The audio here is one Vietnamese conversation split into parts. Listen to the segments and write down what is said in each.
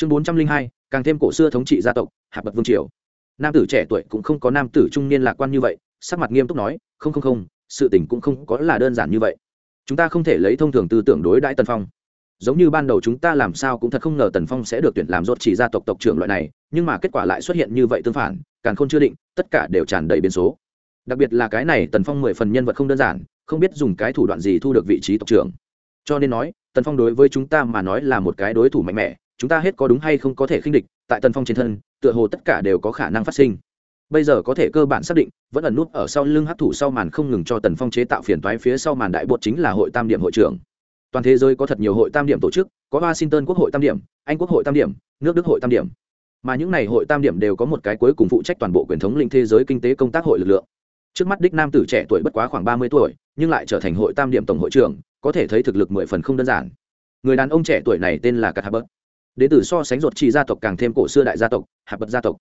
chương bốn trăm linh hai, càng thêm cổ xưa thống trị gia tộc hạ bật vương triều. Nam tử trẻ tuổi cũng không có nam tử trung niên lạc quan như vậy, sắc mặt nghiêm túc nói, không không không, sự tình cũng không có là đơn giản như vậy. Chúng ta không thể lấy thông thường tư tưởng đối đãi tần phong. Giống như ban đầu chúng ta làm sao cũng thật không ngờ tần phong sẽ được tuyển làm rốt chỉ gia tộc tộc trưởng loại này, nhưng mà kết quả lại xuất hiện như vậy tương phản, càng không chưa định, tất cả đều tràn đầy biến số. Đặc biệt là cái này tần phong mười phần nhân vật không đơn giản, không biết dùng cái thủ đoạn gì thu được vị trí tộc trưởng. Cho nên nói, tần phong đối với chúng ta mà nói là một cái đối thủ mạnh mẽ chúng ta hết có đúng hay không có thể khinh địch, tại tần phong trên thân, tựa hồ tất cả đều có khả năng phát sinh. Bây giờ có thể cơ bản xác định, vẫn ẩn nút ở sau lưng hấp thủ sau màn không ngừng cho tần phong chế tạo phiền toái phía sau màn đại bột chính là hội tam điểm hội trưởng. Toàn thế giới có thật nhiều hội tam điểm tổ chức, có washington quốc hội tam điểm, anh quốc hội tam điểm, nước đức hội tam điểm. Mà những n à y hội tam điểm đều có một cái cuối cùng phụ trách toàn bộ quyền thống lĩnh thế giới kinh tế công tác hội lực lượng. Trước mắt đích nam tử trẻ tuổi bất quá khoảng ba mươi tuổi, nhưng lại trở thành hội tam điểm tổng hội trưởng, có thể thấy thực lực mười phần không đơn giản. Người đàn ông trẻ tuổi này tên là cát đến từ so sánh ruột chi gia tộc càng thêm cổ xưa đại gia tộc hạp bật gia tộc.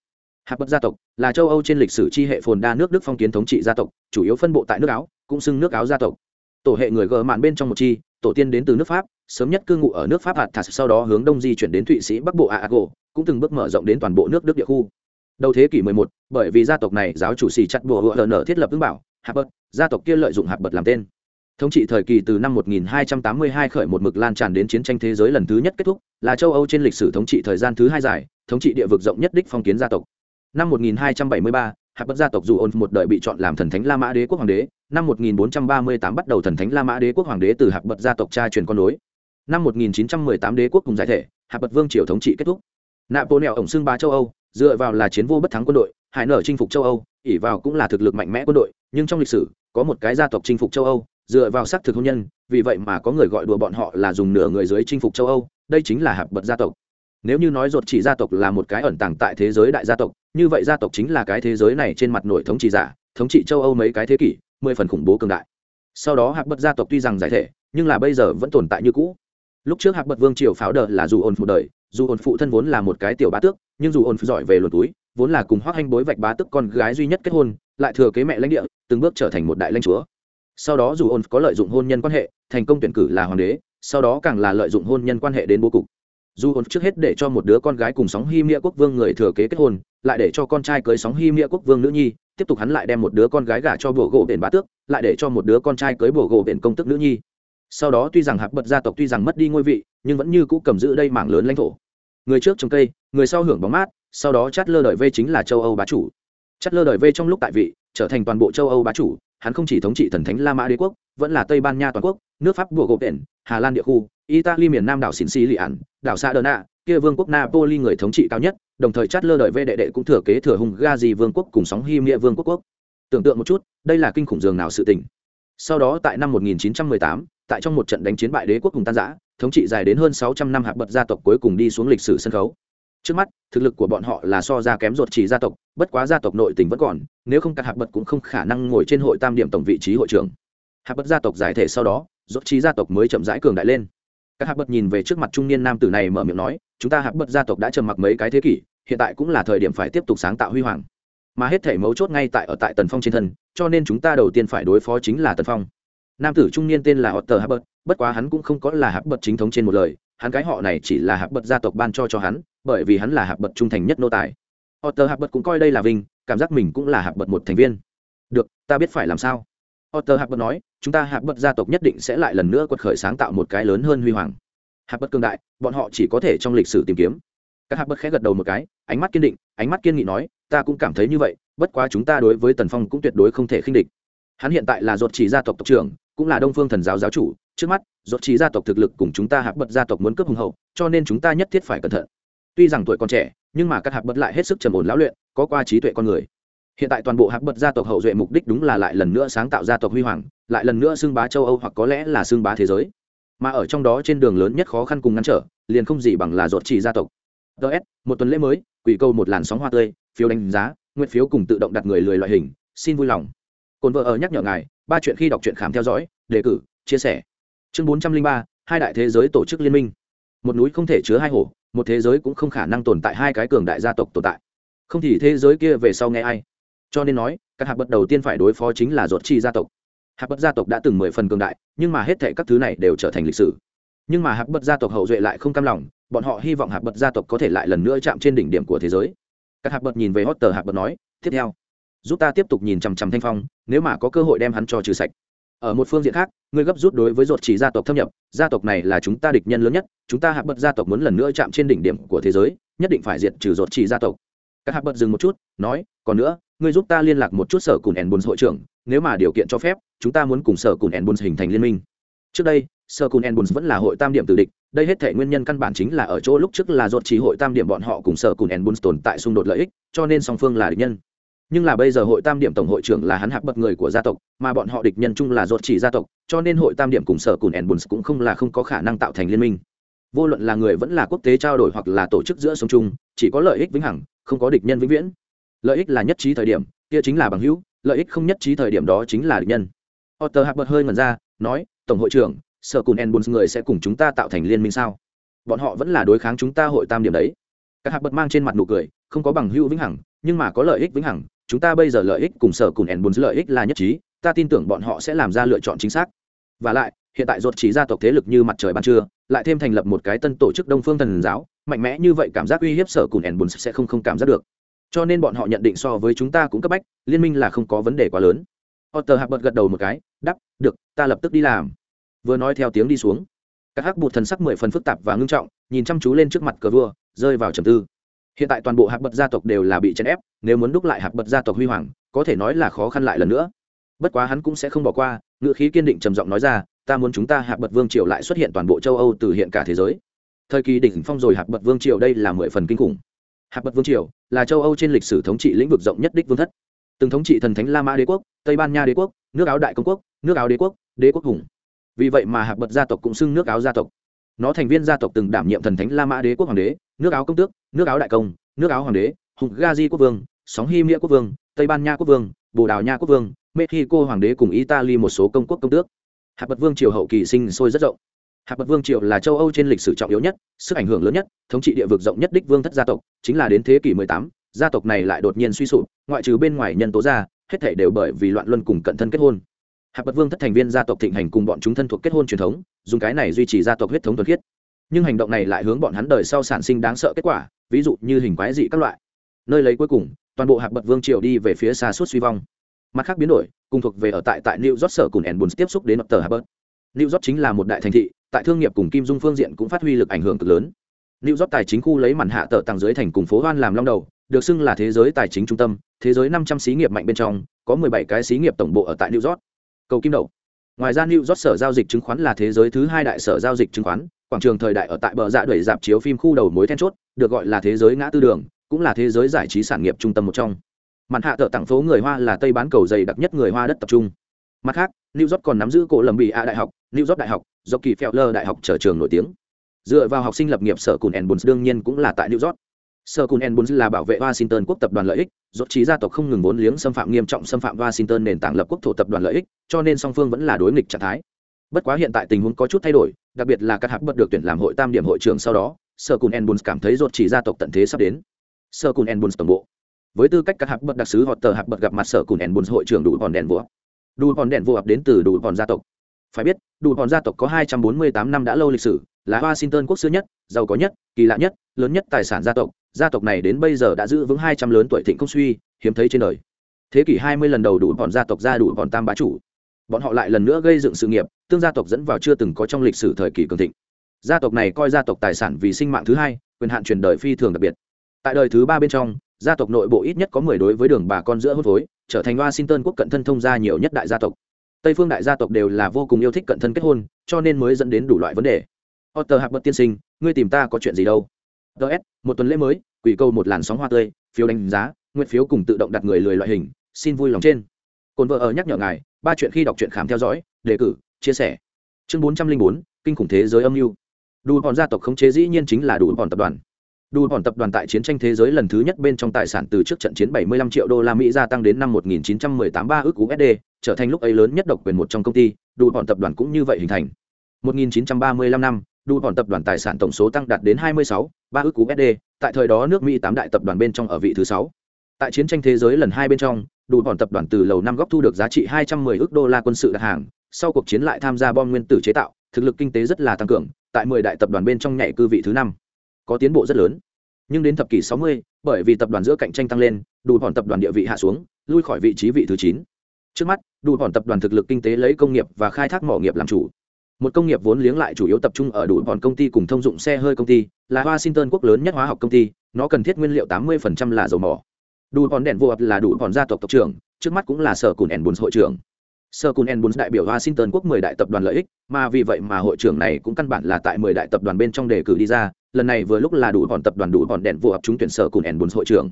Hạp bật gia tộc là châu âu trên lịch sử chi hệ phồn đa nước đức phong kiến thống trị gia tộc chủ yếu phân bộ tại nước áo cũng xưng nước áo gia tộc. Tổ hệ người gờ mạn bên trong một chi tổ tiên đến từ nước pháp sớm nhất cư ngụ ở nước pháp hạt thạt sau đó hướng đông di chuyển đến thụy sĩ bắc bộ aago cũng từng bước mở rộng đến toàn bộ nước đức địa khu. Đầu thế kỷ 11, bởi vì gia tộc này giáo chủ xì chặt bộ hựa nở thiết lập ứng bảo hạp bật gia tộc kia lợi dụng hạp bật làm tên thống trị thời kỳ từ năm 1282 khởi một mực lan tràn đến chiến tranh thế giới lần thứ nhất kết thúc là châu âu trên lịch sử thống trị thời gian thứ hai dài thống trị địa vực rộng nhất đích phong kiến gia tộc. Năm 1273, hạt bất gia tộc dù ôn một đời bị chọn làm thần thánh la mã đế quốc hoàng đế năm 1438 bắt đầu thần thánh la mã đế quốc hoàng đế từ hạt bật gia tộc cha truyền con nối. Năm 1918 đế quốc cùng giải thể hạt bật vương triều thống trị kết thúc. Napoleon ổng xưng bá châu âu dựa vào là chiến vô bất thắng quân đội hải nở chinh phục châu âu ỉ vào cũng là thực lực mạnh mẽ quân đội nhưng trong lịch sử có một cái gia tộc chinh phục châu âu dựa vào xác thực hôn nhân, vì vậy mà có người gọi đùa bọn họ là dùng nửa người dưới chinh phục châu âu, đây chính là hạp bật gia tộc. Nếu như nói ruột chỉ gia tộc là một cái ẩn tàng tại thế giới đại gia tộc, như vậy gia tộc chính là cái thế giới này trên mặt nổi thống trị giả, thống trị châu âu mấy cái thế kỷ, mười phần khủng bố cường đại. Sau đó hạp bật gia tộc tuy rằng giải thể, nhưng là bây giờ vẫn tồn tại như cũ. Lúc trước hạp bật vương triều pháo đờ là dù ồn phụ đời, dù ồn phụ thân vốn là một cái tiểu bá tước, nhưng dù ồn giỏi về luồn túi, vốn là cùng hoác anh bối vạch bá tức con gái duy nhất kết hôn, lại thừa kế mẹ lãnh địa, từng bước trở thành một đại lãnh chúa sau đó dù ôn có lợi dụng hôn nhân quan hệ, thành công tuyển cử là hoàng đế, sau đó càng là lợi dụng hôn nhân quan hệ đến bố cục. Dù ôn trước hết để cho một đứa con gái cùng sóng hy nghĩa quốc vương người thừa kế kết hôn, lại để cho con trai cưới sóng hy nghĩa quốc vương nữ nhi, tiếp tục hắn lại đem một đứa con gái gả cho bồ gỗ biển bá tước, lại để cho một đứa con trai cưới bồ gỗ biển công tức nữ nhi. Sau đó tuy rằng hạc bật gia tộc tuy rằng mất đi ngôi vị, nhưng vẫn như cũ cầm giữ đây mảng lớn lãnh thổ. Người trước trồng cây, người sau hưởng bóng mát, sau đó chát lơ đợi v chính là châu âu bá chủ. Chát lơ đợi v trong lúc tại vị, trở thành toàn bộ châu âu bá chủ hắn không chỉ thống trị thần thánh la mã đế quốc vẫn là tây ban nha toàn quốc nước pháp bùa gỗ biển hà lan địa khu italy miền nam đảo Sicilian, lì đảo Sardinia, kia vương quốc napoli người thống trị cao nhất đồng thời chát lơ đợi về đệ đệ cũng thừa kế thừa hùng ga vương quốc cùng sóng hy nghĩa vương quốc quốc. Tưởng tượng một chút đây là kinh khủng dường nào sự tình. Sau đó tại năm 1918, tại trong một trận đánh chiến bại đế quốc cùng tan giã thống trị dài đến hơn 600 năm hạc bật gia tộc cuối cùng đi xuống lịch sử sân khấu trước mắt, thực lực của bọn họ là so ra kém ruột chỉ gia tộc, bất quá gia tộc nội tình vẫn còn, nếu không cắt hạc bật cũng không khả năng ngồi trên hội tam điểm tổng vị trí hội trưởng. Hạc bật gia tộc giải thể sau đó, ruột chỉ gia tộc mới chậm rãi cường đại lên. Các hạc bật nhìn về trước mặt trung niên nam tử này mở miệng nói, chúng ta hạc bật gia tộc đã trầm mặc mấy cái thế kỷ, hiện tại cũng là thời điểm phải tiếp tục sáng tạo huy hoàng. Mà hết thể mấu chốt ngay tại ở tại tần phong trên thân, cho nên chúng ta đầu tiên phải đối phó chính là tần phong. Nam tử trung niên tên là otter hạc bật bất quá hắn cũng không có là hạc bật chính thống trên một lời, hắn cái họ này chỉ là hạc bật gia tộc ban cho cho hắn bởi vì hắn là hạc bật trung thành nhất nô tài. Otter hạc bật cũng coi đây là vinh, cảm giác mình cũng là hạc bật một thành viên. Được, ta biết phải làm sao. Otter hạc bật nói, chúng ta hạc bật gia tộc nhất định sẽ lại lần nữa quật khởi sáng tạo một cái lớn hơn huy hoàng. Hạc bật cương đại, bọn họ chỉ có thể trong lịch sử tìm kiếm. Các hạc bật khẽ gật đầu một cái, ánh mắt kiên định, ánh mắt kiên nghị nói, ta cũng cảm thấy như vậy, bất quá chúng ta đối với tần phong cũng tuyệt đối không thể khinh địch. Hắn hiện tại là ruột chỉ gia tộc tộc trưởng, cũng là đông phương thần giáo giáo chủ, trước mắt, ruột chỉ gia tộc thực lực cùng chúng ta hạc bật gia tộc muốn cướp hùng hậu, cho nên chúng ta nhất thiết phải cẩn thận tuy rằng tuổi còn trẻ, nhưng mà các hạc bật lại hết sức trầm ổn lão luyện, có qua trí tuệ con người. Hiện tại toàn bộ hạc bật gia tộc hậu duệ mục đích đúng là lại lần nữa sáng tạo gia tộc huy hoàng, lại lần nữa xưng bá châu âu hoặc có lẽ là xưng bá thế giới. Mà ở trong đó trên đường lớn nhất khó khăn cùng ngăn trở, liền không gì bằng là ruột chỉ gia tộc. Ts một tuần lễ mới, quỷ câu một làn sóng hoa tươi, phiếu đánh giá, nguyện phiếu cùng tự động đặt người lười loại hình, xin vui lòng. Cồn vợ ở nhắc nhở ngài, ba chuyện khi đọc truyện khám theo dõi, đề cử, chia sẻ. Chương bốn trăm linh ba, hai đại thế giới tổ chức liên minh một núi không thể chứa hai hổ một thế giới cũng không khả năng tồn tại hai cái cường đại gia tộc tồn tại. Không thì thế giới kia về sau nghe ai? Cho nên nói, các hạt bật đầu tiên phải đối phó chính là ruột chi gia tộc. Hạt bật gia tộc đã từng mười phần cường đại, nhưng mà hết thệ các thứ này đều trở thành lịch sử. Nhưng mà hạt bật gia tộc hậu duệ lại không cam lòng, bọn họ hy vọng hạt bật gia tộc có thể lại lần nữa chạm trên đỉnh điểm của thế giới. Các hạt bật nhìn về hot tờ hạt bật nói, tiếp theo, giúp ta tiếp tục nhìn chằm chằm thanh phong, nếu mà có cơ hội đem hắn cho trừ sạch ở một phương diện khác, ngươi gấp rút đối với ruột chỉ gia tộc thâm nhập, gia tộc này là chúng ta địch nhân lớn nhất, chúng ta hạ bật gia tộc muốn lần nữa chạm trên đỉnh điểm của thế giới, nhất định phải diệt trừ ruột chỉ gia tộc. Các Hạ bật dừng một chút, nói, còn nữa, ngươi giúp ta liên lạc một chút sở cùn ẻn bồn hội trưởng, nếu mà điều kiện cho phép, chúng ta muốn cùng sở cùn ẻn bồn hình thành liên minh. Trước đây, sở cùn ẻn bồn vẫn là hội tam điểm tử địch, đây hết thể nguyên nhân căn bản chính là ở chỗ lúc trước là ruột chỉ hội tam điểm bọn họ cùng sở cùn ẻn bồn tồn tại xung đột lợi ích, cho nên song phương là địch nhân nhưng là bây giờ hội tam điểm tổng hội trưởng là hắn hạc bậc người của gia tộc, mà bọn họ địch nhân chung là ruột chỉ gia tộc, cho nên hội tam điểm cùng sở cùn ẩn bùn cũng không là không có khả năng tạo thành liên minh. Vô luận là người vẫn là quốc tế trao đổi hoặc là tổ chức giữa sống chung, chỉ có lợi ích vĩnh hằng, không có địch nhân vĩnh viễn. Lợi ích là nhất trí thời điểm, kia chính là bằng hữu, lợi ích không nhất trí thời điểm đó chính là địch nhân. Otter hạc bật hơi ngần ra, nói, tổng hội trưởng, sở cùn ẩn bùn người sẽ cùng chúng ta tạo thành liên minh sao? Bọn họ vẫn là đối kháng chúng ta hội tam điểm đấy. Các hạc bật mang trên mặt nụ cười, không có bằng hữu vĩnh hằng, nhưng mà có lợi ích vĩnh hằng chúng ta bây giờ lợi ích cùng sở cùng en bốn lợi ích là nhất trí, ta tin tưởng bọn họ sẽ làm ra lựa chọn chính xác. Và lại, hiện tại ruột chỉ gia tộc thế lực như mặt trời ban trưa, lại thêm thành lập một cái tân tổ chức đông phương thần giáo, mạnh mẽ như vậy cảm giác uy hiếp sở cùng ẻn bùn sẽ không không cảm giác được. Cho nên bọn họ nhận định so với chúng ta cũng cấp bách, liên minh là không có vấn đề quá lớn. Otter hạc bật gật đầu một cái đắp được, ta lập tức đi làm. Vừa nói theo tiếng đi xuống, các hắc bụt thần sắc mười phần phức tạp và ngưng trọng, nhìn chăm chú lên trước mặt cờ vua, rơi vào trầm tư hiện tại toàn bộ hạc bật gia tộc đều là bị chèn ép, nếu muốn đúc lại hạc bật gia tộc huy hoàng, có thể nói là khó khăn lại lần nữa. Bất quá hắn cũng sẽ không bỏ qua, ngự khí kiên định trầm giọng nói ra, ta muốn chúng ta hạc bật vương triều lại xuất hiện toàn bộ châu âu từ hiện cả thế giới. Thời kỳ đỉnh phong rồi hạc bật vương triều đây là mười phần kinh khủng. Hạc bật vương triều là châu âu trên lịch sử thống trị lĩnh vực rộng nhất đích vương thất. Từng thống trị thần thánh la mã đế quốc, tây ban nha đế quốc, nước áo đại công quốc, nước áo đế quốc đế quốc hùng. Vì vậy mà hạc bật gia tộc cũng xưng nước áo gia tộc. Nó thành viên gia tộc từng đảm nhiệm thần thánh la mã đế quốc hoàng đế nước áo công tước nước áo đại công nước áo hoàng đế hùng gazi quốc vương sóng hy nghĩa quốc vương tây ban nha quốc vương bồ đào nha quốc vương mexico hoàng đế cùng italy một số công quốc công tước. Hạt bật vương triều hậu kỳ sinh sôi rất rộng. Hạt bật vương triều là châu âu trên lịch sử trọng yếu nhất sức ảnh hưởng lớn nhất thống trị địa vực rộng nhất đích vương thất gia tộc chính là đến thế kỷ 18, gia tộc này lại đột nhiên suy sụp ngoại trừ bên ngoài nhân tố ra hết thể đều bởi vì loạn luân cùng cận thân kết hôn. Hạt bật vương thất thành viên gia tộc thịnh hành cùng bọn chúng thân thuộc kết hôn truyền thống dùng cái này duy trì gia tộc huyết thống thuần khiết nhưng hành động này lại hướng bọn hắn đời sau sản sinh đáng sợ kết quả ví dụ như hình quái dị các loại. Nơi lấy cuối cùng toàn bộ hạc bật vương triều đi về phía xa suốt suy vong. Mặt khác biến đổi cùng thuộc về ở tại tại new york sở cùng enbuns tiếp xúc đến tờ harvard new york chính là một đại thành thị tại thương nghiệp cùng kim dung phương diện cũng phát huy lực ảnh hưởng cực lớn. New york tài chính khu lấy màn hạ tờ tàng dưới thành cùng phố hoan làm long đầu được xưng là thế giới tài chính trung tâm thế giới năm trăm xí nghiệp mạnh bên trong có mười bảy cái xí nghiệp tổng bộ ở tại new york. Cầu kim đầu, ngoài ra new york sở giao dịch chứng khoán là thế giới thứ hai đại sở giao dịch chứng khoán quảng trường thời đại ở tại bờ dạ đuổi dạp chiếu phim khu đầu mối then chốt, được gọi là thế giới ngã tư đường, cũng là thế giới giải trí sản nghiệp trung tâm một trong. Mặt hạ thợ tặng phố người hoa là tây bán cầu dày đặc nhất người hoa đất tập trung. Mặt khác, new york còn nắm giữ cổ lầm bị a đại học, new york đại học, do kỳ phèo lơ đại học trở trường nổi tiếng. Dựa vào học sinh lập nghiệp, sở cùn enbuns đương nhiên cũng là tại new york. Sở cùn enbuns là bảo vệ washington quốc tập đoàn lợi ích dốt trí gia tộc không ngừng vốn liếng xâm phạm nghiêm trọng xâm phạm washington nền tảng lập quốc thổ tập đoàn lợi ích, cho nên song phương vẫn là đối nghịch trạng thái. Bất quá hiện tại tình huống có chút thay đổi đặc biệt là các hạp bật được tuyển làm hội tam điểm hội trưởng sau đó sở cùn enbuns cảm thấy rột chỉ gia tộc tận thế sắp đến. Sở cùn enbuns tổng bộ. Với tư cách các hạp bật đặc sứ họ tờ hạp bật gặp mặt sở cùn enbuns hội trưởng đủ hòn đèn vua đủ hòn đèn vua đến từ đủ hòn gia tộc. Phải biết đủ hòn gia tộc có 248 năm đã lâu lịch sử, là washington quốc xưa nhất, giàu có nhất, kỳ lạ nhất, lớn nhất tài sản gia tộc. Gia tộc này đến bây giờ đã giữ vững 200 lớn tuổi thịnh công suy, hiếm thấy trên đời. Thế kỷ 20 lần đầu đủ hòn gia tộc ra đủ hòn tam bá chủ bọn họ lại lần nữa gây dựng sự nghiệp, tương gia tộc dẫn vào chưa từng có trong lịch sử thời kỳ cường thịnh. Gia tộc này coi gia tộc tài sản vì sinh mạng thứ hai, quyền hạn truyền đời phi thường đặc biệt. Tại đời thứ ba bên trong, gia tộc nội bộ ít nhất có mười đối với đường bà con giữa hôn phối, trở thành washington quốc cận thân thông gia nhiều nhất đại gia tộc. Tây phương đại gia tộc đều là vô cùng yêu thích cận thân kết hôn, cho nên mới dẫn đến đủ loại vấn đề. Otter hạc bật tiên sinh, ngươi tìm ta có chuyện gì đâu? Ts một tuần lễ mới, quỷ câu một làn sóng hoa tươi, phiếu đánh giá, nguyện phiếu cùng tự động đặt người lười loại hình, xin vui lòng trên. Cồn vợ ở nhắc nhở ngài ba chuyện khi đọc truyện khám theo dõi đề cử chia sẻ chương bốn trăm linh bốn kinh khủng thế giới âm mưu đủ bọn gia tộc khống chế dĩ nhiên chính là đủ bọn tập đoàn đủ bọn tập đoàn tại chiến tranh thế giới lần thứ nhất bên trong tài sản từ trước trận chiến 75 triệu đô la Mỹ gia tăng đến năm 1918 3 ước USD, trở thành lúc ấy lớn nhất độc quyền một trong công ty, đủ bọn tập đoàn cũng như vậy hình thành. 1935 năm, đủ bọn tập đoàn tài sản tổng số tăng đạt đến 26, 3 ước USD, tại thời đó nước Mỹ tám đại tập đoàn bên trong ở vị thứ 6. Tại chiến tranh thế giới lần hai bên trong, đủ bọn tập đoàn từ lầu năm góc thu được giá trị 210 ức đô la quân sự đặt hàng, sau cuộc chiến lại tham gia bom nguyên tử chế tạo, thực lực kinh tế rất là tăng cường tại mười đại tập đoàn bên trong nhảy cư vị thứ năm. Có tiến bộ rất lớn. Nhưng đến thập kỷ sáu mươi bởi vì tập đoàn giữa cạnh tranh tăng lên đủ bọn tập đoàn địa vị hạ xuống lui khỏi vị trí vị thứ chín. Trước mắt đủ bọn tập đoàn thực lực kinh tế lấy công nghiệp và khai thác mỏ nghiệp làm chủ. Một công nghiệp vốn liếng lại chủ yếu tập trung ở đủ bọn công ty cùng thông dụng xe hơi công ty là washington quốc lớn nhất hóa học công ty nó cần thiết nguyên liệu 80% là dầu mỏ đủ bọn đèn vô ập là đủ bọn gia tộc tộc trưởng, trước mắt cũng là sở cùn ẻn bùn hội trưởng. Sở cùn ẻn bùn đại biểu washington quốc 10 đại tập đoàn lợi ích, mà vì vậy mà hội trưởng này cũng căn bản là tại 10 đại tập đoàn bên trong đề cử đi ra, lần này vừa lúc là đủ bọn tập đoàn đủ bọn đèn vô ập trúng tuyển sở cùn ẻn bùn hội trưởng.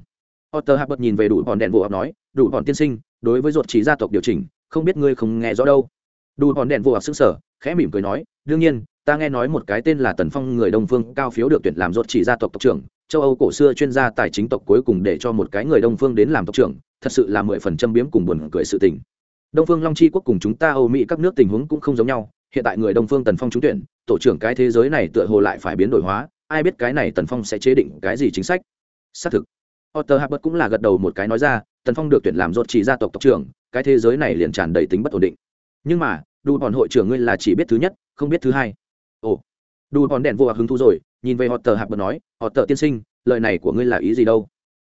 Otter Harbert nhìn về đủ bọn đèn vô ập nói đủ bọn tiên sinh, đối với ruột chỉ gia tộc điều chỉnh, không biết ngươi không nghe rõ đâu. Đủ bọn đèn vô ập xứng sở khẽ mỉm cười nói, đương nhiên, ta nghe nói một cái tên là tần phong người đông phương cao phiếu được tuyển làm ruột chỉ gia tộc tộc trưởng châu âu cổ xưa chuyên gia tài chính tộc cuối cùng để cho một cái người đông phương đến làm tộc trưởng thật sự là mười phần châm biếm cùng buồn cười sự tình đông phương long chi quốc cùng chúng ta âu mỹ các nước tình huống cũng không giống nhau hiện tại người đông phương tần phong trúng tuyển tổ trưởng cái thế giới này tựa hồ lại phải biến đổi hóa ai biết cái này tần phong sẽ chế định cái gì chính sách xác thực Otter Habert cũng là gật đầu một cái nói ra, Tần Phong được tuyển làm rốt chỉ gia tộc tộc trưởng, cái thế giới này liền tràn đầy tính bất ổn định. Nhưng mà, đủ bọn hội trưởng ngươi là chỉ biết thứ nhất, không biết thứ hai. Ồ. Đủ Hòn đèn vô hứng thú rồi, nhìn về Otter Habert nói, Otter tiên sinh, lời này của ngươi là ý gì đâu?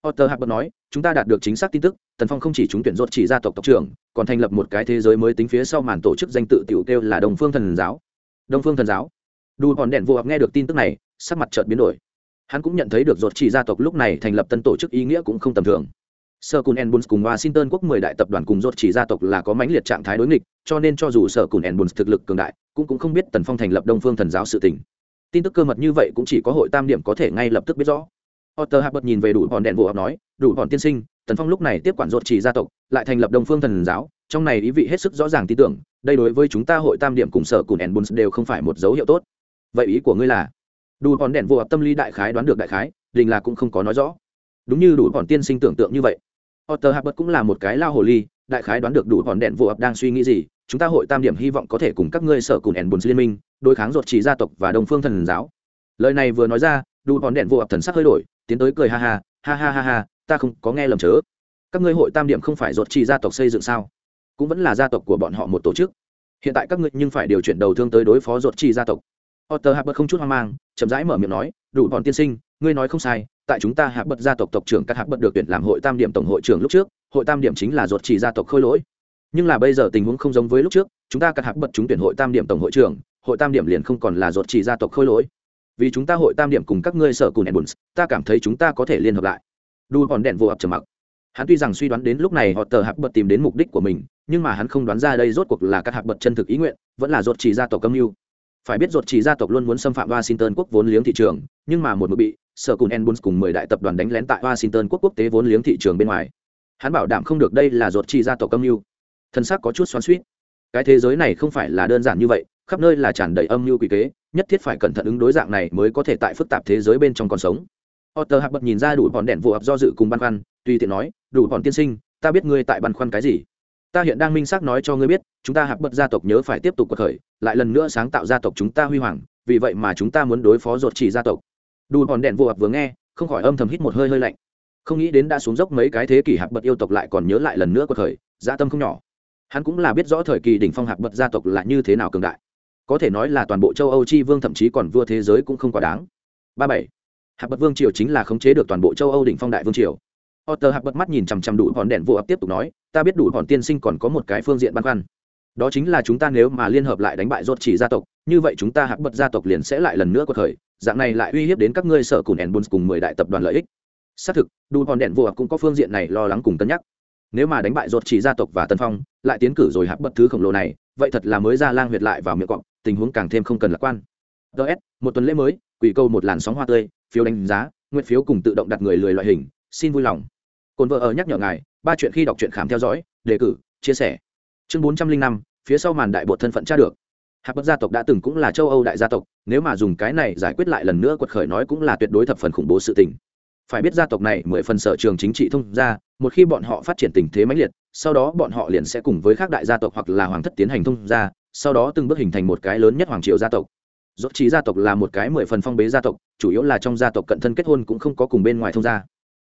Otter Habert nói, chúng ta đạt được chính xác tin tức, Tần Phong không chỉ trúng tuyển rốt chỉ gia tộc tộc trưởng, còn thành lập một cái thế giới mới tính phía sau màn tổ chức danh tự tiểu kêu là Đông Phương Thần giáo. Đông Phương Thần giáo. Đủ Hòn đèn vô nghe được tin tức này, sắc mặt chợt biến đổi hắn cũng nhận thấy được ruột chỉ gia tộc lúc này thành lập tân tổ chức ý nghĩa cũng không tầm thường sở cùn enbuns cùng washington quốc mười đại tập đoàn cùng rốt chỉ gia tộc là có mãnh liệt trạng thái đối nghịch cho nên cho dù sở cùn enbuns thực lực cường đại cũng cũng không biết tần phong thành lập đông phương thần giáo sự tình tin tức cơ mật như vậy cũng chỉ có hội tam điểm có thể ngay lập tức biết rõ Otter Habert nhìn về đủ bọn đèn vụ học nói, đủ bọn tiên sinh, Tần Phong lúc này tiếp quản rốt chỉ gia tộc, lại thành lập Đông Phương Thần giáo, trong này ý vị hết sức rõ ràng tin tưởng, đây đối với chúng ta hội tam điểm cùng sở cùn Enbuns đều không phải một dấu hiệu tốt. Vậy ý của ngươi là? đủ bọn đèn vụ hợp tâm lý đại khái đoán được đại khái đình là cũng không có nói rõ đúng như đủ bọn tiên sinh tưởng tượng như vậy otter habert cũng là một cái lao hồ ly đại khái đoán được đủ bọn đèn vụ ập đang suy nghĩ gì chúng ta hội tam điểm hy vọng có thể cùng các ngươi sở cùng ẻn bùn liên minh đối kháng ruột chỉ gia tộc và đồng phương thần giáo. Lời này vừa nói ra đủ bọn đèn vụ ập thần sắc hơi đổi tiến tới cười ha ha ha ha ha ha ta không có nghe lầm chớ. Các ngươi hội tam điểm không phải ruột chỉ gia tộc xây dựng sao? Cũng vẫn là gia tộc của bọn họ một tổ chức. Hiện tại các ngươi nhưng phải điều chuyển đầu thương tới đối phó ruột chỉ gia tộc. Otter Harbert không chút hoang mang, chậm rãi mở miệng nói, "Đủ bọn tiên sinh, ngươi nói không sai, tại chúng ta Harbert gia tộc tộc trưởng các Harbert được tuyển làm hội tam điểm tổng hội trưởng lúc trước, hội tam điểm chính là ruột chỉ gia tộc khôi lỗi. Nhưng là bây giờ tình huống không giống với lúc trước, chúng ta các Harbert chúng tuyển hội tam điểm tổng hội trưởng, hội tam điểm liền không còn là ruột chỉ gia tộc khôi lỗi. Vì chúng ta hội tam điểm cùng các ngươi sở cùng Edmunds, ta cảm thấy chúng ta có thể liên hợp lại." đu còn đèn vô ập trầm mặc. Hắn tuy rằng suy đoán đến lúc này họ tờ Harbert tìm đến mục đích của mình, nhưng mà hắn không đoán ra đây rốt cuộc là các Harbert chân thực ý nguyện, vẫn là ruột chỉ gia tộc âm mưu phải biết ruột chỉ gia tộc luôn muốn xâm phạm washington quốc vốn liếng thị trường nhưng mà một mực bị sở cùn enbuns cùng mười đại tập đoàn đánh lén tại washington quốc quốc tế vốn liếng thị trường bên ngoài. Hắn bảo đảm không được đây là ruột chỉ gia tộc âm mưu. Thân xác có chút xoắn suýt cái thế giới này không phải là đơn giản như vậy khắp nơi là tràn đầy âm mưu quy kế nhất thiết phải cẩn thận ứng đối dạng này mới có thể tại phức tạp thế giới bên trong còn sống. Otter Hạc bật nhìn ra đủ bọn đèn vụ hợp do dự cùng băn khoăn, tùy tiện nói, đủ bọn tiên sinh, ta biết ngươi tại băn khoăn cái gì? Ta hiện đang minh xác nói cho ngươi biết, chúng ta hạc bật gia tộc nhớ phải tiếp tục cuộc khởi, lại lần nữa sáng tạo gia tộc chúng ta huy hoàng, vì vậy mà chúng ta muốn đối phó ruột chỉ gia tộc. Đủ hòn đèn vô ập vừa nghe, không khỏi âm thầm hít một hơi hơi lạnh. Không nghĩ đến đã xuống dốc mấy cái thế kỷ hạc bật yêu tộc lại còn nhớ lại lần nữa cuộc khởi gia tâm không nhỏ. Hắn cũng là biết rõ thời kỳ đỉnh phong hạc bật gia tộc là như thế nào cường đại. Có thể nói là toàn bộ châu âu chi vương thậm chí còn vua thế giới cũng không quá đáng. Ba bảy, hạc bật vương triều chính là khống chế được toàn bộ châu âu đỉnh phong đại vương triều. Otter hạc bật mắt nhìn chằm chằm đủ hòn đèn vô ập tiếp tục nói, ta biết đủ hòn tiên sinh còn có một cái phương diện băn khoăn. Đó chính là chúng ta nếu mà liên hợp lại đánh bại rốt chỉ gia tộc, như vậy chúng ta hạc bật gia tộc liền sẽ lại lần nữa quật khởi, dạng này lại uy hiếp đến các ngươi sở cùng Enbuns cùng mười đại tập đoàn lợi ích. Xác thực, đủ hòn đèn vô ập cũng có phương diện này lo lắng cùng cân nhắc. Nếu mà đánh bại rốt chỉ gia tộc và Tân Phong, lại tiến cử rồi hạc bật thứ khổng lồ này, vậy thật là mới ra lang huyệt lại vào miệng cọp, tình huống càng thêm không cần lạc quan. DS, một tuần lễ mới, quỷ câu một làn sóng hoa tươi, phiếu đánh giá, nguyện phiếu cùng tự động đặt người lười loại hình, xin vui lòng. Cồn vợ ở nhắc nhở ngài, ba chuyện khi đọc truyện khám theo dõi, đề cử, chia sẻ. Chương bốn trăm linh năm, phía sau màn đại bột thân phận tra được. Hạp bất gia tộc đã từng cũng là châu âu đại gia tộc, nếu mà dùng cái này giải quyết lại lần nữa quật khởi nói cũng là tuyệt đối thập phần khủng bố sự tình. Phải biết gia tộc này mười phần sở trường chính trị thông ra một khi bọn họ phát triển tình thế mãnh liệt, sau đó bọn họ liền sẽ cùng với các đại gia tộc hoặc là hoàng thất tiến hành thông ra sau đó từng bước hình thành một cái lớn nhất hoàng triều gia tộc. Dốt trí gia tộc là một cái mười phần phong bế gia tộc, chủ yếu là trong gia tộc cận thân kết hôn cũng không có cùng bên ngoài thông gia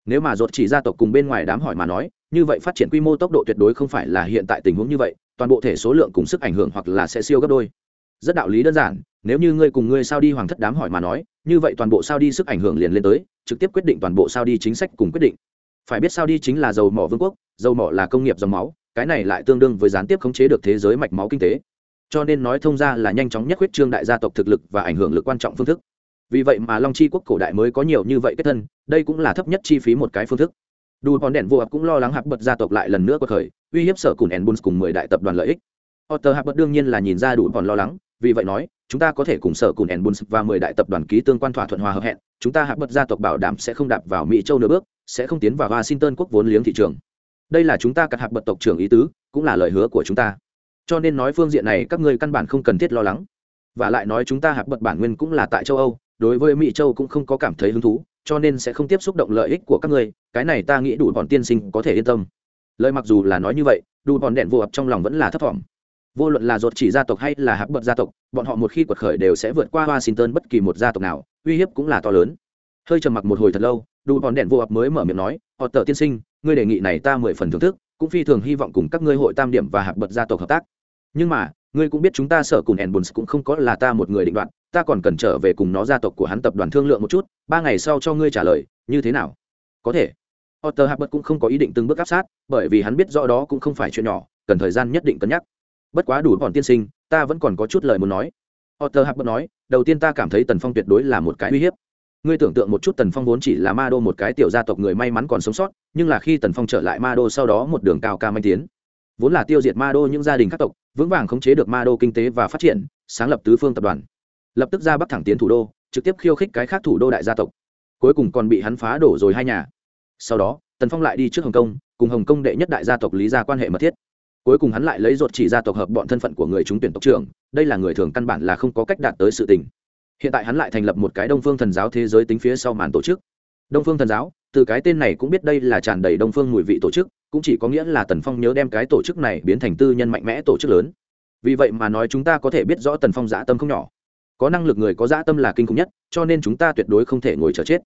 nếu mà ruột chỉ gia tộc cùng bên ngoài đám hỏi mà nói, như vậy phát triển quy mô tốc độ tuyệt đối không phải là hiện tại tình huống như vậy, toàn bộ thể số lượng cùng sức ảnh hưởng hoặc là sẽ siêu gấp đôi. Rất đạo lý đơn giản, nếu như ngươi cùng ngươi sao đi hoàng thất đám hỏi mà nói, như vậy toàn bộ sao đi sức ảnh hưởng liền lên tới, trực tiếp quyết định toàn bộ sao đi chính sách cùng quyết định. Phải biết sao đi chính là dầu mỏ vương quốc, dầu mỏ là công nghiệp dòng máu, cái này lại tương đương với gián tiếp khống chế được thế giới mạch máu kinh tế. Cho nên nói thông ra là nhanh chóng nhất huyết trương đại gia tộc thực lực và ảnh hưởng lực quan trọng phương thức vì vậy mà long chi quốc cổ đại mới có nhiều như vậy kết thân, đây cũng là thấp nhất chi phí một cái phương thức. Đủ bọn đèn vô hợp cũng lo lắng hạp bật gia tộc lại lần nữa có khởi, uy hiếp sở cùn enbuns cùng mười đại tập đoàn lợi ích. Otter hạp bật đương nhiên là nhìn ra đủ bọn lo lắng, vì vậy nói, chúng ta có thể cùng sở cùn enbuns và mười đại tập đoàn ký tương quan thỏa thuận hòa hợp hẹn, chúng ta hạp bật gia tộc bảo đảm sẽ không đạp vào mỹ châu nửa bước, sẽ không tiến vào washington quốc vốn liếng thị trường. Đây là chúng ta cắt hạp bật tộc trưởng ý tứ, cũng là lời hứa của chúng ta. Cho nên nói phương diện này các ngươi căn bản không cần thiết lo lắng. Và lại nói chúng ta hạp bật bản nguyên cũng là tại châu âu đối với mỹ châu cũng không có cảm thấy hứng thú, cho nên sẽ không tiếp xúc động lợi ích của các ngươi, cái này ta nghĩ đủ bọn tiên sinh có thể yên tâm. Lời mặc dù là nói như vậy, đủ bọn đèn vô ập trong lòng vẫn là thấp thỏm. Vô luận là ruột chỉ gia tộc hay là hạc bậc gia tộc, bọn họ một khi quật khởi đều sẽ vượt qua washington bất kỳ một gia tộc nào, uy hiếp cũng là to lớn. Hơi trầm mặc một hồi thật lâu, đủ bọn đèn vô ập mới mở miệng nói, họ tờ tiên sinh, ngươi đề nghị này ta mười phần thưởng thức, cũng phi thường hy vọng cùng các ngươi hội tam điểm và hạc bậc gia tộc hợp tác. Nhưng mà ngươi cũng biết chúng ta sở cùng Enbuns cũng không có là ta một người định đoạt, ta còn cần trở về cùng nó gia tộc của hắn tập đoàn thương lượng một chút, ba ngày sau cho ngươi trả lời, như thế nào? Có thể. Otter Habert cũng không có ý định từng bước áp sát, bởi vì hắn biết rõ đó cũng không phải chuyện nhỏ, cần thời gian nhất định cân nhắc. Bất quá đủ bọn tiên sinh, ta vẫn còn có chút lời muốn nói. Otter Habert nói, đầu tiên ta cảm thấy Tần Phong tuyệt đối là một cái uy hiếp. Ngươi tưởng tượng một chút Tần Phong vốn chỉ là Ma Đô một cái tiểu gia tộc người may mắn còn sống sót, nhưng là khi Tần Phong trở lại Ma Đô sau đó một đường cao ca manh tiến, vốn là tiêu diệt Ma Đô những gia đình các tộc, vững vàng khống chế được Ma Đô kinh tế và phát triển, sáng lập tứ phương tập đoàn. Lập tức ra Bắc thẳng tiến thủ đô, trực tiếp khiêu khích cái khác thủ đô đại gia tộc. Cuối cùng còn bị hắn phá đổ rồi hai nhà. Sau đó, Tần Phong lại đi trước Hồng Kông, cùng Hồng Kông đệ nhất đại gia tộc Lý gia quan hệ mật thiết. Cuối cùng hắn lại lấy ruột chỉ gia tộc hợp bọn thân phận của người chúng tuyển tộc trưởng, đây là người thường căn bản là không có cách đạt tới sự tình. Hiện tại hắn lại thành lập một cái Đông Phương Thần giáo thế giới tính phía sau màn tổ chức. Đông Phương Thần giáo, từ cái tên này cũng biết đây là tràn đầy Đông Phương mùi vị tổ chức, cũng chỉ có nghĩa là Tần Phong nhớ đem cái tổ chức này biến thành tư nhân mạnh mẽ tổ chức lớn. Vì vậy mà nói chúng ta có thể biết rõ Tần Phong dã tâm không nhỏ. Có năng lực người có dã tâm là kinh khủng nhất, cho nên chúng ta tuyệt đối không thể ngồi chờ chết.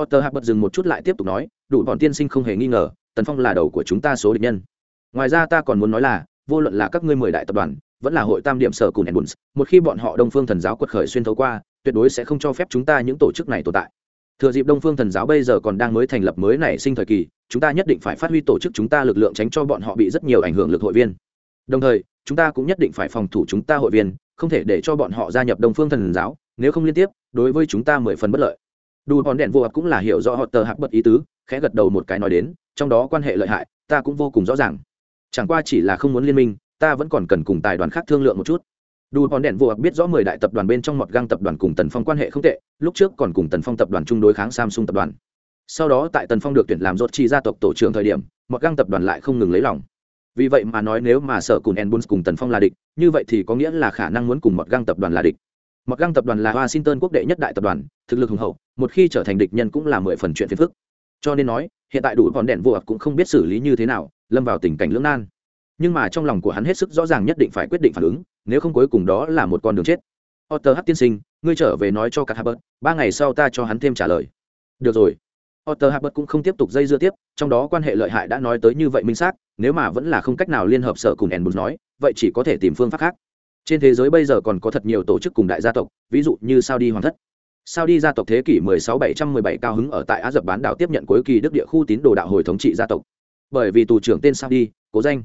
Otter Hạc bật dừng một chút lại tiếp tục nói, đủ bọn tiên sinh không hề nghi ngờ, Tần Phong là đầu của chúng ta số địch nhân. Ngoài ra ta còn muốn nói là, vô luận là các ngươi mười đại tập đoàn, vẫn là hội tam điểm sở cùng edmunds một khi bọn họ Đông Phương Thần giáo quật khởi xuyên thấu qua, tuyệt đối sẽ không cho phép chúng ta những tổ chức này tồn tại thừa dịp đông phương thần giáo bây giờ còn đang mới thành lập mới nảy sinh thời kỳ, chúng ta nhất định phải phát huy tổ chức chúng ta lực lượng tránh cho bọn họ bị rất nhiều ảnh hưởng lực hội viên. Đồng thời, chúng ta cũng nhất định phải phòng thủ chúng ta hội viên, không thể để cho bọn họ gia nhập đông phương thần giáo, nếu không liên tiếp, đối với chúng ta mười phần bất lợi. Đủ hòn đèn vô hợp cũng là hiểu rõ họ tờ hạc bật ý tứ, khẽ gật đầu một cái nói đến, trong đó quan hệ lợi hại, ta cũng vô cùng rõ ràng. Chẳng qua chỉ là không muốn liên minh, ta vẫn còn cần cùng tài đoàn khác thương lượng một chút đủ bọn đèn vô biết rõ mười đại tập đoàn bên trong một gang tập đoàn cùng tần phong quan hệ không tệ, lúc trước còn cùng tần phong tập đoàn chung đối kháng samsung tập đoàn. Sau đó tại tần phong được tuyển làm rốt chi gia tộc tổ trưởng thời điểm một gang tập đoàn lại không ngừng lấy lòng. Vì vậy mà nói nếu mà sở cùng enbuns cùng tần phong là địch, như vậy thì có nghĩa là khả năng muốn cùng một gang tập đoàn là địch. Một gang tập đoàn là washington quốc đệ nhất đại tập đoàn, thực lực hùng hậu, một khi trở thành địch nhân cũng là mười phần chuyện phiền phức. Cho nên nói, hiện tại đủ bọn đèn vô cũng không biết xử lý như thế nào, lâm vào tình cảnh lưỡng nan nhưng mà trong lòng của hắn hết sức rõ ràng nhất định phải quyết định phản ứng nếu không cuối cùng đó là một con đường chết. Otter h tiên sinh ngươi trở về nói cho cả Habert, ba ngày sau ta cho hắn thêm trả lời. Được rồi. Otter Habert cũng không tiếp tục dây dưa tiếp trong đó quan hệ lợi hại đã nói tới như vậy minh xác nếu mà vẫn là không cách nào liên hợp sở cùng enbus nói vậy chỉ có thể tìm phương pháp khác. Trên thế giới bây giờ còn có thật nhiều tổ chức cùng đại gia tộc ví dụ như saudi hoàng thất. Saudi gia tộc thế kỷ 16-717 cao hứng ở tại á dập bán đảo tiếp nhận cuối kỳ đức địa khu tín đồ đạo hồi thống trị gia tộc. Bởi vì tù trưởng tên saudi cố danh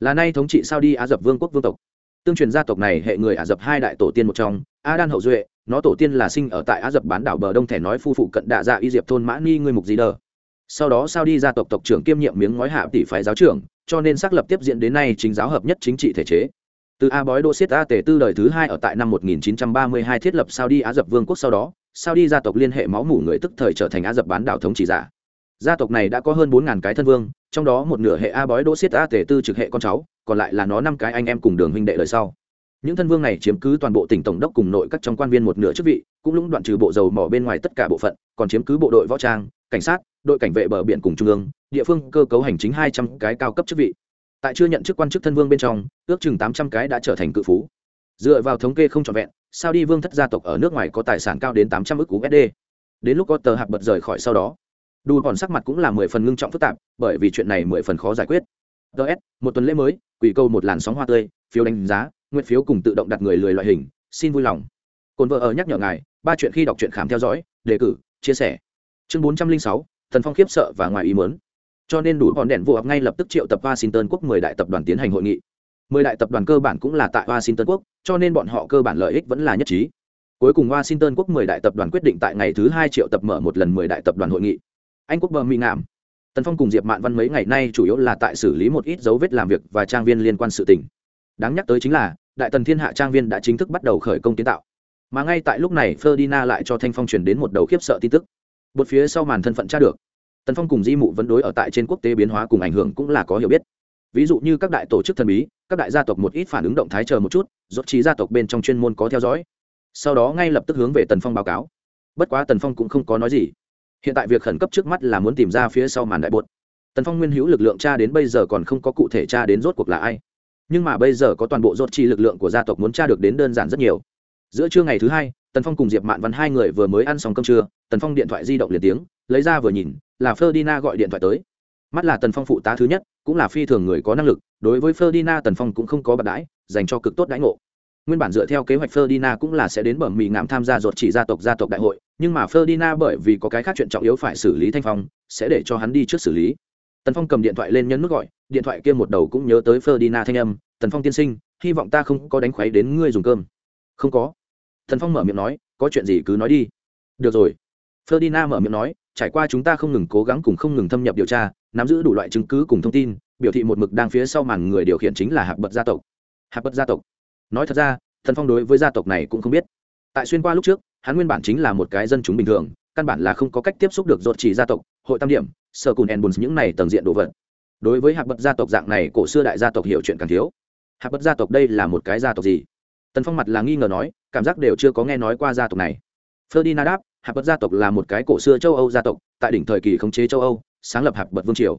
là nay thống trị saudi á dập vương quốc vương tộc. Tương truyền gia tộc này hệ người ả rập hai đại tổ tiên một trong a đan hậu duệ, nó tổ tiên là sinh ở tại á rập bán đảo bờ đông thẻ nói phu phụ cận đạ dạ y diệp thôn mã ni ngươi mục gì đờ. Sau đó sao đi gia tộc tộc trưởng kiêm nhiệm miếng ngói hạ tỷ phái giáo trưởng, cho nên xác lập tiếp diễn đến nay chính giáo hợp nhất chính trị thể chế. Từ a bói đô siết a tể tư đời thứ hai ở tại năm 1932 thiết lập sao đi á dập vương quốc sau đó sao đi gia tộc liên hệ máu mủ người tức thời trở thành á dập bán đảo thống trị giả gia tộc này đã có hơn bốn cái thân vương, trong đó một nửa hệ a bói đỗ siết a tể tư trực hệ con cháu, còn lại là nó năm cái anh em cùng đường huynh đệ lời sau. Những thân vương này chiếm cứ toàn bộ tỉnh tổng đốc cùng nội các trong quan viên một nửa chức vị, cũng lũng đoạn trừ bộ dầu mỏ bên ngoài tất cả bộ phận, còn chiếm cứ bộ đội võ trang, cảnh sát, đội cảnh vệ bờ biển cùng trung ương, địa phương cơ cấu hành chính hai trăm cái cao cấp chức vị. Tại chưa nhận chức quan chức thân vương bên trong, ước chừng tám trăm cái đã trở thành cự phú. Dựa vào thống kê không trọn vẹn sao đi vương thất gia tộc ở nước ngoài có tài sản cao đến tám trăm ước usd đến lúc có tờ hạc bật rời khỏi sau đó đủ còn sắc mặt cũng là mười phần ngưng trọng phức tạp, bởi vì chuyện này mười phần khó giải quyết. Ts một tuần lễ mới, quỷ câu một làn sóng hoa tươi, phiếu đánh giá, nguyện phiếu cùng tự động đặt người lười loại hình, xin vui lòng. Cồn vợ ở nhắc nhở ngài, ba chuyện khi đọc truyện khám theo dõi, đề cử, chia sẻ. Chương bốn trăm linh sáu, thần phong khiếp sợ và ngoài ý mớn cho nên đủ bọn đèn vô ập ngay lập tức triệu tập washington quốc mười đại tập đoàn tiến hành hội nghị. Mười đại tập đoàn cơ bản cũng là tại washington quốc, cho nên bọn họ cơ bản lợi ích vẫn là nhất trí. Cuối cùng washington quốc mười đại tập đoàn quyết định tại ngày thứ hai triệu tập mở một lần mười đại tập đoàn hội nghị anh quốc bờ mỹ ngạm. Tần phong cùng diệp mạn văn mấy ngày nay chủ yếu là tại xử lý một ít dấu vết làm việc và trang viên liên quan sự tình. Đáng nhắc tới chính là, đại tần thiên hạ trang viên đã chính thức bắt đầu khởi công kiến tạo. Mà ngay tại lúc này, ferdinand lại cho thanh phong truyền đến một đầu khiếp sợ tin tức. Một phía sau màn thân phận tra được, tần phong cùng di mụ vẫn đối ở tại trên quốc tế biến hóa cùng ảnh hưởng cũng là có hiểu biết. Ví dụ như các đại tổ chức thần bí, các đại gia tộc một ít phản ứng động thái chờ một chút dốt trí gia tộc bên trong chuyên môn có theo dõi. Sau đó ngay lập tức hướng về tần phong báo cáo. Bất quá tần phong cũng không có nói gì hiện tại việc khẩn cấp trước mắt là muốn tìm ra phía sau màn đại bột. Tần phong nguyên hữu lực lượng cha đến bây giờ còn không có cụ thể cha đến rốt cuộc là ai. Nhưng mà bây giờ có toàn bộ rốt chi lực lượng của gia tộc muốn tra được đến đơn giản rất nhiều. Giữa trưa ngày thứ hai, tần phong cùng diệp mạn văn hai người vừa mới ăn xong cơm trưa, tần phong điện thoại di động liền tiếng, lấy ra vừa nhìn, là ferdina gọi điện thoại tới. Mắt là tần phong phụ tá thứ nhất, cũng là phi thường người có năng lực, đối với ferdina tần phong cũng không có bạc đãi, dành cho cực tốt đãi ngộ nguyên bản dựa theo kế hoạch Ferdinand cũng là sẽ đến bẩm mì ngạm tham gia ruột chỉ gia tộc gia tộc đại hội, nhưng mà Ferdinand bởi vì có cái khác chuyện trọng yếu phải xử lý thanh phong, sẽ để cho hắn đi trước xử lý. Tần phong cầm điện thoại lên nhấn nút gọi, điện thoại kia một đầu cũng nhớ tới Ferdinand thanh âm, tần phong tiên sinh, hy vọng ta không có đánh khuấy đến ngươi dùng cơm. Không có. Tần phong mở miệng nói, có chuyện gì cứ nói đi. Được rồi. Ferdinand mở miệng nói, trải qua chúng ta không ngừng cố gắng cùng không ngừng thâm nhập điều tra, nắm giữ đủ loại chứng cứ cùng thông tin, biểu thị một mực đang phía sau màn người điều khiển chính là hạc bật gia tộc. Hạc bật gia tộc? Nói thật ra thần phong đối với gia tộc này cũng không biết. Tại xuyên qua lúc trước, hắn nguyên bản chính là một cái dân chúng bình thường, căn bản là không có cách tiếp xúc được dột chỉ gia tộc, hội tam điểm, sở cùn en bùn những này tầng diện đồ vật. Đối với hạc bật gia tộc dạng này, cổ xưa đại gia tộc hiểu chuyện càng thiếu. Hạc bật gia tộc đây là một cái gia tộc gì? Tần phong mặt là nghi ngờ nói, cảm giác đều chưa có nghe nói qua gia tộc này. Ferdinand đáp hạc bật gia tộc là một cái cổ xưa châu âu gia tộc, tại đỉnh thời kỳ khống chế châu âu, sáng lập hạc bật vương triều.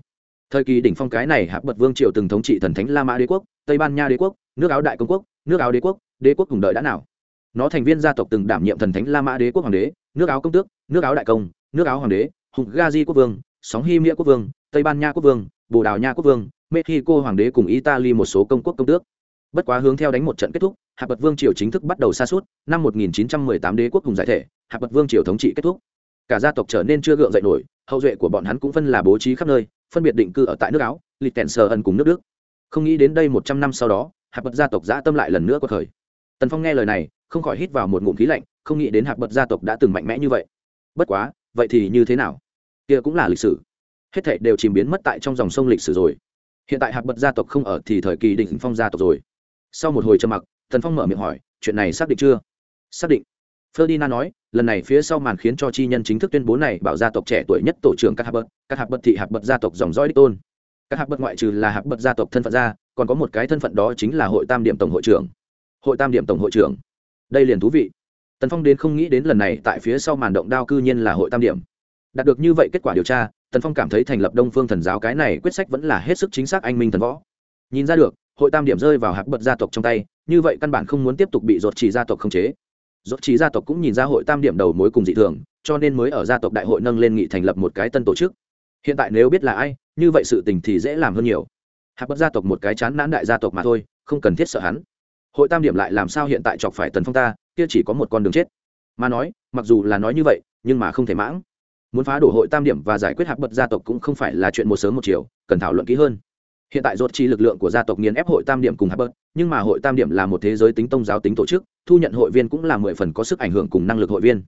Thời kỳ đỉnh phong cái này, hạc bật vương triều từng thống trị thần thánh la mã đế quốc, tây ban nha đế quốc, nước áo đại công quốc nước áo đế quốc đế quốc cùng đợi đã nào? Nó thành viên gia tộc từng đảm nhiệm thần thánh la mã đế quốc hoàng đế, nước áo công tước, nước áo đại công, nước áo hoàng đế hùng gazi quốc vương, sóng hy nghĩa quốc vương, tây ban nha quốc vương, bồ đào nha quốc vương, mexico hoàng đế cùng italy một số công quốc công tước. Bất quá hướng theo đánh một trận kết thúc hạc bật vương triều chính thức bắt đầu xa suốt năm 1918 đế quốc cùng giải thể hạc bật vương triều thống trị kết thúc. Cả gia tộc trở nên chưa gượng dậy nổi, hậu duệ của bọn hắn cũng phân là bố trí khắp nơi, phân biệt định cư ở tại nước áo lịch tèn sờ ân cùng nước đức. Không nghĩ đến đây một trăm năm sau đó hạp bật gia tộc giã tâm lại lần nữa có thời. Tần phong nghe lời này không khỏi hít vào một ngụm khí lạnh không nghĩ đến hạp bật gia tộc đã từng mạnh mẽ như vậy. Bất quá vậy thì như thế nào? Kia cũng là lịch sử. Hết thảy đều chìm biến mất tại trong dòng sông lịch sử rồi. Hiện tại hạp bật gia tộc không ở thì thời kỳ định phong gia tộc rồi. Sau một hồi trầm mặc tần phong mở miệng hỏi chuyện này xác định chưa? Xác định. Ferdinand nói, lần này phía sau màn khiến cho chi nhân chính thức tuyên bố này bảo gia tộc trẻ tuổi nhất tổ trưởng các hạp bật, các hạp bật thị hạp bật gia tộc dòng dõi đích tôn. Các hạp bật ngoại trừ là hạp bật gia tộc thân phận ra, còn có một cái thân phận đó chính là hội tam điểm tổng hội trưởng. Hội tam điểm tổng hội trưởng. Đây liền thú vị. Tần Phong đến không nghĩ đến lần này tại phía sau màn động đao cư nhiên là hội tam điểm. Đạt được như vậy kết quả điều tra, Tần Phong cảm thấy thành lập Đông Phương Thần giáo cái này quyết sách vẫn là hết sức chính xác anh minh thần võ. Nhìn ra được, hội tam điểm rơi vào hạc bật gia tộc trong tay, như vậy căn bản không muốn tiếp tục bị ruột chỉ gia tộc khống chế ruột chỉ gia tộc cũng nhìn ra hội tam điểm đầu mối cùng dị thường cho nên mới ở gia tộc đại hội nâng lên nghị thành lập một cái tân tổ chức hiện tại nếu biết là ai như vậy sự tình thì dễ làm hơn nhiều Hạ bất gia tộc một cái chán nản đại gia tộc mà thôi, không cần thiết sợ hắn. Hội tam điểm lại làm sao hiện tại chọc phải tần phong ta, kia chỉ có một con đường chết. Mà nói, mặc dù là nói như vậy, nhưng mà không thể mãng. Muốn phá đổ hội tam điểm và giải quyết Hạ bật gia tộc cũng không phải là chuyện một sớm một chiều, cần thảo luận kỹ hơn. Hiện tại rốt chi lực lượng của gia tộc nghiền ép hội tam điểm cùng Hạ bật nhưng mà hội tam điểm là một thế giới tính tôn giáo tính tổ chức, thu nhận hội viên cũng là mười phần có sức ảnh hưởng cùng năng lực hội viên.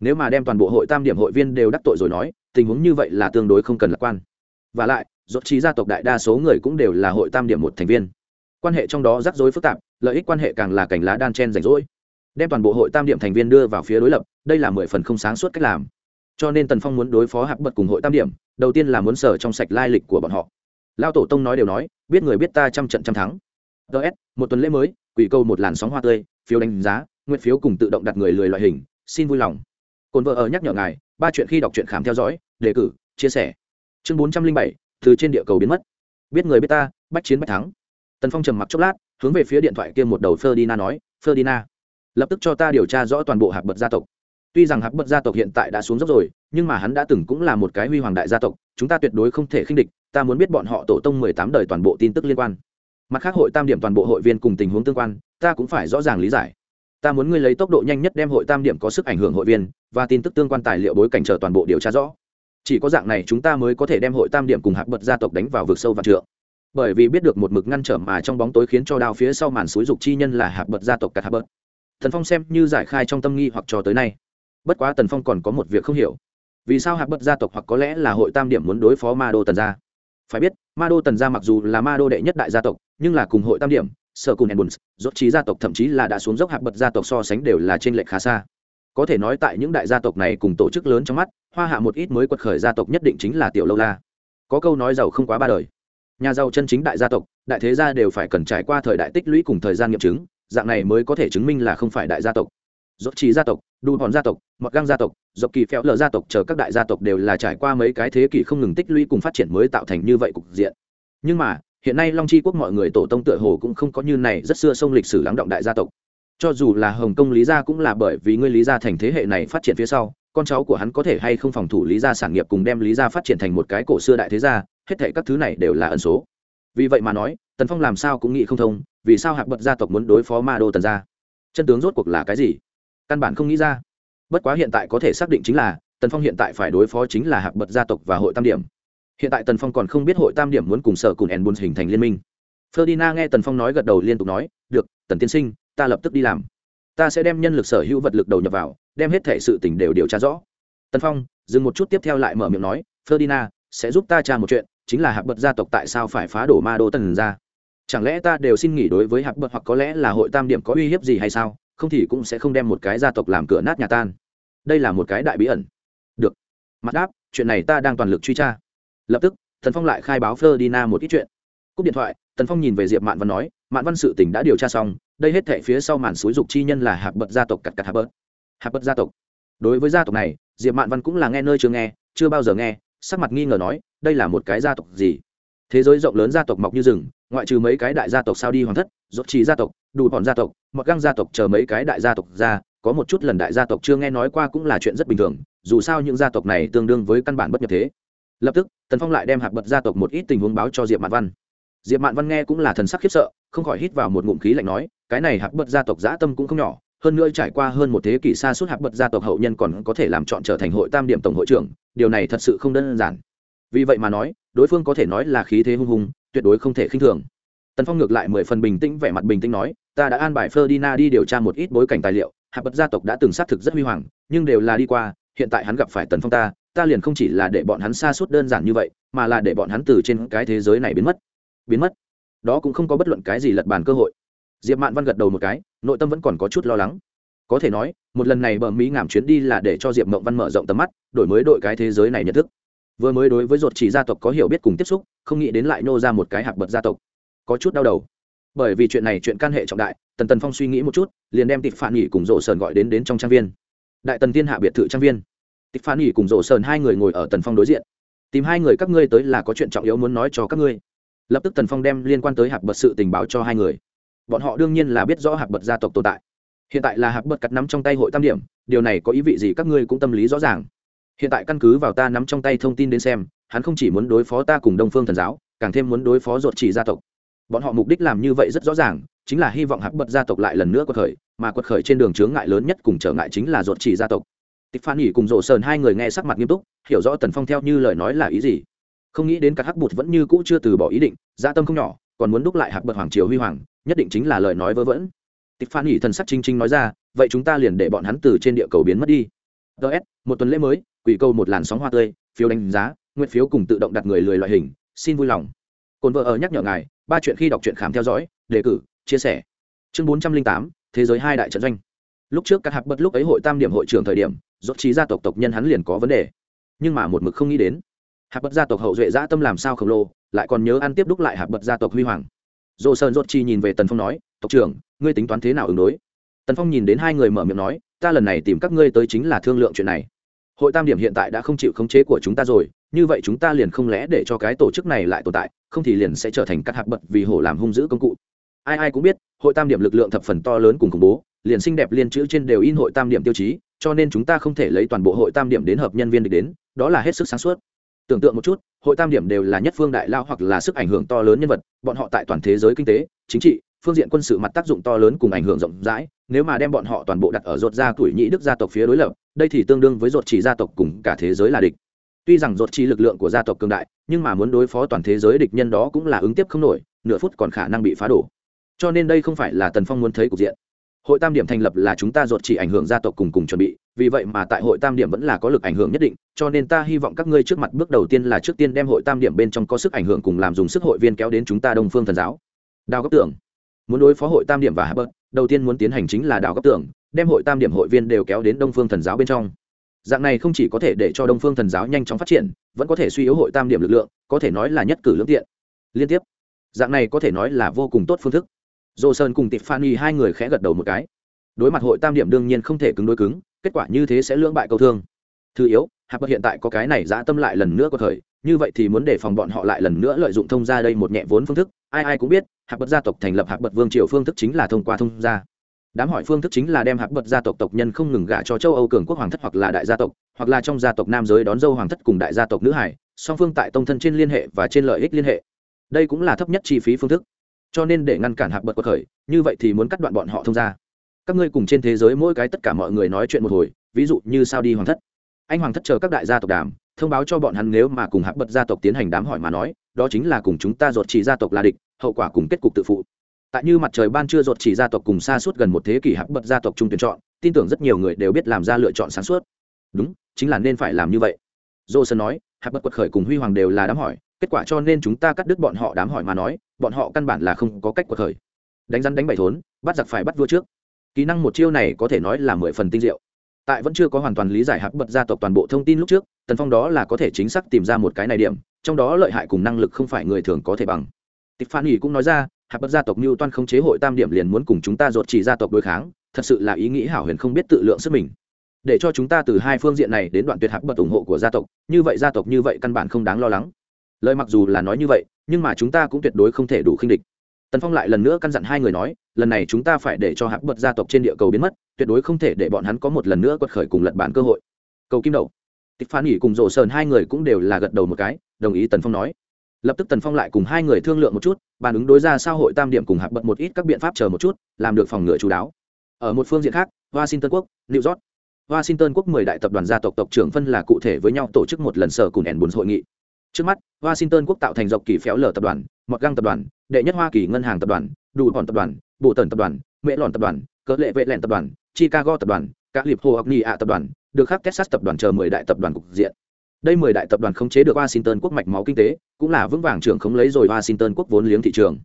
Nếu mà đem toàn bộ hội tam điểm hội viên đều đắc tội rồi nói, tình huống như vậy là tương đối không cần lạc quan. Và lại rốt chi gia tộc đại đa số người cũng đều là hội tam điểm một thành viên. Quan hệ trong đó rắc rối phức tạp, lợi ích quan hệ càng là cảnh lá đan chen rảnh rỗi. Đem toàn bộ hội tam điểm thành viên đưa vào phía đối lập, đây là mười phần không sáng suốt cách làm. Cho nên tần phong muốn đối phó hạc bật cùng hội tam điểm, đầu tiên là muốn sở trong sạch lai lịch của bọn họ. Lao tổ tông nói đều nói, biết người biết ta trăm trận trăm thắng. Ts một tuần lễ mới, quỷ câu một làn sóng hoa tươi, phiếu đánh giá, nguyện phiếu cùng tự động đặt người lười loại hình, xin vui lòng. Cồn vợ ở nhắc nhở ngài, ba chuyện khi đọc truyện khám theo dõi, đề cử, chia sẻ. Chương bốn trăm linh bảy từ trên địa cầu biến mất. Biết người biết ta, bách chiến bách thắng. Tần phong trầm mặc chốc lát, hướng về phía điện thoại kia một đầu ferdina nói ferdina lập tức cho ta điều tra rõ toàn bộ hạc bật gia tộc. Tuy rằng hạc bật gia tộc hiện tại đã xuống dốc rồi, nhưng mà hắn đã từng cũng là một cái huy hoàng đại gia tộc, chúng ta tuyệt đối không thể khinh địch, ta muốn biết bọn họ tổ tông mười tám đời toàn bộ tin tức liên quan. Mặt khác hội tam điểm toàn bộ hội viên cùng tình huống tương quan, ta cũng phải rõ ràng lý giải. Ta muốn ngươi lấy tốc độ nhanh nhất đem hội tam điểm có sức ảnh hưởng hội viên và tin tức tương quan tài liệu bối cảnh chờ toàn bộ điều tra rõ chỉ có dạng này chúng ta mới có thể đem hội tam điểm cùng hạc bật gia tộc đánh vào vực sâu và trượng. Bởi vì biết được một mực ngăn trở mà trong bóng tối khiến cho đao phía sau màn suối dục chi nhân là hạc bật gia tộc cả hạc bật. Thần phong xem như giải khai trong tâm nghi hoặc cho tới nay. Bất quá tần phong còn có một việc không hiểu. Vì sao hạc bật gia tộc hoặc có lẽ là hội tam điểm muốn đối phó ma đô tần gia? Phải biết, ma đô tần gia mặc dù là ma đô đệ nhất đại gia tộc, nhưng là cùng hội tam điểm, sở cùng enbuns rốt trí gia tộc thậm chí là đã xuống dốc hạc bật gia tộc so sánh đều là trên lệch khá xa có thể nói tại những đại gia tộc này cùng tổ chức lớn trong mắt, hoa hạ một ít mới quật khởi gia tộc nhất định chính là tiểu lâu la. Có câu nói giàu không quá ba đời. Nhà giàu chân chính đại gia tộc, đại thế gia đều phải cần trải qua thời đại tích lũy cùng thời gian nghiệm chứng, dạng này mới có thể chứng minh là không phải đại gia tộc. Dốc trí gia tộc, đu hòn gia tộc mọt găng gia tộc dọc kỳ phèo lờ gia tộc chờ các đại gia tộc đều là trải qua mấy cái thế kỷ không ngừng tích lũy cùng phát triển mới tạo thành như vậy cục diện. Nhưng mà, hiện nay long chi quốc mọi người tổ tông tựa hồ cũng không có như này rất xưa sông lịch sử lắng động đại gia tộc cho dù là hồng kông lý gia cũng là bởi vì ngươi lý gia thành thế hệ này phát triển phía sau, con cháu của hắn có thể hay không phòng thủ lý gia sản nghiệp cùng đem lý gia phát triển thành một cái cổ xưa đại thế gia, hết thể các thứ này đều là ẩn số. Vì vậy mà nói, tần phong làm sao cũng nghĩ không thông, vì sao hạc bật gia tộc muốn đối phó ma đô tần gia? Chân tướng rốt cuộc là cái gì? Căn bản không nghĩ ra. Bất quá hiện tại có thể xác định chính là, tần phong hiện tại phải đối phó chính là hạc bật gia tộc và hội tam điểm. Hiện tại tần phong còn không biết hội tam điểm muốn cùng sở cùng ẩn bùn hình thành liên minh. Ferdinand nghe tần phong nói gật đầu liên tục nói, được, tần tiên sinh ta lập tức đi làm. Ta sẽ đem nhân lực sở hữu vật lực đầu nhập vào, đem hết thể sự tình đều điều tra rõ. Tần phong, dừng một chút tiếp theo lại mở miệng nói, ferdinand, sẽ giúp ta tra một chuyện, chính là hạc bật gia tộc tại sao phải phá đổ ma đô tần ra chẳng lẽ ta đều xin nghỉ đối với hạc bật hoặc có lẽ là hội tam điểm có uy hiếp gì hay sao? Không thì cũng sẽ không đem một cái gia tộc làm cửa nát nhà tan. Đây là một cái đại bí ẩn. Được. Mặt đáp, chuyện này ta đang toàn lực truy tra. Lập tức, tần phong lại khai báo ferdinand một ít chuyện. Cúp điện thoại, tần phong nhìn về diệp mạn và nói mạn văn sự tỉnh đã điều tra xong đây hết thệ phía sau màn xúi dục chi nhân là hạc bật gia tộc cặt cặt hạc bớt hạc bớt gia tộc đối với gia tộc này diệp mạn văn cũng là nghe nơi chưa nghe chưa bao giờ nghe sắc mặt nghi ngờ nói đây là một cái gia tộc gì thế giới rộng lớn gia tộc mọc như rừng ngoại trừ mấy cái đại gia tộc sao đi hoàng thất dốt trí gia tộc đủ bọn gia tộc mọt găng gia tộc chờ mấy cái đại gia tộc ra có một chút lần đại gia tộc chưa nghe nói qua cũng là chuyện rất bình thường dù sao những gia tộc này tương đương với căn bản bất nhập thế lập tức tần phong lại đem hạc bật gia tộc một ít tình huống báo cho diệp mạn văn diệp mạn văn nghe cũng là thần sắc khiếp sợ không khỏi hít vào một ngụm khí lạnh nói, cái này hạc bật gia tộc dã tâm cũng không nhỏ, hơn nữa trải qua hơn một thế kỷ xa suốt hạc bật gia tộc hậu nhân còn có thể làm chọn trở thành hội tam điểm tổng hội trưởng, điều này thật sự không đơn giản. Vì vậy mà nói, đối phương có thể nói là khí thế hung hùng, tuyệt đối không thể khinh thường. Tần phong ngược lại mười phần bình tĩnh, vẻ mặt bình tĩnh nói, ta đã an bài ferdinand đi điều tra một ít bối cảnh tài liệu, hạc bật gia tộc đã từng xác thực rất huy hoàng, nhưng đều là đi qua, hiện tại hắn gặp phải tần phong ta ta liền không chỉ là để bọn hắn xa suốt đơn giản như vậy, mà là để bọn hắn từ trên cái thế giới này biến mất. Biến mất đó cũng không có bất luận cái gì lật bàn cơ hội. Diệp mạn văn gật đầu một cái, nội tâm vẫn còn có chút lo lắng. Có thể nói, một lần này bờ mỹ ngảm chuyến đi là để cho diệp mộng văn mở rộng tầm mắt, đổi mới đội cái thế giới này nhận thức. Vừa mới đối với ruột chỉ gia tộc có hiểu biết cùng tiếp xúc, không nghĩ đến lại nô ra một cái hạc bật gia tộc. Có chút đau đầu. Bởi vì chuyện này chuyện can hệ trọng đại, tần tần phong suy nghĩ một chút, liền đem Tịch phản nghỉ cùng rổ sơn gọi đến đến trong trang viên. Đại tần thiên hạ biệt thự trang viên. Tịch phản nghỉ cùng rổ sơn hai người ngồi ở tần phong đối diện. Tìm hai người các ngươi tới là có chuyện trọng yếu muốn nói cho các ngươi lập tức tần phong đem liên quan tới hạc bật sự tình báo cho hai người. Bọn họ đương nhiên là biết rõ hạc bật gia tộc tồn tại. Hiện tại là hạc bật cắt nắm trong tay hội tam điểm, điều này có ý vị gì các ngươi cũng tâm lý rõ ràng. Hiện tại căn cứ vào ta nắm trong tay thông tin đến xem, hắn không chỉ muốn đối phó ta cùng đông phương thần giáo, càng thêm muốn đối phó ruột chỉ gia tộc. Bọn họ mục đích làm như vậy rất rõ ràng, chính là hy vọng hạc bật gia tộc lại lần nữa quật khởi, mà quật khởi trên đường chướng ngại lớn nhất cùng trở ngại chính là ruột chỉ gia tộc. Tịch phan nghỉ cùng rộ sơn hai người nghe sắc mặt nghiêm túc, hiểu rõ tần phong theo như lời nói là ý gì không nghĩ đến cả hắc bụt vẫn như cũ chưa từ bỏ ý định gia tâm không nhỏ, còn muốn đúc lại hạc bậc hoàng triều huy hoàng, nhất định chính là lời nói vớ vẩn. Tịch phan hỉ thần sắc chinh chinh nói ra, vậy chúng ta liền để bọn hắn từ trên địa cầu biến mất đi. Ts một tuần lễ mới, quỷ câu một làn sóng hoa tươi, phiếu đánh giá, nguyện phiếu cùng tự động đặt người lười loại hình, xin vui lòng. Cồn vợ ở nhắc nhở ngài, ba chuyện khi đọc truyện khám theo dõi, đề cử, chia sẻ. Chương bốn trăm linh tám, thế giới hai đại trận doanh. Lúc trước các hạc bất lúc ấy hội tam điểm hội trưởng thời điểm dốt trí gia tộc tộc nhân hắn liền có vấn đề. Nhưng mà một mực không nghĩ đến hạp bất gia tộc hậu duệ dã tâm làm sao khổng lồ, lại còn nhớ ăn tiếp đúc lại hạp bất gia tộc huy hoàng. Dồ sơn dốt chi nhìn về tần phong nói, tộc trưởng, ngươi tính toán thế nào ứng đối? Tần phong nhìn đến hai người mở miệng nói, ta lần này tìm các ngươi tới chính là thương lượng chuyện này. Hội tam điểm hiện tại đã không chịu khống chế của chúng ta rồi, như vậy chúng ta liền không lẽ để cho cái tổ chức này lại tồn tại, không thì liền sẽ trở thành các hạt bật vì hổ làm hung dữ công cụ. Ai ai cũng biết, hội tam điểm lực lượng thập phần to lớn cùng khủng bố, liền xinh đẹp liên chữ trên đều in hội tam điểm tiêu chí, cho nên chúng ta không thể lấy toàn bộ hội tam điểm đến hợp nhân viên địch đến, đó là hết sức sáng suốt tưởng tượng một chút, hội tam điểm đều là nhất phương đại lao hoặc là sức ảnh hưởng to lớn nhân vật, bọn họ tại toàn thế giới kinh tế, chính trị, phương diện quân sự mặt tác dụng to lớn cùng ảnh hưởng rộng rãi, nếu mà đem bọn họ toàn bộ đặt ở ruột gia tuổi nhĩ đức gia tộc phía đối lập, đây thì tương đương với ruột chỉ gia tộc cùng cả thế giới là địch. Tuy rằng ruột chỉ lực lượng của gia tộc cường đại, nhưng mà muốn đối phó toàn thế giới địch nhân đó cũng là ứng tiếp không nổi, nửa phút còn khả năng bị phá đổ. Cho nên đây không phải là tần phong muốn thấy cục diện. Hội tam điểm thành lập là chúng ta ruột chỉ ảnh hưởng gia tộc cùng cùng chuẩn bị vì vậy mà tại hội tam điểm vẫn là có lực ảnh hưởng nhất định, cho nên ta hy vọng các ngươi trước mặt bước đầu tiên là trước tiên đem hội tam điểm bên trong có sức ảnh hưởng cùng làm dùng sức hội viên kéo đến chúng ta đông phương thần giáo. Đào góc tưởng. Muốn đối phó hội tam điểm và hạ bớt, đầu tiên muốn tiến hành chính là đào góc tưởng, đem hội tam điểm hội viên đều kéo đến đông phương thần giáo bên trong. Dạng này không chỉ có thể để cho đông phương thần giáo nhanh chóng phát triển, vẫn có thể suy yếu hội tam điểm lực lượng, có thể nói là nhất cử lương tiện. Liên tiếp. Dạng này có thể nói là vô cùng tốt phương thức. Dồ sơn cùng tịp phan y hai người khẽ gật đầu một cái. Đối mặt hội tam điểm đương nhiên không thể cứng đối cứng kết quả như thế sẽ lưỡng bại câu thương. Thứ yếu hạp bật hiện tại có cái này dã tâm lại lần nữa có thời, như vậy thì muốn đề phòng bọn họ lại lần nữa lợi dụng thông ra đây một nhẹ vốn phương thức. Ai ai cũng biết hạp bật gia tộc thành lập hạp bật vương triều phương thức chính là thông qua thông gia. Đám hỏi phương thức chính là đem hạp bật gia tộc tộc nhân không ngừng gả cho châu âu cường quốc hoàng thất hoặc là đại gia tộc, hoặc là trong gia tộc nam giới đón dâu hoàng thất cùng đại gia tộc nữ hải, song phương tại tông thân trên liên hệ và trên lợi ích liên hệ. Đây cũng là thấp nhất chi phí phương thức. Cho nên để ngăn cản hạp bật cuộc khởi như vậy thì muốn cắt đoạn bọn họ thông ra các ngươi cùng trên thế giới mỗi cái tất cả mọi người nói chuyện một hồi, ví dụ như sao đi hoàng thất. Anh hoàng thất chờ các đại gia tộc đàm, thông báo cho bọn hắn nếu mà cùng hạc bật gia tộc tiến hành đám hỏi mà nói, đó chính là cùng chúng ta ruột chỉ gia tộc là địch, hậu quả cùng kết cục tự phụ. Tại như mặt trời ban trưa ruột chỉ gia tộc cùng xa suốt gần một thế kỷ hạc bật gia tộc chung tuyển chọn, tin tưởng rất nhiều người đều biết làm ra lựa chọn sáng suốt. Đúng, chính là nên phải làm như vậy. Dô sơn nói, hạc bật quật khởi cùng huy hoàng đều là đám hỏi, kết quả cho nên chúng ta cắt đứt bọn họ đám hỏi mà nói, bọn họ căn bản là không có cách quật khởi. Đánh rắn đánh bậy thốn, bắt giặc phải bắt vua trước kỹ năng một chiêu này có thể nói là mười phần tinh diệu. Tại vẫn chưa có hoàn toàn lý giải hạc bật gia tộc toàn bộ thông tin lúc trước, tần phong đó là có thể chính xác tìm ra một cái này điểm, trong đó lợi hại cùng năng lực không phải người thường có thể bằng. Tịch phan nghỉ cũng nói ra hạc bật gia tộc mưu toan không chế hội tam điểm liền muốn cùng chúng ta dột chỉ gia tộc đối kháng, thật sự là ý nghĩ hảo huyền không biết tự lượng sức mình. Để cho chúng ta từ hai phương diện này đến đoạn tuyệt hạc bật ủng hộ của gia tộc, như vậy gia tộc như vậy căn bản không đáng lo lắng. Lời mặc dù là nói như vậy, nhưng mà chúng ta cũng tuyệt đối không thể đủ khinh địch tần phong lại lần nữa căn dặn hai người nói, lần này chúng ta phải để cho hạc bật gia tộc trên địa cầu biến mất, tuyệt đối không thể để bọn hắn có một lần nữa quật khởi cùng lật bản cơ hội. Cầu kim đầu. Tịch phan nghỉ cùng rổ sơn hai người cũng đều là gật đầu một cái, đồng ý tần phong nói. Lập tức tần phong lại cùng hai người thương lượng một chút, bàn ứng đối ra sao hội tam điểm cùng hạc bật một ít các biện pháp chờ một chút, làm được phòng ngừa chú đáo. Ở một phương diện khác, washington quốc, new york. Washington quốc mười đại tập đoàn gia tộc tộc trưởng phân là cụ thể với nhau tổ chức một lần sở cùng ẻn bốn hội nghị. Trước mắt, washington quốc tạo thành dọc kỳ phéo lở tập đoàn, mọt găng tập đoàn đệ nhất hoa kỳ ngân hàng tập đoàn đủ bọn tập đoàn bộ tần tập đoàn, mễ lòn tập đoàn cỡ lệ vệ lẹn tập đoàn, chicago tập đoàn các liệp hồ học nghị ạ tập đoàn, được khắc texas tập đoàn chờ mười đại tập đoàn cục diện. Đây mười đại tập đoàn khống chế được washington quốc mạch máu kinh tế, cũng là vững vàng trưởng khống lấy rồi washington quốc vốn liếng thị trường.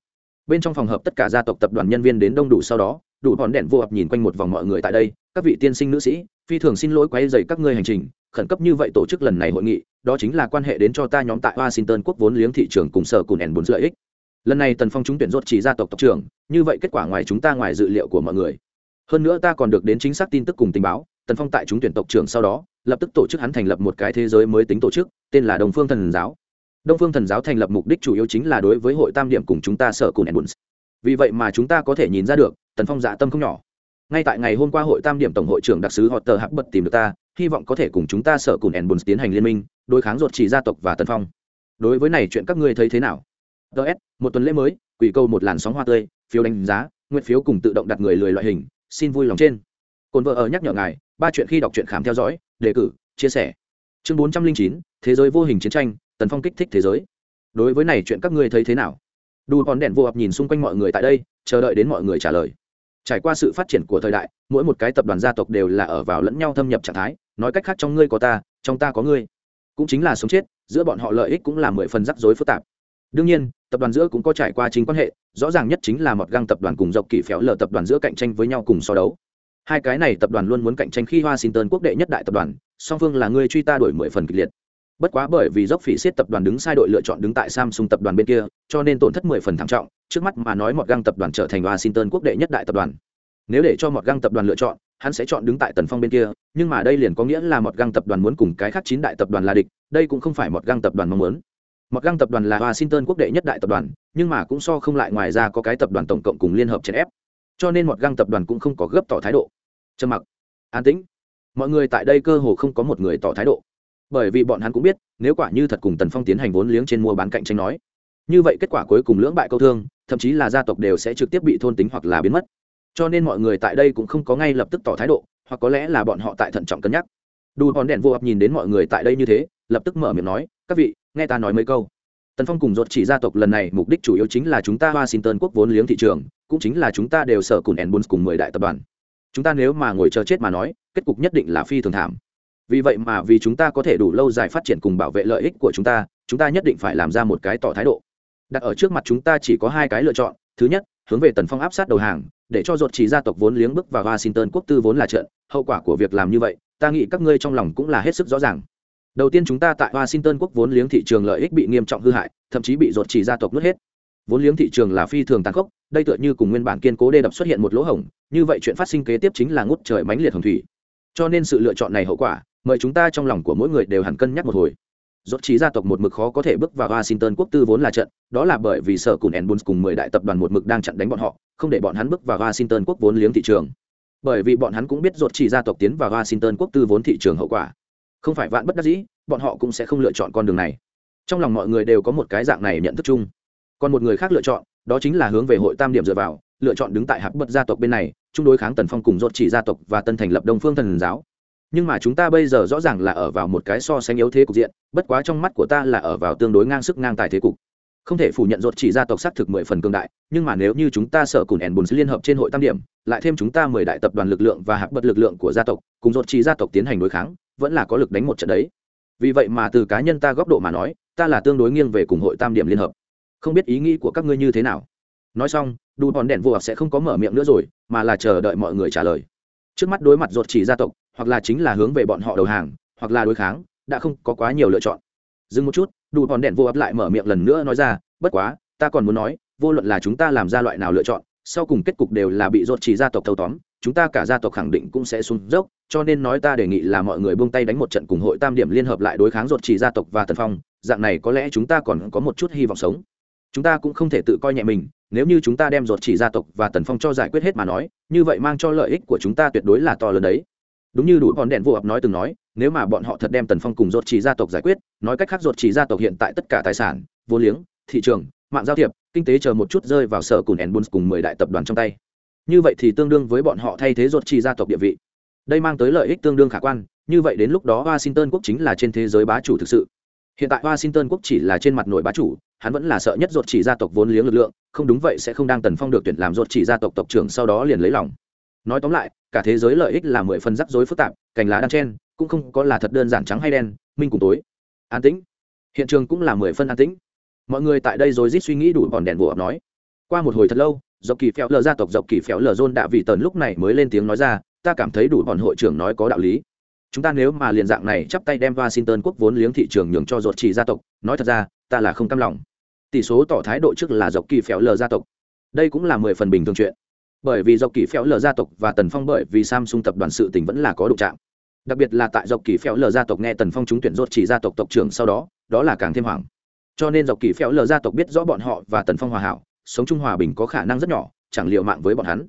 Bên trong phòng hợp tất cả gia tộc tập đoàn nhân viên đến đông đủ sau đó đủ bọn đèn vô hợp nhìn quanh một vòng mọi người tại đây, các vị tiên sinh nữ sĩ, phi thường xin lỗi quay dày các ngươi hành trình, khẩn cấp như vậy tổ chức lần này hội nghị, đó chính là quan hệ đến cho ta nhóm tại washington quốc vốn liếng thị trường cùng sở cùn ẻn bốn lợi ích lần này tần phong chúng tuyển rốt chỉ gia tộc tộc trưởng, như vậy kết quả ngoài chúng ta ngoài dự liệu của mọi người. Hơn nữa ta còn được đến chính xác tin tức cùng tình báo, tần phong tại chúng tuyển tộc trưởng sau đó, lập tức tổ chức hắn thành lập một cái thế giới mới tính tổ chức, tên là đồng phương thần giáo. Đông phương thần giáo thành lập mục đích chủ yếu chính là đối với hội tam điểm cùng chúng ta sở cùng edmunds. Vì vậy mà chúng ta có thể nhìn ra được, tần phong dạ tâm không nhỏ. Ngay tại ngày hôm qua hội tam điểm tổng hội trưởng đặc sứ họ tờ hắc bật tìm được ta, hy vọng có thể cùng chúng ta sở cùng edmunds tiến hành liên minh, đối kháng ruột chỉ gia tộc và tần phong. Đối với này chuyện các ngươi thấy thế nào? Ts một tuần lễ mới, quỷ câu một làn sóng hoa tươi, phiếu đánh giá, nguyện phiếu cùng tự động đặt người lười loại hình, xin vui lòng trên. Cồn vợ ở nhắc nhở ngài, ba chuyện khi đọc truyện khám theo dõi, đề cử, chia sẻ. Chương bốn trăm linh chín, thế giới vô hình chiến tranh, tần phong kích thích thế giới. Đối với này chuyện các ngươi thấy thế nào? Đu còn đèn vô ập nhìn xung quanh mọi người tại đây, chờ đợi đến mọi người trả lời. Trải qua sự phát triển của thời đại, mỗi một cái tập đoàn gia tộc đều là ở vào lẫn nhau thâm nhập trạng thái, nói cách khác trong ngươi có ta, trong ta có ngươi. Cũng chính là sống chết, giữa bọn họ lợi ích cũng là mười phần rắc rối phức tạp. Đương nhiên tập đoàn giữa cũng có trải qua chính quan hệ rõ ràng nhất chính là một găng tập đoàn cùng dọc kỳ phéo lờ tập đoàn giữa cạnh tranh với nhau cùng so đấu hai cái này tập đoàn luôn muốn cạnh tranh khi washington quốc đệ nhất đại tập đoàn song phương là người truy ta đổi mười phần kịch liệt bất quá bởi vì dốc phỉ xiết tập đoàn đứng sai đội lựa chọn đứng tại samsung tập đoàn bên kia cho nên tổn thất mười phần thảm trọng trước mắt mà nói một găng tập đoàn trở thành washington quốc đệ nhất đại tập đoàn nếu để cho một găng tập đoàn lựa chọn hắn sẽ chọn đứng tại tần phong bên kia nhưng mà đây liền có nghĩa là một găng tập đoàn muốn cùng cái khác chín đại tập đoàn là địch đây cũng không phải một găng tập đoàn mong muốn mặc găng tập đoàn là washington quốc đệ nhất đại tập đoàn, nhưng mà cũng so không lại ngoài ra có cái tập đoàn tổng cộng cùng liên hợp chèn ép. Cho nên một găng tập đoàn cũng không có gấp tỏ thái độ. Trầm mặc. An tĩnh. Mọi người tại đây cơ hồ không có một người tỏ thái độ. Bởi vì bọn hắn cũng biết, nếu quả như thật cùng tần phong tiến hành vốn liếng trên mua bán cạnh tranh nói, như vậy kết quả cuối cùng lưỡng bại câu thương, thậm chí là gia tộc đều sẽ trực tiếp bị thôn tính hoặc là biến mất. Cho nên mọi người tại đây cũng không có ngay lập tức tỏ thái độ, hoặc có lẽ là bọn họ tại thận trọng cân nhắc. Đủ hòn đèn vô hợp nhìn đến mọi người tại đây như thế, lập tức mở miệng nói, các vị nghe ta nói mấy câu. Tần phong cùng dột chỉ gia tộc lần này, mục đích chủ yếu chính là chúng ta washington quốc vốn liếng thị trường, cũng chính là chúng ta đều sở cùng enbuns cùng mười đại tập đoàn. Chúng ta nếu mà ngồi chờ chết mà nói, kết cục nhất định là phi thường thảm. Vì vậy mà vì chúng ta có thể đủ lâu dài phát triển cùng bảo vệ lợi ích của chúng ta chúng ta nhất định phải làm ra một cái tỏ thái độ. Đặt ở trước mặt chúng ta chỉ có hai cái lựa chọn, thứ nhất, hướng về tần phong áp sát đầu hàng, để cho dột chỉ gia tộc vốn liếng bước vào washington quốc tư vốn là trận, hậu quả của việc làm như vậy, ta nghĩ các ngươi trong lòng cũng là hết sức rõ ràng đầu tiên chúng ta tại washington quốc vốn liếng thị trường lợi ích bị nghiêm trọng hư hại, thậm chí bị dột chỉ gia tộc nuốt hết. Vốn liếng thị trường là phi thường tàn khốc, đây tựa như cùng nguyên bản kiên cố đê đập xuất hiện một lỗ hổng, như vậy chuyện phát sinh kế tiếp chính là ngút trời mánh liệt hồng thủy. Cho nên sự lựa chọn này hậu quả, mời chúng ta trong lòng của mỗi người đều hẳn cân nhắc một hồi. Dốt trí gia tộc một mực khó có thể bước vào washington quốc tư vốn là trận, đó là bởi vì sở cùng enbuns cùng mười đại tập đoàn một mực đang chặn đánh bọn họ, không để bọn hắn bước vào washington quốc vốn liếng thị trường. Bởi vì bọn hắn cũng biết dốt chỉ gia tộc tiến vào washington quốc tư vốn thị trường hậu quả không phải vạn bất đắc dĩ, bọn họ cũng sẽ không lựa chọn con đường này. Trong lòng mọi người đều có một cái dạng này nhận thức chung. Còn một người khác lựa chọn, đó chính là hướng về hội tam điểm dựa vào, lựa chọn đứng tại hạc bật gia tộc bên này, chung đối kháng tần phong cùng dốt chỉ gia tộc và tân thành lập đông phương thần giáo. Nhưng mà chúng ta bây giờ rõ ràng là ở vào một cái so sánh yếu thế cục diện, bất quá trong mắt của ta là ở vào tương đối ngang sức ngang tài thế cục. Không thể phủ nhận dốt chỉ gia tộc xác thực mười phần cương đại, nhưng mà nếu như chúng ta sợ cùng ẻn bùn liên hợp trên hội tam điểm, lại thêm chúng ta mười đại tập đoàn lực lượng và hạc bật lực lượng của gia tộc, cùng dốt chỉ gia tộc tiến hành đối kháng vẫn là có lực đánh một trận đấy. Vì vậy mà từ cá nhân ta góc độ mà nói, ta là tương đối nghiêng về cùng hội tam điểm liên hợp. Không biết ý nghĩ của các ngươi như thế nào. Nói xong đủ hòn đèn vô sẽ không có mở miệng nữa rồi, mà là chờ đợi mọi người trả lời. Trước mắt đối mặt ruột chỉ gia tộc, hoặc là chính là hướng về bọn họ đầu hàng, hoặc là đối kháng, đã không có quá nhiều lựa chọn. Dừng một chút đủ hòn đèn vô ấp lại mở miệng lần nữa nói ra, bất quá, ta còn muốn nói, vô luận là chúng ta làm ra loại nào lựa chọn, sau cùng kết cục đều là bị ruột chỉ gia tộc thâu tóm chúng ta cả gia tộc khẳng định cũng sẽ xuống dốc, cho nên nói ta đề nghị là mọi người buông tay đánh một trận cùng hội tam điểm liên hợp lại đối kháng ruột chỉ gia tộc và tần phong, dạng này có lẽ chúng ta còn có một chút hy vọng sống. Chúng ta cũng không thể tự coi nhẹ mình, nếu như chúng ta đem ruột chỉ gia tộc và tần phong cho giải quyết hết mà nói, như vậy mang cho lợi ích của chúng ta tuyệt đối là to lớn đấy. Đúng như đủ bọn đèn vô ập nói từng nói, nếu mà bọn họ thật đem tần phong cùng ruột chỉ gia tộc giải quyết, nói cách khác ruột chỉ gia tộc hiện tại tất cả tài sản, vô liếng, thị trường, mạng giao thiệp, kinh tế chờ một chút rơi vào sở cùn enbuns cùng mười đại tập đoàn trong tay như vậy thì tương đương với bọn họ thay thế ruột chỉ gia tộc địa vị. Đây mang tới lợi ích tương đương khả quan, như vậy đến lúc đó washington quốc chính là trên thế giới bá chủ thực sự. Hiện tại washington quốc chỉ là trên mặt nổi bá chủ, hắn vẫn là sợ nhất ruột chỉ gia tộc vốn liếng lực lượng, không đúng vậy sẽ không đang tần phong được tuyển làm ruột chỉ gia tộc tộc trưởng sau đó liền lấy lòng. Nói tóm lại, cả thế giới lợi ích là mười phần rắc rối phức tạp, cành lá đan chen, cũng không có là thật đơn giản trắng hay đen, minh cùng tối. An tĩnh. Hiện trường cũng là mười phân an tĩnh. Mọi người tại đây rồi rít suy nghĩ đủ bọn đèn vụ nói. Qua một hồi thật lâu dọc kỳ phéo lờ gia tộc, dọc kỳ phéo lờ dôn đạ vị tần lúc này mới lên tiếng nói ra, ta cảm thấy đủ bọn hội trưởng nói có đạo lý. Chúng ta nếu mà liền dạng này chắp tay đem washington quốc vốn liếng thị trường nhường cho ruột chỉ gia tộc, nói thật ra, ta là không cam lòng. Tỷ số tỏ thái độ trước là dọc kỳ phéo lờ gia tộc. Đây cũng là mười phần bình thường chuyện. Bởi vì dọc kỳ phéo lờ gia tộc và tần phong bởi vì samsung tập đoàn sự tình vẫn là có đụng chạm. Đặc biệt là tại dọc kỳ phéo lờ gia tộc nghe tần phong trúng tuyển rốt chỉ gia tộc tộc trưởng sau đó đó là càng thêm hoảng. Cho nên dọc kỳ phéo lờ gia tộc biết rõ bọn họ và tần phong hòa hảo sống chung hòa bình có khả năng rất nhỏ, chẳng liệu mạng với bọn hắn.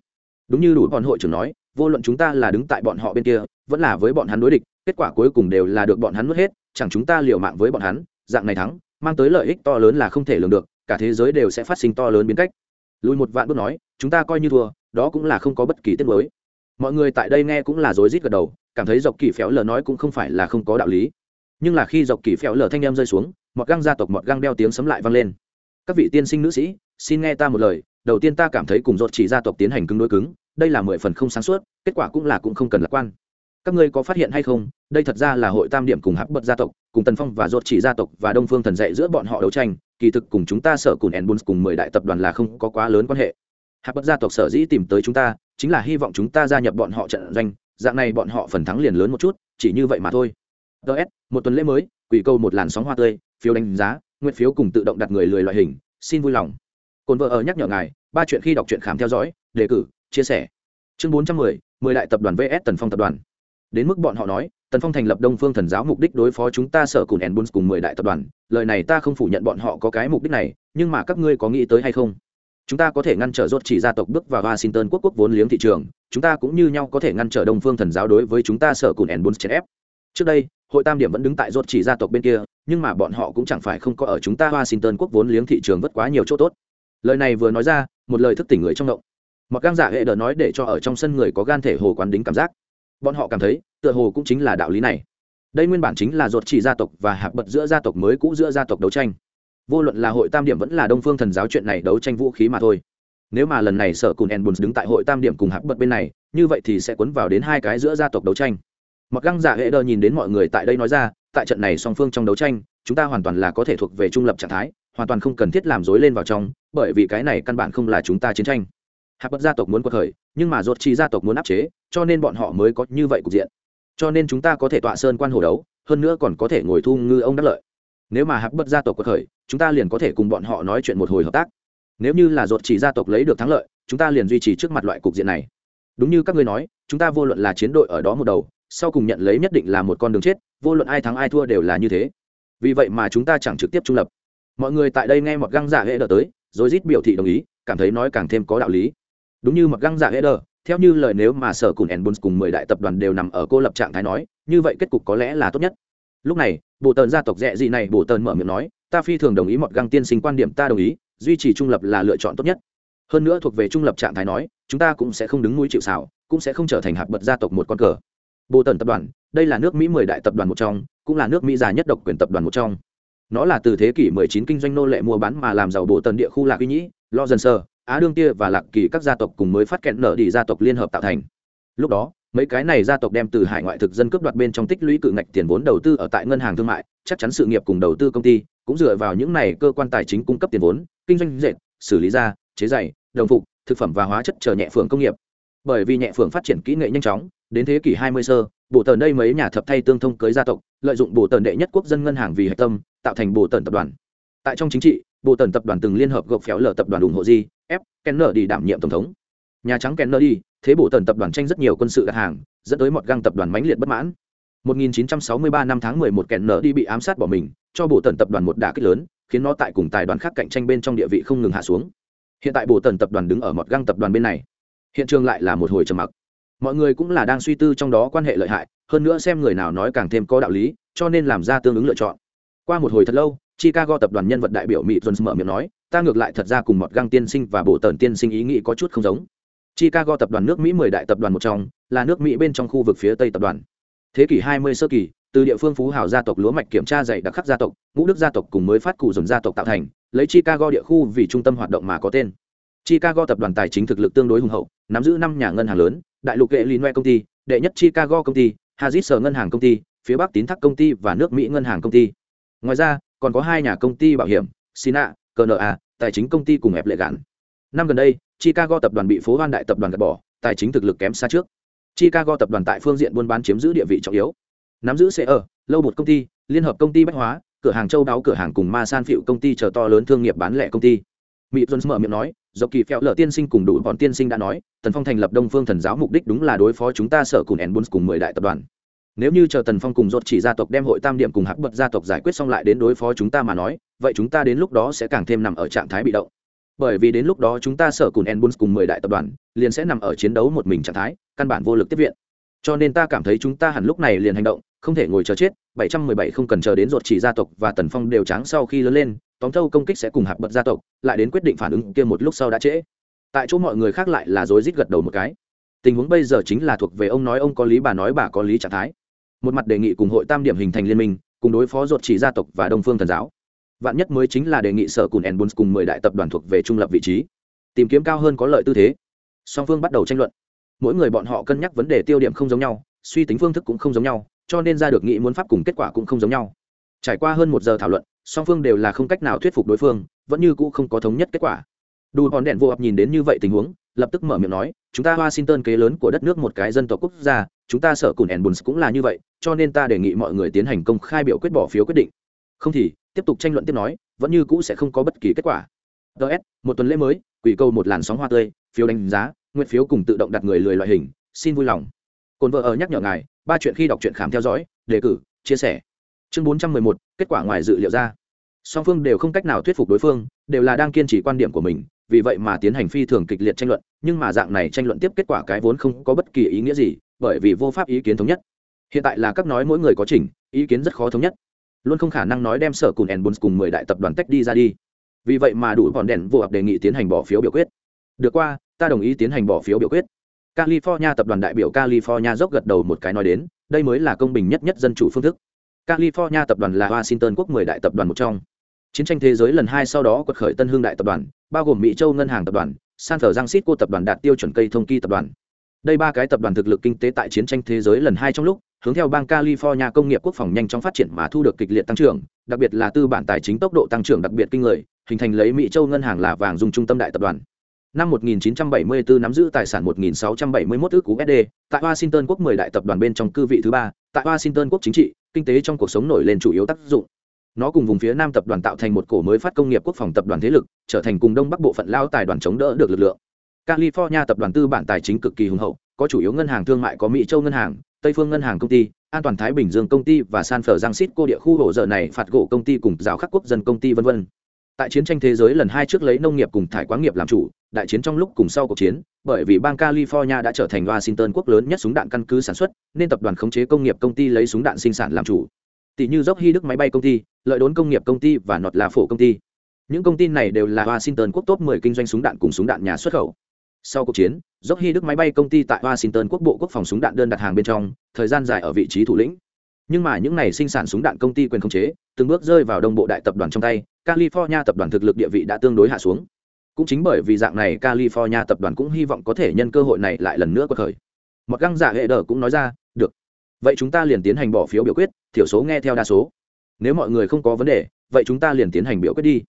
Đúng như đủ bọn hội trưởng nói, vô luận chúng ta là đứng tại bọn họ bên kia, vẫn là với bọn hắn đối địch, kết quả cuối cùng đều là được bọn hắn mất hết, chẳng chúng ta liều mạng với bọn hắn, dạng này thắng, mang tới lợi ích to lớn là không thể lường được, cả thế giới đều sẽ phát sinh to lớn biến cách. Lùi một vạn bước nói, chúng ta coi như thua, đó cũng là không có bất kỳ tiết mới mọi người tại đây nghe cũng là rối rít gật đầu, cảm thấy dọc kỳ phéo lờ nói cũng không phải là không có đạo lý. Nhưng là khi dọc kỳ phéo lờ thanh em rơi xuống mọt găng gia tộc mọt găng đeo tiếng sấm lại vang lên. Các vị tiên sinh nữ sĩ xin nghe ta một lời, đầu tiên ta cảm thấy cùng dột chỉ gia tộc tiến hành cứng đối cứng, đây là mười phần không sáng suốt, kết quả cũng là cũng không cần lạc quan. Các ngươi có phát hiện hay không, đây thật ra là hội tam điểm cùng hắc bật gia tộc, cùng tần phong và dột chỉ gia tộc và đông phương thần dạy giữa bọn họ đấu tranh, kỳ thực cùng chúng ta sở cùng enbuns cùng mười đại tập đoàn là không có quá lớn quan hệ. Hắc bật gia tộc sở dĩ tìm tới chúng ta, chính là hy vọng chúng ta gia nhập bọn họ trận doanh, dạng này bọn họ phần thắng liền lớn một chút, chỉ như vậy mà thôi. Ts một tuần lễ mới, quỷ câu một làn sóng hoa tươi, phiếu đánh giá, nguyện phiếu cùng tự động đặt người lười loại hình, xin vui lòng cồn vợ ở nhắc nhở ngài, ba chuyện khi đọc truyện khám theo dõi, đề cử, chia sẻ. Chương bốn trăm mười mười đại tập đoàn vs tần phong tập đoàn. Đến mức bọn họ nói, tần phong thành lập đông phương thần giáo mục đích đối phó chúng ta sở cùn e n cùng mười đại tập đoàn. Lời này ta không phủ nhận bọn họ có cái mục đích này, nhưng mà các ngươi có nghĩ tới hay không? Chúng ta có thể ngăn trở rốt chỉ gia tộc bước vào washington quốc quốc vốn liếng thị trường, chúng ta cũng như nhau có thể ngăn trở đông phương thần giáo đối với chúng ta sở cùn e n chèn ép. Trước đây, hội tam điểm vẫn đứng tại rốt chỉ gia tộc bên kia, nhưng mà bọn họ cũng chẳng phải không có ở chúng ta washington quốc vốn liếng thị trường vất quá nhiều chỗ tốt lời này vừa nói ra, một lời thức tỉnh người trong động. Mặc gan giả dạ hệ đờ nói để cho ở trong sân người có gan thể hồ quán đính cảm giác. Bọn họ cảm thấy, tựa hồ cũng chính là đạo lý này. Đây nguyên bản chính là ruột chỉ gia tộc và hạc bật giữa gia tộc mới cũ giữa gia tộc đấu tranh. Vô luận là hội tam điểm vẫn là đông phương thần giáo chuyện này đấu tranh vũ khí mà thôi. Nếu mà lần này sở cùn enbuns đứng tại hội tam điểm cùng hạc bật bên này, như vậy thì sẽ cuốn vào đến hai cái giữa gia tộc đấu tranh. Mặc găng giả hệ đờ nhìn đến mọi người tại đây nói ra, tại trận này song phương trong đấu tranh, chúng ta hoàn toàn là có thể thuộc về trung lập trạng thái hoàn toàn không cần thiết làm dối lên vào trong, bởi vì cái này căn bản không là chúng ta chiến tranh. Hạp Bất gia tộc muốn quật khởi, nhưng mà ruột chi gia tộc muốn áp chế, cho nên bọn họ mới có như vậy cục diện. Cho nên chúng ta có thể tọa sơn quan hồ đấu, hơn nữa còn có thể ngồi thu ngư ông đắc lợi. Nếu mà hạp Bất gia tộc quật khởi, chúng ta liền có thể cùng bọn họ nói chuyện một hồi hợp tác. Nếu như là ruột chỉ gia tộc lấy được thắng lợi, chúng ta liền duy trì trước mặt loại cục diện này. Đúng như các ngươi nói, chúng ta vô luận là chiến đội ở đó một đầu, sau cùng nhận lấy nhất định là một con đường chết, vô luận ai thắng ai thua đều là như thế. Vì vậy mà chúng ta chẳng trực tiếp trung lập mọi người tại đây nghe một găng giả hệ đờ tới, rồi rít biểu thị đồng ý, cảm thấy nói càng thêm có đạo lý. Đúng như một găng giả hệ đờ, theo như lời nếu mà sở cùng Enbuns cùng mười đại tập đoàn đều nằm ở cô lập trạng thái nói, như vậy kết cục có lẽ là tốt nhất. Lúc này, bộ tần gia tộc rẻ gì này, bộ tần mở miệng nói, ta phi thường đồng ý một găng tiên sinh quan điểm ta đồng ý, duy trì trung lập là lựa chọn tốt nhất. Hơn nữa thuộc về trung lập trạng thái nói, chúng ta cũng sẽ không đứng mũi chịu xảo cũng sẽ không trở thành hạt bật gia tộc một con cờ. Bộ tần tập đoàn, đây là nước mỹ mười đại tập đoàn một trong, cũng là nước mỹ già nhất độc quyền tập đoàn một trong nó là từ thế kỷ 19 kinh doanh nô lệ mua bán mà làm giàu bộ tần địa khu lạc uy nhĩ, lo dần sơ á đương tia và lạc kỳ các gia tộc cùng mới phát kẹn nở đi gia tộc liên hợp tạo thành. Lúc đó, mấy cái này gia tộc đem từ hải ngoại thực dân cướp đoạt bên trong tích lũy cự ngạch tiền vốn đầu tư ở tại ngân hàng thương mại, chắc chắn sự nghiệp cùng đầu tư công ty cũng dựa vào những này cơ quan tài chính cung cấp tiền vốn, kinh doanh dệt, xử lý da, chế giày đồng phục, thực phẩm và hóa chất chờ nhẹ phường công nghiệp. Bởi vì nhẹ phường phát triển kỹ nghệ nhanh chóng, đến thế kỷ 20 sơ bộ tần đây mấy nhà thập thay tương thông cưới gia tộc, lợi dụng bộ tần đệ nhất quốc dân ngân hàng vì hạch tâm, tạo thành bộ tần tập đoàn. Tại trong chính trị bộ tần tập đoàn từng liên hợp gộp phéo lờ tập đoàn ủng hộ di f Kennedy đảm nhiệm tổng thống. Nhà trắng Kennedy thế bộ tần tập đoàn tranh rất nhiều quân sự đặt hàng, dẫn tới một găng tập đoàn mãnh liệt bất mãn. 1963 năm tháng 11 kenner đi bị ám sát bỏ mình, cho bộ tần tập đoàn một đả kích lớn, khiến nó tại cùng tài đoàn khác cạnh tranh bên trong địa vị không ngừng hạ xuống. Hiện tại bộ tần tập đoàn đứng ở một găng tập đoàn bên này. Hiện trường lại là một hồi trầm mặc mọi người cũng là đang suy tư trong đó quan hệ lợi hại, hơn nữa xem người nào nói càng thêm có đạo lý, cho nên làm ra tương ứng lựa chọn. Qua một hồi thật lâu, chicago tập đoàn nhân vật đại biểu mỹ jones mở miệng nói, ta ngược lại thật ra cùng một găng tiên sinh và bộ tần tiên sinh ý nghĩ có chút không giống. Chicago tập đoàn nước mỹ mười đại tập đoàn một trong, là nước mỹ bên trong khu vực phía tây tập đoàn. Thế kỷ 20 sơ kỳ, từ địa phương phú hào gia tộc lúa mạch kiểm tra dạy đặc khắc gia tộc, ngũ đức gia tộc cùng mới phát cụ dồn gia tộc tạo thành, lấy chicago địa khu vì trung tâm hoạt động mà có tên chicago tập đoàn tài chính thực lực tương đối hùng hậu, nắm giữ năm nhà ngân hàng lớn, đại lục hệ Linoe công ty, đệ nhất chicago công ty hazit sở ngân hàng công ty, phía bắc tín thác công ty và nước mỹ ngân hàng công ty. Ngoài ra, còn có hai nhà công ty bảo hiểm, sina cna tài chính công ty cùng ép lệ gắn. năm gần đây, chicago tập đoàn bị phố hoan đại tập đoàn gạt bỏ, tài chính thực lực kém xa trước. Chicago tập đoàn tại phương diện buôn bán chiếm giữ địa vị trọng yếu. Nắm giữ xe ở lâu một công ty, liên hợp công ty bách hóa, cửa hàng châu đáo cửa hàng cùng ma san phịu công ty chờ to lớn thương nghiệp bán lẻ công ty. Mỹ jones mở miệng nói dọc kỳ phèo lở tiên sinh cùng đủ bọn tiên sinh đã nói, tần phong thành lập đông phương thần giáo mục đích đúng là đối phó chúng ta sở cùng ẩn n cùng mười đại tập đoàn. Nếu như chờ tần phong cùng dốt chỉ gia tộc đem hội tam điểm cùng hạc bật gia tộc giải quyết xong lại đến đối phó chúng ta mà nói, vậy chúng ta đến lúc đó sẽ càng thêm nằm ở trạng thái bị động. Bởi vì đến lúc đó chúng ta sở cùng enbuns cùng mười đại tập đoàn, liền sẽ nằm ở chiến đấu một mình trạng thái, căn bản vô lực tiếp viện cho nên ta cảm thấy chúng ta hẳn lúc này liền hành động, không thể ngồi chờ chết 717 không cần chờ đến ruột chỉ gia tộc và tần phong đều trắng sau khi lớn lên, tóm thâu công kích sẽ cùng hạc bật gia tộc, lại đến quyết định phản ứng kia một lúc sau đã trễ. Tại chỗ mọi người khác lại là rối rít gật đầu một cái. Tình huống bây giờ chính là thuộc về ông nói ông có lý, bà nói bà có lý trạng thái. Một mặt đề nghị cùng hội tam điểm hình thành liên minh, cùng đối phó ruột chỉ gia tộc và đông phương thần giáo. Vạn nhất mới chính là đề nghị sở cùng enbuns cùng mười đại tập đoàn thuộc về trung lập vị trí, tìm kiếm cao hơn có lợi tư thế. Song phương bắt đầu tranh luận mỗi người bọn họ cân nhắc vấn đề tiêu điểm không giống nhau, suy tính phương thức cũng không giống nhau, cho nên ra được nghị muốn pháp cùng kết quả cũng không giống nhau. Trải qua hơn một giờ thảo luận, song phương đều là không cách nào thuyết phục đối phương, vẫn như cũ không có thống nhất kết quả. Đủ hòn đèn vô ập nhìn đến như vậy tình huống, lập tức mở miệng nói, chúng ta washington kế lớn của đất nước một cái dân tộc quốc gia, chúng ta sợ cùn ẻn bùn cũng là như vậy, cho nên ta đề nghị mọi người tiến hành công khai biểu quyết bỏ phiếu quyết định. Không thì, tiếp tục tranh luận tiếp nói, vẫn như cũ sẽ không có bất kỳ kết quả. Ts một tuần lễ mới, quỷ câu một làn sóng hoa tươi, phiếu đánh giá nguyện phiếu cùng tự động đặt người lười loại hình, xin vui lòng. Cồn vợ ở nhắc nhở ngài, ba chuyện khi đọc truyện khám theo dõi, đề cử, chia sẻ. Chương bốn trăm mười một, kết quả ngoài dự liệu ra. Song phương đều không cách nào thuyết phục đối phương, đều là đang kiên trì quan điểm của mình, vì vậy mà tiến hành phi thường kịch liệt tranh luận, nhưng mà dạng này tranh luận tiếp kết quả cái vốn không có bất kỳ ý nghĩa gì, bởi vì vô pháp ý kiến thống nhất. Hiện tại là các nói mỗi người có chỉnh, ý kiến rất khó thống nhất. Luôn không khả năng nói đem sở cùng enbuns cùng mười đại tập đoàn tách đi ra đi. Vì vậy mà đủ bọn đèn vô hợp đề nghị tiến hành bỏ phiếu biểu quyết. Được qua ta đồng ý tiến hành bỏ phiếu biểu quyết. California tập đoàn đại biểu california dốc gật đầu một cái nói đến, đây mới là công bình nhất nhất dân chủ phương thức. California tập đoàn là washington quốc 10 đại tập đoàn một trong. Chiến tranh thế giới lần hai sau đó quật khởi tân hương đại tập đoàn, bao gồm mỹ châu ngân hàng tập đoàn, san francisco tập đoàn đạt tiêu chuẩn cây thông kỳ tập đoàn. Đây ba cái tập đoàn thực lực kinh tế tại chiến tranh thế giới lần hai trong lúc, hướng theo bang california công nghiệp quốc phòng nhanh chóng phát triển mà thu được kịch liệt tăng trưởng, đặc biệt là tư bản tài chính tốc độ tăng trưởng đặc biệt kinh người, hình thành lấy mỹ châu ngân hàng là vàng dùng trung tâm đại tập đoàn năm 1974 nắm giữ tài sản 1.671 ước USD, tại Washington quốc 10 đại tập đoàn bên trong cư vị thứ ba, tại Washington quốc chính trị, kinh tế trong cuộc sống nổi lên chủ yếu tác dụng. Nó cùng vùng phía Nam tập đoàn tạo thành một cổ mới phát công nghiệp quốc phòng tập đoàn thế lực, trở thành cùng Đông Bắc bộ phận lao tài đoàn chống đỡ được lực lượng. California tập đoàn tư bản tài chính cực kỳ hùng hậu, có chủ yếu ngân hàng thương mại có Mỹ Châu ngân hàng, Tây Phương ngân hàng công ty, An toàn Thái Bình Dương công ty và San Francisco địa khu hộ giờ này phạt gỗ công ty cùng rào khắc quốc dân công ty vân vân. Tại chiến tranh thế giới lần hai trước lấy nông nghiệp cùng thải quáng nghiệp làm chủ, đại chiến trong lúc cùng sau cuộc chiến, bởi vì bang California đã trở thành Washington quốc lớn nhất súng đạn căn cứ sản xuất, nên tập đoàn khống chế công nghiệp công ty lấy súng đạn sinh sản làm chủ. Tỷ như dốc Hy Đức máy bay công ty, lợi đốn công nghiệp công ty và nọt là phổ công ty. Những công ty này đều là Washington quốc top 10 kinh doanh súng đạn cùng súng đạn nhà xuất khẩu. Sau cuộc chiến, dốc Hy Đức máy bay công ty tại Washington quốc bộ quốc phòng súng đạn đơn đặt hàng bên trong, thời gian dài ở vị trí thủ lĩnh. Nhưng mà những này sinh sản súng đạn công ty quyền khống chế, từng bước rơi vào đồng bộ đại tập đoàn trong tay, California tập đoàn thực lực địa vị đã tương đối hạ xuống cũng chính bởi vì dạng này california tập đoàn cũng hy vọng có thể nhân cơ hội này lại lần nữa có khởi. Mặc găng giả hệ đờ cũng nói ra, được. Vậy chúng ta liền tiến hành bỏ phiếu biểu quyết, thiểu số nghe theo đa số. Nếu mọi người không có vấn đề, vậy chúng ta liền tiến hành biểu quyết đi.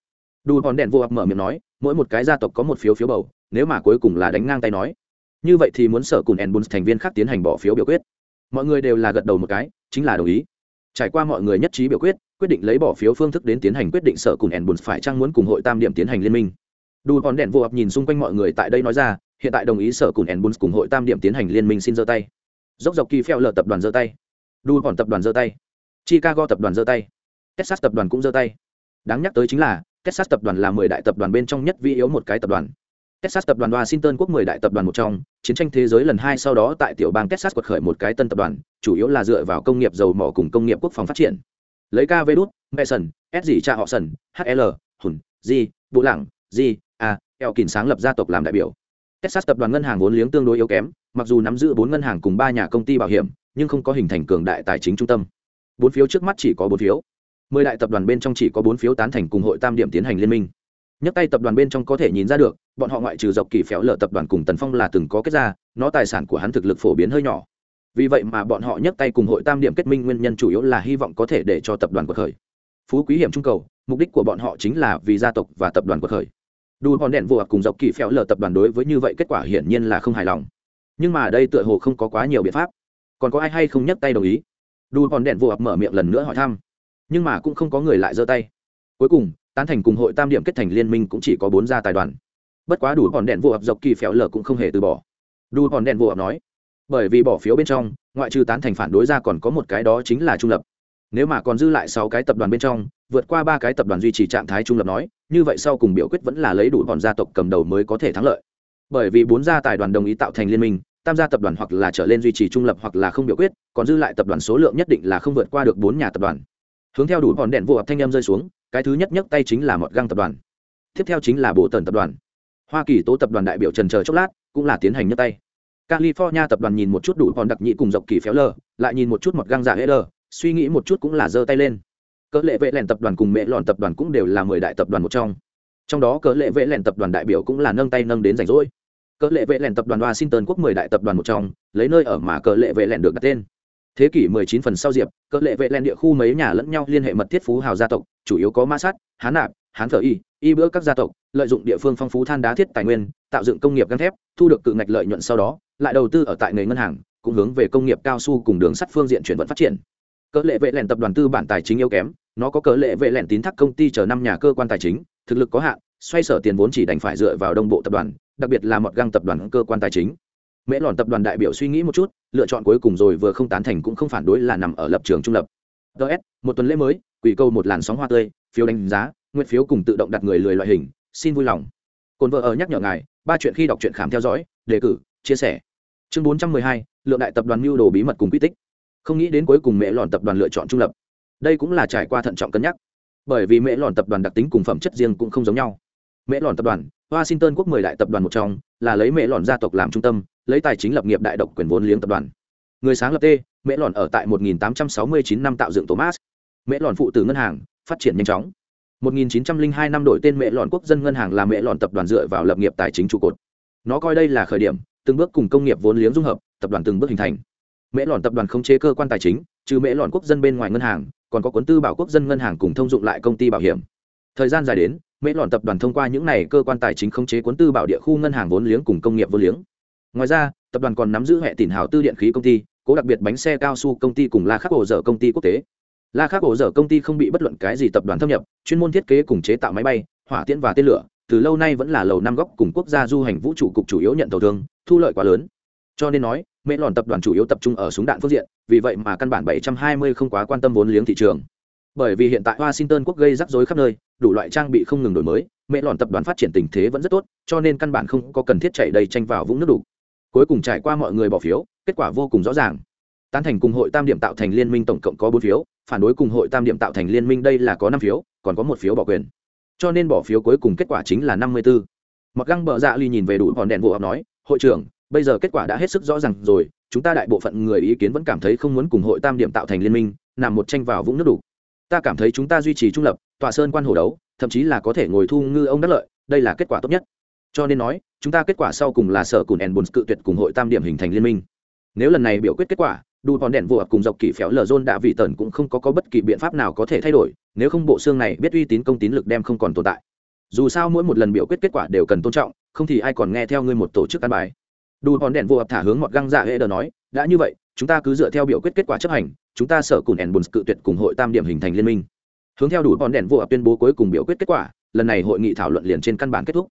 Đù hòn đèn vô hợp mở miệng nói, mỗi một cái gia tộc có một phiếu phiếu bầu, nếu mà cuối cùng là đánh ngang tay nói, như vậy thì muốn sở cùng enbuns thành viên khác tiến hành bỏ phiếu biểu quyết. Mọi người đều là gật đầu một cái, chính là đồng ý. Trải qua mọi người nhất trí biểu quyết quyết định lấy bỏ phiếu phương thức đến tiến hành quyết định sở cùng enbuns phải chăng muốn cùng hội tam điểm tiến hành liên minh đủ hòn đèn vô ập nhìn xung quanh mọi người tại đây nói ra hiện tại đồng ý sở cùng enbuns cùng hội tam điểm tiến hành liên minh xin giơ tay. Dốc dọc kỳ phèo lờ tập đoàn giơ tay. Đủ hòn tập đoàn giơ tay. Chicago tập đoàn giơ tay. Texas tập đoàn cũng giơ tay. Đáng nhắc tới chính là texas tập đoàn là mười đại tập đoàn bên trong nhất vi yếu một cái tập đoàn. Texas tập đoàn Washington quốc 10 đại tập đoàn một trong, chiến tranh thế giới lần hai sau đó tại tiểu bang Texas quật khởi một cái tân tập đoàn, chủ yếu là dựa vào công nghiệp dầu mỏ cùng công nghiệp quốc phòng phát triển. Lấy KV đút, Mason, S gì cha họ sần, HL, Hùn, G, Bộ Lẳng, G, eo kín sáng lập gia tộc làm đại biểu. Texas tập đoàn ngân hàng vốn liếng tương đối yếu kém, mặc dù nắm giữ bốn ngân hàng cùng ba nhà công ty bảo hiểm, nhưng không có hình thành cường đại tài chính trung tâm. Bốn phiếu trước mắt chỉ có bốn phiếu. Mười đại tập đoàn bên trong chỉ có bốn phiếu tán thành cùng hội tam điểm tiến hành liên minh. Nhấc tay tập đoàn bên trong có thể nhìn ra được, bọn họ ngoại trừ dọc kỳ phéo lở tập đoàn cùng tần phong là từng có kết ra, nó tài sản của hắn thực lực phổ biến hơi nhỏ. Vì vậy mà bọn họ nhấc tay cùng hội tam điểm kết minh nguyên nhân chủ yếu là hy vọng có thể để cho tập đoàn cuộc khởi. Phú quý hiểm trung cầu, mục đích của bọn họ chính là vì gia tộc và tập đoàn cuộc khởi đủ hòn đèn vô cùng dọc kỳ phèo lờ tập đoàn đối với như vậy kết quả hiển nhiên là không hài lòng. Nhưng mà đây tựa hồ không có quá nhiều biện pháp. Còn có ai hay không nhấc tay đồng ý? Đủ hòn đèn vô mở miệng lần nữa hỏi thăm. Nhưng mà cũng không có người lại giơ tay. Cuối cùng, tán thành cùng hội tam điểm kết thành liên minh cũng chỉ có bốn gia tài đoàn. Bất quá đủ hòn đèn vô dọc kỳ phèo lờ cũng không hề từ bỏ. Đủ hòn đèn vô nói, bởi vì bỏ phiếu bên trong, ngoại trừ tán thành phản đối ra còn có một cái đó chính là trung lập nếu mà còn dư lại sáu cái tập đoàn bên trong, vượt qua ba cái tập đoàn duy trì trạng thái trung lập nói, như vậy sau cùng biểu quyết vẫn là lấy đủ bọn gia tộc cầm đầu mới có thể thắng lợi. Bởi vì bốn gia tài đoàn đồng ý tạo thành liên minh, tam gia tập đoàn hoặc là trở lên duy trì trung lập hoặc là không biểu quyết, còn dư lại tập đoàn số lượng nhất định là không vượt qua được bốn nhà tập đoàn. Hướng theo đủ bọn đèn vụ thanh em rơi xuống, cái thứ nhất nhất tay chính là một găng tập đoàn. Tiếp theo chính là bộ tần tập đoàn. Hoa kỳ tố tập đoàn đại biểu trần chờ chốc lát, cũng là tiến hành nhất tay. California tập đoàn nhìn một chút đủ bọn đặc nhị cùng dọc kỳ phéo lờ, lại nhìn một chút một găng giả hết lờ suy nghĩ một chút cũng là giơ tay lên. Cỡ lệ vệ lẻn tập đoàn cùng mẹ lọn tập đoàn cũng đều là mười đại tập đoàn một trong. Trong đó cỡ lệ vệ lẻn tập đoàn đại biểu cũng là nâng tay nâng đến rảnh rỗi. Cỡ lệ vệ lẻn tập đoàn washington quốc mười đại tập đoàn một trong, lấy nơi ở mà cỡ lệ vệ lẻn được đặt tên. Thế kỷ 19 phần sau diệp, cỡ lệ vệ lẻn địa khu mấy nhà lẫn nhau liên hệ mật thiết phú hào gia tộc, chủ yếu có ma sát hán nạp, hán thờ y y bữa các gia tộc, lợi dụng địa phương phong phú than đá thiết tài nguyên, tạo dựng công nghiệp găng thép, thu được cự ngạch lợi nhuận sau đó, lại đầu tư ở tại nghề ngân hàng, cũng hướng về công nghiệp cao su cùng đường sắt phương diện chuyển vận phát triển cỡ lệ vệ lẻn tập đoàn tư bản tài chính yếu kém, nó có cỡ lệ vệ lẻn tín thác công ty chờ năm nhà cơ quan tài chính, thực lực có hạn, xoay sở tiền vốn chỉ đành phải dựa vào đồng bộ tập đoàn, đặc biệt là một găng tập đoàn cơ quan tài chính. Mễ lòn tập đoàn đại biểu suy nghĩ một chút, lựa chọn cuối cùng rồi vừa không tán thành cũng không phản đối là nằm ở lập trường trung lập. Ts một tuần lễ mới, quỷ câu một làn sóng hoa tươi, phiếu đánh giá, nguyện phiếu cùng tự động đặt người lười loại hình, xin vui lòng. Cồn vợ ở nhắc nhở ngài, ba chuyện khi đọc truyện khám theo dõi, đề cử, chia sẻ. Chương bốn trăm mười hai, lượng đại tập đoàn mưu đồ bí mật cùng quy tích không nghĩ đến cuối cùng mẹ lòn tập đoàn lựa chọn trung lập. Đây cũng là trải qua thận trọng cân nhắc. Bởi vì mẹ lòn tập đoàn đặc tính cùng phẩm chất riêng cũng không giống nhau. Mẹ lòn tập đoàn, washington quốc mười đại tập đoàn một trong, là lấy mẹ lòn gia tộc làm trung tâm, lấy tài chính lập nghiệp đại độc quyền vốn liếng tập đoàn. Người sáng lập t, mẹ lòn ở tại 1869 năm tạo dựng thomas. Mẹ lòn phụ từ ngân hàng, phát triển nhanh chóng. 1902 năm đổi tên mẹ lòn quốc dân ngân hàng là mẹ lòn tập đoàn dựa vào lập nghiệp tài chính trụ cột. Nó coi đây là khởi điểm, từng bước cùng công nghiệp vốn liếng dung hợp, tập đoàn từng bước hình thành mễ lọn tập đoàn khống chế cơ quan tài chính, trừ mễ lọn quốc dân bên ngoài ngân hàng, còn có cuốn tư bảo quốc dân ngân hàng cùng thông dụng lại công ty bảo hiểm. Thời gian dài đến, mễ lọn tập đoàn thông qua những n à y cơ quan tài chính khống chế cuốn tư bảo địa khu ngân hàng vốn liếng cùng công nghiệp vốn liếng. Ngoài ra, tập đoàn còn nắm giữ hệ tỉn hào tư điện khí công ty, cố đặc biệt bánh xe cao su công ty cùng la khắc ổ dở công ty quốc tế. La khắc ổ dở công ty không bị bất luận cái gì tập đoàn thâm nhập, chuyên môn thiết kế cùng chế tạo máy bay, hỏa tiễn và tên lửa, từ lâu nay vẫn là lầu năm góc cùng quốc gia du hành vũ trụ cục chủ yếu nhận tàu thương, thu lợi quá lớn. Cho nên nói Mẹ lòn tập đoàn chủ yếu tập trung ở súng đạn phương diện, vì vậy mà căn bản 720 không quá quan tâm vốn liếng thị trường. Bởi vì hiện tại washington quốc gây rắc rối khắp nơi, đủ loại trang bị không ngừng đổi mới mẹ lòn tập đoàn phát triển tình thế vẫn rất tốt, cho nên căn bản không có cần thiết chạy đầy tranh vào vũng nước đủ. Cuối cùng trải qua mọi người bỏ phiếu, kết quả vô cùng rõ ràng. Tán thành cùng hội tam điểm tạo thành liên minh tổng cộng có bốn phiếu, phản đối cùng hội tam điểm tạo thành liên minh đây là có năm phiếu, còn có một phiếu bỏ quyền. Cho nên bỏ phiếu cuối cùng kết quả chính là năm mươi 54. mặc găng bờ dạ ly nhìn về đủ hòn đèn vụ học nói, hội trưởng bây giờ kết quả đã hết sức rõ ràng rồi chúng ta đại bộ phận người ý kiến vẫn cảm thấy không muốn cùng hội tam điểm tạo thành liên minh nằm một tranh vào vũng nước đủ ta cảm thấy chúng ta duy trì trung lập tòa sơn quan hồ đấu thậm chí là có thể ngồi thu ngư ông đắc lợi đây là kết quả tốt nhất. Cho nên nói chúng ta kết quả sau cùng là sở cùn ẻn n cự tuyệt cùng hội tam điểm hình thành liên minh. Nếu lần này biểu quyết kết quả đủ hòn đèn vụ cùng dọc kỳ phéo lờ dôn đạ vị tần cũng không có, có bất kỳ biện pháp nào có thể thay đổi nếu không bộ xương này biết uy tín công tín lực đem không còn tồn tại. Dù sao mỗi một lần biểu quyết kết quả đều cần tôn trọng không thì ai còn nghe theo ngươi một tổ chức ăn bài đủ hòn đèn vụ thả hướng Mọt găng dạ hệ đờ nói, đã như vậy, chúng ta cứ dựa theo biểu quyết kết quả chấp hành, chúng ta sở cùng enbuns cự tuyệt cùng hội tam điểm hình thành liên minh. Hướng theo đủ hòn đèn vụ tuyên bố cuối cùng biểu quyết kết quả, lần này hội nghị thảo luận liền trên căn bản kết thúc.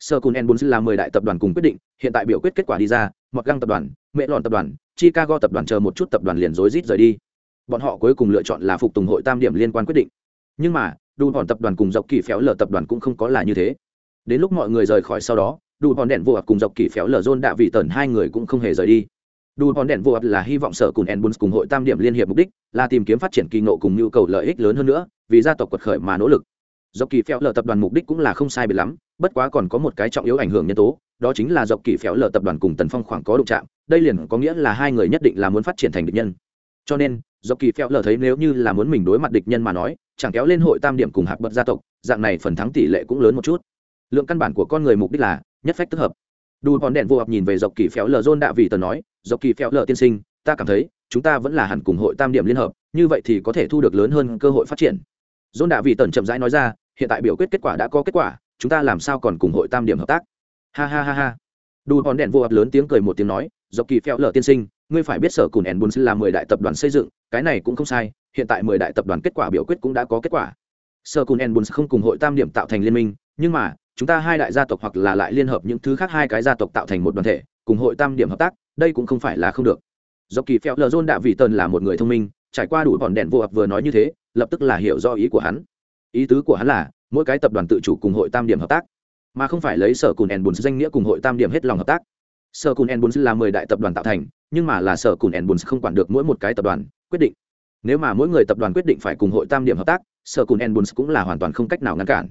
Sở cùng enbuns là mười đại tập đoàn cùng quyết định, hiện tại biểu quyết kết quả đi ra, Mọt găng tập đoàn, mẹ lọn tập đoàn, chicago tập đoàn chờ một chút tập đoàn liền rối rít rời đi. Bọn họ cuối cùng lựa chọn là phục tùng hội tam điểm liên quan quyết định. Nhưng mà đủ hòn tập đoàn cùng dọc kỳ phéo lờ tập đoàn cũng không có là như thế. Đến lúc mọi người rời khỏi sau đó đủ hòn đèn vô cùng dọc kỳ phéo lờ dôn đạ vị tần hai người cũng không hề rời đi. Đủ hòn đèn vô là hy vọng sở cùng enbuns cùng hội tam điểm liên hiệp mục đích, là tìm kiếm phát triển kỳ ngộ cùng nhu cầu lợi ích lớn hơn nữa, vì gia tộc quật khởi mà nỗ lực. Dọc kỳ phéo lờ tập đoàn mục đích cũng là không sai biệt lắm, bất quá còn có một cái trọng yếu ảnh hưởng nhân tố, đó chính là dọc kỳ phéo lờ tập đoàn cùng tần phong khoảng có đụng chạm, đây liền có nghĩa là hai người nhất định là muốn phát triển thành địch nhân. Cho nên, dọc kỳ phéo lờ thấy nếu như là muốn mình đối mặt địch nhân mà nói, chẳng kéo lên hội tam điểm cùng hạc bật gia tộc, dạng này phần thắng tỷ lệ cũng lớn một chút. Lượng căn bản của con người mục đích là nhất phách tức hợp. Đủ hòn đèn vô học nhìn về dọc kỳ phéo lờ dôn đạ vị tần nói, dọc kỳ phéo lờ tiên sinh, ta cảm thấy chúng ta vẫn là hẳn cùng hội tam điểm liên hợp, như vậy thì có thể thu được lớn hơn cơ hội phát triển. Dôn đạ vị tần chậm rãi nói ra, hiện tại biểu quyết kết quả đã có kết quả, chúng ta làm sao còn cùng hội tam điểm hợp tác? Ha ha ha ha. Đủ hòn đèn vô học lớn tiếng cười một tiếng nói, dọc kỳ phéo lờ tiên sinh, ngươi phải biết sở cùn ẻn bùn là mười đại tập đoàn xây dựng, cái này cũng không sai, hiện tại mười đại tập đoàn kết quả biểu quyết cũng đã có kết quả. Sở cùn ẻn bùn không cùng hội tam điểm tạo thành liên minh, nhưng mà chúng ta hai đại gia tộc hoặc là lại liên hợp những thứ khác hai cái gia tộc tạo thành một đoàn thể, cùng hội tam điểm hợp tác, đây cũng không phải là không được. Do kỳ phèo lờ dôn đạ vị tần là một người thông minh, trải qua đủ bọn đèn vô hợp vừa nói như thế, lập tức là hiểu do ý của hắn. Ý tứ của hắn là, mỗi cái tập đoàn tự chủ cùng hội tam điểm hợp tác, mà không phải lấy sở cùn en bùn danh nghĩa cùng hội tam điểm hết lòng hợp tác. Sở cùn en bùn là mười đại tập đoàn tạo thành, nhưng mà là sở cùn en bùn không quản được mỗi một cái tập đoàn quyết định. Nếu mà mỗi người tập đoàn quyết định phải cùng hội tam điểm hợp tác, sở cùn en bùn cũng là hoàn toàn không cách nào ngăn cản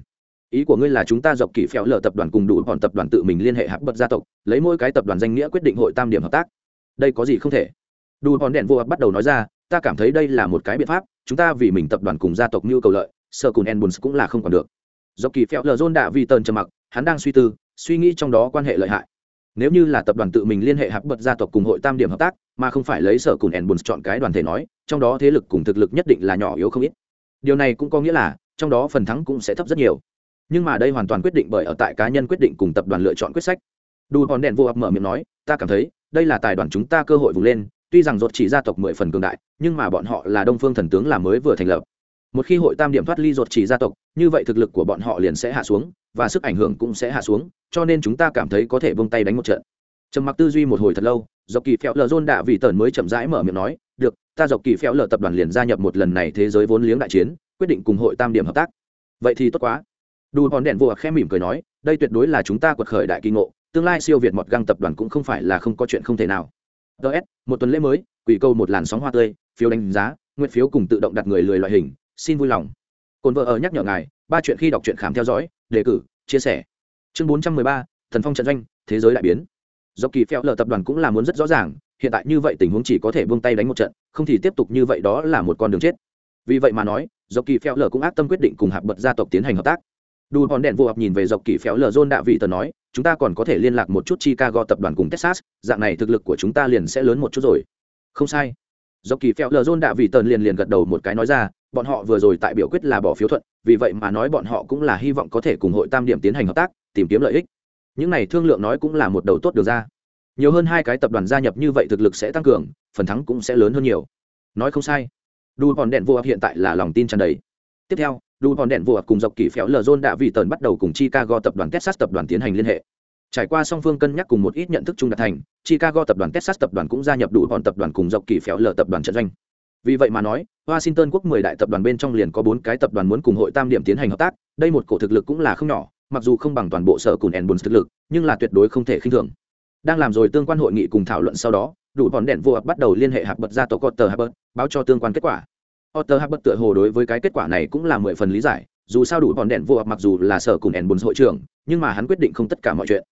ý của ngươi là chúng ta dọc kỳ phèo lờ tập đoàn cùng đủ bọn tập đoàn tự mình liên hệ hạp bật gia tộc, lấy mỗi cái tập đoàn danh nghĩa quyết định hội tam điểm hợp tác. Đây có gì không thể? Đủ bọn đèn vô bắt đầu nói ra, ta cảm thấy đây là một cái biện pháp, chúng ta vì mình tập đoàn cùng gia tộc như cầu lợi sở cùn en cũng là không còn được. Dọc kỳ phèo lờ dôn đạ vì tần trầm mặc, hắn đang suy tư, suy nghĩ trong đó quan hệ lợi hại. Nếu như là tập đoàn tự mình liên hệ hạp bật gia tộc cùng hội tam điểm hợp tác, mà không phải lấy sở cùn en chọn cái đoàn thể nói, trong đó thế lực cùng thực lực nhất định là nhỏ yếu không ít. Điều này cũng có nghĩa là, trong đó phần thắng cũng sẽ thấp rất nhiều nhưng mà đây hoàn toàn quyết định bởi ở tại cá nhân quyết định cùng tập đoàn lựa chọn quyết sách. Đủ hòn đèn vô học mở miệng nói, ta cảm thấy, đây là tài đoàn chúng ta cơ hội vùng lên, tuy rằng ruột chỉ gia tộc mười phần cường đại, nhưng mà bọn họ là đông phương thần tướng là mới vừa thành lập. Một khi hội tam điểm thoát ly ruột chỉ gia tộc, như vậy thực lực của bọn họ liền sẽ hạ xuống, và sức ảnh hưởng cũng sẽ hạ xuống, cho nên chúng ta cảm thấy có thể vung tay đánh một trận. Trầm mặc tư duy một hồi thật lâu, dọc kỳ phèo lờ dôn đạ vị tần mới chậm rãi mở miệng nói, được, ta dọc kỳ phèo lờ tập đoàn liền gia nhập một lần này thế giới vốn liếng đại chiến, quyết định cùng hội tam điểm hợp tác. Vậy thì tốt quá đủ hòn đèn vô khẽ mỉm cười nói, đây tuyệt đối là chúng ta quật khởi đại kỳ ngộ, tương lai siêu việt một găng tập đoàn cũng không phải là không có chuyện không thể nào. Ts một tuần lễ mới, quỷ câu một làn sóng hoa tươi, phiếu đánh giá, nguyện phiếu cùng tự động đặt người lười loại hình, xin vui lòng. Cồn vợ ở nhắc nhở ngài, ba chuyện khi đọc truyện khám theo dõi, đề cử, chia sẻ. Chương bốn trăm mười ba, thần phong trận doanh, thế giới đại biến. Do kỳ phèo lờ tập đoàn cũng là muốn rất rõ ràng, hiện tại như vậy tình huống chỉ có thể buông tay đánh một trận, không thì tiếp tục như vậy đó là một con đường chết. Vì vậy mà nói do kỳ phèo lờ cũng ác tâm quyết định cùng hạp bật gia tộc tiến hành hợp tác đủ hòn đèn vô học nhìn về dọc kỳ phéo lờ john đạ vị tờ nói, chúng ta còn có thể liên lạc một chút chicago tập đoàn cùng texas, dạng này thực lực của chúng ta liền sẽ lớn một chút rồi. Không sai. Dọc kỳ phéo lờ john đạ vị tờ liền liền gật đầu một cái nói ra, bọn họ vừa rồi tại biểu quyết là bỏ phiếu thuận, vì vậy mà nói bọn họ cũng là hy vọng có thể cùng hội tam điểm tiến hành hợp tác, tìm kiếm lợi ích. Những này thương lượng nói cũng là một đầu tốt được ra. Nhiều hơn hai cái tập đoàn gia nhập như vậy thực lực sẽ tăng cường, phần thắng cũng sẽ lớn hơn nhiều. Nói không sai. Đủ hòn đèn vô học hiện tại là lòng tin tràn đầy tiếp theo đủ hòn đèn vua cùng dọc kỳ phéo lờ john đã vì tần bắt đầu cùng chicago tập đoàn texas tập đoàn tiến hành liên hệ. Trải qua song phương cân nhắc cùng một ít nhận thức chung đạt thành, chicago tập đoàn texas tập đoàn cũng gia nhập đủ hòn tập đoàn cùng dọc kỳ phéo lờ tập đoàn trận doanh. Vì vậy mà nói, washington quốc mười đại tập đoàn bên trong liền có bốn cái tập đoàn muốn cùng hội tam điểm tiến hành hợp tác, đây một cổ thực lực cũng là không nhỏ, mặc dù không bằng toàn bộ sở cùn enbuns thực lực, nhưng là tuyệt đối không thể khinh thường. Đang làm rồi tương quan hội nghị cùng thảo luận sau đó đủ bọn đèn vô bắt đầu liên hệ hạp bật ra tổ cotter hạp bật, báo cho tương quan kết quả. Otter Harbert tựa hồ đối với cái kết quả này cũng là mười phần lý giải, dù sao đủ bọn đèn vô mặc dù là sở cùng ẻn buồn hội trưởng, nhưng mà hắn quyết định không tất cả mọi chuyện.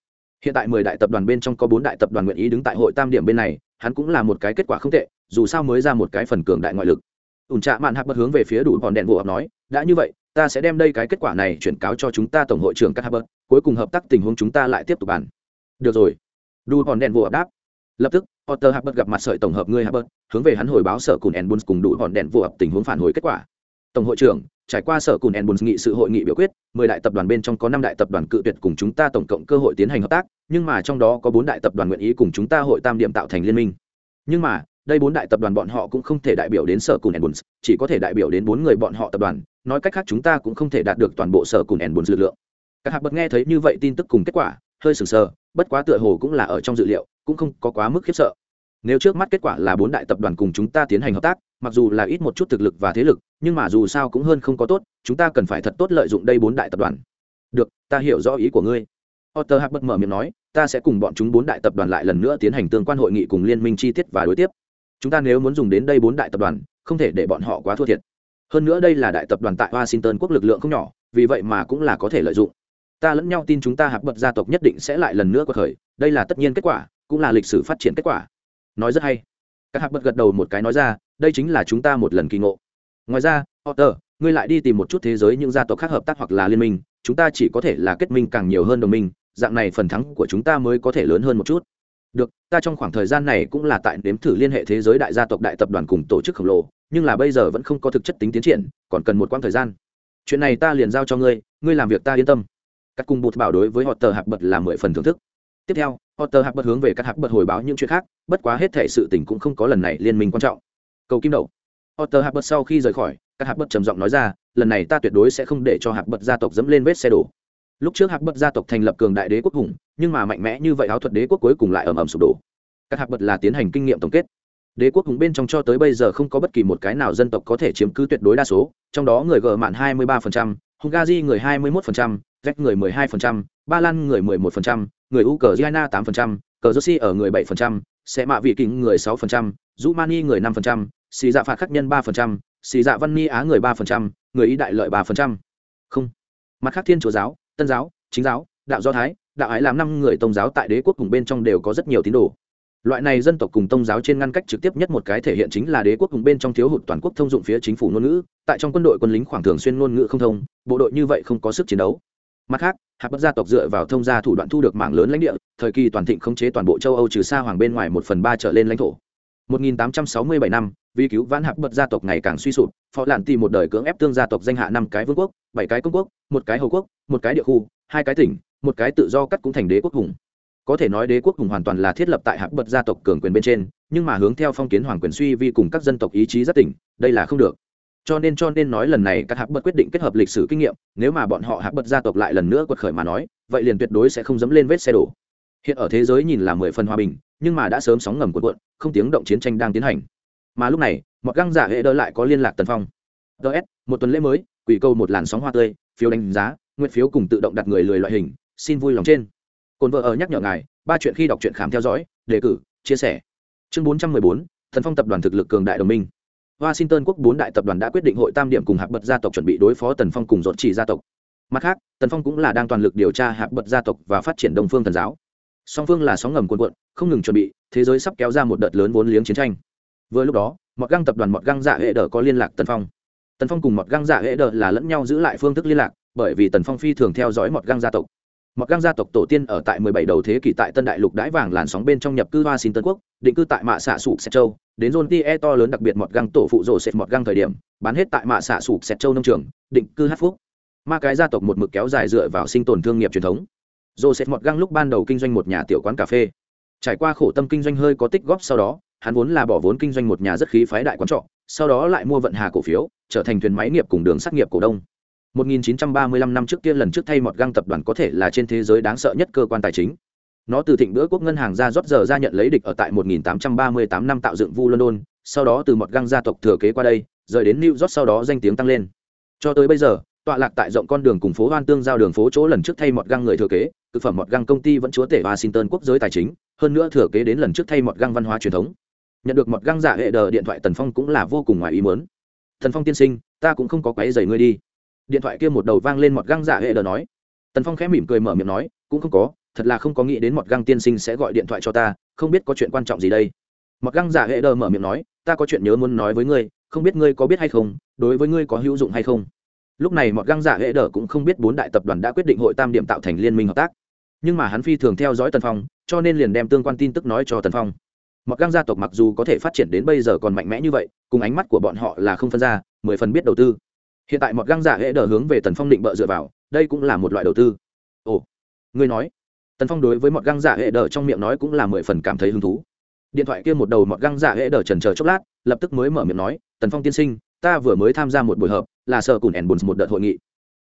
Hiện tại mười đại tập đoàn bên trong có bốn đại tập đoàn nguyện ý đứng tại hội tam điểm bên này, hắn cũng là một cái kết quả không tệ, dù sao mới ra một cái phần cường đại ngoại lực. Ùn Trạ Mạn Harbert hướng về phía đủ bọn đèn vô nói, đã như vậy, ta sẽ đem đây cái kết quả này chuyển cáo cho chúng ta tổng hội trưởng các Harbert, cuối cùng hợp tác tình huống chúng ta lại tiếp tục bàn. Được rồi. Đủ bọn đèn vô đáp, lập tức Otter Harbert gặp mặt sợi tổng hợp người bật hướng về hắn hồi báo sở cùn Enbuns cùng đủ hòn đèn vô ập tình huống phản hồi kết quả. Tổng hội trưởng, trải qua sở cùn Enbuns nghị sự hội nghị biểu quyết, 10 đại tập đoàn bên trong có năm đại tập đoàn cự tuyệt cùng chúng ta tổng cộng cơ hội tiến hành hợp tác, nhưng mà trong đó có bốn đại tập đoàn nguyện ý cùng chúng ta hội tam điểm tạo thành liên minh. Nhưng mà, đây bốn đại tập đoàn bọn họ cũng không thể đại biểu đến sở cùn Enbuns, chỉ có thể đại biểu đến bốn người bọn họ tập đoàn, nói cách khác chúng ta cũng không thể đạt được toàn bộ sở cùn Enbuns lực lượng. Các hạp bật nghe thấy như vậy tin tức cùng kết quả, hơi sừng sờ, bất quá tựa hồ cũng là ở trong dự liệu, cũng không có quá mức khiếp sợ. Nếu trước mắt kết quả là bốn đại tập đoàn cùng chúng ta tiến hành hợp tác mặc dù là ít một chút thực lực và thế lực nhưng mà dù sao cũng hơn không có tốt chúng ta cần phải thật tốt lợi dụng đây bốn đại tập đoàn. Được ta hiểu rõ ý của ngươi. Otter hạc bất mở miệng nói ta sẽ cùng bọn chúng bốn đại tập đoàn lại lần nữa tiến hành tương quan hội nghị cùng liên minh chi tiết và đối tiếp. Chúng ta nếu muốn dùng đến đây bốn đại tập đoàn không thể để bọn họ quá thua thiệt. Hơn nữa đây là đại tập đoàn tại washington quốc lực lượng không nhỏ vì vậy mà cũng là có thể lợi dụng ta lẫn nhau tin chúng ta hạp bật gia tộc nhất định sẽ lại lần nữa có khởi, đây là tất nhiên kết quả, cũng là lịch sử phát triển kết quả. Nói rất hay. Các hạp bật gật đầu một cái nói ra, đây chính là chúng ta một lần kỳ ngộ. Ngoài ra, otter, ngươi lại đi tìm một chút thế giới những gia tộc khác hợp tác hoặc là liên minh, chúng ta chỉ có thể là kết minh càng nhiều hơn đồng minh, dạng này phần thắng của chúng ta mới có thể lớn hơn một chút. Được, ta trong khoảng thời gian này cũng là tại nếm thử liên hệ thế giới đại gia tộc đại tập đoàn cùng tổ chức khổng lồ, nhưng là bây giờ vẫn không có thực chất tính tiến triển, còn cần một quãng thời gian. Chuyện này ta liền giao cho ngươi ngươi làm việc ta yên tâm các cung bụt bảo đối với họ tờ hạc bật là mười phần thưởng thức tiếp theo Potter hạc bật hướng về các hạc bật hồi báo những chuyện khác, bất quá hết thể sự tình cũng không có lần này liên minh quan trọng. Cầu kim đầu họ tờ hạc bật sau khi rời khỏi, các hạc bật trầm giọng nói ra, lần này ta tuyệt đối sẽ không để cho hạc bật gia tộc dẫm lên vết xe đổ. Lúc trước hạc bật gia tộc thành lập cường đại đế quốc hùng, nhưng mà mạnh mẽ như vậy áo thuật đế quốc cuối cùng lại ầm ầm sụp đổ. Các hạc bật là tiến hành kinh nghiệm tổng kết. Đế quốc hùng bên trong cho tới bây giờ không có bất kỳ một cái nào dân tộc có thể chiếm cứ tuyệt đối đa số, trong đó người gờ mạn 23%, hungazi người 21%, Czech người 12%, Ba Lan người 11%, người Ukraine 8%, cờ Jersey ở người 7%, sẽ mạ vị kính người 6%, Rumani người 5%, xì dạ phạt khắc nhân 3%, xì dạ văn ni á người 3%, người ý đại lợi 3%. Không. Mặt khác thiên chúa giáo, tân giáo, chính giáo, đạo do thái, đạo ái làm năm người tông giáo tại đế quốc cùng bên trong đều có rất nhiều tín đồ. Loại này dân tộc cùng tông giáo trên ngăn cách trực tiếp nhất một cái thể hiện chính là đế quốc cùng bên trong thiếu hụt toàn quốc thông dụng phía chính phủ ngôn ngữ, tại trong quân đội quân lính khoảng thường xuyên ngôn ngữ không thông, bộ đội như vậy không có sức chiến đấu mặt khác hạp bất gia tộc dựa vào thông gia thủ đoạn thu được mảng lớn lãnh địa, thời kỳ toàn thịnh khống chế toàn bộ châu âu trừ xa hoàng bên ngoài một phần ba trở lên lãnh thổ. 1867 năm, vì cứu vãn hạp bật gia tộc ngày càng suy sụp, phó lạn tìm một đời cưỡng ép tương gia tộc danh hạ năm cái vương quốc, bảy cái công quốc, một cái hầu quốc, một cái địa khu, hai cái tỉnh, một cái tự do cắt cũng thành đế quốc hùng có thể nói đế quốc hùng hoàn toàn là thiết lập tại hạp bật gia tộc cường quyền bên trên, nhưng mà hướng theo phong kiến hoàng quyền suy vi cùng các dân tộc ý chí rất tỉnh, đây là không được cho nên cho nên nói lần này các hạc bật quyết định kết hợp lịch sử kinh nghiệm, nếu mà bọn họ hạc bật gia tộc lại lần nữa quật khởi mà nói, vậy liền tuyệt đối sẽ không dẫm lên vết xe đổ. Hiện ở thế giới nhìn là mười phần hòa bình, nhưng mà đã sớm sóng ngầm cuộn cuộn, không tiếng động chiến tranh đang tiến hành. Mà lúc này mọi găng giả hệ đỡ lại có liên lạc tần phong. Ts một tuần lễ mới, quỷ câu một làn sóng hoa tươi, phiếu đánh giá, nguyện phiếu cùng tự động đặt người lười loại hình, xin vui lòng trên. Cồn vợ ở nhắc nhở ngài, ba chuyện khi đọc truyện khám theo dõi, đề cử, chia sẻ. Chương bốn trăm mười bốn, thần phong tập đoàn thực lực cường đại đồng minh. Washington quốc bốn đại tập đoàn đã quyết định hội tam điểm cùng hạc Bật gia tộc chuẩn bị đối phó Tần Phong cùng dọn chỉ gia tộc. Mặt khác, Tần Phong cũng là đang toàn lực điều tra hạc Bật gia tộc và phát triển Đông Phương Thần giáo. song phương là sóng ngầm cuộn cuộn không ngừng chuẩn bị thế giới sắp kéo ra một đợt lớn vốn liếng chiến tranh vừa lúc đó mọt găng tập đoàn mọt găng dạ hệ đờ có liên lạc tần phong tần phong cùng mọt găng dạ hệ đờ là lẫn nhau giữ lại phương thức liên lạc bởi vì tần phong phi thường theo dõi mọt găng gia tộc mặc găng gia tộc tổ tiên ở tại 17 đầu thế kỷ tại tân đại lục đãi vàng làn sóng bên trong nhập cư washington quốc định cư tại mạ xạ sụp sẹt châu đến john tie to lớn đặc biệt mọt găng tổ phụ rổ sệt mọt găng thời điểm bán hết tại mạ xạ sụp sẹt châu nông trường định cư hát phúc ma cái gia tộc một mực kéo dài dựa vào sinh tồn thương nghiệp truyền thống Joseph Mọt Găng lúc ban đầu kinh doanh một nhà tiểu quán cà phê. Trải qua khổ tâm kinh doanh hơi có tích góp sau đó, hắn vốn là bỏ vốn kinh doanh một nhà rất khí phái đại quán trọ, sau đó lại mua vận hà cổ phiếu, trở thành thuyền máy nghiệp cùng đường sắt nghiệp cổ đông. 1935 năm trước kia lần trước thay Mọt Găng tập đoàn có thể là trên thế giới đáng sợ nhất cơ quan tài chính. Nó từ thịnh bữa quốc ngân hàng ra rót giờ ra nhận lấy địch ở tại 1838 năm tạo dựng Vu London, sau đó từ Mọt Găng gia tộc thừa kế qua đây, rời đến New York sau đó danh tiếng tăng lên. Cho tới bây giờ, tọa lạc tại rộng con đường cùng phố hoan tương giao đường phố chỗ lần trước thay mọt găng người thừa kế thực phẩm mọt găng công ty vẫn chúa tể washington quốc giới tài chính hơn nữa thừa kế đến lần trước thay mọt găng văn hóa truyền thống nhận được mọt găng giả hệ đờ điện thoại tần phong cũng là vô cùng ngoài ý muốn tần phong tiên sinh ta cũng không có quấy rầy ngươi đi điện thoại kia một đầu vang lên mọt găng giả hệ đờ nói. Tần phong khẽ mỉm cười mở miệng nói, cũng không có, thật là không có nghĩ đến mọt găng tiên sinh sẽ gọi điện thoại cho ta, không biết có chuyện quan trọng gì đây. Mọt găng giả hệ đờ mở miệng nói, ta có chuyện nhớ muốn nói với ngươi, không biết ngươi có biết hay không, đối với ngươi có hữu dụng hay không? Lúc này mọt găng giả hệ đờ cũng không biết bốn đại tập đoàn đã quyết định hội tam điểm tạo thành liên minh hợp tác. Nhưng mà hắn phi thường theo dõi tần phong, cho nên liền đem tương quan tin tức nói cho tần phong. Mọt găng gia tộc mặc dù có thể phát triển đến bây giờ còn mạnh mẽ như vậy, cùng ánh mắt của bọn họ là không phân ra, mười phần biết đầu tư hiện tại mọt găng giả hệ đờ hướng về tần phong định bợ dựa vào, đây cũng là một loại đầu tư. Ồ, ngươi nói. Tần phong đối với mọt găng giả hệ đờ trong miệng nói cũng là mười phần cảm thấy hứng thú. Điện thoại kia một đầu mọt găng giả hệ đờ trần chờ chốc lát, lập tức mới mở miệng nói, tần phong tiên sinh, ta vừa mới tham gia một buổi họp, là sở cùn ẻn bùn một đợt hội nghị.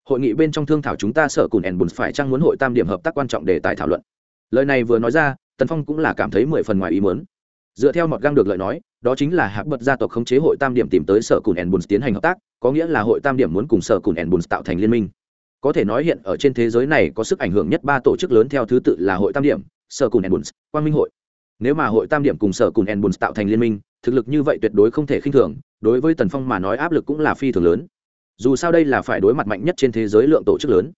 Hội nghị bên trong thương thảo chúng ta sở cùn ẻn bùn phải chăng muốn hội tam điểm hợp tác quan trọng để tài thảo luận. Lời này vừa nói ra, tần phong cũng là cảm thấy mười phần ngoài ý muốn. Dựa theo mọt găng được lời nói đó chính là hạc bật gia tộc khống chế hội tam điểm tìm tới sở cùn ẻn tiến hành hợp tác, có nghĩa là hội tam điểm muốn cùng sở cùn ẻn tạo thành liên minh. Có thể nói hiện ở trên thế giới này có sức ảnh hưởng nhất ba tổ chức lớn theo thứ tự là hội tam điểm, sở cùn ẻn quang minh hội. Nếu mà hội tam điểm cùng sở cùn ẻn tạo thành liên minh, thực lực như vậy tuyệt đối không thể khinh thường, đối với tần phong mà nói áp lực cũng là phi thường lớn. Dù sao đây là phải đối mặt mạnh nhất trên thế giới lượng tổ chức lớn.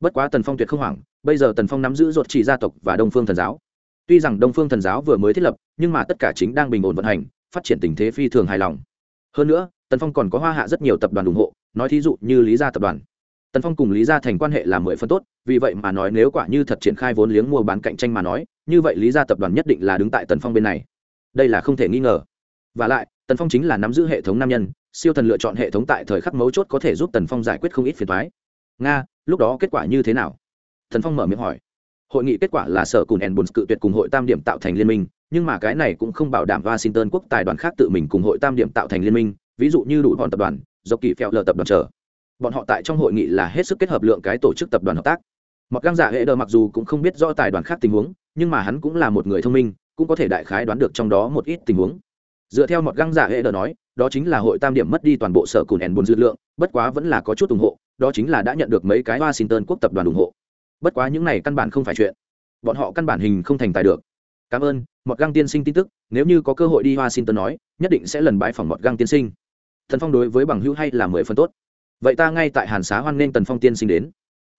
Bất quá tần phong tuyệt không hoảng, bây giờ tần phong nắm giữ ruột chỉ gia tộc và đông phương thần giáo. Tuy rằng đông phương thần giáo vừa mới thiết lập, nhưng mà tất cả chính đang bình ổn vận hành phát triển tình thế phi thường hài lòng. Hơn nữa, tần phong còn có hoa hạ rất nhiều tập đoàn ủng hộ, nói thí dụ như lý gia tập đoàn. Tần phong cùng lý gia thành quan hệ là mười phân tốt, vì vậy mà nói nếu quả như thật triển khai vốn liếng mua bán cạnh tranh mà nói, như vậy lý gia tập đoàn nhất định là đứng tại tần phong bên này. Đây là không thể nghi ngờ. Và lại, tần phong chính là nắm giữ hệ thống nam nhân, siêu thần lựa chọn hệ thống tại thời khắc mấu chốt có thể giúp tần phong giải quyết không ít phiền thoái nga, lúc đó kết quả như thế nào? Tần phong mở miệng hỏi. Hội nghị kết quả là sở cùn en bùn cự tuyệt cùng hội tam điểm tạo thành liên minh nhưng mà cái này cũng không bảo đảm washington quốc tài đoàn khác tự mình cùng hội tam điểm tạo thành liên minh, ví dụ như đủ bọn tập đoàn, do kỳ phèo lờ tập đoàn trở bọn họ tại trong hội nghị là hết sức kết hợp lượng cái tổ chức tập đoàn hợp tác. Mặc găng giả hệ đờ mặc dù cũng không biết do tài đoàn khác tình huống, nhưng mà hắn cũng là một người thông minh, cũng có thể đại khái đoán được trong đó một ít tình huống. Dựa theo một găng giả hệ đờ nói, đó chính là hội tam điểm mất đi toàn bộ sở cùn ẻn buồn dư lượng, bất quá vẫn là có chút ủng hộ, đó chính là đã nhận được mấy cái washington quốc tập đoàn ủng hộ. Bất quá những này căn bản không phải chuyện. Bọn họ căn bản hình không thành tài được cảm ơn mọt găng tiên sinh tin tức nếu như có cơ hội đi washington nói nhất định sẽ lần bãi phòng mọt găng tiên sinh. Thần phong đối với bằng hữu hay là mười phân tốt. Vậy ta ngay tại hàn xá hoan nghênh tần phong tiên sinh đến.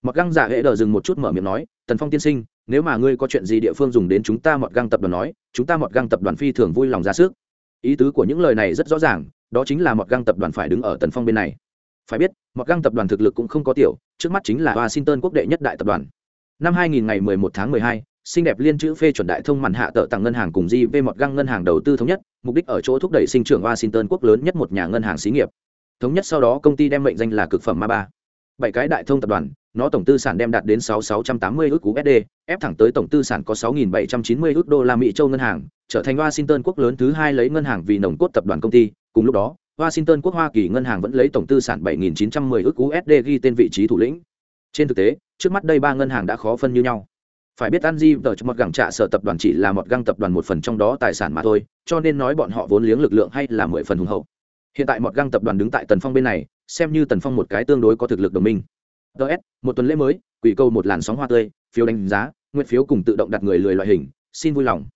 Mọt găng giả hệ đờ dừng một chút mở miệng nói tần phong tiên sinh nếu mà ngươi có chuyện gì địa phương dùng đến chúng ta mọt găng tập đoàn nói chúng ta mọt găng tập đoàn phi thường vui lòng ra sức. Ý tứ của những lời này rất rõ ràng đó chính là mọt găng tập đoàn phải đứng ở tần phong bên này. Phải biết mọt găng tập đoàn thực lực cũng không có tiểu trước mắt chính là washington quốc đệ nhất đại tập đoàn. Năm 2000 ngày 11 tháng 12, xinh đẹp liên chữ phê chuẩn đại thông màn hạ tợ tặng ngân hàng cùng gv một găng ngân hàng đầu tư thống nhất mục đích ở chỗ thúc đẩy sinh trưởng washington quốc lớn nhất một nhà ngân hàng xí nghiệp thống nhất sau đó công ty đem mệnh danh là cực phẩm ma ba bảy cái đại thông tập đoàn nó tổng tư sản đem đạt đến 6680 ức USD, ép thẳng tới tổng tư sản có 6790 ức đô la Mỹ châu ngân hàng, trở thành Washington quốc lớn thứ hai lấy ngân hàng vì nồng cốt tập đoàn công ty, cùng lúc đó, Washington quốc Hoa Kỳ ngân hàng vẫn lấy tổng tư sản 7910 ức USD ghi tên vị trí thủ lĩnh. Trên thực tế, trước mắt đây ba ngân hàng đã khó phân như nhau. Phải biết Anji tờ một gẳng trạ sở tập đoàn chỉ là một găng tập đoàn một phần trong đó tài sản mà thôi, cho nên nói bọn họ vốn liếng lực lượng hay là 10 phần hùng hậu. Hiện tại một găng tập đoàn đứng tại Tần Phong bên này, xem như Tần Phong một cái tương đối có thực lực đồng minh. Ts một tuần lễ mới quỷ câu một làn sóng hoa tươi phiếu đánh giá nguyện phiếu cùng tự động đặt người lười loại hình xin vui lòng.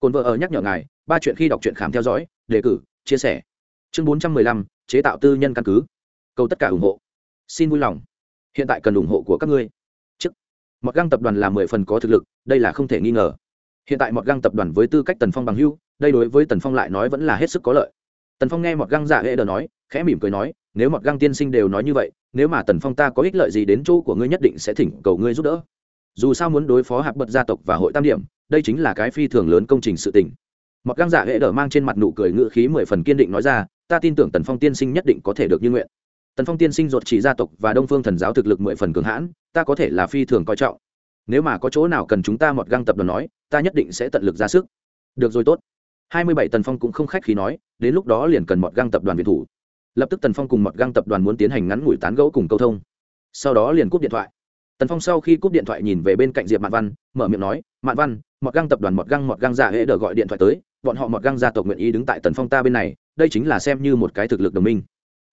Cồn vợ ở nhắc nhở ngài ba chuyện khi đọc truyện khám theo dõi đề cử chia sẻ. Chương bốn trăm mười lăm chế tạo tư nhân căn cứ. Câu tất cả ủng hộ. Xin vui lòng. Hiện tại cần ủng hộ của các ngươi mọt găng tập đoàn là mười phần có thực lực, đây là không thể nghi ngờ. Hiện tại mọt găng tập đoàn với tư cách tần phong bằng hưu đây đối với tần phong lại nói vẫn là hết sức có lợi. Tần phong nghe mọt găng giả hệ đờ nói, khẽ mỉm cười nói, nếu mọt găng tiên sinh đều nói như vậy, nếu mà tần phong ta có ích lợi gì đến chỗ của ngươi nhất định sẽ thỉnh cầu ngươi giúp đỡ. Dù sao muốn đối phó hạp bật gia tộc và hội tam điểm, đây chính là cái phi thường lớn công trình sự tình. Mọt găng giả hệ đờ mang trên mặt nụ cười ngự khí mười phần kiên định nói ra, ta tin tưởng tần phong tiên sinh nhất định có thể được như nguyện tần phong tiên sinh ruột chỉ gia tộc và đông phương thần giáo thực lực mười phần cường hãn, ta có thể là phi thường coi trọng. Nếu mà có chỗ nào cần chúng ta mọt găng tập đoàn nói, ta nhất định sẽ tận lực ra sức. Được rồi tốt. Hai mươi bảy tần phong cũng không khách khí nói, đến lúc đó liền cần mọt găng tập đoàn việt thủ. Lập tức tần phong cùng mọt găng tập đoàn muốn tiến hành ngắn ngủi tán gẫu cùng câu thông. Sau đó liền cúp điện thoại. Tần phong sau khi cúp điện thoại nhìn về bên cạnh diệp mạn văn, mở miệng nói, mạn văn mọt găng tập đoàn mọt găng mọt găng giả hệ đờ gọi điện thoại tới, bọn họ mọt găng gia tộc nguyện ý đứng tại tần phong ta bên này, đây chính là xem như một cái thực lực đồng minh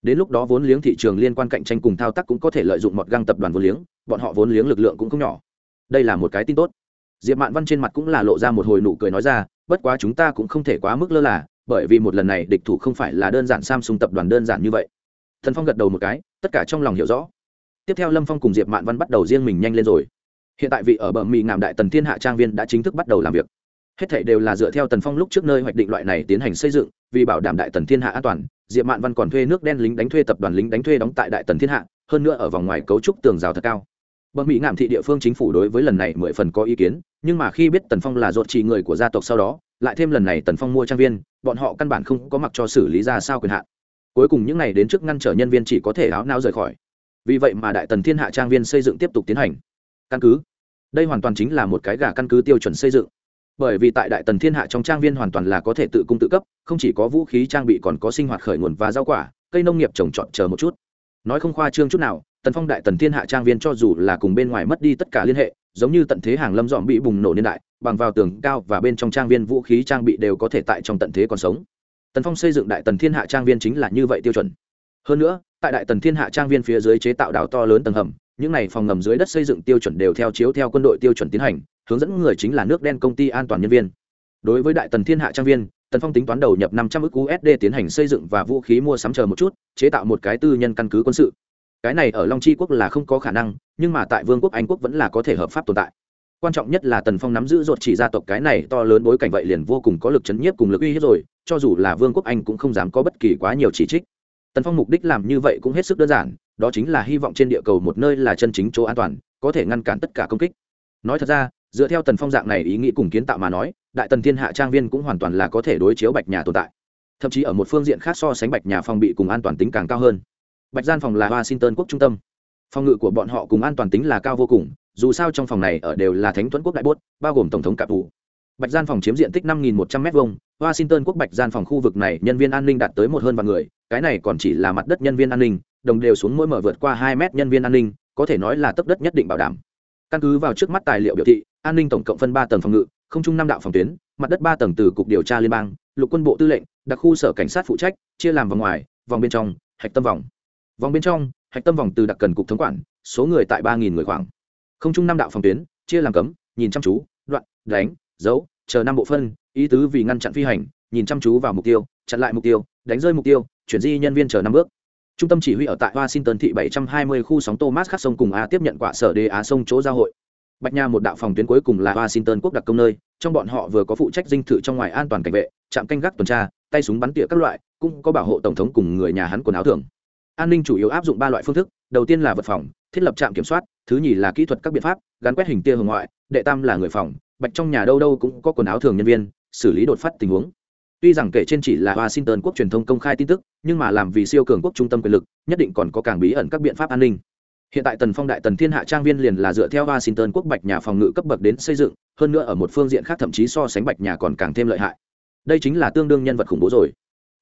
đến lúc đó vốn liếng thị trường liên quan cạnh tranh cùng thao tác cũng có thể lợi dụng mọt găng tập đoàn vốn liếng, bọn họ vốn liếng lực lượng cũng không nhỏ. Đây là một cái tin tốt. Diệp mạn văn trên mặt cũng là lộ ra một hồi nụ cười nói ra, bất quá chúng ta cũng không thể quá mức lơ là, bởi vì một lần này địch thủ không phải là đơn giản samsung tập đoàn đơn giản như vậy. Thần phong gật đầu một cái, tất cả trong lòng hiểu rõ. Tiếp theo lâm phong cùng diệp mạn văn bắt đầu riêng mình nhanh lên rồi. Hiện tại vị ở bờ mỹ ngàm đại tần thiên hạ trang viên đã chính thức bắt đầu làm việc. Hết thảy đều là dựa theo tần phong lúc trước nơi hoạch định loại này tiến hành xây dựng, vì bảo đảm đại tần thiên hạ an toàn diệp mạn văn còn thuê nước đen lính đánh thuê tập đoàn lính đánh thuê đóng tại đại tần thiên hạ, hơn nữa ở vòng ngoài cấu trúc tường rào thật cao. Bẩm mỹ ngạm thị địa phương chính phủ đối với lần này mười phần có ý kiến, nhưng mà khi biết tần phong là ruột chỉ người của gia tộc sau đó, lại thêm lần này tần phong mua trang viên, bọn họ căn bản không có mặc cho xử lý ra sao quyền hạn. Cuối cùng những này đến trước ngăn trở nhân viên chỉ có thể áo não rời khỏi. Vì vậy mà đại tần thiên hạ trang viên xây dựng tiếp tục tiến hành. Căn cứ. Đây hoàn toàn chính là một cái gà căn cứ tiêu chuẩn xây dựng bởi vì tại đại tần thiên hạ trong trang viên hoàn toàn là có thể tự cung tự cấp, không chỉ có vũ khí trang bị còn có sinh hoạt khởi nguồn và rau quả, cây nông nghiệp trồng trọt chờ một chút. Nói không khoa trương chút nào, tần phong đại tần thiên hạ trang viên cho dù là cùng bên ngoài mất đi tất cả liên hệ, giống như tận thế hàng lâm dọn bị bùng nổ niên đại, bằng vào tường cao và bên trong trang viên vũ khí trang bị đều có thể tại trong tận thế còn sống. Tần phong xây dựng đại tần thiên hạ trang viên chính là như vậy tiêu chuẩn. Hơn nữa, tại đại tần thiên hạ trang viên phía dưới chế tạo đảo to lớn tầng hầm, những này phòng ngầm dưới đất xây dựng tiêu chuẩn đều theo chiếu theo quân đội tiêu chuẩn tiến hành hướng dẫn người chính là nước đen công ty an toàn nhân viên. Đối với đại tần thiên hạ trang viên, tần phong tính toán đầu nhập năm trăm ước usd tiến hành xây dựng và vũ khí mua sắm chờ một chút, chế tạo một cái tư nhân căn cứ quân sự. Cái này ở long chi quốc là không có khả năng, nhưng mà tại vương quốc anh quốc vẫn là có thể hợp pháp tồn tại. Quan trọng nhất là tần phong nắm giữ ruột chỉ gia tộc cái này to lớn bối cảnh vậy liền vô cùng có lực chấn nhiếp cùng lực uy hiếp rồi, cho dù là vương quốc anh cũng không dám có bất kỳ quá nhiều chỉ trích. Tần phong mục đích làm như vậy cũng hết sức đơn giản, đó chính là hy vọng trên địa cầu một nơi là chân chính chỗ an toàn, có thể ngăn cản tất cả công kích. Nói thật ra dựa theo tần phong dạng này ý nghĩ cùng kiến tạo mà nói, đại tần thiên hạ trang viên cũng hoàn toàn là có thể đối chiếu bạch nhà tồn tại. Thậm chí ở một phương diện khác so sánh bạch nhà phòng bị cùng an toàn tính càng cao hơn. Bạch gian phòng là washington quốc trung tâm. Phòng ngự của bọn họ cùng an toàn tính là cao vô cùng, dù sao trong phòng này ở đều là thánh tuấn quốc đại bốt, bao gồm tổng thống cạp vụ bạch gian phòng chiếm diện tích năm một trăm m hai washington quốc bạch gian phòng khu vực này nhân viên an ninh đạt tới một hơn vạn người, cái này còn chỉ là mặt đất nhân viên an ninh, đồng đều xuống mỗi mở vượt qua hai mét nhân viên an ninh, có thể nói là tấp đất nhất định bảo đảm căn cứ vào trước mắt tài liệu biểu thị, an ninh tổng cộng phân ba tầng phòng ngự, không chung năm đạo phòng tuyến, mặt đất ba tầng từ cục điều tra liên bang, lục quân bộ tư lệnh, đặc khu sở cảnh sát phụ trách, chia làm vòng ngoài, vòng bên trong, hạch tâm vòng. Vòng bên trong, hạch tâm vòng từ đặc cần cục thống quản, số người tại ba nghìn người khoảng. Không chung năm đạo phòng tuyến, chia làm cấm, nhìn chăm chú, đoạn, đánh, dấu, chờ năm bộ phân, ý tứ vì ngăn chặn phi hành, nhìn chăm chú vào mục tiêu, chặn lại mục tiêu, đánh rơi mục tiêu, chuyển di nhân viên chờ năm bước trung tâm chỉ huy ở tại washington thị 720 khu sóng thomas khắc sông cùng a tiếp nhận quả sở đề á sông chỗ giao hội. Bạch nha một đạo phòng tuyến cuối cùng là washington quốc đặc công nơi, trong bọn họ vừa có phụ trách dinh thự trong ngoài an toàn cảnh vệ, trạm canh gác tuần tra, tay súng bắn tỉa các loại, cũng có bảo hộ tổng thống cùng người nhà hắn quần áo thường an ninh chủ yếu áp dụng ba loại phương thức, đầu tiên là vật phòng, thiết lập trạm kiểm soát, thứ nhì là kỹ thuật các biện pháp, gắn quét hình tia hồng ngoại, đệ tam là người phòng, bạch trong nhà đâu đâu cũng có quần áo thường nhân viên, xử lý đột phát tình huống tuy rằng kể trên chỉ là washington quốc truyền thông công khai tin tức nhưng mà làm vì siêu cường quốc trung tâm quyền lực nhất định còn có càng bí ẩn các biện pháp an ninh. Hiện tại tần phong đại tần thiên hạ trang viên liền là dựa theo washington quốc bạch nhà phòng ngự cấp bậc đến xây dựng hơn nữa ở một phương diện khác thậm chí so sánh bạch nhà còn càng thêm lợi hại. Đây chính là tương đương nhân vật khủng bố rồi.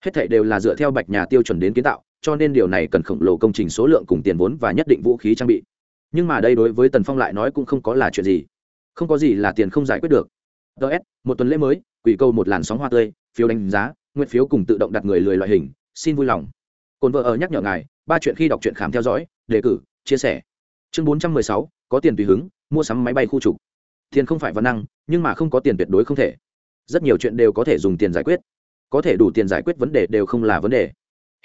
Hết thảy đều là dựa theo bạch nhà tiêu chuẩn đến kiến tạo cho nên điều này cần khổng lồ công trình số lượng cùng tiền vốn và nhất định vũ khí trang bị. Nhưng mà đây đối với tần phong lại nói cũng không có là chuyện gì. Không có gì là tiền không giải quyết được. DS, một tuần lễ mới quỷ câu một làn sóng hoa tươi phiếu đánh giá, nguyện phiếu cùng tự động đặt người lười loại hình, xin vui lòng. Cồn vợ ở nhắc nhở ngài, ba chuyện khi đọc truyện khám theo dõi, đề cử, chia sẻ. Chương bốn trăm mười sáu, có tiền tùy hứng, mua sắm máy bay khu trục. Tiền không phải văn năng, nhưng mà không có tiền tuyệt đối không thể. Rất nhiều chuyện đều có thể dùng tiền giải quyết. Có thể đủ tiền giải quyết vấn đề đều không là vấn đề.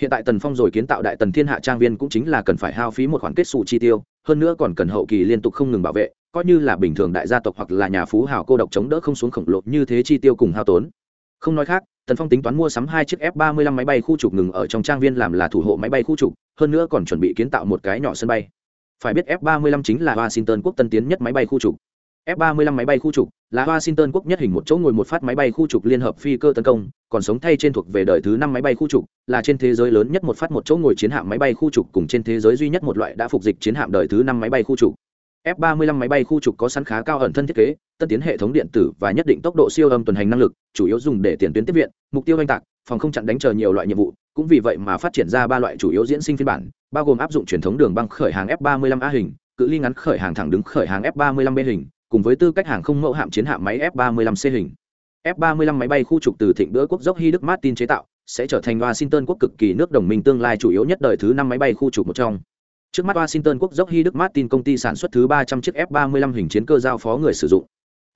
Hiện tại tần phong rồi kiến tạo đại tần thiên hạ trang viên cũng chính là cần phải hao phí một khoản kết xù chi tiêu, hơn nữa còn cần hậu kỳ liên tục không ngừng bảo vệ, coi như là bình thường đại gia tộc hoặc là nhà phú hào cô độc chống đỡ không xuống khổng lồ như thế chi tiêu cùng hao tốn không nói khác, tần phong tính toán mua sắm hai chiếc f 35 máy bay khu trục ngừng ở trong trang viên làm là thủ hộ máy bay khu trục, hơn nữa còn chuẩn bị kiến tạo một cái nhỏ sân bay. Phải biết f 35 chính là washington quốc tân tiến nhất máy bay khu trục. F 35 máy bay khu trục là washington quốc nhất hình một chỗ ngồi một phát máy bay khu trục liên hợp phi cơ tấn công, còn sống thay trên thuộc về đời thứ năm máy bay khu trục, là trên thế giới lớn nhất một phát một chỗ ngồi chiến hạm máy bay khu trục cùng trên thế giới duy nhất một loại đã phục dịch chiến hạm đời thứ năm máy bay khu trục. F-35 máy bay khu trục có sẵn khá cao ẩn thân thiết kế, tân tiến hệ thống điện tử và nhất định tốc độ siêu âm tuần hành năng lực, chủ yếu dùng để tiền tuyến tiếp viện, mục tiêu đánh tạc, phòng không chặn đánh chờ nhiều loại nhiệm vụ, cũng vì vậy mà phát triển ra ba loại chủ yếu diễn sinh phiên bản, bao gồm áp dụng truyền thống đường băng khởi hàng F-35A hình, cự ly ngắn khởi hàng thẳng đứng khởi hàng F-35B hình, cùng với tư cách hàng không mẫu hạm chiến hạm máy F-35C hình. F-35 máy bay khu trục từ thịnh bữa quốc dốc Hy Đức Martin chế tạo, sẽ trở thành Washington quốc cực kỳ nước đồng minh tương lai chủ yếu nhất đời thứ năm máy bay khu trục một trong. Trước mắt Washington quốc dốc Hy Đức Martin công ty sản xuất thứ 300 chiếc F-35 hình chiến cơ giao phó người sử dụng.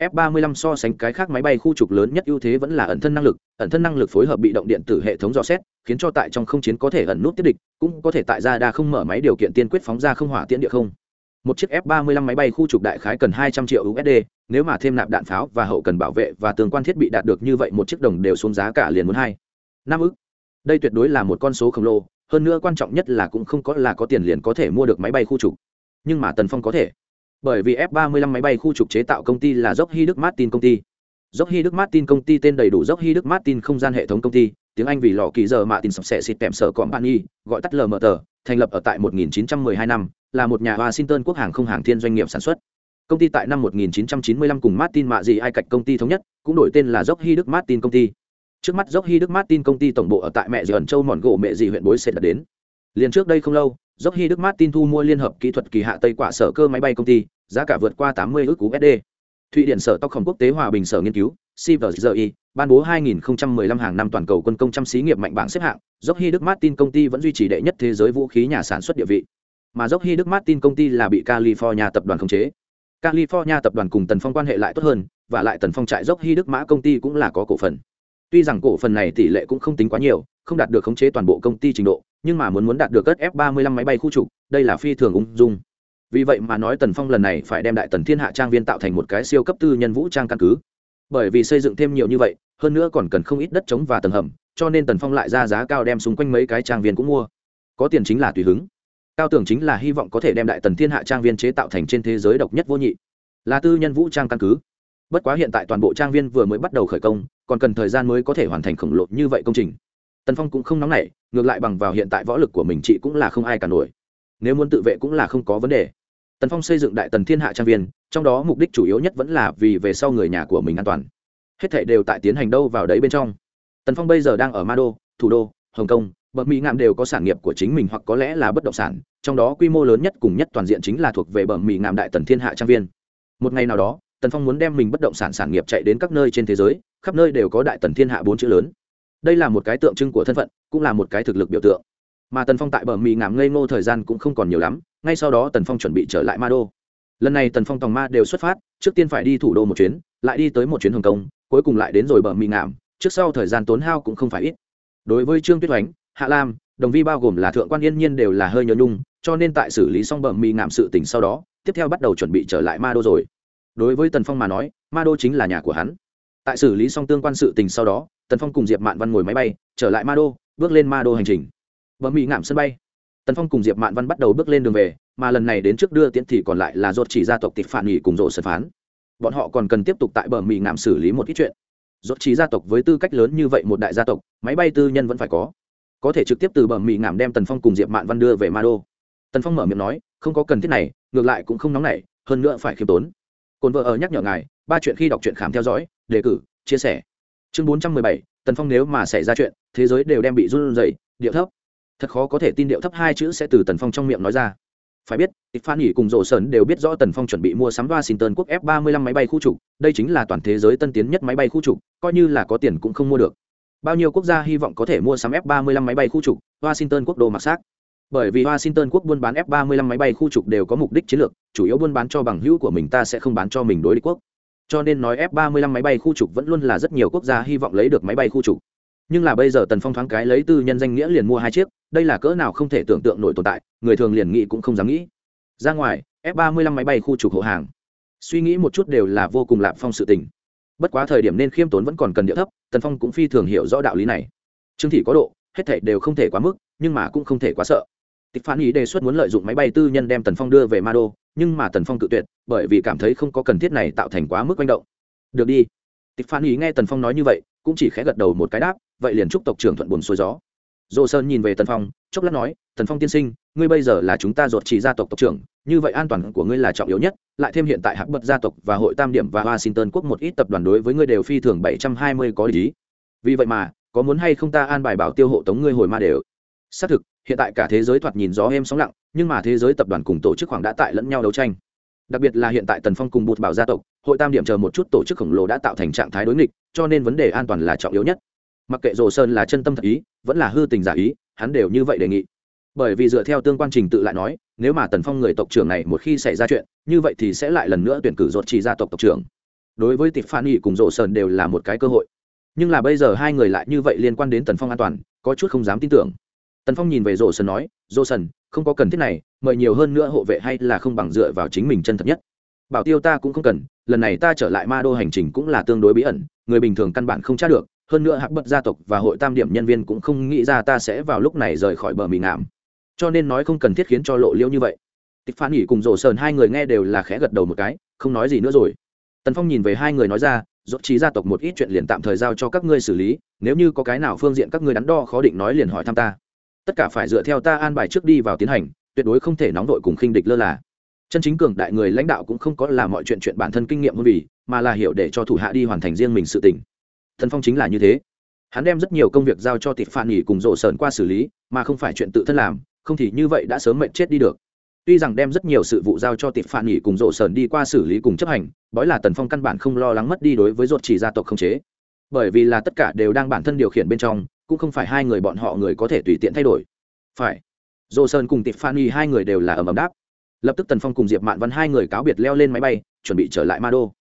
F-35 so sánh cái khác máy bay khu trục lớn nhất ưu thế vẫn là ẩn thân năng lực, ẩn thân năng lực phối hợp bị động điện tử hệ thống dò xét, khiến cho tại trong không chiến có thể ẩn nút tiếp địch, cũng có thể tại ra đa không mở máy điều kiện tiên quyết phóng ra không hỏa tiễn địa không. Một chiếc F-35 máy bay khu trục đại khái cần 200 triệu USD, nếu mà thêm nạp đạn pháo và hậu cần bảo vệ và tương quan thiết bị đạt được như vậy một chiếc đồng đều xuống giá cả liền muốn hai. Năm ức. Đây tuyệt đối là một con số khổng lồ, hơn nữa quan trọng nhất là cũng không có là có tiền liền có thể mua được máy bay khu trục. Nhưng mà tần phong có thể. Bởi vì f 35 máy bay khu trục chế tạo công ty là dốc hy đức martin công ty. Dốc hy đức martin công ty tên đầy đủ dốc hy đức martin không gian hệ thống công ty. Tiếng anh vì lò kỳ giờ mạ tin sập sẻ xịt tèm sở cọm bạn y gọi tắt lờ mờ tờ, thành lập ở tại 1912 năm, là một nhà washington quốc hàng không hàng thiên doanh nghiệp sản xuất. Công ty tại năm 1995 cùng martin mạ gì ai cạch công ty thống nhất, cũng đổi tên là dốc hy đức martin công ty trước mắt dốc hy đức martin công ty tổng bộ ở tại mẹ dì ẩn châu mòn gỗ mẹ dì huyện bối sẽ đã đến. Liền trước đây không lâu dốc hy đức martin thu mua liên hợp kỹ thuật kỳ hạ tây quả sở cơ máy bay công ty, giá cả vượt qua 80 ước usd thụy điển sở tóc khổng quốc tế hòa bình sở nghiên cứu cvgi ban bố 2015 hàng năm toàn cầu quân công trăm xí nghiệp mạnh bảng xếp hạng. Dốc hy đức martin công ty vẫn duy trì đệ nhất thế giới vũ khí nhà sản xuất địa vị. Mà dốc hy đức martin công ty là bị california tập đoàn khống chế. California tập đoàn cùng tần phong quan hệ lại tốt hơn, và lại tần phong trại dốc hy đức mã công ty cũng là có cổ phần tuy rằng cổ phần này tỷ lệ cũng không tính quá nhiều, không đạt được khống chế toàn bộ công ty trình độ, nhưng mà muốn muốn đạt được cất f 35 máy bay khu trục, đây là phi thường ung dung. Vì vậy mà nói tần phong lần này phải đem đại tần thiên hạ trang viên tạo thành một cái siêu cấp tư nhân vũ trang căn cứ. Bởi vì xây dựng thêm nhiều như vậy, hơn nữa còn cần không ít đất trống và tầng hầm, cho nên tần phong lại ra giá cao đem xung quanh mấy cái trang viên cũng mua. Có tiền chính là tùy hứng. Cao tưởng chính là hy vọng có thể đem đại tần thiên hạ trang viên chế tạo thành trên thế giới độc nhất vô nhị. Là tư nhân vũ trang căn cứ. Bất quá hiện tại toàn bộ trang viên vừa mới bắt đầu khởi công còn cần thời gian mới có thể hoàn thành khổng lồ như vậy công trình. Tần phong cũng không nóng nảy, ngược lại bằng vào hiện tại võ lực của mình chị cũng là không ai cả nổi. Nếu muốn tự vệ cũng là không có vấn đề. Tần phong xây dựng đại tần thiên hạ trang viên, trong đó mục đích chủ yếu nhất vẫn là vì về sau người nhà của mình an toàn. Hết thảy đều tại tiến hành đâu vào đấy bên trong. Tần phong bây giờ đang ở ma đô, thủ đô, hồng kông, bờ mỹ ngạm đều có sản nghiệp của chính mình hoặc có lẽ là bất động sản, trong đó quy mô lớn nhất cùng nhất toàn diện chính là thuộc về bờ mỹ ngạm đại tần thiên hạ trang viên. Một ngày nào đó, tần phong muốn đem mình bất động sản sản nghiệp chạy đến các nơi trên thế giới khắp nơi đều có đại tần thiên hạ bốn chữ lớn. Đây là một cái tượng trưng của thân phận, cũng là một cái thực lực biểu tượng. Mà tần phong tại bờ mì ngảm ngây ngô thời gian cũng không còn nhiều lắm, ngay sau đó tần phong chuẩn bị trở lại ma đô. Lần này tần phong tòng ma đều xuất phát, trước tiên phải đi thủ đô một chuyến, lại đi tới một chuyến hồng kông, cuối cùng lại đến rồi bờ mì ngảm trước sau thời gian tốn hao cũng không phải ít. Đối với trương tuyết oánh, hạ lam, đồng vi bao gồm là thượng quan yên nhiên đều là hơi nhớ nhung, cho nên tại xử lý xong bờ mì ngảm sự tỉnh sau đó, tiếp theo bắt đầu chuẩn bị trở lại ma đô rồi. Đối với tần phong mà nói, ma đô chính là nhà của hắn tại xử lý xong tương quan sự tình sau đó, tần phong cùng diệp mạn văn ngồi máy bay, trở lại ma đô, bước lên ma đô hành trình. Và mỹ ngạm sân bay. Tần phong cùng diệp mạn văn bắt đầu bước lên đường về, mà lần này đến trước đưa tiễn thì còn lại là dột chỉ gia tộc tịch phản nghỉ cùng rộ sân phán. Bọn họ còn cần tiếp tục tại bờ mỹ ngạm xử lý một ít chuyện. Dột chỉ gia tộc với tư cách lớn như vậy một đại gia tộc, máy bay tư nhân vẫn phải có. Có thể trực tiếp từ bờ mỹ ngạm đem tần phong cùng diệp mạn văn đưa về ma đô. Tần phong mở miệng nói, không có cần thiết này, ngược lại cũng không nóng nảy, hơn nữa phải khiêm tốn cồn vợ ở nhắc nhở ngài, ba chuyện khi đọc truyện khám theo dõi, đề cử, chia sẻ. Chương bốn trăm mười bảy, tần phong nếu mà xảy ra chuyện, thế giới đều đem bị run rẩy, điệu thấp. Thật khó có thể tin điệu thấp hai chữ sẽ từ tần phong trong miệng nói ra. Phải biết phan nghỉ cùng rộ sơn đều biết rõ tần phong chuẩn bị mua sắm washington quốc f 35 máy bay khu trục. Đây chính là toàn thế giới tân tiến nhất máy bay khu trục, coi như là có tiền cũng không mua được. Bao nhiêu quốc gia hy vọng có thể mua sắm f 35 máy bay khu trục, washington quốc đồ mặc xác bởi vì washington quốc buôn bán f 35 máy bay khu trục đều có mục đích chiến lược, chủ yếu buôn bán cho bằng hữu của mình ta sẽ không bán cho mình đối địch quốc. Cho nên nói f 35 máy bay khu trục vẫn luôn là rất nhiều quốc gia hy vọng lấy được máy bay khu trục. Nhưng là bây giờ tần phong thoáng cái lấy tư nhân danh nghĩa liền mua hai chiếc, đây là cỡ nào không thể tưởng tượng nổi tồn tại, người thường liền nghĩ cũng không dám nghĩ. Ra ngoài, f 35 máy bay khu trục hộ hàng. Suy nghĩ một chút đều là vô cùng lạp phong sự tình. Bất quá thời điểm nên khiêm tốn vẫn còn cần địa thấp, tần phong cũng phi thường hiểu rõ đạo lý này. Trương thị có độ, hết thể đều không thể quá mức, nhưng mà cũng không thể quá sợ tịch phản ý đề xuất muốn lợi dụng máy bay tư nhân đem tần phong đưa về ma đô nhưng mà tần phong cự tuyệt, bởi vì cảm thấy không có cần thiết này tạo thành quá mức manh động. Được đi. Tịch phản ý nghe tần phong nói như vậy, cũng chỉ khẽ gật đầu một cái đáp, vậy liền chúc tộc trưởng thuận buồn xuôi gió. Dồ sơn nhìn về tần phong, chốc lát nói, tần phong tiên sinh, ngươi bây giờ là chúng ta ruột chỉ gia tộc tộc trưởng, như vậy an toàn của ngươi là trọng yếu nhất, lại thêm hiện tại hạc bật gia tộc và hội tam điểm và washington quốc một ít tập đoàn đối với ngươi đều phi thường bảy trăm hai mươi có lý. Vì vậy mà, có muốn hay không ta an bài bảo tiêu hộ tống ngươi hồi ma đều? Xác thực hiện tại cả thế giới thoạt nhìn gió êm sóng lặng, nhưng mà thế giới tập đoàn cùng tổ chức khoảng đã tại lẫn nhau đấu tranh. Đặc biệt là hiện tại tần phong cùng bụt bảo gia tộc, hội tam điểm chờ một chút tổ chức khổng lồ đã tạo thành trạng thái đối nghịch, cho nên vấn đề an toàn là trọng yếu nhất. Mặc kệ rồ sơn là chân tâm thật ý, vẫn là hư tình giả ý, hắn đều như vậy đề nghị. Bởi vì dựa theo tương quan trình tự lại nói, nếu mà tần phong người tộc trưởng này một khi xảy ra chuyện, như vậy thì sẽ lại lần nữa tuyển cử dột chỉ gia tộc tộc trưởng. Đối với tịp phan nghị cùng rộ sơn đều là một cái cơ hội. Nhưng là bây giờ hai người lại như vậy liên quan đến tần phong an toàn, có chút không dám tin tưởng tần phong nhìn về rổ sần nói rổ sần không có cần thiết này, mời nhiều hơn nữa hộ vệ hay là không bằng dựa vào chính mình chân thật nhất. Bảo tiêu ta cũng không cần, lần này ta trở lại ma đô hành trình cũng là tương đối bí ẩn, người bình thường căn bản không tra được, hơn nữa hạc bất gia tộc và hội tam điểm nhân viên cũng không nghĩ ra ta sẽ vào lúc này rời khỏi bờ mì ngảm cho nên nói không cần thiết khiến cho lộ liễu như vậy. Tịch phản nghỉ cùng rổ sờn hai người nghe đều là khẽ gật đầu một cái, không nói gì nữa rồi. Tần phong nhìn về hai người nói ra dốt trí gia tộc một ít chuyện liền tạm thời giao cho các ngươi xử lý, nếu như có cái nào phương diện các ngươi đắn đo khó định nói liền hỏi thăm ta tất cả phải dựa theo ta an bài trước đi vào tiến hành, tuyệt đối không thể nóng vội cùng khinh địch lơ là. Chân chính cường đại người lãnh đạo cũng không có làm mọi chuyện chuyện bản thân kinh nghiệm hơn vì, mà là hiểu để cho thủ hạ đi hoàn thành riêng mình sự tình. thần phong chính là như thế. Hắn đem rất nhiều công việc giao cho tịp phản nghỉ cùng rộ sờn qua xử lý, mà không phải chuyện tự thân làm, không thì như vậy đã sớm mệnh chết đi được. Tuy rằng đem rất nhiều sự vụ giao cho tịp phản nghỉ cùng rộ sờn đi qua xử lý cùng chấp hành, bói là tần phong căn bản không lo lắng mất đi đối với ruột chỉ gia tộc không chế. Bởi vì là tất cả đều đang bản thân điều khiển bên trong cũng không phải hai người bọn họ người có thể tùy tiện thay đổi. Phải. Rộ sơn cùng tịp phan nghỉ hai người đều là ầm ầm đáp. Lập tức tần phong cùng diệp mạn văn hai người cáo biệt leo lên máy bay, chuẩn bị trở lại ma đô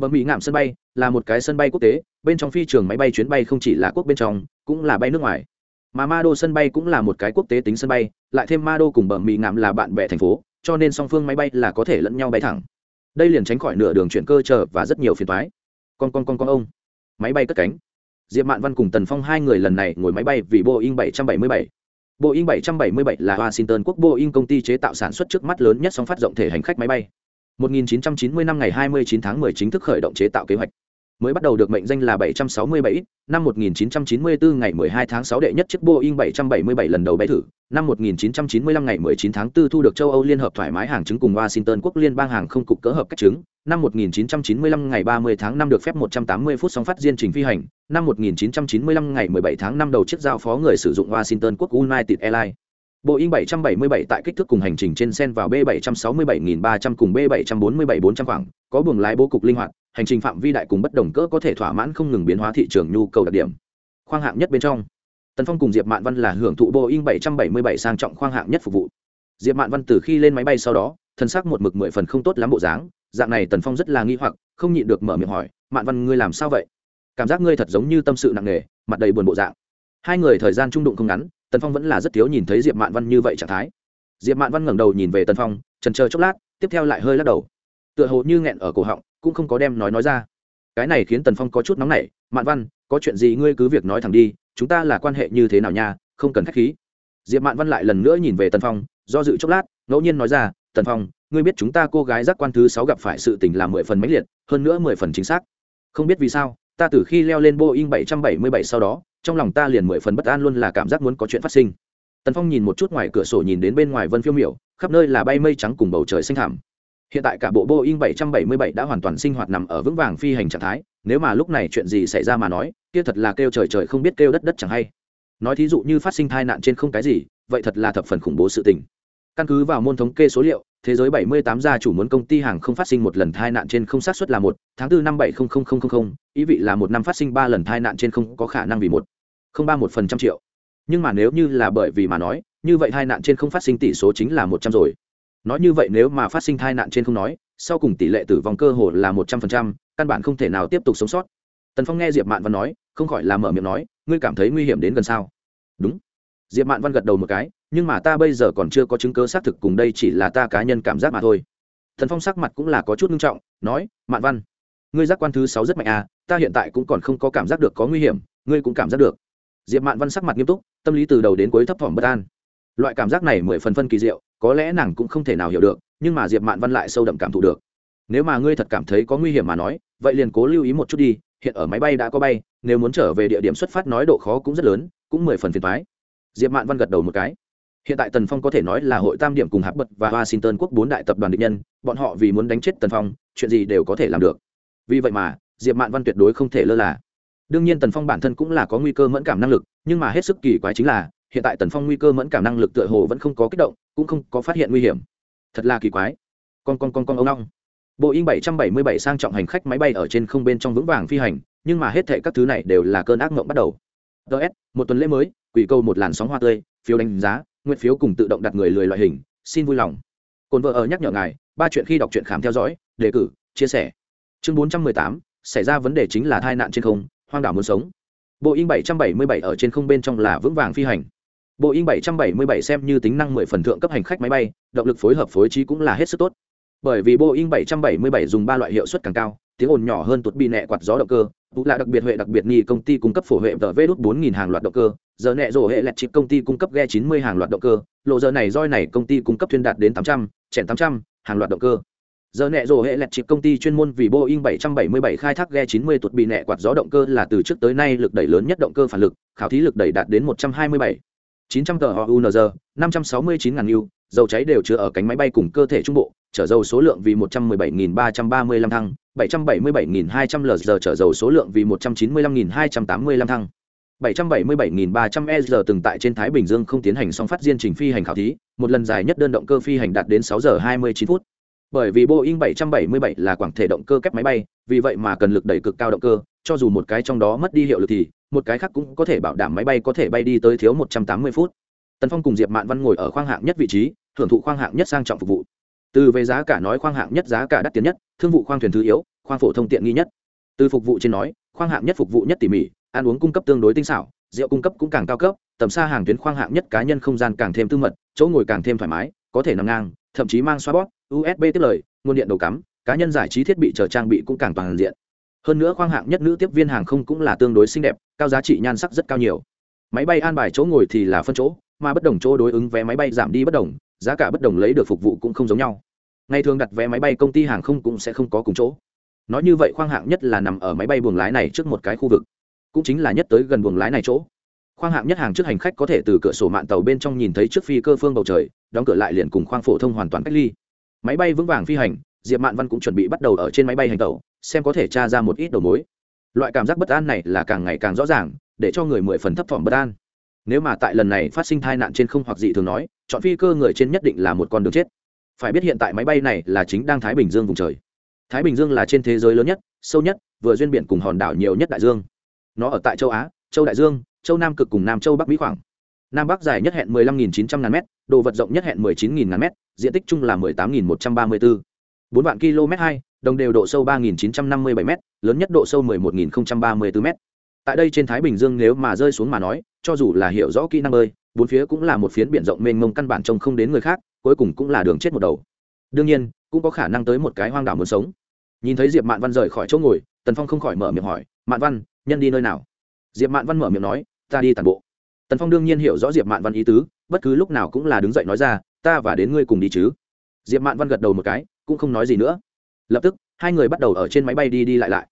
bờ mỹ ngạm sân bay là một cái sân bay quốc tế, bên trong phi trường máy bay chuyến bay không chỉ là quốc bên trong, cũng là bay nước ngoài. Mà ma đô sân bay cũng là một cái quốc tế tính sân bay, lại thêm ma đô cùng bờ mỹ ngạm là bạn bè thành phố, cho nên song phương máy bay là có thể lẫn nhau bay thẳng. Đây liền tránh khỏi nửa đường chuyển cơ chờ và rất nhiều phiền toái. Con con con con ông. Máy bay cất cánh diệp mạn văn cùng tần phong hai người lần này ngồi máy bay vì boeing 777. boeing 777 là washington quốc boeing công ty chế tạo sản xuất trước mắt lớn nhất song phát rộng thể hành khách máy bay 1990 năm ngày 29 tháng 10 chính thức khởi động chế tạo kế hoạch mới bắt đầu được mệnh danh là 767, năm 1994 ngày 12 tháng 6 đệ nhất chiếc Boeing 777 lần đầu bay thử, năm 1995 ngày 19 tháng 4 thu được châu Âu Liên hợp thoải mái hàng chứng cùng Washington quốc liên bang hàng không cục cỡ hợp cách chứng, năm 1995 ngày 30 tháng 5 được phép 180 phút song phát diên trình phi hành, năm 1995 ngày 17 tháng 5 đầu chiếc giao phó người sử dụng Washington quốc United Airlines. Boeing 777 tại kích thước cùng hành trình trên sen vào B767300 cùng B747400 khoảng, có buồng lái bố cục linh hoạt, hành trình phạm vi đại cùng bất đồng cỡ có thể thỏa mãn không ngừng biến hóa thị trường nhu cầu đặc điểm. Khoang hạng nhất bên trong, Tần Phong cùng Diệp Mạn Văn là hưởng thụ Boeing 777 sang trọng khoang hạng nhất phục vụ. Diệp Mạn Văn từ khi lên máy bay sau đó, thân xác một mực mười phần không tốt lắm bộ dáng, dạng này Tần Phong rất là nghi hoặc, không nhịn được mở miệng hỏi, "Mạn Văn ngươi làm sao vậy? Cảm giác ngươi thật giống như tâm sự nặng nề, mặt đầy buồn bộ dạng." Hai người thời gian trung đụng không ngắn, tần phong vẫn là rất thiếu nhìn thấy diệp mạn văn như vậy trạng thái diệp mạn văn ngẩng đầu nhìn về tần phong trần chờ chốc lát tiếp theo lại hơi lắc đầu tựa hồ như nghẹn ở cổ họng, cũng không có đem nói nói ra. Cái này khiến tần phong có chút nóng nảy. Mạn văn, có chuyện gì ngươi cứ việc nói thẳng đi, chúng ta là quan hệ như thế nào nha, không cần k h á c h khí. Diệp mạn văn lại lần nữa nhìn về tần phong, do dự chốc lát, ngẫu nhiên nói ra, tần phong, ngươi biết chúng ta cô gái giác quan thứ sáu gặp phải sự tình là mười phần mãnh liệt, hơn nữa mười phần chính xác. Không biết vì sao, ta từ khi leo lên boeing bảy trăm bảy mươi bảy sau đó, trong lòng ta liền mười phần bất an luôn là cảm giác muốn có chuyện phát sinh. Tần phong nhìn một chút ngoài cửa sổ nhìn đến bên ngoài vân phiêu miểu, khắp nơi là bay mây trắng cùng bầu trời xanh thảm hiện tại cả bộ boeing 777 đã hoàn toàn sinh hoạt nằm ở vững vàng phi hành trạng thái nếu mà lúc này chuyện gì xảy ra mà nói kia thật là kêu trời trời không biết kêu đất đất chẳng hay. Nói thí dụ như phát sinh tai nạn trên không cái gì vậy thật là thập phần khủng bố sự tình. Căn cứ vào môn thống kê số liệu thế giới 78 gia chủ muốn công ty hàng không phát sinh một lần tai nạn trên không xác suất là một tháng 4 năm 700000, ý vị là một năm phát sinh ba lần tai nạn trên không có khả năng vì một không ba một phần trăm triệu. Nhưng mà nếu như là bởi vì mà nói như vậy tai nạn trên không phát sinh tỷ số chính là một trăm rồi nói như vậy nếu mà phát sinh tai nạn trên không nói, sau cùng tỷ lệ tử vong cơ hồ là một trăm phần trăm, căn bản không thể nào tiếp tục sống sót. Tần phong nghe diệp mạn văn nói, không khỏi là mở miệng nói, ngươi cảm thấy nguy hiểm đến gần sao? Đúng. Diệp mạn văn gật đầu một cái, nhưng mà ta bây giờ còn chưa có chứng cứ xác thực cùng đây chỉ là ta cá nhân cảm giác mà thôi. Thần phong sắc mặt cũng là có chút nghiêm trọng, nói, mạn văn, ngươi giác quan thứ sáu rất mạnh à ta hiện tại cũng còn không có cảm giác được có nguy hiểm, ngươi cũng cảm giác được. Diệp mạn văn sắc mặt nghiêm túc, tâm lý từ đầu đến cuối thấp thỏm bất an loại cảm giác này mười phần phân kỳ diệu, có lẽ nàng cũng không thể nào hiểu được, nhưng mà diệp mạn văn lại sâu đậm cảm thụ được. Nếu mà ngươi thật cảm thấy có nguy hiểm mà nói, vậy liền cố lưu ý một chút đi, hiện ở máy bay đã có bay, nếu muốn trở về địa điểm xuất phát nói độ khó cũng rất lớn, cũng mười phần phiền thoái diệp mạn văn gật đầu một cái. Hiện tại tần phong có thể nói là hội tam điểm cùng hạp bật và washington quốc bốn đại tập đoàn định nhân, bọn họ vì muốn đánh chết tần phong, chuyện gì đều có thể làm được. Vì vậy mà, diệp mạn văn tuyệt đối không thể lơ là. Đương nhiên tần phong bản thân cũng là có nguy cơ mẫn cảm năng lực, nhưng mà hết sức kỳ quái chính là hiện tại tần phong nguy cơ mẫn cảm năng lực tựa hồ vẫn không có kích động cũng không có phát hiện nguy hiểm. Thật là kỳ quái. Con con con con ông long. Boeing 777 sang trọng hành khách máy bay ở trên không bên trong vững vàng phi hành nhưng mà hết thệ các thứ này đều là cơn ác mộng bắt đầu. Ts một tuần lễ mới quỷ câu một làn sóng hoa tươi phiếu đánh giá nguyện phiếu cùng tự động đặt người lười loại hình xin vui lòng. Cồn vợ ở nhắc nhở ngài ba chuyện khi đọc truyện khám theo dõi đề cử chia sẻ. Chương 418, xảy ra vấn đề chính là tai nạn trên không hoang đảo muốn sống. Boeing 777 ở trên không bên trong là vững vàng phi hành boeing 777 xem như tính năng 10 phần thượng cấp hành khách máy bay, động lực phối hợp phối trí cũng là hết sức tốt. Bởi vì boeing 777 dùng ba loại hiệu suất càng cao, tiếng ồn nhỏ hơn tuột bị nẹ quạt gió động cơ tú là đặc biệt huệ đặc biệt nghi công ty cung cấp phổ huệ tờ vê đốt bốn nghìn hàng loạt động cơ, giờ nẹ rổ hệ lẹt chip công ty cung cấp ghe chín mươi hàng loạt động cơ, lộ giờ này roi này công ty cung cấp thuyên đạt đến tám trăm, chèn tám trăm hàng loạt động cơ. Giờ nẹ rổ hệ lẹt chip công ty chuyên môn vì boeing 777 khai thác ghe 90 tuột bị nẹ quạt gió động cơ là từ trước tới nay lực đẩy lớn nhất động cơ phản lực, khảo thí lực đẩy đạt đến 127 900 tờ unz 569 ngàn u dầu cháy đều chứa ở cánh máy bay cùng cơ thể trung bộ chở dầu số lượng vì 117.335 thăng 777.200 LZ chở dầu số lượng vì 195.285 thăng. 777.300 ER từng tại trên Thái Bình Dương không tiến hành song phát diên trình phi hành khảo thí, một lần dài nhất đơn động cơ phi hành đạt đến 6 giờ 29 phút. Bởi vì boeing 777 là quảng thể động cơ kép máy bay vì vậy mà cần lực đẩy cực cao động cơ cho dù một cái trong đó mất đi hiệu lực thì một cái khác cũng có thể bảo đảm máy bay có thể bay đi tới thiếu 180 phút. Tần phong cùng diệp mạn văn ngồi ở khoang hạng nhất vị trí, thưởng thụ khoang hạng nhất sang trọng phục vụ. Từ về giá cả nói khoang hạng nhất giá cả đắt tiền nhất, thương vụ khoang thuyền thứ yếu, khoang phổ thông tiện nghi nhất. Từ phục vụ trên nói, khoang hạng nhất phục vụ nhất tỉ mỉ, ăn uống cung cấp tương đối tinh xảo, rượu cung cấp cũng càng cao cấp, tầm xa hàng tuyến khoang hạng nhất cá nhân không gian càng thêm tư mật, chỗ ngồi càng thêm thoải mái, có thể nằm ngang, thậm chí mang xoa bóp usb tiếp lời, nguồn điện đầu cắm, cá nhân giải trí thiết bị chờ trang bị cũng càng toàn diện hơn nữa khoang hạng nhất nữ tiếp viên hàng không cũng là tương đối xinh đẹp, cao giá trị nhan sắc rất cao nhiều. Máy bay an bài chỗ ngồi thì là phân chỗ, mà bất đồng chỗ đối ứng vé máy bay giảm đi bất đồng, giá cả bất đồng lấy được phục vụ cũng không giống nhau. Ngày thường đặt vé máy bay công ty hàng không cũng sẽ không có cùng chỗ. Nói như vậy khoang hạng nhất là nằm ở máy bay buồng lái này trước một cái khu vực, cũng chính là nhất tới gần buồng lái này chỗ. Khoang hạng nhất hàng trước hành khách có thể từ cửa sổ mạng tàu bên trong nhìn thấy trước phi cơ phương bầu trời, đóng cửa lại liền cùng khoang phổ thông hoàn toàn cách ly. Máy bay vững vàng phi hành, diệp mạn văn cũng chuẩn bị bắt đầu ở trên máy bay hành tàu xem có thể tra ra một ít đầu mối. Loại cảm giác bất an này là càng ngày càng rõ ràng, để cho người mười phần thấp thỏm bất an. Nếu mà tại lần này phát sinh tai nạn trên không hoặc dị thường nói, chọn phi cơ người trên nhất định là một con đường chết. Phải biết hiện tại máy bay này là chính đang thái bình dương vùng trời. Thái bình dương là trên thế giới lớn nhất, sâu nhất, vừa duyên biển cùng hòn đảo nhiều nhất đại dương. Nó ở tại châu á, châu đại dương, châu nam cực cùng nam châu bắc mỹ khoảng. Nam bắc dài nhất hẹn 15.900 ngàn m đồ vật rộng nhất hẹn 19.000 ngàn m diện tích chung là 18.134 4 vạn km 2 đồng đều độ sâu 3.957 m lớn nhất độ sâu 11.034 m tại đây trên thái bình dương nếu mà rơi xuống mà nói, cho dù là hiểu rõ kỹ năng bơi, bốn phía cũng là một phiến biển rộng mênh mông căn bản trông không đến người khác, cuối cùng cũng là đường chết một đầu. Đương nhiên, cũng có khả năng tới một cái hoang đảo muốn sống. Nhìn thấy diệp mạn văn rời khỏi chỗ ngồi, tần phong không khỏi mở miệng hỏi, mạn văn, nhân đi nơi nào? Diệp mạn văn mở miệng nói, ta đi tàn bộ. Tần phong đương nhiên hiểu rõ diệp mạn văn ý tứ, bất cứ lúc nào cũng là đứng dậy nói ra, ta và đến ngươi cùng đi chứ. Diệp mạn văn gật đầu một cái, cũng không nói gì nữa lập tức, hai người bắt đầu ở trên máy bay đi đi lại lại.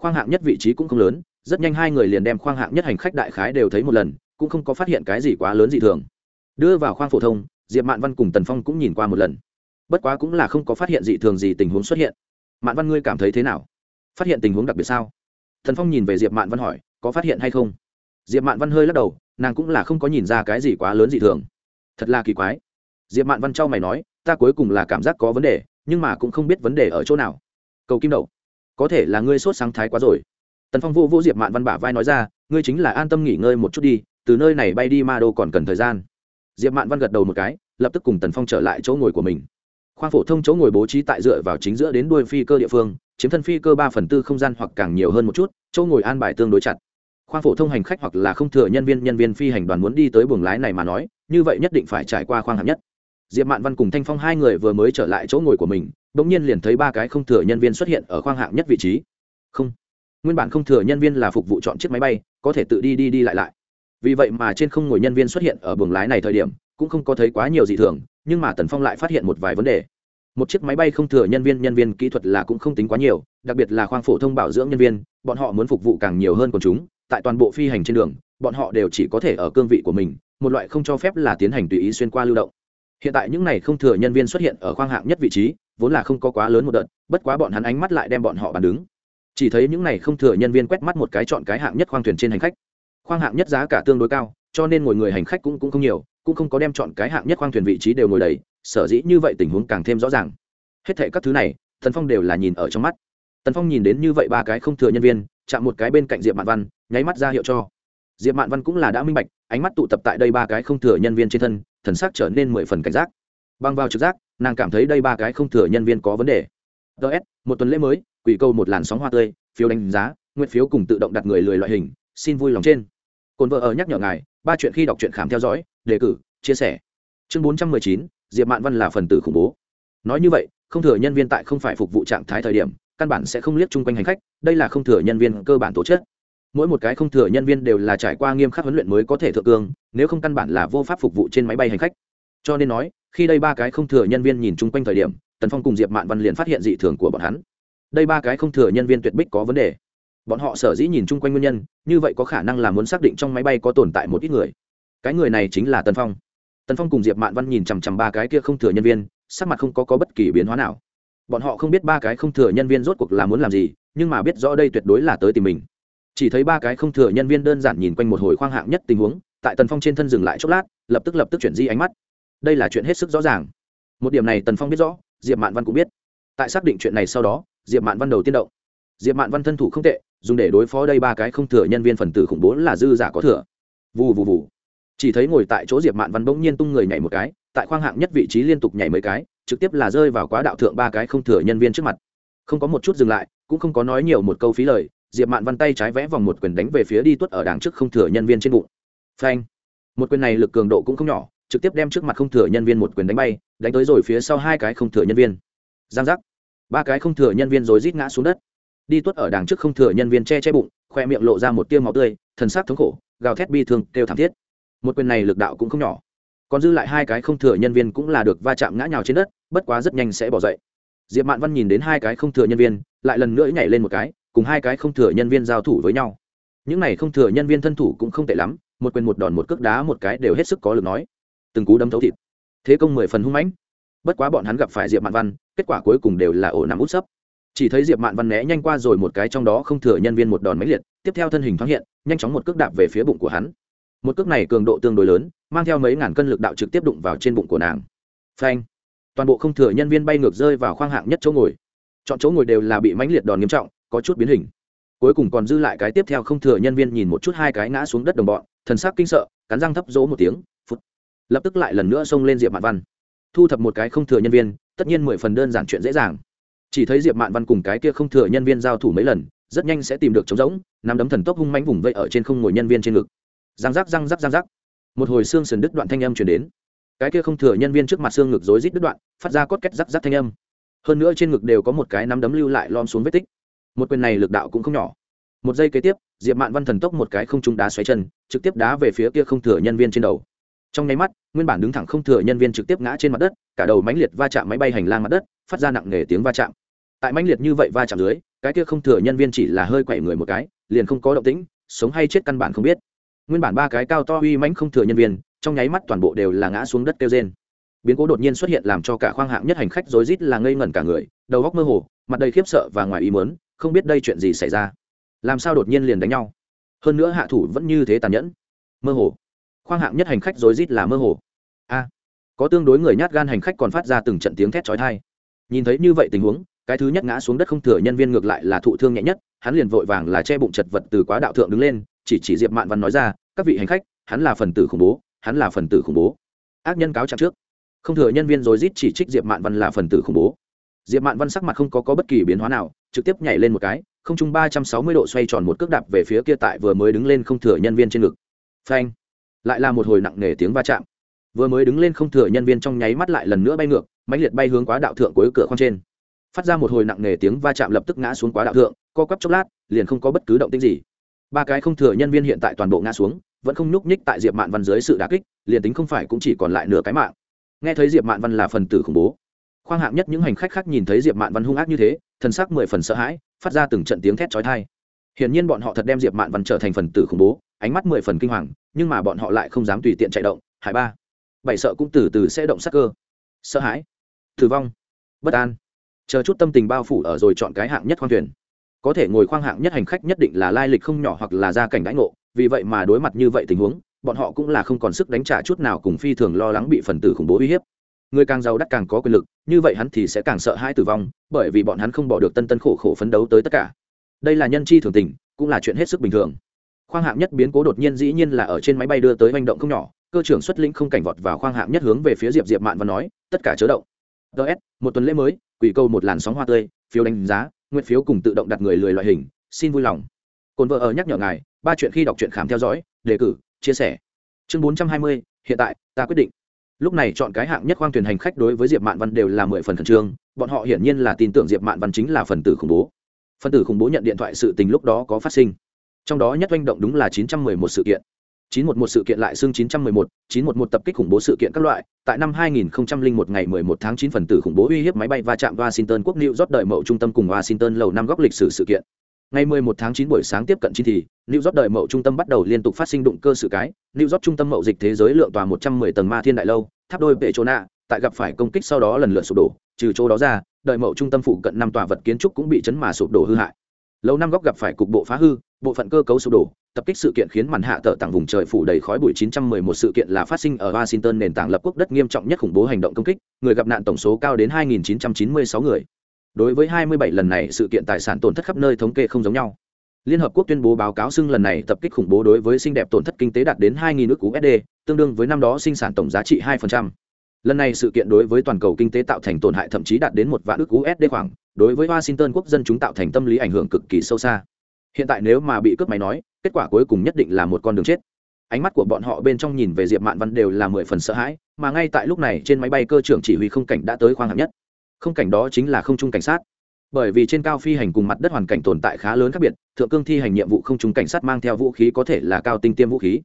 Khoang hạng nhất vị trí cũng không lớn, rất nhanh hai người liền đem khoang hạng nhất hành khách đại khái đều thấy một lần, cũng không có phát hiện cái gì quá lớn gì thường. Đưa vào khoang phổ thông, diệp mạn văn cùng tần phong cũng nhìn qua một lần. Bất quá cũng là không có phát hiện gì thường gì tình huống xuất hiện. Mạn văn ngươi cảm thấy thế nào? Phát hiện tình huống đặc biệt sao? Thần phong nhìn về diệp mạn văn hỏi, có phát hiện hay không? Diệp mạn văn hơi lắc đầu, nàng cũng là không có nhìn ra cái gì quá lớn gì thường. Thật là kỳ quái. Diệp mạn văn trao mày nói, ta cuối cùng là cảm giác có vấn đề nhưng mà cũng không biết vấn đề ở chỗ nào. Cầu kim đậu, có thể là ngươi sốt sáng thái quá rồi. Tần phong vô vô diệp mạn văn bả vai nói ra, ngươi chính là an tâm nghỉ ngơi một chút đi, từ nơi này bay đi ma đô còn cần thời gian. Diệp mạn văn gật đầu một cái, lập tức cùng tần phong trở lại chỗ ngồi của mình. Khoang phổ thông chỗ ngồi bố trí tại dựa vào chính giữa đến đuôi phi cơ địa phương, chiếm thân phi cơ ba phần tư không gian hoặc càng nhiều hơn một chút, chỗ ngồi an bài tương đối chặt. Khoang phổ thông hành khách hoặc là không thừa nhân viên nhân viên phi hành đoàn muốn đi tới buồng lái này mà nói, như vậy nhất định phải trải qua khoang hạng nhất diệp mạn văn cùng thanh phong hai người vừa mới trở lại chỗ ngồi của mình, bỗng nhiên liền thấy ba cái không thừa nhân viên xuất hiện ở khoang hạng nhất vị trí. Không, nguyên bản không thừa nhân viên là phục vụ chọn chiếc máy bay, có thể tự đi đi đi lại lại. Vì vậy mà trên không ngồi nhân viên xuất hiện ở buồng lái này thời điểm, cũng không có thấy quá nhiều gì thường, nhưng mà tần phong lại phát hiện một vài vấn đề. Một chiếc máy bay không thừa nhân viên nhân viên kỹ thuật là cũng không tính quá nhiều, đặc biệt là khoang phổ thông bảo dưỡng nhân viên, bọn họ muốn phục vụ càng nhiều hơn quần chúng, tại toàn bộ phi hành trên đường, bọn họ đều chỉ có thể ở cương vị của mình, một loại không cho phép là tiến hành tùy ý xuyên qua lưu động hiện tại những này không thừa nhân viên xuất hiện ở khoang hạng nhất vị trí, vốn là không có quá lớn một đợt, bất quá bọn hắn ánh mắt lại đem bọn họ bàn đứng. Chỉ thấy những này không thừa nhân viên quét mắt một cái chọn cái hạng nhất khoang thuyền trên hành khách. Khoang hạng nhất giá cả tương đối cao, cho nên ngồi người hành khách cũng cũng không nhiều, cũng không có đem chọn cái hạng nhất khoang thuyền vị trí đều ngồi đầy, sở dĩ như vậy tình huống càng thêm rõ ràng. Hết thệ các thứ này, tần phong đều là nhìn ở trong mắt. Tần phong nhìn đến như vậy ba cái không thừa nhân viên, chạm một cái bên cạnh diệp mạn văn, nháy mắt ra hiệu cho diệp mạn văn cũng là đã minh bạch, ánh mắt tụ tập tại đây ba cái không thừa nhân viên trên thân, thần sắc trở nên mười phần cảnh giác. Băng vào trực giác, nàng cảm thấy đây ba cái không thừa nhân viên có vấn đề. Ts một tuần lễ mới, quỷ câu một làn sóng hoa tươi, phiếu đánh giá, nguyện phiếu cùng tự động đặt người lười loại hình, xin vui lòng trên. Cồn vợ ở nhắc nhở ngài, ba chuyện khi đọc truyện khám theo dõi, đề cử, chia sẻ. Chương bốn trăm mười chín, diệp mạn văn là phần tử khủng bố. Nói như vậy, không thừa nhân viên tại không phải phục vụ trạng thái thời điểm, căn bản sẽ không liếc chung quanh hành khách, đây là không thừa nhân viên cơ bản tổ chức mỗi một cái không thừa nhân viên đều là trải qua nghiêm khắc huấn luyện mới có thể thượng cương nếu không căn bản là vô pháp phục vụ trên máy bay hành khách. Cho nên nói khi đây ba cái không thừa nhân viên nhìn chung quanh thời điểm tần phong cùng diệp mạn văn liền phát hiện dị thường của bọn hắn. Đây ba cái không thừa nhân viên tuyệt bích có vấn đề. Bọn họ sở dĩ nhìn chung quanh nguyên nhân như vậy có khả năng là muốn xác định trong máy bay có tồn tại một ít người. Cái người này chính là tần phong. Tần phong cùng diệp mạn văn nhìn chằm chằm ba cái kia không thừa nhân viên sắc mặt không có, có bất kỳ biến hóa nào. Bọn họ không biết ba cái không thừa nhân viên rốt cuộc là muốn làm gì nhưng mà biết rõ đây tuyệt đối là tới tìm mình chỉ thấy ba cái không thừa nhân viên đơn giản nhìn quanh một hồi khoang hạng nhất tình huống, tại tần phong trên thân dừng lại chốc lát, lập tức lập tức chuyển di ánh mắt. Đây là chuyện hết sức rõ ràng. Một điểm này tần phong biết rõ, diệp mạn văn cũng biết. Tại xác định chuyện này sau đó, diệp mạn văn đầu tiên động. Diệp mạn văn thân thủ không tệ, dùng để đối phó đây ba cái không thừa nhân viên phần tử khủng bố là dư giả có thừa. Vù vù vù. Chỉ thấy ngồi tại chỗ diệp mạn văn bỗng nhiên tung người nhảy một cái, tại khoang hạng nhất vị trí liên tục nhảy mấy cái, trực tiếp là rơi vào quá đạo thượng ba cái không thừa nhân viên trước mặt. Không có một chút dừng lại, cũng không có nói nhiều một câu phí lời diệp mạn văn tay trái vẽ vòng một quyền đánh về phía đi tuất ở đằng trước không thừa nhân viên trên bụng. Phanh. Một quyền này lực cường độ cũng không nhỏ, trực tiếp đem trước mặt không thừa nhân viên một quyền đánh bay, đánh tới rồi phía sau hai cái không thừa nhân viên. Giang giác. Ba cái không thừa nhân viên rồi rít ngã xuống đất. Đi tuất ở đằng trước không thừa nhân viên che che bụng, khoe miệng lộ ra một tiêu máu tươi, thần sắc thống khổ, gào thét bi thương, kêu thảm thiết. Một quyền này lực đạo cũng không nhỏ. Còn dư lại hai cái không thừa nhân viên cũng là được va chạm ngã nhào trên đất, bất quá rất nhanh sẽ bỏ dậy. Diệp mạn văn nhìn đến hai cái không thừa nhân viên, lại lần nữa nhảy lên một cái cùng hai cái không thừa nhân viên giao thủ với nhau. Những này không thừa nhân viên thân thủ cũng không tệ lắm, một quyền một đòn một cước đá một cái đều hết sức có lực nói. Từng cú đấm thấu thịt. Thế công mười phần hung mãnh. Bất quá bọn hắn gặp phải diệp mạn văn, kết quả cuối cùng đều là ổ nằm út sấp. Chỉ thấy diệp mạn văn né nhanh qua rồi một cái trong đó không thừa nhân viên một đòn máy liệt, tiếp theo thân hình thoáng hiện, nhanh chóng một cước đạp về phía bụng của hắn. Một cước này cường độ tương đối lớn, mang theo mấy ngàn cân lực đạo trực tiếp đụng vào trên bụng của nàng. Phanh. Toàn bộ không thừa nhân viên bay ngược rơi vào khoang hạng nhất chỗ ngồi. Chọn chỗ ngồi đều là bị mãnh liệt đòn nghiêm trọng có chút biến hình. Cuối cùng còn dư lại cái tiếp theo không thừa nhân viên nhìn một chút hai cái ngã xuống đất đồng bọn, thần sắc kinh sợ, cắn răng thấp rỗ một tiếng, phút. Lập tức lại lần nữa xông lên diệp mạn văn. Thu thập một cái không thừa nhân viên, tất nhiên mười phần đơn giản chuyện dễ dàng. Chỉ thấy diệp mạn văn cùng cái kia không thừa nhân viên giao thủ mấy lần, rất nhanh sẽ tìm được trống rỗng, nắm đấm thần tốc hung mánh vùng vây ở trên không ngồi nhân viên trên ngực. Răng rắc răng rắc răng rắc. Một hồi xương sườn đứt đoạn thanh âm chuyển đến. Cái kia không thừa nhân viên trước mặt xương ngực rối rít đứt đoạn, phát ra cốt két rắc rắc thanh âm. Hơn nữa trên ngực đều có một cái nắm đấm lưu lại lom xuống vết tích một quyền này lực đạo cũng không nhỏ. Một giây kế tiếp, diệp mạn văn thần tốc một cái không trung đá xoáy chân, trực tiếp đá về phía kia không thừa nhân viên trên đầu. Trong nháy mắt, nguyên bản đứng thẳng không thừa nhân viên trực tiếp ngã trên mặt đất, cả đầu mãnh liệt va chạm máy bay hành lang mặt đất, phát ra nặng nề tiếng va chạm. Tại mãnh liệt như vậy va chạm dưới, cái kia không thừa nhân viên chỉ là hơi quậy người một cái, liền không có động tĩnh, sống hay chết căn bản không biết. Nguyên bản ba cái cao to uy mãnh không thừa nhân viên, trong nháy mắt toàn bộ đều là ngã xuống đất kêu trên biến cố đột nhiên xuất hiện làm cho cả khoang hạng nhất hành khách rối rít là ngây ngẩn cả người, đầu góc mơ hồ, mặt đầy khiếp sợ và ngoài ý mớn không biết đây chuyện gì xảy ra. Làm sao đột nhiên liền đánh nhau? Hơn nữa hạ thủ vẫn như thế tàn nhẫn. Mơ hồ. Khoang hạng nhất hành khách rối rít là mơ hồ. A. Có tương đối người nhát gan hành khách còn phát ra từng trận tiếng thét chói tai. Nhìn thấy như vậy tình huống cái thứ nhất ngã xuống đất không thừa nhân viên ngược lại là thụ thương nhẹ nhất hắn liền vội vàng là che bụng chật vật từ quá đạo thượng đứng lên chỉ chỉ diệp mạn văn nói ra các vị hành khách hắn là phần tử khủng bố hắn là phần tử khủng bố. Ác nhân cáo trạng trước. Không thừa nhân viên rồi rít chỉ trích diệp mạn văn là phần tử khủng bố. Diệp mạn văn sắc mặt không có, có bất kỳ biến hóa nào trực tiếp nhảy lên một cái, không trung ba trăm sáu mươi độ xoay tròn một cước đạp về phía kia tại vừa mới đứng lên không thừa nhân viên trên ngực. Phanh. Lại là một hồi nặng nề tiếng va chạm. Vừa mới đứng lên không thừa nhân viên trong nháy mắt lại lần nữa bay ngược, mãnh liệt bay hướng quá đạo thượng cuối cửa khoang trên. Phát ra một hồi nặng nề tiếng va chạm lập tức ngã xuống quá đạo thượng, co quắp chốc lát, liền không có bất cứ động tĩnh gì. Ba cái không thừa nhân viên hiện tại toàn bộ ngã xuống, vẫn không nhúc nhích tại diệp mạn văn dưới sự đà kích, liền tính không phải cũng chỉ còn lại nửa cái mạng. Nghe thấy diệp mạn văn là phần tử khủng bố. Khoang hạng nhất những hành khách khác nhìn thấy diệp mạn văn hung ác như thế thân xác mười phần sợ hãi, phát ra từng trận tiếng thét trói thai hiển nhiên bọn họ thật đem diệp mạn văn trở thành phần tử khủng bố, ánh mắt mười phần kinh hoàng, nhưng mà bọn họ lại không dám tùy tiện chạy động. Hải ba. Bảy sợ cũng từ từ sẽ động sắc cơ. Sợ hãi. Tử vong. Bất an. Chờ chút tâm tình bao phủ ở rồi chọn cái hạng nhất khoang thuyền. Có thể ngồi khoang hạng nhất hành khách nhất định là lai lịch không nhỏ hoặc là gia cảnh đãi ngộ, vì vậy mà đối mặt như vậy tình huống, bọn họ cũng là không còn sức đánh trả chút nào cùng phi thường lo lắng bị phần tử khủng bố uy hiếp người càng giàu đắt càng có quyền lực, như vậy hắn thì sẽ càng sợ hãi tử vong, bởi vì bọn hắn không bỏ được tân tân khổ khổ phấn đấu tới tất cả. Đây là nhân chi thường tình, cũng là chuyện hết sức bình thường. Khoang hạng nhất biến cố đột nhiên dĩ nhiên là ở trên máy bay đưa tới manh động không nhỏ, cơ trưởng xuất lĩnh không cảnh vọt vào khoang hạng nhất hướng về phía diệp diệp mạn và nói, tất cả chớ động. Ts một tuần lễ mới, quỷ câu một làn sóng hoa tươi, phiếu đánh giá, nguyện phiếu cùng tự động đặt người lười loại hình, xin vui lòng. Cồn vợ ở nhắc nhở ngài, ba chuyện khi đọc truyện khám theo dõi, đề cử, chia sẻ. Chương bốn trăm hai mươi, hiện tại, ta quyết định lúc này chọn cái hạng nhất khoang thuyền hành khách đối với diệp mạn văn đều là mười phần khẩn trương bọn họ hiển nhiên là tin tưởng diệp mạn văn chính là phần tử khủng bố. Phần tử khủng bố nhận điện thoại sự tình lúc đó có phát sinh. Trong đó nhất oanh động đúng là chín trăm mười một sự kiện. 911 sự kiện lại xưng 911, 911 tập kích khủng bố sự kiện các loại, tại năm 2001 ngày 11 tháng 9 phần tử khủng bố uy hiếp máy bay va chạm Washington quốc New York đợi mậu trung tâm cùng Washington lầu năm góc lịch sử sự kiện. Ngày 11 tháng 9 buổi sáng tiếp cận chín thì, New York đợi mậu trung tâm bắt đầu liên tục phát sinh đụng cơ sự cái, New York trung tâm mậu dịch thế giới lượng tòa 110 tầng ma thiên đại lâu, tháp đôi vệ chỗ nạ, tại gặp phải công kích sau đó lần lượt sụp đổ, trừ chỗ đó ra, đợi mậu trung tâm phụ cận năm tòa vật kiến trúc cũng bị chấn mà sụp đổ hư hại. Lâu năm góc gặp phải cục bộ phá hư, bộ phận cơ cấu sụp đổ, tập kích sự kiện khiến màn hạ tợ tặng vùng trời phủ đầy khói bụi 911 sự kiện là phát sinh ở Washington nền tảng lập quốc đất nghiêm trọng nhất khủng bố hành động công kích, người gặp nạn tổng số cao đến 2996 người. Đối với 27 lần này sự kiện tài sản tổn thất khắp nơi thống kê không giống nhau. Liên hợp quốc tuyên bố báo cáo xưng lần này tập kích khủng bố đối với xinh đẹp tổn thất kinh tế đạt đến 2000 nước USD, tương đương với năm đó sinh sản tổng giá trị 2%. Lần này sự kiện đối với toàn cầu kinh tế tạo thành tổn hại thậm chí đạt đến một vạn nước USD khoảng, đối với Washington quốc dân chúng tạo thành tâm lý ảnh hưởng cực kỳ sâu xa hiện tại nếu mà bị cướp máy nói kết quả cuối cùng nhất định là một con đường chết ánh mắt của bọn họ bên trong nhìn về diệp mạn văn đều là mười phần sợ hãi mà ngay tại lúc này trên máy bay cơ trưởng chỉ huy không cảnh đã tới khoang hạng nhất không cảnh đó chính là không trung cảnh sát. Bởi vì trên cao phi hành cùng mặt đất hoàn cảnh tồn tại khá lớn khác biệt, thượng cương thi hành nhiệm vụ không trung cảnh sát mang theo vũ khí có thể là cao tinh tiêm vũ khí.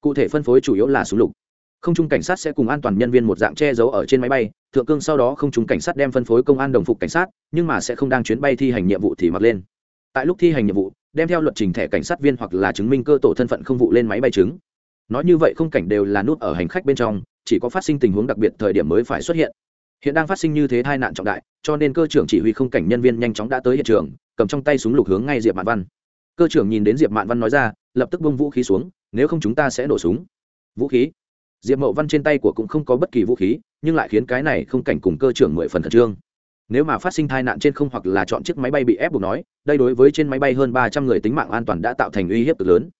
Cụ thể phân phối chủ yếu là súng lục. Không trung cảnh sát sẽ cùng an toàn nhân viên một dạng che giấu ở trên máy bay, thượng cương sau đó không trung cảnh sát đem phân phối công an đồng phục cảnh sát, nhưng mà sẽ không đang chuyến bay thi hành nhiệm vụ thì mặc lên. Tại lúc thi hành nhiệm vụ, đem theo luật trình thẻ cảnh sát viên hoặc là chứng minh cơ tổ thân phận không vụ lên máy bay chứng. Nói như vậy không cảnh đều là nút ở hành khách bên trong, chỉ có phát sinh tình huống đặc biệt thời điểm mới phải xuất hiện hiện đang phát sinh như thế tai nạn trọng đại, cho nên cơ trưởng chỉ huy không cảnh nhân viên nhanh chóng đã tới hiện trường, cầm trong tay súng lục hướng ngay diệp mạn văn. Cơ trưởng nhìn đến diệp mạn văn nói ra, lập tức bông vũ khí xuống, nếu không chúng ta sẽ nổ súng. Vũ khí? Diệp mậu văn trên tay của cũng không có bất kỳ vũ khí, nhưng lại khiến cái này không cảnh cùng cơ trưởng mười phần khẩn trương. Nếu mà phát sinh tai nạn trên không hoặc là chọn chiếc máy bay bị ép buộc nói, đây đối với trên máy bay hơn ba trăm người tính mạng an toàn đã tạo thành uy hiếp cực lớn.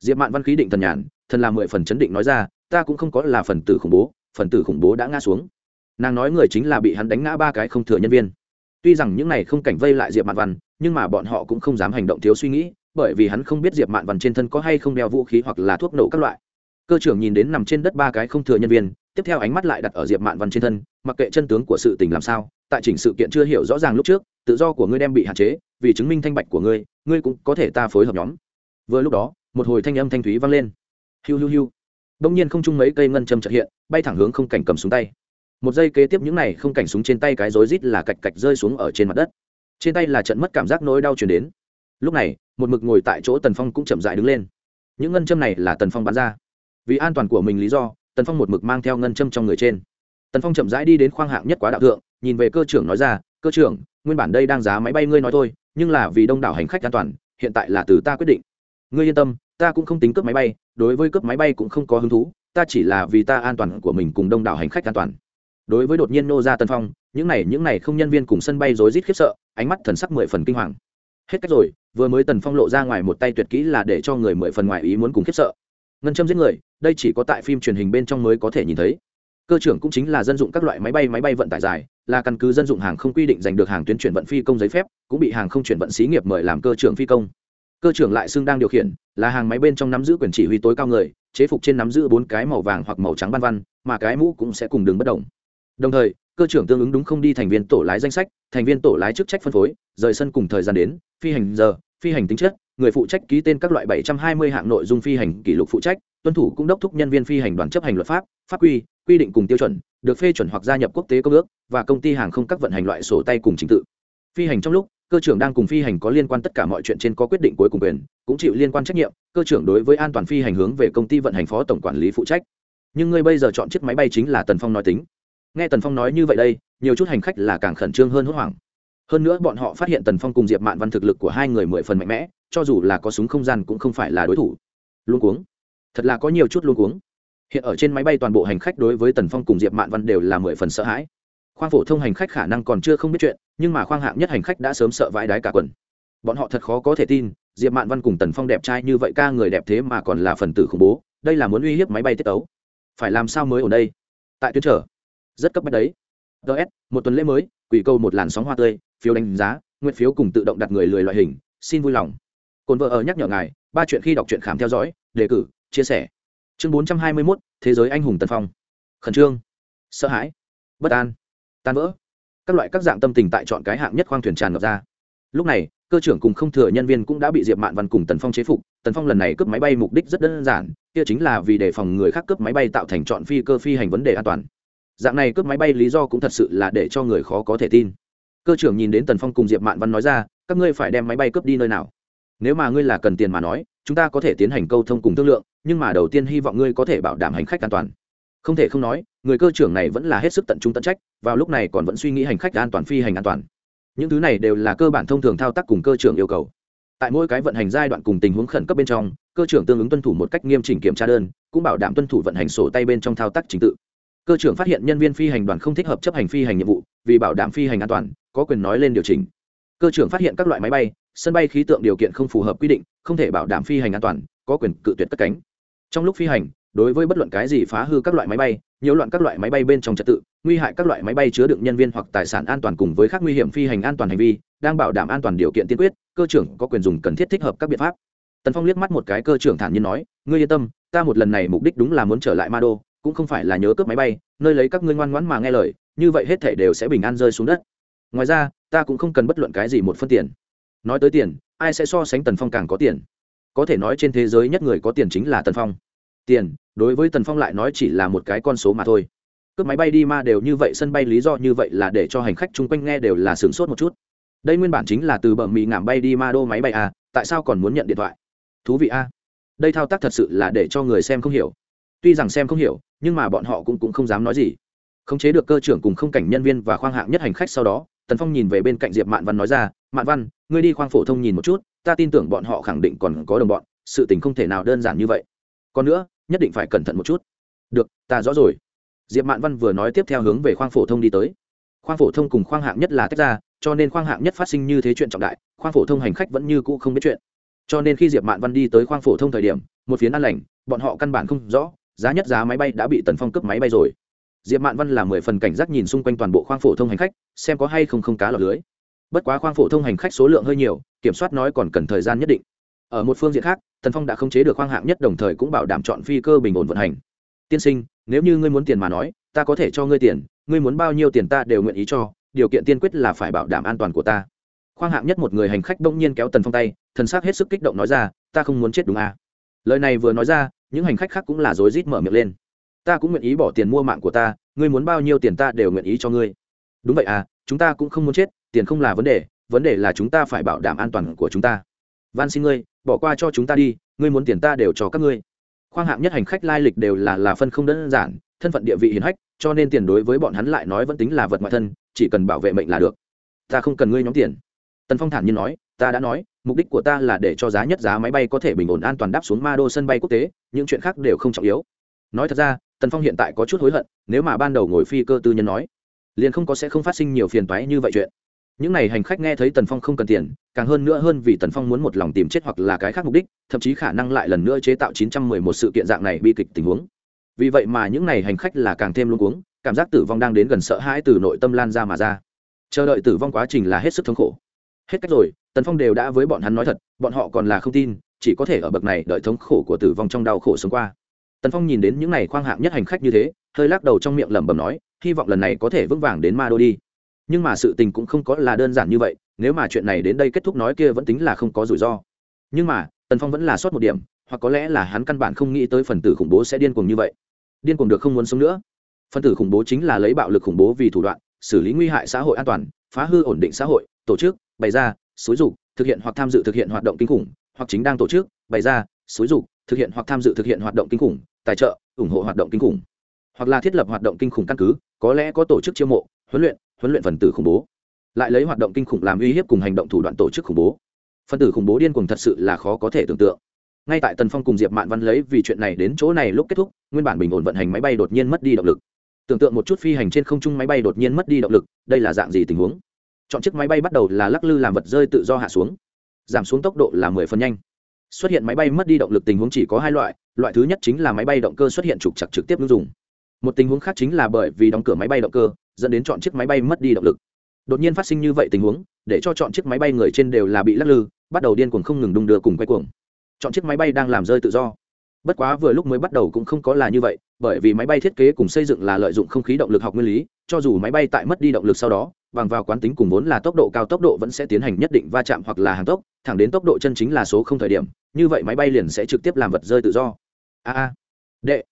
Diệp mạn văn khí định thần nhàn, thần là mười phần chấn định nói ra, ta cũng không có là phần tử khủng bố, phần tử khủng bố đã ngã xuống nàng nói người chính là bị hắn đánh ngã ba cái không thừa nhân viên. Tuy rằng những này không cảnh vây lại diệp mạn văn, nhưng mà bọn họ cũng không dám hành động thiếu suy nghĩ, bởi vì hắn không biết diệp mạn văn trên thân có hay không đeo vũ khí hoặc là thuốc nổ các loại. Cơ trưởng nhìn đến nằm trên đất ba cái không thừa nhân viên, tiếp theo ánh mắt lại đặt ở diệp mạn văn trên thân, mặc kệ chân tướng của sự tình làm sao, tại chỉnh sự kiện chưa hiểu rõ ràng lúc trước, tự do của ngươi đem bị hạn chế, vì chứng minh thanh bạch của ngươi ngươi cũng có thể ta phối hợp nhóm. Vừa lúc đó, một hồi thanh âm thanh thúy vang lên. Hiu hiu hiu. Đông nhiên không chung mấy cây ngân châm trợ hiện, bay thẳng hướng không cảnh cầm xuống tay một giây kế tiếp những này không cảnh súng trên tay cái rối rít là cạch cạch rơi xuống ở trên mặt đất. Trên tay là trận mất cảm giác nỗi đau chuyển đến. Lúc này, một mực ngồi tại chỗ tần phong cũng chậm dại đứng lên. Những ngân châm này là tần phong bắn ra. Vì an toàn của mình lý do, tần phong một mực mang theo ngân châm trong người trên. Tần phong chậm rãi đi đến khoang hạng nhất quá đạo thượng, nhìn về cơ trưởng nói ra, cơ trưởng, nguyên bản đây đang giá máy bay ngươi nói thôi, nhưng là vì đông đảo hành khách an toàn, hiện tại là từ ta quyết định. Ngươi yên tâm, ta cũng không tính cướp máy bay, đối với cướp máy bay cũng không có hứng thú, ta chỉ là vì ta an toàn của mình cùng đông đảo hành khách an toàn đối với đột nhiên nô ra tân phong, những này những này không nhân viên cùng sân bay rối rít khiếp sợ, ánh mắt thần sắc mười phần kinh hoàng. Hết cách rồi, vừa mới tần phong lộ ra ngoài một tay tuyệt kỹ là để cho người mười phần ngoài ý muốn cùng khiếp sợ. Ngân châm giết người, đây chỉ có tại phim truyền hình bên trong mới có thể nhìn thấy. Cơ trưởng cũng chính là dân dụng các loại máy bay máy bay vận tải dài, là căn cứ dân dụng hàng không quy định giành được hàng tuyến chuyển vận phi công giấy phép, cũng bị hàng không chuyển vận xí nghiệp mời làm cơ trưởng phi công. Cơ trưởng lại xưng đang điều khiển, là hàng máy bên trong nắm giữ quyền chỉ huy tối cao người, chế phục trên nắm giữ bốn cái màu vàng hoặc màu trắng ban văn, mà cái mũ cũng sẽ cùng đường bất đồng đồng thời, cơ trưởng tương ứng đúng không đi thành viên tổ lái danh sách, thành viên tổ lái chức trách phân phối, rời sân cùng thời gian đến, phi hành giờ, phi hành tính chất, người phụ trách ký tên các loại 720 hạng nội dung phi hành kỷ lục phụ trách, tuân thủ cũng đốc thúc nhân viên phi hành đoàn chấp hành luật pháp pháp quy quy định cùng tiêu chuẩn, được phê chuẩn hoặc gia nhập quốc tế công ước và công ty hàng không các vận hành loại sổ tay cùng trình tự. Phi hành trong lúc, cơ trưởng đang cùng phi hành có liên quan tất cả mọi chuyện trên có quyết định cuối cùng quyền, cũng chịu liên quan trách nhiệm, cơ trưởng đối với an toàn phi hành hướng về công ty vận hành phó tổng quản lý phụ trách. Nhưng ngươi bây giờ chọn chiếc máy bay chính là tần phong nói tính nghe tần phong nói như vậy đây, nhiều chút hành khách là càng khẩn trương hơn hốt hoảng. Hơn nữa bọn họ phát hiện tần phong cùng diệp mạn văn thực lực của hai người mười phần mạnh mẽ, cho dù là có súng không gian cũng không phải là đối thủ. Luôn cuống. Thật là có nhiều chút luôn cuống. Hiện ở trên máy bay toàn bộ hành khách đối với tần phong cùng diệp mạn văn đều là mười phần sợ hãi. Khoang phổ thông hành khách khả năng còn chưa không biết chuyện, nhưng mà khoang hạng nhất hành khách đã sớm sợ vãi đái cả quần. Bọn họ thật khó có thể tin, diệp mạn văn cùng tần phong đẹp trai như vậy ca người đẹp thế mà còn là phần tử khủng bố, đây là muốn uy hiếp máy bay tiết tấu. Phải làm sao mới ở đây? Tại tuyến trở rất cấp bách đấy. Ts một tuần lễ mới, quỷ câu một làn sóng hoa tươi, phiếu đánh giá, nguyện phiếu cùng tự động đặt người lười loại hình, xin vui lòng. Cồn vợ ở nhắc nhở ngài, ba chuyện khi đọc truyện khám theo dõi, đề cử, chia sẻ. Chương bốn trăm hai mươi mốt, thế giới anh hùng tần phong. Khẩn trương, sợ hãi, bất an, tan vỡ. Các loại các dạng tâm tình tại chọn cái hạng nhất khoang thuyền tràn ngập ra. Lúc này, cơ trưởng cùng không thừa nhân viên cũng đã bị diệp mạn văn cùng tần phong chế phục. Tần phong lần này cướp máy bay mục đích rất đơn giản, kia chính là vì đề phòng người khác cướp máy bay tạo thành chọn phi cơ phi hành vấn đề an toàn dạng này cướp máy bay lý do cũng thật sự là để cho người khó có thể tin. Cơ trưởng nhìn đến tần phong cùng diệp mạn văn nói ra, các ngươi phải đem máy bay cướp đi nơi nào? Nếu mà ngươi là cần tiền mà nói, chúng ta có thể tiến hành câu thông cùng thương lượng, nhưng mà đầu tiên hy vọng ngươi có thể bảo đảm hành khách an toàn. Không thể không nói, người cơ trưởng này vẫn là hết sức tận trung tận trách, vào lúc này còn vẫn suy nghĩ hành khách an toàn phi hành an toàn. Những thứ này đều là cơ bản thông thường thao tác cùng cơ trưởng yêu cầu. Tại mỗi cái vận hành giai đoạn cùng tình huống khẩn cấp bên trong, cơ trưởng tương ứng tuân thủ một cách nghiêm chỉnh kiểm tra đơn, cũng bảo đảm tuân thủ vận hành sổ tay bên trong thao tác trình tự cơ trưởng phát hiện nhân viên phi hành đoàn không thích hợp chấp hành phi hành nhiệm vụ, vì bảo đảm phi hành an toàn, có quyền nói lên điều chỉnh. Cơ trưởng phát hiện các loại máy bay, sân bay khí tượng điều kiện không phù hợp quy định, không thể bảo đảm phi hành an toàn, có quyền cự tuyệt cất cánh. Trong lúc phi hành, đối với bất luận cái gì phá hư các loại máy bay, nhiễu loạn các loại máy bay bên trong trật tự, nguy hại các loại máy bay chứa đựng nhân viên hoặc tài sản an toàn cùng với các nguy hiểm phi hành an toàn hành vi, đang bảo đảm an toàn điều kiện tiên quyết, cơ trưởng có quyền dùng cần thiết thích hợp các biện pháp. Tần phong liếc mắt một cái cơ trưởng thản nhiên nói, ngươi yên tâm, ta một lần này mục đích đúng là muốn trở lại ma đô cũng không phải là nhớ cướp máy bay, nơi lấy các ngươi ngoan ngoãn mà nghe lời, như vậy hết thể đều sẽ bình an rơi xuống đất. Ngoài ra, ta cũng không cần bất luận cái gì một phân tiền. Nói tới tiền, ai sẽ so sánh tần phong càng có tiền? Có thể nói trên thế giới nhất người có tiền chính là tần phong. Tiền, đối với tần phong lại nói chỉ là một cái con số mà thôi. Cướp máy bay đi ma đều như vậy, sân bay lý do như vậy là để cho hành khách chung quanh nghe đều là sửng sốt một chút. Đây nguyên bản chính là từ bờ mì ngảm bay đi ma đô máy bay à tại sao còn muốn nhận điện thoại? Thú vị a à? đây thao tác thật sự là để cho người xem không hiểu tuy rằng xem không hiểu nhưng mà bọn họ cũng, cũng không dám nói gì. Khống chế được cơ trưởng cùng không cảnh nhân viên và khoang hạng nhất hành khách sau đó tần phong nhìn về bên cạnh diệp mạn văn nói ra mạn văn ngươi đi khoang phổ thông nhìn một chút ta tin tưởng bọn họ khẳng định còn có đồng bọn sự tình không thể nào đơn giản như vậy. Còn nữa nhất định phải cẩn thận một chút. Được ta rõ rồi. Diệp mạn văn vừa nói tiếp theo hướng về khoang phổ thông đi tới. Khoang phổ thông cùng khoang hạng nhất là tách ra cho nên khoang hạng nhất phát sinh như thế chuyện trọng đại khoang phổ thông hành khách vẫn như cũ không biết chuyện. Cho nên khi diệp mạn văn đi tới khoang phổ thông thời điểm một phiến an lành bọn họ căn bản không rõ giá nhất giá máy bay đã bị tần phong cướp máy bay rồi. Diệp mạn văn là mười phần cảnh giác nhìn xung quanh toàn bộ khoang phổ thông hành khách, xem có hay không không cá lọc lưới. Bất quá khoang phổ thông hành khách số lượng hơi nhiều, kiểm soát nói còn cần thời gian nhất định. Ở một phương diện khác, tần phong đã khống chế được khoang hạng nhất đồng thời cũng bảo đảm chọn phi cơ bình ổn vận hành. Tiên sinh, nếu như ngươi muốn tiền mà nói, ta có thể cho ngươi tiền, ngươi muốn bao nhiêu tiền ta đều nguyện ý cho, điều kiện tiên quyết là phải bảo đảm an toàn của ta. Khoang hạng nhất một người hành khách bỗng nhiên kéo tần phong tay, thần s ắ c hết sức kích động nói ra, ta không muốn chết đúng à. lời này vừa nói ra những hành khách khác cũng là rối rít mở miệng lên. Ta cũng nguyện ý bỏ tiền mua mạng của ta, ngươi muốn bao nhiêu tiền ta đều nguyện ý cho ngươi. Đúng vậy à chúng ta cũng không muốn chết, tiền không là vấn đề vấn đề là chúng ta phải bảo đảm an toàn của chúng ta. Van xin ngươi, bỏ qua cho chúng ta đi, ngươi muốn tiền ta đều cho các ngươi. Khoang hạng nhất hành khách lai lịch đều là là phân không đơn giản, thân phận địa vị hiền hách, cho nên tiền đối với bọn hắn lại nói vẫn tính là vật ngoại thân, chỉ cần bảo vệ mệnh là được. Ta không cần ngươi nhóm tiền. Tần phong thản nhiên nói, ta đã nói mục đích của ta là để cho giá nhất giá máy bay có thể bình ổn an toàn đáp xuống ma đô sân bay quốc tế, những chuyện khác đều không trọng yếu. Nói thật ra, tần phong hiện tại có chút hối hận, nếu mà ban đầu ngồi phi cơ tư nhân nói, liền không có sẽ không phát sinh nhiều phiền toái như vậy chuyện. Những n à y hành khách nghe thấy tần phong không cần tiền, càng hơn nữa hơn vì tần phong muốn một lòng tìm chết hoặc là cái khác mục đích, thậm chí khả năng lại lần nữa chế tạo chín trăm mười một sự kiện dạng này bi kịch tình huống. Vì vậy mà những n à y hành khách là càng thêm luôn cuống, cảm giác tử vong đang đến gần sợ hãi từ nội tâm lan ra mà ra. Chờ đợi tử vong quá trình là hết sức thống khổ. Hết cách rồi tần phong đều đã với bọn hắn nói thật, bọn họ còn là không tin, chỉ có thể ở bậc này đợi thống khổ của tử vong trong đau khổ sống qua. Tần phong nhìn đến những n à y khoang hạng nhất hành khách như thế, hơi lắc đầu trong miệng lẩm bẩm nói, hy vọng lần này có thể vững vàng đến ma đô đi nhưng mà sự tình cũng không có là đơn giản như vậy, nếu mà chuyện này đến đây kết thúc nói kia vẫn tính là không có rủi ro. Nhưng mà, tần phong vẫn là sót một điểm, hoặc có lẽ là hắn căn bản không nghĩ tới phần tử khủng bố sẽ điên cuồng như vậy. Điên cuồng được không muốn sống nữa. Phần tử khủng bố chính là lấy bạo lực khủng bố vì thủ đoạn, xử lý nguy hại xã hội an toàn, phá hư ổn định xã hội, tổ chức, bày ra xúi dục, thực hiện hoặc tham dự thực hiện hoạt động kinh khủng, hoặc chính đang tổ chức, bày ra, xúi dục, thực hiện hoặc tham dự thực hiện hoạt động kinh khủng, tài trợ, ủng hộ hoạt động kinh khủng. Hoặc là thiết lập hoạt động kinh khủng căn cứ, có lẽ có tổ chức chiêu mộ, huấn luyện huấn luyện phần tử khủng bố. Lại lấy hoạt động kinh khủng làm uy hiếp cùng hành động thủ đoạn tổ chức khủng bố. Phần tử khủng bố điên cuồng thật sự là khó có thể tưởng tượng. Ngay tại tần phong cùng diệp mạn văn lấy vì chuyện này đến chỗ này lúc kết thúc, nguyên bản bình ổn vận hành máy bay đột nhiên mất đi động lực. Tưởng tượng một chút phi hành trên không trung máy bay đột nhiên mất đi động lực, đây là dạng gì tình huống? Chọn chiếc máy bay bắt đầu là lắc lư làm vật rơi tự do hạ xuống. Giảm xuống tốc độ là mười phần nhanh. Xuất hiện máy bay mất đi động lực tình huống chỉ có hai loại loại thứ nhất chính là máy bay động cơ xuất hiện trục chặt trực tiếp lưu dùng. Một tình huống khác chính là bởi vì đóng cửa máy bay động cơ, dẫn đến chọn chiếc máy bay mất đi động lực. Đột nhiên phát sinh như vậy tình huống, để cho chọn chiếc máy bay người trên đều là bị lắc lư, bắt đầu điên cuồng không ngừng đung đưa cùng quay cuồng. Chọn chiếc máy bay đang làm rơi tự do. Bất quá vừa lúc mới bắt đầu cũng không có là như vậy, bởi vì máy bay thiết kế cùng xây dựng là lợi dụng không khí động lực học nguyên lý, cho dù máy bay tại mất đi động lực sau đó bằng vào quán tính cùng vốn là tốc độ cao, tốc độ vẫn sẽ tiến hành nhất định va chạm hoặc là hàng tốc, thẳng đến tốc độ chân chính là số không thời điểm, như vậy máy bay liền sẽ trực tiếp làm vật rơi tự do. A a. Đệ.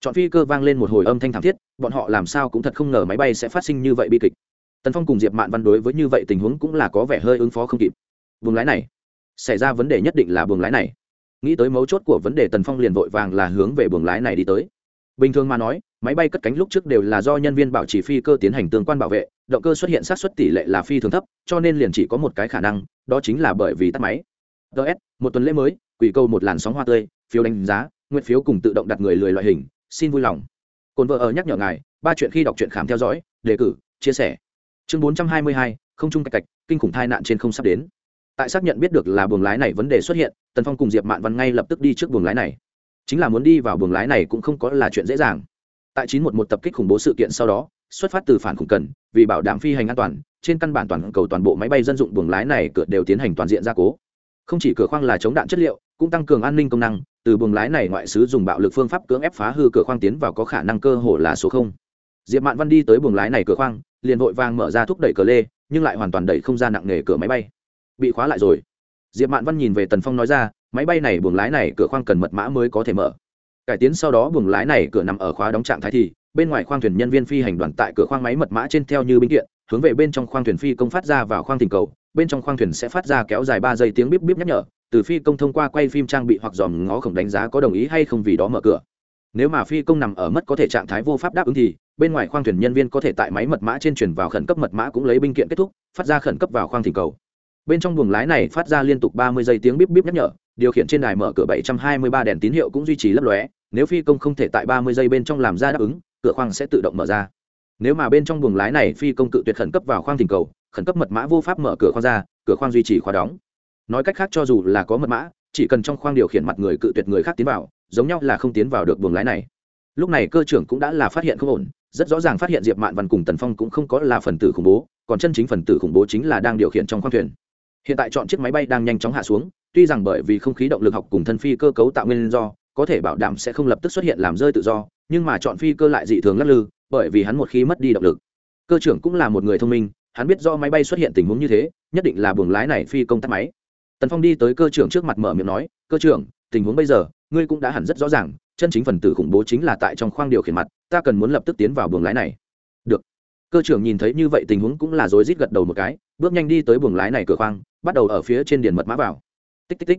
Chọn phi cơ vang lên một hồi âm thanh thảm thiết, bọn họ làm sao cũng thật không ngờ máy bay sẽ phát sinh như vậy bi kịch. Tần phong cùng diệp mạn văn đối với như vậy tình huống cũng là có vẻ hơi ứng phó không kịp. Buồng lái này. Xảy ra vấn đề nhất định là buồng lái này. Nghĩ tới mấu chốt của vấn đề, tần phong liền vội vàng là hướng về buồng lái này đi tới. Bình thường mà nói máy bay cất cánh lúc trước đều là do nhân viên bảo trì phi cơ tiến hành tương quan bảo vệ, động cơ xuất hiện sát xuất tỷ lệ là phi thường thấp, cho nên liền chỉ có một cái khả năng, đó chính là bởi vì tắt máy. Ts một tuần lễ mới, quỷ câu một làn sóng hoa tươi, phiếu đánh giá, nguyện phiếu cùng tự động đặt người lười loại hình, xin vui lòng. Cồn vợ ở nhắc nhở ngài, ba chuyện khi đọc truyện khám theo dõi, đề cử, chia sẻ. Chương bốn trăm hai mươi hai, không trung cạch cạch, kinh khủng tai nạn trên không sắp đến. Tại xác nhận biết được là buồng lái này vấn đề xuất hiện, tần phong cùng diệp mạn văn ngay lập tức đi trước buồng lái này. Chính là muốn đi vào buồng lái này cũng không có là chuyện dễ dàng tại chín một một tập kích khủng bố sự kiện sau đó, xuất phát từ phản khủng cần, vì bảo đảm phi hành an toàn, trên căn bản toàn cầu toàn bộ máy bay dân dụng buồng lái này cửa đều tiến hành toàn diện gia cố. Không chỉ cửa khoang là chống đạn chất liệu, cũng tăng cường an ninh công năng, từ buồng lái này ngoại sứ dùng bạo lực phương pháp cưỡng ép phá hư cửa khoang tiến vào có khả năng cơ hồ là số không. Diệp mạn văn đi tới buồng lái này cửa khoang, liền vội vàng mở ra thúc đẩy cờ lê, nhưng lại hoàn toàn đẩy không ra nặng nề cửa máy bay. Bị khóa lại rồi. Diệp mạn văn nhìn về tần phong nói ra, máy bay này buồng lái này cửa khoang cần mật mã mới có thể mở cải tiến sau đó buồng lái này cửa nằm ở khóa đóng trạng thái thì, bên ngoài khoang thuyền nhân viên phi hành đoàn tại cửa khoang máy mật mã trên theo như binh kiện, hướng về bên trong khoang thuyền phi công phát ra vào khoang thỉnh cầu. Bên trong khoang thuyền sẽ phát ra kéo dài ba giây tiếng bíp bíp nhắc nhở, từ phi công thông qua quay phim trang bị hoặc dòm ngó khổng đánh giá có đồng ý hay không vì đó mở cửa. Nếu mà phi công nằm ở mất có thể trạng thái vô pháp đáp ứng thì, bên ngoài khoang thuyền nhân viên có thể tại máy mật mã trên chuyển vào khẩn cấp mật mã cũng lấy binh kiện kết thúc, phát ra khẩn cấp vào khoang thỉnh cầu. Bên trong buồng lái này phát ra liên tục ba mươi giây tiếng bíp bíp nhắc nhở điều khiển trên đài mở cửa bảy trăm hai mươi ba đèn tín hiệu cũng duy trì lấp lóe, nếu phi công không thể tại ba mươi giây bên trong làm ra đáp ứng, cửa khoang sẽ tự động mở ra. Nếu mà bên trong buồng lái này phi công cự tuyệt khẩn cấp vào khoang thỉnh cầu, khẩn cấp mật mã vô pháp mở cửa khoang ra, cửa khoang duy trì khóa đóng. Nói cách khác cho dù là có mật mã, chỉ cần trong khoang điều khiển mặt người cự tuyệt người khác tiến vào, giống nhau là không tiến vào được buồng lái này. Lúc này cơ trưởng cũng đã là phát hiện không ổn, rất rõ ràng phát hiện diệp mạn văn cùng tần phong cũng không có là phần tử khủng bố, còn chân chính phần tử khủng bố chính là đang điều khiển trong khoang thuyền. Hiện tại chọn chiếc máy bay đang nhanh chóng hạ xuống tuy rằng bởi vì không khí động lực học cùng thân phi cơ cấu tạo nguyên do, có thể bảo đảm sẽ không lập tức xuất hiện làm rơi tự do, nhưng mà chọn phi cơ lại dị thường lắc lư, bởi vì hắn một khi mất đi động lực. Cơ trưởng cũng là một người thông minh, hắn biết do máy bay xuất hiện tình huống như thế, nhất định là buồng lái này phi công tắt máy. Tần phong đi tới cơ trưởng trước mặt mở miệng nói, cơ trưởng, tình huống bây giờ, ngươi cũng đã hẳn rất rõ ràng, chân chính phần tử khủng bố chính là tại trong khoang điều khiển mặt, ta cần muốn lập tức tiến vào buồng lái này. Được. Cơ trưởng nhìn thấy như vậy tình huống cũng là rối rít gật đầu một cái, bước nhanh đi tới buồng lái này cửa khoang, bắt đầu ở phía trên điền mật mã vào tích tích tích.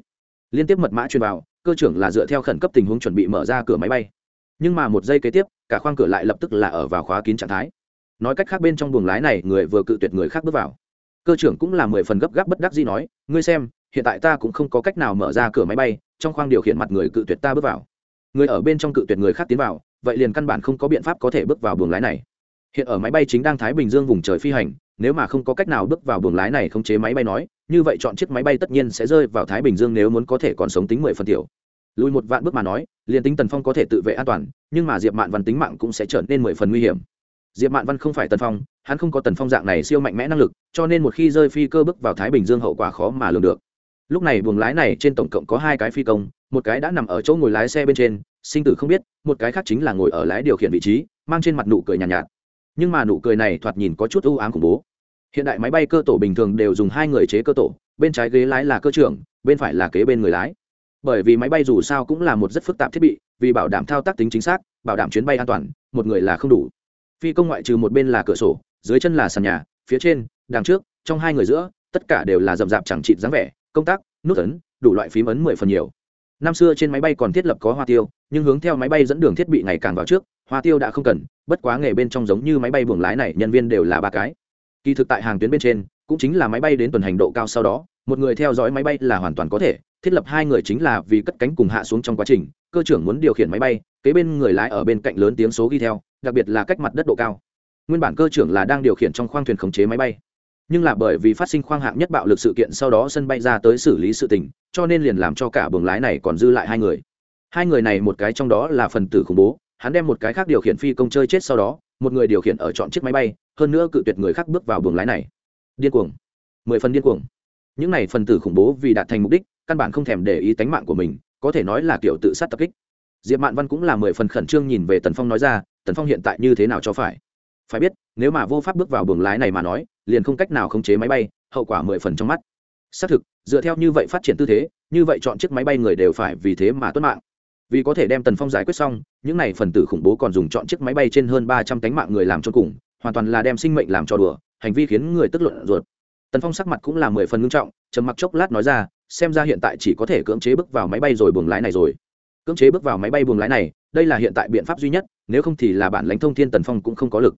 Liên tiếp mật mã truyền vào, cơ trưởng là dựa theo khẩn cấp tình huống chuẩn bị mở ra cửa máy bay. Nhưng mà một giây kế tiếp, cả khoang cửa lại lập tức là ở vào khóa kín trạng thái. Nói cách khác bên trong buồng lái này, người vừa cự tuyệt người khác bước vào. Cơ trưởng cũng là mười phần gấp gáp bất đắc gì nói, ngươi xem, hiện tại ta cũng không có cách nào mở ra cửa máy bay, trong khoang điều khiển mặt người cự tuyệt ta bước vào. Người ở bên trong cự tuyệt người khác tiến vào, vậy liền căn bản không có biện pháp có thể bước vào buồng lái này. Hiện ở máy bay chính đang thái bình dương vùng trời phi hành, nếu mà không có cách nào bước vào buồng lái này không chế máy bay nói như vậy chọn chiếc máy bay tất nhiên sẽ rơi vào thái bình dương nếu muốn có thể còn sống tính mười phần tiểu. Lùi một vạn bước mà nói liền tính tần phong có thể tự vệ an toàn nhưng mà diệp mạn văn tính mạng cũng sẽ trở nên mười phần nguy hiểm. Diệp mạn văn không phải tần phong hắn không có tần phong dạng này siêu mạnh mẽ năng lực cho nên một khi rơi phi cơ bước vào thái bình dương hậu quả khó mà lường được. Lúc này buồng lái này trên tổng cộng có hai cái phi công một cái đã nằm ở chỗ ngồi lái xe bên trên sinh tử không biết một cái khác chính là ngồi ở lái điều khiển vị trí mang trên mặt nụ cười nhàn nhạt, nhạt. Nhưng mà nụ cười này thoạt nhìn có chút ưu ám khủng bố hiện đại máy bay cơ tổ bình thường đều dùng hai người chế cơ tổ, bên trái ghế lái là cơ trưởng, bên phải là kế bên người lái. Bởi vì máy bay dù sao cũng là một rất phức tạp thiết bị, vì bảo đảm thao tác tính chính xác, bảo đảm chuyến bay an toàn, một người là không đủ. Phi công ngoại trừ một bên là cửa sổ, dưới chân là sàn nhà, phía trên, đằng trước, trong hai người giữa, tất cả đều là rậm rạp chẳng chịt dáng vẻ, công tác, nút ấn, đủ loại phím ấn mười phần nhiều. Năm xưa trên máy bay còn thiết lập có hoa tiêu, nhưng hướng theo máy bay dẫn đường thiết bị ngày càng vào trước, hoa tiêu đã không cần, bất quá nghề bên trong giống như máy bay buồng lái này, nhân viên đều là ba cái kỳ thực tại hàng tuyến bên trên, cũng chính là máy bay đến tuần hành độ cao sau đó, một người theo dõi máy bay là hoàn toàn có thể, thiết lập hai người chính là vì cất cánh cùng hạ xuống trong quá trình, cơ trưởng muốn điều khiển máy bay, kế bên người lái ở bên cạnh lớn tiếng số ghi theo, đặc biệt là cách mặt đất độ cao. Nguyên bản cơ trưởng là đang điều khiển trong khoang thuyền khống chế máy bay. Nhưng là bởi vì phát sinh khoang hạng nhất bạo lực sự kiện sau đó sân bay ra tới xử lý sự tình, cho nên liền làm cho cả buồng lái này còn dư lại hai người. Hai người này một cái trong đó là phần tử khủng bố, hắn đem một cái khác điều khiển phi công chơi chết sau đó, một người điều khiển ở chọn chiếc máy bay hơn nữa cự tuyệt người khác bước vào buồng lái này. Điên cuồng. Mười phần điên cuồng. Những này phần tử khủng bố vì đạt thành mục đích, căn bản không thèm để ý tánh mạng của mình, có thể nói là kiểu tự sát tập kích. Diệp mạn văn cũng là mười phần khẩn trương nhìn về tần phong nói ra, tần phong hiện tại như thế nào cho phải? Phải biết, nếu mà vô pháp bước vào buồng lái này mà nói, liền không cách nào khống chế máy bay, hậu quả mười phần trong mắt. Xác thực, dựa theo như vậy phát triển tư thế, như vậy chọn chiếc máy bay người đều phải vì thế mà tuất mạng. Vì có thể đem tần phong giải quyết xong, những n à y phần tử khủng bố còn dùng chọn chiếc máy bay trên hơn ba trăm cánh mạng người làm cho cùng hoàn toàn là đem sinh mệnh làm cho đùa, hành vi khiến người tức luận ruột. Tần phong sắc mặt cũng là mười phần ngưng trọng, trầm mặc chốc lát nói ra, xem ra hiện tại chỉ có thể cưỡng chế bước vào máy bay rồi buồng lái này rồi. Cưỡng chế bước vào máy bay buồng lái này, đây là hiện tại biện pháp duy nhất, nếu không thì là bản lãnh thông thiên tần phong cũng không có lực.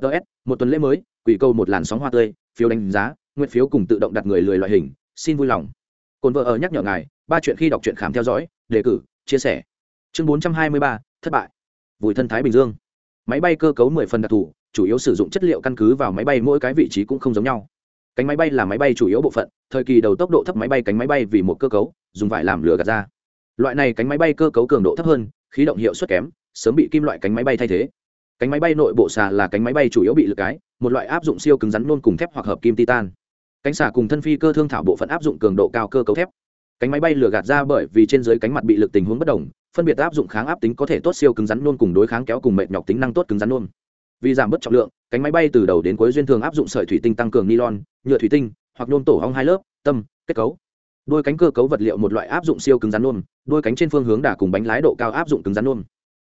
Ts một tuần lễ mới, quỷ câu một làn sóng hoa tươi, phiếu đánh giá, nguyện phiếu cùng tự động đặt người lười loại hình, xin vui lòng. Cồn vợ ở nhắc nhở ngài, ba chuyện khi đọc truyện khám theo dõi, đề cử, chia sẻ. Chương bốn trăm hai mươi ba, thất bại. Vùi thân thái bình dương. Máy bay cơ cấu mười phần đặc thù chủ yếu sử dụng chất liệu căn cứ vào máy bay, mỗi cái vị trí cũng không giống nhau. Cánh máy bay là máy bay chủ yếu bộ phận, thời kỳ đầu tốc độ thấp máy bay, cánh máy bay vì một cơ cấu, dùng vải làm lửa gạt ra. Loại này cánh máy bay cơ cấu cường độ thấp hơn, khí động hiệu suất kém, sớm bị kim loại cánh máy bay thay thế. Cánh máy bay nội bộ xà là cánh máy bay chủ yếu bị lực cái, một loại áp dụng siêu cứng rắn nôn cùng thép hoặc hợp kim titan. Cánh xà cùng thân phi cơ thương thảo bộ phận áp dụng cường độ cao cơ cấu thép. Cánh máy bay lửa gạt ra bởi vì trên dưới cánh mặt bị lực tình huống bất đồng, phân biệt áp dụng kháng áp tính có thể tốt siêu cứng rắn nôn cùng đối kháng kéo cùng mệt nhọc tính năng tốt cứng rắn nôn vì giảm bớt trọng lượng, cánh máy bay từ đầu đến cuối duyên thường áp dụng sợi thủy tinh tăng cường nylon, nhựa thủy tinh, hoặc nôn tổ hong hai lớp, tâm, kết cấu. Đôi cánh cơ cấu vật liệu một loại áp dụng siêu cứng rắn nôn đôi cánh trên phương hướng đả cùng bánh lái độ cao áp dụng cứng rắn nôn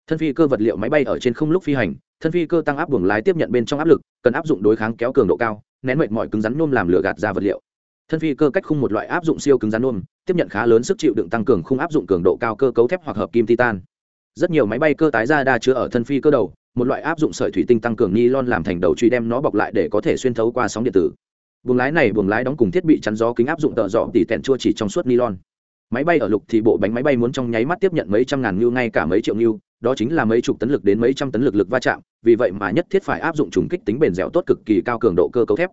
thân phi cơ vật liệu máy bay ở trên không lúc phi hành, thân phi cơ tăng áp buồng lái tiếp nhận bên trong áp lực, cần áp dụng đối kháng kéo cường độ cao, nén mệt mọi cứng rắn nôm làm lửa gạt ra vật liệu. Thân phi cơ cách khung một loại áp dụng siêu cứng rắn nôm, tiếp nhận khá lớn sức chịu đựng tăng cường khung áp dụng cường độ cao cơ cấu thép hoặc hợp kim titan. Rất nhiều máy bay cơ tái ra đa chứa ở thân phi cơ đầu một loại áp dụng sợi thủy tinh tăng cường nylon làm thành đầu truy đem nó bọc lại để có thể xuyên thấu qua sóng điện tử. Buồng lái này buồng lái đóng cùng thiết bị chắn gió kính áp dụng tợ dọ tỉ tẹn chua chỉ trong suốt nylon. Máy bay ở lục thì bộ bánh máy bay muốn trong nháy mắt tiếp nhận mấy trăm ngàn ngưu ngay cả mấy triệu ngưu đó chính là mấy chục tấn lực đến mấy trăm tấn lực lực va chạm, vì vậy mà nhất thiết phải áp dụng trùng kích tính bền dẻo tốt cực kỳ cao cường độ cơ cấu thép.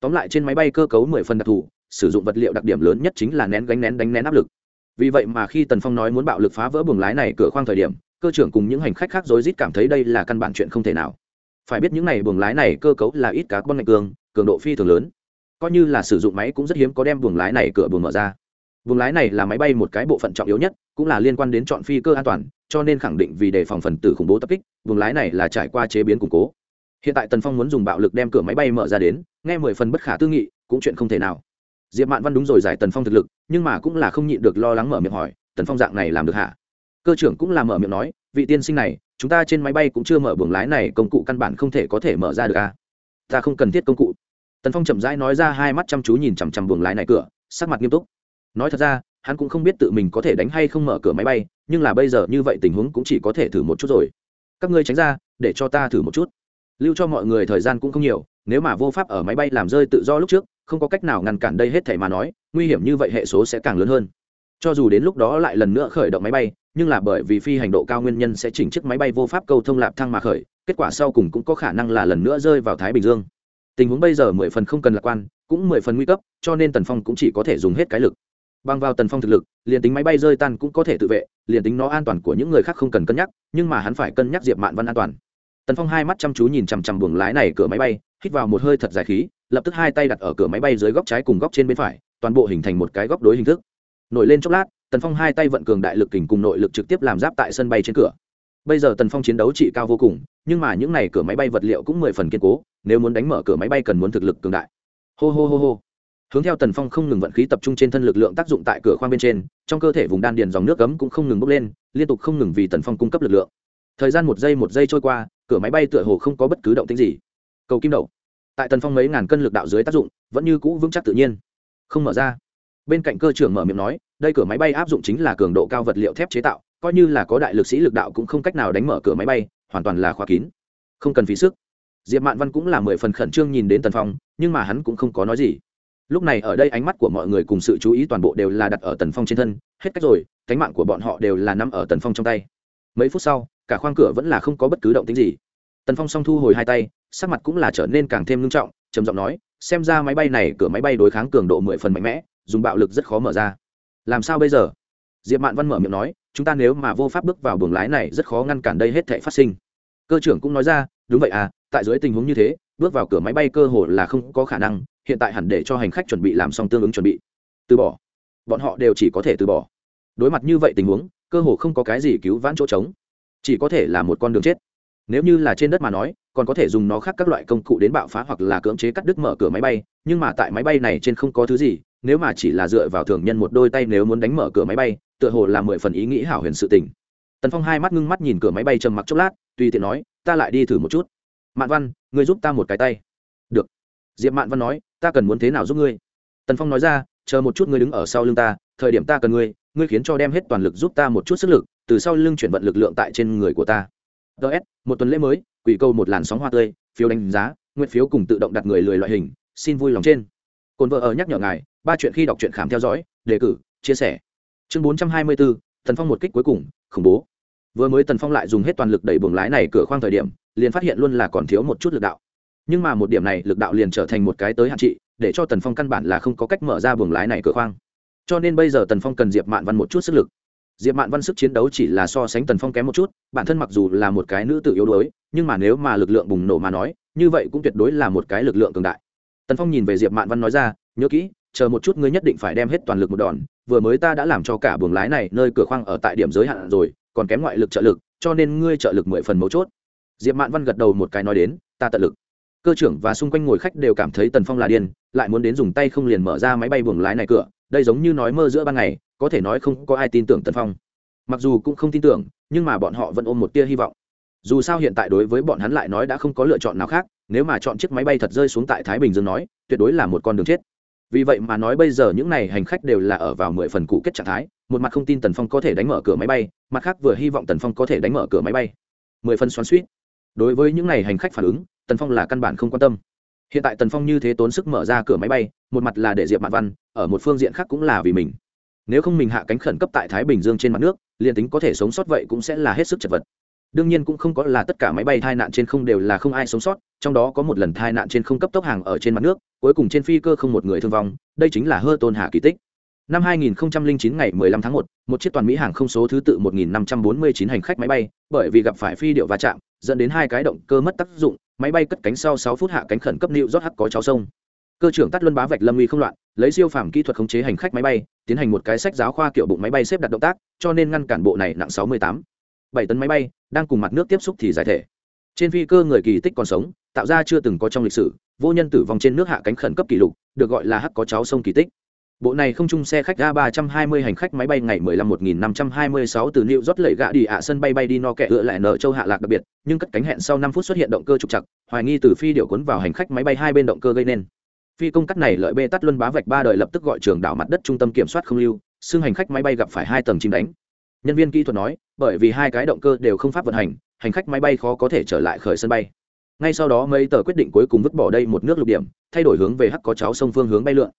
Tóm lại trên máy bay cơ cấu mười phần đặc thù, sử dụng vật liệu đặc điểm lớn nhất chính là nén gánh nén đánh nén áp lực. Vì vậy mà khi tần phong nói muốn bạo lực phá vỡ buồng lái này cửa khoang thời điểm cơ trưởng cùng những hành khách khác rối rít cảm thấy đây là căn bản chuyện không thể nào. Phải biết những này buồng lái này cơ cấu là ít cá con ngạch cường cường độ phi thường lớn. Coi như là sử dụng máy cũng rất hiếm có đem buồng lái này cửa buồng mở ra. Buồng lái này là máy bay một cái bộ phận trọng yếu nhất, cũng là liên quan đến chọn phi cơ an toàn, cho nên khẳng định vì đề phòng phần tử khủng bố tập kích, buồng lái này là trải qua chế biến củng cố. Hiện tại tần phong muốn dùng bạo lực đem cửa máy bay mở ra đến, nghe mười phần bất khả tư nghị, cũng chuyện không thể nào. Diệp mạn văn đúng rồi giải tần phong thực lực, nhưng mà cũng là không nhịn được lo lắng mở miệng hỏi, tần phong dạng này làm được hả? Cơ trưởng cũng làm mở miệng nói, vị tiên sinh này, chúng ta trên máy bay cũng chưa mở buồng lái này, công cụ căn bản không thể có thể mở ra được à? Ta không cần thiết công cụ. Tần phong chậm rãi nói ra hai mắt chăm chú nhìn chằm chằm buồng lái này cửa, sắc mặt nghiêm túc. Nói thật ra, hắn cũng không biết tự mình có thể đánh hay không mở cửa máy bay, nhưng là bây giờ như vậy tình huống cũng chỉ có thể thử một chút rồi. Các ngươi tránh ra, để cho ta thử một chút. Lưu cho mọi người thời gian cũng không nhiều, nếu mà vô pháp ở máy bay làm rơi tự do lúc trước, không có cách nào ngăn cản đây hết thể mà nói, nguy hiểm như vậy hệ số sẽ càng lớn hơn. Cho dù đến lúc đó lại lần nữa khởi động máy bay nhưng là bởi vì phi hành độ cao nguyên nhân sẽ chỉnh chiếc máy bay vô pháp câu thông lạp thăng mà khởi, kết quả sau cùng cũng có khả năng là lần nữa rơi vào thái bình dương. Tình huống bây giờ mười phần không cần lạc quan, cũng mười phần nguy cấp, cho nên tần phong cũng chỉ có thể dùng hết cái lực. Bằng vào tần phong thực lực, liền tính máy bay rơi tan cũng có thể tự vệ, liền tính nó an toàn của những người khác không cần cân nhắc, nhưng mà hắn phải cân nhắc diệp mạn văn an toàn. Tần phong hai mắt chăm chú nhìn chằm chằm buồng lái này cửa máy bay, hít vào một hơi thật dài khí, lập tức hai tay đặt ở cửa máy bay dưới góc trái cùng góc trên bên phải, toàn bộ hình thành một cái góc đối hình thức. Nổi lên chốc lát tần phong hai tay vận cường đại lực kình cùng nội lực trực tiếp làm giáp tại sân bay trên cửa. Bây giờ tần phong chiến đấu trị cao vô cùng, nhưng mà những n à y cửa máy bay vật liệu cũng mười phần kiên cố, nếu muốn đánh mở cửa máy bay cần muốn thực lực cường đại. Hô hô hô hô. Hướng theo tần phong không ngừng vận khí tập trung trên thân lực lượng tác dụng tại cửa khoang bên trên, trong cơ thể vùng đan điền dòng nước cấm cũng không ngừng bốc lên, liên tục không ngừng vì tần phong cung cấp lực lượng. Thời gian một giây một giây trôi qua, cửa máy bay tựa hồ không có bất cứ động tính gì. Cầu kim đầu. Tại tần phong mấy ngàn cân lực đạo dưới tác dụng, vẫn như cũ vững chắc tự nhiên. Không mở ra. Bên cạnh cơ trưởng mở miệng nói đây cửa máy bay áp dụng chính là cường độ cao vật liệu thép chế tạo, coi như là có đại lực sĩ lực đạo cũng không cách nào đánh mở cửa máy bay, hoàn toàn là khóa kín. Không cần phí sức. Diệp mạn văn cũng là mười phần khẩn trương nhìn đến tần phong, nhưng mà hắn cũng không có nói gì. Lúc này ở đây ánh mắt của mọi người cùng sự chú ý toàn bộ đều là đặt ở tần phong trên thân, hết cách rồi, cánh mạng của bọn họ đều là nằm ở tần phong trong tay. Mấy phút sau, cả khoang cửa vẫn là không có bất cứ động tính gì. Tần phong song thu hồi hai tay, sắc mặt cũng là trở nên càng thêm ngưng trọng, trầm giọng nói, xem ra máy bay này, cửa máy bay đối kháng cường độ mười phần mạnh mẽ, dùng bạo lực rất khó mở ra làm sao bây giờ? Diệp mạn văn mở miệng nói, chúng ta nếu mà vô pháp bước vào buồng lái này rất khó ngăn cản đây hết thể phát sinh. Cơ trưởng cũng nói ra, đúng vậy à tại dưới tình huống như thế, bước vào cửa máy bay cơ hồ là không có khả năng, hiện tại hẳn để cho hành khách chuẩn bị làm xong tương ứng chuẩn bị. Từ bỏ. Bọn họ đều chỉ có thể từ bỏ. Đối mặt như vậy tình huống, cơ hồ không có cái gì cứu vãn chỗ trống. Chỉ có thể là một con đường chết. Nếu như là trên đất mà nói, còn có thể dùng nó khác các loại công cụ đến bạo phá hoặc là cưỡng chế cắt đứt mở cửa máy bay, nhưng mà tại máy bay này trên không có thứ gì nếu mà chỉ là dựa vào thường nhân một đôi tay nếu muốn đánh mở cửa máy bay, tựa hồ là mười phần ý nghĩ hảo huyền sự tình. Tần phong hai mắt ngưng mắt nhìn cửa máy bay trầm mặc chốc lát, tùy tiện nói, ta lại đi thử một chút. Mạn văn, ngươi giúp ta một cái tay. Được. Diệp mạn văn nói, ta cần muốn thế nào giúp ngươi? Tần phong nói ra, chờ một chút ngươi đứng ở sau lưng ta, thời điểm ta cần ngươi ngươi khiến cho đem hết toàn lực giúp ta một chút sức lực, từ sau lưng chuyển vận lực lượng tại trên người của ta. Ts một tuần lễ mới, quỷ câu một làn sóng hoa tươi, phiếu đánh giá, nguyện phiếu cùng tự động đặt người lười loại hình, xin vui lòng trên cồn vợ ở nhắc nhở ngài, ba chuyện khi đọc truyện khám theo dõi, đề cử, chia sẻ. Chương bốn trăm hai mươi bốn tần phong một kích cuối cùng, khủng bố. Vừa mới tần phong lại dùng hết toàn lực đẩy buồng lái này cửa khoang thời điểm, liền phát hiện luôn là còn thiếu một chút lực đạo. Nhưng mà một điểm này lực đạo liền trở thành một cái tới hạn trị, để cho tần phong căn bản là không có cách mở ra buồng lái này cửa khoang. Cho nên bây giờ tần phong cần diệp mạn văn một chút sức lực. Diệp mạn văn sức chiến đấu chỉ là so sánh tần phong kém một chút, bản thân mặc dù là một cái nữ tự yếu đuối, nhưng mà nếu mà lực lượng bùng nổ mà nói, như vậy cũng tuyệt đối là một cái lực lượng cường đại tần phong nhìn về diệp mạn văn nói ra, nhớ kỹ, chờ một chút ngươi nhất định phải đem hết toàn lực một đòn. Vừa mới ta đã làm cho cả buồng lái này nơi cửa khoang ở tại điểm giới hạn rồi, còn kém ngoại lực trợ lực, cho nên ngươi trợ lực mười phần mấu chốt. Diệp mạn văn gật đầu một cái nói đến, ta tận lực. Cơ trưởng và xung quanh ngồi khách đều cảm thấy tần phong là điên, lại muốn đến dùng tay không liền mở ra máy bay buồng lái này cửa, đây giống như nói mơ giữa ban ngày, có thể nói không có ai tin tưởng tần phong. Mặc dù cũng không tin tưởng, nhưng mà bọn họ vẫn ôm một tia hy vọng. Dù sao hiện tại đối với bọn hắn lại nói đã không có lựa chọn nào khác nếu mà chọn chiếc máy bay thật rơi xuống tại thái bình dương nói, tuyệt đối là một con đường chết. Vì vậy mà nói bây giờ những n à y hành khách đều là ở vào mười phần cụ kết trạng thái, một mặt không tin tần phong có thể đánh mở cửa máy bay, mặt khác vừa hy vọng tần phong có thể đánh mở cửa máy bay. Mười phần xoắn suýt đối với những n à y hành khách phản ứng, tần phong là căn bản không quan tâm. Hiện tại tần phong như thế tốn sức mở ra cửa máy bay, một mặt là để diệp mạn văn, ở một phương diện khác cũng là vì mình. Nếu không mình hạ cánh khẩn cấp tại thái bình dương trên mặt nước, liền tính có thể sống sót vậy cũng sẽ là hết sức chật vật đương nhiên cũng không có là tất cả máy bay tai nạn trên không đều là không ai sống sót trong đó có một lần tai nạn trên không cấp tốc hàng ở trên mặt nước cuối cùng trên phi cơ không một người thương vong đây chính là hơ tôn hà kỳ tích. Năm 2009 ngày 15 tháng 1, một chiếc toàn mỹ hàng không số thứ tự 1549 hành khách máy bay bởi vì gặp phải phi điệu va chạm dẫn đến hai cái động cơ mất tác dụng máy bay cất cánh sau 6 phút hạ cánh khẩn cấp nịu rót hắc có cháo sông. Cơ trưởng tắt luân bá vạch lâm uy không loạn lấy siêu phàm kỹ thuật khống chế hành khách máy bay tiến hành một cái sách giáo khoa kiểu bụng máy bay xếp đặt động tác cho nên ngăn cản bộ này nặng 68 7 tấn máy bay, đang cùng mặt nước tiếp xúc thì giải thể. Trên phi cơ người kỳ tích còn sống, tạo ra chưa từng có trong lịch sử, vô nhân tử vong trên nước hạ cánh khẩn cấp kỷ lục, được gọi là hắc có cháu sông kỳ tích. Bộ này không chung xe khách a ba trăm hai mươi hành khách máy bay ngày mười lăm một nghìn năm trăm hai mươi sáu từ New York lẩy gạ đi ạ sân bay bay đi no kẻ ựa lại nở châu hạ lạc đặc biệt, nhưng cất cánh hẹn sau năm phút xuất hiện động cơ trục chặt hoài nghi từ phi điều cuốn vào hành khách máy bay hai bên động cơ gây nên. Phi công cắt này lợi bê tắt luân bá vạch ba đời lập tức gọi trường đảo mặt đất trung tâm kiểm soát không lưu xương hành khách máy bay gặp phải hai tầng chim đánh. Nhân viên kỹ thuật nói bởi vì hai cái động cơ đều không pháp vận hành hành khách máy bay khó có thể trở lại khởi sân bay. Ngay sau đó mấy tờ quyết định cuối cùng vứt bỏ đây một nước lục điểm, thay đổi hướng về hắc có cháo sông phương hướng bay lượn.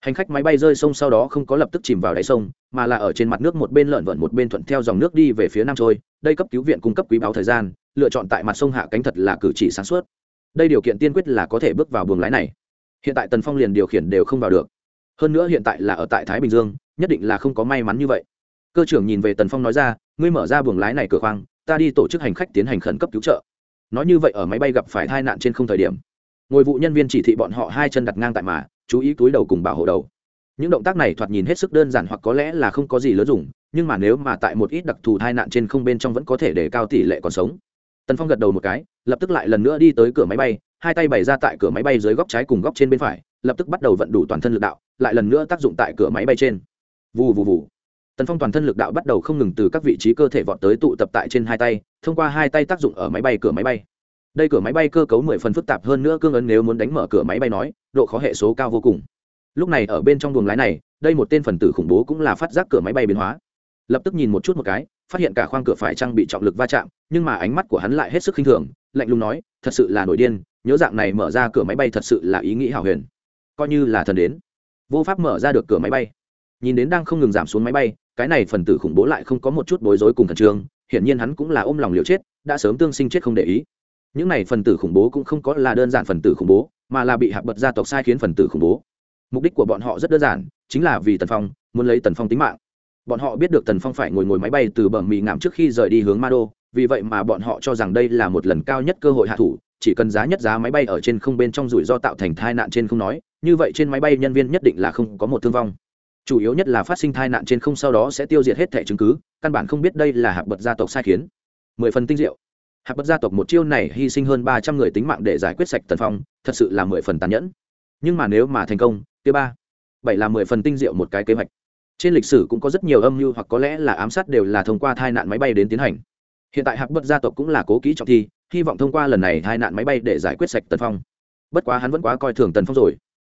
Hành khách máy bay rơi sông sau đó không có lập tức chìm vào đáy sông, mà là ở trên mặt nước một bên lợn vợn một bên thuận theo dòng nước đi về phía nam trôi, đây cấp cứu viện cung cấp quý báo thời gian, lựa chọn tại mặt sông hạ cánh thật là cử chỉ sáng suốt. Đây điều kiện tiên quyết là có thể bước vào buồng lái này. Hiện tại tần phong liền điều khiển đều không vào được. Hơn nữa hiện tại là ở tại thái bình dương, nhất định là không có may mắn như vậy. Cơ trưởng nhìn về tần phong nói ra ngươi mở ra buồng lái này cửa khoang, ta đi tổ chức hành khách tiến hành khẩn cấp cứu trợ. Nói như vậy ở máy bay gặp phải tai nạn trên không thời điểm, ngồi vụ nhân viên chỉ thị bọn họ hai chân đặt ngang tại mà, chú ý túi đầu cùng bảo hộ đầu. Những động tác này thoạt nhìn hết sức đơn giản hoặc có lẽ là không có gì lớn dùng, nhưng mà nếu mà tại một ít đặc thù tai nạn trên không bên trong vẫn có thể để cao tỷ lệ còn sống. Tần phong gật đầu một cái, lập tức lại lần nữa đi tới cửa máy bay, hai tay bày ra tại cửa máy bay dưới góc trái cùng góc trên bên phải, lập tức bắt đầu vận đủ toàn thân lực đạo, lại lần nữa tác dụng tại cửa máy bay trên. Vù vù vù tần phong toàn thân lực đạo bắt đầu không ngừng từ các vị trí cơ thể vọt tới tụ tập tại trên hai tay, thông qua hai tay tác dụng ở máy bay, cửa máy bay. Đây cửa máy bay cơ cấu mười phần phức tạp hơn nữa cương ấn nếu muốn đánh mở cửa máy bay nói, độ khó hệ số cao vô cùng. Lúc này ở bên trong buồng lái này, đây một tên phần tử khủng bố cũng là phát giác cửa máy bay biến hóa. Lập tức nhìn một chút một cái, phát hiện cả khoang cửa phải trang bị trọng lực va chạm, nhưng mà ánh mắt của hắn lại hết sức khinh thường, lạnh lùng nói, thật sự là nổi điên, nhớ dạng này mở ra cửa máy bay thật sự là ý nghĩ hảo huyền. Coi như là thần đến. Vô pháp mở ra được cửa máy bay. Nhìn đến đang không ngừng giảm xuống máy bay cái này phần tử khủng bố lại không có một chút bối rối cùng thần trương, hiển nhiên hắn cũng là ôm lòng liều chết, đã sớm tương sinh chết không để ý. Những này phần tử khủng bố cũng không có là đơn giản phần tử khủng bố, mà là bị hạ bật gia tộc sai khiến phần tử khủng bố. Mục đích của bọn họ rất đơn giản, chính là vì tần phong, muốn lấy tần phong tính mạng. Bọn họ biết được tần phong phải ngồi ngồi máy bay từ bờ mì ngạm trước khi rời đi hướng ma đô, vì vậy mà bọn họ cho rằng đây là một lần cao nhất cơ hội hạ thủ, chỉ cần giá nhất giá máy bay ở trên không bên trong rủi ro tạo thành tai nạn trên không nói, như vậy trên máy bay nhân viên nhất định là không có một thương vong chủ yếu nhất là phát sinh tai nạn trên không sau đó sẽ tiêu diệt hết thẻ chứng cứ, căn bản không biết đây là hạp bật gia tộc sai khiến. Mười phần tinh diệu. Hạp bật gia tộc một chiêu này hy sinh hơn ba trăm người tính mạng để giải quyết sạch tần phong, thật sự là mười phần tàn nhẫn. Nhưng mà nếu mà thành công thứ ba, bảy là mười phần tinh diệu một cái kế hoạch. Trên lịch sử cũng có rất nhiều âm mưu hoặc có lẽ là ám sát đều là thông qua tai nạn máy bay đến tiến hành. Hiện tại hạp bật gia tộc cũng là cố kỹ trọng thi, hy vọng thông qua lần này tai nạn máy bay để giải quyết sạch tần phong. Bất quá hắn vẫn quá coi thường tần phong rồi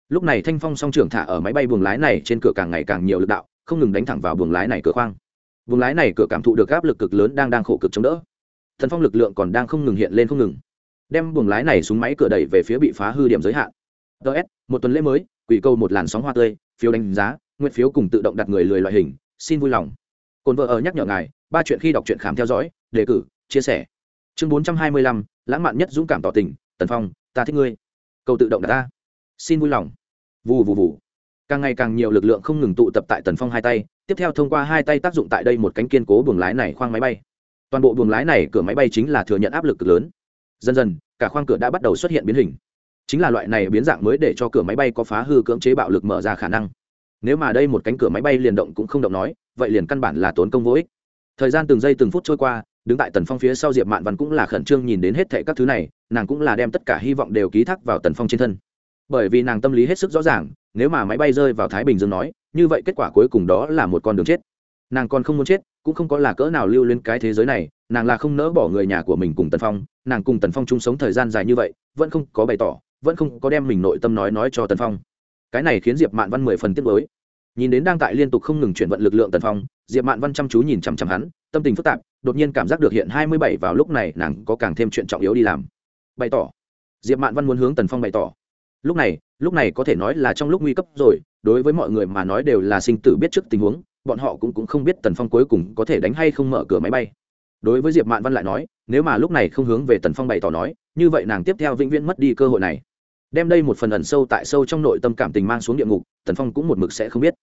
lúc này thanh phong song trưởng thả ở máy bay buồng lái này trên cửa càng ngày càng nhiều lực đạo, không ngừng đánh thẳng vào buồng lái này cửa khoang. Buồng lái này cửa cảm thụ được áp lực cực lớn đang đang khổ cực chống đỡ. Thần phong lực lượng còn đang không ngừng hiện lên không ngừng. Đem buồng lái này xuống máy cửa đẩy về phía bị phá hư điểm giới hạn. Ts một tuần lễ mới, quỷ câu một làn sóng hoa tươi, phiếu đánh giá, nguyện phiếu cùng tự động đặt người lười loại hình, xin vui lòng. Cồn vợ ở nhắc nhở ngài, ba chuyện khi đọc truyện khám theo dõi, đề cử, chia sẻ. Chương bốn trăm hai mươi lăm, lãng mạn nhất dũng cảm tỏ tình, tần phong, ta thích ngươi. Câu tự động đặt ta xin vui lòng vù vù vù. Càng ngày càng nhiều lực lượng không ngừng tụ tập tại tần phong hai tay, tiếp theo thông qua hai tay tác dụng tại đây một cánh kiên cố buồng lái này khoang máy bay. Toàn bộ buồng lái này cửa máy bay chính là thừa nhận áp lực cực lớn. Dần dần, cả khoang cửa đã bắt đầu xuất hiện biến hình. Chính là loại này biến dạng mới để cho cửa máy bay có phá hư cưỡng chế bạo lực mở ra khả năng. Nếu mà đây một cánh cửa máy bay liền động cũng không động nói, vậy liền căn bản là tốn công vô ích. Thời gian từng giây từng phút trôi qua, đứng tại tần phong phía sau diệp mạn văn cũng là khẩn trương nhìn đến hết thệ các thứ này, nàng cũng là đem tất cả hy vọng đều ký thác vào tần phong trên thân bởi vì nàng tâm lý hết sức rõ ràng, nếu mà máy bay rơi vào thái bình dương nói, như vậy kết quả cuối cùng đó là một con đường chết. Nàng còn không muốn chết, cũng không có là cỡ nào lưu lên cái thế giới này, nàng là không nỡ bỏ người nhà của mình cùng tần phong, nàng cùng tần phong chung sống thời gian dài như vậy, vẫn không có bày tỏ, vẫn không có đem mình nội tâm nói nói cho tần phong. Cái này khiến diệp mạn văn mười phần tiếp với nhìn đến đang tại liên tục không ngừng chuyển vận lực lượng tần phong, diệp mạn văn chăm chú nhìn chằm chằm hắn, tâm tình phức tạp, đột nhiên cảm giác được hiện hai mươi bảy vào lúc này nàng có càng thêm chuyện trọng yếu đi làm. Bày tỏ. Diệp mạn văn muốn hướng tần phong bày tỏ lúc này lúc này có thể nói là trong lúc nguy cấp rồi đối với mọi người mà nói đều là sinh tử biết trước tình huống bọn họ cũng, cũng không biết tần phong cuối cùng có thể đánh hay không mở cửa máy bay. Đối với diệp mạn văn lại nói nếu mà lúc này không hướng về tần phong bày tỏ nói như vậy nàng tiếp theo vĩnh viễn mất đi cơ hội này. Đem đây một phần ẩn sâu tại sâu trong nội tâm cảm tình mang xuống địa ngục tần phong cũng một mực sẽ không biết.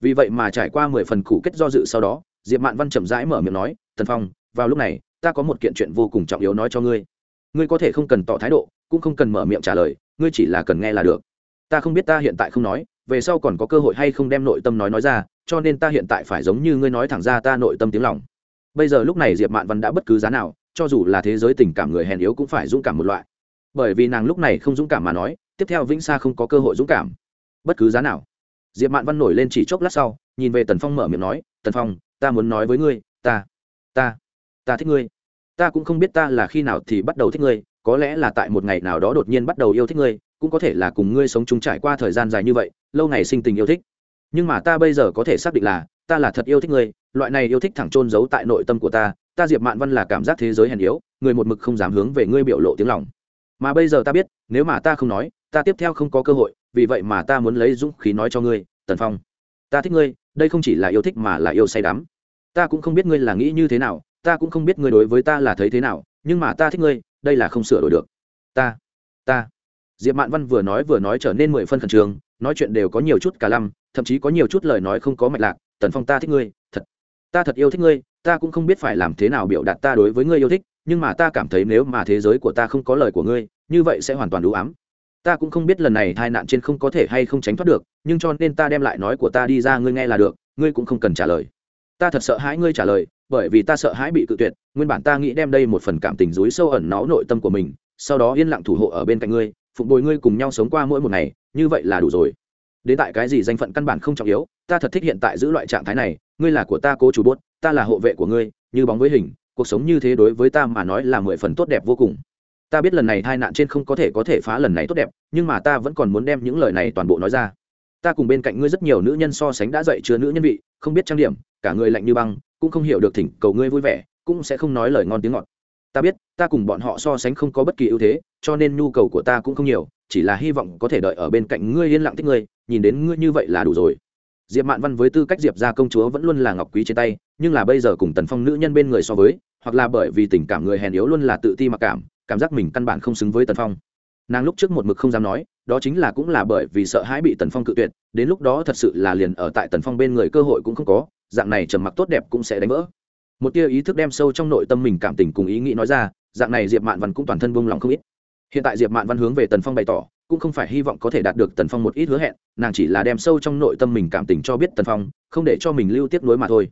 Vì vậy mà trải qua mười phần cũ kết do dự sau đó diệp mạn văn chậm rãi mở miệng nói tần phong vào lúc này ta có một kiện chuyện vô cùng trọng yếu nói cho ngươi. Ngươi có thể không cần tỏ thái độ cũng không cần mở miệng trả lời ngươi chỉ là cần nghe là được. Ta không biết ta hiện tại không nói, về sau còn có cơ hội hay không đem nội tâm nói nói ra, cho nên ta hiện tại phải giống như ngươi nói thẳng ra ta nội tâm tiếng lòng. Bây giờ lúc này diệp mạn văn đã bất cứ giá nào, cho dù là thế giới tình cảm người hèn yếu cũng phải dũng cảm một loại. Bởi vì nàng lúc này không dũng cảm mà nói, tiếp theo vĩnh sa không có cơ hội dũng cảm. Bất cứ giá nào. Diệp mạn văn nổi lên chỉ chốc lát sau, nhìn về tần phong mở miệng nói, tần phong, ta muốn nói với ngươi, ta ta ta thích ngươi. Ta cũng không biết ta là khi nào thì bắt đầu thích ngươi có lẽ là tại một ngày nào đó đột nhiên bắt đầu yêu thích ngươi, cũng có thể là cùng ngươi sống chung trải qua thời gian dài như vậy, lâu ngày sinh tình yêu thích. Nhưng mà ta bây giờ có thể xác định là, ta là thật yêu thích ngươi, loại này yêu thích thẳng trôn giấu tại nội tâm của ta ta diệp mạn văn là cảm giác thế giới hèn yếu, người một mực không dám hướng về ngươi biểu lộ tiếng lòng. Mà bây giờ ta biết, nếu mà ta không nói, ta tiếp theo không có cơ hội, vì vậy mà ta muốn lấy dũng khí nói cho ngươi, tần phong, ta thích ngươi, đây không chỉ là yêu thích mà là yêu say đắm. Ta cũng không biết ngươi là nghĩ như thế nào, ta cũng không biết ngươi đối với ta là thấy thế nào, nhưng mà ta thích ngươi đây là không sửa đổi được. Ta ta. Diệp mạn văn vừa nói vừa nói trở nên mười phân khẩn trương, nói chuyện đều có nhiều chút cả lăm, thậm chí có nhiều chút lời nói không có mạch lạc, tần phong ta thích ngươi, thật, ta thật yêu thích ngươi, ta cũng không biết phải làm thế nào biểu đạt ta đối với ngươi yêu thích, nhưng mà ta cảm thấy nếu mà thế giới của ta không có lời của ngươi, như vậy sẽ hoàn toàn đủ ám. Ta cũng không biết lần này tai nạn trên không có thể hay không tránh thoát được, nhưng cho nên ta đem lại nói của ta đi ra, ngươi nghe là được, ngươi cũng không cần trả lời. Ta thật sợ hãi ngươi trả lời bởi vì ta sợ hãi bị cự tuyệt, nguyên bản ta nghĩ đem đây một phần cảm tình dối sâu ẩn náu nội tâm của mình, sau đó yên lặng thủ hộ ở bên cạnh ngươi, phụng bồi ngươi cùng nhau sống qua mỗi một ngày, như vậy là đủ rồi. Đến tại cái gì danh phận căn bản không trọng yếu, ta thật thích hiện tại giữ loại trạng thái này, ngươi là của ta cố chủ bốt, ta là hộ vệ của ngươi, như bóng với hình, cuộc sống như thế đối với ta mà nói là mười phần tốt đẹp vô cùng. Ta biết lần này tai nạn trên không có thể có thể phá lần này tốt đẹp, nhưng mà ta vẫn còn muốn đem những lời này toàn bộ nói ra. Ta cùng bên cạnh ngươi rất nhiều nữ nhân so sánh đã dậy chứa nữ nhân vị, không biết trang điểm, cả người lạnh như băng cũng không hiểu được thỉnh cầu ngươi vui vẻ, cũng sẽ không nói lời ngon tiếng ngọt. Ta biết, ta cùng bọn họ so sánh không có bất kỳ ưu thế, cho nên nhu cầu của ta cũng không nhiều, chỉ là hy vọng có thể đợi ở bên cạnh ngươi yên lặng thích ngươi, nhìn đến ngươi như vậy là đủ rồi. Diệp mạn văn với tư cách diệp ra công chúa vẫn luôn là ngọc quý trên tay, nhưng là bây giờ cùng tần phong nữ nhân bên người so với, hoặc là bởi vì tình cảm người hèn yếu luôn là tự ti mặc cảm cảm giác mình căn bản không xứng với tần phong. Nàng lúc trước một mực không dám nói, đó chính là cũng là bởi vì sợ hãi bị tần phong cự tuyệt, đến lúc đó thật sự là liền ở tại tần phong bên người cơ hội cũng không có dạng này trầm mặc tốt đẹp cũng sẽ đánh vỡ. Một tia ý thức đem sâu trong nội tâm mình cảm tình cùng ý nghĩ nói ra, dạng này diệp mạn văn cũng toàn thân buông lòng không ít. Hiện tại diệp mạn văn hướng về tần phong bày tỏ, cũng không phải hy vọng có thể đạt được tần phong một ít hứa hẹn, nàng chỉ là đem sâu trong nội tâm mình cảm tình cho biết tần phong, không để cho mình lưu tiếp nối mà thôi.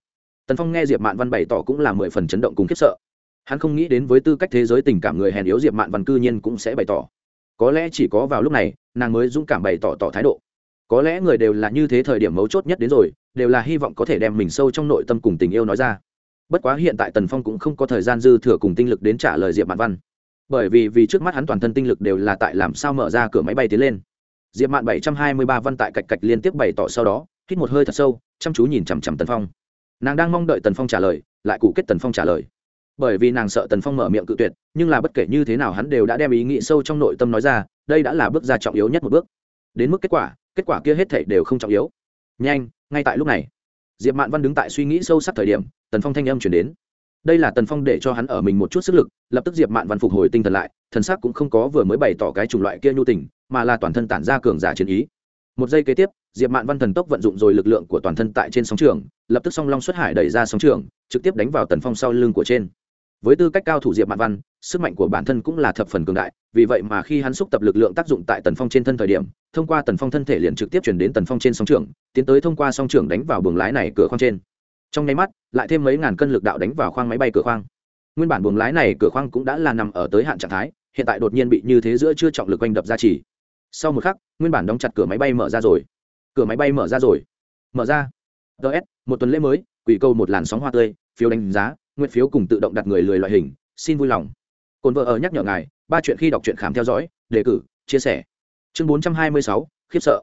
Tần phong nghe diệp mạn văn bày tỏ cũng là mười phần chấn động cùng khiếp sợ. Hắn không nghĩ đến với tư cách thế giới tình cảm người hèn yếu diệp mạn văn cư nhiên cũng sẽ bày tỏ. Có lẽ chỉ có vào lúc này, nàng mới dũng cảm bày tỏ tỏ thái độ có lẽ người đều là như thế thời điểm mấu chốt nhất đến rồi, đều là hy vọng có thể đem mình sâu trong nội tâm cùng tình yêu nói ra. Bất quá hiện tại tần phong cũng không có thời gian dư thừa cùng tinh lực đến trả lời diệp mạn văn. Bởi vì vì trước mắt hắn toàn thân tinh lực đều là tại làm sao mở ra cửa máy bay tiến lên. Diệp mạn bảy trăm hai mươi ba văn tại cạch cạch liên tiếp bày tỏ sau đó, hít một hơi thật sâu, chăm chú nhìn chằm chằm tần phong. Nàng đang mong đợi tần phong trả lời, lại cụ kết tần phong trả lời. Bởi vì nàng sợ tần phong mở miệng cự tuyệt, nhưng là bất kể như thế nào hắn đều đã đem ý nghĩ sâu trong nội tâm nói ra, đây đã là bước ra trọng yếu nhất một bước. Đến mức kết quả kết quả kia hết thảy đều không trọng yếu. Nhanh, ngay tại lúc này, diệp mạn văn đứng tại suy nghĩ sâu sắc thời điểm, tần phong thanh âm chuyển đến. Đây là tần phong để cho hắn ở mình một chút sức lực, lập tức diệp mạn văn phục hồi tinh thần lại, thần sắc cũng không có vừa mới bày tỏ cái chủng loại kia nhu tình, mà là toàn thân tản ra cường giả chiến ý. Một giây kế tiếp, diệp mạn văn thần tốc vận dụng rồi lực lượng của toàn thân tại trên sóng trường, lập tức song long xuất hải đẩy ra sóng trường, trực tiếp đánh vào tần phong sau lưng của trên. Với tư cách cao thủ diệp mạn văn sức mạnh của bản thân cũng là thập phần cường đại, vì vậy mà khi hắn xúc tập lực lượng tác dụng tại tần phong trên thân thời điểm, thông qua tần phong thân thể liền trực tiếp chuyển đến tần phong trên song trường tiến tới thông qua song trường đánh vào buồng lái này cửa khoang trên. Trong nháy mắt, lại thêm mấy ngàn cân lực đạo đánh vào khoang máy bay cửa khoang. Nguyên bản buồng lái này cửa khoang cũng đã là nằm ở tới hạn trạng thái, hiện tại đột nhiên bị như thế giữa chưa trọng lực quanh đập ra chỉ. Sau một khắc, nguyên bản đóng chặt cửa máy bay mở ra rồi. Cửa máy bay mở ra rồi. Mở ra. Ts một tuần lễ mới, quỷ câu một làn sóng hoa tươi, phiếu đánh giá, nguyện phiếu cùng tự động đặt người lười loại hình, xin vui lòng cồn vợ ở nhắc nhở ngài, ba chuyện khi đọc truyện khám theo dõi, đề cử, chia sẻ. Chương bốn trăm hai mươi sáu, khiếp sợ.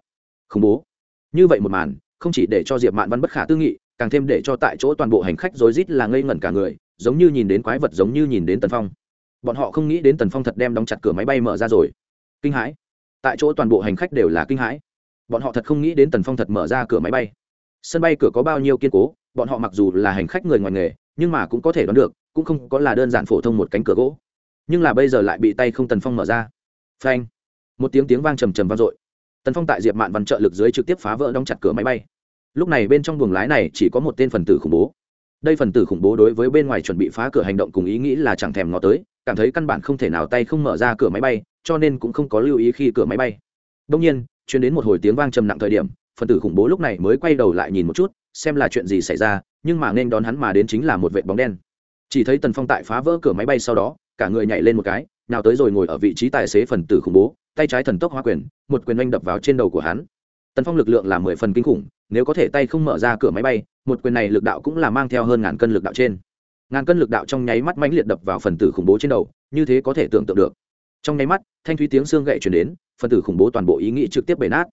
Khủng bố. Như vậy một màn, không chỉ để cho diệp mạn văn bất khả tư nghị, càng thêm để cho tại chỗ toàn bộ hành khách rối rít là ngây ngẩn cả người, giống như nhìn đến quái vật giống như nhìn đến tần phong. Bọn họ không nghĩ đến tần phong thật đem đóng chặt cửa máy bay mở ra rồi. Kinh hãi. Tại chỗ toàn bộ hành khách đều là kinh hãi. Bọn họ thật không nghĩ đến tần phong thật mở ra cửa máy bay. Sân bay cửa có bao nhiêu kiên cố, bọn họ mặc dù là hành khách người ngoài nghề, nhưng mà cũng có thể đoán được, cũng không có là đơn giản phổ thông một cánh cửa gỗ nhưng là bây giờ lại bị tay không tần phong mở ra phanh một tiếng tiếng vang trầm trầm vang dội tần phong tại diệp mạn văn trợ lực dưới trực tiếp phá vỡ đóng chặt cửa máy bay lúc này bên trong buồng lái này chỉ có một tên phần tử khủng bố đây phần tử khủng bố đối với bên ngoài chuẩn bị phá cửa hành động cùng ý nghĩ là chẳng thèm ngó tới cảm thấy căn bản không thể nào tay không mở ra cửa máy bay cho nên cũng không có lưu ý khi cửa máy bay đông nhiên chuyến đến một hồi tiếng vang trầm nặng thời điểm phần tử khủng bố lúc này mới quay đầu lại nhìn một chút xem là chuyện gì xảy ra nhưng mà nên đón hắn mà đến chính là một vệ bóng đen chỉ thấy tần phong tại phá vỡ cửa máy bay sau đó cả người nhảy lên một cái, nào tới rồi ngồi ở vị trí tài xế phần tử khủng bố, tay trái thần tốc hoa quyền, một quyền oanh đập vào trên đầu của hắn. Tần phong lực lượng là mười phần kinh khủng, nếu có thể tay không mở ra cửa máy bay, một quyền này lực đạo cũng là mang theo hơn ngàn cân lực đạo trên. Ngàn cân lực đạo trong nháy mắt mãnh liệt đập vào phần tử khủng bố trên đầu, như thế có thể tưởng tượng được. Trong nháy mắt, thanh thúy tiếng xương gậy chuyển đến, phần tử khủng bố toàn bộ ý nghĩ trực tiếp bể nát.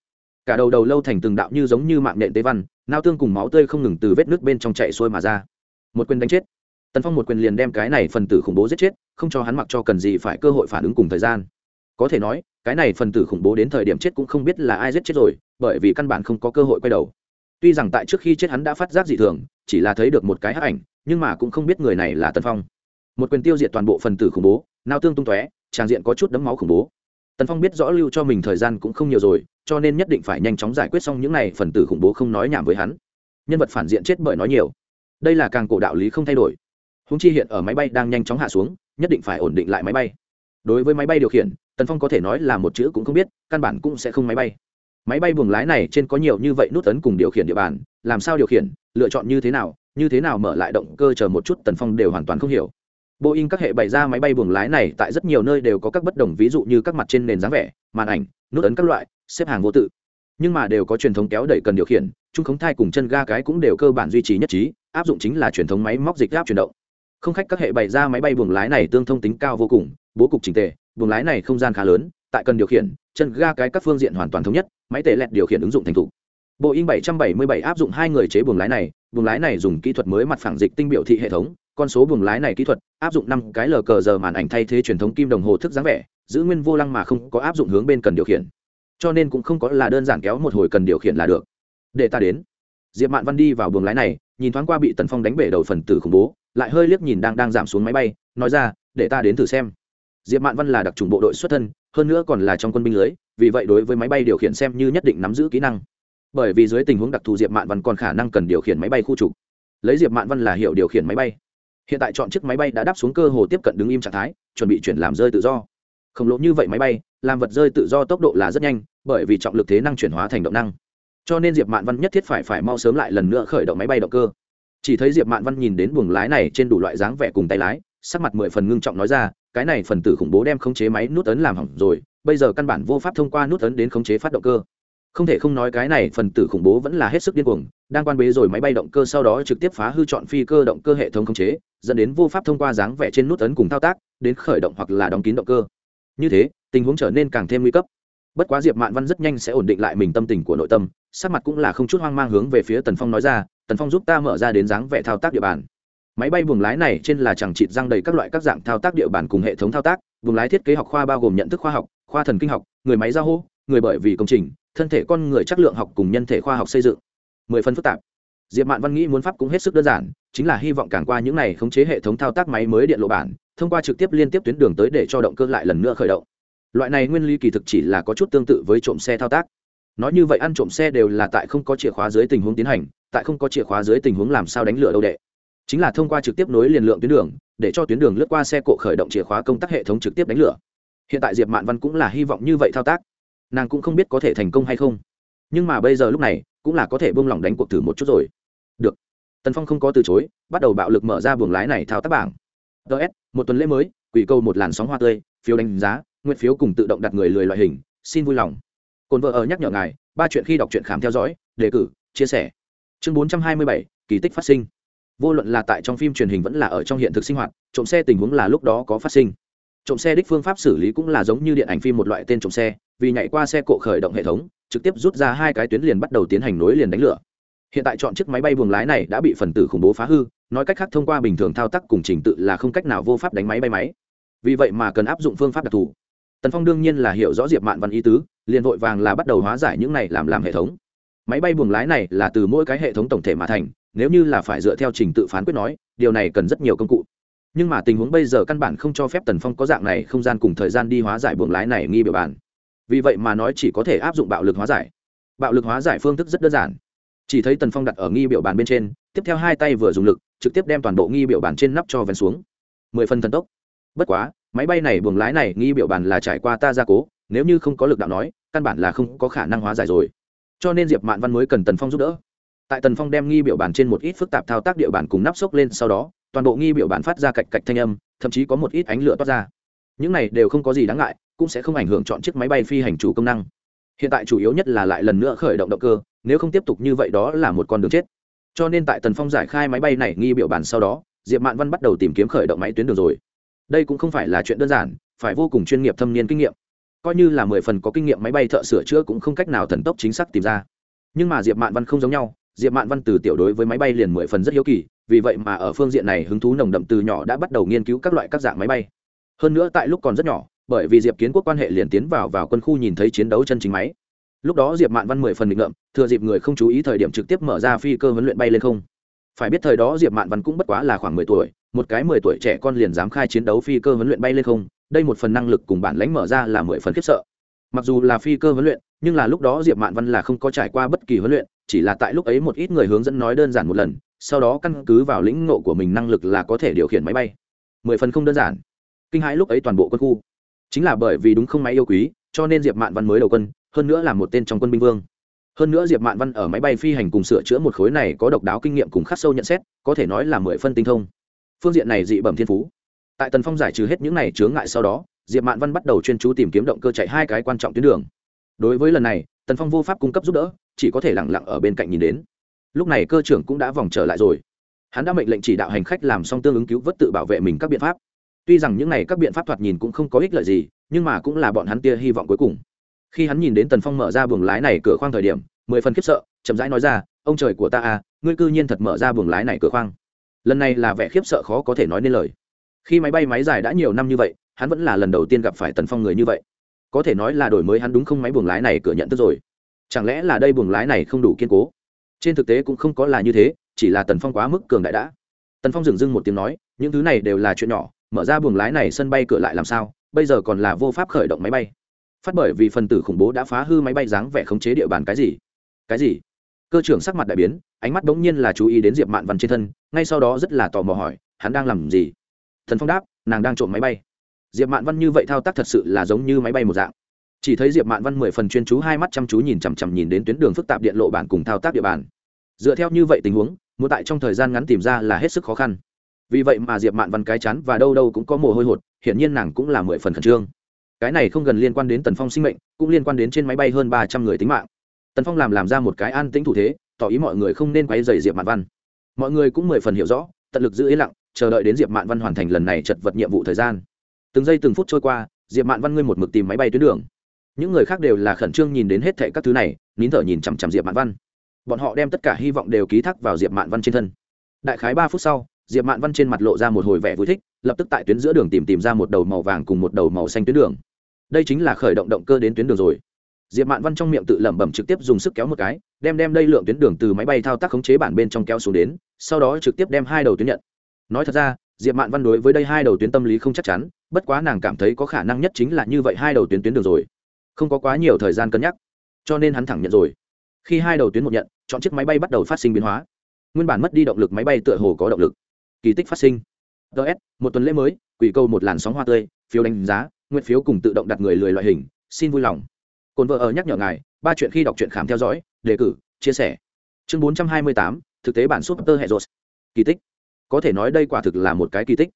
Cả đầu đầu lâu thành từng đạo như giống như mạng nện tế văn, nao tương cùng máu tươi không ngừng từ vết nước bên trong chạy xuôi mà ra. Một quyền đánh chết tần phong một quyền liền đem cái này phần tử khủng bố giết chết, không cho hắn mặc cho cần gì phải cơ hội phản ứng cùng thời gian. Có thể nói, cái này phần tử khủng bố đến thời điểm chết cũng không biết là ai giết chết rồi, bởi vì căn bản không có cơ hội quay đầu. Tuy rằng tại trước khi chết hắn đã phát giác dị thường, chỉ là thấy được một cái hắc ảnh, nhưng mà cũng không biết người này là tần phong. Một quyền tiêu diệt toàn bộ phần tử khủng bố, nao tương tung tóe, tràng diện có chút đấm máu khủng bố. Tần phong biết rõ lưu cho mình thời gian cũng không nhiều rồi, cho nên nhất định phải nhanh chóng giải quyết xong những n à y phần tử khủng bố không nói nhảm với hắn. Nhân vật phản diện chết bởi nói nhiều. Đây là càng cổ đạo lý không thay đổi húng chi hiện ở máy bay đang nhanh chóng hạ xuống, nhất định phải ổn định lại máy bay. Đối với máy bay điều khiển, tần phong có thể nói là một chữ cũng không biết, căn bản cũng sẽ không máy bay. Máy bay buồng lái này trên có nhiều như vậy nút tấn cùng điều khiển địa bàn, làm sao điều khiển, lựa chọn như thế nào, như thế nào mở lại động cơ chờ một chút tần phong đều hoàn toàn không hiểu. Boeing các hệ bày ra máy bay buồng lái này tại rất nhiều nơi đều có các bất đồng, ví dụ như các mặt trên nền dáng vẻ, màn ảnh, nút ấn các loại, xếp hàng vô tự. Nhưng mà đều có truyền thống kéo đẩy cần điều khiển, trung khống thai cùng chân ga cái cũng đều cơ bản duy trì nhất trí, áp dụng chính là truyền thống máy móc dịch áp chuyển động không khách các hệ bày ra máy bay buồng lái này tương thông tính cao vô cùng, bố cục trình tề, buồng lái này không gian khá lớn, tại cần điều khiển, chân ga cái các phương diện hoàn toàn thống nhất, máy tệ lẹt điều khiển ứng dụng thành thục. Boeing 777 áp dụng hai người chế buồng lái này, buồng lái này dùng kỹ thuật mới mặt phẳng dịch tinh biểu thị hệ thống, con số buồng lái này kỹ thuật, áp dụng năm cái lờ cờ giờ màn ảnh thay thế truyền thống kim đồng hồ thức dáng vẻ, giữ nguyên vô lăng mà không có áp dụng hướng bên cần điều khiển. Cho nên cũng không có là đơn giản kéo một hồi cần điều khiển là được. Để ta đến. Diệp mạn văn đi vào buồng lái này, nhìn thoáng qua bị tần phong đánh bể đầu phần tử khủng bố lại hơi liếc nhìn đang đang giảm xuống máy bay, nói ra, để ta đến thử xem. Diệp mạn văn là đặc trùng bộ đội xuất thân, hơn nữa còn là trong quân binh lưới, vì vậy đối với máy bay điều khiển xem như nhất định nắm giữ kỹ năng. Bởi vì dưới tình huống đặc thù diệp mạn văn còn khả năng cần điều khiển máy bay khu trục. Lấy diệp mạn văn là hiệu điều khiển máy bay. Hiện tại chọn chiếc máy bay đã đáp xuống cơ hồ tiếp cận đứng im trạng thái, chuẩn bị chuyển làm rơi tự do. Khổng lồ như vậy máy bay, làm vật rơi tự do tốc độ là rất nhanh, bởi vì trọng lực thế năng chuyển hóa thành động năng. Cho nên diệp mạn văn nhất thiết phải phải mau sớm lại lần nữa khởi động máy bay động cơ chỉ thấy diệp mạn văn nhìn đến buồng lái này trên đủ loại dáng vẻ cùng tay lái, sắc mặt mười phần ngưng trọng nói ra, cái này phần tử khủng bố đem khống chế máy nút ấn làm hỏng rồi, bây giờ căn bản vô pháp thông qua nút ấn đến khống chế phát động cơ. Không thể không nói cái này phần tử khủng bố vẫn là hết sức điên cuồng, đang quan bế rồi máy bay động cơ sau đó trực tiếp phá hư chọn phi cơ động cơ hệ thống khống chế, dẫn đến vô pháp thông qua dáng vẻ trên nút ấn cùng thao tác, đến khởi động hoặc là đóng kín động cơ. Như thế, tình huống trở nên càng thêm nguy cấp. Bất quá diệp mạn văn rất nhanh sẽ ổn định lại mình tâm tình của nội tâm, sắc mặt cũng là không chút hoang mang hướng về phía tần phong nói ra tần phong giúp ta mở ra đến dáng vẻ thao tác địa bàn. Máy bay buồng lái này trên là chẳng chịt răng đầy các loại các dạng thao tác địa bàn cùng hệ thống thao tác. Buồng lái thiết kế học khoa bao gồm nhận thức khoa học, khoa thần kinh học, người máy giao hô, người bởi vì công trình, thân thể con người chất lượng học cùng nhân thể khoa học xây dựng. Mười phần phức tạp. Diệp mạn văn nghĩ muốn pháp cũng hết sức đơn giản, chính là hy vọng càng qua những này khống chế hệ thống thao tác máy mới điện lộ bản, thông qua trực tiếp liên tiếp tuyến đường tới để cho động cơ lại lần nữa khởi động. Loại này nguyên lý kỳ thực chỉ là có chút tương tự với trộm xe thao tác. Nói như vậy ăn trộm xe đều là tại không có chìa khóa dưới tình huống tiến hành tại không có chìa khóa dưới tình huống làm sao đánh lửa đâu đệ. Chính là thông qua trực tiếp nối liền lượng tuyến đường, để cho tuyến đường lướt qua xe cộ khởi động chìa khóa công tác hệ thống trực tiếp đánh lửa hiện tại diệp mạn văn cũng là hy vọng như vậy thao tác. Nàng cũng không biết có thể thành công hay không. Nhưng mà bây giờ lúc này, cũng là có thể buông lỏng đánh cuộc thử một chút rồi. Được. Tần phong không có từ chối, bắt đầu bạo lực mở ra buồng lái này thao tác bảng. Ts một tuần lễ mới, quỷ câu một làn sóng hoa tươi, phiếu đánh giá, nguyện phiếu cùng tự động đặt người lười loại hình, xin vui lòng. Cồn vợ ở nhắc nhở ngài, ba chuyện khi đọc truyện khám theo dõi, đề cử, chia sẻ chương bốn trăm hai mươi bảy, kỳ tích phát sinh. Vô luận là tại trong phim truyền hình vẫn là ở trong hiện thực sinh hoạt, trộm xe tình huống là lúc đó có phát sinh. Trộm xe đích phương pháp xử lý cũng là giống như điện ảnh phim một loại tên trộm xe, vì nhảy qua xe cộ khởi động hệ thống, trực tiếp rút ra hai cái tuyến liền bắt đầu tiến hành nối liền đánh lửa. Hiện tại chọn chiếc máy bay buồng lái này đã bị phần tử khủng bố phá hư, nói cách khác thông qua bình thường thao tác cùng trình tự là không cách nào vô pháp đánh máy bay máy. Vì vậy mà cần áp dụng phương pháp đặc thù. Tần phong đương nhiên là hiểu rõ diệp mạn văn ý tứ, liền vội vàng là bắt đầu hóa giải những này làm làm hệ thống máy bay buồng lái này là từ mỗi cái hệ thống tổng thể mà thành, nếu như là phải dựa theo trình tự phán quyết nói, điều này cần rất nhiều công cụ. Nhưng mà tình huống bây giờ căn bản không cho phép tần phong có dạng này không gian cùng thời gian đi hóa giải buồng lái này nghi biểu bản vì vậy mà nói chỉ có thể áp dụng bạo lực hóa giải. Bạo lực hóa giải phương thức rất đơn giản. Chỉ thấy tần phong đặt ở nghi biểu bàn bên trên, tiếp theo hai tay vừa dùng lực, trực tiếp đem toàn bộ nghi biểu bàn trên nắp cho vén xuống. Mười phần thần tốc. Bất quá, máy bay này buồng lái này nghi biểu bàn là trải qua ta gia cố, nếu như không có lực đạo nói, căn bản là không có khả năng hóa giải rồi cho nên diệp mạn văn mới cần tần phong giúp đỡ tại tần phong đem nghi biểu bản trên một ít phức tạp thao tác địa bản cùng nắp sốc lên sau đó toàn bộ nghi biểu bản phát ra cạch cạch thanh âm thậm chí có một ít ánh lửa toát ra những này đều không có gì đáng ngại cũng sẽ không ảnh hưởng chọn chiếc máy bay phi hành chủ công năng hiện tại chủ yếu nhất là lại lần nữa khởi động động cơ nếu không tiếp tục như vậy đó là một con đường chết cho nên tại tần phong giải khai máy bay này nghi biểu bản sau đó diệp mạn văn bắt đầu tìm kiếm khởi động máy tuyến đường rồi đây cũng không phải là chuyện đơn giản phải vô cùng chuyên nghiệp thâm niên kinh nghiệm coi như là mười phần có kinh nghiệm máy bay thợ sửa chữa cũng không cách nào thần tốc chính xác tìm ra. Nhưng mà diệp mạn văn không giống nhau, diệp mạn văn từ tiểu đối với máy bay liền mười phần rất hiếu kỳ, vì vậy mà ở phương diện này hứng thú nồng đậm từ nhỏ đã bắt đầu nghiên cứu các loại các dạng máy bay. Hơn nữa tại lúc còn rất nhỏ, bởi vì diệp kiến quốc quan hệ liền tiến vào vào quân khu nhìn thấy chiến đấu chân chính máy. Lúc đó diệp mạn văn mười phần định ngậm thừa dịp người không chú ý thời điểm trực tiếp mở ra phi cơ huấn luyện bay lên không. Phải biết thời đó diệp mạn văn cũng bất quá là khoảng mười tuổi, một cái mười tuổi trẻ con liền dám khai chiến đấu phi cơ huấn luyện bay lên không đây một phần năng lực cùng bản lãnh mở ra là mười phần khiếp sợ. Mặc dù là phi cơ huấn luyện, nhưng là lúc đó diệp mạn văn là không có trải qua bất kỳ huấn luyện, chỉ là tại lúc ấy một ít người hướng dẫn nói đơn giản một lần, sau đó căn cứ vào lĩnh ngộ của mình năng lực là có thể điều khiển máy bay. Mười phần không đơn giản. Kinh hãi lúc ấy toàn bộ quân khu. Chính là bởi vì đúng không máy yêu quý, cho nên diệp mạn văn mới đầu quân, hơn nữa là một tên trong quân binh vương. Hơn nữa diệp mạn văn ở máy bay phi hành cùng sửa chữa một khối này có độc đáo kinh nghiệm cùng khắc sâu nhận xét, có thể nói là mười phân tinh thông. Phương diện này dị bẩm thiên phú tại tần phong giải trừ hết những này chướng ngại sau đó, diệp mạn văn bắt đầu chuyên chú tìm kiếm động cơ chạy hai cái quan trọng tuyến đường. Đối với lần này, tần phong vô pháp cung cấp giúp đỡ, chỉ có thể lẳng lặng ở bên cạnh nhìn đến. Lúc này cơ trưởng cũng đã vòng trở lại rồi. Hắn đã mệnh lệnh chỉ đạo hành khách làm xong tương ứng cứu vớt tự bảo vệ mình các biện pháp. Tuy rằng những n à y các biện pháp thoạt nhìn cũng không có ích lợi gì, nhưng mà cũng là bọn hắn tia hy vọng cuối cùng. Khi hắn nhìn đến tần phong mở ra buồng lái này cửa khoang thời điểm, mười phần khiếp sợ, chậm rãi nói ra, ông trời của ta à ngươi cư nhiên thật mở ra buồng lái này cửa khoang. Lần này là vẻ khiếp sợ khó có thể nói nên lời khi máy bay máy dài đã nhiều năm như vậy, hắn vẫn là lần đầu tiên gặp phải tần phong người như vậy. Có thể nói là đổi mới hắn đúng không máy buồng lái này cửa nhận thức rồi. Chẳng lẽ là đây buồng lái này không đủ kiên cố? Trên thực tế cũng không có là như thế, chỉ là tần phong quá mức cường đại đã. Tần phong dừng dưng một tiếng nói, những thứ này đều là chuyện nhỏ, mở ra buồng lái này sân bay cửa lại làm sao? Bây giờ còn là vô pháp khởi động máy bay. Phát bởi vì phần tử khủng bố đã phá hư máy bay dáng vẻ khống chế địa bàn cái gì? Cái gì? Cơ trưởng sắc mặt đại biến, ánh mắt bỗng nhiên là chú ý đến diệp mạn văn trên thân, ngay sau đó rất là tò mò hỏi, hắn đang làm gì? Thần phong đáp, nàng đang trộm máy bay. Diệp mạn văn như vậy thao tác thật sự là giống như máy bay một dạng. Chỉ thấy diệp mạn văn mười phần chuyên chú, hai mắt chăm chú nhìn chằm chằm nhìn đến tuyến đường phức tạp điện lộ bản cùng thao tác địa bàn. Dựa theo như vậy tình huống, muốn tại trong thời gian ngắn tìm ra là hết sức khó khăn. Vì vậy mà diệp mạn văn cái chắn và đâu đâu cũng có mồ hôi hột, hiển nhiên nàng cũng là mười phần khẩn trương. Cái này không gần liên quan đến tần phong sinh mệnh, cũng liên quan đến trên máy bay hơn ba trăm người tính mạng. Tần phong làm làm ra một cái an tĩnh thủ thế, tỏ ý mọi người không nên quay dày diệp mạn văn. Mọi người cũng mười phần hiểu rõ, tận lực giữ yên lặng chờ đợi đến diệp mạn văn hoàn thành lần này chật vật nhiệm vụ thời gian. Từng giây từng phút trôi qua, diệp mạn văn ngươi một mực tìm máy bay tuyến đường. Những người khác đều là khẩn trương nhìn đến hết thệ các thứ này, nín thở nhìn chằm chằm diệp mạn văn. Bọn họ đem tất cả hy vọng đều ký thác vào diệp mạn văn trên thân. Đại khái ba phút sau, diệp mạn văn trên mặt lộ ra một hồi vẻ vui thích, lập tức tại tuyến giữa đường tìm tìm ra một đầu màu vàng cùng một đầu màu xanh tuyến đường. Đây chính là khởi động động cơ đến tuyến đường rồi. Diệp mạn văn trong miệng tự lẩm bẩm trực tiếp dùng sức kéo một cái, đem đem đây lượng tuyến đường từ máy bay thao tác khống chế bản bên trong kéo xuống đến, sau đó trực tiếp đem hai đầu tuyến nhận nói thật ra, diệp mạn văn đối với đây hai đầu tuyến tâm lý không chắc chắn, bất quá nàng cảm thấy có khả năng nhất chính là như vậy hai đầu tuyến tuyến đường rồi. Không có quá nhiều thời gian cân nhắc, cho nên hắn thẳng nhận rồi. Khi hai đầu tuyến một nhận, chọn chiếc máy bay bắt đầu phát sinh biến hóa. Nguyên bản mất đi động lực máy bay tựa hồ có động lực. Kỳ tích phát sinh. Ts một tuần lễ mới, quỷ câu một làn sóng hoa tươi, phiếu đánh giá, nguyện phiếu cùng tự động đặt người lười loại hình, xin vui lòng. Cồn vợ ở nhắc nhở ngài, ba chuyện khi đọc truyện khám theo dõi, đề cử, chia sẻ. Chương bốn trăm hai mươi tám, thực tế bản super hệ rột kỳ tích có thể nói đây quả thực là một cái kỳ tích.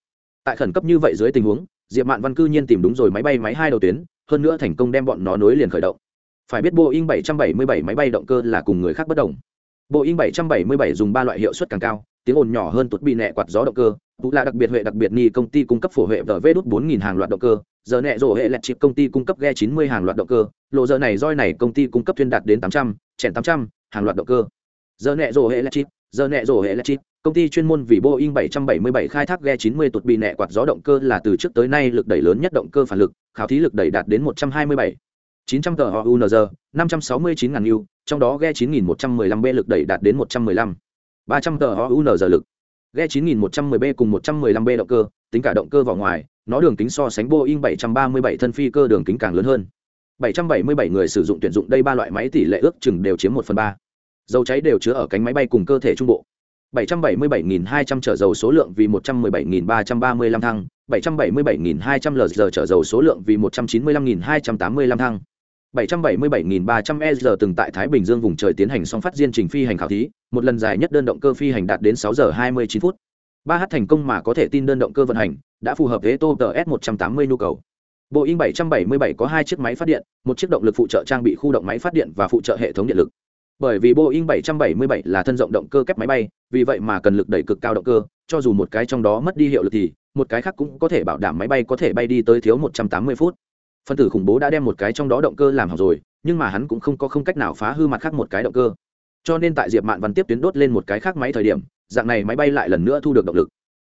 Tại khẩn cấp như vậy dưới tình huống, diệp mạn văn cư nhiên tìm đúng rồi máy bay máy hai đầu tuyến, hơn nữa thành công đem bọn nó nối liền khởi động. Phải biết boeing 777 máy bay động cơ là cùng người khác bất đồng. Boeing 777 dùng ba loại hiệu suất càng cao, tiếng ồn nhỏ hơn tuột bị nẹ quạt gió động cơ tú là đặc biệt huệ đặc biệt ni công ty cung cấp phổ huệ vv đút bốn nghìn hàng loạt động cơ, giờ nẹ rổ hệ lẹt chip công ty cung cấp ghe chín mươi hàng loạt động cơ, lộ giờ này roi này công ty cung cấp thuyên đạt đến tám trăm, chèn tám trăm hàng loạt động cơ. Giờ nẹ rổ hệ lẹt chip, giờ nẹ rổ hệ lẹt chip công ty chuyên môn vì boeing 777 khai thác ghe 90 tuột bị nẹ quạt gió động cơ là từ trước tới nay lực đẩy lớn nhất động cơ phản lực, khảo thí lực đẩy đạt đến 127 900 tờ unz 569 ngàn u trong đó ghe 9115 b lực đẩy đạt đến 115 300 tờ HUNZ lực. Ghe 9110 b cùng 115 b động cơ, tính cả động cơ vào ngoài, nó đường kính so sánh boeing 737 thân phi cơ đường kính càng lớn hơn. 777 người sử dụng tuyển dụng đây ba loại máy tỷ lệ ước chừng đều chiếm 1 phần 3. dầu cháy đều chứa ở cánh máy bay cùng cơ thể trung bộ. 777.200 trở dầu số lượng vì 117.335 thăng, 777.200 LZ trở dầu số lượng vì 195.285 thăng. 777.300 EZ từng tại Thái Bình Dương vùng trời tiến hành song phát diên trình phi hành khảo thí, một lần dài nhất đơn động cơ phi hành đạt đến 6 giờ 29 phút. 3H thành công mà có thể tin đơn động cơ vận hành, đã phù hợp với Tô S180 nhu cầu. Boeing 777 có hai chiếc máy phát điện, một chiếc động lực phụ trợ trang bị khu động máy phát điện và phụ trợ hệ thống điện lực bởi vì boeing 777 là thân rộng động cơ kép máy bay, vì vậy mà cần lực đẩy cực cao động cơ, cho dù một cái trong đó mất đi hiệu lực thì, một cái khác cũng có thể bảo đảm máy bay có thể bay đi tới thiếu 180 phút. Phân tử khủng bố đã đem một cái trong đó động cơ làm hỏng rồi, nhưng mà hắn cũng không có không cách nào phá hư mặt khác một cái động cơ. Cho nên tại diệp mạn văn tiếp tuyến đốt lên một cái khác máy thời điểm, dạng này máy bay lại lần nữa thu được động lực.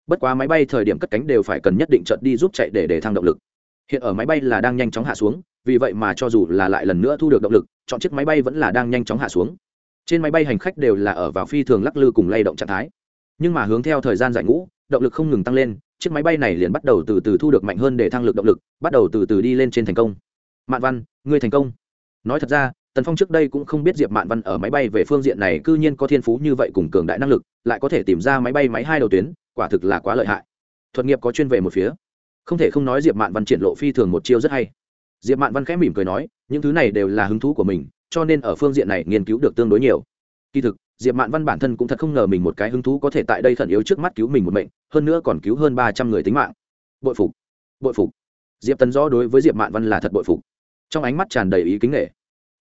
Bất quá máy bay thời điểm cất cánh đều phải cần nhất định trận đi giúp chạy để để thăng động lực. Hiện ở máy bay là đang nhanh chóng hạ xuống vì vậy mà cho dù là lại lần nữa thu được động lực, chọn chiếc máy bay vẫn là đang nhanh chóng hạ xuống. Trên máy bay hành khách đều là ở vào phi thường lắc lư cùng lay động trạng thái. Nhưng mà hướng theo thời gian giải ngũ, động lực không ngừng tăng lên, chiếc máy bay này liền bắt đầu từ từ thu được mạnh hơn để thăng lực động lực, bắt đầu từ từ đi lên trên thành công. Mạn văn, ngươi thành công. Nói thật ra, tần phong trước đây cũng không biết diệp mạn văn ở máy bay về phương diện này c ư nhiên có thiên phú như vậy cùng cường đại năng lực, lại có thể tìm ra máy bay máy hai đầu tuyến, quả thực là quá lợi hại. Thuật nghiệp có chuyên về một phía. Không thể không nói diệp mạn văn triển lộ phi thường một chiêu rất hay diệp mạn văn khẽ mỉm cười nói, những thứ này đều là hứng thú của mình, cho nên ở phương diện này nghiên cứu được tương đối nhiều. Kỳ thực, diệp mạn văn bản thân cũng thật không ngờ mình một cái hứng thú có thể tại đây khẩn yếu trước mắt cứu mình một mệnh, hơn nữa còn cứu hơn ba trăm người tính mạng. Bội phục bội phục. Diệp tấn rõ đối với diệp mạn văn là thật bội phục. Trong ánh mắt tràn đầy ý kính nghệ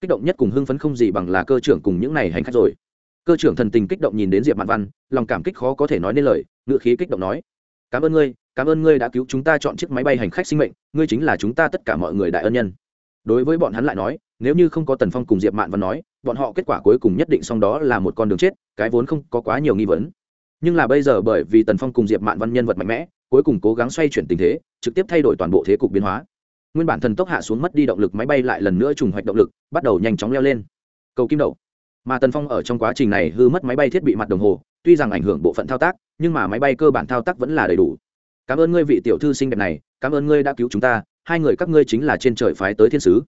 kích động nhất cùng hưng phấn không gì bằng là cơ trưởng cùng những này hành khách rồi. Cơ trưởng thần tình kích động nhìn đến diệp mạn văn, lòng cảm kích khó có thể nói nên lời ngự khí kích động nói, cảm ơn ngươi cảm ơn ngươi đã cứu chúng ta chọn chiếc máy bay hành khách sinh mệnh, ngươi chính là chúng ta tất cả mọi người đại ân nhân. Đối với bọn hắn lại nói, nếu như không có tần phong cùng diệp mạn văn nói, bọn họ kết quả cuối cùng nhất định xong đó là một con đường chết, cái vốn không có quá nhiều nghi vấn. Nhưng là bây giờ bởi vì tần phong cùng diệp mạn văn nhân vật mạnh mẽ, cuối cùng cố gắng xoay chuyển tình thế, trực tiếp thay đổi toàn bộ thế cục biến hóa. Nguyên bản thần tốc hạ xuống mất đi động lực máy bay lại lần nữa trùng hoạch động lực, bắt đầu nhanh chóng leo lên. Cầu kim đậu. Mà tần phong ở trong quá trình này hư mất máy bay thiết bị mặt đồng hồ, tuy rằng ảnh hưởng bộ phận thao tác, nhưng mà máy bay cơ bản thao tác vẫn là đầy đủ cảm ơn ngươi vị tiểu thư xinh đẹp này, cảm ơn ngươi đã cứu chúng ta, hai người các ngươi chính là trên trời phái tới thiên sứ.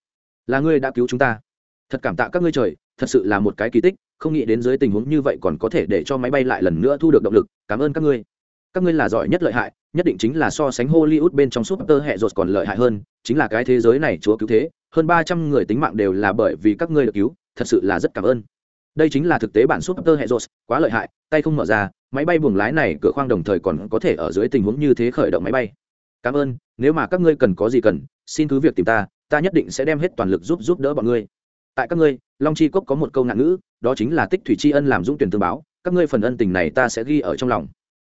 Là ngươi đã cứu chúng ta. Thật cảm tạ các ngươi trời, thật sự là một cái kỳ tích, không nghĩ đến dưới tình huống như vậy còn có thể để cho máy bay lại lần nữa thu được động lực, cảm ơn các ngươi. Các ngươi là giỏi nhất lợi hại, nhất định chính là so sánh hollywood bên trong súp tơ hệ rột còn lợi hại hơn, chính là cái thế giới này chúa cứu thế, hơn ba trăm người tính mạng đều là bởi vì các ngươi được cứu, thật sự là rất cảm ơn đây chính là thực tế bản súp tơ hệ rột quá lợi hại, tay không mở ra, máy bay buồng lái này cửa khoang đồng thời còn có thể ở dưới tình huống như thế khởi động máy bay. Cảm ơn, nếu mà các ngươi cần có gì cần, xin cứ việc tìm ta ta nhất định sẽ đem hết toàn lực giúp giúp đỡ bọn ngươi. Tại các ngươi, long chi cốc có một câu ngạn ngữ, đó chính là tích thủy tri ân làm dũng tuyển tương báo, các ngươi phần ân tình này ta sẽ ghi ở trong lòng.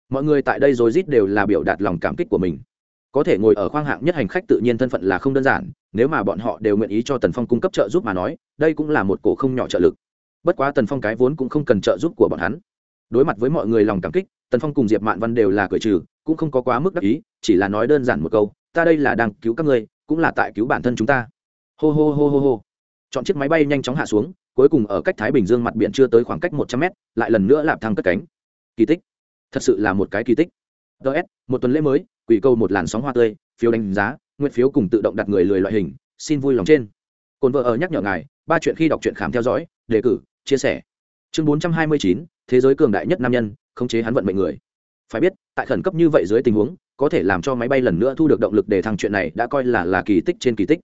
Mọi người tại đây rồi rít đều là biểu đạt lòng cảm kích của mình. Có thể ngồi ở khoang hạng nhất hành khách tự nhiên thân phận là không đơn giản, nếu mà bọn họ đều nguyện ý cho tần phong cung cấp trợ giúp mà nói, đây cũng là một cổ không nhỏ trợ lực bất quá tần phong cái vốn cũng không cần trợ giúp của bọn hắn. Đối mặt với mọi người lòng cảm kích, tần phong cùng diệp mạn văn đều là cười trừ, cũng không có quá mức đắc ý, chỉ là nói đơn giản một câu, ta đây là đang cứu các ngươi, cũng là tại cứu bản thân chúng ta. Hô hô hô hô hô. Chọn chiếc máy bay nhanh chóng hạ xuống, cuối cùng ở cách thái bình dương mặt biển chưa tới khoảng cách một trăm mét, lại lần nữa lạp thăng cất cánh. Kỳ tích. Thật sự là một cái kỳ tích. Ts một tuần lễ mới, quỷ câu một làn sóng hoa tươi, phiếu đánh giá, nguyện phiếu cùng tự động đặt người lười loại hình, xin vui lòng trên. Cồn vợ ở nhắc nhở ngài, ba chuyện khi đọc truyện khám theo dõi, đề cử chia sẻ. Chương bốn trăm hai mươi chín, thế giới cường đại nhất nam nhân, khống chế hắn vận mệnh người. Phải biết, tại khẩn cấp như vậy dưới tình huống, có thể làm cho máy bay lần nữa thu được động lực để thăng chuyện này đã coi là là kỳ tích trên kỳ tích.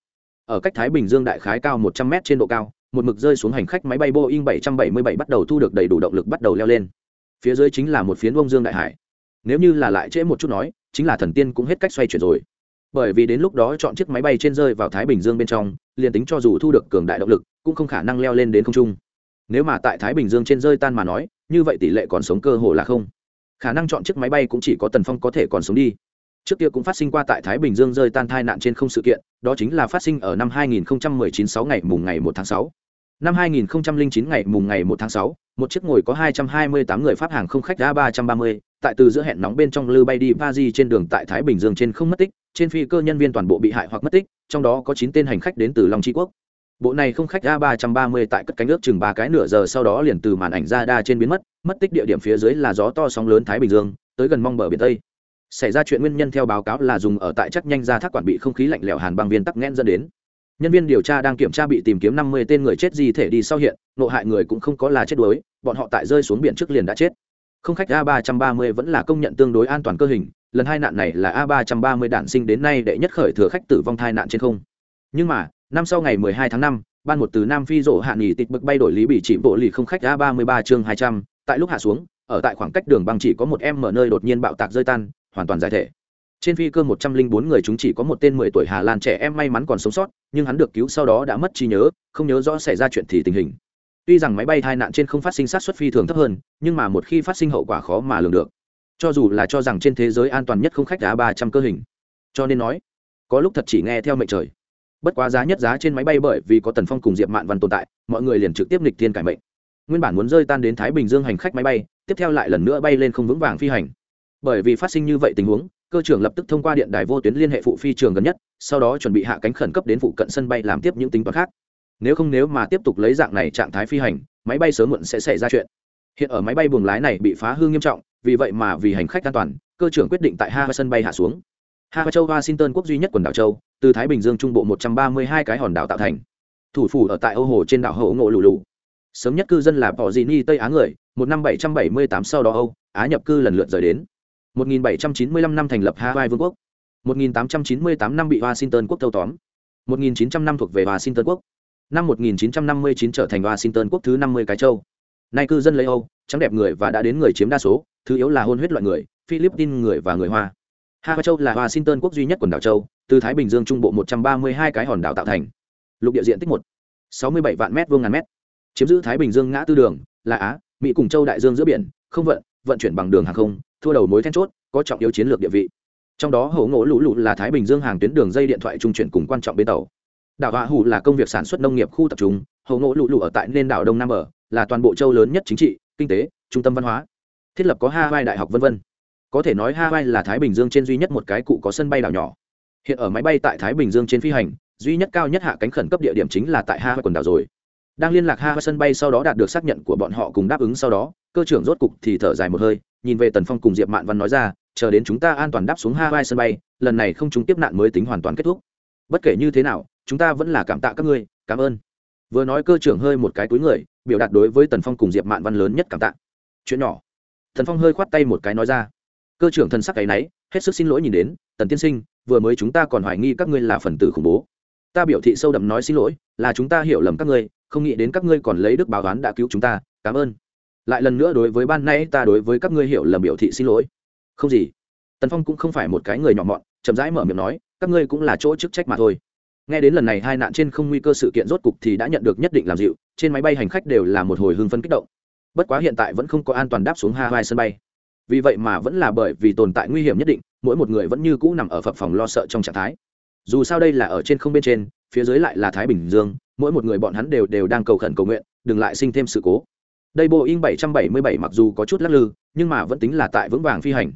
Ở cách thái bình dương đại khái cao một trăm m trên độ cao, một mực rơi xuống hành khách máy bay boeing 777 bắt đầu thu được đầy đủ động lực bắt đầu leo lên. Phía dưới chính là một phiến bông dương đại hải. Nếu như là lại trễ một chút nói, chính là thần tiên cũng hết cách xoay chuyển rồi. Bởi vì đến lúc đó chọn chiếc máy bay trên rơi vào thái bình dương bên trong, liền tính cho dù thu được cường đại động lực, cũng không khả năng leo lên đến không trung nếu mà tại thái bình dương trên rơi tan mà nói như vậy tỷ lệ còn sống cơ hồ là không khả năng chọn chiếc máy bay cũng chỉ có tần phong có thể còn sống đi trước kia cũng phát sinh qua tại thái bình dương rơi tan thai nạn trên không sự kiện đó chính là phát sinh ở năm 2019 6 ngày mùng ngày 1 tháng 6. năm 2009 ngày mùng ngày 1 tháng 6, một chiếc ngồi có 228 người pháp hàng không khách a 330, tại từ giữa hẹn nóng bên trong lư bay đi Paris trên đường tại Thái Bình Dương trên không mất tích, trên phi cơ nhân viên toàn bộ bị hại hoặc mất tích, trong đó có 9 tên hành khách đến từ Long Chi Quốc. Bộ này không khách a 330 tại cất cánh ước chừng ba cái nửa giờ sau đó liền từ màn ảnh ra đa trên biến mất, mất tích địa điểm phía dưới là gió to sóng lớn Thái Bình Dương, tới gần mong bờ biển Tây. Xảy ra chuyện nguyên nhân theo báo cáo là dùng ở tại chắc nhanh ra thác quản bị không khí lạnh lẽo hàn băng viên tắc nghẽn dẫn đến. Nhân viên điều tra đang kiểm tra bị tìm kiếm năm mươi tên người chết di thể đi sau hiện nộ hại người cũng không có là chết đuối bọn họ tại rơi xuống biển trước liền đã chết. Không khách a ba trăm ba mươi vẫn là công nhận tương đối an toàn cơ hình lần hai nạn này là a ba trăm ba mươi đạn sinh đến nay đệ nhất khởi thừa khách tử vong thai nạn trên không. Nhưng mà năm sau ngày mười hai tháng 5, ban một từ nam phi rộ hạ nghỉ tịch bực bay đổi lý bị chỉ bộ lì không khách a ba mươi ba chương hai trăm tại lúc hạ xuống ở tại khoảng cách đường băng chỉ có một em mở nơi đột nhiên bạo tạc rơi tan hoàn toàn giải thể. Trên phi cơ một trăm linh bốn người chúng chỉ có một tên mười tuổi hà lan trẻ em may mắn còn sống sót nhưng hắn được cứu sau đó đã mất trí nhớ không nhớ rõ xảy ra chuyện thì tình hình. Tuy rằng máy bay tai nạn trên không phát sinh sát suất phi thường thấp hơn nhưng mà một khi phát sinh hậu quả khó mà lường được. Cho dù là cho rằng trên thế giới an toàn nhất không khách giá ba trăm cơ hình. Cho nên nói có lúc thật chỉ nghe theo mệnh trời bất quá giá nhất giá trên máy bay bởi vì có tần phong cùng diệp mạn văn tồn tại, mọi người liền trực tiếp nịch thiên cải mệnh. Nguyên bản muốn rơi tan đến thái bình dương hành khách máy bay, tiếp theo lại lần nữa bay lên không vững vàng phi hành. Bởi vì phát sinh như vậy tình huống, cơ trưởng lập tức thông qua điện đài vô tuyến liên hệ phụ phi trường gần nhất, sau đó chuẩn bị hạ cánh khẩn cấp đến phụ cận sân bay làm tiếp những tính toán khác. Nếu không nếu mà tiếp tục lấy dạng này trạng thái phi hành, máy bay sớm muộn sẽ xảy ra chuyện. Hiện ở máy bay buồng lái này bị phá hư nghiêm trọng, vì vậy mà vì hành khách an toàn, cơ trưởng quyết định tại hai sân bay hạ xuống. Hai châu, washington quốc duy nhất quần đảo châu từ thái bình dương trung bộ một trăm ba mươi hai cái hòn đảo tạo thành thủ phủ ở tại âu hồ trên đảo hậu ngộ lù lù sớm nhất cư dân là bỏ dị ni tây á người, một năm bảy trăm bảy mươi tám sau đó âu, á nhập cư lần lượt rời đến 1795 năm thành lập Hawaii Vương quốc. 1898 năm bị Washington quốc thâu tóm. 1900 năm thuộc về Washington quốc. năm 1959 trở thành washington quốc thứ 50 cái châu nay cư dân lấy âu, trắng đẹp người và đã đến người chiếm đa số, thứ yếu là hôn huyết loại người, philippines người và người hoa Hawaii châu là washington quốc duy nhất quần đảo châu, từ thái bình dương trung bộ 132 cái hòn đảo tạo thành. Lục địa diện tích một 67 vạn mét vuông ngàn mét. Chiếm giữ thái bình dương ngã tư đường, là á, mỹ cùng châu đại dương giữa biển, không vận vận chuyển bằng đường hàng không, thua đầu mối then chốt, có trọng yếu chiến lược địa vị. Trong đó hổ ngỗ lũ Lụ là thái bình dương hàng tuyến đường dây điện thoại trung chuyển cùng quan trọng bến tàu. Đảo hạ hủ là công việc sản xuất nông nghiệp khu tập trung, hổ ngỗ lũ Lụ ở tại nên đảo đông nam ở là toàn bộ châu lớn nhất chính trị, kinh tế, trung tâm văn hóa. Thiết lập có hawaii đại học v v có thể nói hawaii là thái bình dương trên duy nhất một cái cụ có sân bay đảo nhỏ. Hiện ở máy bay tại thái bình dương trên phi hành, duy nhất cao nhất hạ cánh khẩn cấp địa điểm chính là tại hawaii quần đảo rồi. Đang liên lạc hawaii sân bay sau đó đạt được xác nhận của bọn họ cùng đáp ứng sau đó, cơ trưởng rốt cục thì thở dài một hơi, nhìn về tần phong cùng diệp mạn văn nói ra, chờ đến chúng ta an toàn đáp xuống hawaii sân bay, lần này không chúng tiếp nạn mới tính hoàn toàn kết thúc. Bất kể như thế nào, chúng ta vẫn là cảm tạ các ngươi, cảm ơn. Vừa nói cơ trưởng hơi một cái túi người, biểu đạt đối với tần phong cùng diệp mạn văn lớn nhất cảm tạ. Chuyện nhỏ. Thần phong hơi khoát tay một cái nói ra cơ trưởng thần sắc cái náy hết sức xin lỗi nhìn đến, tần tiên sinh, vừa mới chúng ta còn hoài nghi các ngươi là phần tử khủng bố. Ta biểu thị sâu đậm nói xin lỗi, là chúng ta hiểu lầm các ngươi, không nghĩ đến các ngươi còn lấy đức báo toán đã cứu chúng ta, cảm ơn. Lại lần nữa đối với ban nay ta đối với các ngươi hiểu lầm biểu thị xin lỗi. Không gì. Tần phong cũng không phải một cái người nhỏ mọn, chậm rãi mở miệng nói, các ngươi cũng là chỗ chức trách mà thôi. Nghe đến lần này hai nạn trên không nguy cơ sự kiện rốt cục thì đã nhận được nhất định làm dịu, trên máy bay hành khách đều là một hồi hưng phân kích động. Bất quá hiện tại vẫn không có an toàn đáp xuống hawaii sân bay vì vậy mà vẫn là bởi vì tồn tại nguy hiểm nhất định, mỗi một người vẫn như cũ nằm ở phập phòng lo sợ trong trạng thái. Dù sao đây là ở trên không bên trên, phía dưới lại là thái bình dương, mỗi một người bọn hắn đều đều đang cầu khẩn cầu nguyện, đừng lại sinh thêm sự cố. Đây boeing 777 mặc dù có chút lắc lư, nhưng mà vẫn tính là tại vững vàng phi hành.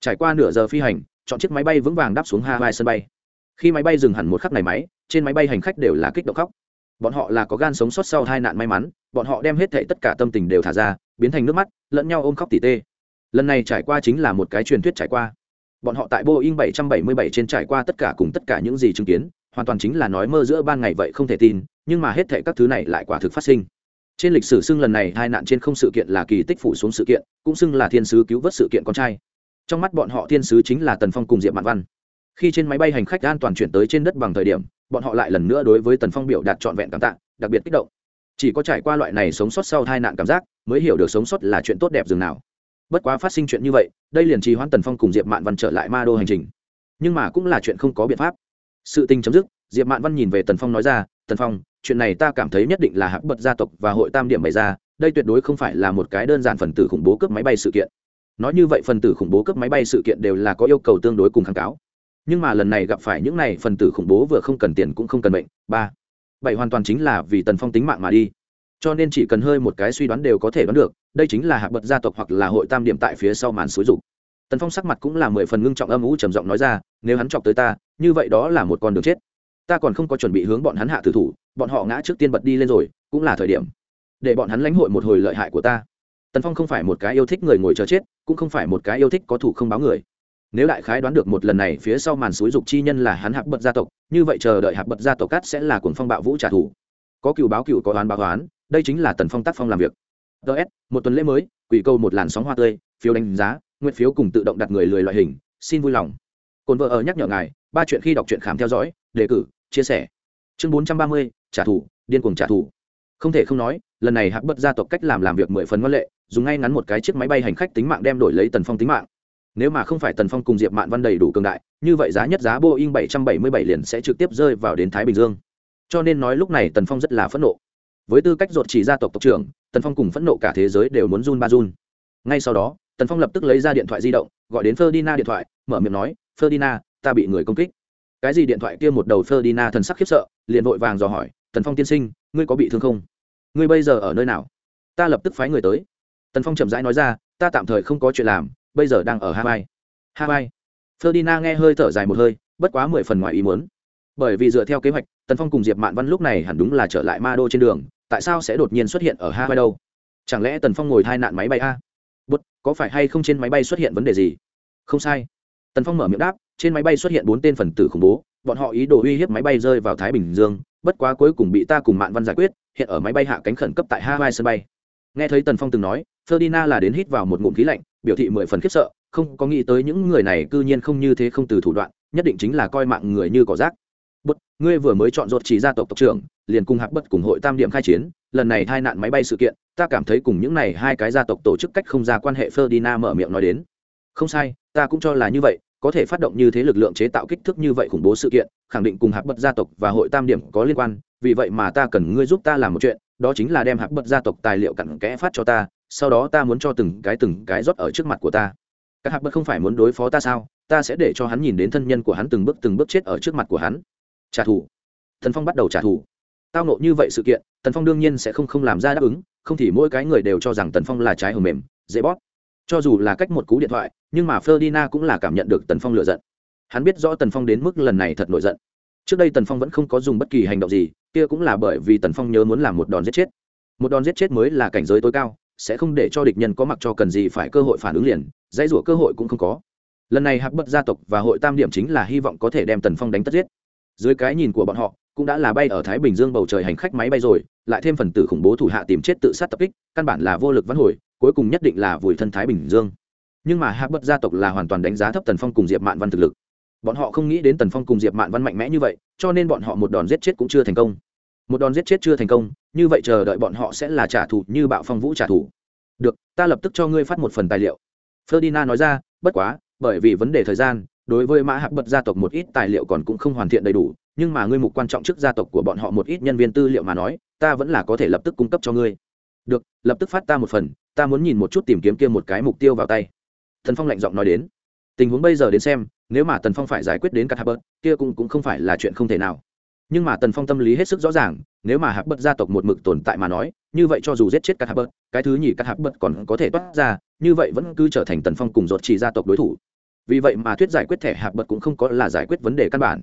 Trải qua nửa giờ phi hành, chọn chiếc máy bay vững vàng đáp xuống hawaii sân bay. Khi máy bay dừng hẳn một khắc này máy, trên máy bay hành khách đều là kích động khóc. Bọn họ là có gan sống sót sau hai nạn may mắn, bọn họ đem hết thệ tất cả tâm tình đều thả ra, biến thành nước mắt, lẫn nhau ôm khóc tỉ tê lần này trải qua chính là một cái truyền thuyết trải qua. Bọn họ tại boeing 777 trên trải qua tất cả cùng tất cả những gì chứng kiến, hoàn toàn chính là nói mơ giữa ban ngày vậy không thể tin, nhưng mà hết thệ các thứ này lại quả thực phát sinh. Trên lịch sử xưng lần này hai nạn trên không sự kiện là kỳ tích phủ xuống sự kiện, cũng xưng là thiên sứ cứu vớt sự kiện con trai. Trong mắt bọn họ thiên sứ chính là tần phong cùng diệp mạn văn. Khi trên máy bay hành khách an toàn chuyển tới trên đất bằng thời điểm, bọn họ lại lần nữa đối với tần phong biểu đạt trọn vẹn cảm tạ, đặc biệt kích động. Chỉ có trải qua loại này sống sót sau tai nạn cảm giác, mới hiểu được sống sót là chuyện tốt đẹp dường nào bất quá phát sinh chuyện như vậy, đây liền trì hoãn tần phong cùng diệp mạn văn trở lại ma đô hành trình. Nhưng mà cũng là chuyện không có biện pháp. Sự tình chấm dứt, diệp mạn văn nhìn về tần phong nói ra, tần phong, chuyện này ta cảm thấy nhất định là hạc bật gia tộc và hội tam điểm bày ra, đây tuyệt đối không phải là một cái đơn giản phần tử khủng bố cướp máy bay sự kiện. Nói như vậy, phần tử khủng bố cướp máy bay sự kiện đều là có yêu cầu tương đối cùng kháng cáo. Nhưng mà lần này gặp phải những này phần tử khủng bố vừa không cần tiền cũng không cần bệnh ba. Bảy hoàn toàn chính là vì tần phong tính mạng mà đi cho nên chỉ cần hơi một cái suy đoán đều có thể đoán được, đây chính là hạc bật gia tộc hoặc là hội tam điểm tại phía sau màn xúi rục tần phong sắc mặt cũng là mười phần ngưng trọng âm ủ trầm giọng nói ra, nếu hắn chọc tới ta, như vậy đó là một con đường chết. Ta còn không có chuẩn bị hướng bọn hắn hạ tử thủ, bọn họ ngã trước tiên bật đi lên rồi, cũng là thời điểm để bọn hắn lãnh hội một hồi lợi hại của ta. Tần phong không phải một cái yêu thích người ngồi chờ chết, cũng không phải một cái yêu thích có thủ không báo người. Nếu đại khái đoán được một lần này, phía sau màn suối dục chi nhân là hắn hạc bật gia tộc, như vậy chờ đợi hạc bật gia tộc cát sẽ là cuồng phong bạo vũ trả thù. Có cựu báo cựu có oán báo oán đây chính là tần phong tác phong làm việc. Ts một tuần lễ mới, quỷ câu một làn sóng hoa tươi, phiếu đánh giá, nguyện phiếu cùng tự động đặt người lười loại hình, xin vui lòng. Cồn vợ ở nhắc nhở ngài, ba chuyện khi đọc truyện khám theo dõi, đề cử, chia sẻ. Chương bốn trăm ba mươi, trả thù, điên cuồng trả thù. Không thể không nói, lần này hạc bất gia tộc cách làm làm việc mười phần ngoan lệ, dùng ngay ngắn một cái chiếc máy bay hành khách tính mạng đem đổi lấy tần phong tính mạng. Nếu mà không phải tần phong cùng diệp mạn văn đầy đủ cường đại, như vậy giá nhất giá boeing bảy trăm bảy mươi bảy liền sẽ trực tiếp rơi vào đến thái bình dương. Cho nên nói lúc này tần phong rất là phẫn nộ với tư cách ruột chỉ gia tộc tộc trưởng tần phong cùng phẫn nộ cả thế giới đều muốn run ba run. Ngay sau đó tần phong lập tức lấy ra điện thoại di động gọi đến ferdina điện thoại mở miệng nói ferdina, ta bị người công kích. Cái gì điện thoại kia một đầu ferdina thần sắc khiếp sợ liền vội vàng dò hỏi tần phong tiên sinh ngươi có bị thương không? Ngươi bây giờ ở nơi nào? Ta lập tức phái người tới. Tần phong chậm rãi nói ra ta tạm thời không có chuyện làm bây giờ đang ở hawaii. Hawaii? Ferdina nghe hơi thở dài một hơi bất quá mười phần ngoài ý muốn bởi vì dựa theo kế hoạch, tần phong cùng diệp mạn văn lúc này hẳn đúng là trở lại ma đô trên đường, tại sao sẽ đột nhiên xuất hiện ở hawaii đâu? Chẳng lẽ tần phong ngồi thai nạn máy bay a? Bút có phải hay không trên máy bay xuất hiện vấn đề gì? Không sai. Tần phong mở miệng đáp, trên máy bay xuất hiện bốn tên phần tử khủng bố, bọn họ ý đồ uy hiếp máy bay rơi vào thái bình dương, bất quá cuối cùng bị ta cùng mạn văn giải quyết, hiện ở máy bay hạ cánh khẩn cấp tại hawaii sân bay. Nghe thấy tần phong từng nói ferdina là đến hít vào một ngụm khí lạnh, biểu thị mười phần khiếp sợ, không có nghĩ tới những người này cư nhiên không như thế không từ thủ đoạn, nhất định chính là coi mạng người như cỏ rác bất ngươi vừa mới chọn ruột chỉ gia tộc tộc trưởng, liền cùng hạc bất cùng hội tam điểm khai chiến, lần này hai nạn máy bay sự kiện, ta cảm thấy cùng những này hai cái gia tộc tổ chức cách không ra quan hệ, ferdinand mở miệng nói đến. Không sai, ta cũng cho là như vậy, có thể phát động như thế lực lượng chế tạo kích thước như vậy khủng bố sự kiện, khẳng định cùng hạc bất gia tộc và hội tam điểm có liên quan, vì vậy mà ta cần ngươi giúp ta làm một chuyện, đó chính là đem hạc bất gia tộc tài liệu cặn kẽ phát cho ta, sau đó ta muốn cho từng cái từng cái rót ở trước mặt của ta. Các hạc bất không phải muốn đối phó ta sao? Ta sẽ để cho hắn nhìn đến thân nhân của hắn từng bước từng bước chết ở trước mặt của hắn trả thù. Thần phong bắt đầu trả thù. Tao nộ như vậy sự kiện, tần phong đương nhiên sẽ không không làm ra đáp ứng, không thì mỗi cái người đều cho rằng tần phong là trái hầm mềm, dễ bót. cho dù là cách một cú điện thoại, nhưng mà ferdina cũng là cảm nhận được tần phong lựa giận. Hắn biết rõ tần phong đến mức lần này thật nổi giận. Trước đây tần phong vẫn không có dùng bất kỳ hành động gì, kia cũng là bởi vì tần phong nhớ muốn làm một đòn giết chết. Một đòn giết chết mới là cảnh giới tối cao, sẽ không để cho địch nhân có mặc cho cần gì phải cơ hội phản ứng liền, dãy rủa cơ hội cũng không có. Lần này hạc bất gia tộc và hội tam điểm chính là hy vọng có thể đem tần phong đánh tất giết dưới cái nhìn của bọn họ, cũng đã là bay ở thái bình dương bầu trời hành khách máy bay rồi, lại thêm phần tử khủng bố thủ hạ tìm chết tự sát tập kích, căn bản là vô lực vãn hồi, cuối cùng nhất định là vùi thân thái bình dương. Nhưng mà hạc bất gia tộc là hoàn toàn đánh giá thấp tần phong cùng diệp mạn văn thực lực. Bọn họ không nghĩ đến tần phong cùng diệp mạn văn mạnh mẽ như vậy, cho nên bọn họ một đòn giết chết cũng chưa thành công. Một đòn giết chết chưa thành công, như vậy chờ đợi bọn họ sẽ là trả thù như bạo phong vũ trả thù. Được, ta lập tức cho ngươi phát một phần tài liệu. Ferdinand nói ra, bất quá, bởi vì vấn đề thời gian đối với mã hạc bật gia tộc một ít tài liệu còn cũng không hoàn thiện đầy đủ nhưng mà ngươi mục quan trọng trước gia tộc của bọn họ một ít nhân viên tư liệu mà nói ta vẫn là có thể lập tức cung cấp cho ngươi. Được lập tức phát ta một phần ta muốn nhìn một chút tìm kiếm kia một cái mục tiêu vào tay. Thần phong lạnh giọng nói đến. Tình huống bây giờ đến xem nếu mà tần phong phải giải quyết đến các hạc bớt kia cũng, cũng không phải là chuyện không thể nào. Nhưng mà tần phong tâm lý hết sức rõ ràng nếu mà hạc bớt gia tộc một mực tồn tại mà nói như vậy cho dù giết chết các hạc bớt cái thứ nhì các hạc bớt còn có thể toát ra như vậy vẫn cứ trở thành tần phong cùng dột chỉ gia tộc đối thủ vì vậy mà thuyết giải quyết thẻ hạp bật cũng không có là giải quyết vấn đề căn bản.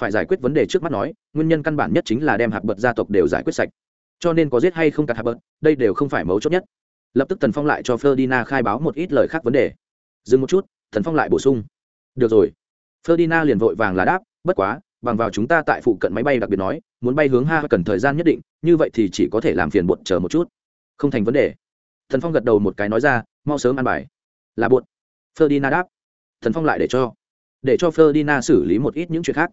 Phải giải quyết vấn đề trước mắt nói, nguyên nhân căn bản nhất chính là đem hạp bật gia tộc đều giải quyết sạch. Cho nên có giết hay không cắt hạp bật, đây đều không phải mấu chốt nhất. Lập tức thần phong lại cho ferdina khai báo một ít lời khác vấn đề. Dừng một chút thần phong lại bổ sung. Được rồi. Ferdina liền vội vàng là đáp, bất quá, bằng vào chúng ta tại phụ cận máy bay đặc biệt nói, muốn bay hướng ha cần thời gian nhất định, như vậy thì chỉ có thể làm phiền bột chờ một chút. Không thành vấn đề. Thần phong gật đầu một cái nói ra, mau sớm ăn bài. Là bột. Ferdina đáp thần phong lại để cho để cho ferdinand xử lý một ít những chuyện khác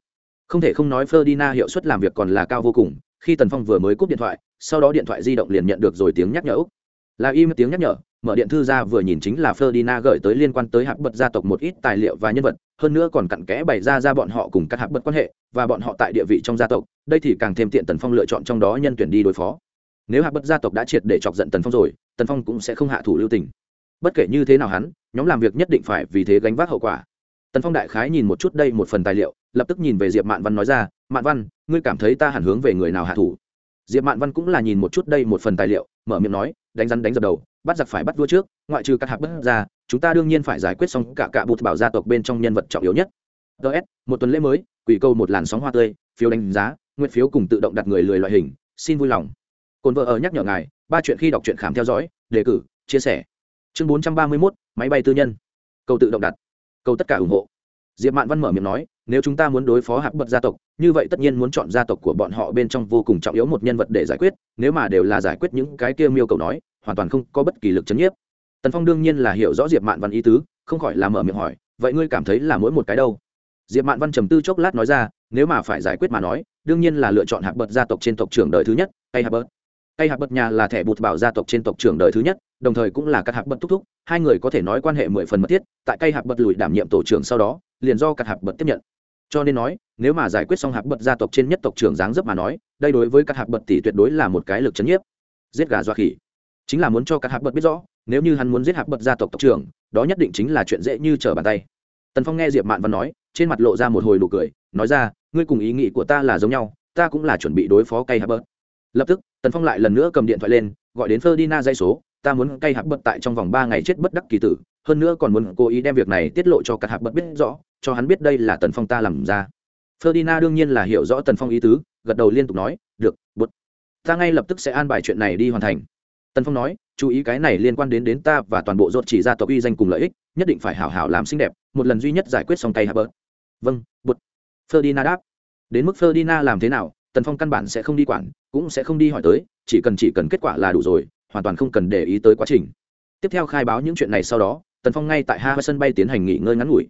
không thể không nói ferdinand hiệu suất làm việc còn là cao vô cùng khi tần phong vừa mới cúp điện thoại sau đó điện thoại di động liền nhận được rồi tiếng nhắc nhở là im tiếng nhắc nhở mở điện thư ra vừa nhìn chính là Ferdinand gửi tới liên quan tới hạc bật gia tộc một ít tài liệu và nhân vật, hơn nữa còn cặn kẽ bày ra ra bọn họ cùng các hạc bật quan hệ và bọn họ tại địa vị trong gia tộc, đây thì càng thêm tiện Tần Phong lựa chọn trong đó nhân tuyển đi đối phó. Nếu hạc bật gia tộc đã triệt để chọc giận Tần Phong rồi, Tần Phong cũng sẽ không hạ thủ lưu tình. Bất kể như thế nào hắn, nhóm làm việc nhất định phải vì thế gánh vác hậu quả. Tần phong đại khái nhìn một chút đây một phần tài liệu lập tức nhìn về diệp mạn văn nói ra mạn văn ngươi cảm thấy ta hẳn hướng về người nào hạ thủ? Diệp mạn văn cũng là nhìn một chút đây một phần tài liệu mở miệng nói đánh rắn đánh dập đầu bắt giặc phải bắt vua trước ngoại trừ các hạt bất ra chúng ta đương nhiên phải giải quyết xong cả cả bụt bảo gia tộc bên trong nhân vật trọng yếu nhất. Ts một tuần lễ mới quỷ câu một làn sóng hoa tươi phiếu đánh giá nguyện phiếu cùng tự động đặt người lười loại hình xin vui lòng. Cồn vợ ở nhắc nhở ngài ba chuyện khi đọc truyện khám theo dõi đề cử chia sẻ chương bốn trăm ba mươi mốt, máy bay tư nhân. Câu tự động đặt. Câu tất cả ủng hộ. Diệp mạn văn mở miệng nói, nếu chúng ta muốn đối phó hạc bật gia tộc, như vậy tất nhiên muốn chọn gia tộc của bọn họ bên trong vô cùng trọng yếu một nhân vật để giải quyết, nếu mà đều là giải quyết những cái kia miêu cầu nói, hoàn toàn không có bất kỳ lực chấn nhiếp. Tần phong đương nhiên là hiểu rõ diệp mạn văn ý tứ, không khỏi là mở miệng hỏi, vậy ngươi cảm thấy là mỗi một cái đâu? Diệp mạn văn trầm tư chốc lát nói ra, nếu mà phải giải quyết mà nói, đương nhiên là lựa chọn hạc bật gia tộc trên tộc trưởng đời thứ nhất hay hạc bật Cây hạc bật nhà là thẻ bụt bảo gia tộc trên tộc trưởng đời thứ nhất, đồng thời cũng là các hạc bật thúc thúc, hai người có thể nói quan hệ mười phần mật thiết, tại cây hạc bật lùi đảm nhiệm tổ trưởng sau đó, liền do các hạc bật tiếp nhận. Cho nên nói, nếu mà giải quyết xong hạc bật gia tộc trên nhất tộc trưởng dáng dấp mà nói, đây đối với các hạc bật tỷ tuyệt đối là một cái lực c nhiếp. Giết gà dọa khỉ. Chính là muốn cho các hạc bật biết rõ, nếu như hắn muốn giết hạc bật gia tộc tộc trưởng, đó nhất định chính là chuyện dễ như trở bàn tay. Tần phong nghe diệp mạn văn nói, trên mặt lộ ra một hồi nụ cười, nói ra, ngươi cùng ý nghĩ của ta là giống nhau, ta cũng là chuẩn bị đối phó cây hạc bật lập tức, tần phong lại lần nữa cầm điện thoại lên, gọi đến ferdinand dây số, ta muốn cay hạc bật tại trong vòng ba ngày chết bất đắc kỳ tử, hơn nữa còn muốn cố ý đem việc này tiết lộ cho cả hạc bật biết rõ, cho hắn biết đây là tần phong ta làm ra. Ferdinand đương nhiên là hiểu rõ tần phong ý tứ, gật đầu liên tục nói, được, bút. Ta ngay lập tức sẽ an bài chuyện này đi hoàn thành. Tần phong nói, chú ý cái này liên quan đến đến ta và toàn bộ dột chỉ ra tộc uy danh cùng lợi ích, nhất định phải hảo hảo làm xinh đẹp, một lần duy nhất giải quyết xong cay hạc bớt vâng bút. Ferdinand đáp. Đến mức ferdinand làm thế nào tần phong căn bản sẽ không đi quản, cũng sẽ không đi hỏi tới, chỉ cần chỉ cần kết quả là đủ rồi, hoàn toàn không cần để ý tới quá trình. Tiếp theo khai báo những chuyện này sau đó, tần phong ngay tại hai sân bay tiến hành nghỉ ngơi ngắn ngủi.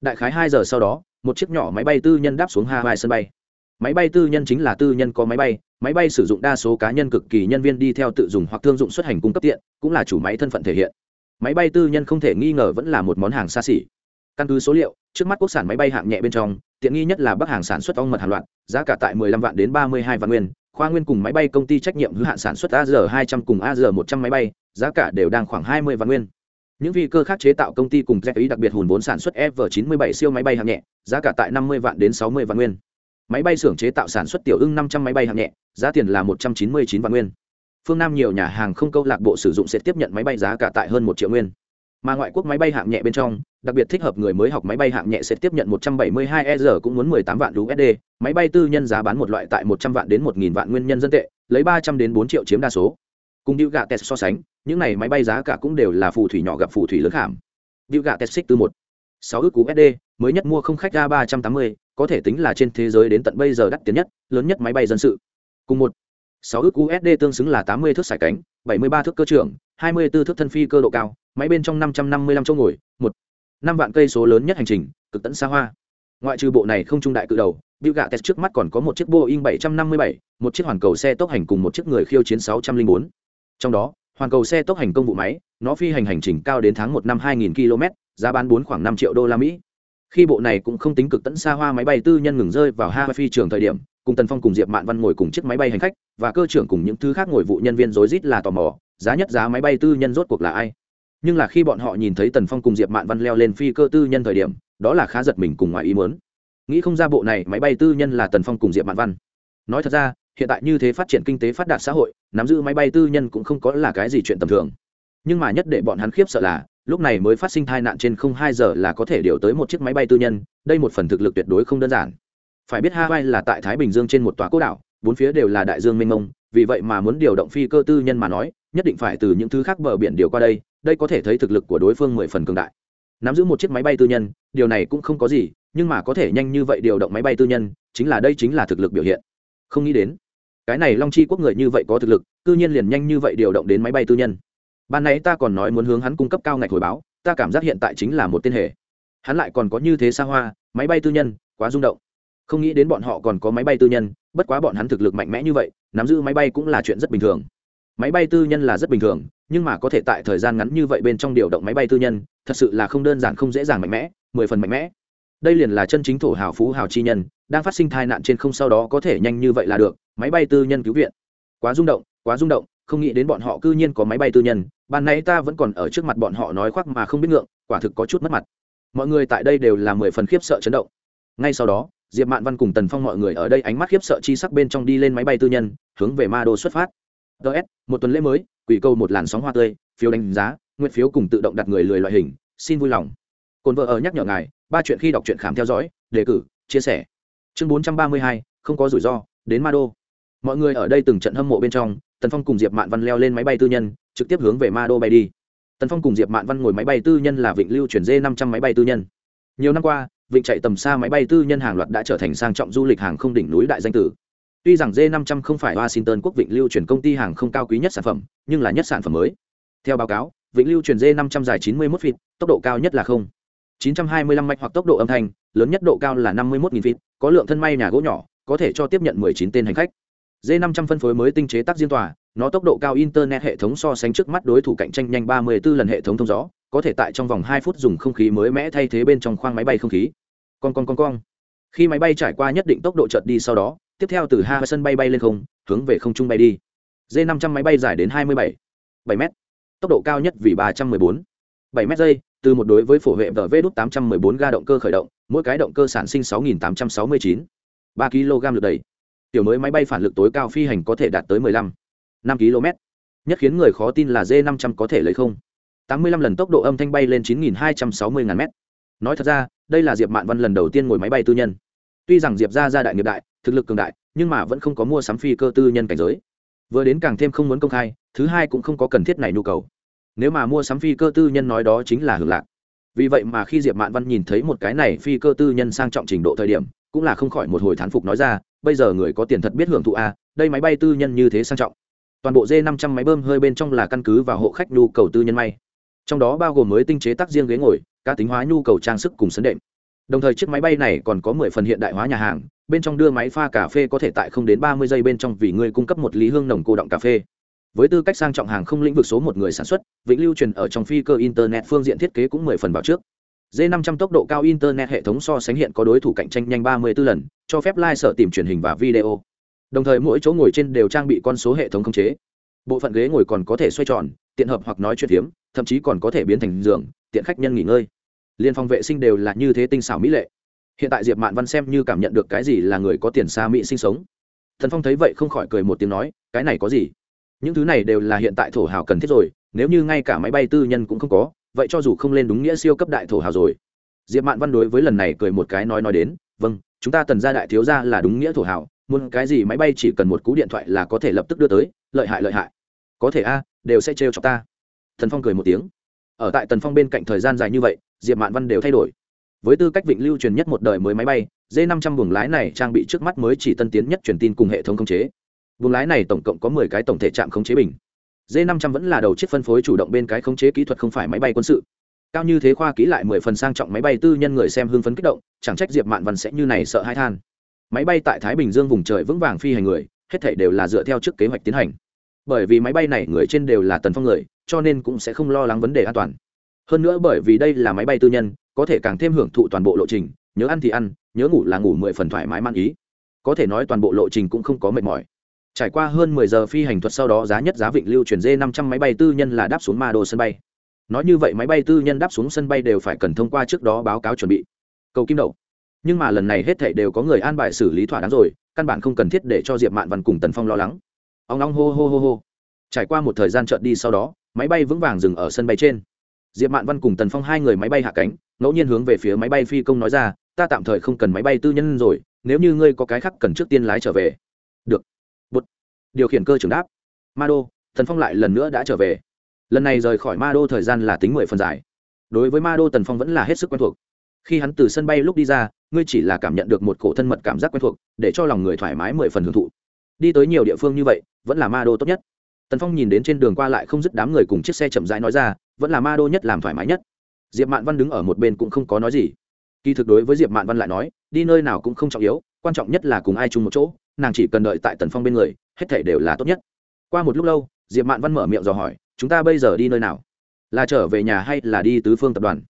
Đại khái hai giờ sau đó, một chiếc nhỏ máy bay tư nhân đáp xuống hai sân bay. Máy bay tư nhân chính là tư nhân có máy bay máy bay sử dụng đa số cá nhân cực kỳ nhân viên đi theo tự dùng hoặc thương dụng xuất hành cung cấp tiện, cũng là chủ máy thân phận thể hiện. Máy bay tư nhân không thể nghi ngờ vẫn là một món hàng xa xỉ. Căn cứ số liệu, trước mắt quốc sản máy bay hạng nhẹ bên trong tiện nghi nhất là bắc hàng sản xuất ong mật hàng loạt, giá cả tại 15 vạn đến 32 vạn nguyên. Khoa nguyên cùng máy bay công ty trách nhiệm hữu hạn sản xuất az 200 cùng az 100 máy bay, giá cả đều đang khoảng 20 vạn nguyên. Những phi cơ khác chế tạo công ty cùng ý đặc biệt hùn vốn sản xuất f 97 siêu máy bay hạng nhẹ, giá cả tại 50 vạn đến 60 vạn nguyên. Máy bay xưởng chế tạo sản xuất tiểu ưng 500 máy bay hạng nhẹ, giá tiền là 199 vạn nguyên. Phương nam nhiều nhà hàng không câu lạc bộ sử dụng sẽ tiếp nhận máy bay giá cả tại hơn một triệu nguyên mà ngoại quốc máy bay hạng nhẹ bên trong đặc biệt thích hợp người mới học máy bay hạng nhẹ sẽ tiếp nhận 172 ER cũng muốn 18 vạn USD, máy bay tư nhân giá bán một loại tại 100 vạn đến 1000 vạn nguyên nhân dân tệ, lấy 300 đến 4 triệu chiếm đa số. Cùng Diệu gạ Tet so sánh, những này máy bay giá cả cũng đều là phù thủy nhỏ gặp phù thủy lớn hàm. Diệu gạ Tet xích từ 1 6 ức USD, mới nhất mua không khách ra 380, có thể tính là trên thế giới đến tận bây giờ đắt tiền nhất, lớn nhất máy bay dân sự. Cùng một 6 ức USD tương xứng là 80 thước sải cánh, 73 thước cơ trưởng, 24 thước thân phi cơ độ cao, máy bên trong 555 chỗ ngồi, một năm vạn cây số lớn nhất hành trình, cực tận xa hoa. Ngoại trừ bộ này không trung đại cự đầu, Bill Gates trước mắt còn có một chiếc Boeing 757, một chiếc hoàn cầu xe tốc hành cùng một chiếc người khiêu chiến 604. Trong đó, hoàn cầu xe tốc hành công vụ máy, nó phi hành hành trình cao đến tháng 1 năm 2000 km, giá bán 4 khoảng 5 triệu đô la Mỹ. Khi bộ này cũng không tính cực tận xa hoa máy bay tư nhân ngừng rơi vào Hawaii phi trường thời điểm, cùng Tần Phong cùng Diệp Mạn Văn ngồi cùng chiếc máy bay hành khách, và cơ trưởng cùng những thứ khác ngồi vụ nhân viên rối rít là tò mò, giá nhất giá máy bay tư nhân rốt cuộc là ai? Nhưng là khi bọn họ nhìn thấy Tần Phong cùng Diệp Mạn Văn leo lên phi cơ tư nhân thời điểm, đó là khá giật mình cùng ngoài ý muốn. Nghĩ không ra bộ này máy bay tư nhân là Tần Phong cùng Diệp Mạn Văn. Nói thật ra, hiện tại như thế phát triển kinh tế phát đạt xã hội, nắm giữ máy bay tư nhân cũng không có là cái gì chuyện tầm thường. Nhưng mà nhất để bọn hắn khiếp sợ là, lúc này mới phát sinh tai nạn trên không hai giờ là có thể điều tới một chiếc máy bay tư nhân, đây một phần thực lực tuyệt đối không đơn giản phải biết hawaii là tại thái bình dương trên một tòa cố đảo, bốn phía đều là đại dương mênh mông, vì vậy mà muốn điều động phi cơ tư nhân mà nói, nhất định phải từ những thứ khác bờ biển điều qua đây đây có thể thấy thực lực của đối phương mười phần cường đại. Nắm giữ một chiếc máy bay tư nhân, điều này cũng không có gì, nhưng mà có thể nhanh như vậy điều động máy bay tư nhân, chính là đây chính là thực lực biểu hiện. Không nghĩ đến, cái này long chi quốc người như vậy có thực lực tư nhiên liền nhanh như vậy điều động đến máy bay tư nhân. Ban nãy ta còn nói muốn hướng hắn cung cấp cao ngạch hồi báo, ta cảm giác hiện tại chính là một tên hệ hắn lại còn có như thế xa hoa, máy bay tư nhân, quá rung động không nghĩ đến bọn họ còn có máy bay tư nhân, bất quá bọn hắn thực lực mạnh mẽ như vậy, nắm giữ máy bay cũng là chuyện rất bình thường. Máy bay tư nhân là rất bình thường, nhưng mà có thể tại thời gian ngắn như vậy bên trong điều động máy bay tư nhân, thật sự là không đơn giản không dễ dàng mạnh mẽ, mười phần mạnh mẽ. Đây liền là chân chính thổ hào phú hào chi nhân, đang phát sinh tai nạn trên không sau đó có thể nhanh như vậy là được, máy bay tư nhân cứu viện. Quá rung động, quá rung động, không nghĩ đến bọn họ cư nhiên có máy bay tư nhân, ban nãy ta vẫn còn ở trước mặt bọn họ nói khoác mà không biết ngượng, quả thực có chút mất mặt. Mọi người tại đây đều là mười phần khiếp sợ chấn động. Ngay sau đó diệp mạn văn cùng tần phong mọi người ở đây ánh mắt khiếp sợ chi sắc bên trong đi lên máy bay tư nhân, hướng về ma đô xuất phát. Ts một tuần lễ mới, quỷ câu một làn sóng hoa tươi, phiếu đánh giá, nguyện phiếu cùng tự động đặt người lười loại hình, xin vui lòng. Cồn vợ ở nhắc nhở ngài, ba chuyện khi đọc truyện khám theo dõi, đề cử, chia sẻ. Chương bốn trăm ba mươi hai, không có rủi ro, đến ma đô. Mọi người ở đây từng trận hâm mộ bên trong, tần phong cùng diệp mạn văn leo lên máy bay tư nhân, trực tiếp hướng về ma đô bay đi. Tần phong cùng diệp mạn văn ngồi máy bay tư nhân là vịnh lưu chuyển dê năm trăm máy bay tư nhân. Nhiều năm qua vịnh chạy tầm xa máy bay tư nhân hàng loạt đã trở thành sang trọng du lịch hàng không đỉnh núi đại danh tử. Tuy rằng d 500 không phải washington quốc vịnh lưu truyền công ty hàng không cao quý nhất sản phẩm, nhưng là nhất sản phẩm mới. Theo báo cáo, vịnh lưu truyền d 500 dài 91 feet, tốc độ cao nhất là không. 925 mạch hoặc tốc độ âm thanh, lớn nhất độ cao là 51.000 feet, có lượng thân may nhà gỗ nhỏ, có thể cho tiếp nhận 19 tên hành khách. D 500 phân phối mới tinh chế tác riêng tòa, nó tốc độ cao internet hệ thống so sánh trước mắt đối thủ cạnh tranh nhanh 34 lần hệ thống thông gió có thể tại trong vòng 2 phút dùng không khí mới mẽ thay thế bên trong khoang máy bay không khí. Con con con con khi máy bay trải qua nhất định tốc độ chợt đi sau đó, tiếp theo từ hai sân bay bay lên không, hướng về không trung bay đi. D 500 máy bay dài đến 27 7 m tốc độ cao nhất vì 314 7 m giây, từ một đối với phổ hệ vv đút 814 ga động cơ khởi động, mỗi cái động cơ sản sinh 6.869 3 kg lực đẩy. Tiểu mới máy bay phản lực tối cao phi hành có thể đạt tới 15 5 km nhất khiến người khó tin là d 500 có thể lấy không. 85 lần tốc độ âm thanh bay lên 9.260 ngàn mét. Nói thật ra, đây là diệp mạn văn lần đầu tiên ngồi máy bay tư nhân. Tuy rằng diệp ra ra đại nghiệp đại, thực lực cường đại, nhưng mà vẫn không có mua sắm phi cơ tư nhân cảnh giới. Vừa đến càng thêm không muốn công khai, thứ hai cũng không có cần thiết này nhu cầu. Nếu mà mua sắm phi cơ tư nhân nói đó chính là hưởng lạc. Vì vậy mà khi diệp mạn văn nhìn thấy một cái này phi cơ tư nhân sang trọng trình độ thời điểm, cũng là không khỏi một hồi thán phục nói ra, bây giờ người có tiền thật biết hưởng thụ a đây máy bay tư nhân như thế sang trọng. Toàn bộ d 500 máy bơm hơi bên trong là căn cứ vào hộ khách nhu cầu tư nhân may trong đó bao gồm mới tinh chế tác riêng ghế ngồi, cá tính hóa nhu cầu trang sức cùng sấn đệm. Đồng thời chiếc máy bay này còn có mười phần hiện đại hóa nhà hàng, bên trong đưa máy pha cà phê có thể tại không đến ba mươi giây bên trong vì người cung cấp một lý hương nồng cô động cà phê. Với tư cách sang trọng hàng không lĩnh vực số một người sản xuất, vĩnh lưu truyền ở trong phi cơ internet phương diện thiết kế cũng mười phần vào trước. D 500 tốc độ cao internet hệ thống so sánh hiện có đối thủ cạnh tranh nhanh 34 lần, cho phép live sở tìm truyền hình và video. Đồng thời mỗi chỗ ngồi trên đều trang bị con số hệ thống khống chế. Bộ phận ghế ngồi còn có thể xoay tròn, tiện hợp hoặc nói chuyện hiếm thậm chí còn có thể biến thành giường, tiện khách nhân nghỉ ngơi. Liên phòng vệ sinh đều là như thế tinh xảo mỹ lệ. Hiện tại diệp mạn văn xem như cảm nhận được cái gì là người có tiền xa mỹ sinh sống. Thần phong thấy vậy không khỏi cười một tiếng nói, cái này có gì? Những thứ này đều là hiện tại thổ hào cần thiết rồi, nếu như ngay cả máy bay tư nhân cũng không có, vậy cho dù không lên đúng nghĩa siêu cấp đại thổ hào rồi. Diệp mạn văn đối với lần này cười một cái nói nói đến vâng chúng ta tần gia đại thiếu gia là đúng nghĩa thổ hào, muốn cái gì máy bay chỉ cần một cú điện thoại là có thể lập tức đưa tới, lợi hại lợi hại. Có thể a, đều sẽ trêu cho ta thần phong cười một tiếng. Ở tại tần phong bên cạnh thời gian dài như vậy, diệp mạn văn đều thay đổi. Với tư cách vịnh lưu truyền nhất một đời mới máy bay d 500 buồng lái này trang bị trước mắt mới chỉ tân tiến nhất truyền tin cùng hệ thống khống chế. Buồng lái này tổng cộng có 10 cái tổng thể trạm khống chế bình. D 500 vẫn là đầu chiếc phân phối chủ động bên cái khống chế kỹ thuật không phải máy bay quân sự. Cao như thế khoa ký lại mười phần sang trọng máy bay tư nhân người xem hưng phấn kích động, chẳng trách diệp mạn văn sẽ như này sợ hai than. Máy bay tại thái bình dương vùng trời vững vàng phi hành người, hết thảy đều là dựa theo trước kế hoạch tiến hành bởi vì máy bay này người trên đều là tần phong người, cho nên cũng sẽ không lo lắng vấn đề an toàn. Hơn nữa bởi vì đây là máy bay tư nhân, có thể càng thêm hưởng thụ toàn bộ lộ trình, nhớ ăn thì ăn, nhớ ngủ là ngủ mười phần thoải mái man ý. Có thể nói toàn bộ lộ trình cũng không có mệt mỏi. Trải qua hơn mười giờ phi hành thuật sau đó giá nhất giá vịnh lưu chuyển dê năm trăm máy bay tư nhân là đáp xuống ma đô sân bay. Nói như vậy máy bay tư nhân đáp xuống sân bay đều phải cần thông qua trước đó báo cáo chuẩn bị. Cầu kim đậu. Nhưng mà lần này hết thảy đều có người an bài xử lý thỏa đáng rồi, căn bản không cần thiết để cho diệp mạn văn cùng tần phong lo lắng ông long hô hô hô hô. Trải qua một thời gian trợt đi sau đó, máy bay vững vàng dừng ở sân bay trên. Diệp mạn văn cùng tần phong hai người máy bay hạ cánh, ngẫu nhiên hướng về phía máy bay phi công nói ra, ta tạm thời không cần máy bay tư nhân rồi, nếu như ngươi có cái khác cần trước tiên lái trở về. Được. Bút điều khiển cơ trưởng đáp. Ma đô tần phong lại lần nữa đã trở về. Lần này rời khỏi ma đô thời gian là tính mười phần dài. Đối với ma đô tần phong vẫn là hết sức quen thuộc. Khi hắn từ sân bay lúc đi ra, ngươi chỉ là cảm nhận được một cổ thân mật cảm giác quen thuộc, để cho lòng người thoải mái mười phần hưởng thụ đi tới nhiều địa phương như vậy, vẫn là ma đô tốt nhất. Tần phong nhìn đến trên đường qua lại không dứt đám người cùng chiếc xe chậm rãi nói ra, vẫn là ma đô nhất làm thoải mái nhất. Diệp mạn văn đứng ở một bên cũng không có nói gì. Kỳ thực đối với diệp mạn văn lại nói, đi nơi nào cũng không trọng yếu, quan trọng nhất là cùng ai chung một chỗ, nàng chỉ cần đợi tại tần phong bên người, hết thể đều là tốt nhất. Qua một lúc lâu, diệp mạn văn mở miệng dò hỏi, chúng ta bây giờ đi nơi nào? Là trở về nhà hay là đi tứ phương tập đoàn?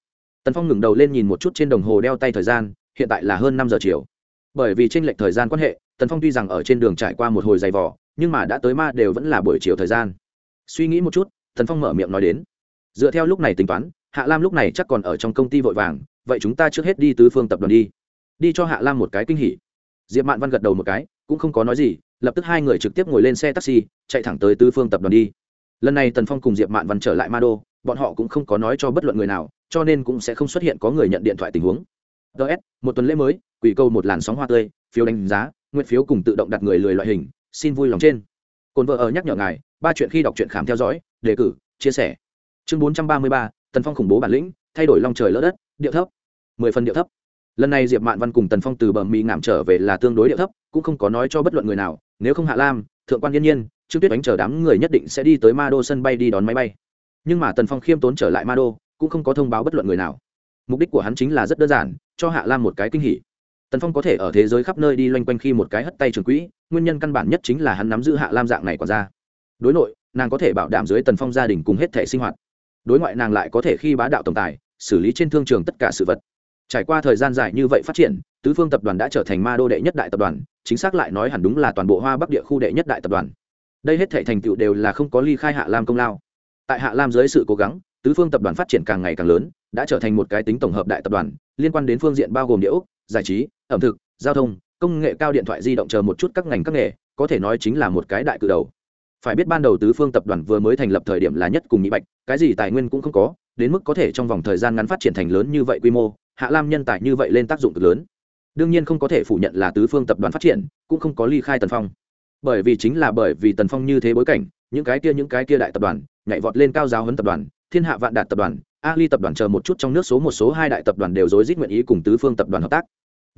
Tần phong ngừng đầu lên nhìn một chút trên đồng hồ đeo tay thời gian, hiện tại là hơn năm giờ chiều. Bởi vì tranh lệch thời gian quan hệ tần phong tuy rằng ở trên đường trải qua một hồi dày vỏ nhưng mà đã tới ma đều vẫn là buổi chiều thời gian. Suy nghĩ một chút, tần phong mở miệng nói đến. Dựa theo lúc này tính toán, hạ lam lúc này chắc còn ở trong công ty vội vàng, vậy chúng ta trước hết đi tứ phương tập đoàn đi. Đi cho hạ lam một cái kinh hỉ. Diệp mạn văn gật đầu một cái, cũng không có nói gì, lập tức hai người trực tiếp ngồi lên xe taxi, chạy thẳng tới tứ phương tập đoàn đi. Lần này tần phong cùng diệp mạn văn trở lại ma đô bọn họ cũng không có nói cho bất luận người nào, cho nên cũng sẽ không xuất hiện có người nhận điện thoại tình huống. Ts một tuần lễ mới, quỷ câu một làn sóng hoa tươi, phiếu đánh giá nguyện phiếu cùng tự động đặt người lười loại hình, xin vui lòng trên. Cồn vợ ở nhắc nhở ngài, ba chuyện khi đọc truyện khám theo dõi, đề cử, chia sẻ. Chương bốn trăm ba mươi ba, tần phong khủng bố bản lĩnh, thay đổi lòng trời lỡ đất, điệu thấp. Mười phần điệu thấp. Lần này diệp mạn văn cùng tần phong từ bờ mỹ ngảm trở về là tương đối điệu thấp, cũng không có nói cho bất luận người nào, nếu không hạ lam, thượng quan yên nhiên, trương tuyết đánh chờ đám người nhất định sẽ đi tới ma đô sân bay đi đón máy bay. Nhưng mà tần phong khiêm tốn trở lại ma đô, cũng không có thông báo bất luận người nào. Mục đích của hắn chính là rất đơn giản, cho hạ lam một cái kinh hỉ tần phong có thể ở thế giới khắp nơi đi loanh quanh khi một cái hất tay trường quỹ, nguyên nhân căn bản nhất chính là hắn nắm giữ hạ lam dạng này còn ra. Đối nội, nàng có thể bảo đảm dưới tần phong gia đình cùng hết thể sinh hoạt. Đối ngoại nàng lại có thể khi bá đạo tổng tài, xử lý trên thương trường tất cả sự vật. Trải qua thời gian dài như vậy phát triển, tứ phương tập đoàn đã trở thành ma đô đệ nhất đại tập đoàn, chính xác lại nói hẳn đúng là toàn bộ hoa bắc địa khu đệ nhất đại tập đoàn. Đây hết thể thành tựu đều là không có ly khai hạ lam công lao. Tại hạ lam dưới sự cố gắng, tứ phương tập đoàn phát triển càng ngày càng lớn, đã trở thành một cái tính tổng hợp đại tập đoàn, liên quan đến phương diện bao gồm địa úc giải trí, ẩm thực, giao thông, công nghệ cao điện thoại di động chờ một chút các ngành các nghề, có thể nói chính là một cái đại cự đầu. Phải biết ban đầu tứ phương tập đoàn vừa mới thành lập thời điểm là nhất cùng nhị bạch, cái gì tài nguyên cũng không có, đến mức có thể trong vòng thời gian ngắn phát triển thành lớn như vậy quy mô, hạ lam nhân tài như vậy lên tác dụng cực lớn. Đương nhiên không có thể phủ nhận là tứ phương tập đoàn phát triển, cũng không có ly khai tần phong. Bởi vì chính là bởi vì tần phong như thế bối cảnh, những cái kia những cái kia đại tập đoàn, nhảy vọt lên cao giáo huấn tập đoàn, thiên hạ vạn đạt tập đoàn ali tập đoàn chờ một chút trong nước số một số hai đại tập đoàn đều rối rít nguyện ý cùng tứ phương tập đoàn hợp tác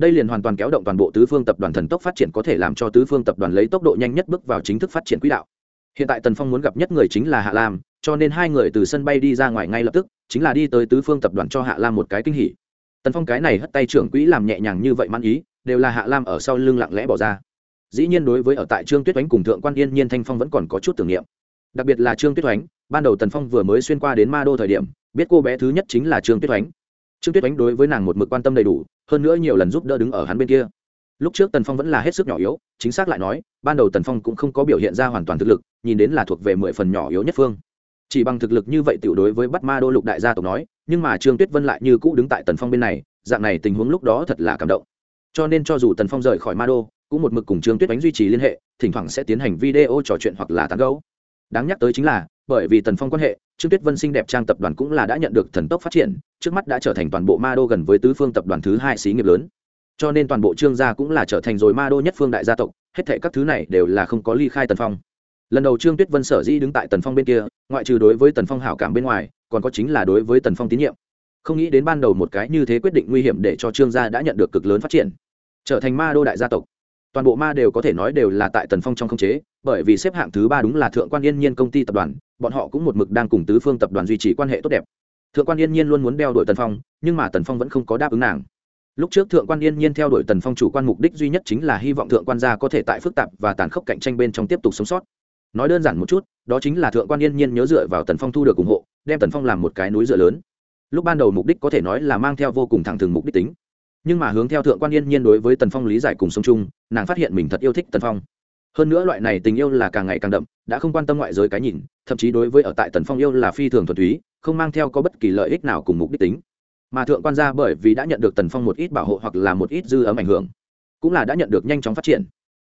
đây liền hoàn toàn kéo động toàn bộ tứ phương tập đoàn thần tốc phát triển có thể làm cho tứ phương tập đoàn lấy tốc độ nhanh nhất bước vào chính thức phát triển quỹ đạo. Hiện tại tần phong muốn gặp nhất người chính là hạ lam, cho nên hai người từ sân bay đi ra ngoài ngay lập tức, chính là đi tới tứ phương tập đoàn cho hạ lam một cái kinh hỉ. Tần phong cái này hất tay trưởng quỹ làm nhẹ nhàng như vậy mãn ý, đều là hạ lam ở sau lưng lặng lẽ bỏ ra. Dĩ nhiên đối với ở tại trương tuyết oánh cùng thượng quan yên nhiên thanh phong vẫn còn có chút tưởng niệm. Đặc biệt là trương tuyết oánh, ban đầu tần phong vừa mới xuyên qua đến ma đô thời điểm, biết cô bé thứ nhất chính là trương tuyết oánh trương tuyết oánh đối với nàng một mực quan tâm đầy đủ, hơn nữa nhiều lần giúp đỡ đứng ở hắn bên kia. Lúc trước tần phong vẫn là hết sức nhỏ yếu, chính xác lại nói, ban đầu tần phong cũng không có biểu hiện ra hoàn toàn thực lực, nhìn đến là thuộc về mười phần nhỏ yếu nhất phương. Chỉ bằng thực lực như vậy tiểu đối với bắt ma đô lục đại gia tộc nói, nhưng mà trương tuyết vân lại như cũ đứng tại tần phong bên này, dạng này tình huống lúc đó thật là cảm động. Cho nên cho dù tần phong rời khỏi ma đô, cũng một mực cùng trương tuyết bánh duy trì liên hệ, thỉnh thoảng sẽ tiến hành video trò chuyện hoặc là tán gấu đáng nhắc tới chính là, bởi vì tần phong quan hệ trương tuyết vân xinh đẹp trang tập đoàn cũng là đã nhận được thần tốc phát triển, trước mắt đã trở thành toàn bộ ma đô gần với tứ phương tập đoàn thứ hai xí nghiệp lớn. Cho nên toàn bộ trương gia cũng là trở thành rồi ma đô nhất phương đại gia tộc, hết thảy các thứ này đều là không có ly khai tần phong. Lần đầu trương tuyết vân sở dĩ đứng tại tần phong bên kia, ngoại trừ đối với tần phong hảo cảm bên ngoài, còn có chính là đối với tần phong tín nhiệm. Không nghĩ đến ban đầu một cái như thế quyết định nguy hiểm để cho trương gia đã nhận được cực lớn phát triển, trở thành ma đô đại gia tộc. Toàn bộ ma đều có thể nói đều là tại tần phong trong không chế bởi vì xếp hạng thứ ba đúng là thượng quan yên nhiên công ty tập đoàn, bọn họ cũng một mực đang cùng tứ phương tập đoàn duy trì quan hệ tốt đẹp. Thượng quan yên nhiên luôn muốn đeo đuổi tần phong, nhưng mà tần phong vẫn không có đáp ứng nàng. Lúc trước thượng quan yên nhiên theo đuổi tần phong chủ quan mục đích duy nhất chính là hy vọng thượng quan gia có thể tại phức tạp và tàn khốc cạnh tranh bên trong tiếp tục sống sót. Nói đơn giản một chút, đó chính là thượng quan yên nhiên nhớ dựa vào tần phong thu được ủng hộ, đem tần phong làm một cái núi dựa lớn. Lúc ban đầu mục đích có thể nói là mang theo vô cùng thẳng thừng mục đích tính. Nhưng mà hướng theo thượng quan yên nhiên đối với tần phong lý giải cùng sống chung, nàng phát hiện mình thật yêu thích tần phong hơn nữa loại này tình yêu là càng ngày càng đậm, đã không quan tâm ngoại giới cái nhìn, thậm chí đối với ở tại tần phong yêu là phi thường thuần túy, không mang theo có bất kỳ lợi ích nào cùng mục đích tính. Mà thượng quan gia bởi vì đã nhận được tần phong một ít bảo hộ hoặc là một ít dư ấm ảnh hưởng, cũng là đã nhận được nhanh chóng phát triển.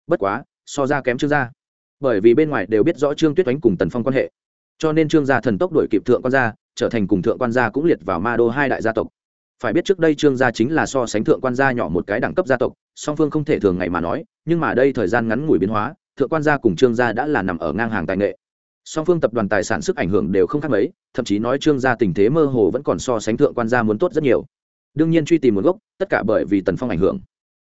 Bất quá, so ra kém trương gia. Bởi vì bên ngoài đều biết rõ trương tuyết oánh cùng tần phong quan hệ. Cho nên trương gia thần tốc đổi kịp thượng quan gia, trở thành cùng thượng quan gia cũng liệt vào ma đô hai đại gia tộc. Phải biết trước đây trương gia chính là so sánh thượng quan gia nhỏ một cái đẳng cấp gia tộc, song phương không thể thường ngày mà nói nhưng mà đây thời gian ngắn ngủi biến hóa, thượng quan gia cùng trương gia đã là nằm ở ngang hàng tài nghệ. Song phương tập đoàn tài sản sức ảnh hưởng đều không khác mấy, thậm chí nói trương gia tình thế mơ hồ vẫn còn so sánh thượng quan gia muốn tốt rất nhiều. Đương nhiên truy tìm nguồn gốc, tất cả bởi vì tần phong ảnh hưởng.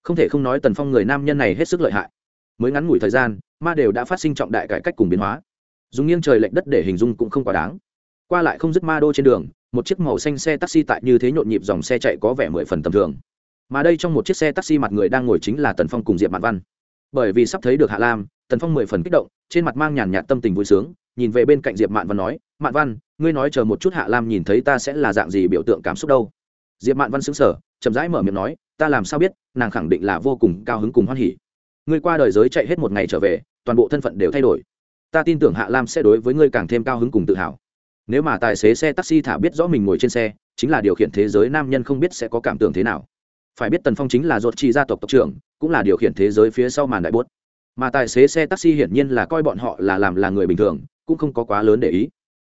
Không thể không nói tần phong người nam nhân này hết sức lợi hại. Mới ngắn ngủi thời gian, ma đều đã phát sinh trọng đại cải cách cùng biến hóa. Dùng nghiêng trời lệch đất để hình dung cũng không quá đáng. Qua lại không dứt ma đô trên đường, một chiếc màu xanh xe taxi tại như thế nhộn nhịp dòng xe chạy có vẻ mười phần tầm thường mà đây trong một chiếc xe taxi mặt người đang ngồi chính là tần phong cùng diệp mạn văn bởi vì sắp thấy được hạ lam tần phong mười phần kích động trên mặt mang nhàn nhạt tâm tình vui sướng nhìn về bên cạnh diệp mạn văn nói mạn văn ngươi nói chờ một chút hạ lam nhìn thấy ta sẽ là dạng gì biểu tượng cảm xúc đâu diệp mạn văn xứng sở chậm rãi mở miệng nói ta làm sao biết nàng khẳng định là vô cùng cao hứng cùng hoan hỉ ngươi qua đời giới chạy hết một ngày trở về toàn bộ thân phận đều thay đổi ta tin tưởng hạ lam sẽ đối với ngươi càng thêm cao hứng cùng tự hào nếu mà tài xế xe taxi thả biết rõ mình ngồi trên xe chính là điều khiển thế giới nam nhân không biết sẽ có cảm tưởng thế nào phải biết tần phong chính là ruột chi gia tộc tộc trưởng, cũng là điều khiển thế giới phía sau màn đại bốt. Mà tài xế xe taxi hiển nhiên là coi bọn họ là làm là người bình thường, cũng không có quá lớn để ý.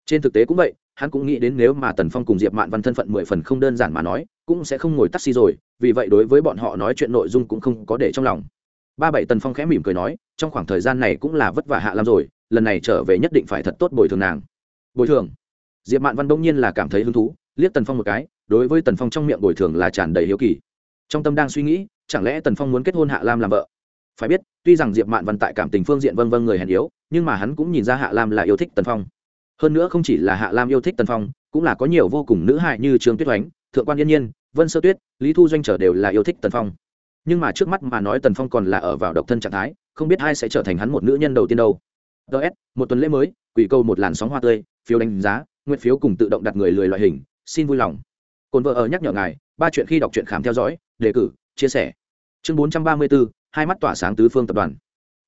Trên thực tế cũng vậy, hắn cũng nghĩ đến nếu mà tần phong cùng diệp mạn văn thân phận mười phần không đơn giản mà nói, cũng sẽ không ngồi taxi rồi, vì vậy đối với bọn họ nói chuyện nội dung cũng không có để trong lòng. Ba bảy tần phong khẽ mỉm cười nói, trong khoảng thời gian này cũng là vất vả hạ làm rồi, lần này trở về nhất định phải thật tốt bồi thường nàng. Bồi thường? Diệp mạn văn đông nhiên là cảm thấy hứng thú, liếc tần phong một cái, đối với tần phong trong miệng bồi thường là tràn đầy hiếu kỳ trong tâm đang suy nghĩ, chẳng lẽ tần phong muốn kết hôn hạ lam làm vợ? Phải biết, tuy rằng diệp mạn văn tại cảm tình phương diện vân vân người hèn yếu, nhưng mà hắn cũng nhìn ra hạ lam là yêu thích tần phong. Hơn nữa không chỉ là hạ lam yêu thích tần phong, cũng là có nhiều vô cùng nữ hại như trương tuyết oánh, thượng quan yên nhiên, vân sơ tuyết, lý thu doanh trở đều là yêu thích tần phong. Nhưng mà trước mắt mà nói tần phong còn là ở vào độc thân trạng thái, không biết ai sẽ trở thành hắn một nữ nhân đầu tiên đâu. Ts một tuần lễ mới, quỷ câu một làn sóng hoa tươi, phiếu đánh giá, nguyện phiếu cùng tự động đặt người lười loại hình, xin vui lòng. Cồn vợ ở nhắc nhở ngài, ba chuyện khi đọc truyện khám theo dõi đề cử, chia sẻ. Chương bốn trăm ba mươi bốn hai mắt tỏa sáng tứ phương tập đoàn.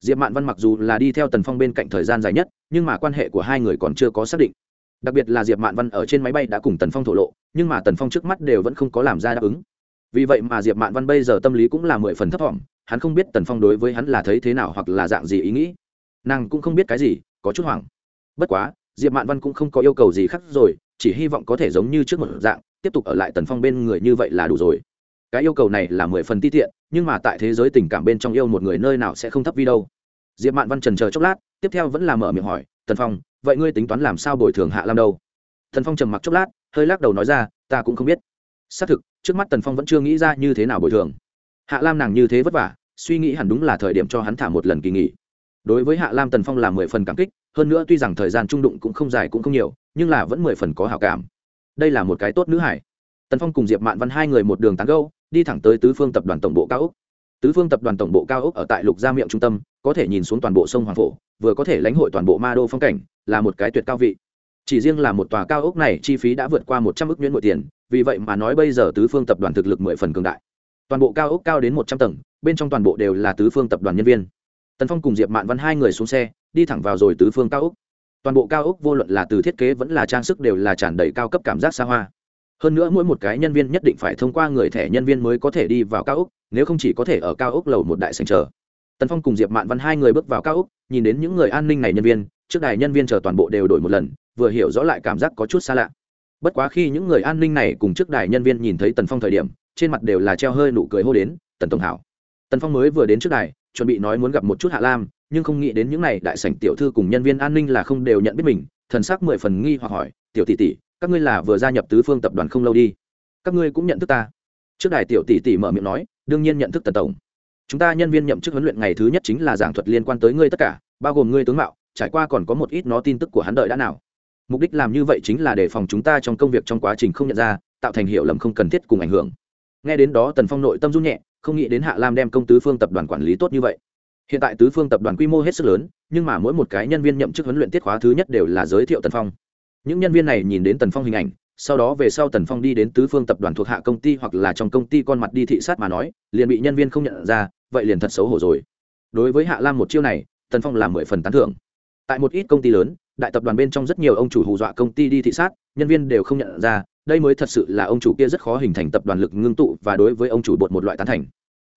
Diệp mạn văn mặc dù là đi theo tần phong bên cạnh thời gian dài nhất, nhưng mà quan hệ của hai người còn chưa có xác định. Đặc biệt là diệp mạn văn ở trên máy bay đã cùng tần phong thổ lộ, nhưng mà tần phong trước mắt đều vẫn không có làm ra đáp ứng. Vì vậy mà diệp mạn văn bây giờ tâm lý cũng là mười phần thấp t hắn không biết tần phong đối với hắn là thấy thế nào hoặc là dạng gì ý nghĩ. Nàng cũng không biết cái gì, có chút hoảng. Bất quá, diệp mạn văn cũng không có yêu cầu gì khác rồi, chỉ hy vọng có thể giống như trước một dạng, tiếp tục ở lại tần phong bên người như vậy là đủ rồi cái yêu cầu này là mười phần ti tiện, nhưng mà tại thế giới tình cảm bên trong yêu một người nơi nào sẽ không thấp vi đâu. Diệp mạn văn trần chờ chốc lát, tiếp theo vẫn là mở miệng hỏi, tần phong, vậy ngươi tính toán làm sao bồi thường hạ lam đâu? Tần phong trầm mặc chốc lát, hơi lắc đầu nói ra, ta cũng không biết. Xác thực, trước mắt tần phong vẫn chưa nghĩ ra như thế nào bồi thường. Hạ lam nàng như thế vất vả, suy nghĩ hẳn đúng là thời điểm cho hắn thả một lần kỳ nghỉ. Đối với hạ lam, tần phong là mười phần cảm kích, hơn nữa tuy rằng thời gian trung đụng cũng không dài cũng không nhiều, nhưng là vẫn mười phần có hảo cảm. Đây là một cái tốt nữ hải. Tần phong cùng diệp mạn văn hai người một đường tán gâu đi thẳng tới tứ phương tập đoàn tổng bộ cao ốc, tứ phương tập đoàn tổng bộ cao ốc ở tại lục gia miệng trung tâm có thể nhìn xuống toàn bộ sông hoàng phổ vừa có thể lãnh hội toàn bộ ma đô phong cảnh là một cái tuyệt cao vị. Chỉ riêng là một tòa cao ốc này chi phí đã vượt qua một trăm ước nhuyễn nội tiền vì vậy mà nói bây giờ tứ phương tập đoàn thực lực mười phần cường đại. Toàn bộ cao ốc cao đến một trăm tầng bên trong toàn bộ đều là tứ phương tập đoàn nhân viên. Tần phong cùng diệp mạn văn hai người xuống xe đi thẳng vào rồi tứ phương cao ốc. Toàn bộ cao ốc vô luận là từ thiết kế vẫn là trang sức đều là tràn đầy cao cấp cảm giác xa hoa hơn nữa mỗi một cái nhân viên nhất định phải thông qua người thẻ nhân viên mới có thể đi vào cao ốc, nếu không chỉ có thể ở cao ốc lầu một đại sành chờ. Tần phong cùng diệp mạn văn hai người bước vào cao ốc, nhìn đến những người an ninh này nhân viên, trước đài nhân viên chờ toàn bộ đều đổi một lần, vừa hiểu rõ lại cảm giác có chút xa lạ. Bất quá khi những người an ninh này cùng trước đài nhân viên nhìn thấy tần phong thời điểm, trên mặt đều là treo hơi nụ cười hô đến, tần tổng hảo. Tần phong mới vừa đến trước đài, chuẩn bị nói muốn gặp một chút hạ lam, nhưng không nghĩ đến những n à y đại sảnh tiểu thư cùng nhân viên an ninh là không đều nhận biết mình, thần sắc mười phần nghi hoặc hỏi, tiểu tỷ tỷ các ngươi là vừa gia nhập tứ phương tập đoàn không lâu đi. Các ngươi cũng nhận thức ta. Trước đài tiểu tỷ tỷ mở miệng nói, đương nhiên nhận thức tần tổng. Chúng ta nhân viên nhậm chức huấn luyện ngày thứ nhất chính là giảng thuật liên quan tới ngươi tất cả, bao gồm ngươi tướng mạo, trải qua còn có một ít nó tin tức của hắn đợi đã nào. Mục đích làm như vậy chính là để phòng chúng ta trong công việc trong quá trình không nhận ra, tạo thành hiệu lầm không cần thiết cùng ảnh hưởng. Nghe đến đó tần phong nội tâm run nhẹ, không nghĩ đến hạ lam đem công tứ phương tập đoàn quản lý tốt như vậy. Hiện tại tứ phương tập đoàn quy mô hết sức lớn, nhưng mà mỗi một cái nhân viên nhậm chức huấn luyện tiết khóa thứ nhất đều là giới thiệu tần phong những nhân viên này nhìn đến tần phong hình ảnh, sau đó về sau tần phong đi đến tứ phương tập đoàn thuộc hạ công ty hoặc là trong công ty con mặt đi thị sát mà nói, liền bị nhân viên không nhận ra, vậy liền thật xấu hổ rồi. Đối với hạ lam một chiêu này, tần phong làm mười phần tán thưởng. Tại một ít công ty lớn, đại tập đoàn bên trong rất nhiều ông chủ hù dọa công ty đi thị sát, nhân viên đều không nhận ra, đây mới thật sự là ông chủ kia rất khó hình thành tập đoàn lực ngưng tụ và đối với ông chủ bột một loại tán thành.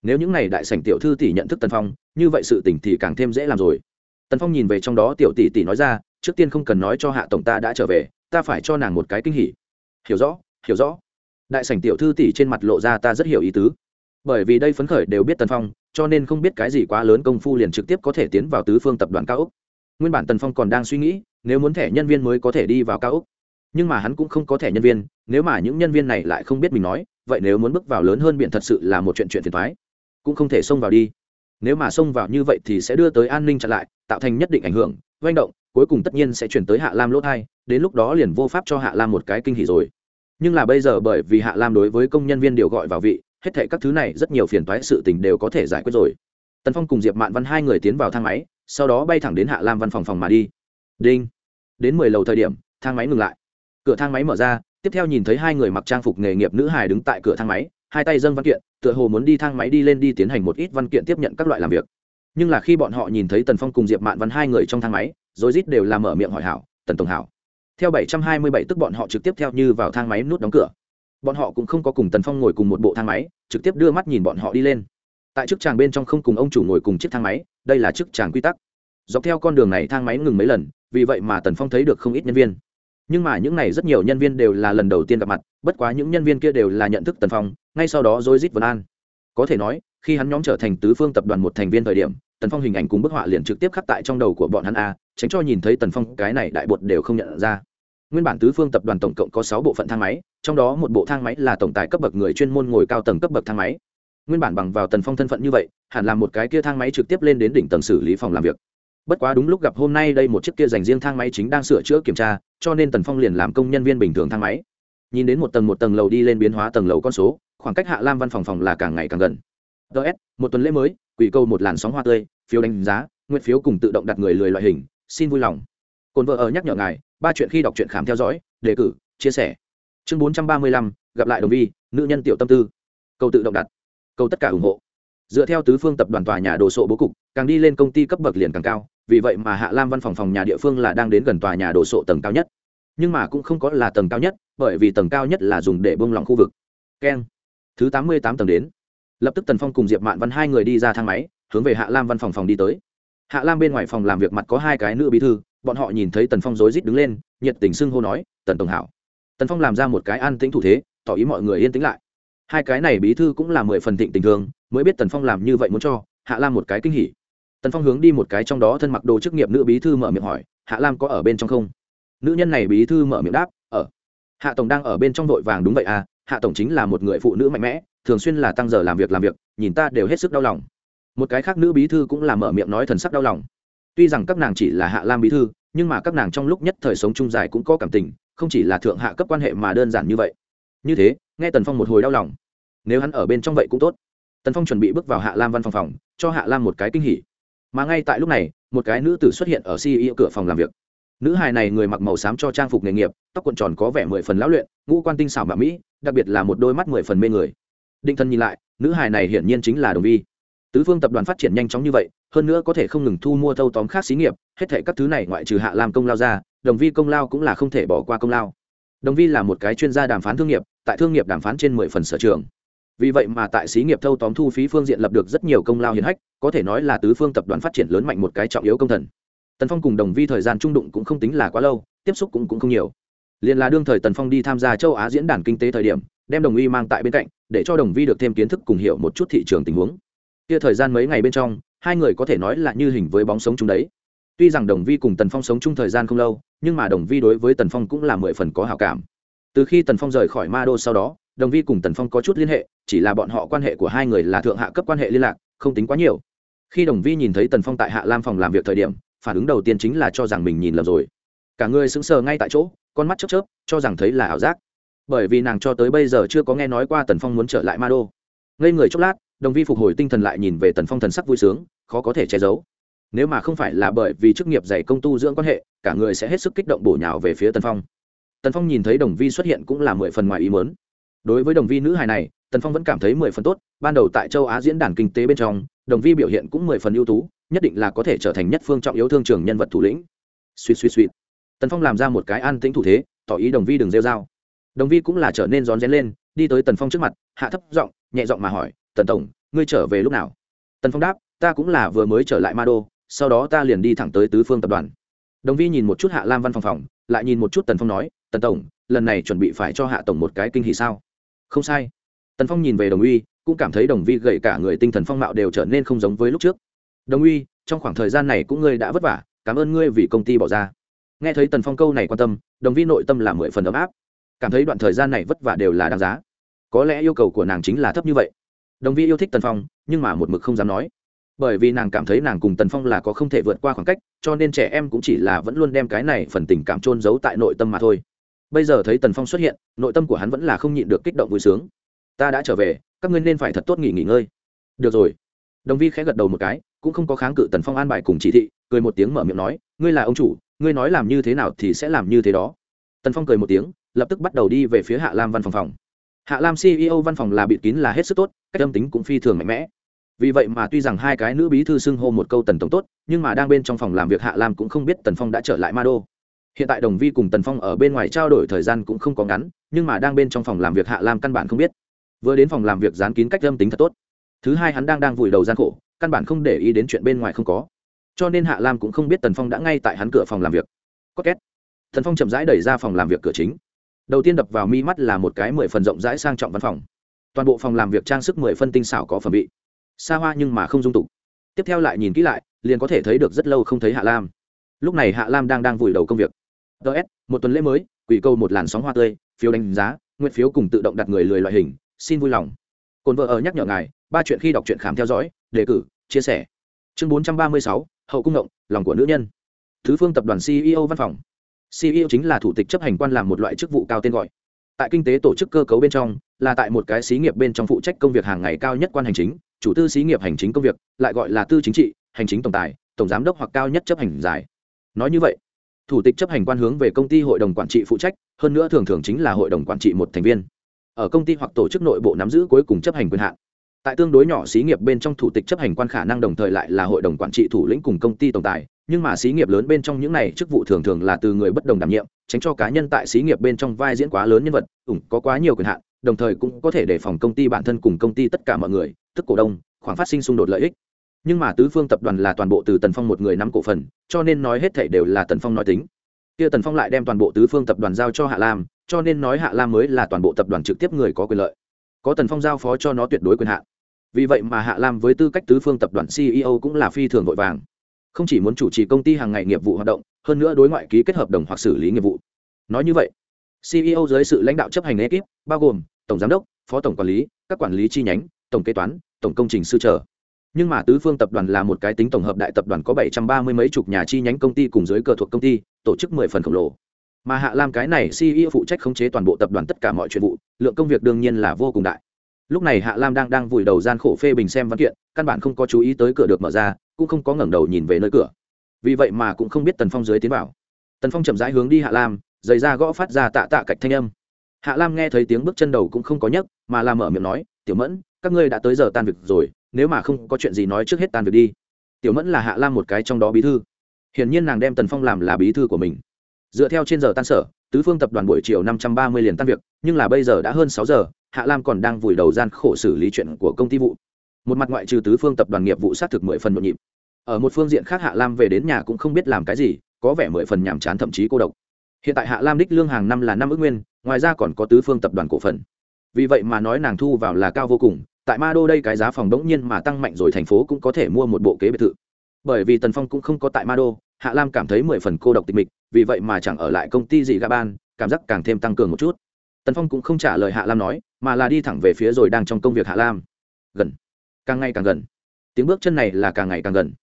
Nếu những n à y đại sảnh tiểu thư tỷ nhận thức tần phong, như vậy sự tỉnh thì càng thêm dễ làm rồi tần phong nhìn về trong đó tiểu tỷ tỷ nói ra, trước tiên không cần nói cho hạ tổng ta đã trở về, ta phải cho nàng một cái kinh hỉ. Hiểu rõ hiểu rõ. Đại sảnh tiểu thư tỷ trên mặt lộ ra ta rất hiểu ý tứ. Bởi vì đây phấn khởi đều biết tần phong, cho nên không biết cái gì quá lớn công phu liền trực tiếp có thể tiến vào tứ phương tập đoàn cao úc nguyên bản tần phong còn đang suy nghĩ, nếu muốn thẻ nhân viên mới có thể đi vào cao úc nhưng mà hắn cũng không có thẻ nhân viên, nếu mà những nhân viên này lại không biết mình nói, vậy nếu muốn bước vào lớn hơn biển thật sự là một chuyện chuyện thiệt thái cũng không thể xông vào đi nếu mà xông vào như vậy thì sẽ đưa tới an ninh chặn lại, tạo thành nhất định ảnh hưởng doanh động, cuối cùng tất nhiên sẽ chuyển tới hạ lam lỗ thai, đến lúc đó liền vô pháp cho hạ lam một cái kinh hỉ rồi. Nhưng là bây giờ bởi vì hạ lam đối với công nhân viên điều gọi vào vị, hết thệ các thứ này rất nhiều phiền toái sự tình đều có thể giải quyết rồi. Tần phong cùng diệp mạn văn hai người tiến vào thang máy, sau đó bay thẳng đến hạ lam văn phòng phòng mà đi. Đinh. Đến mười lầu thời điểm, thang máy ngừng lại. Cửa thang máy mở ra, tiếp theo nhìn thấy hai người mặc trang phục nghề nghiệp nữ hài đứng tại cửa thang máy hai tay dâng văn kiện, tựa hồ muốn đi thang máy đi lên đi tiến hành một ít văn kiện tiếp nhận các loại làm việc. Nhưng là khi bọn họ nhìn thấy tần phong cùng diệp mạn văn hai người trong thang máy, rồi rít đều làm mở miệng hỏi hảo, tần tổng hảo. Theo bảy trăm hai mươi bảy tức bọn họ trực tiếp theo như vào thang máy nút đóng cửa. Bọn họ cũng không có cùng tần phong ngồi cùng một bộ thang máy, trực tiếp đưa mắt nhìn bọn họ đi lên. Tại chức tràng bên trong không cùng ông chủ ngồi cùng chiếc thang máy, đây là chức tràng quy tắc. Dọc theo con đường này thang máy ngừng mấy lần, vì vậy mà tần phong thấy được không ít nhân viên nhưng mà những này rất nhiều nhân viên đều là lần đầu tiên gặp mặt, bất quá những nhân viên kia đều là nhận thức tần phong, ngay sau đó dối rít vân an. Có thể nói, khi hắn nhóm trở thành tứ phương tập đoàn một thành viên thời điểm, tần phong hình ảnh cùng bức họa liền trực tiếp khắc tại trong đầu của bọn hắn a, tránh cho nhìn thấy tần phong cái này đại bột đều không nhận ra. Nguyên bản tứ phương tập đoàn tổng cộng có sáu bộ phận thang máy, trong đó một bộ thang máy là tổng tài cấp bậc người chuyên môn ngồi cao tầng cấp bậc thang máy. Nguyên bản bằng vào tần phong thân phận như vậy, hẳn là một cái kia thang máy trực tiếp lên đến đỉnh tầng xử lý phòng làm việc bất quá đúng lúc gặp hôm nay đây một chiếc kia dành riêng thang máy chính đang sửa chữa kiểm tra, cho nên tần phong liền làm công nhân viên bình thường thang máy. Nhìn đến một tầng một tầng lầu đi lên biến hóa tầng lầu con số, khoảng cách hạ lam văn phòng phòng là càng ngày càng gần. Ts một tuần lễ mới, quỷ câu một làn sóng hoa tươi, phiếu đánh giá, nguyện phiếu cùng tự động đặt người lười loại hình, xin vui lòng. Cồn vợ ở nhắc nhở ngài, ba chuyện khi đọc truyện khám theo dõi, đề cử, chia sẻ. Chương bốn trăm ba mươi lăm, gặp lại đồng vi, nữ nhân tiểu tâm tư. Câu tự động đặt. Câu tất cả ủng hộ. Dựa theo tứ phương tập đoàn tòa nhà đồ sộ bố cục, càng đi lên công ty cấp bậc liền càng cao vì vậy mà hạ lam văn phòng phòng nhà địa phương là đang đến gần tòa nhà đồ sộ tầng cao nhất. Nhưng mà cũng không có là tầng cao nhất, bởi vì tầng cao nhất là dùng để bông lỏng khu vực. Keng. Thứ tám mươi tám tầng đến. Lập tức tần phong cùng diệp mạn văn hai người đi ra thang máy, hướng về hạ lam văn phòng phòng đi tới. Hạ lam bên ngoài phòng làm việc mặt có hai cái nữ bí thư, bọn họ nhìn thấy tần phong rối rít đứng lên, nhiệt tình xưng hô nói, tần tổng hảo. Tần phong làm ra một cái an tĩnh thủ thế, tỏ ý mọi người yên tĩnh lại. Hai cái này bí thư cũng là mười phần thịnh tình thường mới biết tần phong làm như vậy muốn cho hạ lam một cái kinh hỉ tần phong hướng đi một cái trong đó thân mặc đồ chức nghiệp nữ bí thư mở miệng hỏi, hạ lam có ở bên trong không? Nữ nhân này bí thư mở miệng đáp, ở. Hạ tổng đang ở bên trong vội vàng đúng vậy à hạ tổng chính là một người phụ nữ mạnh mẽ, thường xuyên là tăng giờ làm việc làm việc, nhìn ta đều hết sức đau lòng. Một cái khác nữ bí thư cũng là mở miệng nói thần sắc đau lòng. Tuy rằng các nàng chỉ là hạ lam bí thư, nhưng mà các nàng trong lúc nhất thời sống chung dài cũng có cảm tình, không chỉ là thượng hạ cấp quan hệ mà đơn giản như vậy. Như thế, nghe tần phong một hồi đau lòng. Nếu hắn ở bên trong vậy cũng tốt. Tần phong chuẩn bị bước vào hạ lam văn phòng phòng, cho hạ lam một cái kinh hỉ mà ngay tại lúc này, một cái nữ tử xuất hiện ở ceo cửa phòng làm việc. Nữ hài này người mặc màu xám cho trang phục nghề nghiệp, tóc cuộn tròn có vẻ mười phần lão luyện, ngũ quan tinh xảo mạ mỹ, đặc biệt là một đôi mắt mười phần mê người. Định thân nhìn lại, nữ hài này hiển nhiên chính là đồng vi. Tứ phương tập đoàn phát triển nhanh chóng như vậy, hơn nữa có thể không ngừng thu mua thâu tóm khác xí nghiệp, hết thể các thứ này ngoại trừ hạ làm công lao ra, đồng vi công lao cũng là không thể bỏ qua công lao. Đồng vi là một cái chuyên gia đàm phán thương nghiệp, tại thương nghiệp đàm phán trên mười phần sở trường vì vậy mà tại xí nghiệp thâu tóm thu phí phương diện lập được rất nhiều công lao hiển hách có thể nói là tứ phương tập đoàn phát triển lớn mạnh một cái trọng yếu công thần. Tần phong cùng đồng vi thời gian trung đụng cũng không tính là quá lâu tiếp xúc cũng, cũng không nhiều. Liền là đương thời tần phong đi tham gia châu á diễn đàn kinh tế thời điểm đem đồng vi mang tại bên cạnh để cho đồng vi được thêm kiến thức cùng hiểu một chút thị trường tình huống. Kia thời gian mấy ngày bên trong hai người có thể nói là như hình với bóng sống chung đấy. Tuy rằng đồng vi cùng tần phong sống chung thời gian không lâu nhưng mà đồng vi đối với tần phong cũng là mười phần có hào cảm. Từ khi tần phong rời khỏi ma đô sau đó đồng vi cùng tần phong có chút liên hệ, chỉ là bọn họ quan hệ của hai người là thượng hạ cấp quan hệ liên lạc, không tính quá nhiều. Khi đồng vi nhìn thấy tần phong tại hạ lam phòng làm việc thời điểm, phản ứng đầu tiên chính là cho rằng mình nhìn lầm rồi. Cả người sững sờ ngay tại chỗ, con mắt chớp chớp, cho rằng thấy là ảo giác. Bởi vì nàng cho tới bây giờ chưa có nghe nói qua tần phong muốn trở lại ma đô. Ngây người chốc lát, đồng vi phục hồi tinh thần lại nhìn về tần phong thần sắc vui sướng, khó có thể che giấu. Nếu mà không phải là bởi vì chức nghiệp dạy công tu dưỡng quan hệ, cả người sẽ hết sức kích động bổ nhào về phía tần phong. Tần phong nhìn thấy đồng vi xuất hiện cũng là mười phần ngoài ý mớn đối với đồng vi nữ hài này, tần phong vẫn cảm thấy mười phần tốt, ban đầu tại châu á diễn đàn kinh tế bên trong, đồng vi biểu hiện cũng mười phần ưu tú, nhất định là có thể trở thành nhất phương trọng yếu thương trường nhân vật thủ lĩnh. Suýt suýt suýt. Tần phong làm ra một cái an tĩnh thủ thế, tỏ ý đồng vi đừng rêu r a o đồng vi cũng là trở nên rón rén lên, đi tới tần phong trước mặt, hạ thấp giọng, nhẹ giọng mà hỏi, tần tổng, ngươi trở về lúc nào? Tần phong đáp, ta cũng là vừa mới trở lại ma đô sau đó ta liền đi thẳng tới tứ phương tập đoàn. Đồng vi nhìn một chút hạ lam văn phòng phòng, lại nhìn một chút tần phong nói, tần tổng, lần này chuẩn bị phải cho hạ tổng một cái kinh hỷ sao? Không sai. Tần phong nhìn về đồng uy, cũng cảm thấy đồng vi gậy cả người tinh thần phong mạo đều trở nên không giống với lúc trước. Đồng uy, trong khoảng thời gian này cũng ngươi đã vất vả, cảm ơn ngươi vì công ty bỏ ra. Nghe thấy tần phong câu này quan tâm, đồng vi nội tâm là mười phần ấm áp. Cảm thấy đoạn thời gian này vất vả đều là đáng giá. Có lẽ yêu cầu của nàng chính là thấp như vậy. Đồng vi yêu thích tần phong, nhưng mà một mực không dám nói. Bởi vì nàng cảm thấy nàng cùng tần phong là có không thể vượt qua khoảng cách, cho nên trẻ em cũng chỉ là vẫn luôn đem cái này phần tình cảm trôn giấu tại nội tâm mà thôi bây giờ thấy tần phong xuất hiện, nội tâm của hắn vẫn là không nhịn được kích động vui sướng. Ta đã trở về, các ngươi nên phải thật tốt nghỉ nghỉ ngơi. Được rồi. Đồng vi khẽ gật đầu một cái, cũng không có kháng cự tần phong an bài cùng chỉ thị, cười một tiếng mở miệng nói, ngươi là ông chủ, ngươi nói làm như thế nào thì sẽ làm như thế đó. Tần phong cười một tiếng, lập tức bắt đầu đi về phía hạ lam văn phòng phòng. Hạ lam ceo văn phòng là bịt kín là hết sức tốt, cách âm tính cũng phi thường mạnh mẽ. Vì vậy mà tuy rằng hai cái nữ bí thư xưng hô một câu tần tổng tốt, nhưng mà đang bên trong phòng làm việc hạ lam cũng không biết tần phong đã trở lại ma đô hiện tại đồng vi cùng tần phong ở bên ngoài trao đổi thời gian cũng không có ngắn, nhưng mà đang bên trong phòng làm việc hạ lam căn bản không biết. Vừa đến phòng làm việc dán kín cách âm tính thật tốt. Thứ hai hắn đang đang vùi đầu gian khổ, căn bản không để ý đến chuyện bên ngoài không có. Cho nên hạ lam cũng không biết tần phong đã ngay tại hắn cửa phòng làm việc. Có két. Tần phong chậm rãi đẩy ra phòng làm việc cửa chính. Đầu tiên đập vào mi mắt là một cái mười phần rộng rãi sang trọng văn phòng. Toàn bộ phòng làm việc trang sức mười phân tinh xảo có phẩm bị xa hoa nhưng mà không dung tục. Tiếp theo lại nhìn kỹ lại, liền có thể thấy được rất lâu không thấy hạ lam. Lúc này hạ lam đang đang vùi đầu công việc ts một tuần lễ mới, quỷ câu một làn sóng hoa tươi, phiếu đánh giá, nguyện phiếu cùng tự động đặt người lười loại hình, xin vui lòng. Cồn vợ ở nhắc nhở ngài, ba chuyện khi đọc truyện khám theo dõi, đề cử, chia sẻ. Chương bốn trăm ba mươi sáu, hậu cung ngộng, lòng của nữ nhân. Thứ phương tập đoàn ceo văn phòng. Ceo chính là thủ tịch chấp hành quan làm một loại chức vụ cao tên gọi. Tại kinh tế tổ chức cơ cấu bên trong, là tại một cái xí nghiệp bên trong phụ trách công việc hàng ngày cao nhất quan hành chính, chủ tư xí nghiệp hành chính công việc, lại gọi là tư chính trị, hành chính tổng tài, tổng giám đốc hoặc cao nhất chấp hành giải. Nói như vậy thủ tịch chấp hành quan hướng về công ty hội đồng quản trị phụ trách, hơn nữa thường thường chính là hội đồng quản trị một thành viên. Ở công ty hoặc tổ chức nội bộ nắm giữ cuối cùng chấp hành quyền hạn. Tại tương đối nhỏ xí nghiệp bên trong thủ tịch chấp hành quan khả năng đồng thời lại là hội đồng quản trị thủ lĩnh cùng công ty tổng tài, nhưng mà xí nghiệp lớn bên trong những này chức vụ thường thường là từ người bất đồng đảm nhiệm, tránh cho cá nhân tại xí nghiệp bên trong vai diễn quá lớn nhân vật, ủng có quá nhiều quyền hạn, đồng thời cũng có thể đề phòng công ty bản thân cùng công ty tất cả mọi người, tức cổ đông, khoảng phát sinh xung đột lợi ích nhưng mà tứ phương tập đoàn là toàn bộ từ tần phong một người nắm cổ phần, cho nên nói hết thể đều là tần phong nói tính. Kia tần phong lại đem toàn bộ tứ phương tập đoàn giao cho hạ lam, cho nên nói hạ lam mới là toàn bộ tập đoàn trực tiếp người có quyền lợi. Có tần phong giao phó cho nó tuyệt đối quyền hạn. Vì vậy mà hạ lam với tư cách tứ phương tập đoàn ceo cũng là phi thường vội vàng. Không chỉ muốn chủ trì công ty hàng ngày nghiệp vụ hoạt động, hơn nữa đối ngoại ký kết hợp đồng hoặc xử lý nghiệp vụ. Nói như vậy ceo dưới sự lãnh đạo chấp hành ekip, bao gồm tổng giám đốc, phó tổng quản lý, các quản lý chi nhánh, tổng kế toán, tổng công trình sư trở nhưng mà tứ phương tập đoàn là một cái tính tổng hợp đại tập đoàn có bảy trăm ba mươi mấy chục nhà chi nhánh công ty cùng dưới cờ thuộc công ty, tổ chức mười phần khổng lồ. Mà hạ lam cái này ceo phụ trách khống chế toàn bộ tập đoàn tất cả mọi chuyện vụ, lượng công việc đương nhiên là vô cùng đại. Lúc này hạ lam đang đang vùi đầu gian khổ phê bình xem văn kiện, căn bản không có chú ý tới cửa được mở ra, cũng không có ngẩng đầu nhìn về nơi cửa. Vì vậy mà cũng không biết tần phong dưới tiến vào. Tần phong chậm rãi hướng đi hạ lam, giày ra gõ phát ra tạ tạ cạch thanh âm. Hạ lam nghe thấy tiếng bước chân đầu cũng không có nhấc, mà làm mở miệng nói, tiểu mẫn, các ngươi đã tới giờ tan việc rồi nếu mà không có chuyện gì nói trước hết tan việc đi. Tiểu mẫn là hạ lam một cái trong đó bí thư. Hiển nhiên nàng đem tần phong làm là bí thư của mình. Dựa theo trên giờ tan sở, tứ phương tập đoàn buổi chiều năm trăm ba mươi liền tan việc, nhưng là bây giờ đã hơn sáu giờ, hạ lam còn đang vùi đầu gian khổ xử lý chuyện của công ty vụ. Một mặt ngoại trừ tứ phương tập đoàn nghiệp vụ xác thực mười phần nhộn nhịp. Ở một phương diện khác hạ lam về đến nhà cũng không biết làm cái gì, có vẻ mười phần nhàm chán thậm chí cô độc. Hiện tại hạ lam đích lương hàng năm là năm ước nguyên, ngoài ra còn có tứ phương tập đoàn cổ phần. Vì vậy mà nói nàng thu vào là cao vô cùng tại ma đô đây cái giá phòng đống nhiên mà tăng mạnh rồi thành phố cũng có thể mua một bộ kế biệt thự. Bởi vì tần phong cũng không có tại ma đô, hạ lam cảm thấy mười phần cô độc tịch mịch, vì vậy mà chẳng ở lại công ty gì ga ban, cảm giác càng thêm tăng cường một chút. Tần phong cũng không trả lời hạ lam nói, mà là đi thẳng về phía rồi đang trong công việc hạ lam. Gần. Càng ngày càng gần. Tiếng bước chân này là càng ngày càng gần.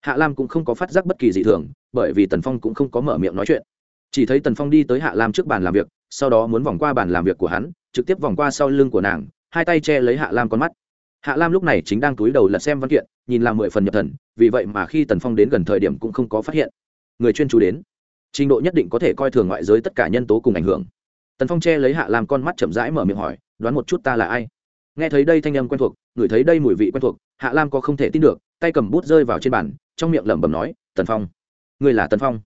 Hạ lam cũng không có phát giác bất kỳ gì thường, bởi vì tần phong cũng không có mở miệng nói chuyện. Chỉ thấy tần phong đi tới hạ lam trước bàn làm việc, sau đó muốn vòng qua bàn làm việc của hắn, trực tiếp vòng qua sau lưng của nàng hai tay che lấy hạ lam con mắt. Hạ lam lúc này chính đang túi đầu lật xem văn kiện, nhìn làm mười phần nhập thần, vì vậy mà khi tần phong đến gần thời điểm cũng không có phát hiện. Người chuyên chú đến. Trình độ nhất định có thể coi thường ngoại giới tất cả nhân tố cùng ảnh hưởng. Tần phong che lấy hạ lam con mắt chậm rãi mở miệng hỏi, đoán một chút ta là ai? Nghe thấy đây thanh âm quen thuộc ngửi thấy đây mùi vị quen thuộc, hạ lam có không thể tin được, tay cầm bút rơi vào trên bàn, trong miệng lẩm bẩm nói, tần phong. Người là tần phong.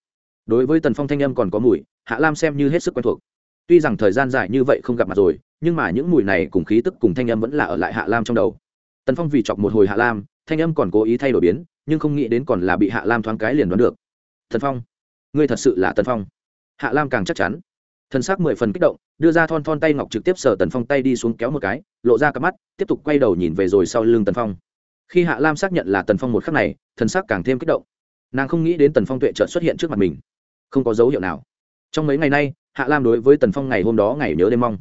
Đối với tần phong thanh âm còn có mùi, hạ lam xem như hết sức quen thuộc. Tuy rằng thời gian dài như vậy không gặp mặt rồi nhưng mà những mùi này cùng khí tức cùng thanh âm vẫn là ở lại hạ lam trong đầu. Tần phong vì chọc một hồi hạ lam, thanh âm còn cố ý thay đổi biến, nhưng không nghĩ đến còn là bị hạ lam thoáng cái liền đoán được. Thần phong, ngươi thật sự là tần phong. Hạ lam càng chắc chắn. Thân xác mười phần kích động, đưa ra thon thon tay ngọc trực tiếp sờ tần phong tay đi xuống kéo một cái, lộ ra cặp mắt, tiếp tục quay đầu nhìn về rồi sau lưng tần phong. Khi hạ lam xác nhận là tần phong một khắc này, thần sắc càng thêm kích động. Nàng không nghĩ đến tần phong tuệ trợt xuất hiện trước mặt mình. Không có dấu hiệu nào. Trong mấy ngày nay, hạ lam đối với tần phong ngày hôm đó ngày nhớ đêm mong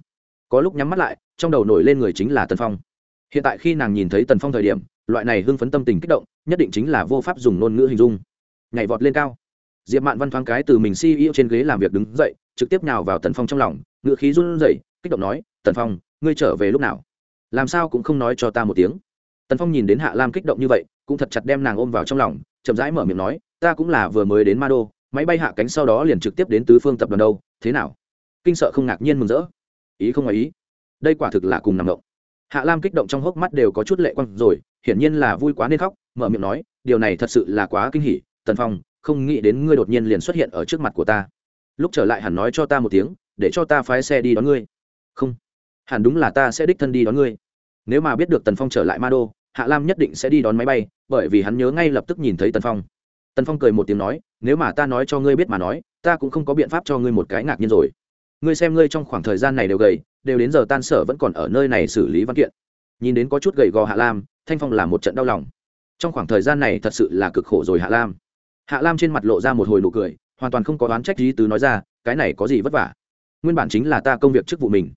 có lúc nhắm mắt lại, trong đầu nổi lên người chính là tần phong. Hiện tại khi nàng nhìn thấy tần phong thời điểm, loại này hưng phấn tâm tình kích động, nhất định chính là vô pháp dùng ngôn ngữ hình dung. Nhảy vọt lên cao. Diệp mạn văn thoáng cái từ mình si yêu trên ghế làm việc đứng dậy, trực tiếp nào vào tần phong trong lòng, ngữ khí run rẩy, kích động nói, tần phong, ngươi trở về lúc nào? Làm sao cũng không nói cho ta một tiếng. Tần phong nhìn đến hạ lam kích động như vậy, cũng thật chặt đem nàng ôm vào trong lòng, chậm rãi mở miệng nói, ta cũng là vừa mới đến ma đô, máy bay hạ cánh sau đó liền trực tiếp đến tứ phương tập đoàn đâu, thế nào? Kinh sợ không ngạc nhiên mừng rỡ ý không ngoài ý. Đây quả thực là cùng nằm động. Hạ lam kích động trong hốc mắt đều có chút lệ quăng rồi, hiển nhiên là vui quá nên khóc, mở miệng nói, điều này thật sự là quá kinh hỉ, tần phong, không nghĩ đến ngươi đột nhiên liền xuất hiện ở trước mặt của ta. Lúc trở lại hẳn nói cho ta một tiếng, để cho ta phái xe đi đón ngươi. Không, hẳn đúng là ta sẽ đích thân đi đón ngươi. Nếu mà biết được tần phong trở lại ma đô, hạ lam nhất định sẽ đi đón máy bay, bởi vì hắn nhớ ngay lập tức nhìn thấy tần phong. Tần phong cười một tiếng nói, nếu mà ta nói cho ngươi biết mà nói, ta cũng không có biện pháp cho ngươi một cái ngạc nhiên rồi ngươi xem ngươi trong khoảng thời gian này đều gầy, đều đến giờ tan sở vẫn còn ở nơi này xử lý văn kiện. Nhìn đến có chút gầy gò hạ lam, thanh phong làm một trận đau lòng. Trong khoảng thời gian này thật sự là cực khổ rồi hạ lam. Hạ lam trên mặt lộ ra một hồi nụ cười, hoàn toàn không có đoán trách gì từ nói ra, cái này có gì vất vả? Nguyên bản chính là ta công việc chức vụ mình.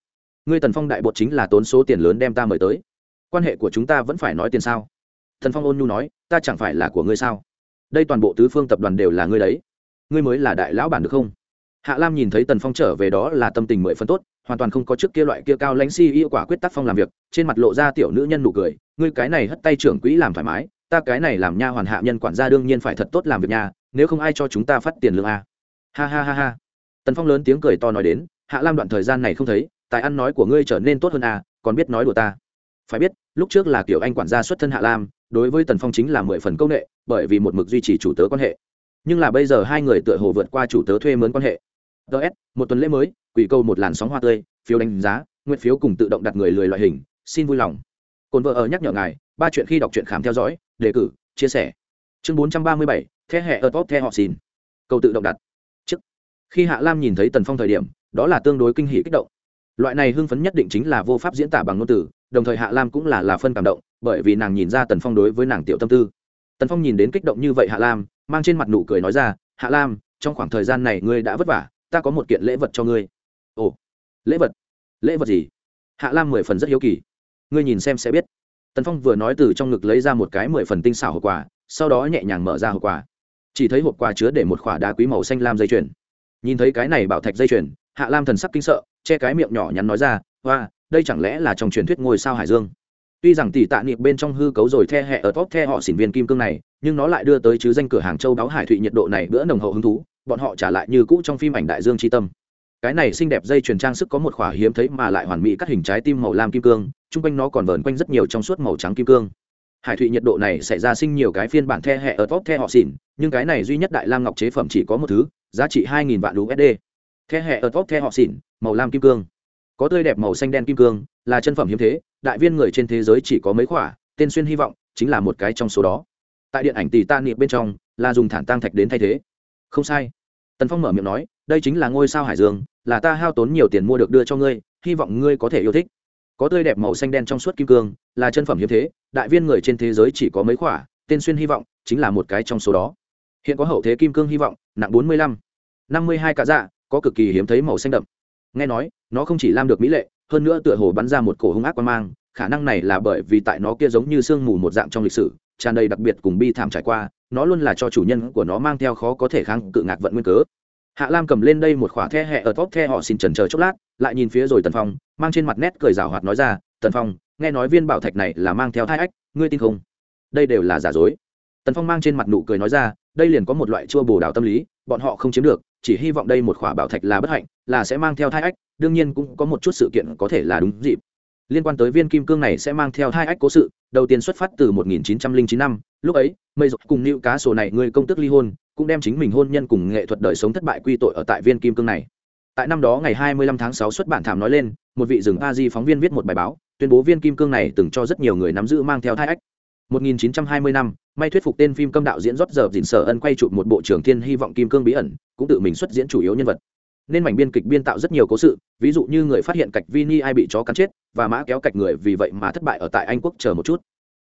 Ngươi tần phong đại bột chính là tốn số tiền lớn đem ta mời tới. Quan hệ của chúng ta vẫn phải nói tiền sao? Thần phong ôn nhu nói, ta chẳng phải là của ngươi sao? Đây toàn bộ tứ phương tập đoàn đều là ngươi đấy. Ngươi mới là đại lão bản được không? Hạ lam nhìn thấy tần phong trở về đó là tâm tình mười phân tốt, hoàn toàn không có trước kia loại kia cao lãnh si yêu quả quyết tác phong làm việc, trên mặt lộ ra tiểu nữ nhân nụ cười, ngươi cái này hất tay trưởng quỹ làm thoải mái, ta cái này làm nha hoàn hạ nhân quản gia đương nhiên phải thật tốt làm việc nhà nếu không ai cho chúng ta phát tiền lương a. Ha ha ha ha. Tần phong lớn tiếng cười to nói đến, hạ lam đoạn thời gian này không thấy, tài ăn nói của ngươi trở nên tốt hơn a còn biết nói đùa ta. Phải biết, lúc trước là kiểu anh quản gia xuất thân hạ lam, đối với tần phong chính là mười phần công nghệ, bởi vì một mực duy trì chủ tớ quan hệ. Nhưng là bây giờ hai người tựa hồ vượt qua chủ tớ thuê mướn quan hệ ts một tuần lễ mới, quỷ câu một làn sóng hoa tươi, phiếu đánh giá, nguyện phiếu cùng tự động đặt người lười loại hình, xin vui lòng. Cồn vợ ở nhắc nhở ngài, ba chuyện khi đọc truyện khám theo dõi, đề cử, chia sẻ. Chương bốn trăm ba mươi bảy thế hệ ở top the họ xin câu tự động đặt. Trước. Khi hạ lam nhìn thấy tần phong thời điểm, đó là tương đối kinh hỷ kích động. Loại này hưng phấn nhất định chính là vô pháp diễn tả bằng ngôn từ, đồng thời hạ lam cũng là là phân cảm động, bởi vì nàng nhìn ra tần phong đối với nàng tiểu tâm tư. Tần phong nhìn đến kích động như vậy hạ lam, mang trên mặt nụ cười nói ra, hạ lam, trong khoảng thời gian này ngươi đã vất vả ta có một kiện lễ vật cho ngươi. Ồ, lễ vật? Lễ vật gì? Hạ lam mười phần rất hiếu kỳ. Ngươi nhìn xem sẽ biết. Tần phong vừa nói từ trong ngực lấy ra một cái mười phần tinh xảo hộp quà, sau đó nhẹ nhàng mở ra hộp quà. Chỉ thấy hộp quà chứa để một khoả đá quý màu xanh lam dây chuyền. Nhìn thấy cái này bảo thạch dây chuyền, hạ lam thần sắc kinh sợ, che cái miệng nhỏ nhắn nói ra hoa đây chẳng lẽ là trong truyền thuyết ngôi sao hải dương? Tuy rằng tỷ tạ niệm bên trong hư cấu rồi the hẹ ở top the họ xỉn viên kim cương này, nhưng nó lại đưa tới chứ danh cửa hàng châu đáo hải thụy nhiệt độ này bữa nồng hậu hứng thú bọn họ trả lại như cũ trong phim ảnh đại dương tri tâm. Cái này xinh đẹp dây chuyền trang sức có một khỏa hiếm thấy mà lại hoàn mỹ cắt hình trái tim màu lam kim cương, chung quanh nó còn vờn quanh rất nhiều trong suốt màu trắng kim cương. Hải thụy nhiệt độ này sẽ ra sinh nhiều cái phiên bản the hẹ ở top the họ xỉn, nhưng cái này duy nhất đại lam ngọc chế phẩm chỉ có một thứ, giá trị hai nghìn vạn usd the hẹ ở top the họ xỉn, màu lam kim cương. Có tươi đẹp màu xanh đen kim cương, là chân phẩm hiếm thế, đại viên người trên thế giới chỉ có mấy khỏa, tên xuyên hy vọng chính là một cái trong số đó. Tại điện ảnh tỷ ta niệm bên trong, là dùng thản tăng thạch đến thay thế không sai. Tần phong mở miệng nói, đây chính là ngôi sao hải dương, là ta hao tốn nhiều tiền mua được đưa cho ngươi, hy vọng ngươi có thể yêu thích. Có tươi đẹp màu xanh đen trong suốt kim cương, là chân phẩm hiếm thế, đại viên người trên thế giới chỉ có mấy khoả tên xuyên hy vọng, chính là một cái trong số đó. Hiện có hậu thế kim cương hy vọng, nặng bốn mươi lăm, năm mươi hai cạ dạ có cực kỳ hiếm thấy màu xanh đậm. Nghe nói, nó không chỉ làm được mỹ lệ, hơn nữa tựa hồ bắn ra một cổ hung ác quan mang, khả năng này là bởi vì tại nó kia giống như sương mù một dạng trong lịch sử tràn đầy đặc biệt cùng bi thảm trải qua, nó luôn là cho chủ nhân của nó mang theo khó có thể kháng cự ngạc vận nguyên cớ. Hạ lam cầm lên đây một khỏa the hẹ ở top the họ xin trần chờ chốc lát, lại nhìn phía rồi tần phong, mang trên mặt nét cười rào hoạt nói ra, tần phong, nghe nói viên bảo thạch này là mang theo thai ách, ngươi tin không? Đây đều là giả dối. Tần phong mang trên mặt nụ cười nói ra, đây liền có một loại chua bồ đào tâm lý, bọn họ không chiếm được, chỉ hy vọng đây một khỏa bảo thạch là bất hạnh, là sẽ mang theo thai ách, đương nhiên cũng có một chút sự kiện có thể là đúng dịp liên quan tới viên kim cương này sẽ mang theo hai ách cố sự, đầu tiên xuất phát từ 1909 năm, lúc ấy, mây dục cùng nữ cá sổ này người công tức ly hôn, cũng đem chính mình hôn nhân cùng nghệ thuật đời sống thất bại quy tội ở tại viên kim cương này. Tại năm đó ngày 25 tháng 6 xuất bản thảm nói lên, một vị rừng a di phóng viên viết một bài báo, tuyên bố viên kim cương này từng cho rất nhiều người nắm giữ mang theo thai ách. 1920 năm, may thuyết phục tên phim câm đạo diễn rót giờ dịn sở ân quay chụp một bộ trưởng thiên hy vọng kim cương bí ẩn, cũng tự mình xuất diễn chủ yếu nhân vật. Nên mảnh biên kịch biên tạo rất nhiều cố sự, ví dụ như người phát hiện cạch vini ai bị chó cắn chết và mã kéo cạch người vì vậy mà thất bại ở tại anh quốc chờ một chút.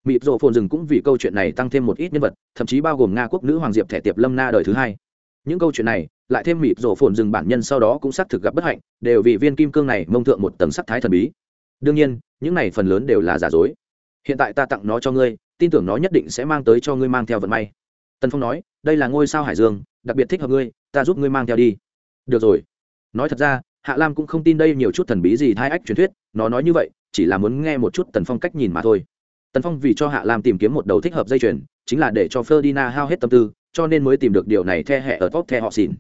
Mịp rộ phồn rừng cũng vì câu chuyện này tăng thêm một ít nhân vật, thậm chí bao gồm nga quốc nữ hoàng diệp thẻ tiệp lâm na đời thứ hai. Những câu chuyện này, lại thêm mịp rộ phồn rừng bản nhân sau đó cũng xác thực gặp bất hạnh, đều vì viên kim cương này mông thượng một tầng sắc thái thần bí. Đương nhiên, những này phần lớn đều là giả dối. Hiện tại ta tặng nó cho ngươi, tin tưởng nó nhất định sẽ mang tới cho ngươi mang theo vận may. Tần phong nói, đây là ngôi sao hải dương, đặc biệt thích hợp ngươi, ta giúp ngươi mang theo đi. Được rồi. Nói thật ra hạ lam cũng không tin đây nhiều chút thần bí gì thai ách truyền thuyết, nó nói như vậy, chỉ là muốn nghe một chút tần phong cách nhìn mà thôi. Tần phong vì cho hạ lam tìm kiếm một đầu thích hợp dây chuyền, chính là để cho ferdina hao hết tâm tư, cho nên mới tìm được điều này the hẹ ở top the họ xỉn.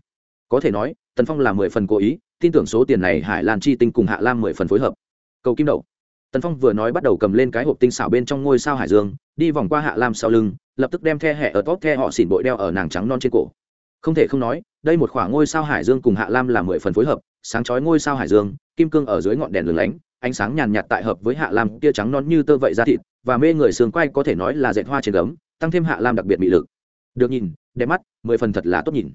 Có thể nói, tần phong là mười phần cố ý, tin tưởng số tiền này hải lan chi tinh cùng hạ lam mười phần phối hợp. Cầu kim đậu tần phong vừa nói bắt đầu cầm lên cái hộp tinh xảo bên trong ngôi sao hải dương, đi vòng qua hạ lam sau lưng, lập tức đem the hẹ ở top the họ xỉn bội đeo ở nàng trắng non trên cổ. Không thể không nói đây một khoảng ngôi sao hải dương cùng hạ lam là mười phần phối hợp, sáng chói ngôi sao hải dương, kim cương ở dưới ngọn đèn lửng lánh, ánh sáng nhàn nhạt tại hợp với hạ lam tia trắng non như tơ vậy da thịt, và mê người xương quay có thể nói là dệt hoa trên gấm, tăng thêm hạ lam đặc biệt bị lực. Được nhìn, đẹp mắt, mười phần thật là tốt nhìn.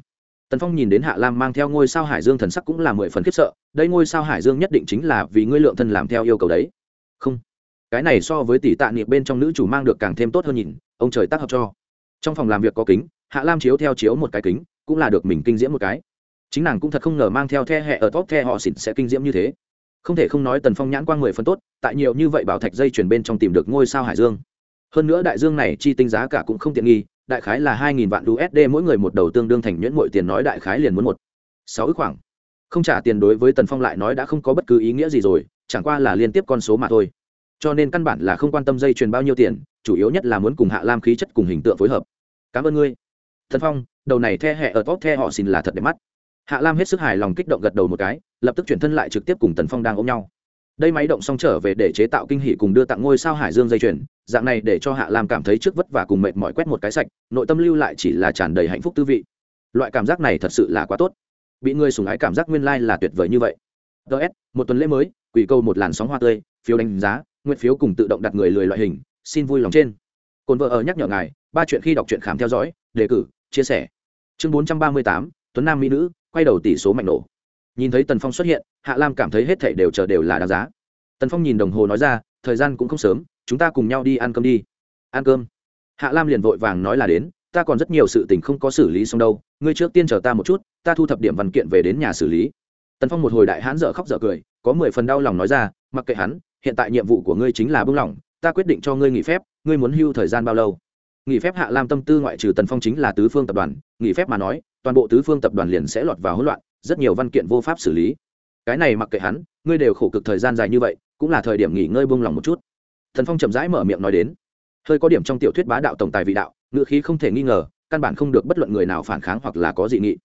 Tần phong nhìn đến hạ lam mang theo ngôi sao hải dương thần sắc cũng là mười phần khiếp sợ, đây ngôi sao hải dương nhất định chính là vì ngươi lượng thân làm theo yêu cầu đấy. Không. Cái này so với tỷ tạ niệm bên trong nữ chủ mang được càng thêm tốt hơn nhìn, ông trời tác hợp cho. Trong phòng làm việc có kính, hạ lam chiếu theo chiếu một cái kính cũng là được mình kinh diễm một cái. Chính nàng cũng thật không ngờ mang theo the hẹ ở top the họ xịn sẽ kinh diễm như thế. Không thể không nói tần phong nhãn quang mười phân tốt, tại nhiều như vậy bảo thạch dây chuyển bên trong tìm được ngôi sao hải dương. Hơn nữa đại dương này chi tinh giá cả cũng không tiện nghi, đại khái là hai nghìn vạn usd mỗi người một đầu tương đương thành nhuyễn mọi tiền nói đại khái liền muốn một, sáu ước khoảng. Không trả tiền đối với tần phong lại nói đã không có bất cứ ý nghĩa gì rồi, chẳng qua là liên tiếp con số mà thôi. Cho nên căn bản là không quan tâm dây chuyền bao nhiêu tiền, chủ yếu nhất là muốn cùng hạ lam khí chất cùng hình tượng phối hợp. Cảm ơn ngươi. Thần phong đầu này the hẹ ở top the họ xin là thật đẹp mắt. Hạ lam hết sức hài lòng kích động gật đầu một cái, lập tức chuyển thân lại trực tiếp cùng tần phong đang ôm nhau. Đây máy động xong trở về để chế tạo kinh hỷ cùng đưa tặng ngôi sao hải dương dây chuyền, dạng này để cho hạ lam cảm thấy trước vất vả cùng mệt mỏi quét một cái sạch, nội tâm lưu lại chỉ là tràn đầy hạnh phúc tư vị. Loại cảm giác này thật sự là quá tốt. Bị người sùng ái cảm giác nguyên lai là tuyệt vời như vậy. Ts một tuần lễ mới, quỷ câu một làn sóng hoa tươi, phiếu đánh giá, nguyện phiếu cùng tự động đặt người lười loại hình, xin vui lòng trên. Cồn vợ ở nhắc nhở ngài, ba chuyện khi đọc truyện khám theo dõi, đề cử, chia sẻ chương bốn trăm ba mươi tám, tuấn nam mỹ nữ, quay đầu tỷ số mạnh nổ. Nhìn thấy tần phong xuất hiện, hạ lam cảm thấy hết thảy đều chờ đều là đáng giá. Tần phong nhìn đồng hồ nói ra, thời gian cũng không sớm, chúng ta cùng nhau đi ăn cơm đi. Ăn cơm. Hạ lam liền vội vàng nói là đến, ta còn rất nhiều sự tình không có xử lý xong đâu, ngươi trước tiên chờ ta một chút, ta thu thập điểm văn kiện về đến nhà xử lý. Tần phong một hồi đại hãn dở khóc dở cười, có mười phần đau lòng nói ra, mặc kệ hắn, hiện tại nhiệm vụ của ngươi chính là bưng lỏng, ta quyết định cho ngươi nghỉ phép, ngươi muốn hưu thời gian bao lâu? Nghỉ phép hạ lam tâm tư ngoại trừ tần phong chính là tứ phương tập đoàn, nghỉ phép mà nói, toàn bộ tứ phương tập đoàn liền sẽ lọt vào hỗn loạn, rất nhiều văn kiện vô pháp xử lý. Cái này mặc kệ hắn, ngươi đều khổ cực thời gian dài như vậy, cũng là thời điểm nghỉ ngơi buông lòng một chút. Thần phong chậm rãi mở miệng nói đến. Hơi có điểm trong tiểu thuyết bá đạo tổng tài vị đạo ngự khí không thể nghi ngờ, căn bản không được bất luận người nào phản kháng hoặc là có dị nghị.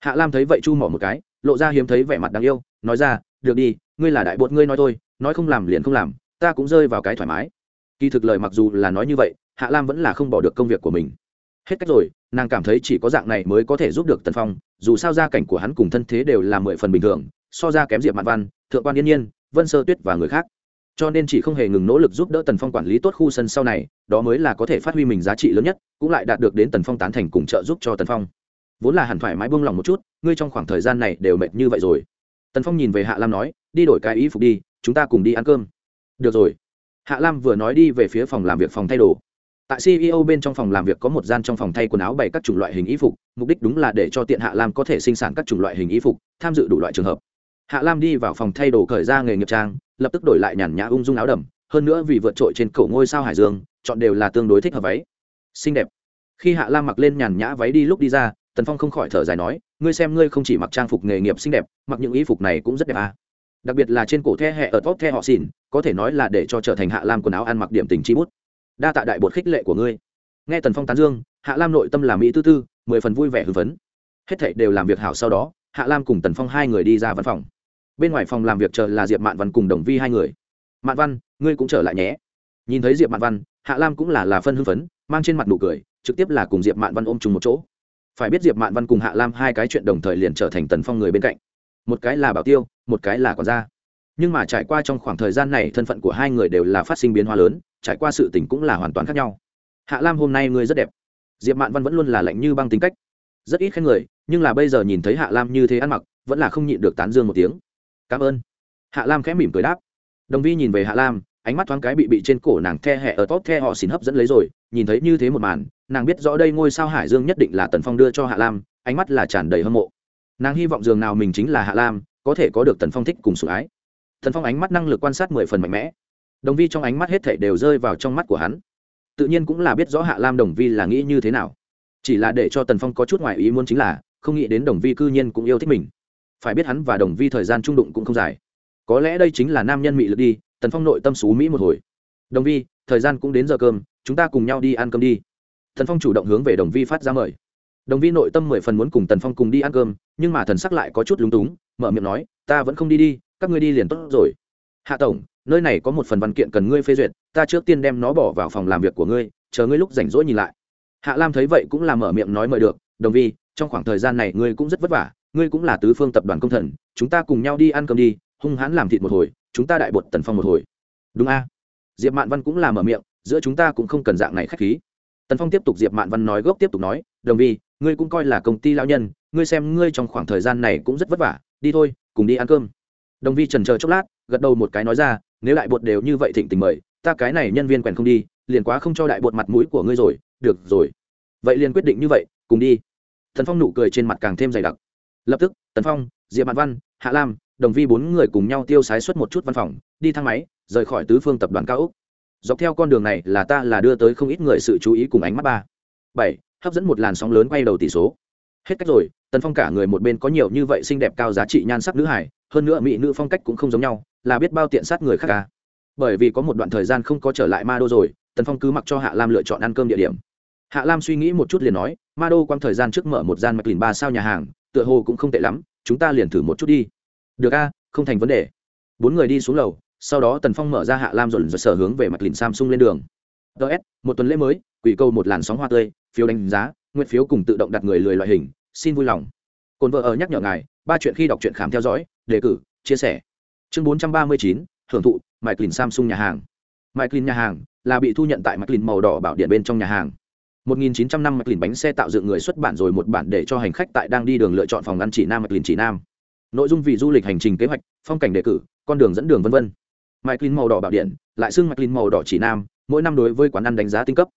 Hạ lam thấy vậy chu mỏ một cái, lộ ra hiếm thấy vẻ mặt đáng yêu, nói ra, được đi, ngươi là đại bột, ngươi nói thôi, nói không làm liền không làm, ta cũng rơi vào cái thoải mái. Kỳ thực lời mặc dù là nói như vậy hạ lam vẫn là không bỏ được công việc của mình. Hết cách rồi, nàng cảm thấy chỉ có dạng này mới có thể giúp được tần phong, dù sao gia cảnh của hắn cùng thân thế đều là mười phần bình thường, so ra kém diệp mạn văn, thượng quan yên nhiên, vân sơ tuyết và người khác. Cho nên chỉ không hề ngừng nỗ lực giúp đỡ tần phong quản lý tốt khu sân sau này, đó mới là có thể phát huy mình giá trị lớn nhất, cũng lại đạt được đến tần phong tán thành cùng trợ giúp cho tần phong. Vốn là hẳn thoải mái buông lòng một chút, ngươi trong khoảng thời gian này đều mệt như vậy rồi. Tần phong nhìn về hạ lam nói, đi đổi cái ý phục đi, chúng ta cùng đi ăn cơm. Được rồi. Hạ lam vừa nói đi về phía phòng làm việc phòng thay đồ tại ceo bên trong phòng làm việc có một gian trong phòng thay quần áo bày các chủng loại hình y phục, mục đích đúng là để cho tiện hạ lam có thể sinh sản các chủng loại hình y phục, tham dự đủ loại trường hợp. Hạ lam đi vào phòng thay đồ khởi ra nghề nghiệp trang, lập tức đổi lại nhàn nhã ung dung áo đầm, hơn nữa vì vượt trội trên cổ ngôi sao hải dương, chọn đều là tương đối thích hợp váy. Xinh đẹp. Khi hạ lam mặc lên nhàn nhã váy đi lúc đi ra, tần phong không khỏi thở dài nói, ngươi xem ngươi không chỉ mặc trang phục nghề nghiệp xinh đẹp, mặc những y phục này cũng rất đẹp à. đặc biệt là trên cổ the hẹ ở top the họ xỉn, có thể nói là để cho trở thành hạ lam quần áo ăn mặc điểm tình chi bút đa tạ đại bột khích lệ của ngươi. Nghe tần phong tán dương, hạ lam nội tâm làm mỹ tư tư, mười phần vui vẻ hưng phấn. Hết thảy đều làm việc hảo sau đó, hạ lam cùng tần phong hai người đi ra văn phòng. Bên ngoài phòng làm việc chờ là diệp mạn văn cùng đồng vi hai người. Mạn văn, ngươi cũng trở lại nhé. Nhìn thấy diệp mạn văn, hạ lam cũng là là phân hưng phấn, mang trên mặt nụ cười, trực tiếp là cùng diệp mạn văn ôm chung một chỗ. Phải biết diệp mạn văn cùng hạ lam hai cái chuyện đồng thời liền trở thành tần phong người bên cạnh. Một cái là bảo tiêu, một cái là còn ra nhưng mà trải qua trong khoảng thời gian này, thân phận của hai người đều là phát sinh biến hóa lớn, trải qua sự tình cũng là hoàn toàn khác nhau. Hạ lam hôm nay ngươi rất đẹp. Diệp mạn văn vẫn luôn là lạnh như băng tính cách. Rất ít khen người, nhưng là bây giờ nhìn thấy hạ lam như thế ăn mặc, vẫn là không nhịn được tán dương một tiếng. Cảm ơn. Hạ lam khẽ mỉm cười đáp. Đồng vi nhìn về hạ lam, ánh mắt thoáng cái bị bị trên cổ nàng the hẹ ở tốt the họ xỉn hấp dẫn lấy rồi, nhìn thấy như thế một màn, nàng biết rõ đây ngôi sao hải dương nhất định là tần phong đưa cho hạ lam, ánh mắt là tràn đầy hâm mộ. Nàng hy vọng dường nào mình chính là hạ lam, có thể có được tần phong thích cùng sủng ái thần phong ánh mắt năng lực quan sát mười phần mạnh mẽ. Đồng vi trong ánh mắt hết thảy đều rơi vào trong mắt của hắn. Tự nhiên cũng là biết rõ hạ lam đồng vi là nghĩ như thế nào. Chỉ là để cho tần phong có chút ngoại ý muốn chính là, không nghĩ đến đồng vi cư nhiên cũng yêu thích mình. Phải biết hắn và đồng vi thời gian trung đụng cũng không dài. Có lẽ đây chính là nam nhân mị lực đi, tần phong nội tâm xú mỹ một hồi. Đồng vi, thời gian cũng đến giờ cơm, chúng ta cùng nhau đi ăn cơm đi. Tần phong chủ động hướng về đồng vi phát ra mời. Đồng vi nội tâm mười phần muốn cùng tần phong cùng đi ăn cơm, nhưng mà thần sắc lại có chút lúng túng, mở miệng nói, ta vẫn không đi đi các ngươi đi liền tốt rồi. Hạ tổng, nơi này có một phần văn kiện cần ngươi phê duyệt, ta trước tiên đem nó bỏ vào phòng làm việc của ngươi, chờ ngươi lúc rảnh rỗi nhìn lại. Hạ lam thấy vậy cũng là mở miệng nói mời được, đồng vi, trong khoảng thời gian này ngươi cũng rất vất vả, ngươi cũng là tứ phương tập đoàn công thần, chúng ta cùng nhau đi ăn cơm đi, hung hãn làm thịt một hồi, chúng ta đại bột tần phong một hồi. Đúng a. Diệp mạn văn cũng là mở miệng, giữa chúng ta cũng không cần dạng này k h á c h khí. Tần phong tiếp tục diệp mạn văn nói gốc tiếp tục nói, đồng vi, ngươi cũng coi là công ty lao nhân, ngươi xem ngươi trong khoảng thời gian này cũng rất vất vả, đi thôi, cùng đi ăn cơm đồng vi trần chờ chốc lát, gật đầu một cái nói ra, nếu đại bột đều như vậy thịnh tình mời, ta cái này nhân viên quèn không đi, liền quá không cho đại bột mặt mũi của ngươi rồi, được rồi. Vậy liền quyết định như vậy, cùng đi. Thần phong nụ cười trên mặt càng thêm dày đặc. Lập tức, tần phong, diệp mạn văn, hạ lam, đồng vi bốn người cùng nhau tiêu sái suốt một chút văn phòng, đi thang máy, rời khỏi tứ phương tập đoàn cao úc dọc theo con đường này là ta là đưa tới không ít người sự chú ý cùng ánh mắt ba. Bảy, hấp dẫn một làn sóng lớn quay đầu tỷ số. Hết cách rồi, tần phong cả người một bên có nhiều như vậy xinh đẹp cao giá trị nhan sắc nữ hải hơn nữa mỹ nữ phong cách cũng không giống nhau, là biết bao tiện sát người khác cả à. bởi vì có một đoạn thời gian không có trở lại ma đô rồi, tần phong cứ mặc cho hạ lam lựa chọn ăn cơm địa điểm. Hạ lam suy nghĩ một chút liền nói ma đô quang thời gian trước mở một gian mạch lìn ba sao nhà hàng, tựa hồ cũng không tệ lắm, chúng ta liền thử một chút đi. Được a, không thành vấn đề. Bốn người đi xuống lầu, sau đó tần phong mở ra hạ lam rồi rồi sở hướng về mạch lìn samsung lên đường. Ts một tuần lễ mới, quỷ câu một làn sóng hoa tươi, phiếu đánh giá, nguyện phiếu cùng tự động đặt người lười loại hình, xin vui lòng. Cồn vợ ở nhắc nhở ngài ba chuyện khi đọc truyện khám theo dõi, đề cử, chia sẻ. Chương bốn trăm ba mươi chín, hưởng thụ mike lin samsung nhà hàng. Mike lin nhà hàng là bị thu nhận tại mike lin màu đỏ bảo điện bên trong nhà hàng. 1900 năm mạch lìn bánh xe tạo dựng người xuất bản rồi một bản để cho hành khách tại đang đi đường lựa chọn phòng ăn chỉ nam mạch lìn chỉ nam. Nội dung vì du lịch hành trình kế hoạch, phong cảnh đề cử, con đường dẫn đường vân vân. Mạch lìn màu đỏ bảo điện lại xưng mạch lìn màu đỏ chỉ nam, mỗi năm đối với quán ăn đánh giá tinh cấp.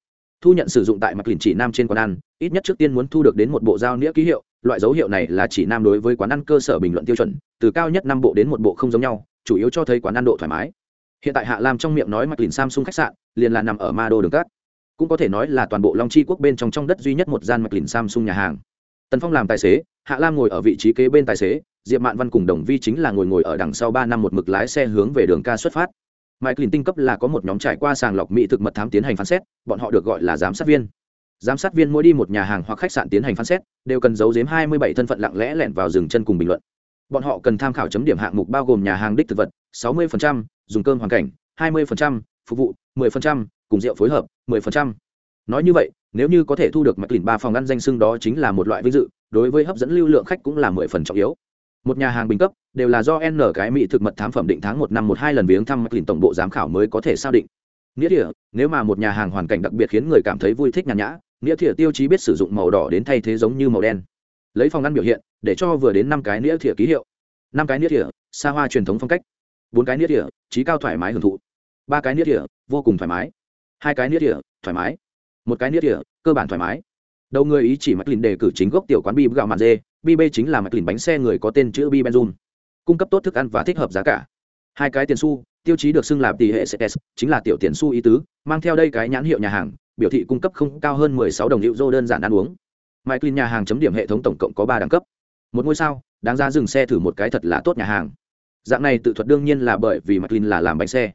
Thu nhận sử dụng tại mạch lìn chỉ nam trên quán ăn, ít nhất trước tiên muốn thu được đến một bộ giao nghĩa ký hiệu loại dấu hiệu này là chỉ nam đối với quán ăn cơ sở bình luận tiêu chuẩn, từ cao nhất năm bộ đến một bộ không giống nhau, chủ yếu cho thấy quán ăn độ thoải mái. Hiện tại hạ lam trong miệng nói mặc lìn samsung khách sạn, liền là nằm ở ma đô đường cát. Cũng có thể nói là toàn bộ long chi quốc bên trong trong đất duy nhất một gian mặc lìn samsung nhà hàng. Tần phong làm tài xế, hạ lam ngồi ở vị trí kế bên tài xế, diệp mạn văn cùng đồng vi chính là ngồi ngồi ở đằng sau ba năm một mực lái xe hướng về đường ca xuất phát. Mike lìn tinh cấp là có một nhóm trải qua sàng lọc mỹ thực mật thám tiến hành phán xét, bọn họ được gọi là giám sát viên giám sát viên mỗi đi một nhà hàng hoặc khách sạn tiến hành phán xét đều cần giấu giếm hai mươi bảy thân phận lặng lẽ lẻn vào rừng chân cùng bình luận. Bọn họ cần tham khảo chấm điểm hạng mục bao gồm nhà hàng đích thực vật 60%, dùng cơm hoàn cảnh 20%, phục vụ 10%, cùng rượu phối hợp 10%. nói như vậy nếu như có thể thu được mạch lìn ba phòng ăn danh xưng đó chính là một loại vinh dự đối với hấp dẫn lưu lượng khách cũng là mười phần trọng yếu. Một nhà hàng bình cấp đều là do n cái mỹ thực mật thám phẩm định tháng một năm một hai lần viếng thăm mạch lìn tổng bộ giám khảo mới có thể xác định. Nghĩa địa nếu mà một nhà hàng hoàn cảnh đặc biệt khiến người cảm thấy vui thích nhàn nhã nghĩa thìa tiêu chí biết sử dụng màu đỏ đến thay thế giống như màu đen. Lấy phòng ăn biểu hiện, để cho vừa đến năm cái nghĩa thìa ký hiệu. Năm cái nghĩa thìa, xa hoa truyền thống phong cách. Bốn cái nghĩa thìa, trí cao thoải mái hưởng thụ. Ba cái nghĩa thìa, vô cùng thoải mái. Hai cái nghĩa thìa, thoải mái. Một cái nghĩa thìa, cơ bản thoải mái. Đầu người ý chỉ mạch lìn đề cử chính gốc tiểu quán bi gạo mặt dê. Bb chính là mạch lìn bánh xe người có tên chữ bi benzun cung cấp tốt thức ăn và thích hợp giá cả. Hai cái tiền su tiêu chí được xưng là tỷ hệ cs chính là tiểu tiền su ý tứ, mang theo đây cái nhãn hiệu nhà hàng biểu thị cung cấp không cao hơn 16 đồng hữu dô đơn giản ăn uống. Mãi nhà hàng chấm điểm hệ thống tổng cộng có ba đẳng cấp. Một ngôi sao, đáng ra dừng xe thử một cái thật là tốt nhà hàng. Dạng này tự thuật đương nhiên là bởi vì mãi là làm bánh xe.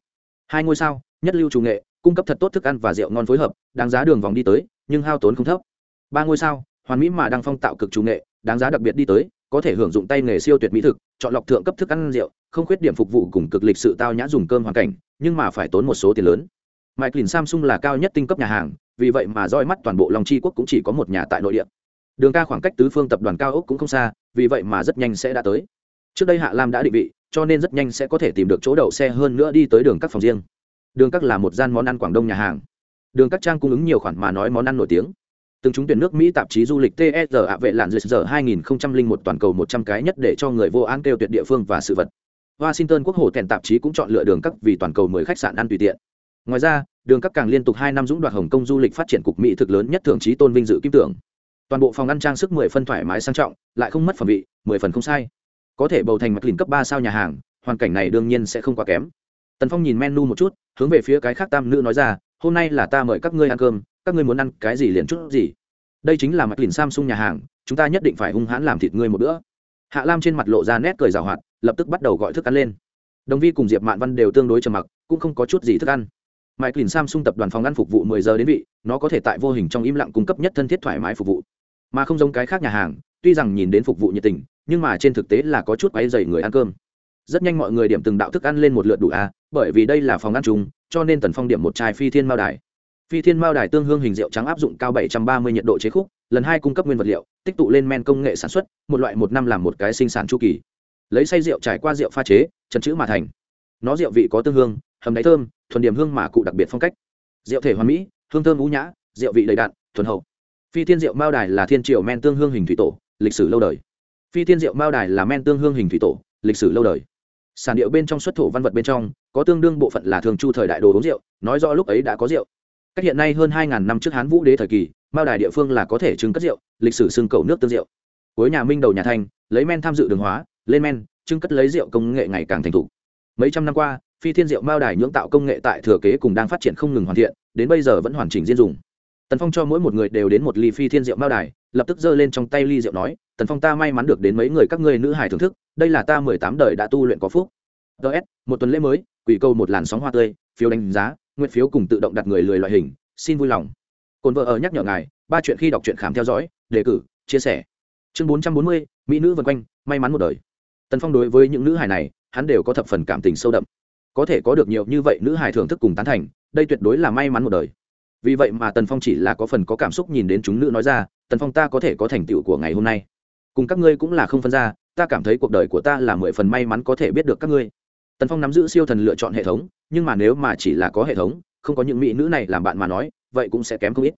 Hai ngôi sao, nhất lưu chủ nghệ, cung cấp thật tốt thức ăn và rượu ngon phối hợp, đáng giá đường vòng đi tới, nhưng hao tốn không thấp. Ba ngôi sao, hoàn mỹ mà đang phong tạo cực chủ nghệ, đáng giá đặc biệt đi tới, có thể hưởng dụng tay nghề siêu tuyệt mỹ thực, chọn lọc thượng cấp thức ăn rượu, không khuyết điểm phục vụ cùng cực lịch sự tao nhã dùng cơm hoàn cảnh, nhưng mà phải tốn một số tiền lớn mike lìn samsung là cao nhất tinh cấp nhà hàng, vì vậy mà roi mắt toàn bộ long chi quốc cũng chỉ có một nhà tại nội địa. Đường ca khoảng cách tứ phương tập đoàn cao ốc cũng không xa, vì vậy mà rất nhanh sẽ đã tới. Trước đây hạ lam đã định vị, cho nên rất nhanh sẽ có thể tìm được chỗ đậu xe hơn nữa đi tới đường các phòng riêng. Đường các là một gian món ăn quảng đông nhà hàng. Đường các trang cung ứng nhiều khoản mà nói món ăn nổi tiếng. Từng chúng tuyển nước mỹ tạp chí du lịch tsr ạ vệ lạn giờ 2001 toàn cầu 100 cái nhất để cho người vô án kêu tuyệt địa phương và sự vật. Washington quốc hồ kèn tạp chí cũng chọn lựa đường các vì toàn cầu 10 khách sạn ăn tùy tiện ngoài ra, đường các càng liên tục hai năm dũng đoạt hồng kông du lịch phát triển cục mỹ thực lớn nhất thường trí tôn vinh dự kim tưởng. Toàn bộ phòng ăn trang sức 10 phân thoải mái sang trọng, lại không mất phẩm vị 10 phần không sai. Có thể bầu thành mặt lìn cấp ba sao nhà hàng, hoàn cảnh này đương nhiên sẽ không quá kém. Tần phong nhìn menu một chút, hướng về phía cái khác tam nữ nói ra, hôm nay là ta mời các ngươi ăn cơm, các ngươi muốn ăn cái gì liền chút gì. Đây chính là mặt lìn samsung nhà hàng, chúng ta nhất định phải hung hãn làm thịt ngươi một bữa. Hạ lam trên mặt lộ ra nét cười rào hoạt, lập tức bắt đầu gọi thức ăn lên. Đồng vi cùng diệp mạn văn đều tương đối trầm mặc, cũng không có chút gì thức ăn mãi lìn samsung tập đoàn phòng ăn phục vụ 10 giờ đến vị, nó có thể tại vô hình trong im lặng cung cấp nhất thân thiết thoải mái phục vụ. Mà không giống cái khác nhà hàng, tuy rằng nhìn đến phục vụ nhiệt tình, nhưng mà trên thực tế là có chút quấy dày người ăn cơm. Rất nhanh mọi người điểm từng đạo thức ăn lên một lượt đủ a, bởi vì đây là phòng ăn chung, cho nên tần phong điểm một chai phi thiên mao đài. Phi thiên mao đài tương hương hình rượu trắng áp dụng cao 730 nhiệt độ chế khúc, lần hai cung cấp nguyên vật liệu, tích tụ lên men công nghệ sản xuất, một loại một năm làm một cái sinh sản chu kỳ. Lấy say rượu trải qua rượu pha chế chân chữ mà thành. Nó rượu vị có tương hương, hầm đáy thơm thuần điểm hương mà cụ đặc biệt phong cách. Rượu thể hoàn mỹ, hương thơm ú nhã, rượu vị đầy đặn, thuần hậu. Phi thiên rượu mao đài là thiên triều men tương hương hình thủy tổ, lịch sử lâu đời. Phi thiên rượu mao đài là men tương hương hình thủy tổ, lịch sử lâu đời. Sản điệu bên trong xuất thổ văn vật bên trong, có tương đương bộ phận là thường chu thời đại đồ uống rượu, nói rõ lúc ấy đã có rượu. Cách hiện nay hơn hai năm trước hán vũ đế thời kỳ, mao đài địa phương là có thể trưng cất rượu, lịch sử xưng cầu nước tương rượu. Cuối nhà minh đầu nhà thanh, lấy men tham dự đường hóa, lên men, trưng cất lấy rượu công nghệ ngày càng thành thục. Mấy trăm năm qua phi thiên Diệu mao đài nhưỡng tạo công nghệ tại thừa kế cùng đang phát triển không ngừng hoàn thiện, đến bây giờ vẫn hoàn chỉnh diên dùng. Tần phong cho mỗi một người đều đến một ly phi thiên Diệu mao đài, lập tức giơ lên trong tay ly rượu nói, tần phong ta may mắn được đến mấy người các ngươi nữ hải thưởng thức, đây là ta mười tám đời đã tu luyện có phúc. Ts một tuần lễ mới, quỷ câu một làn sóng hoa tươi, phiếu đánh giá, nguyện phiếu cùng tự động đặt người lười loại hình, xin vui lòng. Cồn vợ ở nhắc nhở ngài, ba chuyện khi đọc truyện khám theo dõi, đề cử, chia sẻ. Chương bốn trăm bốn mươi, mỹ nữ vân quanh, may mắn một đời. Tần phong đối với những nữ hải này, hắn đều có thập phần cảm tình sâu đậm có thể có được nhiều như vậy nữ hài thưởng thức cùng tán thành, đây tuyệt đối là may mắn một đời. Vì vậy mà tần phong chỉ là có phần có cảm xúc nhìn đến chúng nữ nói ra, tần phong ta có thể có thành tựu của ngày hôm nay. Cùng các ngươi cũng là không phân ra, ta cảm thấy cuộc đời của ta là mười phần may mắn có thể biết được các ngươi. Tần phong nắm giữ siêu thần lựa chọn hệ thống, nhưng mà nếu mà chỉ là có hệ thống, không có những mỹ nữ này làm bạn mà nói, vậy cũng sẽ kém không ít.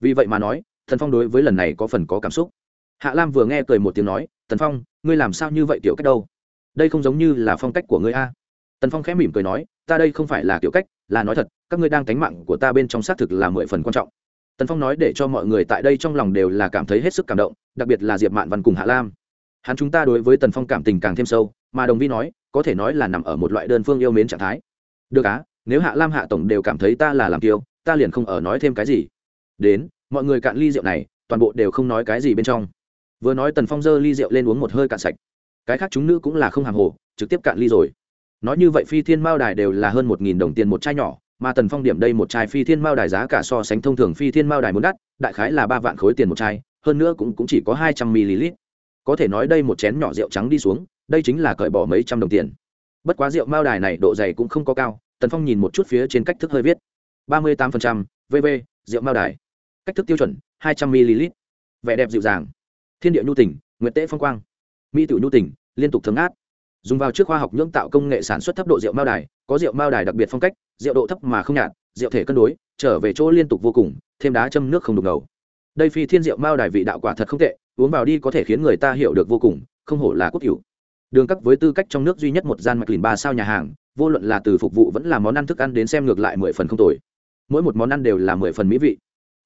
Vì vậy mà nói thần phong đối với lần này có phần có cảm xúc. Hạ lam vừa nghe cười một tiếng nói, tần phong, ngươi làm sao như vậy, kiểu cách đâu? Đây không giống như là phong cách của ngươi a tần phong khẽ mỉm cười nói, ta đây không phải là kiểu cách, là nói thật, các ngươi đang tánh mạng của ta bên trong xác thực là mười phần quan trọng. Tần phong nói để cho mọi người tại đây trong lòng đều là cảm thấy hết sức cảm động, đặc biệt là diệp mạn văn cùng hạ lam. Hắn chúng ta đối với tần phong cảm tình càng thêm sâu, mà đồng vi nói, có thể nói là nằm ở một loại đơn phương yêu mến trạng thái. Được á, nếu hạ lam, hạ tổng đều cảm thấy ta là làm kiêu, ta liền không ở nói thêm cái gì. Đến, mọi người cạn ly rượu này, toàn bộ đều không nói cái gì bên trong. Vừa nói tần phong dơ ly rượu lên uống một hơi cạn sạch. Cái khác chúng nữ cũng là không hàng hồ, trực tiếp cạn ly rồi nói như vậy phi thiên mao đài đều là hơn một nghìn đồng tiền một chai nhỏ mà tần phong điểm đây một chai phi thiên mao đài giá cả so sánh thông thường phi thiên mao đài muốn đắt đại khái là ba vạn khối tiền một chai hơn nữa cũng, cũng chỉ có hai trăm ml. Có thể nói đây một chén nhỏ rượu trắng đi xuống đây chính là cởi bỏ mấy trăm đồng tiền. Bất quá rượu mao đài này độ dày cũng không có cao tần phong nhìn một chút phía trên cách thức hơi viết. ba mươi tám vv rượu mao đài. Cách thức tiêu chuẩn hai trăm ml. Vẻ đẹp dịu dàng. Thiên địa nhu tỉnh nguyện tế phong quang. Mỹ tiểu nhu tỉnh liên tục thấm át dùng vào trước khoa học nhưỡng tạo công nghệ sản xuất thấp độ rượu mao đài, có rượu mao đài đặc biệt phong cách, rượu độ thấp mà không nhạt, rượu thể cân đối, trở về chỗ liên tục vô cùng, thêm đá châm nước không đục ngầu. Đây phi thiên rượu mao đài vị đạo quả thật không tệ, uống vào đi có thể khiến người ta hiểu được vô cùng, không hổ là quốc hữu. Đường cắt với tư cách trong nước duy nhất một gian mạch lìn ba sao nhà hàng, vô luận là từ phục vụ vẫn là món ăn thức ăn đến xem ngược lại mười phần không tồi. Mỗi một món ăn đều là mười phần mỹ vị.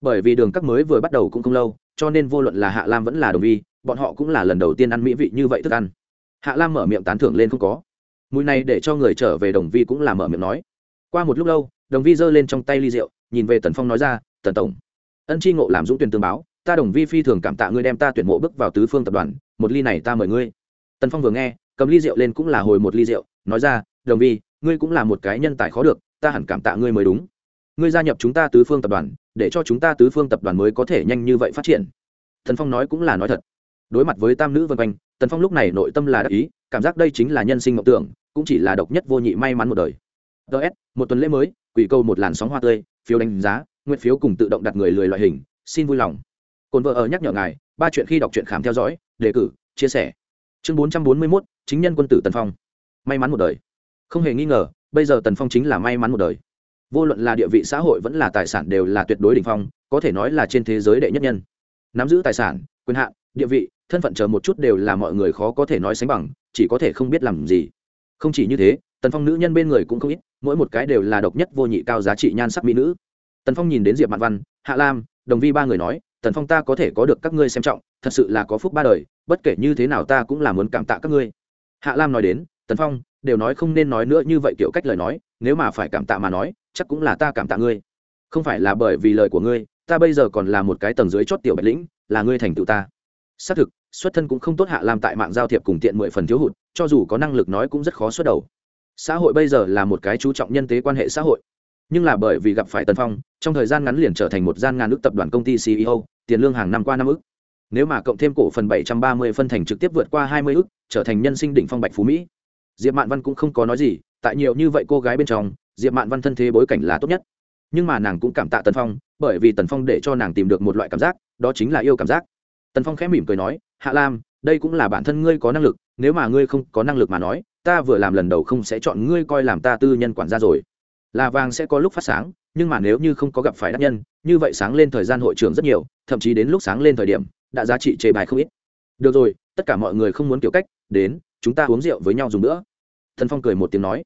Bởi vì đường cắt mới vừa bắt đầu cũng không lâu, cho nên vô luận là hạ lam vẫn là đồng vi, bọn họ cũng là lần đầu tiên ăn mỹ vị như vậy thức ăn hạ lam mở miệng tán thưởng lên không có. Mùi này để cho người trở về đồng vi cũng là mở miệng nói. Qua một lúc lâu, đồng vi giơ lên trong tay ly rượu, nhìn về tần phong nói ra, tần tổng, ân tri ngộ làm dũng tuyển tương báo, ta đồng vi phi thường cảm tạ ngươi đem ta tuyển mộ bước vào tứ phương tập đoàn, một ly này ta mời ngươi. Tần phong vừa nghe, cầm ly rượu lên cũng là hồi một ly rượu, nói ra, đồng vi, ngươi cũng là một cái nhân tài khó được, ta hẳn cảm tạ ngươi mới đúng. Ngươi gia nhập chúng ta tứ phương tập đoàn, để cho chúng ta tứ phương tập đoàn mới có thể nhanh như vậy phát triển. Thần phong nói cũng là nói thật. Đối mặt với tam nữ vân quanh tần phong lúc này nội tâm là đắc ý, cảm giác đây chính là nhân sinh mộng tưởng, cũng chỉ là độc nhất vô nhị may mắn một đời. Ts một tuần lễ mới, quỷ câu một làn sóng hoa tươi, phiếu đánh giá, nguyện phiếu cùng tự động đặt người lười loại hình, xin vui lòng. Cồn vợ ở nhắc nhở ngài, ba chuyện khi đọc truyện khám theo dõi, đề cử, chia sẻ. Chương bốn trăm bốn mươi mốt, chính nhân quân tử tần phong. May mắn một đời. Không hề nghi ngờ, bây giờ tần phong chính là may mắn một đời. Vô luận là địa vị xã hội vẫn là tài sản đều là tuyệt đối đ ỉ n h phong, có thể nói là trên thế giới đệ nhất nhân. Nắm giữ tài sản, quyền hạn, địa vị thân phận chờ một chút đều là mọi người khó có thể nói sánh bằng, chỉ có thể không biết làm gì. Không chỉ như thế, tần phong nữ nhân bên người cũng không ít, mỗi một cái đều là độc nhất vô nhị cao giá trị nhan sắc mỹ nữ. Tần phong nhìn đến diệp mạn văn, hạ lam, đồng vi ba người nói, tần phong ta có thể có được các ngươi xem trọng, thật sự là có phúc ba đời, bất kể như thế nào ta cũng là muốn cảm tạ các ngươi. Hạ lam nói đến, tần phong, đều nói không nên nói nữa như vậy kiểu cách lời nói, nếu mà phải cảm tạ mà nói, chắc cũng là ta cảm tạ ngươi. Không phải là bởi vì lời của ngươi, ta bây giờ còn là một cái tầng dưới chót tiểu bạch lĩnh, là ngươi thành tựu ta xác thực, xuất thân cũng không tốt hạ làm tại mạng giao thiệp cùng tiện mười phần thiếu hụt, cho dù có năng lực nói cũng rất khó xuất đầu. Xã hội bây giờ là một cái chú trọng nhân tế quan hệ xã hội. Nhưng là bởi vì gặp phải Tần phong, trong thời gian ngắn liền trở thành một gian ngàn ước tập đoàn công ty ceo tiền lương hàng năm qua năm ước nếu mà cộng thêm cổ phần bảy trăm ba mươi phân thành trực tiếp vượt qua hai mươi ước trở thành nhân sinh đỉnh phong bạch phú mỹ. Diệp mạn văn cũng không có nói gì, tại nhiều như vậy cô gái bên trong, diệp mạn văn thân thế bối cảnh là tốt nhất. Nhưng mà nàng cũng cảm tạ tần phong, bởi vì tần phong để cho nàng tìm được một loại cảm giác, đó chính là yêu cảm giác tần phong khẽ mỉm cười nói, hạ lam, đây cũng là bản thân ngươi có năng lực, nếu mà ngươi không có năng lực mà nói, ta vừa làm lần đầu không sẽ chọn ngươi coi làm ta tư nhân quản gia rồi. Là vàng sẽ có lúc phát sáng, nhưng mà nếu như không có gặp phải đắc nhân, như vậy sáng lên thời gian hội trưởng rất nhiều, thậm chí đến lúc sáng lên thời điểm, đã giá trị chế bài không ít. Được rồi, tất cả mọi người không muốn kiểu cách, đến, chúng ta uống rượu với nhau dùng nữa. Thần phong cười một tiếng nói.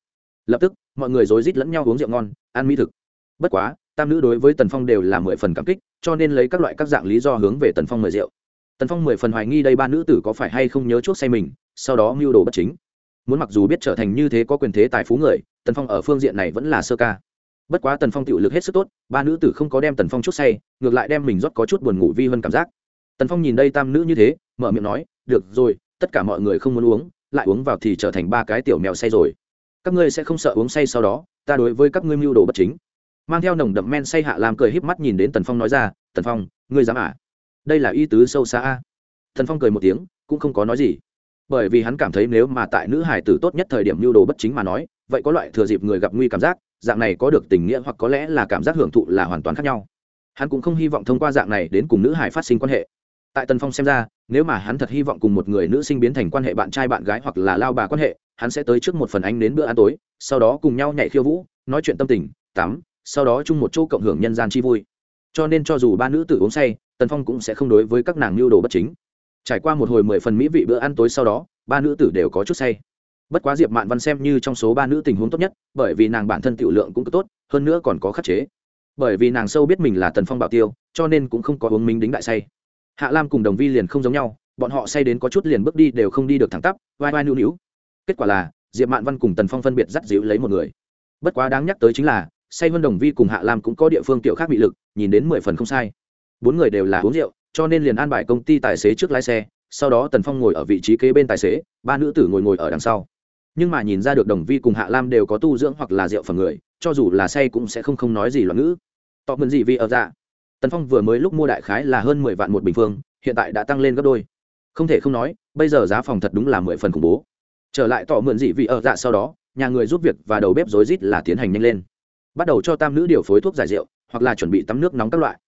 Lập tức, mọi người rối rít lẫn nhau uống rượu ngon, ăn mỹ thực. Bất quá, tam nữ đối với tần phong đều là mười phần cảm kích, cho nên lấy các loại các dạng lý do hướng về tần phong mời rượu tần phong mười phần hoài nghi đây ba nữ tử có phải hay không nhớ chuốc say mình, sau đó mưu đồ bất chính. Muốn mặc dù biết trở thành như thế có quyền thế tài phú người, tần phong ở phương diện này vẫn là sơ ca. Bất quá tần phong tự lực hết sức tốt, ba nữ tử không có đem tần phong chút say, ngược lại đem mình rót có chút buồn ngủ vi hơn cảm giác. Tần phong nhìn đây tam nữ như thế, mở miệng nói, được rồi, tất cả mọi người không muốn uống, lại uống vào thì trở thành ba cái tiểu mèo say rồi. Các ngươi sẽ không sợ uống say sau đó, ta đối với các ngươi mưu đồ bất chính. Mang theo nồng đậm men say hạ làm cười híp mắt nhìn đến tần phong nói ra, tần phong, ngươi dám à? Đây là y tứ sâu xa a. Tần phong cười một tiếng, cũng không có nói gì. Bởi vì hắn cảm thấy nếu mà tại nữ hải tử tốt nhất thời điểm mưu đồ bất chính mà nói, vậy có loại thừa dịp người gặp nguy cảm giác, dạng này có được tình nghĩa hoặc có lẽ là cảm giác hưởng thụ là hoàn toàn khác nhau. Hắn cũng không hy vọng thông qua dạng này đến cùng nữ hải phát sinh quan hệ. Tại tần phong xem ra, nếu mà hắn thật hy vọng cùng một người nữ sinh biến thành quan hệ bạn trai bạn gái hoặc là lao bà quan hệ, hắn sẽ tới trước một phần anh đến bữa ăn tối, sau đó cùng nhau nhảy khiêu vũ, nói chuyện tâm tình, tắm, sau đó chung một chỗ cộng hưởng nhân gian chi vui. Cho nên cho dù ba nữ tử uống say tần phong cũng sẽ không đối với các nàng mưu đồ bất chính. Trải qua một hồi mười phần mỹ vị bữa ăn tối sau đó, ba nữ tử đều có chút say. Bất quá diệp mạn văn xem như trong số ba nữ tình huống tốt nhất, bởi vì nàng bản thân tiểu lượng cũng tốt, hơn nữa còn có khắc chế. Bởi vì nàng sâu biết mình là tần phong bảo tiêu, cho nên cũng không có uống minh đính đại say. Hạ lam cùng đồng vi liền không giống nhau, bọn họ say đến có chút liền bước đi đều không đi được thẳng tắp, vai vai nữu nữu. Kết quả là, diệp mạn văn cùng tần phong phân biệt dắt dịu lấy một người. Bất quá đáng nhắc tới chính là, say vân đồng vi cùng hạ lam cũng có địa phương tiểu khác bị lực, nhìn đến mười phần không sai bốn người đều là uống rượu, cho nên liền an bài công ty tài xế trước lái xe, sau đó tần phong ngồi ở vị trí kế bên tài xế, ba nữ tử ngồi ngồi ở đằng sau. Nhưng mà nhìn ra được đồng vi cùng hạ lam đều có tu dưỡng hoặc là rượu phần người, cho dù là say cũng sẽ không không nói gì loạn ngữ. Tọ mượn gì vì ở dạ? Tần phong vừa mới lúc mua đại khái là hơn mười vạn một bình phương, hiện tại đã tăng lên gấp đôi. Không thể không nói, bây giờ giá phòng thật đúng là mười phần khủng bố. Trở lại tọ mượn dị vị ở dạ sau đó, nhà người giúp việc và đầu bếp rối rít là tiến hành nhanh lên. Bắt đầu cho tam nữ điều phối thuốc giải rượu, hoặc là chuẩn bị tắm nước nóng các loại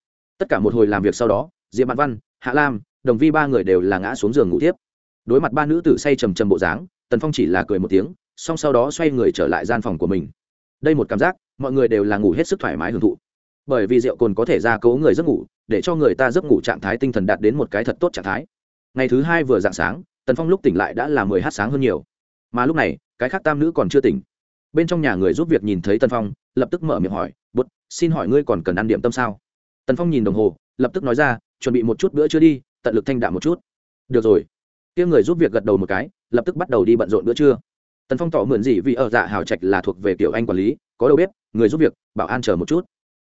tất cả một hồi làm việc sau đó, diệp mạn văn, hạ lam, đồng vi ba người đều là ngã xuống giường ngủ tiếp. Đối mặt ba nữ tử say trầm trầm bộ dáng, tần phong chỉ là cười một tiếng xong sau đó xoay người trở lại gian phòng của mình. Đây một cảm giác, mọi người đều là ngủ hết sức thoải mái hưởng thụ. Bởi vì rượu cồn có thể ra cố người giấc ngủ, để cho người ta giấc ngủ trạng thái tinh thần đạt đến một cái thật tốt trạng thái. Ngày thứ hai vừa dạng sáng, tần phong lúc tỉnh lại đã là mười h sáng hơn nhiều. Mà lúc này, cái khác tam nữ còn chưa tỉnh. Bên trong nhà người giúp việc nhìn thấy tần phong, lập tức mở miệng hỏi bút xin hỏi ngươi còn cần ăn điểm tâm sao? Tần phong nhìn đồng hồ, lập tức nói ra, chuẩn bị một chút bữa chưa đi, tận lực thanh đạm một chút. Được rồi. Tiếng người giúp việc gật đầu một cái, lập tức bắt đầu đi bận rộn bữa trưa. Tần phong tỏ mượn gì vì ở dạ hào trạch là thuộc về kiểu anh quản lý, có đầu bếp, người giúp việc, bảo an chờ một chút.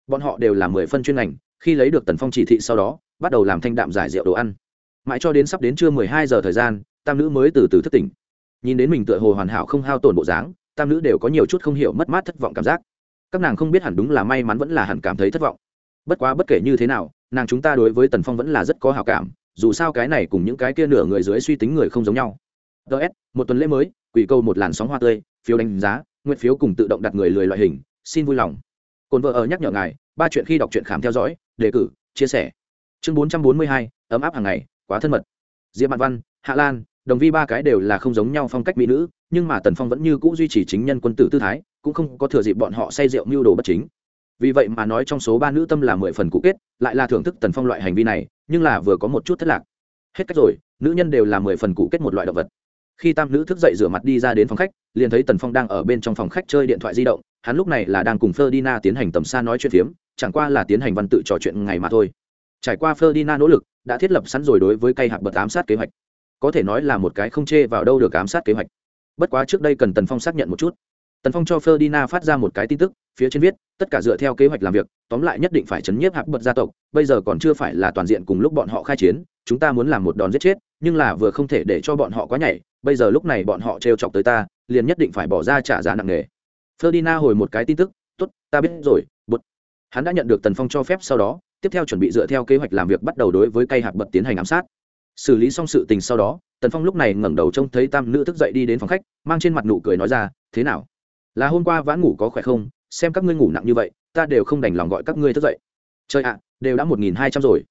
Bọn họ đều là mười phân chuyên ngành, khi lấy được tần phong chỉ thị sau đó, bắt đầu làm thanh đạm giải rượu đồ ăn. Mãi cho đến sắp đến trưa mười hai giờ thời gian, tam nữ mới từ từ thức tỉnh. Nhìn đến mình tựa hồ hoàn hảo không hao tổn bộ dáng, tam nữ đều có nhiều chút không hiểu mất mát thất vọng cảm giác. Các nàng không biết hẳn đúng là may mắn vẫn là hẳn cảm thấy thất vọng bất quá bất kể như thế nào, nàng chúng ta đối với tần phong vẫn là rất có hào cảm, dù sao cái này cùng những cái kia nửa người dưới suy tính người không giống nhau. Ts một tuần lễ mới, quỷ câu một làn sóng hoa tươi, phiếu đánh giá, nguyện phiếu cùng tự động đặt người lười loại hình, xin vui lòng. Cồn vợ ở nhắc nhở ngài, ba chuyện khi đọc truyện khám theo dõi, đề cử, chia sẻ. Chương bốn trăm bốn mươi hai, ấm áp hàng ngày, quá thân mật. Diệp mạn văn, hạ lan, đồng vi ba cái đều là không giống nhau phong cách mỹ nữ, nhưng mà tần phong vẫn như c ũ duy trì chính nhân quân tử tư thái, cũng không có thừa dịp bọn họ say rượu mưu đồ bất chính vì vậy mà nói trong số ba nữ tâm là mười phần cụ kết lại là thưởng thức tần phong loại hành vi này nhưng là vừa có một chút thất lạc hết cách rồi nữ nhân đều là mười phần cụ kết một loại động vật khi tam nữ thức dậy rửa mặt đi ra đến phòng khách liền thấy tần phong đang ở bên trong phòng khách chơi điện thoại di động hắn lúc này là đang cùng ferdina tiến hành tầm xa nói chuyện phiếm, chẳng qua là tiến hành văn tự trò chuyện ngày mà thôi. Trải qua ferdina nỗ lực, đã thiết lập sẵn rồi đối với cây hạc bật ám sát kế hoạch. Có thể nói là một cái không chê vào đâu được ám sát kế hoạch. Bất quá trước đây cần Tần Phong xác nhận một chút. Tần Phong cho ferdina phát ra một cái tin tức, phía trên viết, tất cả dựa theo kế hoạch làm việc, tóm lại nhất định phải chấn nhiếp hạt bật gia tộc, bây giờ còn chưa phải là toàn diện cùng lúc bọn họ khai chiến, chúng ta muốn làm một đòn giết chết, nhưng là vừa không thể để cho bọn họ quá nhảy, bây giờ lúc này bọn họ trêu chọc tới ta, liền nhất định phải bỏ ra trả giá nặng nề. Ferdinand hồi một cái tin tức, "Tốt, ta biết rồi." Bụt. Hắn đã nhận được Tần Phong cho phép sau đó, tiếp theo chuẩn bị dựa theo kế hoạch làm việc bắt đầu đối với cây hạt bật tiến hành ám sát. Xử lý xong sự tình sau đó, Tần Phong lúc này ngẩng đầu trông thấy tam nữ thức dậy đi đến phòng khách, mang trên mặt nụ cười nói ra, "Thế nào? Là hôm qua vãn ngủ có khỏe không? Xem các ngươi ngủ nặng như vậy, ta đều không đành lòng gọi các ngươi thức dậy." Trời ạ, đều đã một nghìn hai trăm rồi.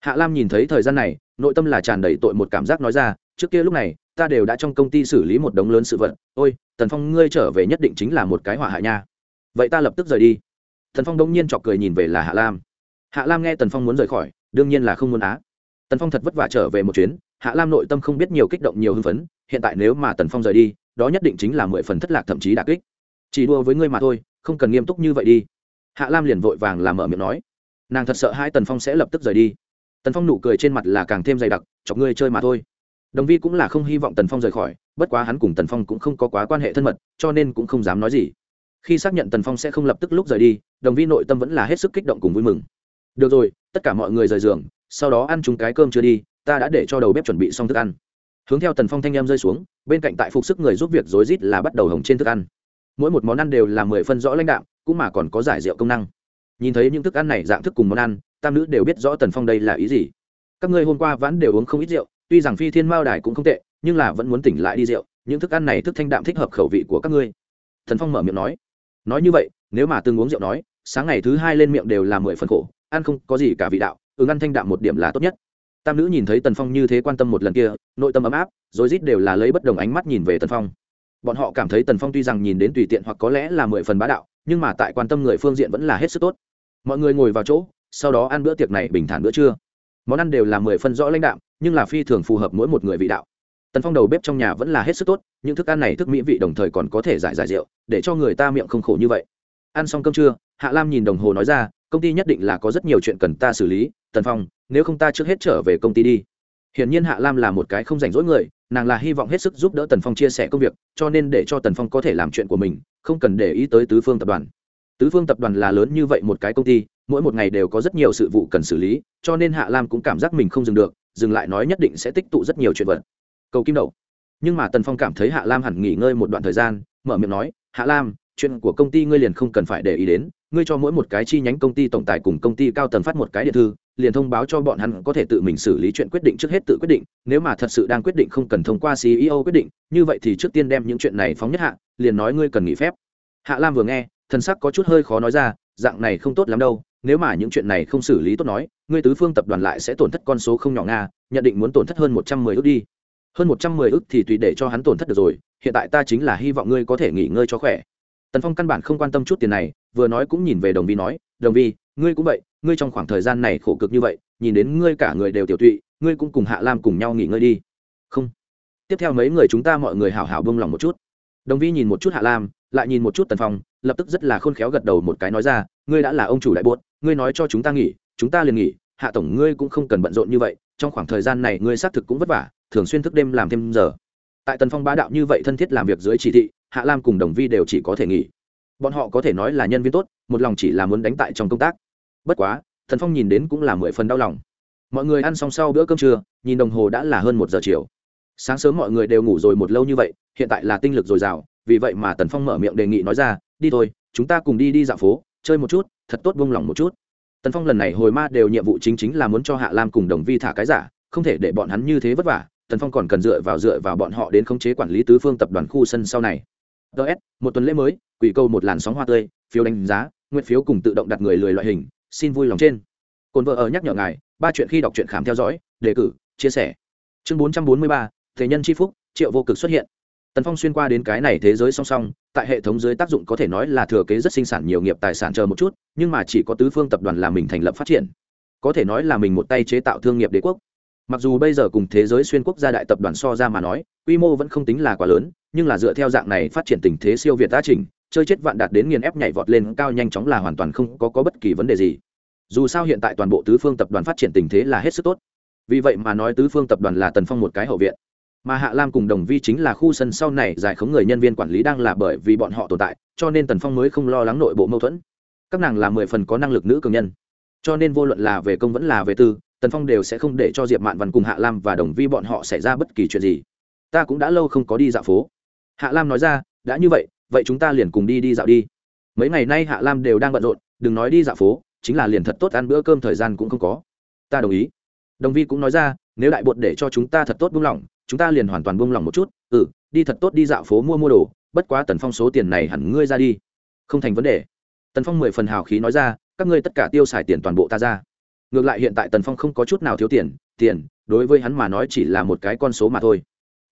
Hạ Lam nhìn thấy thời gian này, nội tâm là tràn đầy tội một cảm giác nói ra, trước kia lúc này, ta đều đã trong công ty xử lý một đống lớn sự vật, ôi, tần phong ngươi trở về nhất định chính là một cái hỏa hại nha. Vậy ta lập tức rời đi. Tần phong đông nhiên chọc cười nhìn về là hạ lam. Hạ lam nghe tần phong muốn rời khỏi đương nhiên là không muốn á. Tần phong thật vất vả trở về một chuyến hạ lam nội tâm không biết nhiều kích động nhiều hưng phấn. Hiện tại nếu mà tần phong rời đi đó nhất định chính là mười phần thất lạc thậm chí đà kích. Chỉ đua với ngươi mà thôi không cần nghiêm túc như vậy đi. Hạ lam liền vội vàng làm mở miệng nói. Nàng thật sợ hai tần phong sẽ lập tức rời đi. Tần phong nụ cười trên mặt là càng thêm dày đặc, chọc ngươi chơi mà thôi. Đồng vi cũng là không hy vọng tần phong rời khỏi, bất quá hắn cùng tần phong cũng không có quá quan hệ thân mật, cho nên cũng không dám nói gì. Khi xác nhận tần phong sẽ không lập tức lúc rời đi, đồng vi nội tâm vẫn là hết sức kích động cùng vui mừng. Được rồi, tất cả mọi người rời giường, sau đó ăn chúng cái cơm chưa đi, ta đã để cho đầu bếp chuẩn bị xong thức ăn. Hướng theo tần phong thanh em rơi xuống, bên cạnh tại phục sức người giúp việc rối rít là bắt đầu hồng trên thức ăn mỗi một món ăn đều là mười phân rõ lãnh đạo cũng mà còn có giải rượu công năng. Nhìn thấy những thức ăn này dạng thức cùng món ăn, tam nữ đều biết rõ tần phong đây là ý gì. Các ngươi hôm qua vẫn đều uống không ít rượu, tuy rằng phi thiên mao đài cũng không tệ, nhưng là vẫn muốn tỉnh lại đi rượu, những thức ăn này thức thanh đạm thích hợp khẩu vị của các ngươi. Thần phong mở miệng nói. Nói như vậy, nếu mà từng uống rượu nói, sáng ngày thứ hai lên miệng đều là mười phần khổ, ăn không có gì cả vị đạo, ứng ăn thanh đạm một điểm là tốt nhất. Tam nữ nhìn thấy tần phong như thế quan tâm một lần kia, nội tâm ấm áp, rồi rít đều là lấy bất đồng ánh mắt nhìn về tần phong bọn họ cảm thấy tần phong tuy rằng nhìn đến tùy tiện hoặc có lẽ là mười phần bá đạo, nhưng mà tại quan tâm người phương diện vẫn là hết sức tốt. Mọi người ngồi vào chỗ, sau đó ăn bữa tiệc này bình thản bữa trưa. Món ăn đều là mười phân rõ lãnh đạm, nhưng là phi thường phù hợp mỗi một người vị đạo. Tần phong đầu bếp trong nhà vẫn là hết sức tốt, những thức ăn này thức mỹ vị đồng thời còn có thể giải giải rượu, để cho người ta miệng không khổ như vậy. Ăn xong cơm trưa, hạ lam nhìn đồng hồ nói ra, công ty nhất định là có rất nhiều chuyện cần ta xử lý, tần phong, nếu không ta trước hết trở về công ty đi hiển nhiên hạ lam là một cái không rảnh rỗi người, nàng là hy vọng hết sức giúp đỡ tần phong chia sẻ công việc, cho nên để cho tần phong có thể làm chuyện của mình, không cần để ý tới tứ phương tập đoàn. Tứ phương tập đoàn là lớn như vậy một cái công ty, mỗi một ngày đều có rất nhiều sự vụ cần xử lý, cho nên hạ lam cũng cảm giác mình không dừng được, dừng lại nói nhất định sẽ tích tụ rất nhiều chuyện vật. Cầu kim đậu. Nhưng mà tần phong cảm thấy hạ lam hẳn nghỉ ngơi một đoạn thời gian, mở miệng nói, hạ lam, chuyện của công ty ngươi liền không cần phải để ý đến, ngươi cho mỗi một cái chi nhánh công ty tổng tài cùng công ty cao tầng phát một cái điện thư liền thông báo cho bọn hắn có thể tự mình xử lý chuyện quyết định trước hết tự quyết định, nếu mà thật sự đang quyết định không cần thông qua ceo quyết định, như vậy thì trước tiên đem những chuyện này phóng nhất hạ, liền nói ngươi cần nghỉ phép. Hạ lam vừa nghe thân sắc có chút hơi khó nói ra, dạng này không tốt lắm đâu, nếu mà những chuyện này không xử lý tốt nói, ngươi tứ phương tập đoàn lại sẽ tổn thất con số không nhỏ nga, nhận định muốn tổn thất hơn một trăm mười ước đi. Hơn một trăm mười ước thì tùy để cho hắn tổn thất được rồi, hiện tại ta chính là hy vọng ngươi có thể nghỉ ngơi cho khỏe. Tần phong căn bản không quan tâm chút tiền này, vừa nói cũng nhìn về đồng vi nói, đồng vi, ngươi cũng vậy ngươi trong khoảng thời gian này khổ cực như vậy, nhìn đến ngươi cả người đều tiểu tụy, ngươi cũng cùng hạ lam cùng nhau nghỉ ngơi đi. Không. Tiếp theo mấy người chúng ta mọi người hào hào bông lòng một chút. Đồng vi nhìn một chút hạ lam, lại nhìn một chút tần phong, lập tức rất là khôn khéo gật đầu một cái nói ra, ngươi đã là ông chủ đại buốt ngươi nói cho chúng ta nghỉ, chúng ta liền nghỉ, hạ tổng ngươi cũng không cần bận rộn như vậy, trong khoảng thời gian này ngươi xác thực cũng vất vả, thường xuyên thức đêm làm thêm giờ. Tại tần phong bá đạo như vậy thân thiết làm việc dưới chỉ thị, hạ lam cùng đồng vi đều chỉ có thể nghỉ. Bọn họ có thể nói là nhân viên tốt, một lòng chỉ là muốn đánh tại trong công tác bất quá, thần phong nhìn đến cũng là mười phần đau lòng. Mọi người ăn xong sau bữa cơm trưa, nhìn đồng hồ đã là hơn một giờ chiều. Sáng sớm mọi người đều ngủ rồi một lâu như vậy, hiện tại là tinh lực dồi dào, vì vậy mà tần phong mở miệng đề nghị nói ra, đi thôi, chúng ta cùng đi đi dạo phố, chơi một chút, thật tốt vung lòng một chút. Tần phong lần này hồi ma đều nhiệm vụ chính chính là muốn cho hạ lam cùng đồng vi thả cái giả, không thể để bọn hắn như thế vất vả, tần phong còn cần dựa vào dựa vào bọn họ đến khống chế quản lý tứ phương tập đoàn khu sân sau này. Ts một tuần lễ mới, quỷ câu một làn sóng hoa tươi, phiếu đánh giá, nguyện phiếu cùng tự động đặt người lười loại hình xin vui lòng trên. Cồn vợ ở nhắc nhở ngài, ba chuyện khi đọc truyện khám theo dõi, đề cử, chia sẻ. Chương bốn trăm bốn mươi ba, thế nhân tri phúc, triệu vô cực xuất hiện. Tần phong xuyên qua đến cái này thế giới song song, tại hệ thống dưới tác dụng có thể nói là thừa kế rất sinh sản nhiều nghiệp tài sản chờ một chút, nhưng mà chỉ có tứ phương tập đoàn là mình thành lập phát triển. Có thể nói là mình một tay chế tạo thương nghiệp đế quốc. Mặc dù bây giờ cùng thế giới xuyên quốc gia đại tập đoàn so ra mà nói, quy mô vẫn không tính là quá lớn, nhưng là dựa theo dạng này phát triển tình thế siêu việt tá trình chơi chết vạn đạt đến nghiền ép nhảy vọt lên cao nhanh chóng là hoàn toàn không có, có bất kỳ vấn đề gì. Dù sao hiện tại toàn bộ tứ phương tập đoàn phát triển tình thế là hết sức tốt. Vì vậy mà nói tứ phương tập đoàn là tần phong một cái hậu viện. Mà hạ lam cùng đồng vi chính là khu sân sau này giải khống người nhân viên quản lý đang là bởi vì bọn họ tồn tại cho nên tần phong mới không lo lắng nội bộ mâu thuẫn. Các nàng là mười phần có năng lực nữ cường nhân. Cho nên vô luận là về công vẫn là về tư tần phong đều sẽ không để cho diệp mạn văn cùng hạ lam và đồng vi bọn họ xảy ra bất kỳ chuyện gì. Ta cũng đã lâu không có đi dạo phố. Hạ lam nói ra đã như vậy vậy chúng ta liền cùng đi đi dạo đi. Mấy ngày nay hạ lam đều đang bận rộn, đừng nói đi dạo phố, chính là liền thật tốt ăn bữa cơm thời gian cũng không có. Ta đồng ý. Đồng vi cũng nói ra, nếu đại bột để cho chúng ta thật tốt buông lỏng, chúng ta liền hoàn toàn buông lỏng một chút. Ừ đi thật tốt đi dạo phố mua mua đồ, bất quá tần phong số tiền này hẳn ngươi ra đi. Không thành vấn đề. Tần phong mười phần hào khí nói ra, các ngươi tất cả tiêu xài tiền toàn bộ ta ra. Ngược lại hiện tại tần phong không có chút nào thiếu tiền tiền, đối với hắn mà nói chỉ là một cái con số mà thôi.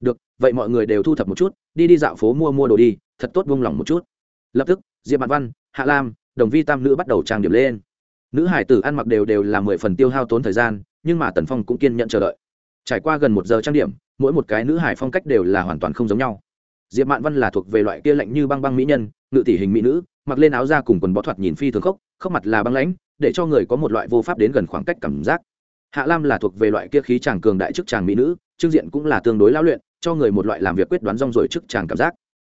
Được, vậy mọi người đều thu thập một chút, đi đi dạo phố mua mua đồ đi thật tốt buông lỏng một chút. Lập tức, diệp mạn văn, hạ lam, đồng vi tam nữ bắt đầu trang điểm lên. Nữ hải tử ăn mặc đều đều là mười phần tiêu hao tốn thời gian, nhưng mà tần phong cũng kiên nhận chờ đợi. Trải qua gần một giờ trang điểm, mỗi một cái nữ hải phong cách đều là hoàn toàn không giống nhau. Diệp mạn văn là thuộc về loại kia lạnh như băng băng mỹ nhân, ngự tỷ hình mỹ nữ, mặc lên áo da cùng quần bó thoạt nhìn phi thường khốc khốc mặt là băng lãnh, để cho người có một loại vô pháp đến gần khoảng cách cảm giác. Hạ lam là thuộc về loại kia khí chàng cường đại chức chàng mỹ nữ trương diện cũng là tương đối lao luyện, cho người một loại làm việc quyết đoán rong rồi chức chàng cảm giác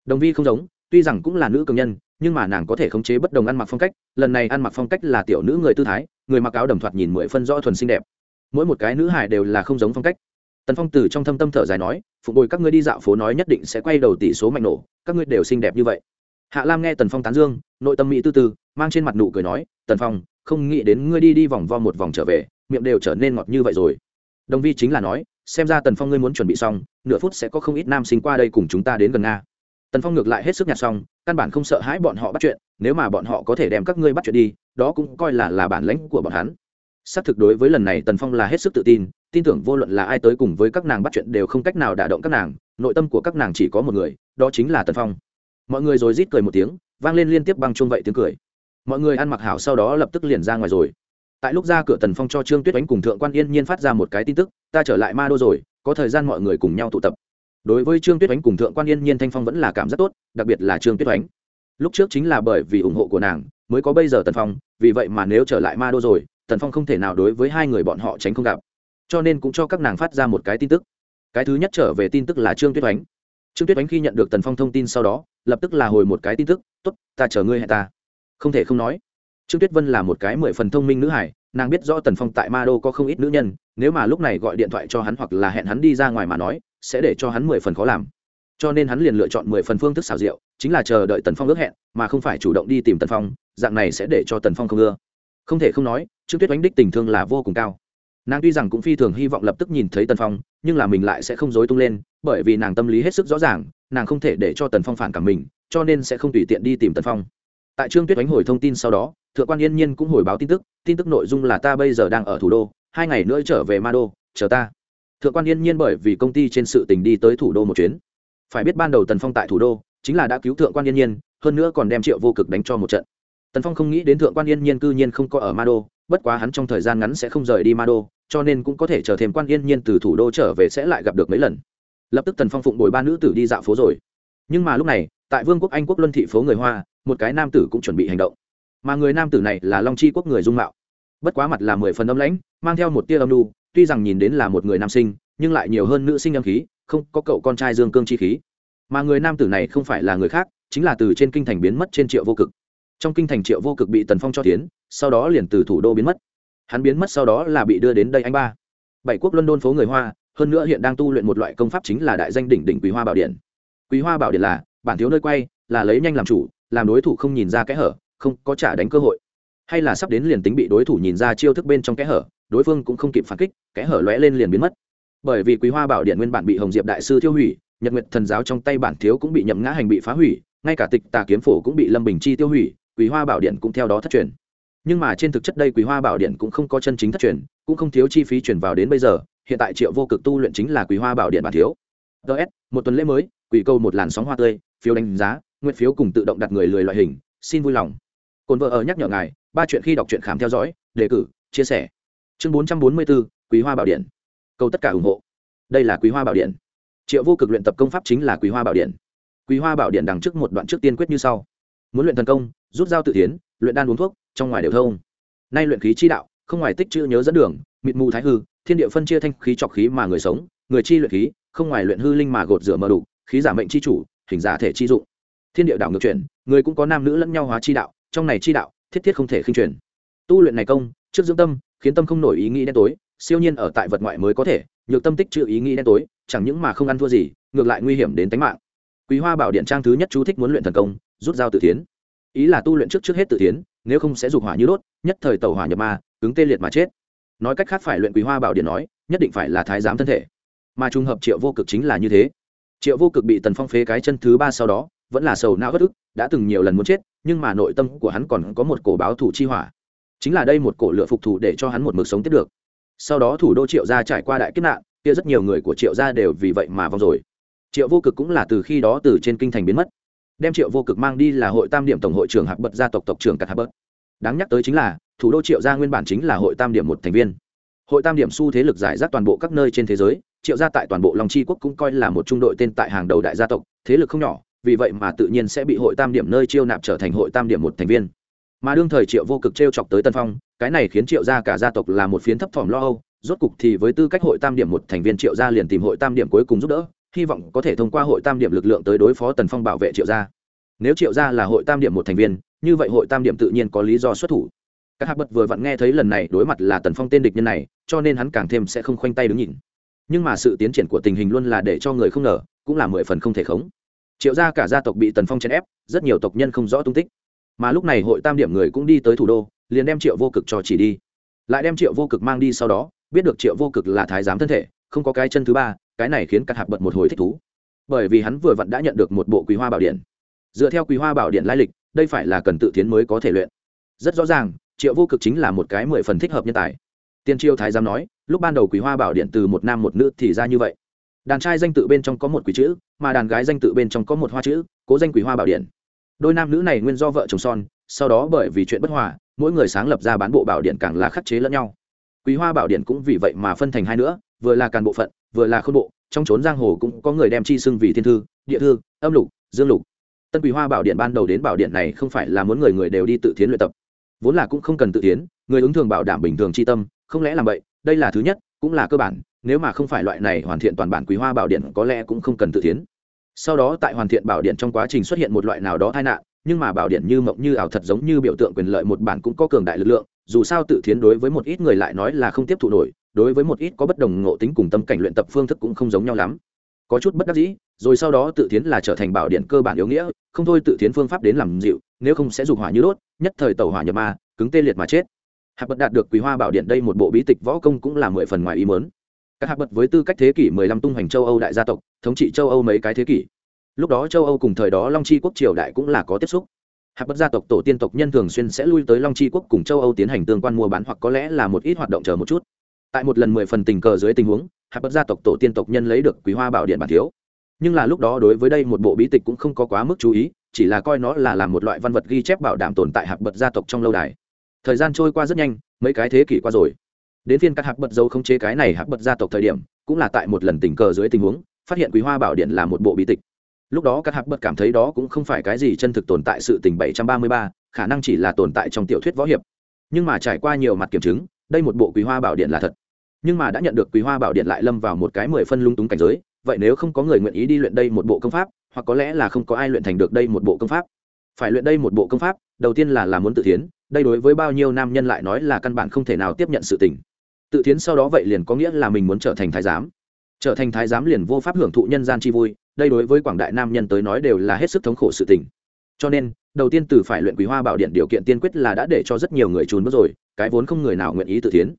đồng vi không giống, tuy rằng cũng là nữ cường nhân, nhưng mà nàng có thể khống chế bất đồng ăn mặc phong cách. Lần này ăn mặc phong cách là tiểu nữ người tư thái, người mặc áo đầm thoạt nhìn mười phân rõ thuần xinh đẹp. Mỗi một cái nữ hải đều là không giống phong cách. Tần phong từ trong thâm tâm thở dài nói phục bồi các ngươi đi dạo phố nói nhất định sẽ quay đầu tỷ số mạnh nổ, các ngươi đều xinh đẹp như vậy. Hạ lam nghe tần phong tán dương, nội tâm mỹ tư tư, mang trên mặt nụ cười nói, tần phong, không nghĩ đến ngươi đi đi vòng vo một vòng trở về, miệng đều trở nên ngọt như vậy rồi. Đồng vi chính là nói, xem ra tần phong ngươi muốn chuẩn bị xong, nửa phút sẽ có không ít nam sinh qua đây cùng chúng ta đến gần nga tần phong ngược lại hết sức nhạt xong căn bản không sợ hãi bọn họ bắt chuyện, nếu mà bọn họ có thể đem các ngươi bắt chuyện đi, đó cũng coi là là bản lãnh của bọn hắn. Xác thực đối với lần này tần phong là hết sức tự tin tin tưởng vô luận là ai tới cùng với các nàng bắt chuyện đều không cách nào đả động các nàng, nội tâm của các nàng chỉ có một người, đó chính là tần phong. Mọi người rồi rít cười một tiếng, vang lên liên tiếp băng chung vậy tiếng cười. Mọi người ăn mặc hảo sau đó lập tức liền ra ngoài rồi. Tại lúc ra cửa tần phong cho trương tuyết oánh cùng thượng quan yên nhiên phát ra một cái tin tức, ta trở lại ma đô rồi, có thời gian mọi người cùng nhau tụ tập đối với trương tuyết oánh cùng thượng quan yên nhiên thanh phong vẫn là cảm rất tốt, đặc biệt là trương tuyết oánh. Lúc trước chính là bởi vì ủng hộ của nàng, mới có bây giờ tần phong, vì vậy mà nếu trở lại ma đô rồi, tần phong không thể nào đối với hai người bọn họ tránh không gặp. Cho nên cũng cho các nàng phát ra một cái tin tức. Cái thứ nhất trở về tin tức là trương tuyết oánh. Trương tuyết oánh khi nhận được tần phong thông tin sau đó, lập tức là hồi một cái tin tức t ố t ta chờ ngươi hẹn ta. Không thể không nói, trương tuyết vân là một cái mười phần thông minh nữ hải nàng biết rõ tần phong tại ma đô có không ít nữ nhân, nếu mà lúc này gọi điện thoại cho hắn hoặc là hẹn hắn đi ra ngoài mà nói sẽ để cho hắn mười phần khó làm. Cho nên hắn liền lựa chọn mười phần phương thức xào rượu, chính là chờ đợi tần phong ước hẹn, mà không phải chủ động đi tìm tần phong, dạng này sẽ để cho tần phong không ưa. Không thể không nói, trương tuyết oánh đích tình thương là vô cùng cao. Nàng tuy rằng cũng phi thường hy vọng lập tức nhìn thấy tần phong, nhưng là mình lại sẽ không dối tung lên, bởi vì nàng tâm lý hết sức rõ ràng, nàng không thể để cho tần phong phản cảm mình, cho nên sẽ không tùy tiện đi tìm tần phong. Tại trương tuyết oánh hồi thông tin sau đó, thượng quan yên nhiên cũng hồi báo tin tức tin tức nội dung là ta bây giờ đang ở thủ đô, hai ngày nữa trở về ma đô, chờ ta thượng quan yên nhiên bởi vì công ty trên sự tình đi tới thủ đô một chuyến. Phải biết ban đầu tần phong tại thủ đô, chính là đã cứu thượng quan yên nhiên, hơn nữa còn đem triệu vô cực đánh cho một trận. Tần phong không nghĩ đến thượng quan yên nhiên cư nhiên không có ở ma đô, bất quá hắn trong thời gian ngắn sẽ không rời đi ma đô, cho nên cũng có thể chờ thêm quan yên nhiên từ thủ đô trở về sẽ lại gặp được mấy lần. Lập tức tần phong phụng bồi ba nữ tử đi dạo phố rồi. Nhưng mà lúc này, tại vương quốc anh quốc luân thị phố người hoa, một cái nam tử cũng chuẩn bị hành động. Mà người nam tử này là long chi quốc người dung mạo. Bất quá mặt là mười phần âm lãnh, mang theo một tia âm lu tuy rằng nhìn đến là một người nam sinh, nhưng lại nhiều hơn nữ sinh âm khí, không có cậu con trai dương cương chi khí. Mà người nam tử này không phải là người khác, chính là từ trên kinh thành biến mất trên triệu vô cực. Trong kinh thành triệu vô cực bị tần phong cho tiến, sau đó liền từ thủ đô biến mất. Hắn biến mất sau đó là bị đưa đến đây anh ba. Bảy quốc luân đôn phố người hoa, hơn nữa hiện đang tu luyện một loại công pháp chính là đại danh đỉnh đỉnh quý hoa bảo điện. Quý hoa bảo điện là, bản thiếu nơi quay, là lấy nhanh làm chủ, làm đối thủ không nhìn ra kẽ hở, không có trả đánh cơ hội. Hay là sắp đến liền tính bị đối thủ nhìn ra chiêu thức bên trong kẽ hở đối phương cũng không kịp phản kích, kẽ hở lóe lên liền biến mất. Bởi vì quý hoa bảo điện nguyên bản bị hồng diệp đại sư tiêu hủy, nhật nguyệt thần giáo trong tay bản thiếu cũng bị nhậm ngã hành bị phá hủy, ngay cả tịch tà kiếm phổ cũng bị lâm bình chi tiêu hủy, quý hoa bảo điện cũng theo đó thất truyền. Nhưng mà trên thực chất đây quý hoa bảo điện cũng không có chân chính thất truyền, cũng không thiếu chi phí chuyển vào đến bây giờ, hiện tại triệu vô cực tu luyện chính là quý hoa bảo điện bản thiếu. Ts một tuần lễ mới, quỷ câu một làn sóng hoa tươi, phiếu đánh giá, nguyện phiếu cùng tự động đặt người lười loại hình, xin vui lòng. Cồn vợ ở nhắc nhở ngài, ba chuyện khi đọc truyện khám theo dõi, đề cử, chia sẻ chương bốn trăm bốn mươi bốn, quý hoa bảo điện. Câu tất cả ủng hộ. Đây là quý hoa bảo điện. Triệu vô cực luyện tập công pháp chính là quý hoa bảo điện. Quý hoa bảo điện đằng trước một đoạn trước tiên quyết như sau. Muốn luyện thần công, rút dao tự tiến, luyện đan uống thuốc, trong ngoài đều thông. Nay luyện khí chi đạo, không ngoài tích chữ nhớ dẫn đường, mịt mù thái hư, thiên địa phân chia thanh khí trọc khí mà người sống, người chi luyện khí, không ngoài luyện hư linh mà gột rửa mờ đủ, khí giả mệnh chi chủ, hình giả thể chi dụng. Thiên địa đảo ngược chuyển, người cũng có nam nữ lẫn nhau hóa chi đạo, trong này chi đạo, thiết thiết không thể khinh truyền. Tu luyện này công trước dưỡng tâm, khiến tâm không nổi ý nghĩ đen tối, siêu nhiên ở tại vật ngoại mới có thể, nhược tâm tích chữ ý nghĩ đen tối, chẳng những mà không ăn thua gì, ngược lại nguy hiểm đến tính mạng. Quý hoa bảo điện trang thứ nhất chú thích muốn luyện thần công, rút dao tự tiến. Ý là tu luyện trước trước hết tự tiến, nếu không sẽ dục hỏa như đốt, nhất thời tẩu hỏa nhập ma, cứng tê liệt mà chết. Nói cách khác phải luyện quý hoa bảo điện nói, nhất định phải là thái giám thân thể. Mà trùng hợp triệu vô cực chính là như thế. Triệu vô cực bị tần phong phế cái chân thứ ba sau đó, vẫn là sầu não bất ức, đã từng nhiều lần muốn chết, nhưng mà nội tâm của hắn còn có một cổ báo thủ chi hỏa chính là đây một cổ lựa phục thủ để cho hắn một mực sống tiếp được. Sau đó thủ đô triệu gia trải qua đại kiếp nạn, kia rất nhiều người của triệu gia đều vì vậy mà vong rồi. Triệu vô cực cũng là từ khi đó từ trên kinh thành biến mất. Đem triệu vô cực mang đi là hội tam điểm tổng hội trưởng hạc bật gia tộc tộc trưởng cắt hạc bật. Đáng nhắc tới chính là, thủ đô triệu gia nguyên bản chính là hội tam điểm một thành viên. Hội tam điểm xu thế lực giải rác toàn bộ các nơi trên thế giới, triệu gia tại toàn bộ long tri quốc cũng coi là một trung đội tên tại hàng đầu đại gia tộc, thế lực không nhỏ, vì vậy mà tự nhiên sẽ bị hội tam điểm nơi chiêu nạp trở thành hội tam điểm một thành viên mà đương thời triệu vô cực t r e o chọc tới tân phong, cái này khiến triệu gia cả gia tộc là một phiến thấp thỏm lo âu, rốt cục thì với tư cách hội tam điểm một thành viên triệu gia liền tìm hội tam điểm cuối cùng giúp đỡ, hy vọng có thể thông qua hội tam điểm lực lượng tới đối phó tần phong bảo vệ triệu gia. Nếu triệu gia là hội tam điểm một thành viên, như vậy hội tam điểm tự nhiên có lý do xuất thủ. Các hạc bật vừa vặn nghe thấy lần này đối mặt là tần phong tên địch nhân này, cho nên hắn càng thêm sẽ không khoanh tay đứng nhìn. Nhưng mà sự tiến triển của tình hình luôn là để cho người không ngờ, cũng là mười phần không thể khống. Triệu gia cả gia tộc bị tần phong chèn ép, rất nhiều tộc nhân không rõ tung tích mà lúc này hội tam điểm người cũng đi tới thủ đô, liền đem triệu vô cực cho chỉ đi. Lại đem triệu vô cực mang đi sau đó, biết được triệu vô cực là thái giám thân thể, không có cái chân thứ ba, cái này khiến cắt hạc bật một hồi thích thú. Bởi vì hắn vừa vặn đã nhận được một bộ quý hoa bảo điện. Dựa theo quý hoa bảo điện lai lịch, đây phải là cần tự tiến mới có thể luyện. Rất rõ ràng, triệu vô cực chính là một cái mười phần thích hợp nhân tài. Tiên triều thái giám nói, lúc ban đầu quý hoa bảo điện từ một nam một nữ thì ra như vậy. Đàn trai danh tự bên trong có một quý chữ, mà đàn gái danh tự bên trong có một hoa chữ, cố danh quý hoa bảo điện đôi nam nữ này nguyên do vợ chồng son, sau đó bởi vì chuyện bất hòa, mỗi người sáng lập ra bán bộ bảo điện càng là khắc chế lẫn nhau. Quý hoa bảo điện cũng vì vậy mà phân thành hai nữa, vừa là càn bộ phận, vừa là khôn bộ, trong trốn giang hồ cũng có người đem chi xưng vì thiên thư, địa thư, âm lục, dương lục. Tân quý hoa bảo điện ban đầu đến bảo điện này không phải là muốn người người đều đi tự tiến luyện tập. Vốn là cũng không cần tự tiến người ứng thường bảo đảm bình thường c h i tâm, không lẽ làm vậy, đây là thứ nhất, cũng là cơ bản, nếu mà không phải loại này hoàn thiện toàn bản quý hoa bảo điện có lẽ cũng không cần tự tiến sau đó tại hoàn thiện bảo điện trong quá trình xuất hiện một loại nào đó tai nạn, nhưng mà bảo điện như mộng như ảo thật giống như biểu tượng quyền lợi một bản cũng có cường đại lực lượng, dù sao tự thiến đối với một ít người lại nói là không tiếp thụ nổi, đối với một ít có bất đồng ngộ tính cùng tâm cảnh luyện tập phương thức cũng không giống nhau lắm. Có chút bất đắc dĩ, rồi sau đó tự thiến là trở thành bảo điện cơ bản yếu nghĩa, không thôi tự thiến phương pháp đến làm dịu, nếu không sẽ dục hỏa như đốt, nhất thời tàu hỏa nhập ma, cứng tê liệt mà chết. Hạc bật đạt được quý hoa bảo điện đây một bộ bí tịch võ công cũng là mười phần ngoài ý mớn các hạc bật với tư cách thế kỷ mười lăm tung hoành châu âu đại gia tộc, thống trị châu âu mấy cái thế kỷ. Lúc đó châu âu cùng thời đó long chi quốc triều đại cũng là có tiếp xúc. Hạc bật gia tộc tổ tiên tộc nhân thường xuyên sẽ lui tới long chi quốc cùng châu âu tiến hành tương quan mua bán hoặc có lẽ là một ít hoạt động chờ một chút. Tại một lần mười phần tình cờ dưới tình huống, hạc bật gia tộc tổ tiên tộc nhân lấy được quý hoa bảo điện bản thiếu. Nhưng là lúc đó đối với đây một bộ bí tịch cũng không có quá mức chú ý, chỉ là coi nó là làm một loại văn vật ghi chép bảo đảm tồn tại hạc bật gia tộc trong lâu đài. Thời gian trôi qua rất nhanh, mấy cái thế kỷ qua rồi đến phiên các hạc bật dấu không chế cái này hạc bật gia tộc thời điểm, cũng là tại một lần tình cờ dưới tình huống, phát hiện quý hoa bảo điện là một bộ bí tịch. Lúc đó các hạc bật cảm thấy đó cũng không phải cái gì chân thực tồn tại sự tình bảy trăm ba mươi ba, khả năng chỉ là tồn tại trong tiểu thuyết võ hiệp. Nhưng mà trải qua nhiều mặt kiểm chứng, đây một bộ quý hoa bảo điện là thật. Nhưng mà đã nhận được quý hoa bảo điện lại lâm vào một cái mười phân lung túng cảnh giới, vậy nếu không có người nguyện ý đi luyện đây một bộ công pháp, hoặc có lẽ là không có ai luyện thành được đây một bộ công pháp. Phải luyện đây một bộ công pháp, đầu tiên là làm muốn tự thiến, đây đối với bao nhiêu nam nhân lại nói là căn bản không thể nào tiếp nhận sự tình tự thiến sau đó vậy liền có nghĩa là mình muốn trở thành thái giám. Trở thành thái giám liền vô pháp hưởng thụ nhân gian chi vui, đây đối với quảng đại nam nhân tới nói đều là hết sức thống khổ sự tình. Cho nên, đầu tiên từ phải luyện quý hoa bảo điện điều kiện tiên quyết là đã để cho rất nhiều người trốn bước rồi, cái vốn không người nào nguyện ý tự thiến.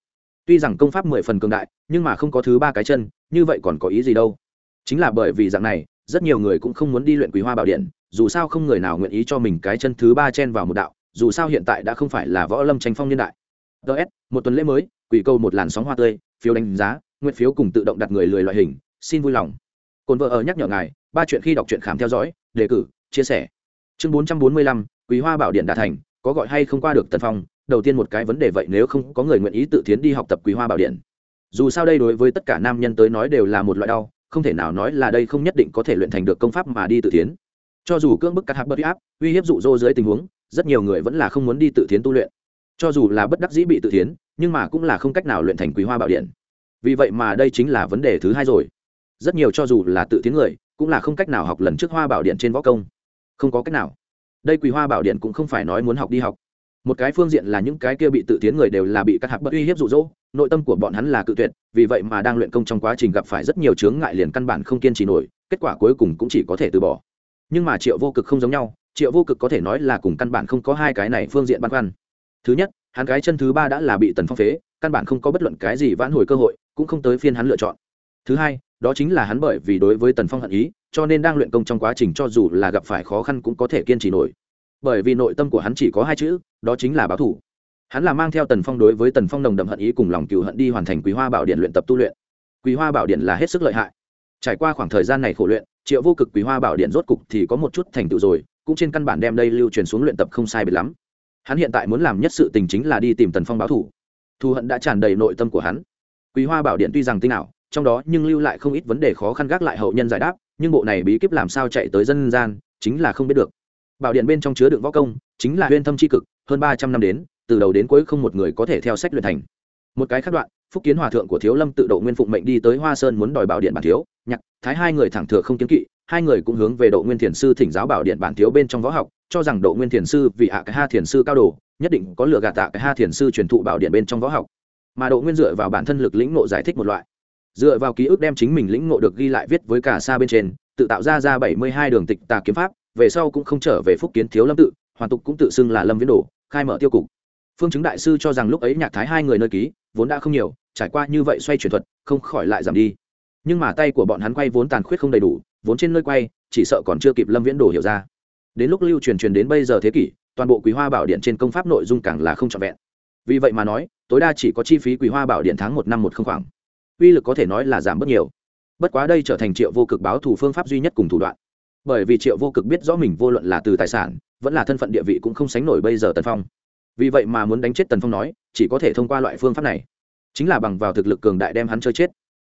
Tuy rằng công pháp mười phần cường đại, nhưng mà không có thứ ba cái chân, như vậy còn có ý gì đâu. Chính là bởi vì dạng này, rất nhiều người cũng không muốn đi luyện quý hoa bảo điện, dù sao không người nào nguyện ý cho mình cái chân thứ ba chen vào một đạo, dù sao hiện tại đã không phải là võ lâm tranh phong niên đại. Ts một tuần lễ mới quỷ câu một làn sóng hoa tươi, phiếu đánh giá, nguyện phiếu cùng tự động đặt người lười loại hình, xin vui lòng. Cồn vợ ở nhắc nhở ngài, ba chuyện khi đọc truyện khám theo dõi, đề cử, chia sẻ. Chương bốn trăm bốn mươi lăm, quý hoa bảo điện đà thành, có gọi hay không qua được tần phong? Đầu tiên một cái vấn đề vậy nếu không có người nguyện ý tự tiến đi học tập quý hoa bảo điện. Dù sao đây đối với tất cả nam nhân tới nói đều là một loại đau, không thể nào nói là đây không nhất định có thể luyện thành được công pháp mà đi tự tiến cho dù cưỡng bức cắt hạp bất áp, uy hiếp dụ dỗ dưới tình huống, rất nhiều người vẫn là không muốn đi tự tiến tu luyện cho dù là bất đắc dĩ bị tự tiến nhưng mà cũng là không cách nào luyện thành quý hoa bảo điện. Vì vậy mà đây chính là vấn đề thứ hai rồi. Rất nhiều cho dù là tự tiến người, cũng là không cách nào học lần trước hoa bảo điện trên võ công. Không có cách nào. Đây quý hoa bảo điện cũng không phải nói muốn học đi học. Một cái phương diện là những cái kia bị tự tiến người đều là bị các hạc bất uy hiếp rụ rỗ nội tâm của bọn hắn là cự tuyệt, vì vậy mà đang luyện công trong quá trình gặp phải rất nhiều chướng ngại liền căn bản không kiên trì nổi, kết quả cuối cùng cũng chỉ có thể từ bỏ. Nhưng mà triệu vô cực không giống nhau, triệu vô cực có thể nói là cùng căn bản không có hai cái này phương diện băn khoăn thứ nhất, hắn cái chân thứ ba đã là bị tần phong phế, căn bản không có bất luận cái gì vãn hồi cơ hội, cũng không tới phiên hắn lựa chọn. Thứ hai, đó chính là hắn bởi vì đối với tần phong hận ý, cho nên đang luyện công trong quá trình cho dù là gặp phải khó khăn cũng có thể kiên trì nổi. Bởi vì nội tâm của hắn chỉ có hai chữ, đó chính là báo thủ. Hắn là mang theo tần phong đối với tần phong nồng đậm hận ý cùng lòng cựu hận đi hoàn thành quý hoa bảo điện luyện tập tu luyện. Quý hoa bảo điện là hết sức lợi hại. Trải qua khoảng thời gian này khổ luyện, triệu vô cực quý hoa bảo điện rốt cục thì có một chút thành tựu rồi, cũng trên căn bản đem đây lưu truyền xuống luyện tập không sai biệt lắm hắn hiện tại muốn làm nhất sự tình chính là đi tìm tần phong báo thủ. Thù hận đã tràn đầy nội tâm của hắn. Quý hoa bảo điện tuy rằng tinh ảo, trong đó nhưng lưu lại không ít vấn đề khó khăn gác lại hậu nhân giải đáp, nhưng bộ này bí kíp làm sao chạy tới dân gian, chính là không biết được. Bảo điện bên trong chứa đựng võ công, chính là huyên thâm tri cực, hơn ba trăm năm đến, từ đầu đến cuối không một người có thể theo sách luyện thành. Một cái khác đoạn, phúc kiến hòa thượng của thiếu lâm tự độ nguyên phụng mệnh đi tới hoa sơn muốn đòi bảo điện bản thiếu, nhạc, thái hai người thẳng thừa không kiến kỵ hai người cũng hướng về độ nguyên thiền sư thỉnh giáo bảo điện bản thiếu bên trong võ học, cho rằng độ nguyên thiền sư vì hạ cái ha thiền sư cao đồ, nhất định có lựa gạt tạ cái ha thiền sư truyền thụ bảo điện bên trong võ học. Mà độ nguyên dựa vào bản thân lực lĩnh ngộ giải thích một loại. Dựa vào ký ức đem chính mình lĩnh ngộ được ghi lại viết với cả xa bên trên, tự tạo ra ra bảy mươi hai đường tịch tà kiếm pháp, về sau cũng không trở về phúc kiến thiếu lâm tự, hoàn tục cũng tự xưng là lâm viễn đồ, khai mở tiêu cục. Phương chứng đại sư cho rằng lúc ấy nhạc thái hai người nơi ký, vốn đã không nhiều, trải qua như vậy xoay chuyển thuật, không khỏi lại giảm đi. Nhưng mà tay của bọn hắn quay vốn tàn khuyết không đầy đủ vốn trên nơi quay, chỉ sợ còn chưa kịp lâm viễn đồ hiểu ra. Đến lúc lưu truyền truyền đến bây giờ thế kỷ, toàn bộ quý hoa bảo điện trên công pháp nội dung càng là không trọn vẹn. Vì vậy mà nói, tối đa chỉ có chi phí quý hoa bảo điện tháng một năm một không khoảng. Uy lực có thể nói là giảm bớt nhiều. Bất quá đây trở thành triệu vô cực báo thủ phương pháp duy nhất cùng thủ đoạn. Bởi vì triệu vô cực biết rõ mình vô luận là từ tài sản, vẫn là thân phận địa vị cũng không sánh nổi bây giờ tần phong. Vì vậy mà muốn đánh chết tần phong nói, chỉ có thể thông qua loại phương pháp này. Chính là bằng vào thực lực cường đại đem hắn chơi chết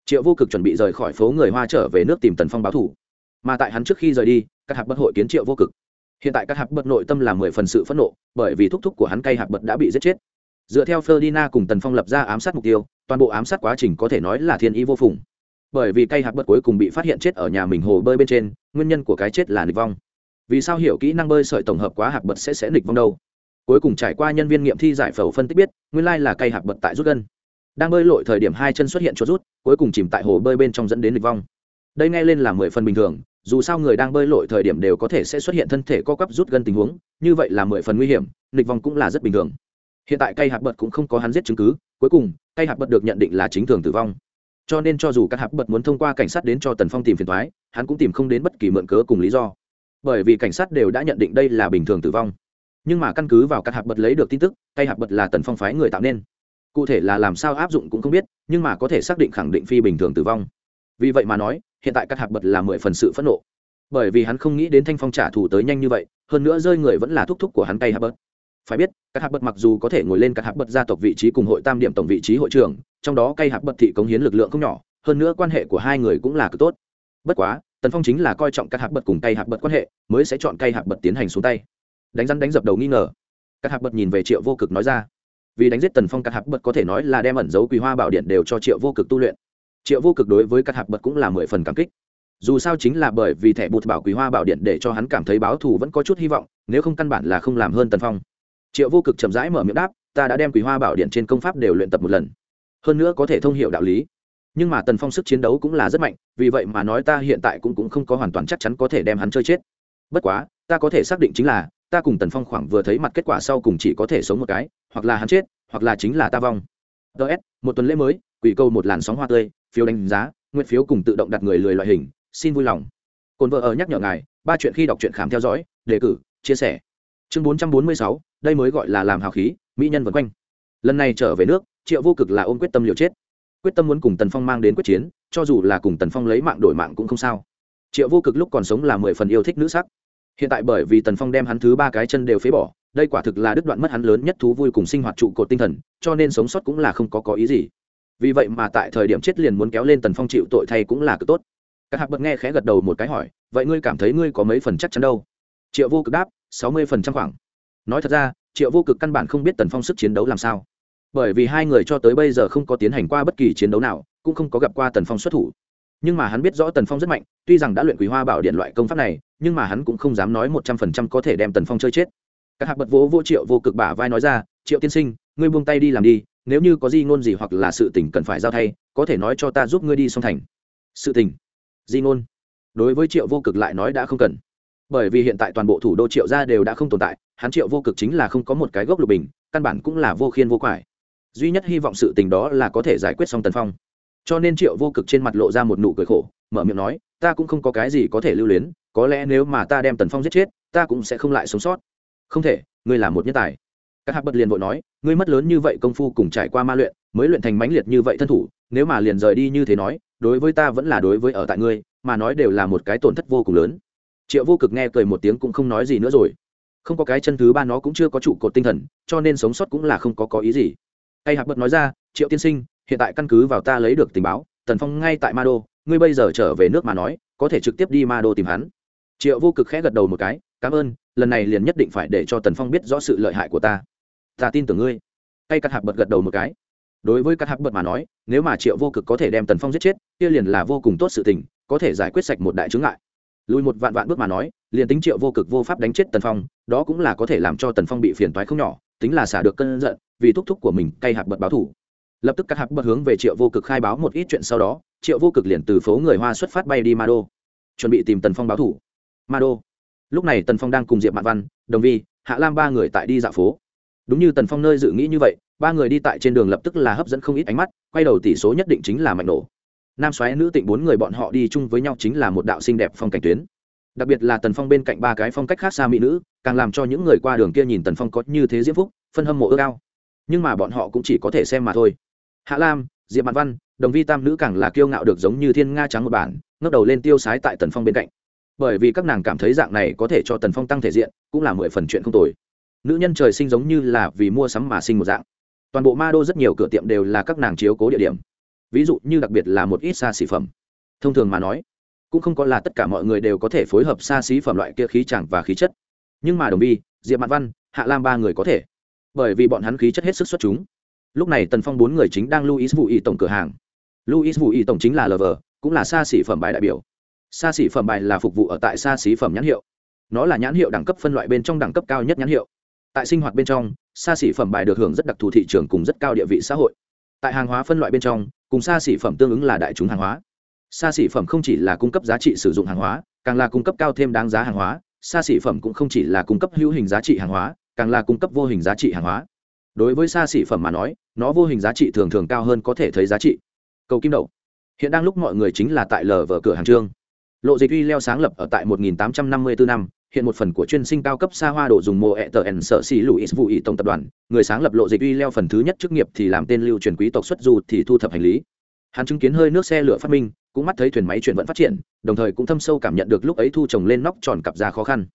triệu vô cực chuẩn bị rời khỏi phố người hoa trở về nước tìm tần phong báo thủ mà tại hắn trước khi rời đi các hạc bất hội kiến triệu vô cực hiện tại các hạc bất nội tâm là mười phần sự phẫn nộ bởi vì thúc thúc của hắn cây hạc Bất đã bị giết chết dựa theo ferdina cùng tần phong lập ra ám sát mục tiêu toàn bộ ám sát quá trình có thể nói là thiên ý vô phùng bởi vì cây hạc Bất cuối cùng bị phát hiện chết ở nhà mình hồ bơi bên trên nguyên nhân của cái chết là nịch vong vì sao hiểu kỹ năng bơi sợi tổng hợp quá hạc bật sẽ sẽ nịch vong đâu cuối cùng trải qua nhân viên nghiệm thi giải phẫu phân tích biết nguyên lai là cây hạc bật tại rút gân đang bơi lội thời điểm hai chân xuất hiện chuột rút cuối cùng chìm tại hồ bơi bên trong dẫn đến lịch vong. Đây nghe lên là mười phần bình thường, dù sao người đang bơi lội thời điểm đều có thể sẽ xuất hiện thân thể co quắp rút gân tình huống, như vậy là mười phần nguy hiểm lịch vong cũng là rất bình thường. Hiện tại cây hạt bật cũng không có hắn giết chứng cứ, cuối cùng, cây hạt bật được nhận định là chính thường tử vong. Cho nên cho dù các hạt bật muốn thông qua cảnh sát đến cho tần phong tìm phiền thoái hắn cũng tìm không đến bất kỳ mượn cớ cùng lý do. Bởi vì cảnh sát đều đã nhận định đây là bình thường tử vong. Nhưng mà căn cứ vào các hạt bật lấy được tin tức, cây hạt bật là tần phong phái người tạo nên cụ thể là làm sao áp dụng cũng không biết, nhưng mà có thể xác định khẳng định phi bình thường tử vong. Vì vậy mà nói, hiện tại các hạc bật là mười phần sự phẫn nộ. Bởi vì hắn không nghĩ đến thanh phong trả thù tới nhanh như vậy, hơn nữa rơi người vẫn là thúc thúc của hắn tay hạc bật. Phải biết, các hạc bật mặc dù có thể ngồi lên các hạc bật gia tộc vị trí cùng hội tam điểm tổng vị trí hội trưởng, trong đó cây hạc bật thị cống hiến lực lượng không nhỏ, hơn nữa quan hệ của hai người cũng là cực tốt. Bất quá, tần phong chính là coi trọng các hạc bật cùng cây hạc bật quan hệ, mới sẽ chọn cây hạc bật tiến hành xuống tay. Đánh rắn đánh dập đầu nghi ngờ. Các hạc bật nhìn về triệu vô cực nói ra vì đánh giết tần phong cắt hạp bật có thể nói là đem ẩn dấu quý hoa bảo điện đều cho triệu vô cực tu luyện. Triệu vô cực đối với cắt hạp bật cũng là mười phần cảm kích. Dù sao chính là bởi vì thẻ bụt bảo quý hoa bảo điện để cho hắn cảm thấy báo thù vẫn có chút hy vọng nếu không căn bản là không làm hơn tần phong. Triệu vô cực chậm rãi mở miệng đáp ta đã đem quý hoa bảo điện trên công pháp đều luyện tập một lần. Hơn nữa có thể thông hiệu đạo lý. Nhưng mà tần phong sức chiến đấu cũng là rất mạnh vì vậy mà nói ta hiện tại cũng, cũng không có hoàn toàn chắc chắn có thể đem hắn chơi chết. Bất quá ta có thể xác định chính là ta cùng tần phong khoảng vừa thấy mặt kết quả sau cùng chỉ có thể sống một cái, hoặc là hắn chết, hoặc là chính là ta vong. Ts một tuần lễ mới, quỷ câu một làn sóng hoa tươi, phiếu đánh giá, nguyện phiếu cùng tự động đặt người lười loại hình, xin vui lòng. Cồn vợ ở nhắc nhở ngài, ba chuyện khi đọc truyện khám theo dõi, đề cử, chia sẻ. Chương bốn trăm bốn mươi sáu, đây mới gọi là làm hào khí, mỹ nhân vân quanh. Lần này trở về nước, triệu vô cực là ôm quyết tâm liều chết. Quyết tâm muốn cùng tần phong mang đến quyết chiến, cho dù là cùng tần phong lấy mạng đổi mạng cũng không sao. Triệu vô cực lúc còn sống là mười phần yêu thích nữ sắc hiện tại bởi vì tần phong đem hắn thứ ba cái chân đều phế bỏ, đây quả thực là đứt đoạn mất hắn lớn nhất thú vui cùng sinh hoạt trụ cột tinh thần, cho nên sống sót cũng là không có có ý gì. Vì vậy mà tại thời điểm chết liền muốn kéo lên tần phong chịu tội thay cũng là cực tốt. Các hạc bật nghe khẽ gật đầu một cái hỏi, vậy ngươi cảm thấy ngươi có mấy phần chắc chắn đâu? Triệu vô cực đáp, sáu mươi phần trăm khoảng. Nói thật ra, triệu vô cực căn bản không biết tần phong sức chiến đấu làm sao. Bởi vì hai người cho tới bây giờ không có tiến hành qua bất kỳ chiến đấu nào, cũng không có gặp qua tần phong xuất thủ nhưng mà hắn biết rõ tần phong rất mạnh, tuy rằng đã luyện quý hoa bảo điện loại công pháp này, nhưng mà hắn cũng không dám nói một trăm phần trăm có thể đem tần phong chơi chết. Các hạc bật vỗ vô triệu vô cực bả vai nói ra, triệu tiên sinh, ngươi buông tay đi làm đi, nếu như có di ngôn gì hoặc là sự tình cần phải giao thay, có thể nói cho ta giúp ngươi đi song thành. Sự tình? Di ngôn? Đối với triệu vô cực lại nói đã không cần. Bởi vì hiện tại toàn bộ thủ đô triệu gia đều đã không tồn tại, hắn triệu vô cực chính là không có một cái gốc lục bình, căn bản cũng là vô khiên vô quải. Duy nhất hy vọng sự tình đó là có thể giải quyết xong tần phong cho nên triệu vô cực trên mặt lộ ra một nụ cười khổ, mở miệng nói, ta cũng không có cái gì có thể lưu luyến, có lẽ nếu mà ta đem tần phong giết chết, ta cũng sẽ không lại sống sót. Không thể, ngươi là một nhân tài. Các hạc bật liền vội nói, ngươi mất lớn như vậy công phu cùng trải qua ma luyện, mới luyện thành mãnh liệt như vậy thân thủ, nếu mà liền rời đi như thế nói, đối với ta vẫn là đối với ở tại ngươi, mà nói đều là một cái tổn thất vô cùng lớn. Triệu vô cực nghe cười một tiếng cũng không nói gì nữa rồi. Không có cái chân thứ ba nó cũng chưa có trụ cột tinh thần, cho nên sống sót cũng là không có có ý gì. Hay hạc bật nói ra, triệu tiên sinh hiện tại căn cứ vào ta lấy được tình báo, tần phong ngay tại ma đô, ngươi bây giờ trở về nước mà nói, có thể trực tiếp đi ma đô tìm hắn. Triệu vô cực khẽ gật đầu một cái, cảm ơn, lần này liền nhất định phải để cho tần phong biết rõ sự lợi hại của ta. Ta tin tưởng ngươi. Tay cắt hạc bật gật đầu một cái. Đối với cắt hạc bật mà nói, nếu mà triệu vô cực có thể đem tần phong giết chết, kia liền là vô cùng tốt sự tình, có thể giải quyết sạch một đại chướng ngại. Lùi một vạn vạn bước mà nói, liền tính triệu vô cực vô pháp đánh chết tần phong, đó cũng là có thể làm cho tần phong bị phiền toái không nhỏ, tính là xả được cơn giận, vì thúc thúc của mình cay hạc bật báo thủ lập tức các hạc bật hướng về triệu vô cực khai báo một ít chuyện sau đó, triệu vô cực liền từ phố người hoa xuất phát bay đi ma đô chuẩn bị tìm tần phong báo thủ. Ma đô lúc này tần phong đang cùng diệp mạn văn, đồng vi, hạ lam ba người tại đi dạo phố. Đúng như tần phong nơi dự nghĩ như vậy, ba người đi tại trên đường lập tức là hấp dẫn không ít ánh mắt, quay đầu tỷ số nhất định chính là mạnh nổ. Nam xoáy nữ tịnh bốn người bọn họ đi chung với nhau chính là một đạo xinh đẹp phong cảnh tuyến. Đặc biệt là tần phong bên cạnh ba cái phong cách khác xa mỹ nữ, càng làm cho những người qua đường kia nhìn tần phong có như thế diễm phúc, phân hâm mộ ước ao. Nhưng mà bọn họ cũng chỉ có thể xem mà thôi hạ lam, diệp mạn văn, đồng vi tam nữ càng là kiêu ngạo được giống như thiên nga trắng một bản ngóc đầu lên tiêu sái tại tần phong bên cạnh. Bởi vì các nàng cảm thấy dạng này có thể cho tần phong tăng thể diện, cũng là mười phần chuyện không tồi. Nữ nhân trời sinh giống như là vì mua sắm mà sinh một dạng. Toàn bộ ma đô rất nhiều cửa tiệm đều là các nàng chiếu cố địa điểm. Ví dụ như đặc biệt là một ít xa xỉ phẩm. Thông thường mà nói, cũng không có là tất cả mọi người đều có thể phối hợp xa xí phẩm loại kia khí chẳng và khí chất. Nhưng mà đồng bi diệp mạn văn, hạ lam ba người có thể. Bởi vì bọn hắn khí chất hết sức xuất chúng lúc này tần phong bốn người chính đang luis vũ ý tổng cửa hàng. Luis vũ ý tổng chính là lv cũng là xa xỉ phẩm bài đại biểu. Xa xỉ phẩm bài là phục vụ ở tại xa xỉ phẩm nhãn hiệu. Nó là nhãn hiệu đẳng cấp phân loại bên trong đẳng cấp cao nhất nhãn hiệu. Tại sinh hoạt bên trong, xa xỉ phẩm bài được hưởng rất đặc thù thị trường cùng rất cao địa vị xã hội. Tại hàng hóa phân loại bên trong, cùng xa xỉ phẩm tương ứng là đại chúng hàng hóa. Xa xỉ phẩm không chỉ là cung cấp giá trị sử dụng hàng hóa, càng là cung cấp cao thêm đáng giá hàng hóa. Xa xỉ phẩm cũng không chỉ là cung cấp hữu hình giá trị hàng hóa, càng là cung cấp vô hình giá trị hàng hóa đối với xa xỉ phẩm mà nói, nó vô hình giá trị thường thường cao hơn có thể thấy giá trị. Cầu kim đậu hiện đang lúc mọi người chính là tại lờ vở cửa hàng trương. Lộ dịch uy leo sáng lập ở tại 1854 năm hiện một phần của chuyên sinh cao cấp xa hoa đồ dùng mô ẹ tờ ẩn sợ xỉ luis vụ ý tổng tập đoàn. Người sáng lập lộ dịch uy leo phần thứ nhất chức nghiệp thì làm tên lưu truyền quý tộc xuất du thì thu thập hành lý. Hắn chứng kiến hơi nước xe lửa phát minh, cũng mắt thấy thuyền máy chuyển vận phát triển, đồng thời cũng thâm sâu cảm nhận được lúc ấy thu trồng lên nóc tròn cặp ra khó khăn.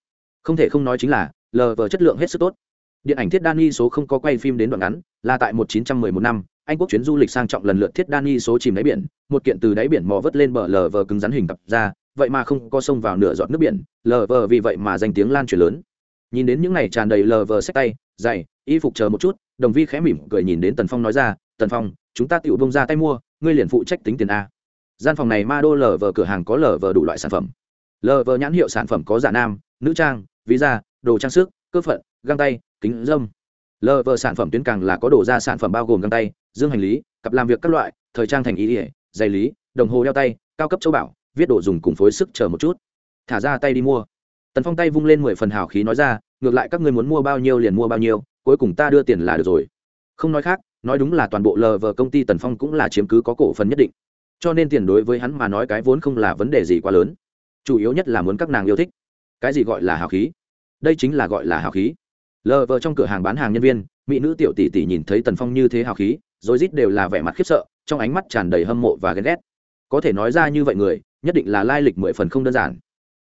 Không thể không nói chính là, lờ vờ chất lượng hết sức tốt điện ảnh thiết dani số không có quay phim đến đoạn ngắn, là tại 1911 năm, anh quốc chuyến du lịch sang trọng lần lượt thiết dani số chìm đáy biển, một kiện từ đáy biển mò vớt lên bờ lờ vờ cứng rắn hình tập ra, vậy mà không có sông vào nửa giọt nước biển, lờ vờ vì vậy mà danh tiếng lan truyền lớn. Nhìn đến những ngày tràn đầy lờ vờ sách tay dày y phục chờ một chút, đồng vi khẽ mỉm cười nhìn đến tần phong nói ra, tần phong, chúng ta tự bông ra tay mua, ngươi liền phụ trách tính tiền a. Gian phòng này ma đô lờ vờ cửa hàng có lờ vờ đủ loại sản phẩm. Lờ vờ nhãn hiệu sản phẩm có giả nam, nữ trang, ví da, đồ trang sức, cơ phận, găng tay kính dâm. Lờ vờ sản phẩm tuyến càng là có đồ ra sản phẩm bao gồm găng tay, dương hành lý, cặp làm việc các loại, thời trang thành ý ỉa giày lý, đồng hồ đeo tay, cao cấp châu bảo, viết đồ dùng cùng phối sức chờ một chút. Thả ra tay đi mua. Tần phong tay vung lên mười phần hào khí nói ra, ngược lại các người muốn mua bao nhiêu liền mua bao nhiêu, cuối cùng ta đưa tiền là được rồi. Không nói khác, nói đúng là toàn bộ lờ vờ công ty tần phong cũng là chiếm cứ có cổ phần nhất định. Cho nên tiền đối với hắn mà nói cái vốn không là vấn đề gì quá lớn. Chủ yếu nhất là muốn các nàng yêu thích. Cái gì gọi là hào khí? Đây chính là gọi là hào khí lờ vờ trong cửa hàng bán hàng nhân viên, mỹ nữ tiểu tỷ tỷ nhìn thấy tần phong như thế hào khí, rồi rít đều là vẻ mặt khiếp sợ, trong ánh mắt tràn đầy hâm mộ và ghen ghét. Có thể nói ra như vậy người, nhất định là lai lịch mười phần không đơn giản.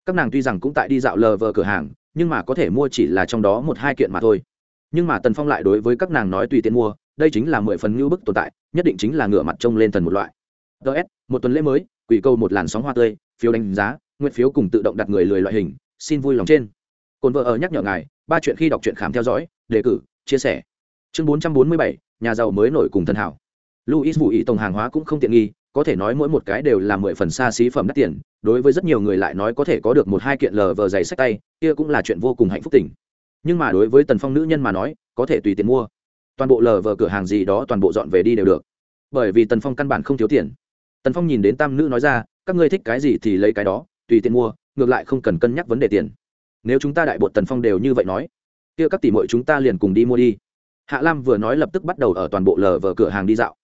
Các nàng tuy rằng cũng tại đi dạo lờ vờ cửa hàng, nhưng mà có thể mua chỉ là trong đó một hai kiện mà thôi. Nhưng mà tần phong lại đối với các nàng nói tùy tiện mua, đây chính là mười phần ngưu bức tồn tại, nhất định chính là ngửa mặt trông lên thần một loại. Ts một tuần lễ mới, quỷ câu một làn sóng hoa tươi, phiếu đánh giá, nguyện phiếu cùng tự động đặt người lười loại hình, xin vui lòng trên cồn vợ ở nhắc nhở ngài, ba chuyện khi đọc truyện khám theo dõi, đề cử, chia sẻ. Chương bốn trăm bốn mươi bảy, nhà giàu mới nổi cùng thần hảo. Luis vũ ý tổng hàng hóa cũng không tiện nghi, có thể nói mỗi một cái đều là mười phần xa xí phẩm đắt tiền, đối với rất nhiều người lại nói có thể có được một hai kiện lờ vờ giày sách tay, kia cũng là chuyện vô cùng hạnh phúc tình. Nhưng mà đối với tần phong nữ nhân mà nói, có thể tùy tiền mua. Toàn bộ lờ vờ cửa hàng gì đó toàn bộ dọn về đi đều được. Bởi vì tần phong căn bản không thiếu tiền. Tần phong nhìn đến tam nữ nói ra, các ngươi thích cái gì thì lấy cái đó, tùy tiền mua, ngược lại không cần cân nhắc vấn đề tiền nếu chúng ta đại bộ tần phong đều như vậy nói, kia các tỷ mội chúng ta liền cùng đi mua đi. Hạ lam vừa nói lập tức bắt đầu ở toàn bộ lờ vờ cửa hàng đi dạo.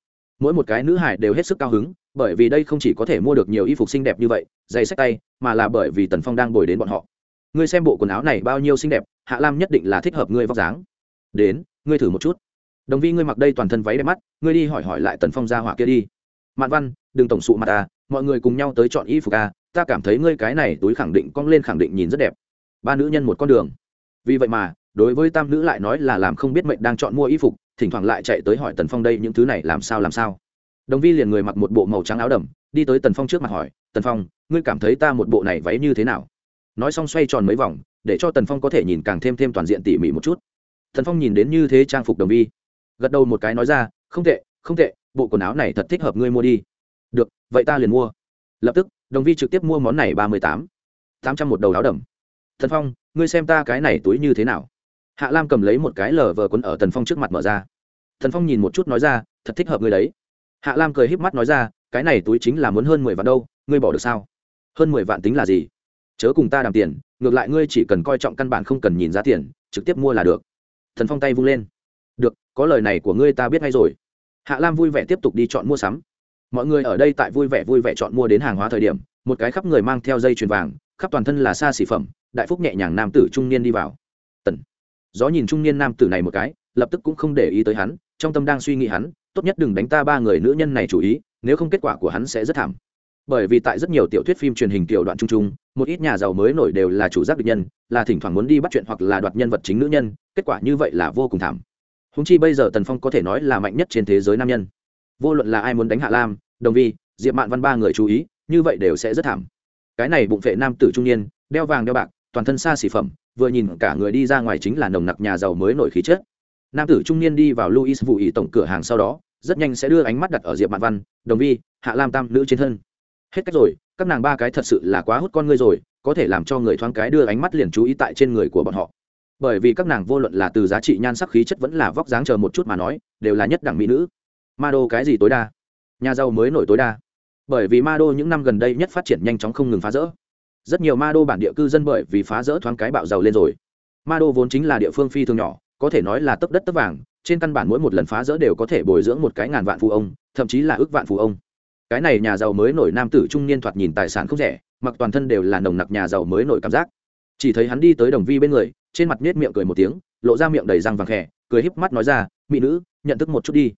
Mỗi một cái nữ hải đều hết sức cao hứng, bởi vì đây không chỉ có thể mua được nhiều y phục xinh đẹp như vậy, giày sách tay, mà là bởi vì tần phong đang bồi đến bọn họ. Ngươi xem bộ quần áo này bao nhiêu xinh đẹp, hạ lam nhất định là thích hợp ngươi vóc dáng. Đến, ngươi thử một chút. Đồng vi, ngươi mặc đây toàn thân váy đẹp mắt, ngươi đi hỏi hỏi lại tần phong ra hỏa kia đi. Mạn văn, đừng tổng sụ mặt ta mọi người cùng nhau tới chọn y phục a ta cảm thấy ngươi cái này túi khẳng định cong lên khẳng định nhìn rất đẹp ba nữ nhân một con đường. Vì vậy mà, đối với tam nữ lại nói là làm không biết mệnh đang chọn mua y phục, thỉnh thoảng lại chạy tới hỏi tần phong đây những thứ này làm sao làm sao. Đồng vi liền người mặc một bộ màu trắng áo đầm, đi tới tần phong trước mặt hỏi, tần phong, ngươi cảm thấy ta một bộ này váy như thế nào? Nói xong xoay tròn mấy vòng, để cho tần phong có thể nhìn càng thêm thêm toàn diện tỉ mỉ một chút. Tần phong nhìn đến như thế trang phục đồng vi, gật đầu một cái nói ra, không tệ không tệ, bộ quần áo này thật thích hợp ngươi mua đi. Được, vậy ta liền mua. Lập tức, đồng vi trực tiếp mua món này ba mươi tám tám trăm một đầu áo đầm thần phong, ngươi xem ta cái này túi như thế nào? Hạ lam cầm lấy một cái lờ vờ quấn ở tần phong trước mặt mở ra. Thần phong nhìn một chút nói ra, thật thích hợp ngươi đấy. Hạ lam cười híp mắt nói ra, cái này túi chính là muốn hơn mười vạn đâu, ngươi bỏ được sao? Hơn mười vạn tính là gì? Chớ cùng ta đàm tiền, ngược lại ngươi chỉ cần coi trọng căn bản không cần nhìn giá tiền, trực tiếp mua là được. Thần phong tay vung lên. Được, có lời này của ngươi ta biết ngay rồi. Hạ lam vui vẻ tiếp tục đi chọn mua sắm. Mọi người ở đây tại vui vẻ vui vẻ chọn mua đến hàng hóa thời điểm, một cái khắp người mang theo dây chuyền vàng, khắp toàn thân là xa xỉ phẩm đại phúc nhẹ nhàng nam tử trung niên đi vào. Tần. Gió nhìn trung niên nam tử này một cái, lập tức cũng không để ý tới hắn, trong tâm đang suy nghĩ hắn, tốt nhất đừng đánh ta ba người nữ nhân này chủ ý, nếu không kết quả của hắn sẽ rất thảm. Bởi vì tại rất nhiều tiểu thuyết phim truyền hình tiểu đoạn trung trung một ít nhà giàu mới nổi đều là chủ giác địch nhân, là thỉnh thoảng muốn đi bắt chuyện hoặc là đoạt nhân vật chính nữ nhân, kết quả như vậy là vô cùng thảm. Húng chi bây giờ tần phong có thể nói là mạnh nhất trên thế giới nam nhân. Vô luận là ai muốn đánh hạ lam, đồng vi, diệp mạn văn ba người chú ý, như vậy đều sẽ rất thảm. Cái này bụng vệ nam tử trung niên, đeo vàng đeo bạc toàn thân xa xỉ phẩm, vừa nhìn cả người đi ra ngoài chính là nồng nặc nhà giàu mới nổi khí chất. Nam tử trung niên đi vào luis vụ ý tổng cửa hàng sau đó, rất nhanh sẽ đưa ánh mắt đặt ở diệp mạn văn, đồng vi, hạ lam tam nữ trên thân. Hết cách rồi, các nàng ba cái thật sự là quá hút con ngươi rồi, có thể làm cho người thoáng cái đưa ánh mắt liền chú ý tại trên người của bọn họ. Bởi vì các nàng vô luận là từ giá trị nhan sắc khí chất vẫn là vóc dáng chờ một chút mà nói, đều là nhất đẳng mỹ nữ. Ma đô cái gì tối đa? Nhà giàu mới nổi tối đa. Bởi vì ma đô những năm gần đây nhất phát triển nhanh chóng không ngừng phá rỡ rất nhiều ma đô bản địa cư dân bởi vì phá rỡ thoáng cái bạo giàu lên rồi. Ma đô vốn chính là địa phương phi thường nhỏ, có thể nói là tấp đất tấp vàng, trên căn bản mỗi một lần phá rỡ đều có thể bồi dưỡng một cái ngàn vạn phụ ông, thậm chí là ước vạn phụ ông. Cái này nhà giàu mới nổi nam tử trung niên thoạt nhìn tài sản không rẻ, mặc toàn thân đều là nồng nặc nhà giàu mới nổi cảm giác. Chỉ thấy hắn đi tới đồng vi bên người, trên mặt nết miệng cười một tiếng, lộ ra miệng đầy răng vàng khẽ, cười híp mắt nói ra, mỹ nữ, nhận thức một chút đi.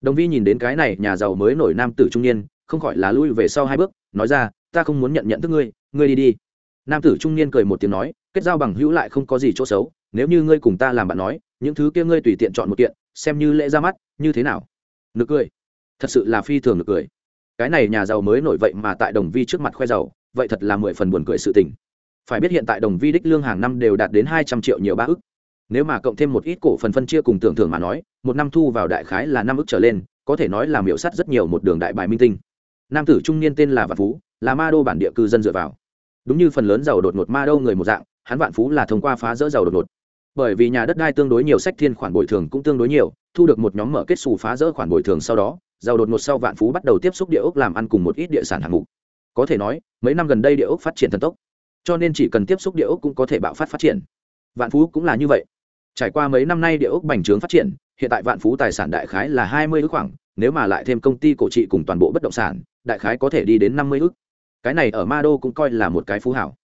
Đồng vi nhìn đến cái này nhà giàu mới nổi nam tử trung niên, không khỏi là lui về sau hai bước, nói ra ta không muốn nhận nhận thức ngươi ngươi đi đi. Nam tử trung niên cười một tiếng nói, kết giao bằng hữu lại không có gì chỗ xấu, nếu như ngươi cùng ta làm bạn nói, những thứ kia ngươi tùy tiện chọn một kiện, xem như lễ ra mắt, như thế nào? Nực cười. Thật sự là phi thường nực cười. Cái này nhà giàu mới nổi vậy mà tại đồng vi trước mặt khoe giàu, vậy thật là mười phần buồn cười sự tình. Phải biết hiện tại đồng vi đích lương hàng năm đều đạt đến hai trăm triệu nhiều ba ức. Nếu mà cộng thêm một ít cổ phần phân chia cùng tưởng thưởng mà nói, một năm thu vào đại khái là năm ức trở lên, có thể nói là miểu sắt rất nhiều một đường đại bài minh tinh. Nam tử trung niên tên là vạn phú là ma đô bản địa cư dân dựa vào. Đúng như phần lớn giàu đột ngột ma đô người một dạng, hắn vạn phú là thông qua phá rỡ giàu đột ngột. Bởi vì nhà đất đai tương đối nhiều sách thiên khoản bồi thường cũng tương đối nhiều, thu được một nhóm mở kết xù phá rỡ khoản bồi thường sau đó, giàu đột ngột sau vạn phú bắt đầu tiếp xúc địa ốc làm ăn cùng một ít địa sản hạng mục. Có thể nói, mấy năm gần đây địa ốc phát triển thần tốc, cho nên chỉ cần tiếp xúc địa ốc cũng có thể bạo phát phát triển. Vạn phú cũng là như vậy. Trải qua mấy năm nay địa ốc bành trướng phát triển, hiện tại vạn phú tài sản đại khái là hai mươi ước khoảng, nếu mà lại thêm công ty cổ trị cùng toàn bộ bất động sản, đại khái có thể đi đến năm mươi ước cái này ở ma đô cũng coi là một cái phú hảo.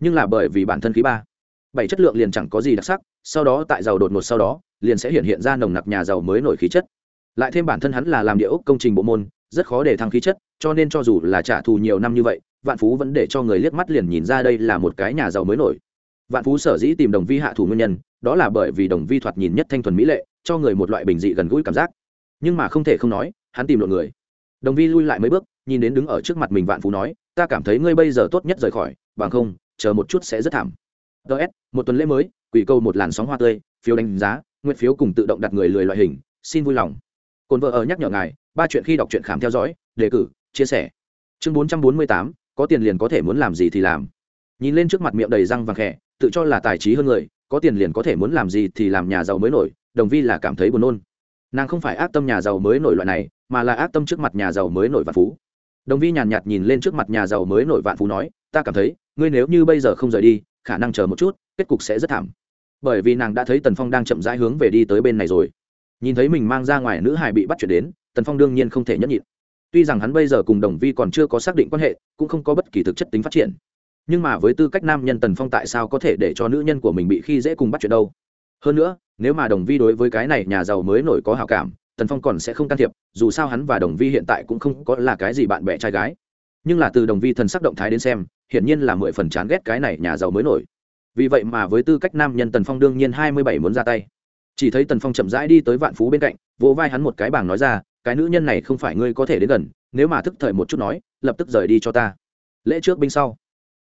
Nhưng là bởi vì bản thân khí ba, bảy chất lượng liền chẳng có gì đặc sắc, sau đó tại giàu đột ngột sau đó, liền sẽ hiện hiện ra nồng nặc nhà giàu mới nổi khí chất. Lại thêm bản thân hắn là làm địa ốc công trình bộ môn, rất khó để thăng khí chất, cho nên cho dù là trả thù nhiều năm như vậy, vạn phú vẫn để cho người liếc mắt liền nhìn ra đây là một cái nhà giàu mới nổi. Vạn phú sở dĩ tìm đồng vi hạ thủ nguyên nhân, đó là bởi vì đồng vi thoạt nhìn nhất thanh thuần mỹ lệ, cho người một loại bình dị gần gũi cảm giác. Nhưng mà không thể không nói, hắn tìm lộn người. Đồng vi lui lại mấy bước, nhìn đến đứng ở trước mặt mình vạn phú nói ta cảm thấy ngươi bây giờ tốt nhất rời khỏi, bằng không, chờ một chút sẽ rất thảm. Ts một tuần lễ mới, quỷ câu một làn sóng hoa tươi, phiếu đánh giá, nguyện phiếu cùng tự động đặt người lười loại hình, xin vui lòng. Cồn vợ ở nhắc nhở ngài, ba chuyện khi đọc truyện khám theo dõi, đề cử, chia sẻ. Chương bốn trăm bốn mươi tám, có tiền liền có thể muốn làm gì thì làm. Nhìn lên trước mặt miệng đầy răng vàng khẽ, tự cho là tài trí hơn người, có tiền liền có thể muốn làm gì thì làm nhà giàu mới nổi, đồng vi là cảm thấy buồn nôn. Nàng không phải ác tâm nhà giàu mới nổi loại này, mà là ác tâm trước mặt nhà giàu mới nổi và phú đồng vi nhàn nhạt nhìn lên trước mặt nhà giàu mới nổi vạn phú nói, ta cảm thấy, ngươi nếu như bây giờ không rời đi, khả năng chờ một chút, kết cục sẽ rất thảm. Bởi vì nàng đã thấy tần phong đang chậm rãi hướng về đi tới bên này rồi. Nhìn thấy mình mang ra ngoài nữ hải bị bắt chuyển đến, tần phong đương nhiên không thể nhẫn nhịn. Tuy rằng hắn bây giờ cùng đồng vi còn chưa có xác định quan hệ, cũng không có bất kỳ thực chất tính phát triển. Nhưng mà với tư cách nam nhân tần phong tại sao có thể để cho nữ nhân của mình bị khi dễ cùng bắt chuyện đâu? Hơn nữa, nếu mà đồng vi đối với cái này nhà giàu mới nổi có hào cảm tần phong còn sẽ không can thiệp, dù sao hắn và đồng vi hiện tại cũng không có là cái gì bạn bè trai gái. Nhưng là từ đồng vi thần sắc động thái đến xem, hiển nhiên là mười phần chán ghét cái này nhà giàu mới nổi. Vì vậy mà với tư cách nam nhân tần phong đương nhiên hai mươi bảy muốn ra tay. Chỉ thấy tần phong chậm rãi đi tới vạn phú bên cạnh, vỗ vai hắn một cái bảng nói ra, cái nữ nhân này không phải ngươi có thể đến gần, nếu mà thức thời một chút nói, lập tức rời đi cho ta. Lễ trước binh sau.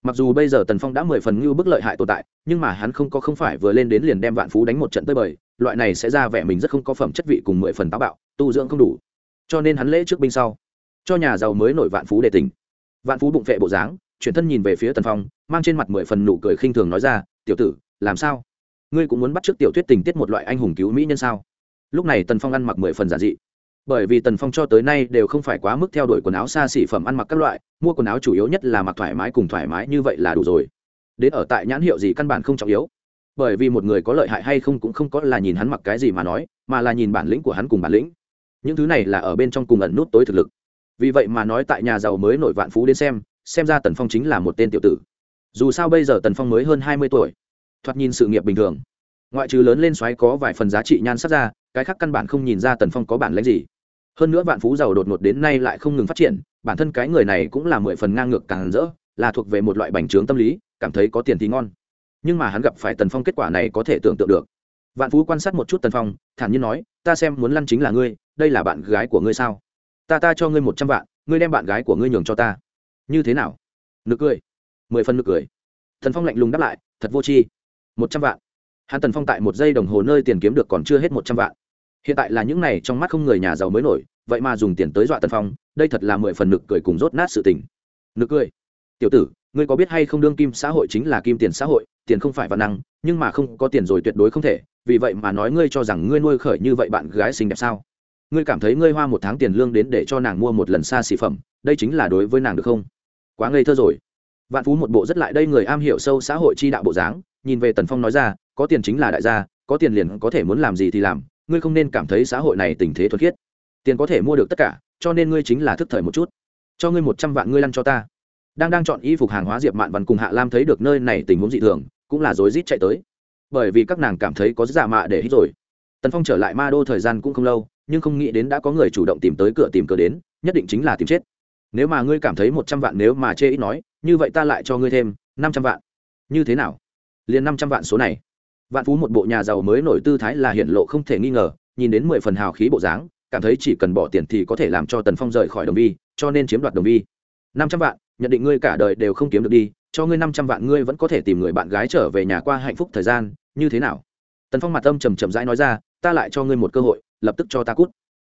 Mặc dù bây giờ tần phong đã mười phần ngưu bức lợi hại tồn tại, nhưng mà hắn không có không phải vừa lên đến liền đem vạn phú đánh một trận tới bời loại này sẽ ra vẻ mình rất không có phẩm chất vị cùng mười phần táo bạo, tu dưỡng không đủ. Cho nên hắn lễ trước binh sau, cho nhà giàu mới nổi vạn phú đề tỉnh. Vạn phú bụng vệ bộ dáng, chuyển thân nhìn về phía tần phong, mang trên mặt mười phần nụ cười khinh thường nói ra, tiểu tử, làm sao? Ngươi cũng muốn bắt t r ư ớ c tiểu thuyết tình tiết một loại anh hùng cứu mỹ nhân sao? Lúc này tần phong ăn mặc mười phần giản dị. Bởi vì tần phong cho tới nay đều không phải quá mức theo đuổi quần áo xa xỉ phẩm ăn mặc các loại, mua quần áo chủ yếu nhất là mặc thoải mái cùng thoải mái như vậy là đủ rồi. Đến ở tại nhãn hiệu gì căn bản không trọng yếu bởi vì một người có lợi hại hay không cũng không có là nhìn hắn mặc cái gì mà nói, mà là nhìn bản lĩnh của hắn cùng bản lĩnh. Những thứ này là ở bên trong cùng ẩn nút tối thực lực. Vì vậy mà nói tại nhà giàu mới nổi vạn phú đến xem xem ra tần phong chính là một tên tiểu tử. Dù sao bây giờ tần phong mới hơn hai mươi tuổi, thoạt nhìn sự nghiệp bình thường. Ngoại trừ lớn lên xoáy có vài phần giá trị nhan sắc ra, cái khác căn bản không nhìn ra tần phong có bản lãnh gì. Hơn nữa vạn phú giàu đột ngột đến nay lại không ngừng phát triển, bản thân cái người này cũng là mười phần ngang ngược càng rỡ, là thuộc về một loại bành trướng tâm lý, cảm thấy có tiền thì ngon nhưng mà hắn gặp phải tần phong kết quả này có thể tưởng tượng được. Vạn phú quan sát một chút tần phong, thản nhiên nói, ta xem muốn lăn chính là ngươi, đây là bạn gái của ngươi sao? Ta ta cho ngươi một trăm vạn, ngươi đem bạn gái của ngươi nhường cho ta. Như thế nào? Nực cười. Mười phân nực cười. Thần phong lạnh lùng đáp lại, thật vô tri. Một trăm vạn. Hắn tần phong tại một giây đồng hồ nơi tiền kiếm được còn chưa hết một trăm vạn. Hiện tại là những này trong mắt không người nhà giàu mới nổi, vậy mà dùng tiền tới dọa tần phong, đây thật là mười phần nực cười cùng rốt nát sự tình. Nực cười. Tiểu tử ngươi có biết hay không đương kim xã hội chính là kim tiền xã hội, tiền không phải văn năng, nhưng mà không có tiền rồi tuyệt đối không thể, vì vậy mà nói ngươi cho rằng ngươi nuôi khởi như vậy bạn gái xinh đẹp sao? Ngươi cảm thấy ngươi hoa một tháng tiền lương đến để cho nàng mua một lần xa xỉ phẩm, đây chính là đối với nàng được không? Quá ngây thơ rồi. Vạn phú một bộ rất lại đây người am hiểu sâu xã hội chi đạo bộ dáng, nhìn về tần phong nói ra, có tiền chính là đại gia, có tiền liền có thể muốn làm gì thì làm, ngươi không nên cảm thấy xã hội này tình thế thuật khiết. Tiền có thể mua được tất cả, cho nên ngươi chính là thức thời một chút. Cho ngươi một trăm vạn ngươi lăn cho ta đang đang chọn y phục hàng hóa diệp mạn văn cùng hạ lam thấy được nơi này tình huống dị thường, cũng là rối rít chạy tới. Bởi vì các nàng cảm thấy có giả mạ để hít rồi. Tần phong trở lại ma đô thời gian cũng không lâu, nhưng không nghĩ đến đã có người chủ động tìm tới cửa tìm cửa đến, nhất định chính là tìm chết. Nếu mà ngươi cảm thấy một trăm vạn nếu mà chê ít nói, như vậy ta lại cho ngươi thêm năm trăm vạn. Như thế nào? Liền năm trăm vạn số này. Vạn phú một bộ nhà giàu mới nổi tư thái là hiện lộ không thể nghi ngờ, nhìn đến mười phần hào khí bộ dáng, cảm thấy chỉ cần bỏ tiền thì có thể làm cho tần phong rời khỏi đồng vi, cho nên chiếm đoạt đồng vi. Năm trăm vạn nhận định ngươi cả đời đều không kiếm được đi, cho ngươi năm trăm vạn ngươi vẫn có thể tìm người bạn gái trở về nhà qua hạnh phúc thời gian, như thế nào? Tần phong mặt âm trầm trầm rãi nói ra, ta lại cho ngươi một cơ hội, lập tức cho ta cút.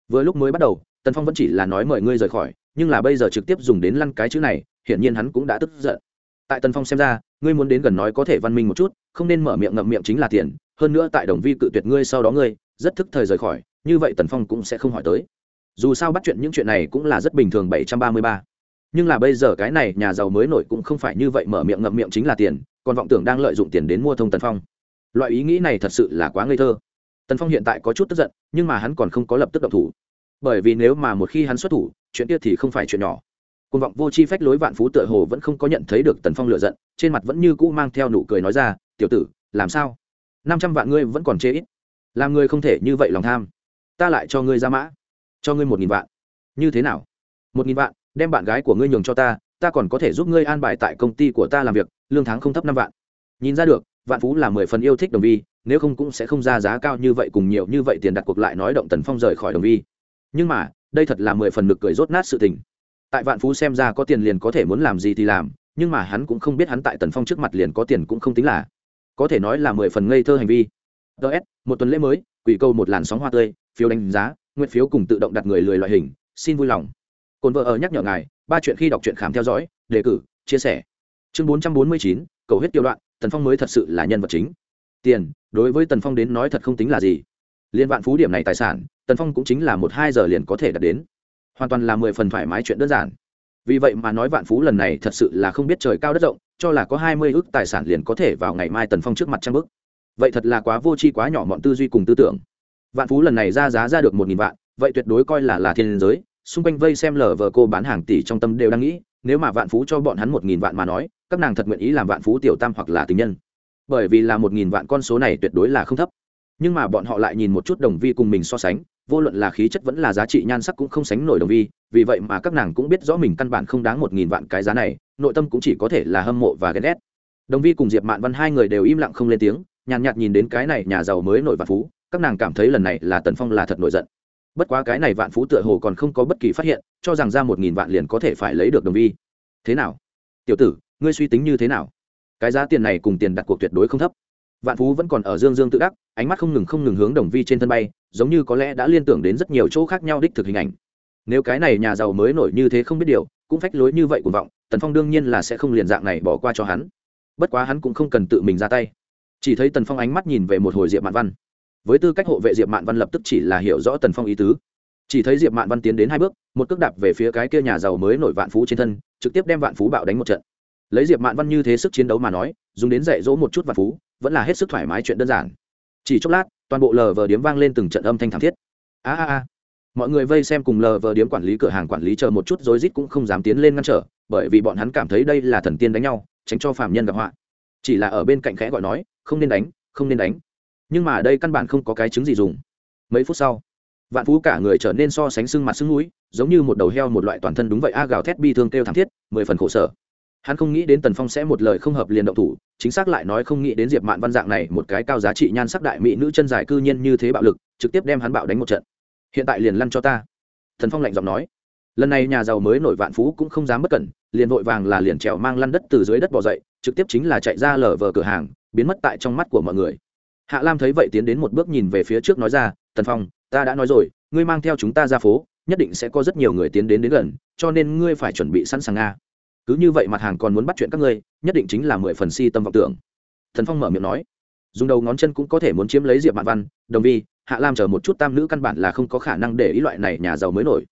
Vừa lúc mới bắt đầu, tần phong vẫn chỉ là nói mời ngươi rời khỏi, nhưng là bây giờ trực tiếp dùng đến lăn cái chữ này, hiển nhiên hắn cũng đã tức giận. Tại tần phong xem ra, ngươi muốn đến gần nói có thể văn minh một chút, không nên mở miệng ngậm miệng chính là tiền, hơn nữa tại đồng vi cự tuyệt ngươi sau đó ngươi, rất thức thời rời khỏi, như vậy tần phong cũng sẽ không hỏi tới. Dù sao bắt chuyện những chuyện này cũng là rất bình thường bảy trăm ba mươi ba nhưng là bây giờ cái này nhà giàu mới nổi cũng không phải như vậy mở miệng ngậm miệng chính là tiền, còn vọng tưởng đang lợi dụng tiền đến mua thông tần phong. Loại ý nghĩ này thật sự là quá ngây thơ. Tần phong hiện tại có chút tức giận, nhưng mà hắn còn không có lập tức động thủ. Bởi vì nếu mà một khi hắn xuất thủ, chuyện kia thì không phải chuyện nhỏ. Côn vọng vô c h i phách lối vạn phú tựa hồ vẫn không có nhận thấy được tần phong lựa giận, trên mặt vẫn như cũ mang theo nụ cười nói ra, tiểu tử, làm sao? Năm trăm vạn ngươi vẫn còn chê ít. Làm ngươi không thể như vậy lòng tham. Ta lại cho ngươi ra mã. Cho ngươi một nghìn vạn. Như thế nào? Một nghìn vạn đem bạn gái của ngươi nhường cho ta ta còn có thể giúp ngươi an bài tại công ty của ta làm việc, lương tháng không thấp năm vạn. Nhìn ra được, vạn phú là mười phần yêu thích đồng vi, nếu không cũng sẽ không ra giá cao như vậy cùng nhiều như vậy tiền đặt cuộc lại nói động tần phong rời khỏi đồng vi. Nhưng mà, đây thật là mười phần nực cười rốt nát sự tình. Tại vạn phú xem ra có tiền liền có thể muốn làm gì thì làm, nhưng mà hắn cũng không biết hắn tại tần phong trước mặt liền có tiền cũng không tính là. Có thể nói là mười phần ngây thơ hành vi. Ts một tuần lễ mới, quỷ câu một làn sóng hoa tươi, phiếu đánh giá, nguyện phiếu cùng tự động đặt người lười loại hình, xin vui lòng cồn vợ ở nhắc nhở ngài, ba chuyện khi đọc truyện khám theo dõi, đề cử, chia sẻ. Chương bốn trăm bốn mươi chín, cầu hết tiêu đoạn tần phong mới thật sự là nhân vật chính. Tiền, đối với tần phong đến nói thật không tính là gì. Liên vạn phú điểm này tài sản, tần phong cũng chính là một hai giờ liền có thể đạt đến. Hoàn toàn là mười phần thoải mái chuyện đơn giản. Vì vậy mà nói vạn phú lần này thật sự là không biết trời cao đất rộng, cho là có hai mươi ước tài sản liền có thể vào ngày mai tần phong trước mặt trang bức. Vậy thật là quá vô tri quá nhỏ mọn tư duy cùng tư tưởng. Vạn phú lần này ra giá ra được một nghìn vạn, vậy tuyệt đối coi là là thiên giới xung quanh vây xem lờ vờ cô bán hàng tỷ trong tâm đều đang nghĩ, nếu mà vạn phú cho bọn hắn một nghìn vạn mà nói, các nàng thật nguyện ý làm vạn phú tiểu tam hoặc là tình nhân. Bởi vì là một nghìn vạn con số này tuyệt đối là không thấp. Nhưng mà bọn họ lại nhìn một chút đồng vi cùng mình so sánh, vô luận là khí chất vẫn là giá trị nhan sắc cũng không sánh nổi đồng vi, vì vậy mà các nàng cũng biết rõ mình căn bản không đáng một nghìn vạn cái giá này, nội tâm cũng chỉ có thể là hâm mộ và ghen ghét. Đồng vi cùng diệp mạn văn hai người đều im lặng không lên tiếng, nhàn nhạt nhìn đến cái này nhà giàu mới nổi vạn phú, các nàng cảm thấy lần này là tần phong là thật nổi giận bất quá cái này vạn phú tựa hồ còn không có bất kỳ phát hiện, cho rằng ra một nghìn vạn liền có thể phải lấy được đồng vi. Thế nào? Tiểu tử, ngươi suy tính như thế nào? Cái giá tiền này cùng tiền đặt cuộc tuyệt đối không thấp. Vạn phú vẫn còn ở dương dương tự đắc, ánh mắt không ngừng không ngừng hướng đồng vi trên thân bay, giống như có lẽ đã liên tưởng đến rất nhiều chỗ khác nhau đích thực hình ảnh. Nếu cái này nhà giàu mới nổi như thế không biết điều, cũng phách lối như vậy cuồng vọng, tần phong đương nhiên là sẽ không liền dạng này bỏ qua cho hắn. Bất quá hắn cũng không cần tự mình ra tay. Chỉ thấy tần phong ánh mắt nhìn về một hồi diệp mạn văn với tư cách hộ vệ diệp mạn văn lập tức chỉ là hiểu rõ tần phong ý tứ. Chỉ thấy diệp mạn văn tiến đến hai bước, một cước đạp về phía cái kia nhà giàu mới nổi vạn phú trên thân, trực tiếp đem vạn phú bạo đánh một trận. Lấy diệp mạn văn như thế sức chiến đấu mà nói, dùng đến dạy dỗ một chút vạn phú, vẫn là hết sức thoải mái chuyện đơn giản. Chỉ chốc lát, toàn bộ lờ vờ điếm vang lên từng trận âm thanh thảm thiết. A a a. Mọi người vây xem cùng lờ vờ điếm quản lý cửa hàng quản lý chờ một chút rối rít cũng không dám tiến lên ngăn trở, bởi vì bọn hắn cảm thấy đây là thần tiên đánh nhau, tránh cho phạm nhân gặp họa. Chỉ là ở bên cạnh khẽ gọi nói, không nên đánh, không nên đánh nhưng mà đây căn bản không có cái chứng gì dùng. Mấy phút sau, vạn phú cả người trở nên so sánh sưng mặt sưng núi giống như một đầu heo một loại toàn thân đúng vậy, a gào thét bi thương kêu thảm thiết, mười phần khổ sở. Hắn không nghĩ đến tần phong sẽ một lời không hợp liền động thủ, chính xác lại nói không nghĩ đến diệp mạn văn dạng này một cái cao giá trị nhan sắc đại mỹ nữ chân dài cư nhiên như thế bạo lực, trực tiếp đem hắn bạo đánh một trận. Hiện tại liền lăn cho ta. Thần phong lạnh giọng nói. Lần này nhà giàu mới nổi vạn phú cũng không dám bất cẩn, liền vội vàng là liền trèo mang lăn đất từ dưới đất bỏ dậy, trực tiếp chính là chạy ra lở vờ cửa hàng, biến mất tại trong mắt của mọi người hạ lam thấy vậy tiến đến một bước nhìn về phía trước nói ra, tần phong, ta đã nói rồi, ngươi mang theo chúng ta ra phố, nhất định sẽ có rất nhiều người tiến đến đến gần, cho nên ngươi phải chuẩn bị sẵn sàng nga cứ như vậy mặt hàng còn muốn bắt chuyện các ngươi, nhất định chính là mười phần si tâm vọng tưởng. Thần phong mở miệng nói. Dùng đầu ngón chân cũng có thể muốn chiếm lấy diệp mạn văn, đồng vi, hạ lam chờ một chút tam nữ căn bản là không có khả năng để ý loại này nhà giàu mới nổi.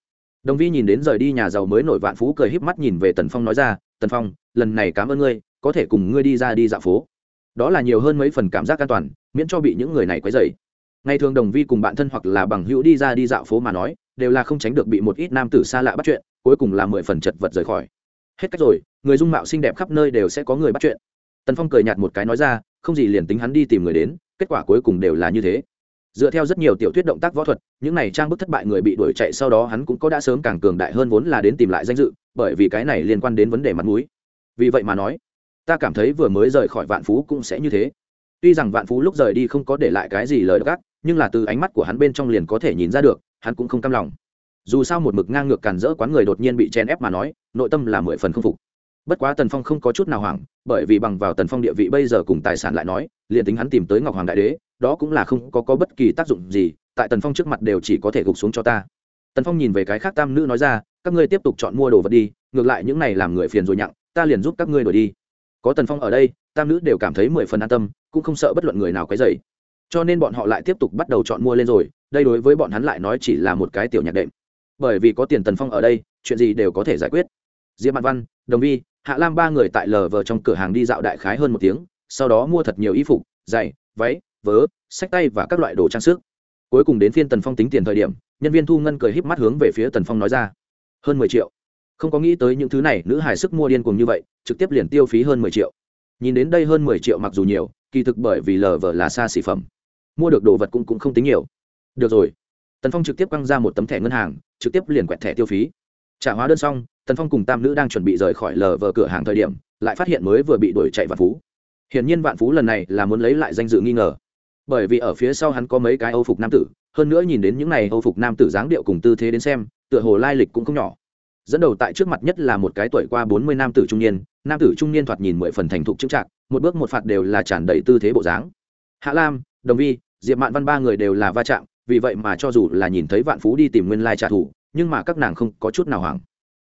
Đồng vi nhìn đến rời đi nhà giàu mới nổi vạn phú cười híp mắt nhìn về tần phong nói ra, tần phong, lần này cảm ơn ngươi, có thể cùng ngươi đi ra đi dạo phố. Đó là nhiều hơn mấy phần cảm giác an toàn miễn cho bị những người này quấy rầy, ngày thường đồng vi cùng bạn thân hoặc là bằng hữu đi ra đi dạo phố mà nói đều là không tránh được bị một ít nam tử xa lạ bắt chuyện cuối cùng là mười phần chật vật rời khỏi. Hết cách rồi người dung mạo xinh đẹp khắp nơi đều sẽ có người bắt chuyện. Tần phong cười nhạt một cái nói ra không gì liền tính hắn đi tìm người đến kết quả cuối cùng đều là như thế. Dựa theo rất nhiều tiểu thuyết động tác võ thuật những này trang bức thất bại người bị đuổi chạy sau đó hắn cũng có đã sớm càng cường đại hơn vốn là đến tìm lại danh dự bởi vì cái này liên quan đến vấn đề mặt mũi. Vì vậy mà nói ta cảm thấy vừa mới rời khỏi vạn phú cũng sẽ như thế tuy rằng vạn phú lúc rời đi không có để lại cái gì lời gắt, nhưng là từ ánh mắt của hắn bên trong liền có thể nhìn ra được hắn cũng không cam lòng. Dù sao một mực ngang ngược cản rỡ quán người đột nhiên bị chen ép mà nói nội tâm là mười phần không phục. Bất quá tần phong không có chút nào hoảng bởi vì bằng vào tần phong địa vị bây giờ cùng tài sản lại nói liền tính hắn tìm tới ngọc hoàng đại đế đó cũng là không có, có bất kỳ tác dụng gì tại tần phong trước mặt đều chỉ có thể gục xuống cho ta. Tần phong nhìn về cái khác tam nữ nói ra các ngươi tiếp tục chọn mua đồ vật đi ngược lại những này làm người phiền rồi nhặng ta liền giúp các ngươi đổi đi có tần phong ở đây, tam nữ đều cảm thấy mười phần an tâm, cũng không sợ bất luận người nào cái dày cho nên bọn họ lại tiếp tục bắt đầu chọn mua lên rồi, đây đối với bọn hắn lại nói chỉ là một cái tiểu nhạc đệm. Bởi vì có tiền tần phong ở đây, chuyện gì đều có thể giải quyết. Diệp mạn văn, đồng vi, hạ lam ba người tại lờ vờ trong cửa hàng đi dạo đại khái hơn một tiếng, sau đó mua thật nhiều y phục, giày, váy, vớ, sách tay và các loại đồ trang sức. Cuối cùng đến phiên tần phong tính tiền thời điểm, nhân viên thu ngân cười híp mắt hướng về phía tần phong nói ra, hơn mười triệu không có nghĩ tới những thứ này nữ hài sức mua điên cùng như vậy trực tiếp liền tiêu phí hơn mười triệu. Nhìn đến đây hơn mười triệu mặc dù nhiều kỳ thực bởi vì lờ vờ là xa xỉ phẩm. Mua được đồ vật cũng, cũng không tính nhiều. Được rồi. Tần phong trực tiếp quăng ra một tấm thẻ ngân hàng trực tiếp liền quẹt thẻ tiêu phí. Trả hóa đơn xong tần phong cùng tam nữ đang chuẩn bị rời khỏi lờ vờ cửa hàng thời điểm lại phát hiện mới vừa bị đuổi chạy vạn phú. Hiển nhiên vạn phú lần này là muốn lấy lại danh dự nghi ngờ. Bởi vì ở phía sau hắn có mấy cái âu phục nam tử hơn nữa nhìn đến những này âu phục nam tử dáng điệu cùng tư thế đến xem tựa hồ lai lịch cũng không nhỏ dẫn đầu tại trước mặt nhất là một cái tuổi qua bốn mươi nam tử trung niên. Nam tử trung niên thoạt nhìn mười phần thành thục chững trạng một bước một phạt đều là tràn đầy tư thế bộ dáng. Hạ lam, đồng vi, diệp mạn văn ba người đều là va chạm, vì vậy mà cho dù là nhìn thấy vạn phú đi tìm nguyên lai trả thù, nhưng mà các nàng không có chút nào hoảng.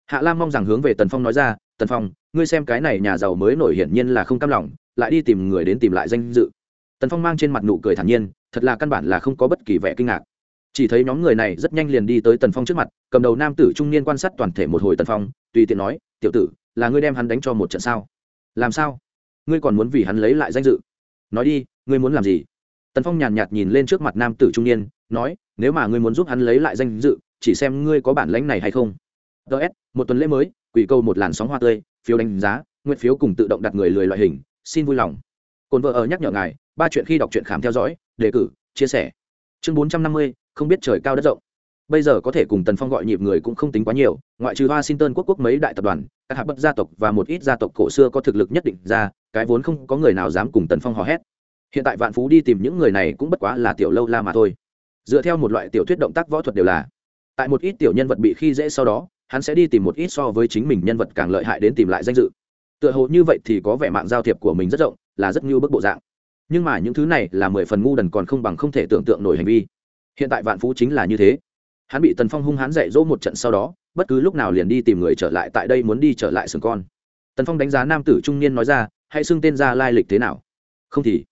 Hạ lam mong rằng hướng về tần phong nói ra, tần phong, ngươi xem cái này nhà giàu mới nổi hiển nhiên là không cam lòng, lại đi tìm người đến tìm lại danh dự. Tần phong mang trên mặt nụ cười thản nhiên, thật là căn bản là không có bất kỳ vẻ kinh ngạc chỉ thấy nhóm người này rất nhanh liền đi tới tần phong trước mặt, cầm đầu nam tử trung niên quan sát toàn thể một hồi tần phong, tùy tiện nói, tiểu tử, là ngươi đem hắn đánh cho một trận sao? Làm sao? Ngươi còn muốn vì hắn lấy lại danh dự? Nói đi, ngươi muốn làm gì? Tần phong nhàn nhạt nhìn lên trước mặt nam tử trung niên, nói, nếu mà ngươi muốn giúp hắn lấy lại danh dự, chỉ xem ngươi có bản lãnh này hay không. Ts một tuần lễ mới, quỷ câu một làn sóng hoa tươi, phiếu đánh giá, nguyện phiếu cùng tự động đặt người lười loại hình, xin vui lòng. Cồn vợ ở nhắc nhở ngài, ba chuyện khi đọc truyện khám theo dõi, đề cử, chia sẻ. Chương bốn trăm năm mươi không biết trời cao đất rộng. Bây giờ có thể cùng tần phong gọi nhịp người cũng không tính quá nhiều, ngoại trừ washington quốc quốc mấy đại tập đoàn, các hạng bất gia tộc và một ít gia tộc cổ xưa có thực lực nhất định ra, cái vốn không có người nào dám cùng tần phong hò hét. Hiện tại vạn phú đi tìm những người này cũng bất quá là tiểu lâu la mà thôi. Dựa theo một loại tiểu thuyết động tác võ thuật đều là, tại một ít tiểu nhân vật bị khi dễ sau đó, hắn sẽ đi tìm một ít so với chính mình nhân vật càng lợi hại đến tìm lại danh dự. Tựa hồ như vậy thì có vẻ mạng giao thiệp của mình rất rộng, là rất như bức bộ dạng. Nhưng mà những thứ này là mười phần ngu đần còn không bằng không thể tưởng tượng nổi hành vi hiện tại vạn phú chính là như thế. Hắn bị tần phong hung hãn dạy dỗ một trận sau đó, bất cứ lúc nào liền đi tìm người trở lại tại đây muốn đi trở lại sừng con. Tần phong đánh giá nam tử trung niên nói ra, hãy xưng tên ra lai lịch thế nào? Không thì,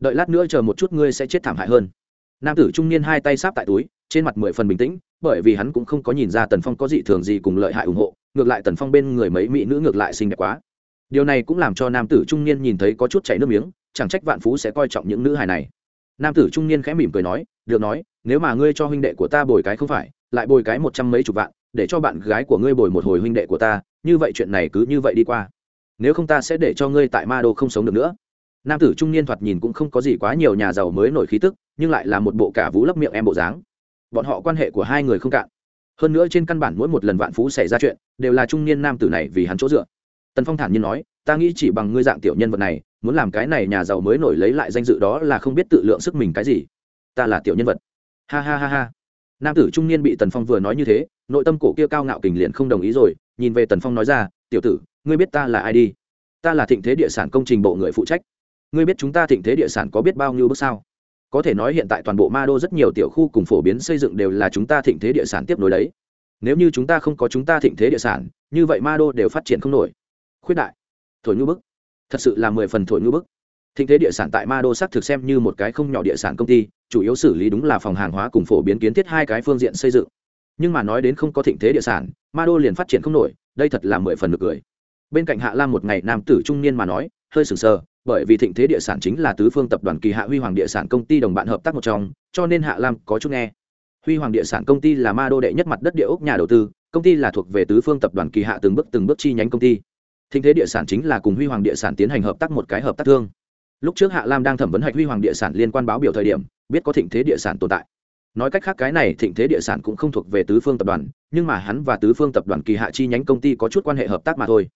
đợi lát nữa chờ một chút ngươi sẽ chết thảm hại hơn. Nam tử trung niên hai tay sáp tại túi, trên mặt mười phần bình tĩnh, bởi vì hắn cũng không có nhìn ra tần phong có gì thường gì cùng lợi hại ủng hộ, ngược lại tần phong bên người mấy mỹ nữ ngược lại xinh đẹp quá. Điều này cũng làm cho nam tử trung niên nhìn thấy có chút chảy nước miếng, chẳng trách vạn phú sẽ coi trọng những nữ hài này. Nam tử trung niên khẽ mỉm cười nói được nói, nếu mà ngươi cho huynh đệ của ta bồi cái không phải, lại bồi cái một trăm mấy chục vạn, để cho bạn gái của ngươi bồi một hồi huynh đệ của ta, như vậy chuyện này cứ như vậy đi qua. Nếu không ta sẽ để cho ngươi tại ma đô không sống được nữa. Nam tử trung niên thoạt nhìn cũng không có gì quá nhiều nhà giàu mới nổi khí tức, nhưng lại là một bộ cả vũ lấp miệng em bộ dáng. Bọn họ quan hệ của hai người không cạn. Hơn nữa trên căn bản mỗi một lần vạn phú xảy ra chuyện, đều là trung niên nam tử này vì hắn chỗ dựa. Tần phong thản nhiên nói, ta nghĩ chỉ bằng ngươi dạng tiểu nhân vật này, muốn làm cái này nhà giàu mới nổi lấy lại danh dự đó là không biết tự lượng sức mình cái gì ta là tiểu nhân vật. Ha ha ha ha. Nam tử trung niên bị tần phong vừa nói như thế, nội tâm cổ kia cao ngạo kình liền không đồng ý rồi, nhìn về tần phong nói ra, tiểu tử, ngươi biết ta là ai đi? Ta là thịnh thế địa sản công trình bộ người phụ trách. Ngươi biết chúng ta thịnh thế địa sản có biết bao nhiêu bước sao? Có thể nói hiện tại toàn bộ ma đô rất nhiều tiểu khu cùng phổ biến xây dựng đều là chúng ta thịnh thế địa sản tiếp nối đấy. Nếu như chúng ta không có chúng ta thịnh thế địa sản, như vậy ma đô đều phát triển không nổi. Khuyết đại. Thổi ngư bức. Thật sự là mười phần thổi ngư bức thịnh thế địa sản tại ma đô xác thực xem như một cái không nhỏ địa sản công ty, chủ yếu xử lý đúng là phòng hàng hóa cùng phổ biến kiến thiết hai cái phương diện xây dựng. Nhưng mà nói đến không có thịnh thế địa sản, ma đô liền phát triển không nổi, đây thật là mười phần được cười. Bên cạnh hạ lam một ngày nam tử trung niên mà nói, hơi sừng sờ, bởi vì thịnh thế địa sản chính là tứ phương tập đoàn kỳ hạ huy hoàng địa sản công ty đồng bạn hợp tác một trong, cho nên hạ lam có chút nghe. Huy hoàng địa sản công ty là ma đô đệ nhất mặt đất địa ốc nhà đầu tư, công ty là thuộc về tứ phương tập đoàn kỳ hạ từng bước từng bước chi nhánh công ty. Thịnh thế địa sản chính là cùng huy hoàng địa sản tiến hành hợp tác một cái hợp tác thương lúc trước hạ lam đang thẩm vấn hạch huy hoàng địa sản liên quan báo biểu thời điểm, biết có thịnh thế địa sản tồn tại. Nói cách khác, cái này thịnh thế địa sản cũng không thuộc về tứ phương tập đoàn, nhưng mà hắn và tứ phương tập đoàn kỳ hạ chi nhánh công ty có chút quan hệ hợp tác mà thôi.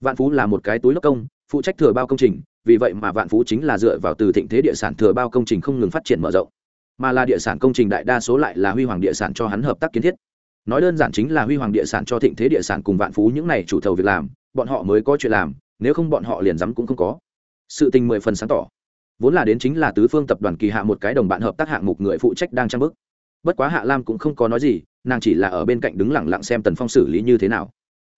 Vạn phú là một cái túi lốc công, phụ trách thừa bao công trình, vì vậy mà vạn phú chính là dựa vào từ thịnh thế địa sản thừa bao công trình không ngừng phát triển mở rộng. Mà là địa sản công trình đại đa số lại là huy hoàng địa sản cho hắn hợp tác kiến thiết. Nói đơn giản chính là huy hoàng địa sản cho thịnh thế địa sản cùng vạn phú những n à y chủ thầu việc làm, bọn họ mới có chuyện làm, nếu không bọn họ liền dám cũng không có sự tình mười phần sáng tỏ. Vốn là đến chính là tứ phương tập đoàn kỳ hạ một cái đồng bạn hợp tác hạng mục người phụ trách đang trang bức. Bất quá hạ lam cũng không có nói gì, nàng chỉ là ở bên cạnh đứng lẳng lặng xem tần phong xử lý như thế nào.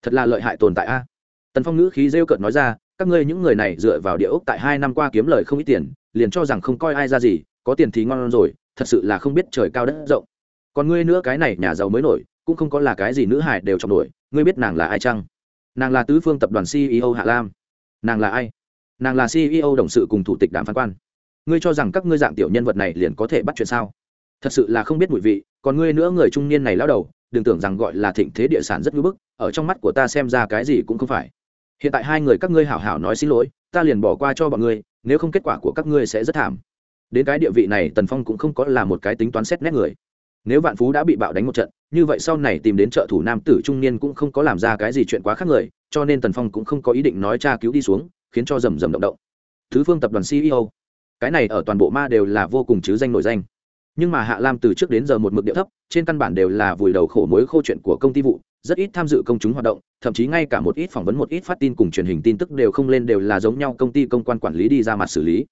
Thật là lợi hại tồn tại a. Tần phong ngữ khí rêu cợt nói ra, các ngươi những người này dựa vào địa ốc tại hai năm qua kiếm lời không ít tiền, liền cho rằng không coi ai ra gì, có tiền thì ngon rồi, thật sự là không biết trời cao đất rộng. Còn ngươi nữa cái này nhà giàu mới nổi, cũng không có là cái gì nữ hải đều trọng nổi, ngươi biết nàng là ai chăng? Nàng là tứ phương tập đoàn ceo hạ lam. Nàng là ai? Nàng là ceo đồng sự cùng thủ tịch đàm phán quan. Ngươi cho rằng các ngươi dạng tiểu nhân vật này liền có thể bắt chuyện sao? Thật sự là không biết mùi vị, còn ngươi nữa người trung niên này lao đầu, đừng tưởng rằng gọi là thịnh thế địa sản rất ngưỡng bức, ở trong mắt của ta xem ra cái gì cũng không phải. Hiện tại hai người các ngươi hảo hảo nói xin lỗi, ta liền bỏ qua cho bọn ngươi, nếu không kết quả của các ngươi sẽ rất thảm. Đến cái địa vị này, tần phong cũng không có là một cái tính toán xét nét người. Nếu vạn phú đã bị bạo đánh một trận, như vậy sau này tìm đến trợ thủ nam tử trung niên cũng không có làm ra cái gì chuyện quá khác người, cho nên tần phong cũng không có ý định nói tra cứu đi xuống khiến cho rầm rầm động động. Thứ phương tập đoàn ceo cái này ở toàn bộ ma đều là vô cùng chứ danh nổi danh. Nhưng mà hạ lam từ trước đến giờ một mực điệu thấp, trên căn bản đều là vùi đầu khổ mối khô chuyện của công ty vụ, rất ít tham dự công chúng hoạt động, thậm chí ngay cả một ít phỏng vấn, một ít phát tin cùng truyền hình tin tức đều không lên đều là giống nhau công ty công quan quản lý đi ra mặt xử lý.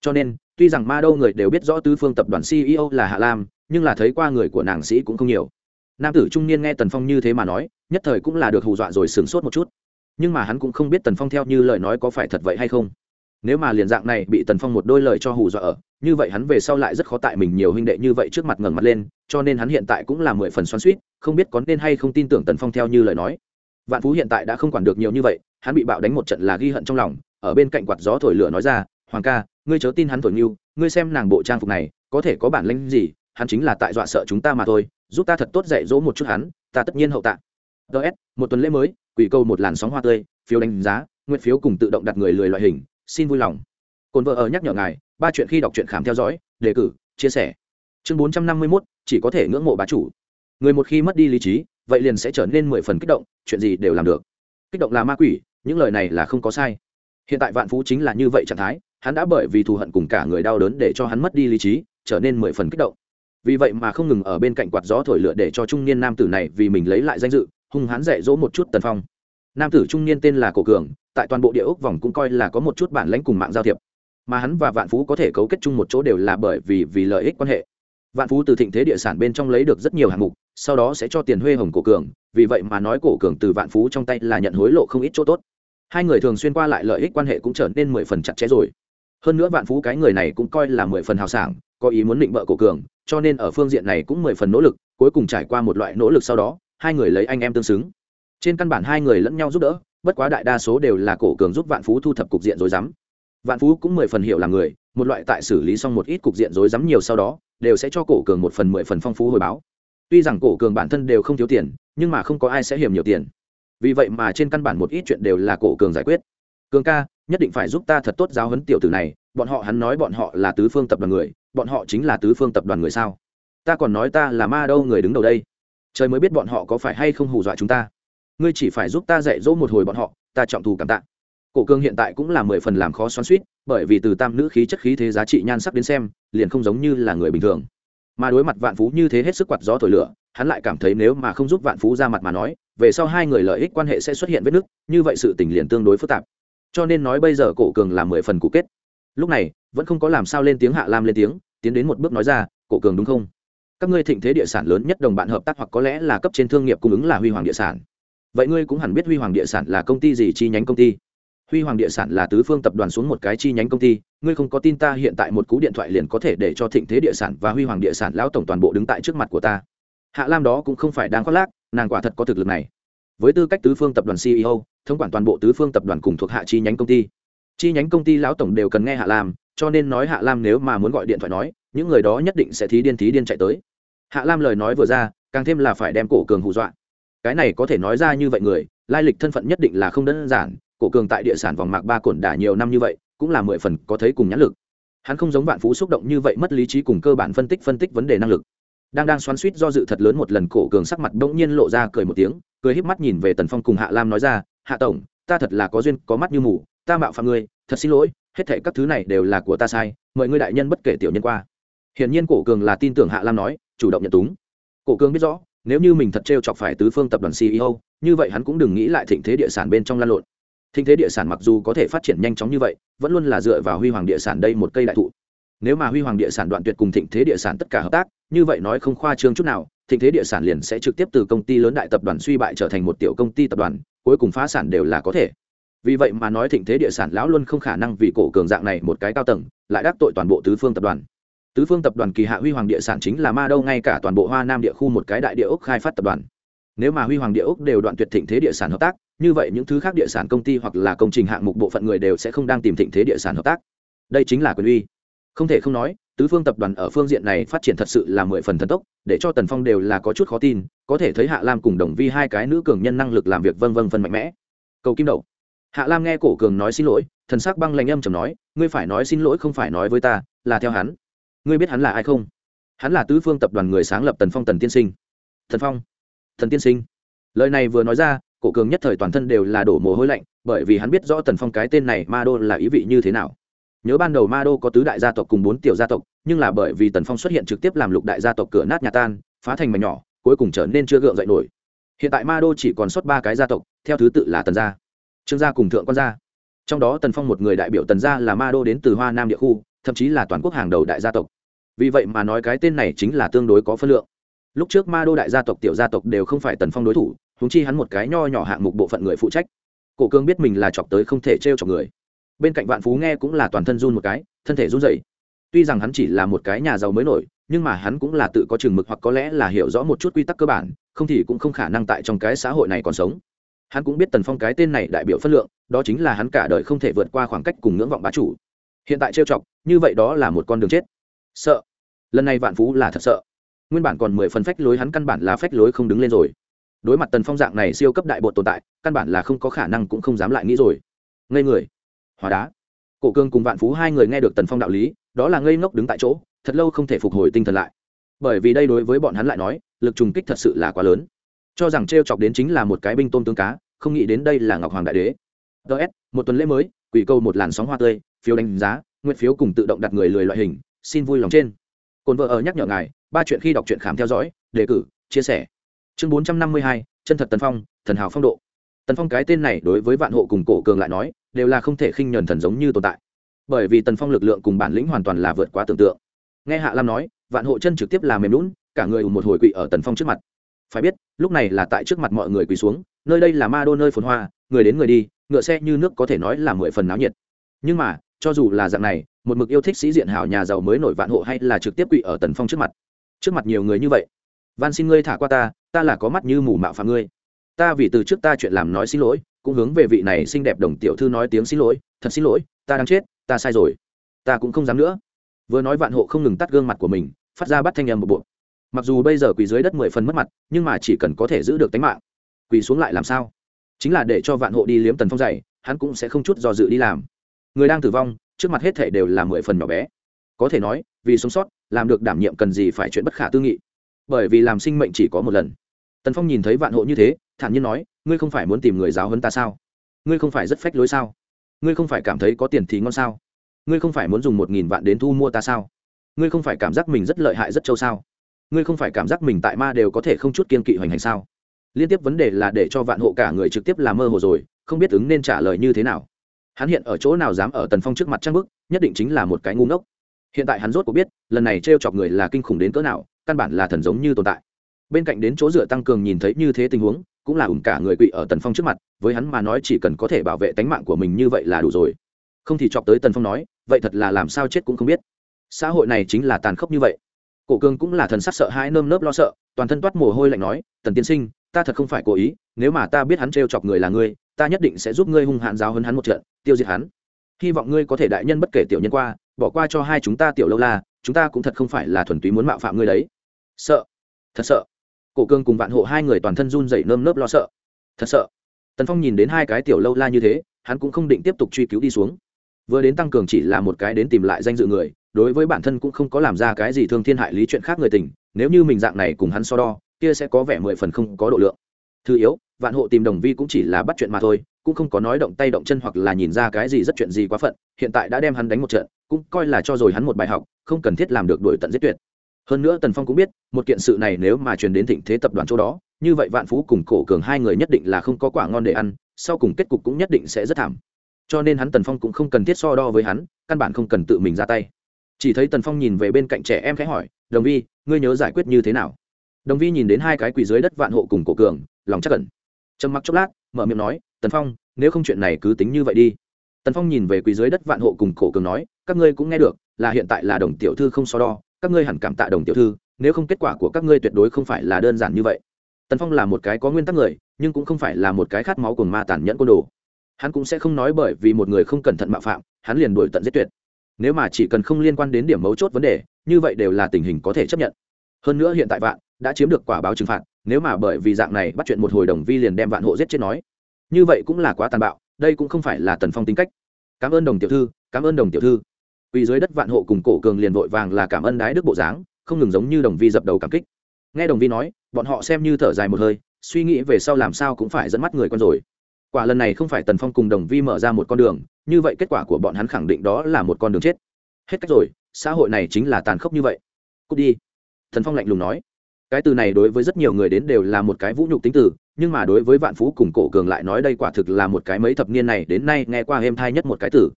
Cho nên, tuy rằng ma đâu người đều biết rõ tứ phương tập đoàn ceo là hạ lam, nhưng là thấy qua người của nàng sĩ cũng không nhiều. Nam tử trung niên nghe tần phong như thế mà nói, nhất thời cũng là được hù dọa rồi sửng sốt một chút nhưng mà hắn cũng không biết tần phong theo như lời nói có phải thật vậy hay không. Nếu mà liền dạng này bị tần phong một đôi lời cho hù dọa ở như vậy hắn về sau lại rất khó tại mình nhiều huynh đệ như vậy trước mặt ngẩng mặt lên cho nên hắn hiện tại cũng là mười phần xoắn suýt không biết có nên hay không tin tưởng tần phong theo như lời nói. Vạn phú hiện tại đã không quản được nhiều như vậy hắn bị bạo đánh một trận là ghi hận trong lòng ở bên cạnh quạt gió thổi lửa nói ra hoàng ca ngươi chớ tin hắn thổi mưu, ngươi xem nàng bộ trang phục này có thể có bản lĩnh gì hắn chính là tại dọa sợ chúng ta mà thôi giúp ta thật tốt dạy dỗ một chút hắn ta tất nhiên hậu tạ. Ts một tuần lễ mới quỷ câu một làn sóng hoa tươi, phiếu đánh giá, nguyện phiếu cùng tự động đặt người lười loại hình, xin vui lòng. Cồn vợ ở nhắc nhở ngài, ba chuyện khi đọc truyện khám theo dõi, đề cử, chia sẻ. Chương bốn trăm năm mươi mốt, chỉ có thể ngưỡng mộ bá chủ. Người một khi mất đi lý trí, vậy liền sẽ trở nên mười phần kích động, chuyện gì đều làm được. Kích động là ma quỷ, những lời này là không có sai. Hiện tại vạn phú chính là như vậy trạng thái, hắn đã bởi vì thù hận cùng cả người đau đớn để cho hắn mất đi lý trí, trở nên mười phần kích động. Vì vậy mà không ngừng ở bên cạnh quạt gió thổi lửa để cho trung niên nam tử này vì mình lấy lại danh dự hung hãn dạy dỗ một chút tần phong. Nam tử trung niên tên là cổ cường, tại toàn bộ địa ốc vòng cũng coi là có một chút bản lãnh cùng mạng giao thiệp. Mà hắn và vạn phú có thể cấu kết chung một chỗ đều là bởi vì vì lợi ích quan hệ. Vạn phú từ thịnh thế địa sản bên trong lấy được rất nhiều hạng mục, sau đó sẽ cho tiền huê hồng cổ cường, vì vậy mà nói cổ cường từ vạn phú trong tay là nhận hối lộ không ít chỗ tốt. Hai người thường xuyên qua lại lợi ích quan hệ cũng trở nên mười phần chặt chẽ rồi. Hơn nữa vạn phú cái người này cũng coi là mười phần hào sảng, có ý muốn định vợ cổ cường, cho nên ở phương diện này cũng mười phần nỗ lực, cuối cùng trải qua một loại nỗ lực sau đó hai người lấy anh em tương xứng. Trên căn bản hai người lẫn nhau giúp đỡ, bất quá đại đa số đều là cổ cường giúp vạn phú thu thập cục diện rối rắm. Vạn phú cũng mười phần hiểu là người, một loại tại xử lý xong một ít cục diện rối rắm nhiều sau đó, đều sẽ cho cổ cường một phần mười phần phong phú hồi báo. Tuy rằng cổ cường bản thân đều không thiếu tiền, nhưng mà không có ai sẽ hiểm nhiều tiền. Vì vậy mà trên căn bản một ít chuyện đều là cổ cường giải quyết. Cường ca, nhất định phải giúp ta thật tốt giáo huấn tiểu tử này, bọn họ hắn nói bọn họ là tứ phương tập đoàn người, bọn họ chính là tứ phương tập đoàn người sao? Ta còn nói ta là ma đâu người đứng đầu đây trời mới biết bọn họ có phải hay không hù dọa chúng ta. Ngươi chỉ phải giúp ta dạy dỗ một hồi bọn họ, ta trọng thù cảm tạ. Cổ cương hiện tại cũng là mười phần làm khó xoắn suýt bởi vì từ tam nữ khí chất khí thế giá trị nhan sắc đến xem, liền không giống như là người bình thường. Mà đối mặt vạn phú như thế hết sức quạt gió thổi lửa, hắn lại cảm thấy nếu mà không giúp vạn phú ra mặt mà nói, về sau hai người lợi ích quan hệ sẽ xuất hiện vết nứt, như vậy sự tình liền tương đối phức tạp. Cho nên nói bây giờ cổ cường là mười phần cụ kết. Lúc này, vẫn không có làm sao lên tiếng hạ lam lên tiếng, tiến đến một bước nói ra, cổ cường đúng không? Các ngươi thịnh thế địa sản lớn nhất đồng bạn hợp tác hoặc có lẽ là cấp trên thương nghiệp cung ứng là huy hoàng địa sản. Vậy ngươi cũng hẳn biết huy hoàng địa sản là công ty gì chi nhánh công ty? Huy hoàng địa sản là tứ phương tập đoàn xuống một cái chi nhánh công ty, ngươi không có tin ta hiện tại một cú điện thoại liền có thể để cho thịnh thế địa sản và huy hoàng địa sản lão tổng toàn bộ đứng tại trước mặt của ta. Hạ lam đó cũng không phải đang khoác lác, nàng quả thật có thực lực này. Với tư cách tứ phương tập đoàn ceo thống quản toàn bộ tứ phương tập đoàn cùng thuộc hạ chi nhánh công ty. Chi nhánh công ty lão tổng đều cần nghe hạ lam, cho nên nói hạ lam nếu mà muốn gọi điện thoại nói, những người đó nhất định sẽ thí điên thí điên chạy tới hạ lam lời nói vừa ra, càng thêm là phải đem cổ cường hù dọa. Cái này có thể nói ra như vậy người, lai lịch thân phận nhất định là không đơn giản, cổ cường tại địa sản vòng mạc ba cổn đả nhiều năm như vậy, cũng là mười phần có thấy cùng nhãn lực. Hắn không giống vạn phú xúc động như vậy mất lý trí cùng cơ bản phân tích phân tích vấn đề năng lực. Đang đang xoắn suýt do dự thật lớn một lần, cổ cường sắc mặt bỗng nhiên lộ ra cười một tiếng, cười híp mắt nhìn về tần phong cùng hạ lam nói ra, hạ tổng, ta thật là có duyên, có mắt như mù, ta mạo phạm ngươi, thật xin lỗi, hết thệ các thứ này đều là của ta sai, mời ngươi đại nhân bất kể tiểu nhân qua. Hiển nhiên cổ cường là tin tưởng hạ lam nói chủ động nhận túng. Cổ cường biết rõ, nếu như mình thật t chọc phải tứ phương tập đoàn ceo như vậy hắn cũng đừng nghĩ lại thịnh thế địa sản bên trong lan lộn. Thịnh thế địa sản mặc dù có thể phát triển nhanh chóng như vậy, vẫn luôn là dựa vào huy hoàng địa sản đây một cây đại thụ. Nếu mà huy hoàng địa sản đoạn tuyệt cùng thịnh thế địa sản tất cả hợp tác, như vậy nói không khoa trương chút nào, thịnh thế địa sản liền sẽ trực tiếp từ công ty lớn đại tập đoàn suy bại trở thành một tiểu công ty tập đoàn, cuối cùng phá sản đều là có thể. Vì vậy mà nói thịnh thế địa sản lão luôn không khả năng vì cổ cường dạng này một cái cao tầng, lại đắc tội toàn bộ tứ phương tập đoàn tứ phương tập đoàn kỳ hạ huy hoàng địa sản chính là ma đâu ngay cả toàn bộ hoa nam địa khu một cái đại địa ốc khai phát tập đoàn. Nếu mà huy hoàng địa ốc đều đoạn tuyệt thịnh thế địa sản hợp tác, như vậy những thứ khác địa sản công ty hoặc là công trình hạng mục bộ phận người đều sẽ không đang tìm thịnh thế địa sản hợp tác. Đây chính là quyền uy. Không thể không nói, tứ phương tập đoàn ở phương diện này phát triển thật sự là mười phần thần tốc, để cho tần phong đều là có chút khó tin, có thể thấy hạ lam cùng đồng vi hai cái nữ cường nhân năng lực làm việc vân vân phân mạnh mẽ. Cầu kim đầu hạ lam nghe cổ cường nói xin lỗi, thần sắc băng lạnh âm chầm nói, ngươi phải nói xin lỗi không phải nói với ta, là theo hắn ngươi biết hắn là ai không? Hắn là tứ phương tập đoàn người sáng lập tần phong tần tiên sinh. Thần phong thần tiên sinh. Lời này vừa nói ra, cổ cường nhất thời toàn thân đều là đổ mồ hôi lạnh, bởi vì hắn biết rõ tần phong cái tên này ma đô là ý vị như thế nào. Nhớ ban đầu ma đô có tứ đại gia tộc cùng bốn tiểu gia tộc, nhưng là bởi vì tần phong xuất hiện trực tiếp làm lục đại gia tộc cửa nát nhà tan, phá thành mảnh nhỏ, cuối cùng trở nên chưa gượng dậy nổi. Hiện tại ma đô chỉ còn xuất ba cái gia tộc, theo thứ tự là tần gia. Trương gia cùng thượng quan gia. Trong đó tần phong một người đại biểu tần gia là ma đô đến từ hoa nam địa khu thậm chí là toàn quốc hàng đầu đại gia tộc. Vì vậy mà nói cái tên này chính là tương đối có phân lượng. Lúc trước ma đô đại gia tộc, tiểu gia tộc đều không phải tần phong đối thủ húng chi hắn một cái nho nhỏ hạng mục bộ phận người phụ trách. Cổ cương biết mình là chọc tới không thể t r e o chọc người. Bên cạnh vạn phú nghe cũng là toàn thân run một cái, thân thể run dậy tuy rằng hắn chỉ là một cái nhà giàu mới nổi, nhưng mà hắn cũng là tự có chừng mực hoặc có lẽ là hiểu rõ một chút quy tắc cơ bản, không thì cũng không khả năng tại trong cái xã hội này còn sống. Hắn cũng biết tần phong cái tên này đại biểu phân lượng, đó chính là hắn cả đời không thể vượt qua khoảng cách cùng ngưỡng vọng bá chủ. Hiện tại trêu chọc như vậy đó là một con đường chết. Sợ. Lần này vạn phú là thật sợ. Nguyên bản còn mười phần phách lối hắn căn bản là phách lối không đứng lên rồi. Đối mặt tần phong dạng này siêu cấp đại bột tồn tại, căn bản là không có khả năng cũng không dám lại nghĩ rồi. Ngây người. Hóa đá. Cổ cương cùng vạn phú hai người nghe được tần phong đạo lý, đó là ngây ngốc đứng tại chỗ, thật lâu không thể phục hồi tinh thần lại. Bởi vì đây đối với bọn hắn lại nói, lực trùng kích thật sự là quá lớn. Cho rằng t r e o chọc đến chính là một cái binh tôm tương cá, không nghĩ đến đây là ngọc hoàng đại đế. Ts một tuần lễ mới, quỷ câu một làn sóng hoa tươi, phiếu đánh giá nguyện phiếu cùng tự động đặt người lười loại hình, xin vui lòng trên. Cồn vợ ở nhắc nhở ngài, ba chuyện khi đọc truyện khám theo dõi, đề cử, chia sẻ. Chương bốn trăm năm mươi hai, chân thật tần phong, thần hào phong độ. Tần phong cái tên này đối với vạn hộ cùng cổ cường lại nói, đều là không thể khinh nhuần thần giống như tồn tại. Bởi vì tần phong lực lượng cùng bản lĩnh hoàn toàn là vượt quá tưởng tượng. Nghe hạ lam nói, vạn hộ chân trực tiếp là mềm lún cả người một hồi quỵ ở tần phong trước mặt. Phải biết, lúc này là tại trước mặt mọi người quỳ xuống, nơi đây là ma đô nơi phồn hoa, người đến người đi, ngựa xe như nước có thể nói là mười phần náo nhiệt. Nhưng mà cho dù là dạng này, một mực yêu thích sĩ diện hảo nhà giàu mới nổi vạn hộ hay là trực tiếp quỵ ở tần phong trước mặt? Trước mặt nhiều người như vậy. Van xin ngươi thả qua ta ta là có mắt như mù mạo phạm ngươi. Ta vì từ trước ta chuyện làm nói xin lỗi, cũng hướng về vị này xinh đẹp đồng tiểu thư nói tiếng xin lỗi, thật xin lỗi, ta đang chết, ta sai rồi. Ta cũng không dám nữa. Vừa nói vạn hộ không ngừng tắt gương mặt của mình, phát ra bắt thanh âm một bộ mặc dù bây giờ quỳ dưới đất mười phần mất mặt, nhưng mà chỉ cần có thể giữ được tính mạng, quỳ xuống lại làm sao? Chính là để cho vạn hộ đi liếm tần phong dày hắn cũng sẽ không chút do dự đi làm người đang tử vong, trước mặt hết thể đều là mười phần nhỏ bé. Có thể nói, vì sống sót, làm được đảm nhiệm cần gì phải chuyện bất khả tư nghị. Bởi vì làm sinh mệnh chỉ có một lần. Tần phong nhìn thấy vạn hộ như thế, thản nhiên nói, ngươi không phải muốn tìm người giáo hơn ta sao? Ngươi không phải rất phách lối sao? Ngươi không phải cảm thấy có tiền thì ngon sao? Ngươi không phải muốn dùng một nghìn vạn đến thu mua ta sao? Ngươi không phải cảm giác mình rất lợi hại rất trâu sao? Ngươi không phải cảm giác mình tại ma đều có thể không chút kiên kỵ hoành hành sao? Liên tiếp vấn đề là để cho vạn hộ cả người trực tiếp làm mơ hồ rồi, không biết ứng nên trả lời như thế nào hắn hiện ở chỗ nào dám ở tần phong trước mặt trang bức, nhất định chính là một cái ngu ngốc. Hiện tại hắn rốt cuộc biết, lần này t r e o chọc người là kinh khủng đến cỡ nào, căn bản là thần giống như tồn tại. Bên cạnh đến chỗ dựa tăng cường nhìn thấy như thế tình huống, cũng là ủng cả người quỵ ở tần phong trước mặt, với hắn mà nói chỉ cần có thể bảo vệ tánh mạng của mình như vậy là đủ rồi. Không thì chọc tới tần phong nói, vậy thật là làm sao chết cũng không biết. Xã hội này chính là tàn khốc như vậy. Cổ cương cũng là thần sắc sợ hãi nơm nớp lo sợ, toàn thân toát mồ hôi lạnh nói, tần tiên sinh, ta thật không phải cố ý, nếu mà ta biết hắn t chọc người là ngươi ta nhất định sẽ giúp ngươi hung hãn giáo hơn hắn một trận, tiêu diệt hắn. Hy vọng ngươi có thể đại nhân bất kể tiểu nhân qua, bỏ qua cho hai chúng ta tiểu lâu la, chúng ta cũng thật không phải là thuần túy muốn mạo phạm ngươi đấy. Sợ. Thật sợ. Cổ cương cùng vạn hộ hai người toàn thân run dậy nơm nớp lo sợ. Thật sợ. Tần phong nhìn đến hai cái tiểu lâu la như thế, hắn cũng không định tiếp tục truy cứu đi xuống. Vừa đến tăng cường chỉ là một cái đến tìm lại danh dự người, đối với bản thân cũng không có làm ra cái gì thương thiên hại lý chuyện khác người tình, nếu như mình dạng này cùng hắn so đo, kia sẽ có vẻ mười phần không có độ lượng. Thứ yếu vạn hộ tìm đồng vi cũng chỉ là bắt chuyện mà thôi, cũng không có nói động tay động chân hoặc là nhìn ra cái gì rất chuyện gì quá phận, hiện tại đã đem hắn đánh một trận, cũng coi là cho rồi hắn một bài học, không cần thiết làm được đuổi tận giết tuyệt. Hơn nữa tần phong cũng biết, một kiện sự này nếu mà truyền đến thịnh thế tập đoàn chỗ đó, như vậy vạn phú cùng cổ cường hai người nhất định là không có quả ngon để ăn, sau cùng kết cục cũng nhất định sẽ rất thảm. Cho nên hắn tần phong cũng không cần thiết so đo với hắn, căn bản không cần tự mình ra tay. Chỉ thấy tần phong nhìn về bên cạnh trẻ em khẽ hỏi, đồng vi, ngươi nhớ giải quyết như thế nào? Đồng vi nhìn đến hai cái quỳ dưới đất vạn hộ cùng cổ cường, lòng chắc cẩn trầm mặc chốc lát, mở miệng nói, tần phong, nếu không chuyện này cứ tính như vậy đi. Tần phong nhìn về quý dưới đất vạn hộ cùng cổ cường nói, các ngươi cũng nghe được, là hiện tại là đồng tiểu thư không so đo, các ngươi hẳn cảm tạ đồng tiểu thư, nếu không kết quả của các ngươi tuyệt đối không phải là đơn giản như vậy. Tần phong là một cái có nguyên tắc người, nhưng cũng không phải là một cái khát máu cùng ma tàn nhẫn côn đồ. Hắn cũng sẽ không nói bởi vì một người không cẩn thận mạo phạm, hắn liền đuổi tận giết tuyệt. Nếu mà chỉ cần không liên quan đến điểm mấu chốt vấn đề, như vậy đều là tình hình có thể chấp nhận. Hơn nữa hiện tại vạn đã chiếm được quả báo trừng phạt nếu mà bởi vì dạng này bắt chuyện một hồi đồng vi liền đem vạn hộ giết chết nói, như vậy cũng là quá tàn bạo, đây cũng không phải là tần phong tính cách. Cảm ơn đồng tiểu thư, cảm ơn đồng tiểu thư. Vì dưới đất vạn hộ cùng cổ cường liền vội vàng là cảm ơn đái đức bộ dáng, không ngừng giống như đồng vi dập đầu cảm kích. Nghe đồng vi nói, bọn họ xem như thở dài một hơi, suy nghĩ về sau làm sao cũng phải dẫn mắt người con rồi. Quả lần này không phải tần phong cùng đồng vi mở ra một con đường, như vậy kết quả của bọn hắn khẳng định đó là một con đường chết. Hết cách rồi, xã hội này chính là tàn khốc như vậy. Cút đi. Thần phong lạnh lùng nói cái từ này đối với rất nhiều người đến đều là một cái vũ nhục tính từ, nhưng mà đối với vạn phú cùng cổ cường lại nói đây quả thực là một cái mấy thập niên này đến nay nghe qua êm thai nhất một cái từ.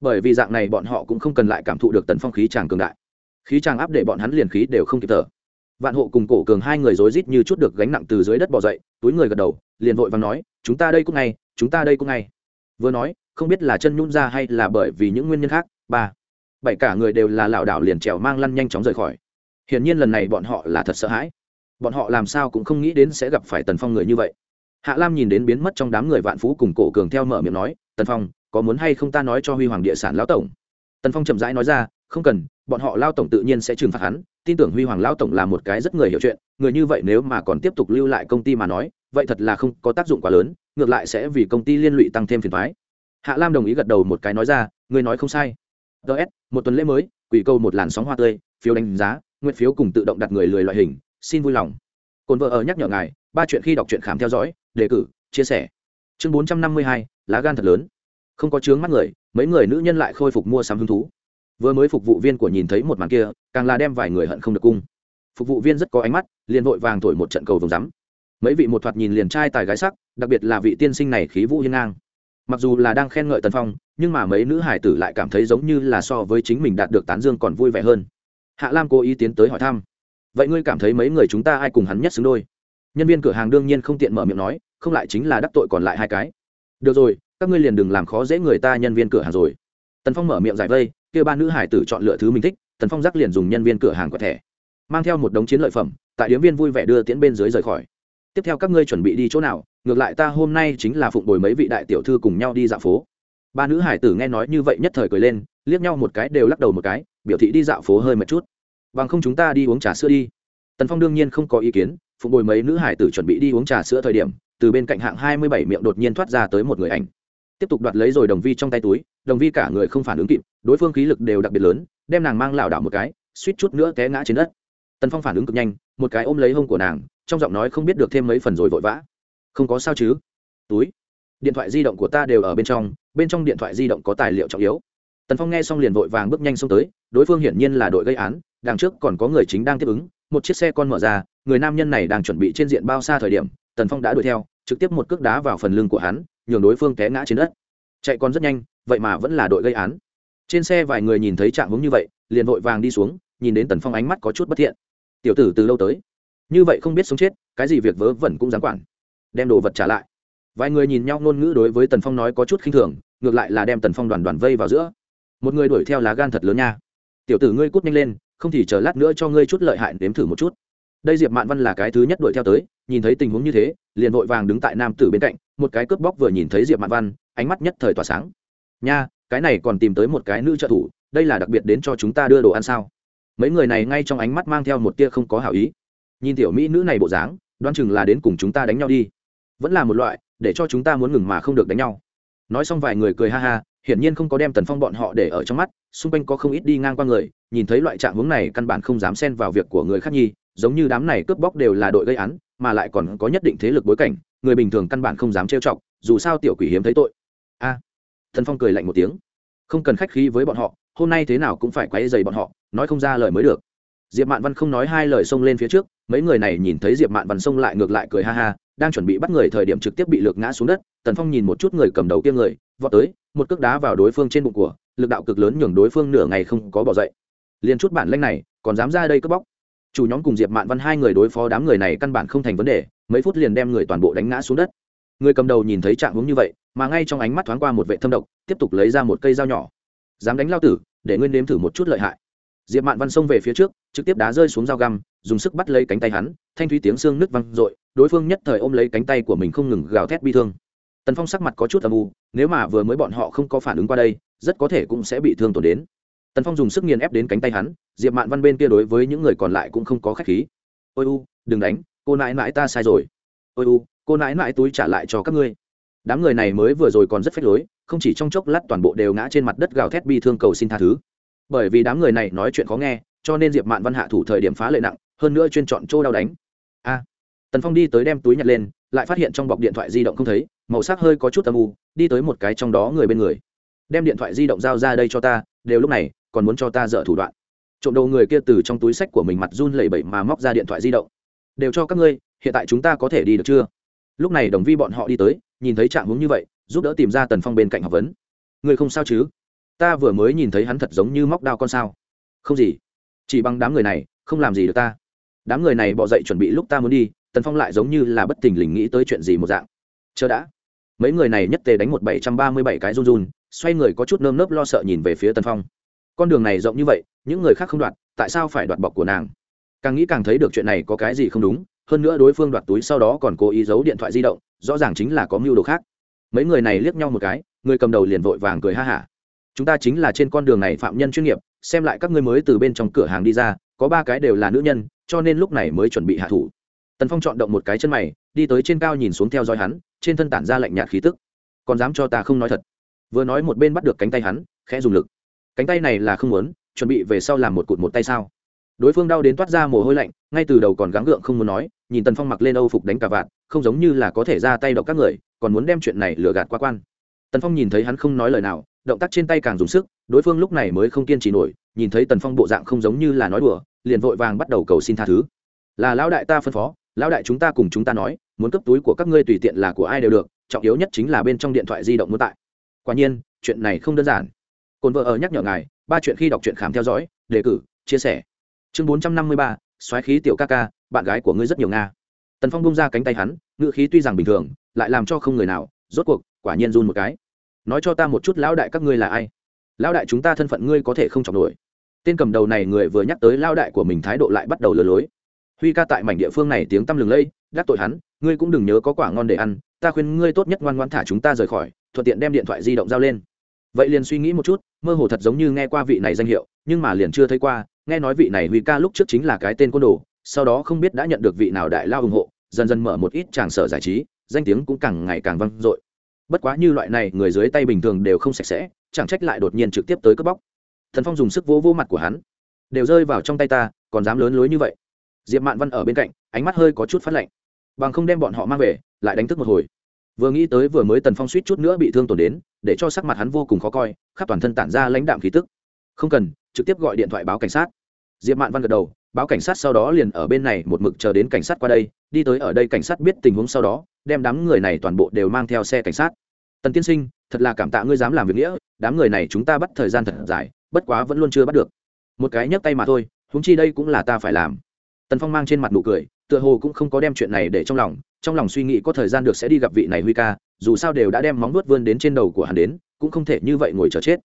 Bởi vì dạng này bọn họ cũng không cần lại cảm thụ được tần phong khí tràng cường đại. Khí tràng áp để bọn hắn liền khí đều không kịp thở. Vạn hộ cùng cổ cường hai người rối rít như chút được gánh nặng từ dưới đất bỏ dậy, túi người gật đầu, liền vội và nói, chúng ta đây cũng ngay, chúng ta đây cũng ngay. Vừa nói, không biết là chân nhún ra hay là bởi vì những nguyên nhân khác, ba, bảy cả người đều là lảo đảo liền trèo mang lăn nhanh chóng rời khỏi. Hiển nhiên lần này bọn họ là thật sợ hãi bọn họ làm sao cũng không nghĩ đến sẽ gặp phải tần phong người như vậy. Hạ lam nhìn đến biến mất trong đám người vạn phú cùng cổ cường theo mở miệng nói, tần phong, có muốn hay không ta nói cho huy hoàng địa sản lão tổng? Tần phong chậm rãi nói ra, không cần, bọn họ lao tổng tự nhiên sẽ trừng phạt hắn, tin tưởng huy hoàng lao tổng là một cái rất người hiểu chuyện, người như vậy nếu mà còn tiếp tục lưu lại công ty mà nói, vậy thật là không có tác dụng quá lớn, ngược lại sẽ vì công ty liên lụy tăng thêm phiền thoái hạ lam đồng ý gật đầu một cái nói ra người nói không sai. Ts một tuần lễ mới, quỷ câu một làn sóng hoa tươi, phiếu đánh giá, nguyện phiếu cùng tự động đặt người lười loại hình xin vui lòng. Cồn vợ ở nhắc nhở ngài, ba chuyện khi đọc truyện khám theo dõi, đề cử, chia sẻ. Chương bốn trăm năm mươi hai, lá gan thật lớn. Không có chướng mắt người, mấy người nữ nhân lại khôi phục mua sắm hứng thú. Vừa mới phục vụ viên của nhìn thấy một màn kia, càng là đem vài người hận không được cung. Phục vụ viên rất có ánh mắt, liền vội vàng thổi một trận cầu vồng rắm. Mấy vị một thoạt nhìn liền trai tài gái sắc, đặc biệt là vị tiên sinh này khí vũ hiên ngang. Mặc dù là đang khen ngợi tần phong, nhưng mà mấy nữ hải tử lại cảm thấy giống như là so với chính mình đạt được tán dương còn vui vẻ hơn. Hạ lam cố ý tiến tới hỏi thăm vậy ngươi cảm thấy mấy người chúng ta ai cùng hắn nhất xứng đôi? Nhân viên cửa hàng đương nhiên không tiện mở miệng nói, không lại chính là đắc tội còn lại hai cái. Được rồi, các ngươi liền đừng làm khó dễ người ta nhân viên cửa hàng rồi. Tần phong mở miệng giải vây kêu ba nữ hải tử chọn lựa thứ mình thích, tần phong giác liền dùng nhân viên cửa hàng có thẻ, mang theo một đống chiến lợi phẩm, tại điếm viên vui vẻ đưa tiễn bên dưới rời khỏi. Tiếp theo các ngươi chuẩn bị đi chỗ nào? Ngược lại ta hôm nay chính là phụng bồi mấy vị đại tiểu thư cùng nhau đi dạo phố. Ba nữ hải tử nghe nói như vậy nhất thời cười lên, liếc nhau một cái đều lắc đầu một cái, biểu thị đi dạo phố hơi một chút bằng không chúng ta đi uống trà sữa đi. Tần phong đương nhiên không có ý kiến phụng bồi mấy nữ hải tử chuẩn bị đi uống trà sữa thời điểm, từ bên cạnh hạng hai mươi bảy miệng đột nhiên thoát ra tới một người ảnh. Tiếp tục đoạt lấy rồi đồng vi trong tay túi, đồng vi cả người không phản ứng kịp, đối phương khí lực đều đặc biệt lớn, đem nàng mang lảo đảo một cái, suýt chút nữa té ngã trên đất. Tần phong phản ứng cực nhanh, một cái ôm lấy hông của nàng, trong giọng nói không biết được thêm mấy phần rồi vội vã. Không có sao chứ? Túi. Điện thoại di động của ta đều ở bên trong bên trong điện thoại di động có tài liệu trọng yếu tần phong nghe xong liền vội vàng bước nhanh xông tới, đối phương hiển nhiên là đội gây án, đằng trước còn có người chính đang tiếp ứng, một chiếc xe con mở ra, người nam nhân này đang chuẩn bị trên diện bao xa thời điểm, tần phong đã đuổi theo, trực tiếp một cước đá vào phần lưng của hắn, nhường đối phương té ngã trên đất. Chạy còn rất nhanh, vậy mà vẫn là đội gây án. Trên xe vài người nhìn thấy trạng hướng như vậy, liền vội vàng đi xuống, nhìn đến tần phong ánh mắt có chút bất thiện. Tiểu tử từ lâu tới, như vậy không biết sống chết, cái gì việc vớ vẩn cũng dám quản. Đem đồ vật trả lại. Vài người nhìn nhau ngôn ngữ đối với tần phong nói có chút khinh thường, ngược lại là đem tần phong đoàn đoàn vây vào giữa một người đuổi theo lá gan thật lớn nha. Tiểu tử ngươi cút nhanh lên, không thì chờ lát nữa cho ngươi chút lợi hại nếm thử một chút. Đây diệp mạn văn là cái thứ nhất đuổi theo tới, nhìn thấy tình huống như thế, liền vội vàng đứng tại nam tử bên cạnh, một cái cướp bóc vừa nhìn thấy diệp mạn văn, ánh mắt nhất thời tỏa sáng. Nha, cái này còn tìm tới một cái nữ trợ thủ, đây là đặc biệt đến cho chúng ta đưa đồ ăn sao? Mấy người này ngay trong ánh mắt mang theo một tia không có hảo ý. Nhìn tiểu mỹ nữ này bộ dáng, đoán chừng là đến cùng chúng ta đánh nhau đi. Vẫn là một loại, để cho chúng ta muốn ngừng mà không được đánh nhau. Nói xong vài người cười ha ha hiển nhiên không có đem tần phong bọn họ để ở trong mắt, xung quanh có không ít đi ngang qua người, nhìn thấy loại trạng hướng này căn bản không dám xen vào việc của người khác nhi, giống như đám này cướp bóc đều là đội gây án, mà lại còn có nhất định thế lực bối cảnh, người bình thường căn bản không dám trêu chọc, dù sao tiểu quỷ hiếm thấy tội. A! Thần phong cười lạnh một tiếng. Không cần khách khí với bọn họ, hôm nay thế nào cũng phải quấy dày bọn họ, nói không ra lời mới được. Diệp mạn văn không nói hai lời xông lên phía trước, mấy người này nhìn thấy diệp mạn văn xông lại ngược lại cười ha ha, đang chuẩn bị bắt người thời điểm trực tiếp bị lược ngã xuống đất tần phong nhìn một chút người cầm đầu kia người, vọt tới, một cước đá vào đối phương trên bụng của, lực đạo cực lớn nhường đối phương nửa ngày không có bỏ dậy. Liền chút bản lanh này, còn dám ra đây cướp bóc. Chủ nhóm cùng diệp mạn văn hai người đối phó đám người này căn bản không thành vấn đề, mấy phút liền đem người toàn bộ đánh ngã xuống đất. Người cầm đầu nhìn thấy trạng hướng như vậy, mà ngay trong ánh mắt thoáng qua một vệ thâm độc, tiếp tục lấy ra một cây dao nhỏ. Dám đánh lao tử, để nguyên nếm thử một chút lợi hại. Diệp mạn văn xông về phía trước, trực tiếp đá rơi xuống dao găm, dùng sức bắt lấy cánh tay hắn, thanh thúy tiếng xương nứt văng r ộ i đối phương nhất thời ôm lấy cánh tay của mình không ngừng gào thét bi thương tần phong sắc mặt có chút âm u, nếu mà vừa mới bọn họ không có phản ứng qua đây, rất có thể cũng sẽ bị thương tổn đến. Tần phong dùng sức nghiền ép đến cánh tay hắn, diệp mạn văn bên kia đối với những người còn lại cũng không có k h á c h khí. Ôi u, đừng đánh, cô nãi mãi ta sai rồi. Ôi u, cô nãi mãi túi trả lại cho các ngươi. Đám người này mới vừa rồi còn rất phách lối, không chỉ trong chốc lát toàn bộ đều ngã trên mặt đất gào thét bi thương cầu xin tha thứ. Bởi vì đám người này nói chuyện khó nghe, cho nên diệp mạn văn hạ thủ thời điểm phá lệ nặng, hơn nữa chuyên chọn chỗ đau đánh. A. Tần phong đi tới đem túi nhặt lên, lại phát hiện trong bọc điện thoại di động không thấy màu sắc hơi có chút âm u, đi tới một cái trong đó người bên người. Đem điện thoại di động giao ra đây cho ta, đều lúc này, còn muốn cho ta dở thủ đoạn. Trộm đầu người kia từ trong túi sách của mình mặt run lẩy bẩy mà móc ra điện thoại di động. Đều cho các ngươi, hiện tại chúng ta có thể đi được chưa? Lúc này đồng vi bọn họ đi tới, nhìn thấy trạng hướng như vậy, giúp đỡ tìm ra tần phong bên cạnh học vấn. Người không sao chứ? Ta vừa mới nhìn thấy hắn thật giống như móc đao con sao. Không gì. Chỉ bằng đám người này, không làm gì được ta. Đám người này bỏ dậy chuẩn bị lúc ta muốn đi, tần phong lại giống như là bất tình lình nghĩ tới chuyện gì một dạng. Chờ đã mấy người này nhất tề đánh một bảy trăm ba mươi bảy cái run run, xoay người có chút nơm nớp lo sợ nhìn về phía tần phong. Con đường này rộng như vậy, những người khác không đoạt, tại sao phải đoạt bọc của nàng? Càng nghĩ càng thấy được chuyện này có cái gì không đúng, hơn nữa đối phương đoạt túi sau đó còn cố ý giấu điện thoại di động, rõ ràng chính là có mưu đồ khác. Mấy người này liếc nhau một cái, người cầm đầu liền vội vàng cười ha hả. Chúng ta chính là trên con đường này phạm nhân chuyên nghiệp, xem lại các ngươi mới từ bên trong cửa hàng đi ra, có ba cái đều là nữ nhân, cho nên lúc này mới chuẩn bị hạ thủ tần phong chọn động một cái chân mày, đi tới trên cao nhìn xuống theo dõi hắn, trên thân tản ra lạnh nhạt khí tức. Còn dám cho ta không nói thật. Vừa nói một bên bắt được cánh tay hắn, khẽ dùng lực. Cánh tay này là không muốn, chuẩn bị về sau làm một cụt một tay sao? Đối phương đau đến toát ra mồ hôi lạnh, ngay từ đầu còn gắng gượng không muốn nói, nhìn tần phong mặc lên âu phục đánh cả vạn, không giống như là có thể ra tay độc các người, còn muốn đem chuyện này lừa gạt qua quan. Tần phong nhìn thấy hắn không nói lời nào, động tác trên tay càng dùng sức, đối phương lúc này mới không kiên trì nổi, nhìn thấy tần phong bộ dạng không giống như là nói đùa, liền vội vàng bắt đầu cầu xin tha thứ là lão đại ta phân phó, lão đại chúng ta cùng chúng ta nói, muốn cấp túi của các ngươi tùy tiện là của ai đều được, trọng yếu nhất chính là bên trong điện thoại di động muốn tại. Quả nhiên, chuyện này không đơn giản. Cồn vợ ở nhắc nhở ngài, ba chuyện khi đọc truyện khám theo dõi, đề cử, chia sẻ. Chương bốn trăm năm mươi ba xoáy khí tiểu ca ca, bạn gái của ngươi rất nhiều nga. Tần phong bung ra cánh tay hắn ngự khí tuy rằng bình thường, lại làm cho không người nào, rốt cuộc, quả nhiên run một cái. Nói cho ta một chút lão đại các ngươi là ai? Lão đại chúng ta thân phận ngươi có thể không chọc nổi. Tên cầm đầu này người vừa nhắc tới lão đại của mình thái độ lại bắt đầu lừa lối huy ca tại mảnh địa phương này tiếng tăm lừng lây đắc tội hắn, ngươi cũng đừng nhớ có quả ngon để ăn, ta khuyên ngươi tốt nhất ngoan ngoan thả chúng ta rời khỏi, thuận tiện đem điện thoại di động giao lên. Vậy liền suy nghĩ một chút, mơ hồ thật giống như nghe qua vị này danh hiệu, nhưng mà liền chưa thấy qua, nghe nói vị này huy ca lúc trước chính là cái tên côn đồ, sau đó không biết đã nhận được vị nào đại lao ủng hộ, dần dần mở một ít tràng sở giải trí, danh tiếng cũng càng ngày càng vang dội. Bất quá như loại này, người dưới tay bình thường đều không sạch sẽ, chẳng trách lại đột nhiên trực tiếp tới cướp bóc. Thần phong dùng sức vỗ vỗ mặt của hắn. Đều rơi vào trong tay ta, còn dám lớn lối như vậy diệp mạn văn ở bên cạnh, ánh mắt hơi có chút phát lạnh. Bằng không đem bọn họ mang về, lại đánh thức một hồi. Vừa nghĩ tới vừa mới tần phong suýt chút nữa bị thương tổn đến, để cho sắc mặt hắn vô cùng khó coi, khắp toàn thân tản ra lãnh đạm khí tức. Không cần, trực tiếp gọi điện thoại báo cảnh sát. Diệp mạn văn gật đầu, báo cảnh sát sau đó liền ở bên này một mực chờ đến cảnh sát qua đây, đi tới ở đây cảnh sát biết tình huống sau đó, đem đám người này toàn bộ đều mang theo xe cảnh sát. Tần tiên sinh, thật là cảm tạ ngươi dám làm việc nghĩa, đám người này chúng ta bắt thời gian thật dài, bất quá vẫn luôn chưa bắt được. Một cái nhấc tay mà thôi húng chi đây cũng là ta phải làm tần phong mang trên mặt nụ cười, tựa hồ cũng không có đem chuyện này để trong lòng trong lòng suy nghĩ có thời gian được sẽ đi gặp vị này huy ca, dù sao đều đã đem móng nuốt vươn đến trên đầu của hắn đến, cũng không thể như vậy ngồi chờ chết.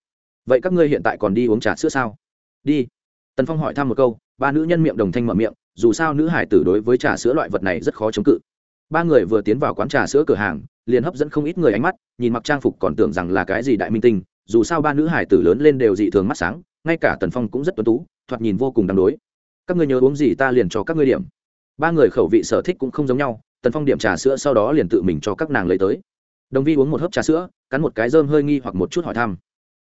Vậy các ngươi hiện tại còn đi uống trà sữa sao? Đi. Tần phong hỏi thăm một câu, ba nữ nhân miệng đồng thanh mở miệng, dù sao nữ hải tử đối với trà sữa loại vật này rất khó chống cự. Ba người vừa tiến vào quán trà sữa cửa hàng, liền hấp dẫn không ít người ánh mắt, nhìn mặc trang phục còn tưởng rằng là cái gì đại minh tinh, dù sao ba nữ hải tử lớn lên đều dị thường mắt sáng, ngay cả tần phong cũng rất tuấn tú, thoạt nhìn vô cùng đáng đối các ngươi nhớ uống gì ta liền cho các ngươi điểm. Ba người khẩu vị sở thích cũng không giống nhau, tần phong điểm trà sữa sau đó liền tự mình cho các nàng lấy tới. Đồng vi uống một hớp trà sữa, cắn một cái rơm hơi nghi hoặc một chút hỏi thăm.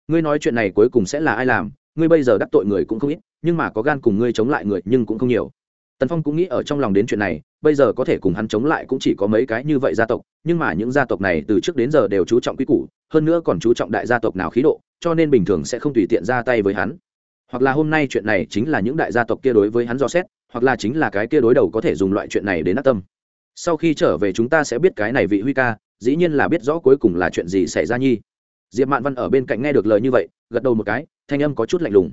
Ngươi nói chuyện này cuối cùng sẽ là ai làm? Ngươi bây giờ đắc tội người cũng không ít, nhưng mà có gan cùng ngươi chống lại người nhưng cũng không nhiều. Tần phong cũng nghĩ ở trong lòng đến chuyện này, bây giờ có thể cùng hắn chống lại cũng chỉ có mấy cái như vậy gia tộc, nhưng mà những gia tộc này từ trước đến giờ đều chú trọng quy củ, hơn nữa còn chú trọng đại gia tộc nào khí độ, cho nên bình thường sẽ không tùy tiện ra tay với hắn hoặc là hôm nay chuyện này chính là những đại gia tộc kia đối với hắn do xét, hoặc là chính là cái kia đối đầu có thể dùng loại chuyện này đến nát tâm. Sau khi trở về chúng ta sẽ biết cái này vị huy ca, dĩ nhiên là biết rõ cuối cùng là chuyện gì xảy ra nhi. Diệp mạn văn ở bên cạnh nghe được lời như vậy, gật đầu một cái, thanh âm có chút lạnh lùng.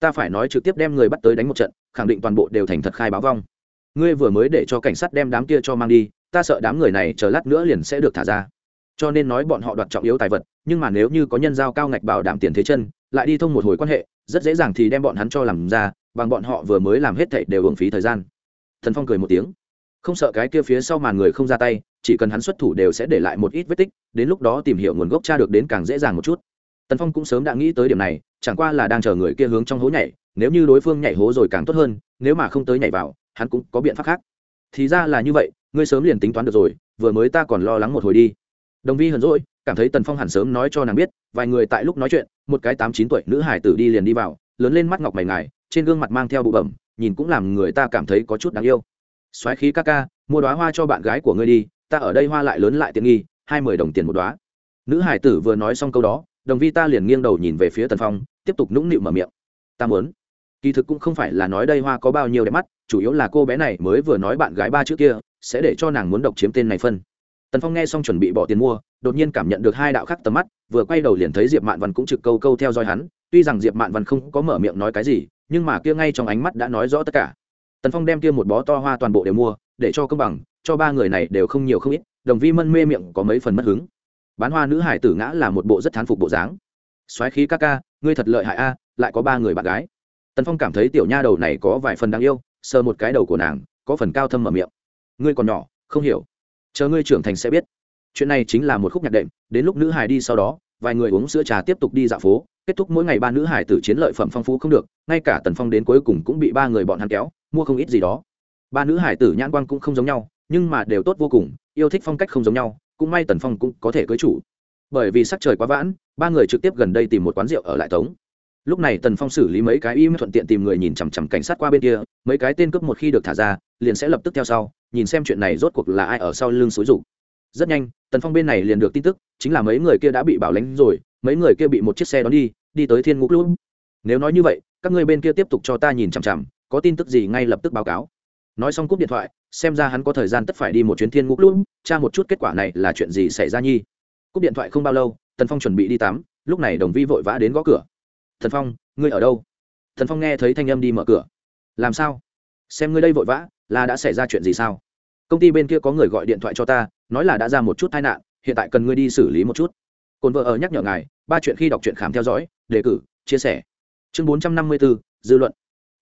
Ta phải nói trực tiếp đem người bắt tới đánh một trận, khẳng định toàn bộ đều thành thật khai báo vong. Ngươi vừa mới để cho cảnh sát đem đám kia cho mang đi, ta sợ đám người này chờ lát nữa liền sẽ được thả ra cho nên nói bọn họ đoạt trọng yếu tài vật, nhưng mà nếu như có nhân giao cao ngạch bảo đảm tiền thế chân, lại đi thông một hồi quan hệ, rất dễ dàng thì đem bọn hắn cho làm ra, bằng bọn họ vừa mới làm hết thảy đều hưởng phí thời gian. Thần phong cười một tiếng. Không sợ cái kia phía sau màn người không ra tay, chỉ cần hắn xuất thủ đều sẽ để lại một ít vết tích, đến lúc đó tìm hiểu nguồn gốc cha được đến càng dễ dàng một chút. Tần phong cũng sớm đã nghĩ tới điểm này, chẳng qua là đang chờ người kia hướng trong hố nhảy, nếu như đối phương nhảy hố rồi càng tốt hơn, nếu mà không tới nhảy vào, hắn cũng có biện pháp khác. Thì ra là như vậy, ngươi sớm liền tính toán được rồi, vừa mới ta còn lo lắng một hồi đi đồng vi hờn rỗi cảm thấy tần phong hẳn sớm nói cho nàng biết, vài người tại lúc nói chuyện, một cái tám chín tuổi nữ hải tử đi liền đi vào, lớn lên mắt ngọc mày ngài, trên gương mặt mang theo bụ bẩm, nhìn cũng làm người ta cảm thấy có chút đáng yêu. Xoáy khí ca ca, mua đoá hoa cho bạn gái của ngươi đi, ta ở đây hoa lại lớn lại tiện nghi, hai mươi đồng tiền một đoá nữ hải tử vừa nói xong câu đó, đồng vi ta liền nghiêng đầu nhìn về phía tần phong, tiếp tục nũng nịu mở miệng. Ta muốn. Kỳ thực cũng không phải là nói đây hoa có bao nhiêu đẹp mắt, chủ yếu là cô bé này mới vừa nói bạn gái ba chữ kia, sẽ để cho nàng muốn độc chiếm tên này phân tần phong nghe xong chuẩn bị bỏ tiền mua, đột nhiên cảm nhận được hai đạo khác tầm mắt, vừa quay đầu liền thấy diệp mạn văn cũng trực câu câu theo dõi hắn, tuy rằng diệp mạn văn không có mở miệng nói cái gì, nhưng mà kia ngay trong ánh mắt đã nói rõ tất cả. Tần phong đem kia một bó to hoa toàn bộ đều mua, để cho công bằng, cho ba người này đều không nhiều không ít, đồng vi mân mê miệng có mấy phần mất hứng. Bán hoa nữ hải tử ngã là một bộ rất thán phục bộ dáng. Soái khí ca ca, ngươi thật lợi hại a, lại có ba người bạn gái. Tần phong cảm thấy tiểu nha đầu này có vài phần đáng yêu, sờ một cái đầu của nàng, có phần cao thâm mở miệng. Ngươi còn nhỏ, không hiểu chờ ngươi trưởng thành sẽ biết. Chuyện này chính là một khúc nhạc đệm, đến lúc nữ hải đi sau đó, vài người uống sữa trà tiếp tục đi dạo phố, kết thúc mỗi ngày ba nữ hải tử chiến lợi phẩm phong phú không được, ngay cả tần phong đến cuối cùng cũng bị ba người bọn hắn kéo, mua không ít gì đó. Ba nữ hải tử nhãn quang cũng không giống nhau, nhưng mà đều tốt vô cùng, yêu thích phong cách không giống nhau, cũng may tần phong cũng có thể cưới chủ. Bởi vì sắc trời quá vãn, ba người trực tiếp gần đây tìm một quán rượu ở lại tống lúc này tần phong xử lý mấy cái im thuận tiện tìm người nhìn chằm chằm cảnh sát qua bên kia, mấy cái tên cướp một khi được thả ra, liền sẽ lập tức theo sau, nhìn xem chuyện này rốt cuộc là ai ở sau lưng xối rục rất nhanh, tần phong bên này liền được tin tức, chính là mấy người kia đã bị bảo lánh rồi, mấy người kia bị một chiếc xe đón đi đi tới thiên ngục luôn nếu nói như vậy, các ngươi bên kia tiếp tục cho ta nhìn chằm chằm, có tin tức gì ngay lập tức báo cáo. Nói xong cúp điện thoại, xem ra hắn có thời gian tất phải đi một chuyến thiên ngục luôn tra một chút kết quả này là chuyện gì xảy ra nhi. Cúp điện thoại không bao lâu, tần phong chuẩn bị đi tắm, lúc này đồng vi vội vã đến gõ cửa thần phong, ngươi ở đâu? Thần phong nghe thấy thanh âm đi mở cửa. Làm sao? Xem ngươi đây vội vã, là đã xảy ra chuyện gì sao? Công ty bên kia có người gọi điện thoại cho ta, nói là đã ra một chút tai nạn, hiện tại cần ngươi đi xử lý một chút. Cồn vợ ở nhắc nhở ngài, ba chuyện khi đọc truyện khám theo dõi, đề cử, chia sẻ. Chương bốn trăm năm mươi bốn dư luận.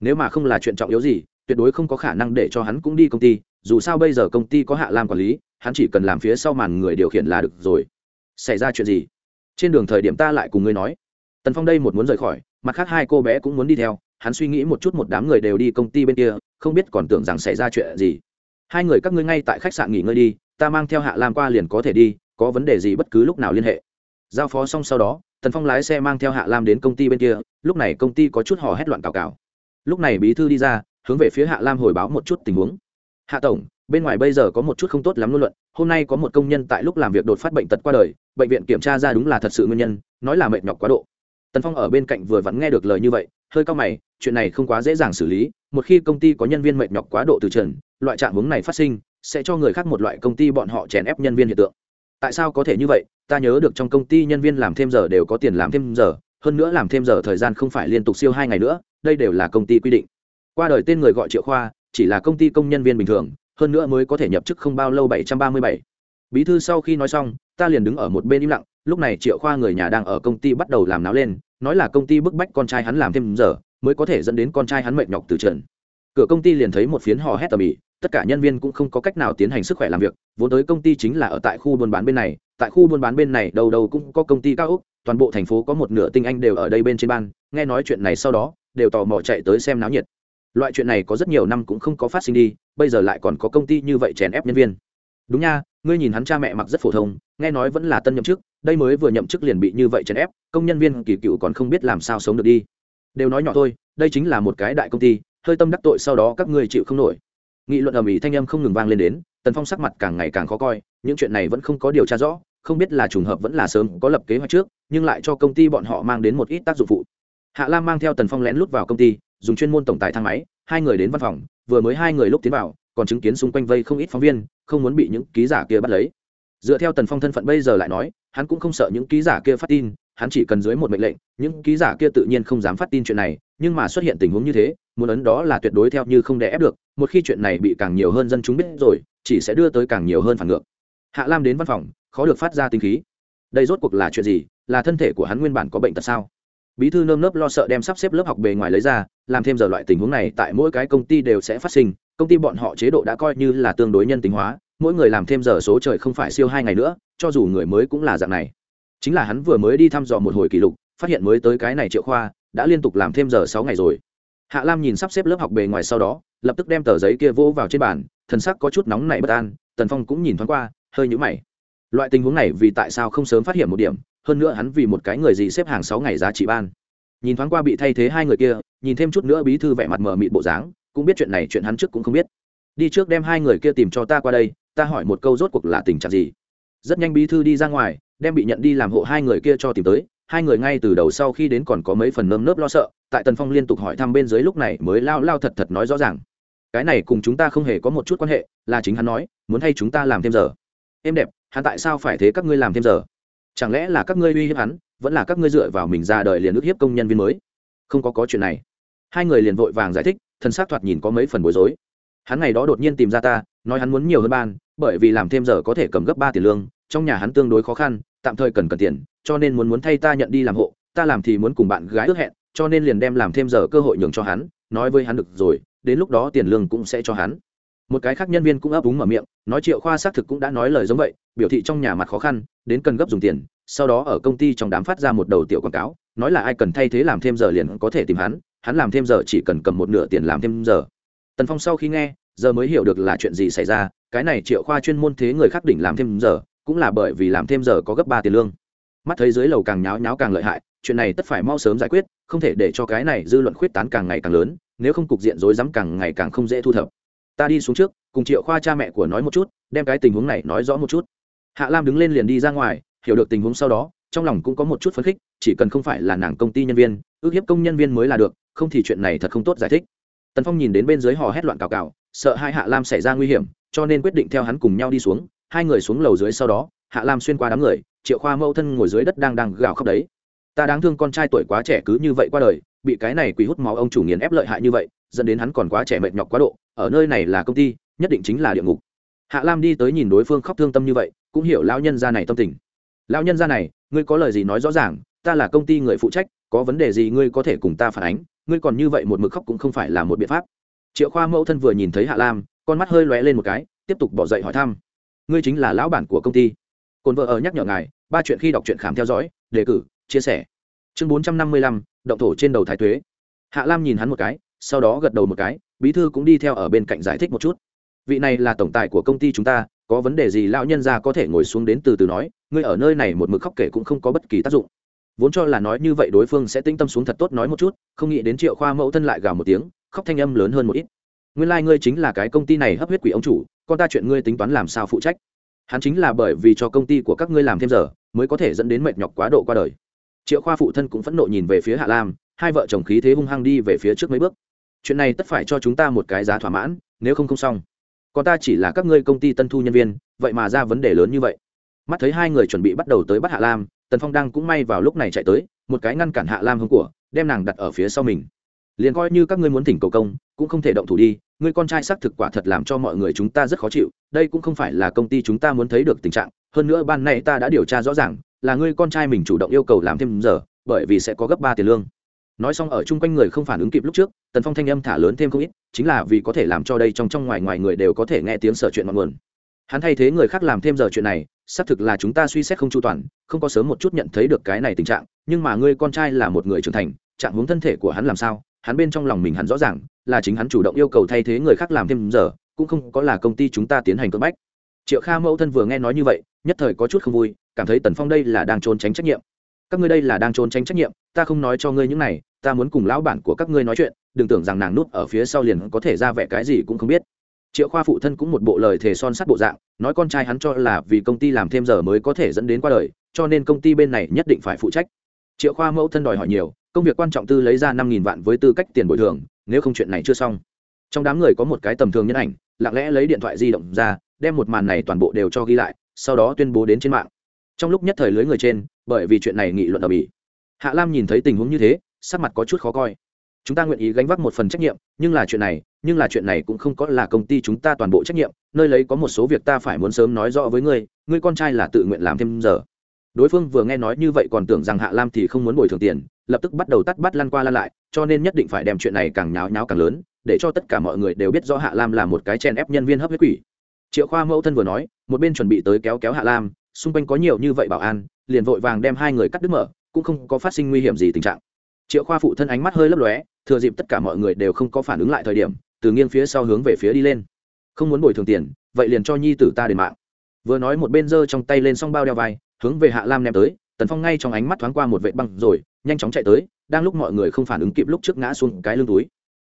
Nếu mà không là chuyện trọng yếu gì, tuyệt đối không có khả năng để cho hắn cũng đi công ty, dù sao bây giờ công ty có hạ lam quản lý, hắn chỉ cần làm phía sau màn người điều khiển là được rồi. Xảy ra chuyện gì? Trên đường thời điểm ta lại cùng ngươi nói tần phong đây một muốn rời khỏi, mặt khác hai cô bé cũng muốn đi theo, hắn suy nghĩ một chút một đám người đều đi công ty bên kia, không biết còn tưởng rằng xảy ra chuyện gì. Hai người các ngươi ngay tại khách sạn nghỉ ngơi đi, ta mang theo hạ lam qua liền có thể đi, có vấn đề gì bất cứ lúc nào liên hệ. Giao phó xong sau đó, tần phong lái xe mang theo hạ lam đến công ty bên kia, lúc này công ty có chút hò hét loạn cào cào. Lúc này bí thư đi ra, hướng về phía hạ lam hồi báo một chút tình huống. Hạ tổng, bên ngoài bây giờ có một chút không tốt lắm luôn luận, hôm nay có một công nhân tại lúc làm việc đột phát bệnh tật qua đời, bệnh viện kiểm tra ra đúng là thật sự nguyên nhân, nói là mệt nhọc quá độ tần phong ở bên cạnh vừa vặn nghe được lời như vậy, hơi cao mày, chuyện này không quá dễ dàng xử lý, một khi công ty có nhân viên mệt nhọc quá độ từ trần, loại trạng hướng này phát sinh, sẽ cho người khác một loại công ty bọn họ chèn ép nhân viên hiện tượng. Tại sao có thể như vậy? Ta nhớ được trong công ty nhân viên làm thêm giờ đều có tiền làm thêm giờ, hơn nữa làm thêm giờ thời gian không phải liên tục siêu hai ngày nữa, đây đều là công ty quy định. Qua đời tên người gọi triệu khoa, chỉ là công ty công nhân viên bình thường, hơn nữa mới có thể nhập chức không bao lâu bảy trăm ba mươi bảy. Bí thư sau khi nói xong, ta liền đứng ở một bên im lặng, lúc này triệu khoa người nhà đang ở công ty bắt đầu làm náo lên nói là công ty bức bách con trai hắn làm thêm giờ, mới có thể dẫn đến con trai hắn mệt nhọc từ trận. Cửa công ty liền thấy một phiến hò hét tầm ĩ, tất cả nhân viên cũng không có cách nào tiến hành sức khỏe làm việc, vốn tới công ty chính là ở tại khu buôn bán bên này, tại khu buôn bán bên này đầu đầu cũng có công ty cao úc, toàn bộ thành phố có một nửa tinh anh đều ở đây bên trên ban, nghe nói chuyện này sau đó, đều tò mò chạy tới xem náo nhiệt. Loại chuyện này có rất nhiều năm cũng không có phát sinh đi, bây giờ lại còn có công ty như vậy chèn ép nhân viên. Đúng nha ngươi nhìn hắn cha mẹ mặc rất phổ thông, nghe nói vẫn là tân nhậm chức, đây mới vừa nhậm chức liền bị như vậy chèn ép, công nhân viên kỳ cựu còn không biết làm sao sống được đi. Đều nói nhỏ thôi, đây chính là một cái đại công ty, hơi tâm đắc tội sau đó các ngươi chịu không nổi. Nghị luận ầm ĩ thanh âm không ngừng vang lên đến, tần phong sắc mặt càng ngày càng khó coi, những chuyện này vẫn không có điều tra rõ, không biết là trùng hợp vẫn là sớm có lập kế hoạch trước, nhưng lại cho công ty bọn họ mang đến một ít tác dụng phụ. Hạ lam mang theo tần phong lén lút vào công ty, dùng chuyên môn tổng tài thang máy, hai người đến văn phòng, vừa mới hai người lúc tiến vào, còn chứng kiến xung quanh vây không ít phóng viên không muốn bị những ký giả kia bắt lấy. Dựa theo tần phong thân phận bây giờ lại nói, hắn cũng không sợ những ký giả kia phát tin, hắn chỉ cần dưới một mệnh lệnh, những ký giả kia tự nhiên không dám phát tin chuyện này, nhưng mà xuất hiện tình huống như thế, muốn ấn đó là tuyệt đối theo như không đè ép được, một khi chuyện này bị càng nhiều hơn dân chúng biết rồi, chỉ sẽ đưa tới càng nhiều hơn phản ngược. Hạ lam đến văn phòng, khó được phát ra tinh khí. Đây rốt cuộc là chuyện gì? Là thân thể của hắn nguyên bản có bệnh tật sao? Bí thư nơm nớp lo sợ đem sắp xếp lớp học bề ngoài lấy ra, làm thêm giờ loại tình huống này tại mỗi cái công ty đều sẽ phát sinh công ty bọn họ chế độ đã coi như là tương đối nhân tính hóa, mỗi người làm thêm giờ số trời không phải siêu hai ngày nữa, cho dù người mới cũng là dạng này. Chính là hắn vừa mới đi thăm dò một hồi kỷ lục, phát hiện mới tới cái này triệu khoa đã liên tục làm thêm giờ sáu ngày rồi. Hạ lam nhìn sắp xếp lớp học bề ngoài sau đó, lập tức đem tờ giấy kia vỗ vào trên bàn, thần sắc có chút nóng nảy bất an, tần phong cũng nhìn thoáng qua, hơi nhũ mày. Loại tình huống này vì tại sao không sớm phát hiện một điểm, hơn nữa hắn vì một cái người gì xếp hàng sáu ngày giá trị ban. Nhìn thoáng qua bị thay thế hai người kia, nhìn thêm chút nữa bí thư vẻ mặt mờ mịt bộ dáng cũng biết chuyện này chuyện hắn trước cũng không biết. Đi trước đem hai người kia tìm cho ta qua đây, ta hỏi một câu rốt cuộc là tình trạng gì. Rất nhanh bí thư đi ra ngoài, đem bị nhận đi làm hộ hai người kia cho tìm tới. Hai người ngay từ đầu sau khi đến còn có mấy phần nơm nớp lo sợ, tại tần phong liên tục hỏi thăm bên dưới lúc này mới lao lao thật thật nói rõ ràng. Cái này cùng chúng ta không hề có một chút quan hệ, là chính hắn nói, muốn hay chúng ta làm thêm giờ. Em đẹp, hắn tại sao phải thế các ngươi làm thêm giờ? Chẳng lẽ là các ngươi uy hiếp hắn, vẫn là các ngươi dựa vào mình ra đời liền ức hiếp công nhân viên mới? Không có có chuyện này. Hai người liền vội vàng giải thích thân xác thoạt nhìn có mấy phần bối rối. Hắn ngày đó đột nhiên tìm ra ta, nói hắn muốn nhiều hơn ban, bởi vì làm thêm giờ có thể cầm gấp ba tiền lương, trong nhà hắn tương đối khó khăn, tạm thời cần cần tiền, cho nên muốn muốn thay ta nhận đi làm hộ, ta làm thì muốn cùng bạn gái ước hẹn, cho nên liền đem làm thêm giờ cơ hội nhường cho hắn, nói với hắn được rồi, đến lúc đó tiền lương cũng sẽ cho hắn. Một cái khác nhân viên cũng ấp úng mở miệng, nói triệu khoa xác thực cũng đã nói lời giống vậy, biểu thị trong nhà mặt khó khăn, đến cần gấp dùng tiền, sau đó ở công ty trong đám phát ra một đầu tiểu quảng cáo, nói là ai cần thay thế làm thêm giờ liền có thể tìm hắn hắn làm thêm giờ chỉ cần cầm một nửa tiền làm thêm giờ. Tần phong sau khi nghe, giờ mới hiểu được là chuyện gì xảy ra, cái này triệu khoa chuyên môn thế người khác đỉnh làm thêm giờ, cũng là bởi vì làm thêm giờ có gấp ba tiền lương. Mắt thấy dưới lầu càng nháo nháo càng lợi hại, chuyện này tất phải mau sớm giải quyết, không thể để cho cái này dư luận khuyết tán càng ngày càng lớn, nếu không cục diện rối rắm càng ngày càng không dễ thu thập. Ta đi xuống trước, cùng triệu khoa cha mẹ của nói một chút, đem cái tình huống này nói rõ một chút. Hạ lam đứng lên liền đi ra ngoài, hiểu được tình huống sau đó, trong lòng cũng có một chút phấn khích, chỉ cần không phải là nàng công ty nhân viên, ước hiếp công nhân viên mới là được không thì chuyện này thật không tốt giải thích. Tần phong nhìn đến bên dưới hò hét loạn cào cào, sợ hai hạ lam xảy ra nguy hiểm, cho nên quyết định theo hắn cùng nhau đi xuống, hai người xuống lầu dưới sau đó, hạ lam xuyên qua đám người, triệu khoa mẫu thân ngồi dưới đất đang đang gào khóc đấy. Ta đáng thương con trai tuổi quá trẻ cứ như vậy qua đời, bị cái này quỳ hút máu ông chủ nghiền ép lợi hại như vậy, dẫn đến hắn còn quá trẻ mệt nhọc quá độ, ở nơi này là công ty, nhất định chính là địa ngục. Hạ lam đi tới nhìn đối phương khóc thương tâm như vậy, cũng hiểu lão nhân gia này tâm tình. Lão nhân gia này, ngươi có lời gì nói rõ ràng, ta là công ty người phụ trách, có vấn đề gì ngươi có thể cùng ta phản ánh ngươi còn như vậy một mực khóc cũng không phải là một biện pháp. Triệu khoa mẫu thân vừa nhìn thấy hạ lam, con mắt hơi lóe lên một cái, tiếp tục bỏ dậy hỏi thăm. Ngươi chính là lão bản của công ty. Cồn vợ ở nhắc nhở ngài, ba chuyện khi đọc truyện khám theo dõi, đề cử, chia sẻ. Chương bốn trăm năm mươi lăm, động thổ trên đầu thái thuế hạ lam nhìn hắn một cái, sau đó gật đầu một cái, bí thư cũng đi theo ở bên cạnh giải thích một chút. Vị này là tổng tài của công ty chúng ta, có vấn đề gì lão nhân ra có thể ngồi xuống đến từ từ nói, ngươi ở nơi này một mực khóc kể cũng không có bất kỳ tác dụng vốn cho là nói như vậy đối phương sẽ tĩnh tâm xuống thật tốt nói một chút, không nghĩ đến triệu khoa mẫu thân lại gào một tiếng, khóc thanh âm lớn hơn một ít. Nguyên lai、like、ngươi chính là cái công ty này hấp huyết quỷ ông chủ, con ta chuyện ngươi tính toán làm sao phụ trách? Hắn chính là bởi vì cho công ty của các ngươi làm thêm giờ, mới có thể dẫn đến mệt nhọc quá độ qua đời. Triệu khoa phụ thân cũng phẫn nộ nhìn về phía hạ lam, hai vợ chồng khí thế hung hăng đi về phía trước mấy bước. Chuyện này tất phải cho chúng ta một cái giá thỏa mãn, nếu không không xong. Còn ta chỉ là các ngươi công ty tân thu nhân viên, vậy mà ra vấn đề lớn như vậy. Mắt thấy hai người chuẩn bị bắt đầu tới bắt hạ lam tần phong đang cũng may vào lúc này chạy tới, một cái ngăn cản hạ lam Hương của, đem nàng đặt ở phía sau mình. Liền coi như các ngươi muốn thỉnh cầu công, cũng không thể động thủ đi, Ngươi con trai xác thực quả thật làm cho mọi người chúng ta rất khó chịu, đây cũng không phải là công ty chúng ta muốn thấy được tình trạng, hơn nữa ban nay ta đã điều tra rõ ràng, là ngươi con trai mình chủ động yêu cầu làm thêm giờ, bởi vì sẽ có gấp ba tiền lương. Nói xong ở chung quanh người không phản ứng kịp lúc trước, tần phong thanh âm thả lớn thêm không ít, chính là vì có thể làm cho đây trong trong ngoài ngoài người đều có thể nghe tiếng sở chuyện mọi nguồn hắn thay thế người khác làm thêm giờ chuyện này, xác thực là chúng ta suy xét không chu toàn, không có sớm một chút nhận thấy được cái này tình trạng, nhưng mà ngươi con trai là một người trưởng thành, trạng hướng thân thể của hắn làm sao, hắn bên trong lòng mình hắn rõ ràng, là chính hắn chủ động yêu cầu thay thế người khác làm thêm giờ, cũng không có là công ty chúng ta tiến hành cưỡng bách. Triệu kha mẫu thân vừa nghe nói như vậy, nhất thời có chút không vui, cảm thấy tần phong đây là đang trốn tránh trách nhiệm. Các ngươi đây là đang trốn tránh trách nhiệm, ta không nói cho ngươi những này, ta muốn cùng lão bản của các ngươi nói chuyện, đừng tưởng rằng nàng nút ở phía sau liền có thể ra vẻ cái gì cũng không biết triệu khoa phụ thân cũng một bộ lời thề son sắt bộ dạng, nói con trai hắn cho là vì công ty làm thêm giờ mới có thể dẫn đến qua đời, cho nên công ty bên này nhất định phải phụ trách. Triệu khoa mẫu thân đòi hỏi nhiều, công việc quan trọng tư lấy ra năm nghìn vạn với tư cách tiền bồi thường, nếu không chuyện này chưa xong. Trong đám người có một cái tầm thường nhân ảnh, lặng lẽ lấy điện thoại di động ra, đem một màn này toàn bộ đều cho ghi lại, sau đó tuyên bố đến trên mạng. Trong lúc nhất thời lưới người trên, bởi vì chuyện này nghị luận ở bỉ hạ lam nhìn thấy tình huống như thế, sắc mặt có chút khó coi chúng ta nguyện ý gánh vác một phần trách nhiệm, nhưng là chuyện này, nhưng là chuyện này cũng không có là công ty chúng ta toàn bộ trách nhiệm, nơi lấy có một số việc ta phải muốn sớm nói rõ với ngươi ngươi con trai là tự nguyện làm thêm giờ. Đối phương vừa nghe nói như vậy còn tưởng rằng hạ lam thì không muốn bồi thường tiền, lập tức bắt đầu tắt bắt lăn qua lăn lại, cho nên nhất định phải đem chuyện này càng nháo nháo càng lớn, để cho tất cả mọi người đều biết rõ hạ lam là một cái chen ép nhân viên hấp huyết quỷ. Triệu khoa mẫu thân vừa nói, một bên chuẩn bị tới kéo kéo hạ lam, xung quanh có nhiều như vậy bảo an, liền vội vàng đem hai người cắt đứt mở, cũng không có phát sinh nguy hiểm gì tình trạng. Triệu khoa phụ thân ánh mắt hơi lấp lóe thừa dịp tất cả mọi người đều không có phản ứng lại thời điểm, từ nghiêng phía sau hướng về phía đi lên. Không muốn bồi thường tiền, vậy liền cho nhi tử ta đền mạng. Vừa nói một bên giơ trong tay lên xong bao đeo vai, hướng về hạ lam ném tới, tần phong ngay trong ánh mắt thoáng qua một vệ băng rồi, nhanh chóng chạy tới, đang lúc mọi người không phản ứng kịp lúc trước ngã xuống cái lưng túi.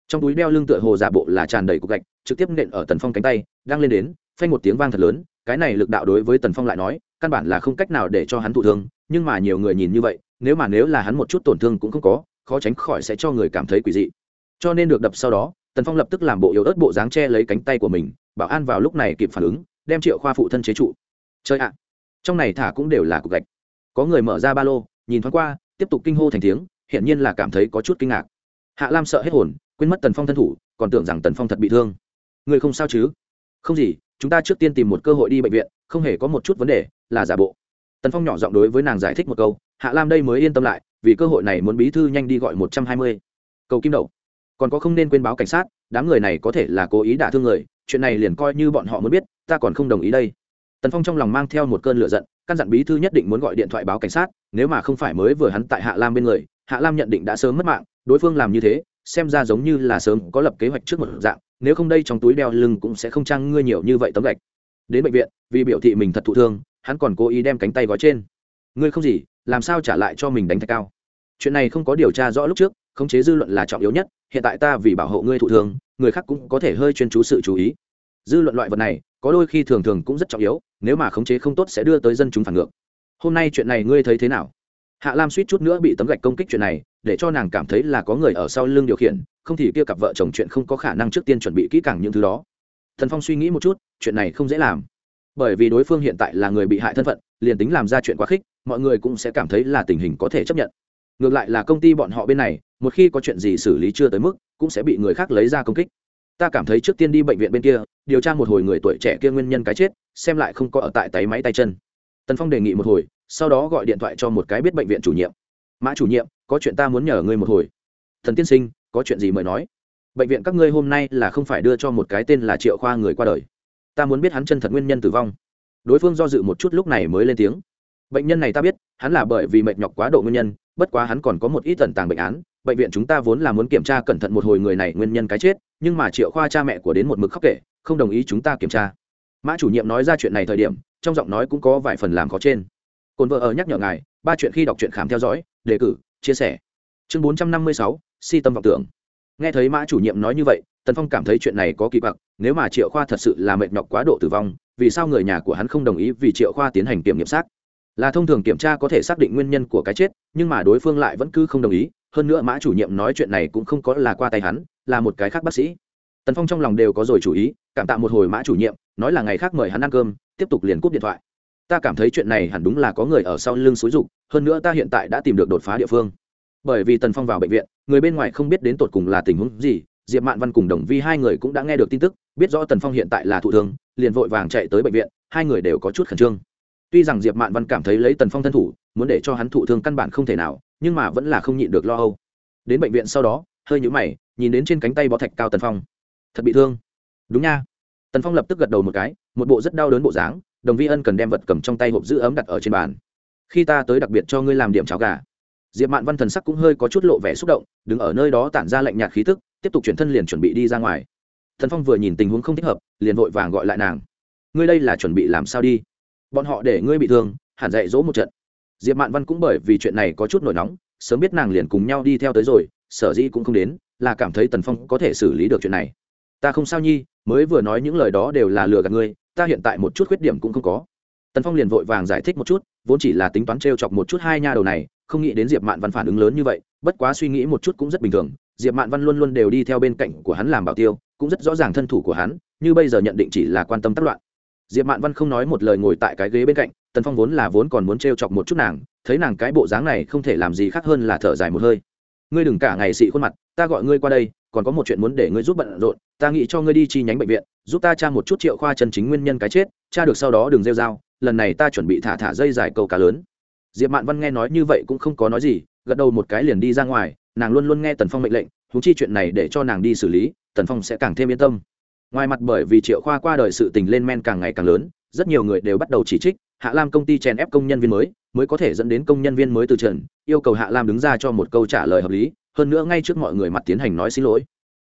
Trong túi đeo lưng tựa hồ giả bộ là tràn đầy cục gạch, trực tiếp nện ở tần phong cánh tay, đang lên đến, phanh một tiếng vang thật lớn, cái này lực đạo đối với tần phong lại nói, căn bản là không cách nào để cho hắn thụ thương, nhưng mà nhiều người nhìn như vậy, nếu mà nếu là hắn một chút tổn thương cũng không có khó tránh khỏi sẽ cho người cảm thấy quỷ dị. Cho nên được đập sau đó, tần phong lập tức làm bộ yếu ớt bộ dáng che lấy cánh tay của mình, bảo an vào lúc này kịp phản ứng, đem triệu khoa phụ thân chế trụ. Chơi ạ! Trong này thả cũng đều là cục gạch. Có người mở ra ba lô, nhìn thoáng qua, tiếp tục kinh hô thành tiếng, hiển nhiên là cảm thấy có chút kinh ngạc. Hạ lam sợ hết hồn, quên mất tần phong thân thủ, còn tưởng rằng tần phong thật bị thương. Người không sao chứ? Không gì, chúng ta trước tiên tìm một cơ hội đi bệnh viện, không hề có một chút vấn đề, là giả bộ. Tần phong nhỏ giọng đối với nàng giải thích một câu, hạ lam đây mới yên tâm lại vì cơ hội này muốn bí thư nhanh đi gọi một trăm hai mươi. Cầu kim đậu. Còn có không nên quên báo cảnh sát, đám người này có thể là cố ý đả thương người, chuyện này liền coi như bọn họ muốn biết, ta còn không đồng ý đây. Tần phong trong lòng mang theo một cơn lửa giận, căn dặn bí thư nhất định muốn gọi điện thoại báo cảnh sát, nếu mà không phải mới vừa hắn tại hạ lam bên người, hạ lam nhận định đã sớm mất mạng, đối phương làm như thế, xem ra giống như là sớm có lập kế hoạch trước một dạng, nếu không đây trong túi đeo lưng cũng sẽ không trang ngươi nhiều như vậy tấm gạch. Đến bệnh viện, vì biểu thị mình thật thụ thương, hắn còn cố ý đem cánh tay gói trên ngươi không gì, làm sao trả lại cho mình đánh thạch cao? Chuyện này không có điều tra rõ lúc trước, khống chế dư luận là trọng yếu nhất, hiện tại ta vì bảo hộ ngươi thụ thương người khác cũng có thể hơi chuyên chú sự chú ý. Dư luận loại vật này, có đôi khi thường thường cũng rất trọng yếu, nếu mà khống chế không tốt sẽ đưa tới dân chúng phản ngược. Hôm nay chuyện này ngươi thấy thế nào? Hạ lam suýt chút nữa bị tấm gạch công kích chuyện này, để cho nàng cảm thấy là có người ở sau lưng điều khiển, không thì kia cặp vợ chồng chuyện không có khả năng trước tiên chuẩn bị kỹ càng những thứ đó. Thần phong suy nghĩ một chút, chuyện này không dễ làm. Bởi vì đối phương hiện tại là người bị hại thân phận liền tính làm ra chuyện quá khích, mọi người cũng sẽ cảm thấy là tình hình có thể chấp nhận. Ngược lại là công ty bọn họ bên này, một khi có chuyện gì xử lý chưa tới mức, cũng sẽ bị người khác lấy ra công kích. Ta cảm thấy trước tiên đi bệnh viện bên kia, điều tra một hồi người tuổi trẻ kia nguyên nhân cái chết, xem lại không có ở tại tay máy tay chân. Tần phong đề nghị một hồi, sau đó gọi điện thoại cho một cái biết bệnh viện chủ nhiệm. Mã chủ nhiệm, có chuyện ta muốn nhờ ngươi một hồi. Thần tiên sinh, có chuyện gì mời nói. Bệnh viện các ngươi hôm nay là không phải đưa cho một cái tên là triệu khoa người qua đời. Ta muốn biết hắn chân thật nguyên nhân tử vong đối phương do dự một chút lúc này mới lên tiếng. Bệnh nhân này ta biết, hắn là bởi vì mệt nhọc quá độ nguyên nhân, bất quá hắn còn có một ít tận tàng bệnh án. Bệnh viện chúng ta vốn là muốn kiểm tra cẩn thận một hồi người này nguyên nhân cái chết, nhưng mà triệu khoa cha mẹ của đến một mực khóc kể, không đồng ý chúng ta kiểm tra. Mã chủ nhiệm nói ra chuyện này thời điểm, trong giọng nói cũng có vài phần làm khó trên. Cồn vợ ở nhắc nhở ngài, ba chuyện khi đọc truyện khám theo dõi, đề cử, chia sẻ. Chương bốn trăm năm mươi sáu, si tâm vọng tưởng. Nghe thấy mã chủ nhiệm nói như vậy, tần phong cảm thấy chuyện này có kỳ bậc nếu mà triệu khoa thật sự là mệt nhọc quá độ tử vong, vì sao người nhà của hắn không đồng ý vì triệu khoa tiến hành kiểm nghiệm xác? Là thông thường kiểm tra có thể xác định nguyên nhân của cái chết, nhưng mà đối phương lại vẫn cứ không đồng ý, hơn nữa mã chủ nhiệm nói chuyện này cũng không có là qua tay hắn, là một cái khác bác sĩ. Tần phong trong lòng đều có rồi chủ ý, cảm tạ một hồi mã chủ nhiệm, nói là ngày khác mời hắn ăn cơm, tiếp tục liền cúp điện thoại. Ta cảm thấy chuyện này hẳn đúng là có người ở sau lưng xúi dục, hơn nữa ta hiện tại đã tìm được đột phá địa phương. Bởi vì tần phong vào bệnh viện, người bên ngoài không biết đến tột cùng là tình huống gì diệp mạn văn cùng đồng vi hai người cũng đã nghe được tin tức, biết rõ tần phong hiện tại là thụ thương, liền vội vàng chạy tới bệnh viện, hai người đều có chút khẩn trương. Tuy rằng diệp mạn văn cảm thấy lấy tần phong thân thủ, muốn để cho hắn thụ thương căn bản không thể nào, nhưng mà vẫn là không nhịn được lo âu. Đến bệnh viện sau đó, hơi nhũ mày, nhìn đến trên cánh tay bó thạch cao tần phong. Thật bị thương. Đúng nha. Tần phong lập tức gật đầu một cái, một bộ rất đau đớn bộ dáng, đồng vi ân cần đem vật cầm trong tay hộp giữ ấm đặt ở trên bàn. Khi ta tới đặc biệt cho ngươi làm điểm cháo gà. Diệp mạn văn thần sắc cũng hơi có chút lộ vẻ xúc động, đứng ở nơi đó tản ra lạnh nhạt khí tức tiếp tục chuyển thân liền chuẩn bị đi ra ngoài. Thần phong vừa nhìn tình huống không thích hợp, liền vội vàng gọi lại nàng. Ngươi đây là chuẩn bị làm sao đi? Bọn họ để ngươi bị thương, hẳn dạy dỗ một trận. Diệp mạn văn cũng bởi vì chuyện này có chút nổi nóng, sớm biết nàng liền cùng nhau đi theo tới rồi, sở dĩ cũng không đến, là cảm thấy tần phong có thể xử lý được chuyện này. Ta không sao nhi, mới vừa nói những lời đó đều là lừa gạt ngươi, ta hiện tại một chút khuyết điểm cũng không có. Tần phong liền vội vàng giải thích một chút, vốn chỉ là tính toán t r e o chọc một chút hai nha đầu này, không nghĩ đến diệp mạn văn phản ứng lớn như vậy, bất quá suy nghĩ một chút cũng rất bình thường diệp mạn văn luôn luôn đều đi theo bên cạnh của hắn làm bảo tiêu, cũng rất rõ ràng thân thủ của hắn, như bây giờ nhận định chỉ là quan tâm tác loạn. Diệp mạn văn không nói một lời ngồi tại cái ghế bên cạnh, tần phong vốn là vốn còn muốn t r e o chọc một chút nàng, thấy nàng cái bộ dáng này không thể làm gì khác hơn là thở dài một hơi. Ngươi đừng cả ngày xị khuôn mặt, ta gọi ngươi qua đây, còn có một chuyện muốn để ngươi giúp bận rộn, ta nghĩ cho ngươi đi chi nhánh bệnh viện, giúp ta tra một chút triệu khoa chân chính nguyên nhân cái chết, tra được sau đó đừng rêu dao lần này ta chuẩn bị thả thả dây dài câu cá lớn. Diệp mạn văn nghe nói như vậy cũng không có nói gì, gật đầu một cái liền đi ra ngoài nàng luôn luôn nghe tần phong mệnh lệnh thú chi chuyện này để cho nàng đi xử lý, tần phong sẽ càng thêm yên tâm. Ngoài mặt bởi vì triệu khoa qua đời sự tình lên men càng ngày càng lớn, rất nhiều người đều bắt đầu chỉ trích, hạ lam công ty chèn ép công nhân viên mới mới có thể dẫn đến công nhân viên mới từ trần, yêu cầu hạ lam đứng ra cho một câu trả lời hợp lý, hơn nữa ngay trước mọi người mặt tiến hành nói xin lỗi.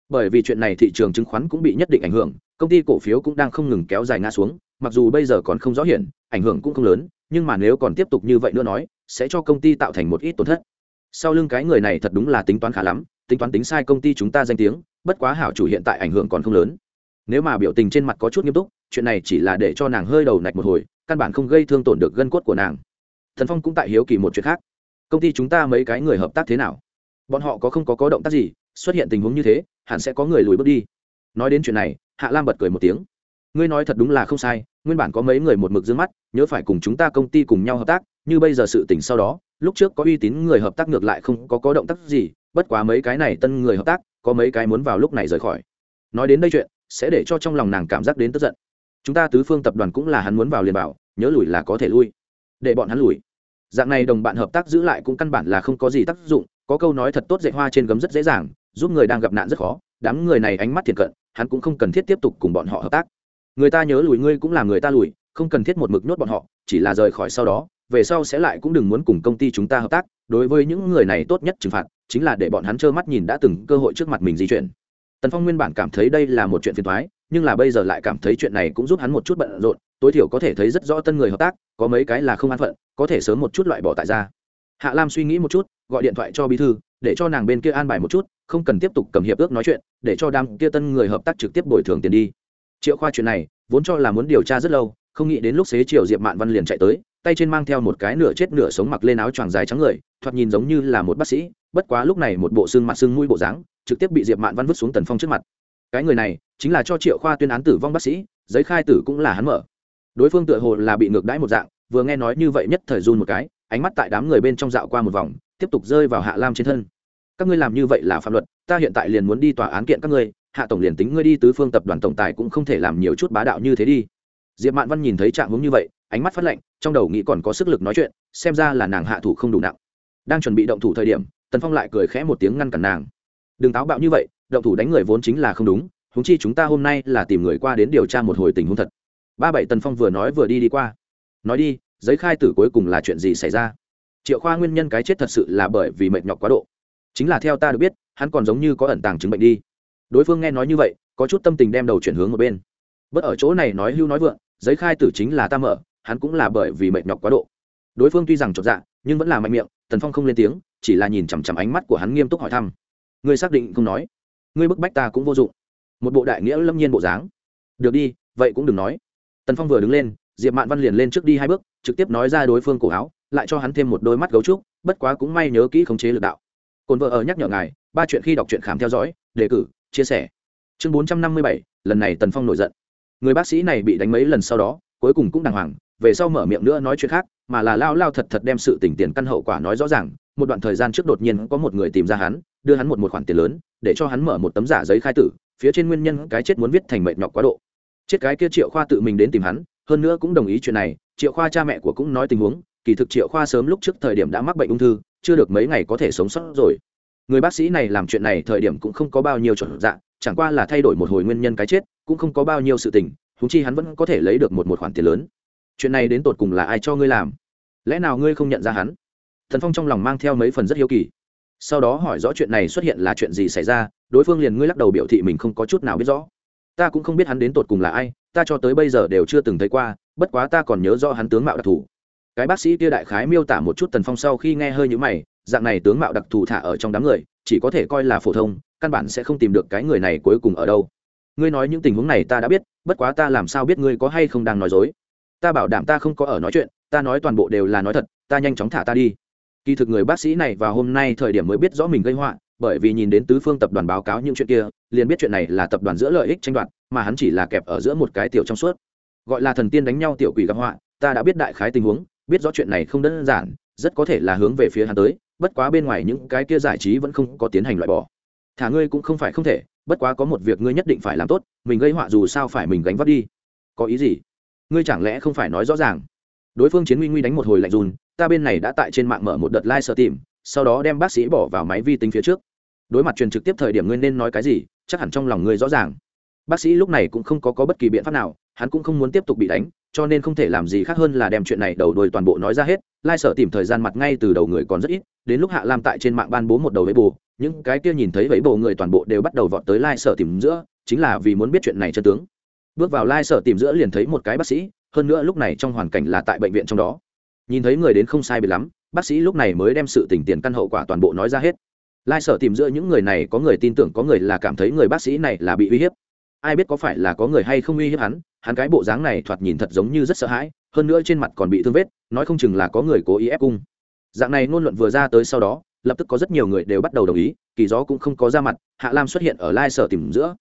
Bởi vì chuyện này thị trường chứng khoán cũng bị nhất định ảnh hưởng, công ty cổ phiếu cũng đang không ngừng kéo dài ngã xuống, mặc dù bây giờ còn không rõ hiển, ảnh hưởng cũng không lớn, nhưng mà nếu còn tiếp tục như vậy nữa nói, sẽ cho công ty tạo thành một ít tổn thất sau lưng cái người này thật đúng là tính toán khá lắm, tính toán tính sai công ty chúng ta danh tiếng, bất quá hảo chủ hiện tại ảnh hưởng còn không lớn. Nếu mà biểu tình trên mặt có chút nghiêm túc, chuyện này chỉ là để cho nàng hơi đầu nạch một hồi, căn bản không gây thương tổn được gân cốt của nàng. Thần phong cũng tại hiếu kỳ một chuyện khác. Công ty chúng ta mấy cái người hợp tác thế nào? Bọn họ có không có có động tác gì, xuất hiện tình huống như thế, hẳn sẽ có người lùi bước đi. Nói đến chuyện này, hạ lam bật cười một tiếng. Ngươi nói thật đúng là không sai, nguyên bản có mấy người một mực d mắt, nhớ phải cùng chúng ta công ty cùng nhau hợp tác, như bây giờ sự tỉnh sau đó lúc trước có uy tín người hợp tác ngược lại không có có động tác gì, bất quá mấy cái này tân người hợp tác, có mấy cái muốn vào lúc này rời khỏi. Nói đến đây chuyện, sẽ để cho trong lòng nàng cảm giác đến tức giận. Chúng ta tứ phương tập đoàn cũng là hắn muốn vào liền bảo nhớ lùi là có thể lui. Để bọn hắn lùi. Dạng này đồng bạn hợp tác giữ lại cũng căn bản là không có gì tác dụng, có câu nói thật tốt dạy hoa trên gấm rất dễ dàng, giúp người đang gặp nạn rất khó, đám người này ánh mắt thiệt cận, hắn cũng không cần thiết tiếp tục cùng bọn họ hợp tác. Người ta nhớ lùi, ngươi cũng là người ta lùi, không cần thiết một mực nhốt bọn họ, chỉ là rời khỏi sau đó về sau sẽ lại cũng đừng muốn cùng công ty chúng ta hợp tác, đối với những người này tốt nhất trừng phạt, chính là để bọn hắn trơ mắt nhìn đã từng cơ hội trước mặt mình di chuyển. Tần phong nguyên bản cảm thấy đây là một chuyện phiền thoái nhưng là bây giờ lại cảm thấy chuyện này cũng giúp hắn một chút bận rộn, tối thiểu có thể thấy rất rõ tân người hợp tác, có mấy cái là không an phận, có thể sớm một chút loại bỏ tại ra. Hạ lam suy nghĩ một chút, gọi điện thoại cho bí thư, để cho nàng bên kia an bài một chút, không cần tiếp tục cầm hiệp ước nói chuyện, để cho đám kia tân người hợp tác trực tiếp bồi thường tiền đi. Triệu khoa chuyện này, vốn cho là muốn điều tra rất lâu, không nghĩ đến lúc xế chiều diệp mạn văn liền chạy tới tay trên mang theo một cái nửa chết nửa sống mặc lên áo choàng dài trắng người, thoạt nhìn giống như là một bác sĩ, bất quá lúc này một bộ xương mặt xương mũi bộ dáng, trực tiếp bị diệp mạn văn vứt xuống tần phong trước mặt. Cái người này chính là cho triệu khoa tuyên án tử vong bác sĩ, giấy khai tử cũng là hắn mở. Đối phương tựa hồ là bị ngược đãi một dạng, vừa nghe nói như vậy nhất thời run một cái, ánh mắt tại đám người bên trong dạo qua một vòng, tiếp tục rơi vào hạ lam trên thân. Các ngươi làm như vậy là phạm luật, ta hiện tại liền muốn đi tòa án kiện các ngươi, hạ tổng liền tính ngươi đi tứ phương tập đoàn tổng tài cũng không thể làm nhiều chút bá đạo như thế đi. Diệp mạn văn nhìn thấy trạng hướng như vậy ánh mắt phát lạnh, trong đầu nghĩ còn có sức lực nói chuyện, xem ra là nàng hạ thủ không đủ nặng. Đang chuẩn bị động thủ thời điểm, tần phong lại cười khẽ một tiếng ngăn cản nàng. Đừng táo bạo như vậy, động thủ đánh người vốn chính là không đúng húng chi chúng ta hôm nay là tìm người qua đến điều tra một hồi tình huống thật. Ba bảy tần phong vừa nói vừa đi đi qua. Nói đi, giấy khai tử cuối cùng là chuyện gì xảy ra? Triệu khoa nguyên nhân cái chết thật sự là bởi vì mệt nhọc quá độ. Chính là theo ta được biết, hắn còn giống như có ẩn tàng chứng bệnh đi. Đối phương nghe nói như vậy, có chút tâm tình đem đầu chuyển hướng một bên. Bất ở chỗ này nói hưu nói vượng, giấy khai tử chính là ta mở hắn cũng là bởi vì mệt nhọc quá độ. Đối phương tuy rằng chột dạ nhưng vẫn là mạnh miệng, tần phong không lên tiếng, chỉ là nhìn chằm chằm ánh mắt của hắn nghiêm túc hỏi thăm. Ngươi xác định không nói? Ngươi bức bách ta cũng vô dụng. Một bộ đại nghĩa lâm nhiên bộ dáng. Được đi, vậy cũng đừng nói. Tần phong vừa đứng lên, diệp mạn văn liền lên trước đi hai bước, trực tiếp nói ra đối phương cổ áo, lại cho hắn thêm một đôi mắt gấu trúc, bất quá cũng may nhớ kỹ khống chế lực đạo. Cồn vợ ở nhắc nhở ngài, ba chuyện khi đọc truyện khám theo dõi, đề cử, chia sẻ. Chương bốn trăm năm mươi bảy, lần này tần phong nổi giận. Người bác sĩ này bị đánh mấy lần sau đó, cuối cùng cũng đàng hoàng về sau mở miệng nữa nói chuyện khác, mà là lao lao thật thật đem sự tỉnh tiền căn hậu quả nói rõ ràng. Một đoạn thời gian trước đột nhiên có một người tìm ra hắn, đưa hắn một một khoản tiền lớn, để cho hắn mở một tấm giả giấy khai tử, phía trên nguyên nhân cái chết muốn viết thành mệt nhọc quá độ. Chết cái kia triệu khoa tự mình đến tìm hắn, hơn nữa cũng đồng ý chuyện này, triệu khoa cha mẹ của cũng nói tình huống, kỳ thực triệu khoa sớm lúc trước thời điểm đã mắc bệnh ung thư, chưa được mấy ngày có thể sống sót rồi. Người bác sĩ này làm chuyện này thời điểm cũng không có bao nhiêu chuẩn dạng chẳng qua là thay đổi một hồi nguyên nhân cái chết, cũng không có bao nhiêu sự tình húng chi hắn vẫn có thể lấy được một một khoản tiền lớn chuyện này đến tột cùng là ai cho ngươi làm? Lẽ nào ngươi không nhận ra hắn? Thần phong trong lòng mang theo mấy phần rất hiếu kỳ. Sau đó hỏi rõ chuyện này xuất hiện là chuyện gì xảy ra, đối phương liền ngươi lắc đầu biểu thị mình không có chút nào biết rõ. Ta cũng không biết hắn đến tột cùng là ai, ta cho tới bây giờ đều chưa từng thấy qua, bất quá ta còn nhớ rõ hắn tướng mạo đặc thù. Cái bác sĩ kia đại khái miêu tả một chút tần phong sau khi nghe hơi nhữ mày, dạng này tướng mạo đặc thù thả ở trong đám người, chỉ có thể coi là phổ thông, căn bản sẽ không tìm được cái người này cuối cùng ở đâu. Ngươi nói những tình huống này ta đã biết, bất quá ta làm sao biết ngươi có hay không đang nói dối? Ta bảo đảm ta không có ở nói chuyện, ta nói toàn bộ đều là nói thật, ta nhanh chóng thả ta đi. Kỳ thực người bác sĩ này vào hôm nay thời điểm mới biết rõ mình gây họa, bởi vì nhìn đến tứ phương tập đoàn báo cáo những chuyện kia, liền biết chuyện này là tập đoàn giữa lợi ích tranh đoạt, mà hắn chỉ là kẹp ở giữa một cái tiểu trong suốt. Gọi là thần tiên đánh nhau tiểu quỷ gặp họa, ta đã biết đại khái tình huống, biết rõ chuyện này không đơn giản, rất có thể là hướng về phía hắn tới, bất quá bên ngoài những cái kia giải trí vẫn không có tiến hành loại bỏ. Thả ngươi cũng không phải không thể, bất quá có một việc ngươi nhất định phải làm tốt, mình gây họa dù sao phải mình gánh vác đi. Có ý gì? Ngươi chẳng lẽ không phải nói rõ ràng? Đối phương chiến nguy nguy đánh một hồi lạnh run ta bên này đã tại trên mạng mở một đợt like tìm sau đó đem bác sĩ bỏ vào máy vi tính phía trước. Đối mặt truyền trực tiếp thời điểm ngươi nên nói cái gì chắc hẳn trong lòng ngươi rõ ràng. Bác sĩ lúc này cũng không có, có bất kỳ biện pháp nào hắn cũng không muốn tiếp tục bị đánh cho nên không thể làm gì khác hơn là đem chuyện này đầu đuôi toàn bộ nói ra hết. Lai sở tìm thời gian mặt ngay từ đầu người còn rất ít đến lúc hạ lam tại trên mạng ban bố một đầu với bù những cái kia nhìn thấy vẫy bồ người toàn bộ đều bắt đầu vọt tới lai sở tìm giữa chính là vì muốn biết chuyện này chân tướng bước vào lai sở tìm giữa liền thấy một cái bác sĩ, hơn nữa lúc này trong hoàn cảnh là tại bệnh viện trong đó. Nhìn thấy người đến không sai biệt lắm, bác sĩ lúc này mới đem sự tình tiền căn hậu quả toàn bộ nói ra hết. Lai sở tìm giữa những người này có người tin tưởng, có người là cảm thấy người bác sĩ này là bị uy hiếp. Ai biết có phải là có người hay không uy hiếp hắn hắn cái bộ dáng này thoạt nhìn thật giống như rất sợ hãi, hơn nữa trên mặt còn bị thương vết, nói không chừng là có người cố ý ép cung. Dạng này ngôn luận vừa ra tới sau đó, lập tức có rất nhiều người đều bắt đầu đồng ý, kỳ gió cũng không có ra mặt, hạ lam xuất hiện ở lai sở tìm giữa.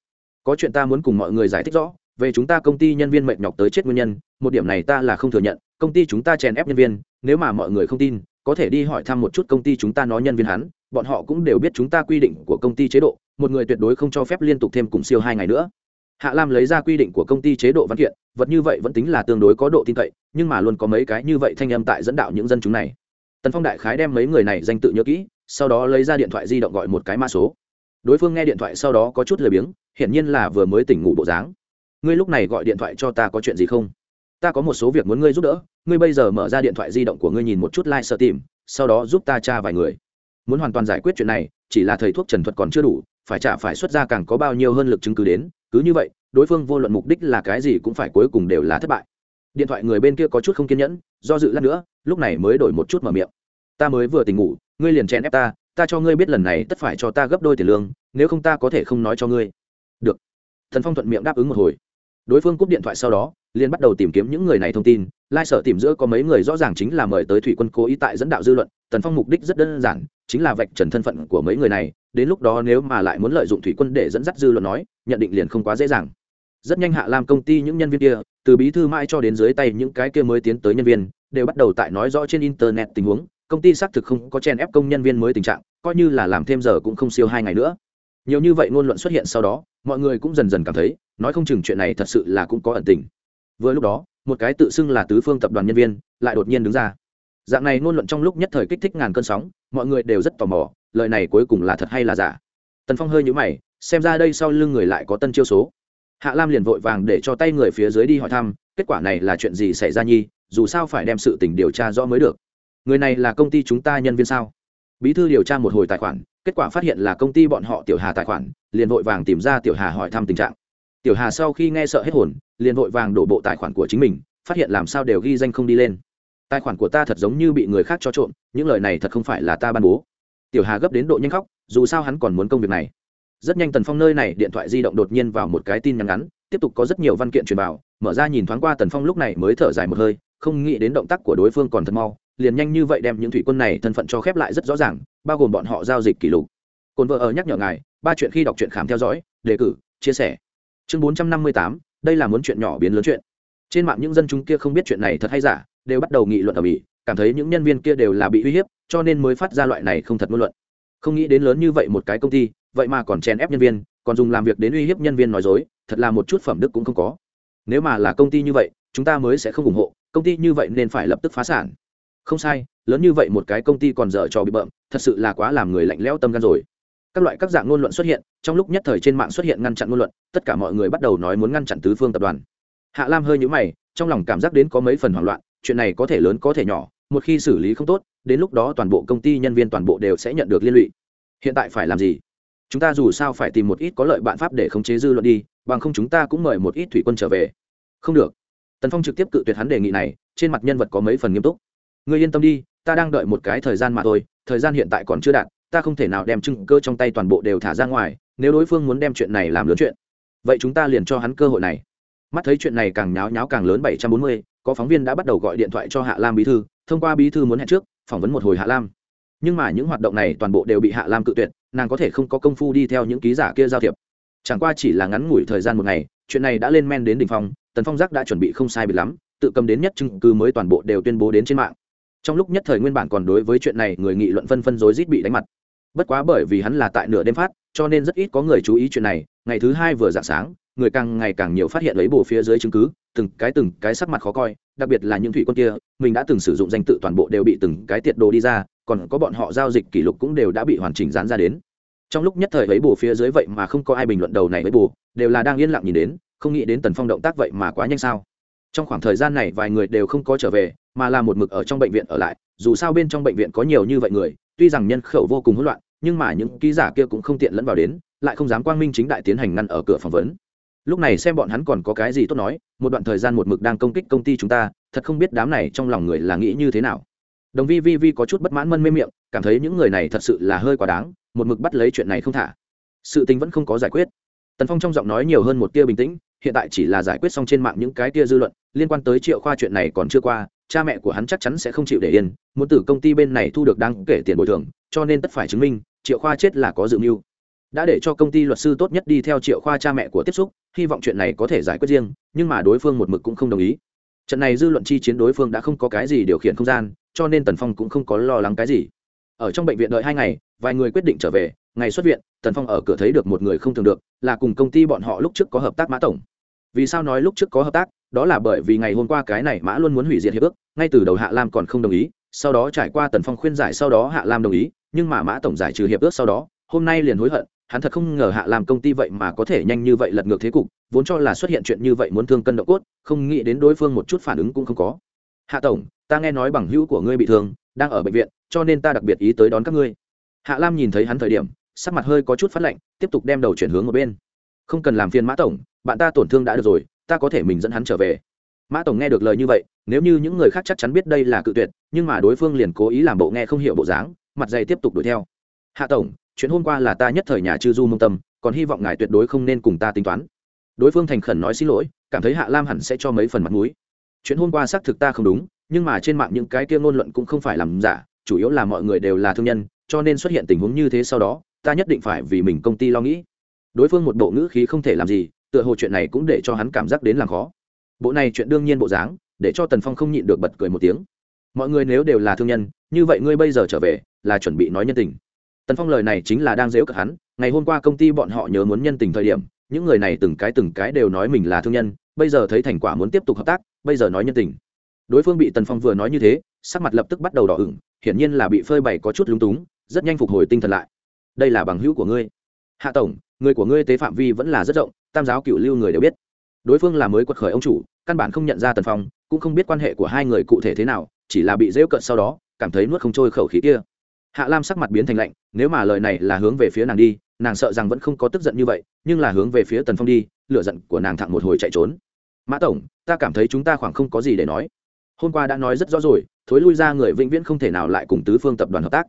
Có chuyện ta muốn cùng mọi người giải thích rõ về chúng ta công ty nhân viên mệt nhọc tới chết nguyên nhân, một điểm này ta là không thừa nhận, công ty chúng ta chèn ép nhân viên, nếu mà mọi người không tin, có thể đi hỏi thăm một chút công ty chúng ta nói nhân viên hắn, bọn họ cũng đều biết chúng ta quy định của công ty chế độ, một người tuyệt đối không cho phép liên tục thêm cùng siêu hai ngày nữa. Hạ lam lấy ra quy định của công ty chế độ văn kiện, vật như vậy vẫn tính là tương đối có độ tin cậy, nhưng mà luôn có mấy cái như vậy thanh âm tại dẫn đạo những dân chúng này. Tần phong đại khái đem mấy người này danh tự nhớ kỹ, sau đó lấy ra điện thoại di động gọi một cái mã số. Đối phương nghe điện thoại sau đó có chút lười biếng, hiển nhiên là vừa mới tỉnh ngủ bộ dáng ngươi lúc này gọi điện thoại cho ta có chuyện gì không? Ta có một số việc muốn ngươi giúp đỡ, ngươi bây giờ mở ra điện thoại di động của ngươi nhìn một chút like sợ tìm, sau đó giúp ta tra vài người. Muốn hoàn toàn giải quyết chuyện này, chỉ là thầy thuốc trần thuật còn chưa đủ, phải trả phải xuất ra càng có bao nhiêu hơn lực chứng cứ đến, cứ như vậy, đối phương vô luận mục đích là cái gì cũng phải cuối cùng đều là thất bại. Điện thoại người bên kia có chút không kiên nhẫn, do dự lát nữa, lúc này mới đổi một chút mở miệng. Ta mới vừa tỉnh ngủ, ngươi liền chèn ép ta ta cho ngươi biết lần này tất phải cho ta gấp đôi tiền lương, nếu không ta có thể không nói cho ngươi. Được. Thần phong thuận miệng đáp ứng một hồi đối phương cúp điện thoại sau đó, liền bắt đầu tìm kiếm những người này thông tin. Lai sở tìm giữa có mấy người rõ ràng chính là mời tới thủy quân cố ý tại dẫn đạo dư luận. Tần phong mục đích rất đơn giản, chính là vạch trần thân phận của mấy người này. Đến lúc đó nếu mà lại muốn lợi dụng thủy quân để dẫn dắt dư luận nói, nhận định liền không quá dễ dàng. Rất nhanh hạ làm công ty những nhân viên kia, từ bí thư mai cho đến dưới tay những cái kia mới tiến tới nhân viên, đều bắt đầu tại nói rõ trên internet tình huống. Công ty xác thực không có chen ép công nhân viên mới tình trạng, coi như là làm thêm giờ cũng không siêu hai ngày nữa nhiều như vậy ngôn luận xuất hiện sau đó, mọi người cũng dần dần cảm thấy, nói không chừng chuyện này thật sự là cũng có ẩn tình. Vừa lúc đó, một cái tự xưng là tứ phương tập đoàn nhân viên lại đột nhiên đứng ra. Dạng này ngôn luận trong lúc nhất thời kích thích ngàn cơn sóng, mọi người đều rất tò mò, lời này cuối cùng là thật hay là giả. Tần phong hơi nhũ mày, xem ra đây sau lưng người lại có tân chiêu số. Hạ lam liền vội vàng để cho tay người phía dưới đi hỏi thăm, kết quả này là chuyện gì xảy ra nhi, dù sao phải đem sự tình điều tra rõ mới được. Người này là công ty chúng ta nhân viên sao? Bí thư điều tra một hồi tài khoản kết quả phát hiện là công ty bọn họ tiểu hà tài khoản, liền vội vàng tìm ra tiểu hà hỏi thăm tình trạng. Tiểu hà sau khi nghe sợ hết hồn, liền vội vàng đổ bộ tài khoản của chính mình, phát hiện làm sao đều ghi danh không đi lên. Tài khoản của ta thật giống như bị người khác cho trộm, những lời này thật không phải là ta ban bố. Tiểu hà gấp đến độ nhanh khóc, dù sao hắn còn muốn công việc này. Rất nhanh tần phong nơi này điện thoại di động đột nhiên vào một cái tin nhắn ngắn, tiếp tục có rất nhiều văn kiện truyền vào, mở ra nhìn thoáng qua tần phong lúc này mới thở dài một hơi, không nghĩ đến động tác của đối phương còn thật mau liền nhanh như vậy đem những thủy quân này thân phận cho khép lại rất rõ ràng, bao gồm bọn họ giao dịch kỷ lục. Cồn vợ ở nhắc nhở ngài, ba chuyện khi đọc truyện khám theo dõi, đề cử, chia sẻ. Chương bốn trăm năm mươi tám, đây là muốn chuyện nhỏ biến lớn chuyện. Trên mạng những dân chúng kia không biết chuyện này thật hay giả, đều bắt đầu nghị luận ở mỹ cảm thấy những nhân viên kia đều là bị uy hiếp, cho nên mới phát ra loại này không thật ngôn luận. Không nghĩ đến lớn như vậy một cái công ty, vậy mà còn chèn ép nhân viên, còn dùng làm việc đến uy hiếp nhân viên nói dối, thật là một chút phẩm đức cũng không có. Nếu mà là công ty như vậy, chúng ta mới sẽ không ủng hộ, công ty như vậy nên phải lập tức phá sản không sai, lớn như vậy một cái công ty còn dở trò bị bợm, thật sự là quá làm người lạnh lẽo tâm gan rồi. Các loại các dạng ngôn luận xuất hiện, trong lúc nhất thời trên mạng xuất hiện ngăn chặn ngôn luận, tất cả mọi người bắt đầu nói muốn ngăn chặn tứ phương tập đoàn. Hạ lam hơi nhũ mày, trong lòng cảm giác đến có mấy phần hoảng loạn, chuyện này có thể lớn có thể nhỏ, một khi xử lý không tốt, đến lúc đó toàn bộ công ty nhân viên toàn bộ đều sẽ nhận được liên lụy. Hiện tại phải làm gì? Chúng ta dù sao phải tìm một ít có lợi bạn pháp để khống chế dư luận đi, bằng không chúng ta cũng mời một ít thủy quân trở về. Không được. Tần phong trực tiếp cự tuyệt hắn đề nghị này, trên mặt nhân vật có mấy phần nghiêm túc người yên tâm đi, ta đang đợi một cái thời gian mà thôi, thời gian hiện tại còn chưa đạt, ta không thể nào đem chứng cơ trong tay toàn bộ đều thả ra ngoài, nếu đối phương muốn đem chuyện này làm lớn chuyện, vậy chúng ta liền cho hắn cơ hội này. Mắt thấy chuyện này càng nháo nháo càng lớn bảy trăm bốn mươi, có phóng viên đã bắt đầu gọi điện thoại cho hạ lam bí thư, thông qua bí thư muốn hẹn trước, phỏng vấn một hồi hạ lam. Nhưng mà những hoạt động này toàn bộ đều bị hạ lam cự tuyệt, nàng có thể không có công phu đi theo những ký giả kia giao thiệp. Chẳng qua chỉ là ngắn ngủi thời gian một ngày, chuyện này đã lên men đến đ ỉ n h phong, tần phong giác đã chuẩn bị không sai bị lắm, tự cầm đến nhất chứng cứ mới toàn bộ đều tuyên bố đến trên mạng trong lúc nhất thời nguyên bản còn đối với chuyện này, người nghị luận phân phân rối rít bị đánh mặt. Bất quá bởi vì hắn là tại nửa đêm phát, cho nên rất ít có người chú ý chuyện này. Ngày thứ hai vừa dạng sáng, người càng ngày càng nhiều phát hiện lấy bồ phía dưới chứng cứ, từng cái từng cái sắc mặt khó coi, đặc biệt là những thủy quân kia, mình đã từng sử dụng danh tự toàn bộ đều bị từng cái tiệt đồ đi ra, còn có bọn họ giao dịch kỷ lục cũng đều đã bị hoàn chỉnh dán ra đến. Trong lúc nhất thời lấy bồ phía dưới vậy mà không có ai bình luận đầu này với bồ, đều là đang yên lặng nhìn đến, không nghĩ đến tần phong động tác vậy mà quá nhanh sao trong khoảng thời gian này vài người đều không có trở về, mà là một mực ở trong bệnh viện ở lại, dù sao bên trong bệnh viện có nhiều như vậy người, tuy rằng nhân khẩu vô cùng hỗn loạn, nhưng mà những ký giả kia cũng không tiện lẫn vào đến, lại không dám quang minh chính đại tiến hành ngăn ở cửa phỏng vấn. Lúc này xem bọn hắn còn có cái gì tốt nói, một đoạn thời gian một mực đang công kích công ty chúng ta, thật không biết đám này trong lòng người là nghĩ như thế nào. Đồng vi vi vi có chút bất mãn mân mê miệng, cảm thấy những người này thật sự là hơi quá đáng, một mực bắt lấy chuyện này không thả. Sự tình vẫn không có giải quyết. Tần phong trong giọng nói nhiều hơn một tia bình tĩnh hiện tại chỉ là giải quyết xong trên mạng những cái kia dư luận, liên quan tới triệu khoa chuyện này còn chưa qua, cha mẹ của hắn chắc chắn sẽ không chịu để yên, muốn từ công ty bên này thu được đáng kể tiền bồi thường, cho nên tất phải chứng minh, triệu khoa chết là có dự mưu. Đã để cho công ty luật sư tốt nhất đi theo triệu khoa cha mẹ của tiếp xúc, hy vọng chuyện này có thể giải quyết riêng, nhưng mà đối phương một mực cũng không đồng ý. Trận này dư luận chi chiến đối phương đã không có cái gì điều khiển không gian, cho nên tần phong cũng không có lo lắng cái gì. Ở trong bệnh viện đợi hai ngày, vài người quyết định trở về, ngày xuất viện, tần phong ở cửa thấy được một người không thường được, là cùng công ty bọn họ lúc trước có hợp tác mã tổng vì sao nói lúc trước có hợp tác, đó là bởi vì ngày hôm qua cái này mã luôn muốn hủy diệt hiệp ước, ngay từ đầu hạ lam còn không đồng ý, sau đó trải qua tần phong khuyên giải sau đó hạ lam đồng ý, nhưng mà mã tổng giải trừ hiệp ước sau đó, hôm nay liền hối hận, hắn thật không ngờ hạ làm công ty vậy mà có thể nhanh như vậy lật ngược thế cục, vốn cho là xuất hiện chuyện như vậy muốn thương cân độ cốt, không nghĩ đến đối phương một chút phản ứng cũng không có. Hạ tổng, ta nghe nói bằng hữu của ngươi bị thương, đang ở bệnh viện, cho nên ta đặc biệt ý tới đón các ngươi. Hạ lam nhìn thấy hắn thời điểm, sắc mặt hơi có chút phát lạnh, tiếp tục đem đầu chuyển hướng một bên. Không cần làm phiền mã tổng bạn ta tổn thương đã được rồi, ta có thể mình dẫn hắn trở về. Mã tổng nghe được lời như vậy, nếu như những người khác chắc chắn biết đây là cự tuyệt, nhưng mà đối phương liền cố ý làm bộ nghe không hiểu bộ dáng, mặt dày tiếp tục đuổi theo. Hạ tổng, chuyện hôm qua là ta nhất thời nhà chư du mông tâm, còn hy vọng ngài tuyệt đối không nên cùng ta tính toán. Đối phương thành khẩn nói xin lỗi, cảm thấy hạ lam hẳn sẽ cho mấy phần mặt mũi. Chuyện hôm qua xác thực ta không đúng, nhưng mà trên mạng những cái kia ngôn luận cũng không phải làm giả, chủ yếu là mọi người đều là thương nhân, cho nên xuất hiện tình huống như thế sau đó, ta nhất định phải vì mình công ty lo nghĩ. Đối phương một bộ ngữ khí không thể làm gì tựa hồ chuyện này cũng để cho hắn cảm giác đến làm khó. Bộ này chuyện đương nhiên bộ dáng, để cho tần phong không nhịn được bật cười một tiếng. Mọi người nếu đều là thương nhân, như vậy ngươi bây giờ trở về, là chuẩn bị nói nhân tình. Tần phong lời này chính là đang dễu cợt hắn, ngày hôm qua công ty bọn họ nhớ muốn nhân tình thời điểm, những người này từng cái từng cái đều nói mình là thương nhân, bây giờ thấy thành quả muốn tiếp tục hợp tác, bây giờ nói nhân tình. Đối phương bị tần phong vừa nói như thế, sắc mặt lập tức bắt đầu đỏ ửng, hiển nhiên là bị phơi bày có chút lúng túng, rất nhanh phục hồi tinh thần lại. Đây là bằng hữu của ngươi. Hạ tổng, người của ngươi tế phạm vi vẫn là rất rộng tam giáo cựu lưu người đều biết. Đối phương là mới quật khởi ông chủ, căn bản không nhận ra tần phong, cũng không biết quan hệ của hai người cụ thể thế nào, chỉ là bị rêu cận sau đó, cảm thấy nuốt không trôi khẩu khí kia. Hạ lam sắc mặt biến thành lạnh, nếu mà lời này là hướng về phía nàng đi, nàng sợ rằng vẫn không có tức giận như vậy, nhưng là hướng về phía tần phong đi lựa giận của nàng thẳng một hồi chạy trốn. Mã tổng, ta cảm thấy chúng ta khoảng không có gì để nói. Hôm qua đã nói rất rõ rồi, thối lui ra người vĩnh viễn không thể nào lại cùng tứ phương tập đoàn hợp tác.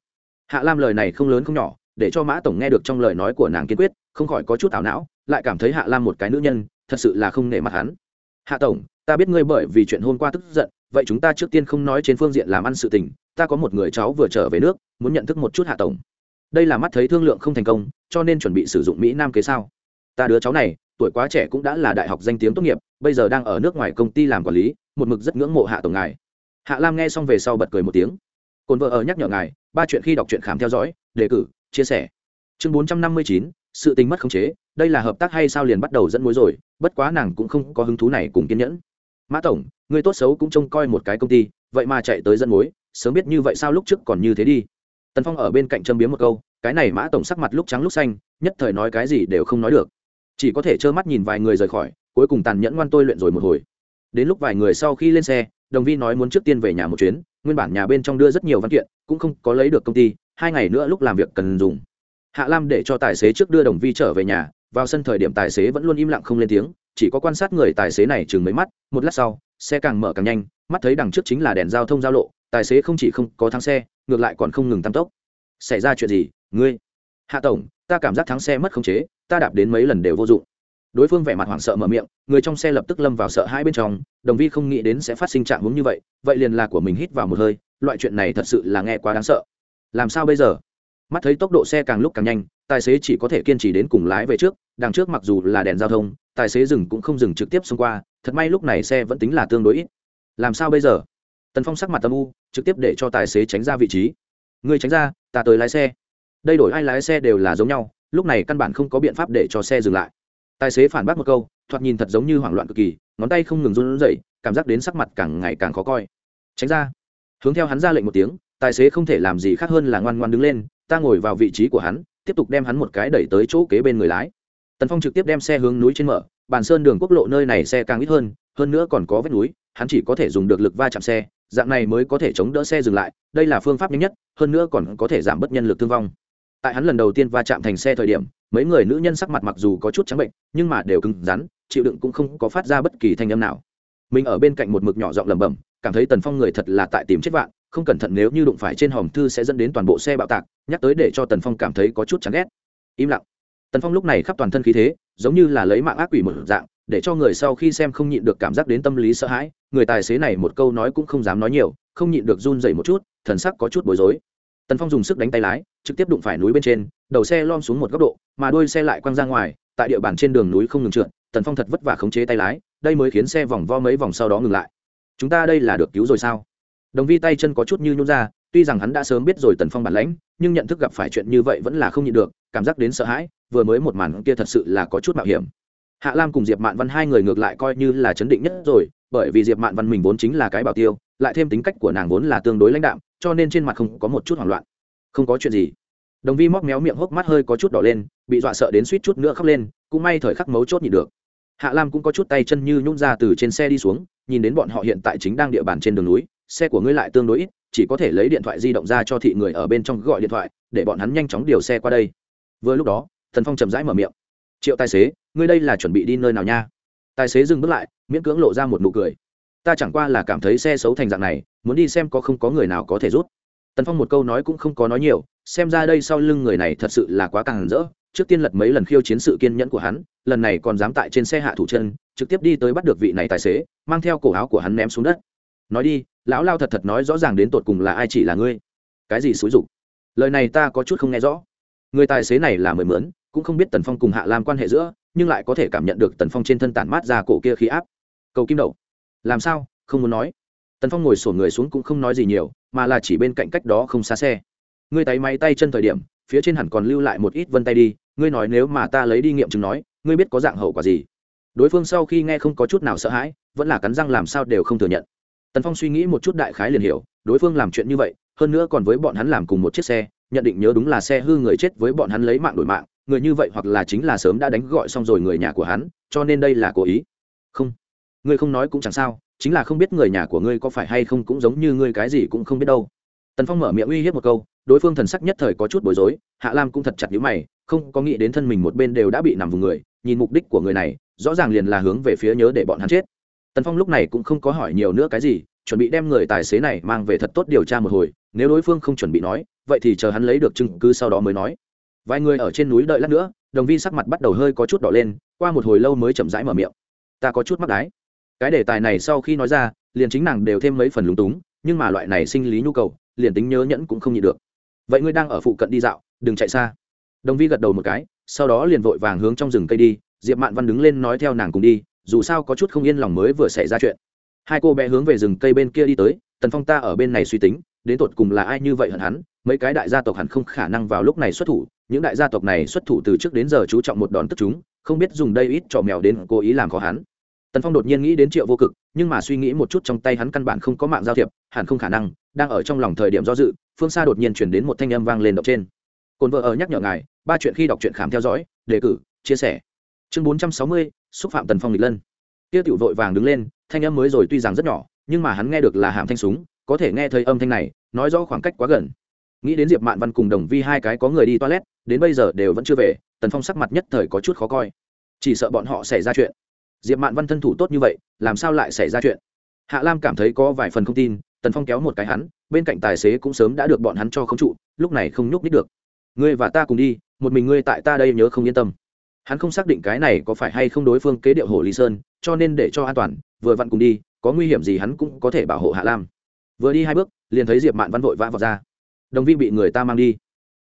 Hạ lam lời này không lớn không nhỏ để cho mã tổng nghe được trong lời nói của nàng kiên quyết, không khỏi có chút ảo não, lại cảm thấy hạ lam một cái nữ nhân, thật sự là không nể mặt hắn. Hạ tổng, ta biết ngươi bởi vì chuyện hôm qua tức giận, vậy chúng ta trước tiên không nói trên phương diện làm ăn sự tình, ta có một người cháu vừa trở về nước, muốn nhận thức một chút hạ tổng. Đây là mắt thấy thương lượng không thành công, cho nên chuẩn bị sử dụng mỹ nam kế sao? Ta đứa cháu này, tuổi quá trẻ cũng đã là đại học danh tiếng tốt nghiệp, bây giờ đang ở nước ngoài công ty làm quản lý, một mực rất ngưỡng mộ hạ tổng ngài. Hạ lam nghe xong về sau bật cười một tiếng. Cồn vợ ở nhắc nhở ngài, ba chuyện khi đọc truyện khám theo dõi, đề cử chia sẻ. Chương bốn trăm năm mươi chín, sự tình mất khống chế, đây là hợp tác hay sao liền bắt đầu dẫn mối rồi, bất quá nàng cũng không có hứng thú này cùng kiên nhẫn. Mã tổng, người tốt xấu cũng trông coi một cái công ty, vậy mà chạy tới dẫn mối, sớm biết như vậy sao lúc trước còn như thế đi. Tần phong ở bên cạnh châm biếm một câu, cái này mã tổng sắc mặt lúc trắng lúc xanh, nhất thời nói cái gì đều không nói được. Chỉ có thể trơ mắt nhìn vài người rời khỏi, cuối cùng tàn nhẫn ngoan tôi luyện rồi một hồi. Đến lúc vài người sau khi lên xe, đồng vi nói muốn trước tiên về nhà một chuyến nguyên bản nhà bên trong đưa rất nhiều văn kiện, cũng không có lấy được công ty, hai ngày nữa lúc làm việc cần dùng. Hạ lam để cho tài xế trước đưa đồng vi trở về nhà, vào sân thời điểm tài xế vẫn luôn im lặng không lên tiếng, chỉ có quan sát người tài xế này chừng mấy mắt, một lát sau, xe càng mở càng nhanh, mắt thấy đằng trước chính là đèn giao thông giao lộ, tài xế không chỉ không có thắng xe, ngược lại còn không ngừng tăng tốc. Xảy ra chuyện gì, ngươi? Hạ tổng, ta cảm giác thắng xe mất khống chế, ta đạp đến mấy lần đều vô dụng đối phương vẻ mặt hoảng sợ mở miệng, người trong xe lập tức lâm vào sợ hai bên trong, đồng vi không nghĩ đến sẽ phát sinh trạng hướng như vậy vậy liền là của mình hít vào một hơi, loại chuyện này thật sự là nghe quá đáng sợ. Làm sao bây giờ? Mắt thấy tốc độ xe càng lúc càng nhanh, tài xế chỉ có thể kiên trì đến cùng lái về trước, đằng trước mặc dù là đèn giao thông, tài xế dừng cũng không dừng trực tiếp xông qua, thật may lúc này xe vẫn tính là tương đối ít. Làm sao bây giờ? Tần phong sắc mặt tâm u, trực tiếp để cho tài xế tránh ra vị trí. Người tránh ra, ta tới lái xe. Đây đổi ai lái xe đều là giống nhau, lúc này căn bản không có biện pháp để cho xe dừng lại tài xế phản bác một câu, thoạt nhìn thật giống như hoảng loạn cực kỳ, ngón tay không ngừng run rẩy, cảm giác đến sắc mặt càng ngày càng khó coi. Tránh ra. Hướng theo hắn ra lệnh một tiếng, tài xế không thể làm gì khác hơn là ngoan ngoan đứng lên, ta ngồi vào vị trí của hắn, tiếp tục đem hắn một cái đẩy tới chỗ kế bên người lái. Tần phong trực tiếp đem xe hướng núi trên mở, bàn sơn đường quốc lộ nơi này xe càng ít hơn hơn nữa còn có vết núi, hắn chỉ có thể dùng được lực va chạm xe, dạng này mới có thể chống đỡ xe dừng lại, đây là phương pháp nhanh nhất, hơn nữa còn có thể giảm bớt nhân lực thương vong. Tại hắn lần đầu tiên va chạm thành xe thời điểm mấy người nữ nhân sắc mặt mặc dù có chút trắng bệnh, nhưng mà đều cứng rắn, chịu đựng cũng không có phát ra bất kỳ thanh âm nào. Mình ở bên cạnh một mực nhỏ giọng lẩm bẩm, cảm thấy tần phong người thật là tại tìm chết vạn, không cẩn thận nếu như đụng phải trên hòm thư sẽ dẫn đến toàn bộ xe bạo tạc, nhắc tới để cho tần phong cảm thấy có chút chán ghét. Im lặng. Tần phong lúc này khắp toàn thân khí thế, giống như là lấy mạng ác quỷ một dạng, để cho người sau khi xem không nhịn được cảm giác đến tâm lý sợ hãi, người tài xế này một câu nói cũng không dám nói nhiều, không nhịn được run dậy một chút, thần sắc có chút bối rối tần phong dùng sức đánh tay lái, trực tiếp đụng phải núi bên trên, đầu xe lom xuống một góc độ, mà đuôi xe lại quăng ra ngoài, tại địa bàn trên đường núi không ngừng trượt, tần phong thật vất vả khống chế tay lái, đây mới khiến xe vòng vo mấy vòng sau đó ngừng lại. Chúng ta đây là được cứu rồi sao? Đồng vi tay chân có chút như nhún ra, tuy rằng hắn đã sớm biết rồi tần phong bản lãnh, nhưng nhận thức gặp phải chuyện như vậy vẫn là không nhịn được, cảm giác đến sợ hãi, vừa mới một màn kia thật sự là có chút mạo hiểm hạ lam cùng diệp mạn văn hai người ngược lại coi như là chấn định nhất rồi, bởi vì diệp mạn văn mình vốn chính là cái bảo tiêu, lại thêm tính cách của nàng vốn là tương đối lãnh đạm, cho nên trên mặt không có một chút hoảng loạn. Không có chuyện gì. Đồng vi móc méo miệng hốc mắt hơi có chút đỏ lên, bị dọa sợ đến suýt chút nữa khóc lên, cũng may thời khắc mấu chốt nhịn được. Hạ lam cũng có chút tay chân như nhún ra từ trên xe đi xuống, nhìn đến bọn họ hiện tại chính đang địa bàn trên đường núi, xe của ngươi lại tương đối ít, chỉ có thể lấy điện thoại di động ra cho thị người ở bên trong gọi điện thoại, để bọn hắn nhanh chóng điều xe qua đây. Vừa lúc đó, thần phong chậm rãi mở miệng triệu tài xế, ngươi đây là chuẩn bị đi nơi nào nha? Tài xế dừng bước lại, miễn cưỡng lộ ra một nụ cười. Ta chẳng qua là cảm thấy xe xấu thành dạng này, muốn đi xem có không có người nào có thể rút. Tần phong một câu nói cũng không có nói nhiều, xem ra đây sau lưng người này thật sự là quá càng rỡ. Trước tiên lật mấy lần khiêu chiến sự kiên nhẫn của hắn, lần này còn dám tại trên xe hạ thủ chân, trực tiếp đi tới bắt được vị này tài xế, mang theo cổ áo của hắn ném xuống đất. Nói đi, lão lao thật thật nói rõ ràng đến tột cùng là ai chỉ là ngươi. Cái gì xúi dục? Lời này ta có chút không nghe rõ. Người tài xế này là mười mướn cũng không biết tần phong cùng hạ lam quan hệ giữa, nhưng lại có thể cảm nhận được tần phong trên thân tản mát ra cổ kia khí áp. Cầu kim đậu làm sao? Không muốn nói. Tần phong ngồi sổ người xuống cũng không nói gì nhiều, mà là chỉ bên cạnh cách đó không xa xe. Ngươi tay máy tay chân thời điểm, phía trên hẳn còn lưu lại một ít vân tay đi, ngươi nói nếu mà ta lấy đi nghiệm chứng nói, ngươi biết có dạng hậu quả gì? Đối phương sau khi nghe không có chút nào sợ hãi, vẫn là cắn răng làm sao đều không thừa nhận. Tần phong suy nghĩ một chút đại khái liền hiểu, đối phương làm chuyện như vậy, hơn nữa còn với bọn hắn làm cùng một chiếc xe, nhận định nhớ đúng là xe hư người chết với bọn hắn lấy mạng đổi mạng người như vậy hoặc là chính là sớm đã đánh gọi xong rồi người nhà của hắn, cho nên đây là cố ý. Không. Ngươi không nói cũng chẳng sao, chính là không biết người nhà của ngươi có phải hay không cũng giống như ngươi cái gì cũng không biết đâu. Tần phong mở miệng uy hiếp một câu, đối phương thần sắc nhất thời có chút bối rối, hạ lam cũng thật chặt nhữ mày, không có nghĩ đến thân mình một bên đều đã bị nằm vùng người, nhìn mục đích của người này, rõ ràng liền là hướng về phía nhớ để bọn hắn chết. Tần phong lúc này cũng không có hỏi nhiều nữa cái gì, chuẩn bị đem người tài xế này mang về thật tốt điều tra một hồi, nếu đối phương không chuẩn bị nói, vậy thì chờ hắn lấy được chứng cứ sau đó mới nói vài người ở trên núi đợi lát nữa, đồng vi sắc mặt bắt đầu hơi có chút đỏ lên, qua một hồi lâu mới chậm rãi mở miệng. Ta có chút mắc đái. Cái đề tài này sau khi nói ra, liền chính nàng đều thêm mấy phần lúng túng, nhưng mà loại này sinh lý nhu cầu, liền tính nhớ nhẫn cũng không nhịn được. Vậy ngươi đang ở phụ cận đi dạo, đừng chạy xa. Đồng vi gật đầu một cái, sau đó liền vội vàng hướng trong rừng cây đi, diệp mạn văn đứng lên nói theo nàng cùng đi, dù sao có chút không yên lòng mới vừa xảy ra chuyện. Hai cô bé hướng về rừng cây bên kia đi tới, tần phong ta ở bên này suy tính, đến tột cùng là ai như vậy hận hắn mấy cái đại gia tộc hẳn không khả năng vào lúc này xuất thủ, những đại gia tộc này xuất thủ từ trước đến giờ chú trọng một đòn tức chúng, không biết dùng đây ít trò mèo đến cố ý làm khó hắn. Tần phong đột nhiên nghĩ đến triệu vô cực, nhưng mà suy nghĩ một chút trong tay hắn căn bản không có mạng giao thiệp, hẳn không khả năng, đang ở trong lòng thời điểm do dự, phương xa đột nhiên chuyển đến một thanh âm vang lên đọc trên. Cồn vợ ở nhắc nhở ngài, ba chuyện khi đọc truyện khám theo dõi, đề cử, chia sẻ. Chương bốn trăm sáu mươi, xúc phạm tần phong lịch lân. Tiêu tiểu vội vàng đứng lên, thanh âm mới rồi tuy rằng rất nhỏ, nhưng mà hắn nghe được là hàm thanh súng, có thể nghe thấy âm thanh này, nói rõ khoảng cách quá gần nghĩ đến diệp mạn văn cùng đồng vi hai cái có người đi toilet, đến bây giờ đều vẫn chưa về, tần phong sắc mặt nhất thời có chút khó coi. Chỉ sợ bọn họ xảy ra chuyện. Diệp mạn văn thân thủ tốt như vậy, làm sao lại xảy ra chuyện? Hạ lam cảm thấy có vài phần không tin, tần phong kéo một cái hắn, bên cạnh tài xế cũng sớm đã được bọn hắn cho không trụ, lúc này không nhúc nít được. Ngươi và ta cùng đi, một mình ngươi tại ta đây nhớ không yên tâm. Hắn không xác định cái này có phải hay không đối phương kế điệu hồ lý sơn, cho nên để cho an toàn, vừa vặn cùng đi, có nguy hiểm gì hắn cũng có thể bảo hộ hạ lam. Vừa đi hai bước, liền thấy diệp mạn văn vội vã vào ra đồng vi bị người ta mang đi.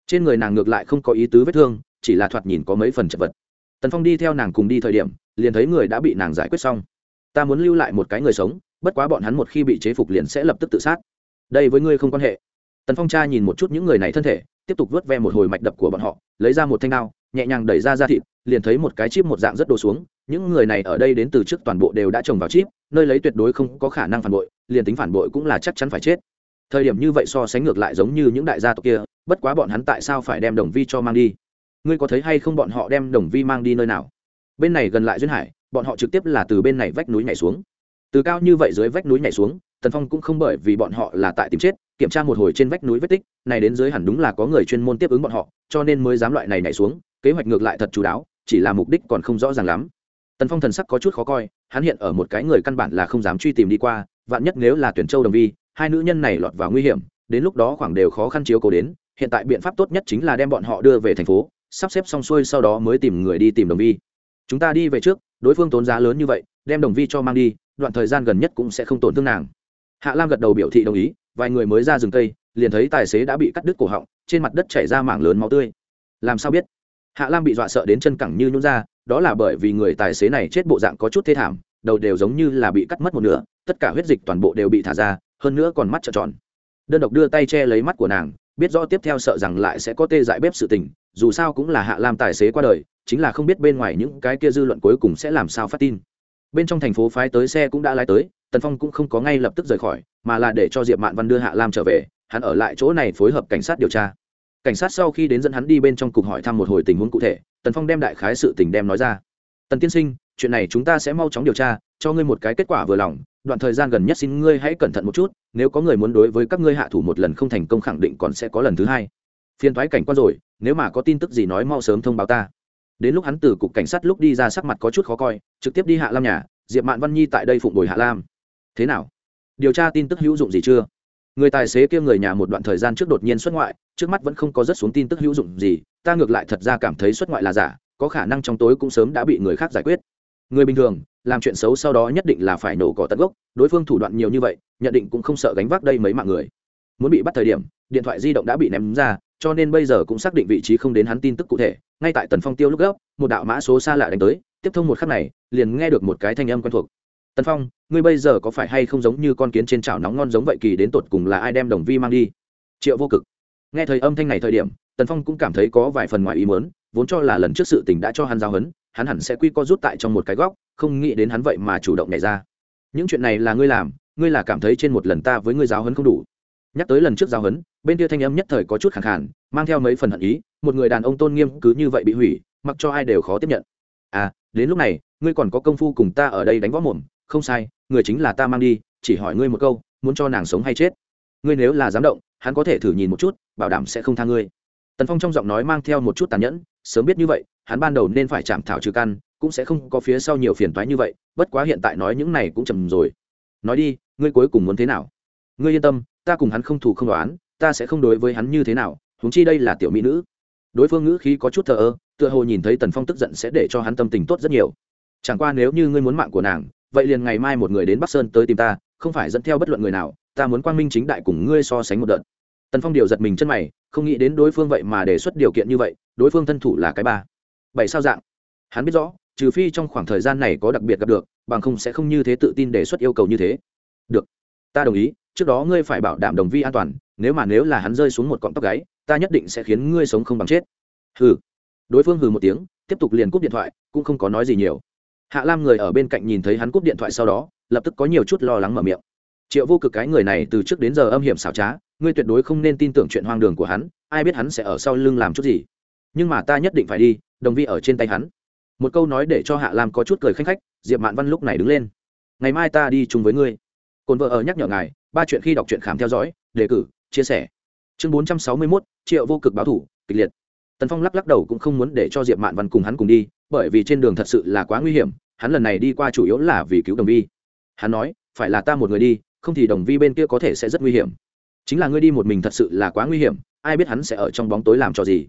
Trên người nàng ngược lại không có ý tứ vết thương, chỉ là thoạt nhìn có mấy phần chật vật. Tần phong đi theo nàng cùng đi thời điểm, liền thấy người đã bị nàng giải quyết xong. Ta muốn lưu lại một cái người sống, bất quá bọn hắn một khi bị chế phục liền sẽ lập tức tự sát. Đây với ngươi không quan hệ. Tần phong cha nhìn một chút những người này thân thể, tiếp tục vớt ve một hồi mạch đập của bọn họ, lấy ra một thanh đao, nhẹ nhàng đẩy ra ra thịt, liền thấy một cái chip một dạng rất đồ xuống. Những người này ở đây đến từ trước toàn bộ đều đã trồng vào chip, nơi lấy tuyệt đối không có khả năng phản bội, liền tính phản bội cũng là chắc chắn phải chết thời điểm như vậy so sánh ngược lại giống như những đại gia tộc kia, bất quá bọn hắn tại sao phải đem đồng vi cho mang đi? Ngươi có thấy hay không bọn họ đem đồng vi mang đi nơi nào? Bên này gần lại duyên hải, bọn họ trực tiếp là từ bên này vách núi nhảy xuống. Từ cao như vậy dưới vách núi nhảy xuống, tần phong cũng không bởi vì bọn họ là tại tìm chết, kiểm tra một hồi trên vách núi vết tích, này đến dưới hẳn đúng là có người chuyên môn tiếp ứng bọn họ, cho nên mới dám loại này nhảy xuống, kế hoạch ngược lại thật chú đáo, chỉ là mục đích còn không rõ ràng lắm. Tần phong thần sắc có chút khó coi, hắn hiện ở một cái người căn bản là không dám truy tìm đi qua, vạn nhất nếu là tuyển châu đồng vi hai nữ nhân này lọt vào nguy hiểm, đến lúc đó khoảng đều khó khăn chiếu cố đến, hiện tại biện pháp tốt nhất chính là đem bọn họ đưa về thành phố, sắp xếp xong xuôi sau đó mới tìm người đi tìm đồng vi. Chúng ta đi về trước, đối phương tốn giá lớn như vậy, đem đồng vi cho mang đi, đoạn thời gian gần nhất cũng sẽ không tổn thương nàng. Hạ lam gật đầu biểu thị đồng ý, vài người mới ra rừng cây, liền thấy tài xế đã bị cắt đứt cổ họng, trên mặt đất chảy ra mảng lớn máu tươi. Làm sao biết? Hạ lam bị dọa sợ đến chân cẳng như nhún ra, đó là bởi vì người tài xế này chết bộ dạng có chút thê thảm, đầu đều giống như là bị cắt mất một nửa, tất cả huyết dịch toàn bộ đều bị thả ra hơn nữa còn mắt trợn tròn. Đơn độc đưa tay che lấy mắt của nàng, biết rõ tiếp theo sợ rằng lại sẽ có tê dại bếp sự tình, dù sao cũng là hạ lam tài xế qua đời, chính là không biết bên ngoài những cái kia dư luận cuối cùng sẽ làm sao phát tin. Bên trong thành phố phái tới xe cũng đã lái tới, tần phong cũng không có ngay lập tức rời khỏi, mà là để cho diệp mạn văn đưa hạ lam trở về, hắn ở lại chỗ này phối hợp cảnh sát điều tra. Cảnh sát sau khi đến dẫn hắn đi bên trong cục hỏi thăm một hồi tình huống cụ thể, tần phong đem đại khái sự tình đem nói ra. Tần tiên sinh, chuyện này chúng ta sẽ mau chóng điều tra, cho ngươi một cái kết quả vừa lòng đoạn thời gian gần nhất xin ngươi hãy cẩn thận một chút, nếu có người muốn đối với các ngươi hạ thủ một lần không thành công khẳng định còn sẽ có lần thứ hai. Phiên thoái cảnh quan rồi, nếu mà có tin tức gì nói mau sớm thông báo ta. Đến lúc hắn từ cục cảnh sát lúc đi ra sắc mặt có chút khó coi, trực tiếp đi hạ lam nhà, diệp mạn văn nhi tại đây phụng đổi hạ lam. Thế nào? Điều tra tin tức hữu dụng gì chưa? Người tài xế kia người nhà một đoạn thời gian trước đột nhiên xuất ngoại, trước mắt vẫn không có rất xuống tin tức hữu dụng gì, ta ngược lại thật ra cảm thấy xuất ngoại là giả, có khả năng trong tối cũng sớm đã bị người khác giải quyết. Người bình thường làm chuyện xấu sau đó nhất định là phải nổ cỏ tận gốc, đối phương thủ đoạn nhiều như vậy, nhận định cũng không sợ gánh vác đây mấy mạng người. Muốn bị bắt thời điểm, điện thoại di động đã bị ném ra, cho nên bây giờ cũng xác định vị trí không đến hắn tin tức cụ thể. Ngay tại tần phong tiêu lúc gấp, một đạo mã số xa lạ đánh tới, tiếp thông một khắc này, liền nghe được một cái thanh âm quen thuộc. Tần phong, ngươi bây giờ có phải hay không giống như con kiến trên chảo nóng ngon giống vậy kỳ đến tột cùng là ai đem đồng vi mang đi? Triệu vô cực. Nghe thời âm thanh này thời điểm, tần phong cũng cảm thấy có vài phần ngoài ý mớn vốn cho là lần trước sự tình đã cho hắn giao hấn hắn hẳn sẽ quy co rút tại trong một cái góc không nghĩ đến hắn vậy mà chủ động nhảy ra. Những chuyện này là ngươi làm, ngươi là cảm thấy trên một lần ta với ngươi giáo hấn không đủ. Nhắc tới lần trước giáo hấn bên kia thanh âm nhất thời có chút khẳng khản mang theo mấy phần hận ý, một người đàn ông tôn nghiêm cứ như vậy bị hủy, mặc cho ai đều khó tiếp nhận. À đến lúc này, ngươi còn có công phu cùng ta ở đây đánh võ mồm, không sai, người chính là ta mang đi, chỉ hỏi ngươi một câu, muốn cho nàng sống hay chết. Ngươi nếu là dám động, hắn có thể thử nhìn một chút, bảo đảm sẽ không tha ngươi. Tần phong trong giọng nói mang theo một chút tàn nhẫn, sớm biết như vậy, hắn ban đầu nên phải chạm thảo trừ căn cũng sẽ không có phía sau nhiều phiền toái như vậy, bất quá hiện tại nói những này cũng chầm rồi. Nói đi, ngươi cuối cùng muốn thế nào? Ngươi yên tâm, ta cùng hắn không thù không đoán, ta sẽ không đối với hắn như thế nào, huống chi đây là tiểu mỹ nữ. Đối phương ngữ khí có chút thờ ơ, tựa hồ nhìn thấy tần phong tức giận sẽ để cho hắn tâm tình tốt rất nhiều. Chẳng qua nếu như ngươi muốn mạng của nàng, vậy liền ngày mai một người đến bắc sơn tới tìm ta, không phải dẫn theo bất luận người nào, ta muốn quang minh chính đại cùng ngươi so sánh một đợt. Tần phong điều giật mình chân mày, không nghĩ đến đối phương vậy mà đề xuất điều kiện như vậy, đối phương thân thủ là cái ba. Bảy sao dạng? Hắn biết rõ trừ phi trong khoảng thời gian này có đặc biệt gặp được, bằng không sẽ không như thế tự tin đề xuất yêu cầu như thế. Được. Ta đồng ý, trước đó ngươi phải bảo đảm đồng vi an toàn, nếu mà nếu là hắn rơi xuống một cọng tóc gáy, ta nhất định sẽ khiến ngươi sống không bằng chết. Hừ. Đối phương hừ một tiếng, tiếp tục liền cúp điện thoại, cũng không có nói gì nhiều. Hạ lam người ở bên cạnh nhìn thấy hắn cúp điện thoại sau đó, lập tức có nhiều chút lo lắng mở miệng. Triệu vô cực cái người này từ trước đến giờ âm hiểm xảo trá, ngươi tuyệt đối không nên tin tưởng chuyện hoang đường của hắn, ai biết hắn sẽ ở sau lưng làm chút gì. Nhưng mà ta nhất định phải đi, đồng vi ở trên tay hắn một câu nói để cho hạ lam có chút cười khanh khách, diệp mạn văn lúc này đứng lên. Ngày mai ta đi chung với ngươi. Cồn vợ ở nhắc nhở ngài, ba chuyện khi đọc truyện khám theo dõi, đề cử, chia sẻ. Chương bốn trăm sáu mươi mốt, triệu vô cực báo thủ, kịch liệt. Tần phong lắc lắc đầu cũng không muốn để cho diệp mạn văn cùng hắn cùng đi, bởi vì trên đường thật sự là quá nguy hiểm, hắn lần này đi qua chủ yếu là vì cứu đồng vi. Hắn nói, phải là ta một người đi, không thì đồng vi bên kia có thể sẽ rất nguy hiểm. Chính là ngươi đi một mình thật sự là quá nguy hiểm, ai biết hắn sẽ ở trong bóng tối làm cho gì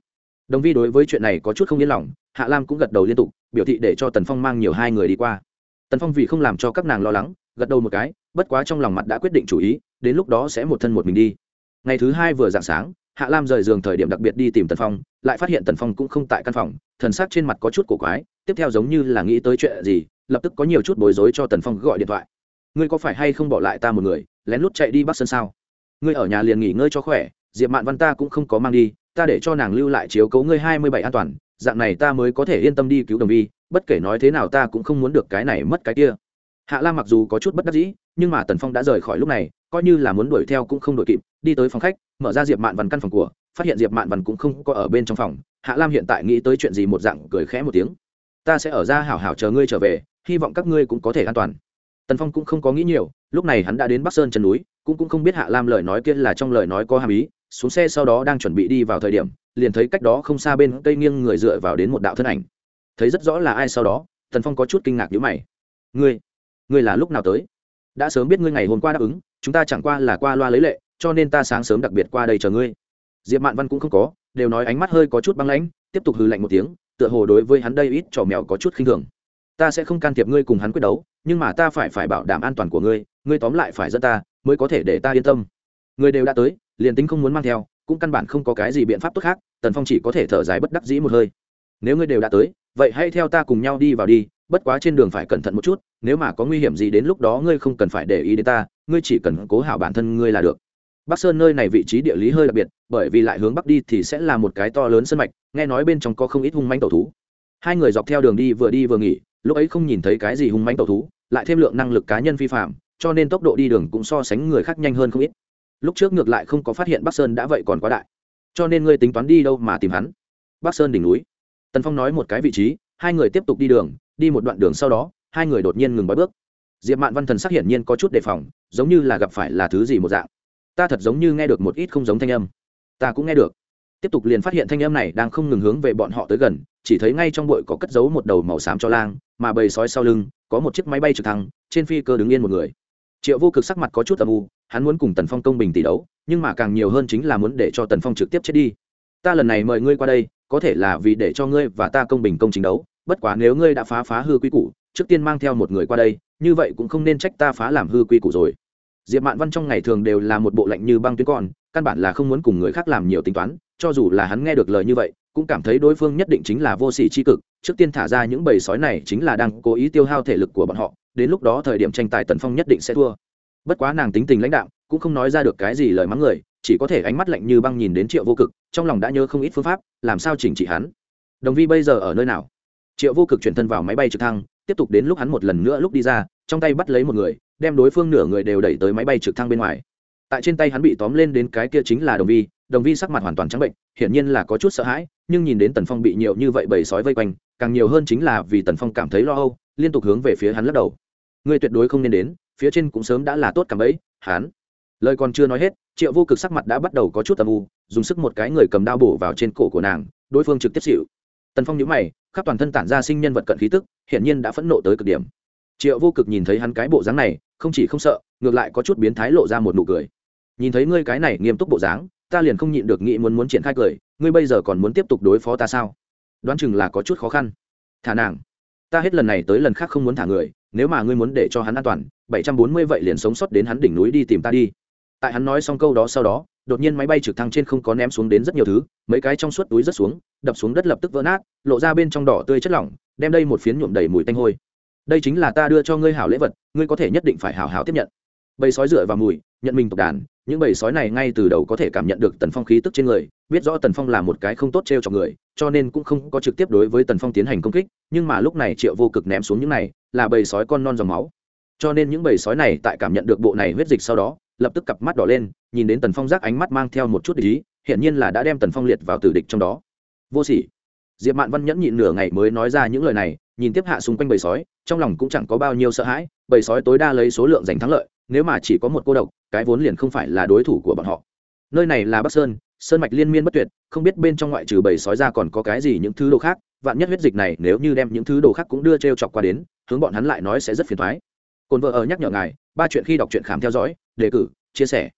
đồng vi đối với chuyện này có chút không yên lòng, hạ lam cũng gật đầu liên tục, biểu thị để cho tần phong mang nhiều hai người đi qua. Tần phong vì không làm cho các nàng lo lắng, gật đầu một cái, bất quá trong lòng mặt đã quyết định chủ ý, đến lúc đó sẽ một thân một mình đi. Ngày thứ hai vừa dạng sáng, hạ lam rời giường thời điểm đặc biệt đi tìm tần phong, lại phát hiện tần phong cũng không tại căn phòng, thần sắc trên mặt có chút cổ quái, tiếp theo giống như là nghĩ tới chuyện gì, lập tức có nhiều chút bối rối cho tần phong gọi điện thoại. Ngươi có phải hay không bỏ lại ta một người, lén lút chạy đi bắc sân sao? Ngươi ở nhà liền nghỉ ngơi cho khỏe, diệp mạn văn ta cũng không có mang đi ta để cho nàng lưu lại chiếu cấu ngươi hai mươi bảy an toàn, dạng này ta mới có thể yên tâm đi cứu đồng vi, bất kể nói thế nào ta cũng không muốn được cái này mất cái kia. Hạ lam mặc dù có chút bất đắc dĩ, nhưng mà tần phong đã rời khỏi lúc này, coi như là muốn đuổi theo cũng không đuổi kịp, đi tới phòng khách, mở ra diệp mạn văn căn phòng của, phát hiện diệp mạn văn cũng không có ở bên trong phòng. Hạ lam hiện tại nghĩ tới chuyện gì một dạng cười khẽ một tiếng. Ta sẽ ở ra hảo hảo chờ ngươi trở về, hy vọng các ngươi cũng có thể an toàn tần phong cũng không có nghĩ nhiều, lúc này hắn đã đến bắc sơn chân núi, cũng cũng không biết hạ lam lời nói kia là trong lời nói có hàm ý, xuống xe sau đó đang chuẩn bị đi vào thời điểm, liền thấy cách đó không xa bên cây nghiêng người dựa vào đến một đạo thân ảnh. Thấy rất rõ là ai sau đó, tần phong có chút kinh ngạc nhữ mày. Ngươi ngươi là lúc nào tới? Đã sớm biết ngươi ngày hôm qua đáp ứng, chúng ta chẳng qua là qua loa lấy lệ, cho nên ta sáng sớm đặc biệt qua đây chờ ngươi. Diệp mạn văn cũng không có, đều nói ánh mắt hơi có chút băng lãnh, tiếp tục hư lạnh một tiếng, tựa hồ đối với hắn đây ít trò mèo có chút khinh thường. Ta sẽ không can thiệp ngươi cùng hắn quyết đấu nhưng mà ta phải phải bảo đảm an toàn của ngươi ngươi tóm lại phải dẫn ta, mới có thể để ta yên tâm. Người đều đã tới, liền tính không muốn mang theo, cũng căn bản không có cái gì biện pháp tốt khác, tần phong chỉ có thể thở dài bất đắc dĩ một hơi. Nếu ngươi đều đã tới, vậy hãy theo ta cùng nhau đi vào đi, bất quá trên đường phải cẩn thận một chút, nếu mà có nguy hiểm gì đến lúc đó ngươi không cần phải để ý đến ta, ngươi chỉ cần cố hảo bản thân ngươi là được. Bắc sơn nơi này vị trí địa lý hơi đặc biệt, bởi vì lại hướng bắc đi thì sẽ là một cái to lớn sân mạch, nghe nói bên trong có không ít hung manh tẩu thú. Hai người dọc theo đường đi vừa đi vừa nghỉ, lúc ấy không nhìn thấy cái gì hung manh tẩu thú lại thêm lượng năng lực cá nhân vi phạm, cho nên tốc độ đi đường cũng so sánh người khác nhanh hơn không ít. Lúc trước ngược lại không có phát hiện bắc sơn đã vậy còn quá đại, cho nên ngươi tính toán đi đâu mà tìm hắn. Bắc sơn đỉnh núi. Tần phong nói một cái vị trí, hai người tiếp tục đi đường, đi một đoạn đường sau đó, hai người đột nhiên ngừng bói bước. Diệp mạn văn thần sắc hiển nhiên có chút đề phòng, giống như là gặp phải là thứ gì một dạng. Ta thật giống như nghe được một ít không giống thanh âm. Ta cũng nghe được. Tiếp tục liền phát hiện thanh âm này đang không ngừng hướng về bọn họ tới gần chỉ thấy ngay trong bụi có cất giấu một đầu màu xám cho lang mà bầy sói sau lưng có một chiếc máy bay trực thăng trên phi cơ đứng yên một người. Triệu vô cực sắc mặt có chút âm u hắn muốn cùng tần phong công bình tỷ đấu nhưng mà càng nhiều hơn chính là muốn để cho tần phong trực tiếp chết đi. Ta lần này mời ngươi qua đây có thể là vì để cho ngươi và ta công bình công chính đấu bất quá nếu ngươi đã phá phá hư quy củ trước tiên mang theo một người qua đây như vậy cũng không nên trách ta phá làm hư quy củ rồi. Diệp mạn văn trong ngày thường đều là một bộ lạnh như băng tuyến còn, căn bản là không muốn cùng người khác làm nhiều tính toán cho dù là hắn nghe được lời như vậy, cũng cảm thấy đối phương nhất định chính là vô sỉ c h i cực, trước tiên thả ra những bầy sói này chính là đang cố ý tiêu hao thể lực của bọn họ, đến lúc đó thời điểm tranh tài tần phong nhất định sẽ thua. Bất quá nàng tính tình lãnh đạo cũng không nói ra được cái gì lời mắng người, chỉ có thể ánh mắt lạnh như băng nhìn đến triệu vô cực, trong lòng đã nhớ không ít phương pháp, làm sao chỉnh trị hắn. Đồng vi bây giờ ở nơi nào? Triệu vô cực chuyển thân vào máy bay trực thăng, tiếp tục đến lúc hắn một lần nữa lúc đi ra, trong tay bắt lấy một người, đem đối phương nửa người đều đẩy tới máy bay trực thăng bên ngoài. Tại trên tay hắn bị tóm lên đến cái kia chính là đồng vi đồng vi sắc mặt hoàn toàn trắng bệnh, hiển nhiên là có chút sợ hãi, nhưng nhìn đến tần phong bị nhiều như vậy bầy sói vây quanh, càng nhiều hơn chính là vì tần phong cảm thấy lo âu, liên tục hướng về phía hắn lắc đầu. Ngươi tuyệt đối không nên đến, phía trên cũng sớm đã là tốt cảm ấy hắn. Lời còn chưa nói hết, triệu vô cực sắc mặt đã bắt đầu có chút âm u, dùng sức một cái người cầm đao bổ vào trên cổ của nàng, đối phương trực tiếp xịu tần phong nhíu mày, khắp toàn thân tản ra sinh nhân vật cận khí tức, hiển nhiên đã phẫn nộ tới cực điểm. Triệu vô cực nhìn thấy hắn cái bộ dáng này, không chỉ không sợ, ngược lại có chút biến thái lộ ra một nụ cười. Nhìn thấy ngươi cái này nghiêm túc bộ dáng ta liền không nhịn được nghĩ muốn muốn triển khai cười, ngươi bây giờ còn muốn tiếp tục đối phó ta sao? Đoán chừng là có chút khó khăn. Thả nàng. Ta hết lần này tới lần khác không muốn thả người, nếu mà ngươi muốn để cho hắn an toàn, bảy trăm bốn mươi vậy liền sống sót đến hắn đỉnh núi đi tìm ta đi. Tại hắn nói xong câu đó sau đó, đột nhiên máy bay trực thăng trên không có ném xuống đến rất nhiều thứ, mấy cái trong suốt túi rất xuống, đập xuống đất lập tức vỡ nát, lộ ra bên trong đỏ tươi chất lỏng, đem đây một phiến nhuộm đầy mùi tanh hôi. Đây chính là ta đưa cho ngươi hảo lễ vật, ngươi có thể nhất định phải hảo hảo tiếp nhận. Bầy sói rửa vào mùi nhận mình tộc đàn, những bầy sói này ngay từ đầu có thể cảm nhận được tần phong khí tức trên người, biết rõ tần phong là một cái không tốt t r e o cho người, cho nên cũng không có trực tiếp đối với tần phong tiến hành công kích, nhưng mà lúc này triệu vô cực ném xuống những này, là bầy sói con non dòng máu. Cho nên những bầy sói này tại cảm nhận được bộ này huyết dịch sau đó, lập tức cặp mắt đỏ lên, nhìn đến tần phong rác ánh mắt mang theo một chút ý hiện nhiên là đã đem tần phong liệt vào tử địch trong đó. Vô sỉ. Diệp mạn văn nhẫn nhịn nửa ngày mới nói ra những lời này, nhìn tiếp hạ xung quanh bầy sói, trong lòng cũng chẳng có bao nhiêu sợ hãi, bầy sói tối đa lấy số lượng giành thắng lợi nếu mà chỉ có một cô độc, cái vốn liền không phải là đối thủ của bọn họ. Nơi này là bắc sơn sơn mạch liên miên bất tuyệt, không biết bên trong ngoại trừ bầy sói ra còn có cái gì những thứ đồ khác, vạn nhất huyết dịch này nếu như đem những thứ đồ khác cũng đưa t r e o chọc qua đến, hướng bọn hắn lại nói sẽ rất phiền thoái cồn vợ ở nhắc nhở ngài, ba chuyện khi đọc truyện khám theo dõi, đề cử, chia sẻ.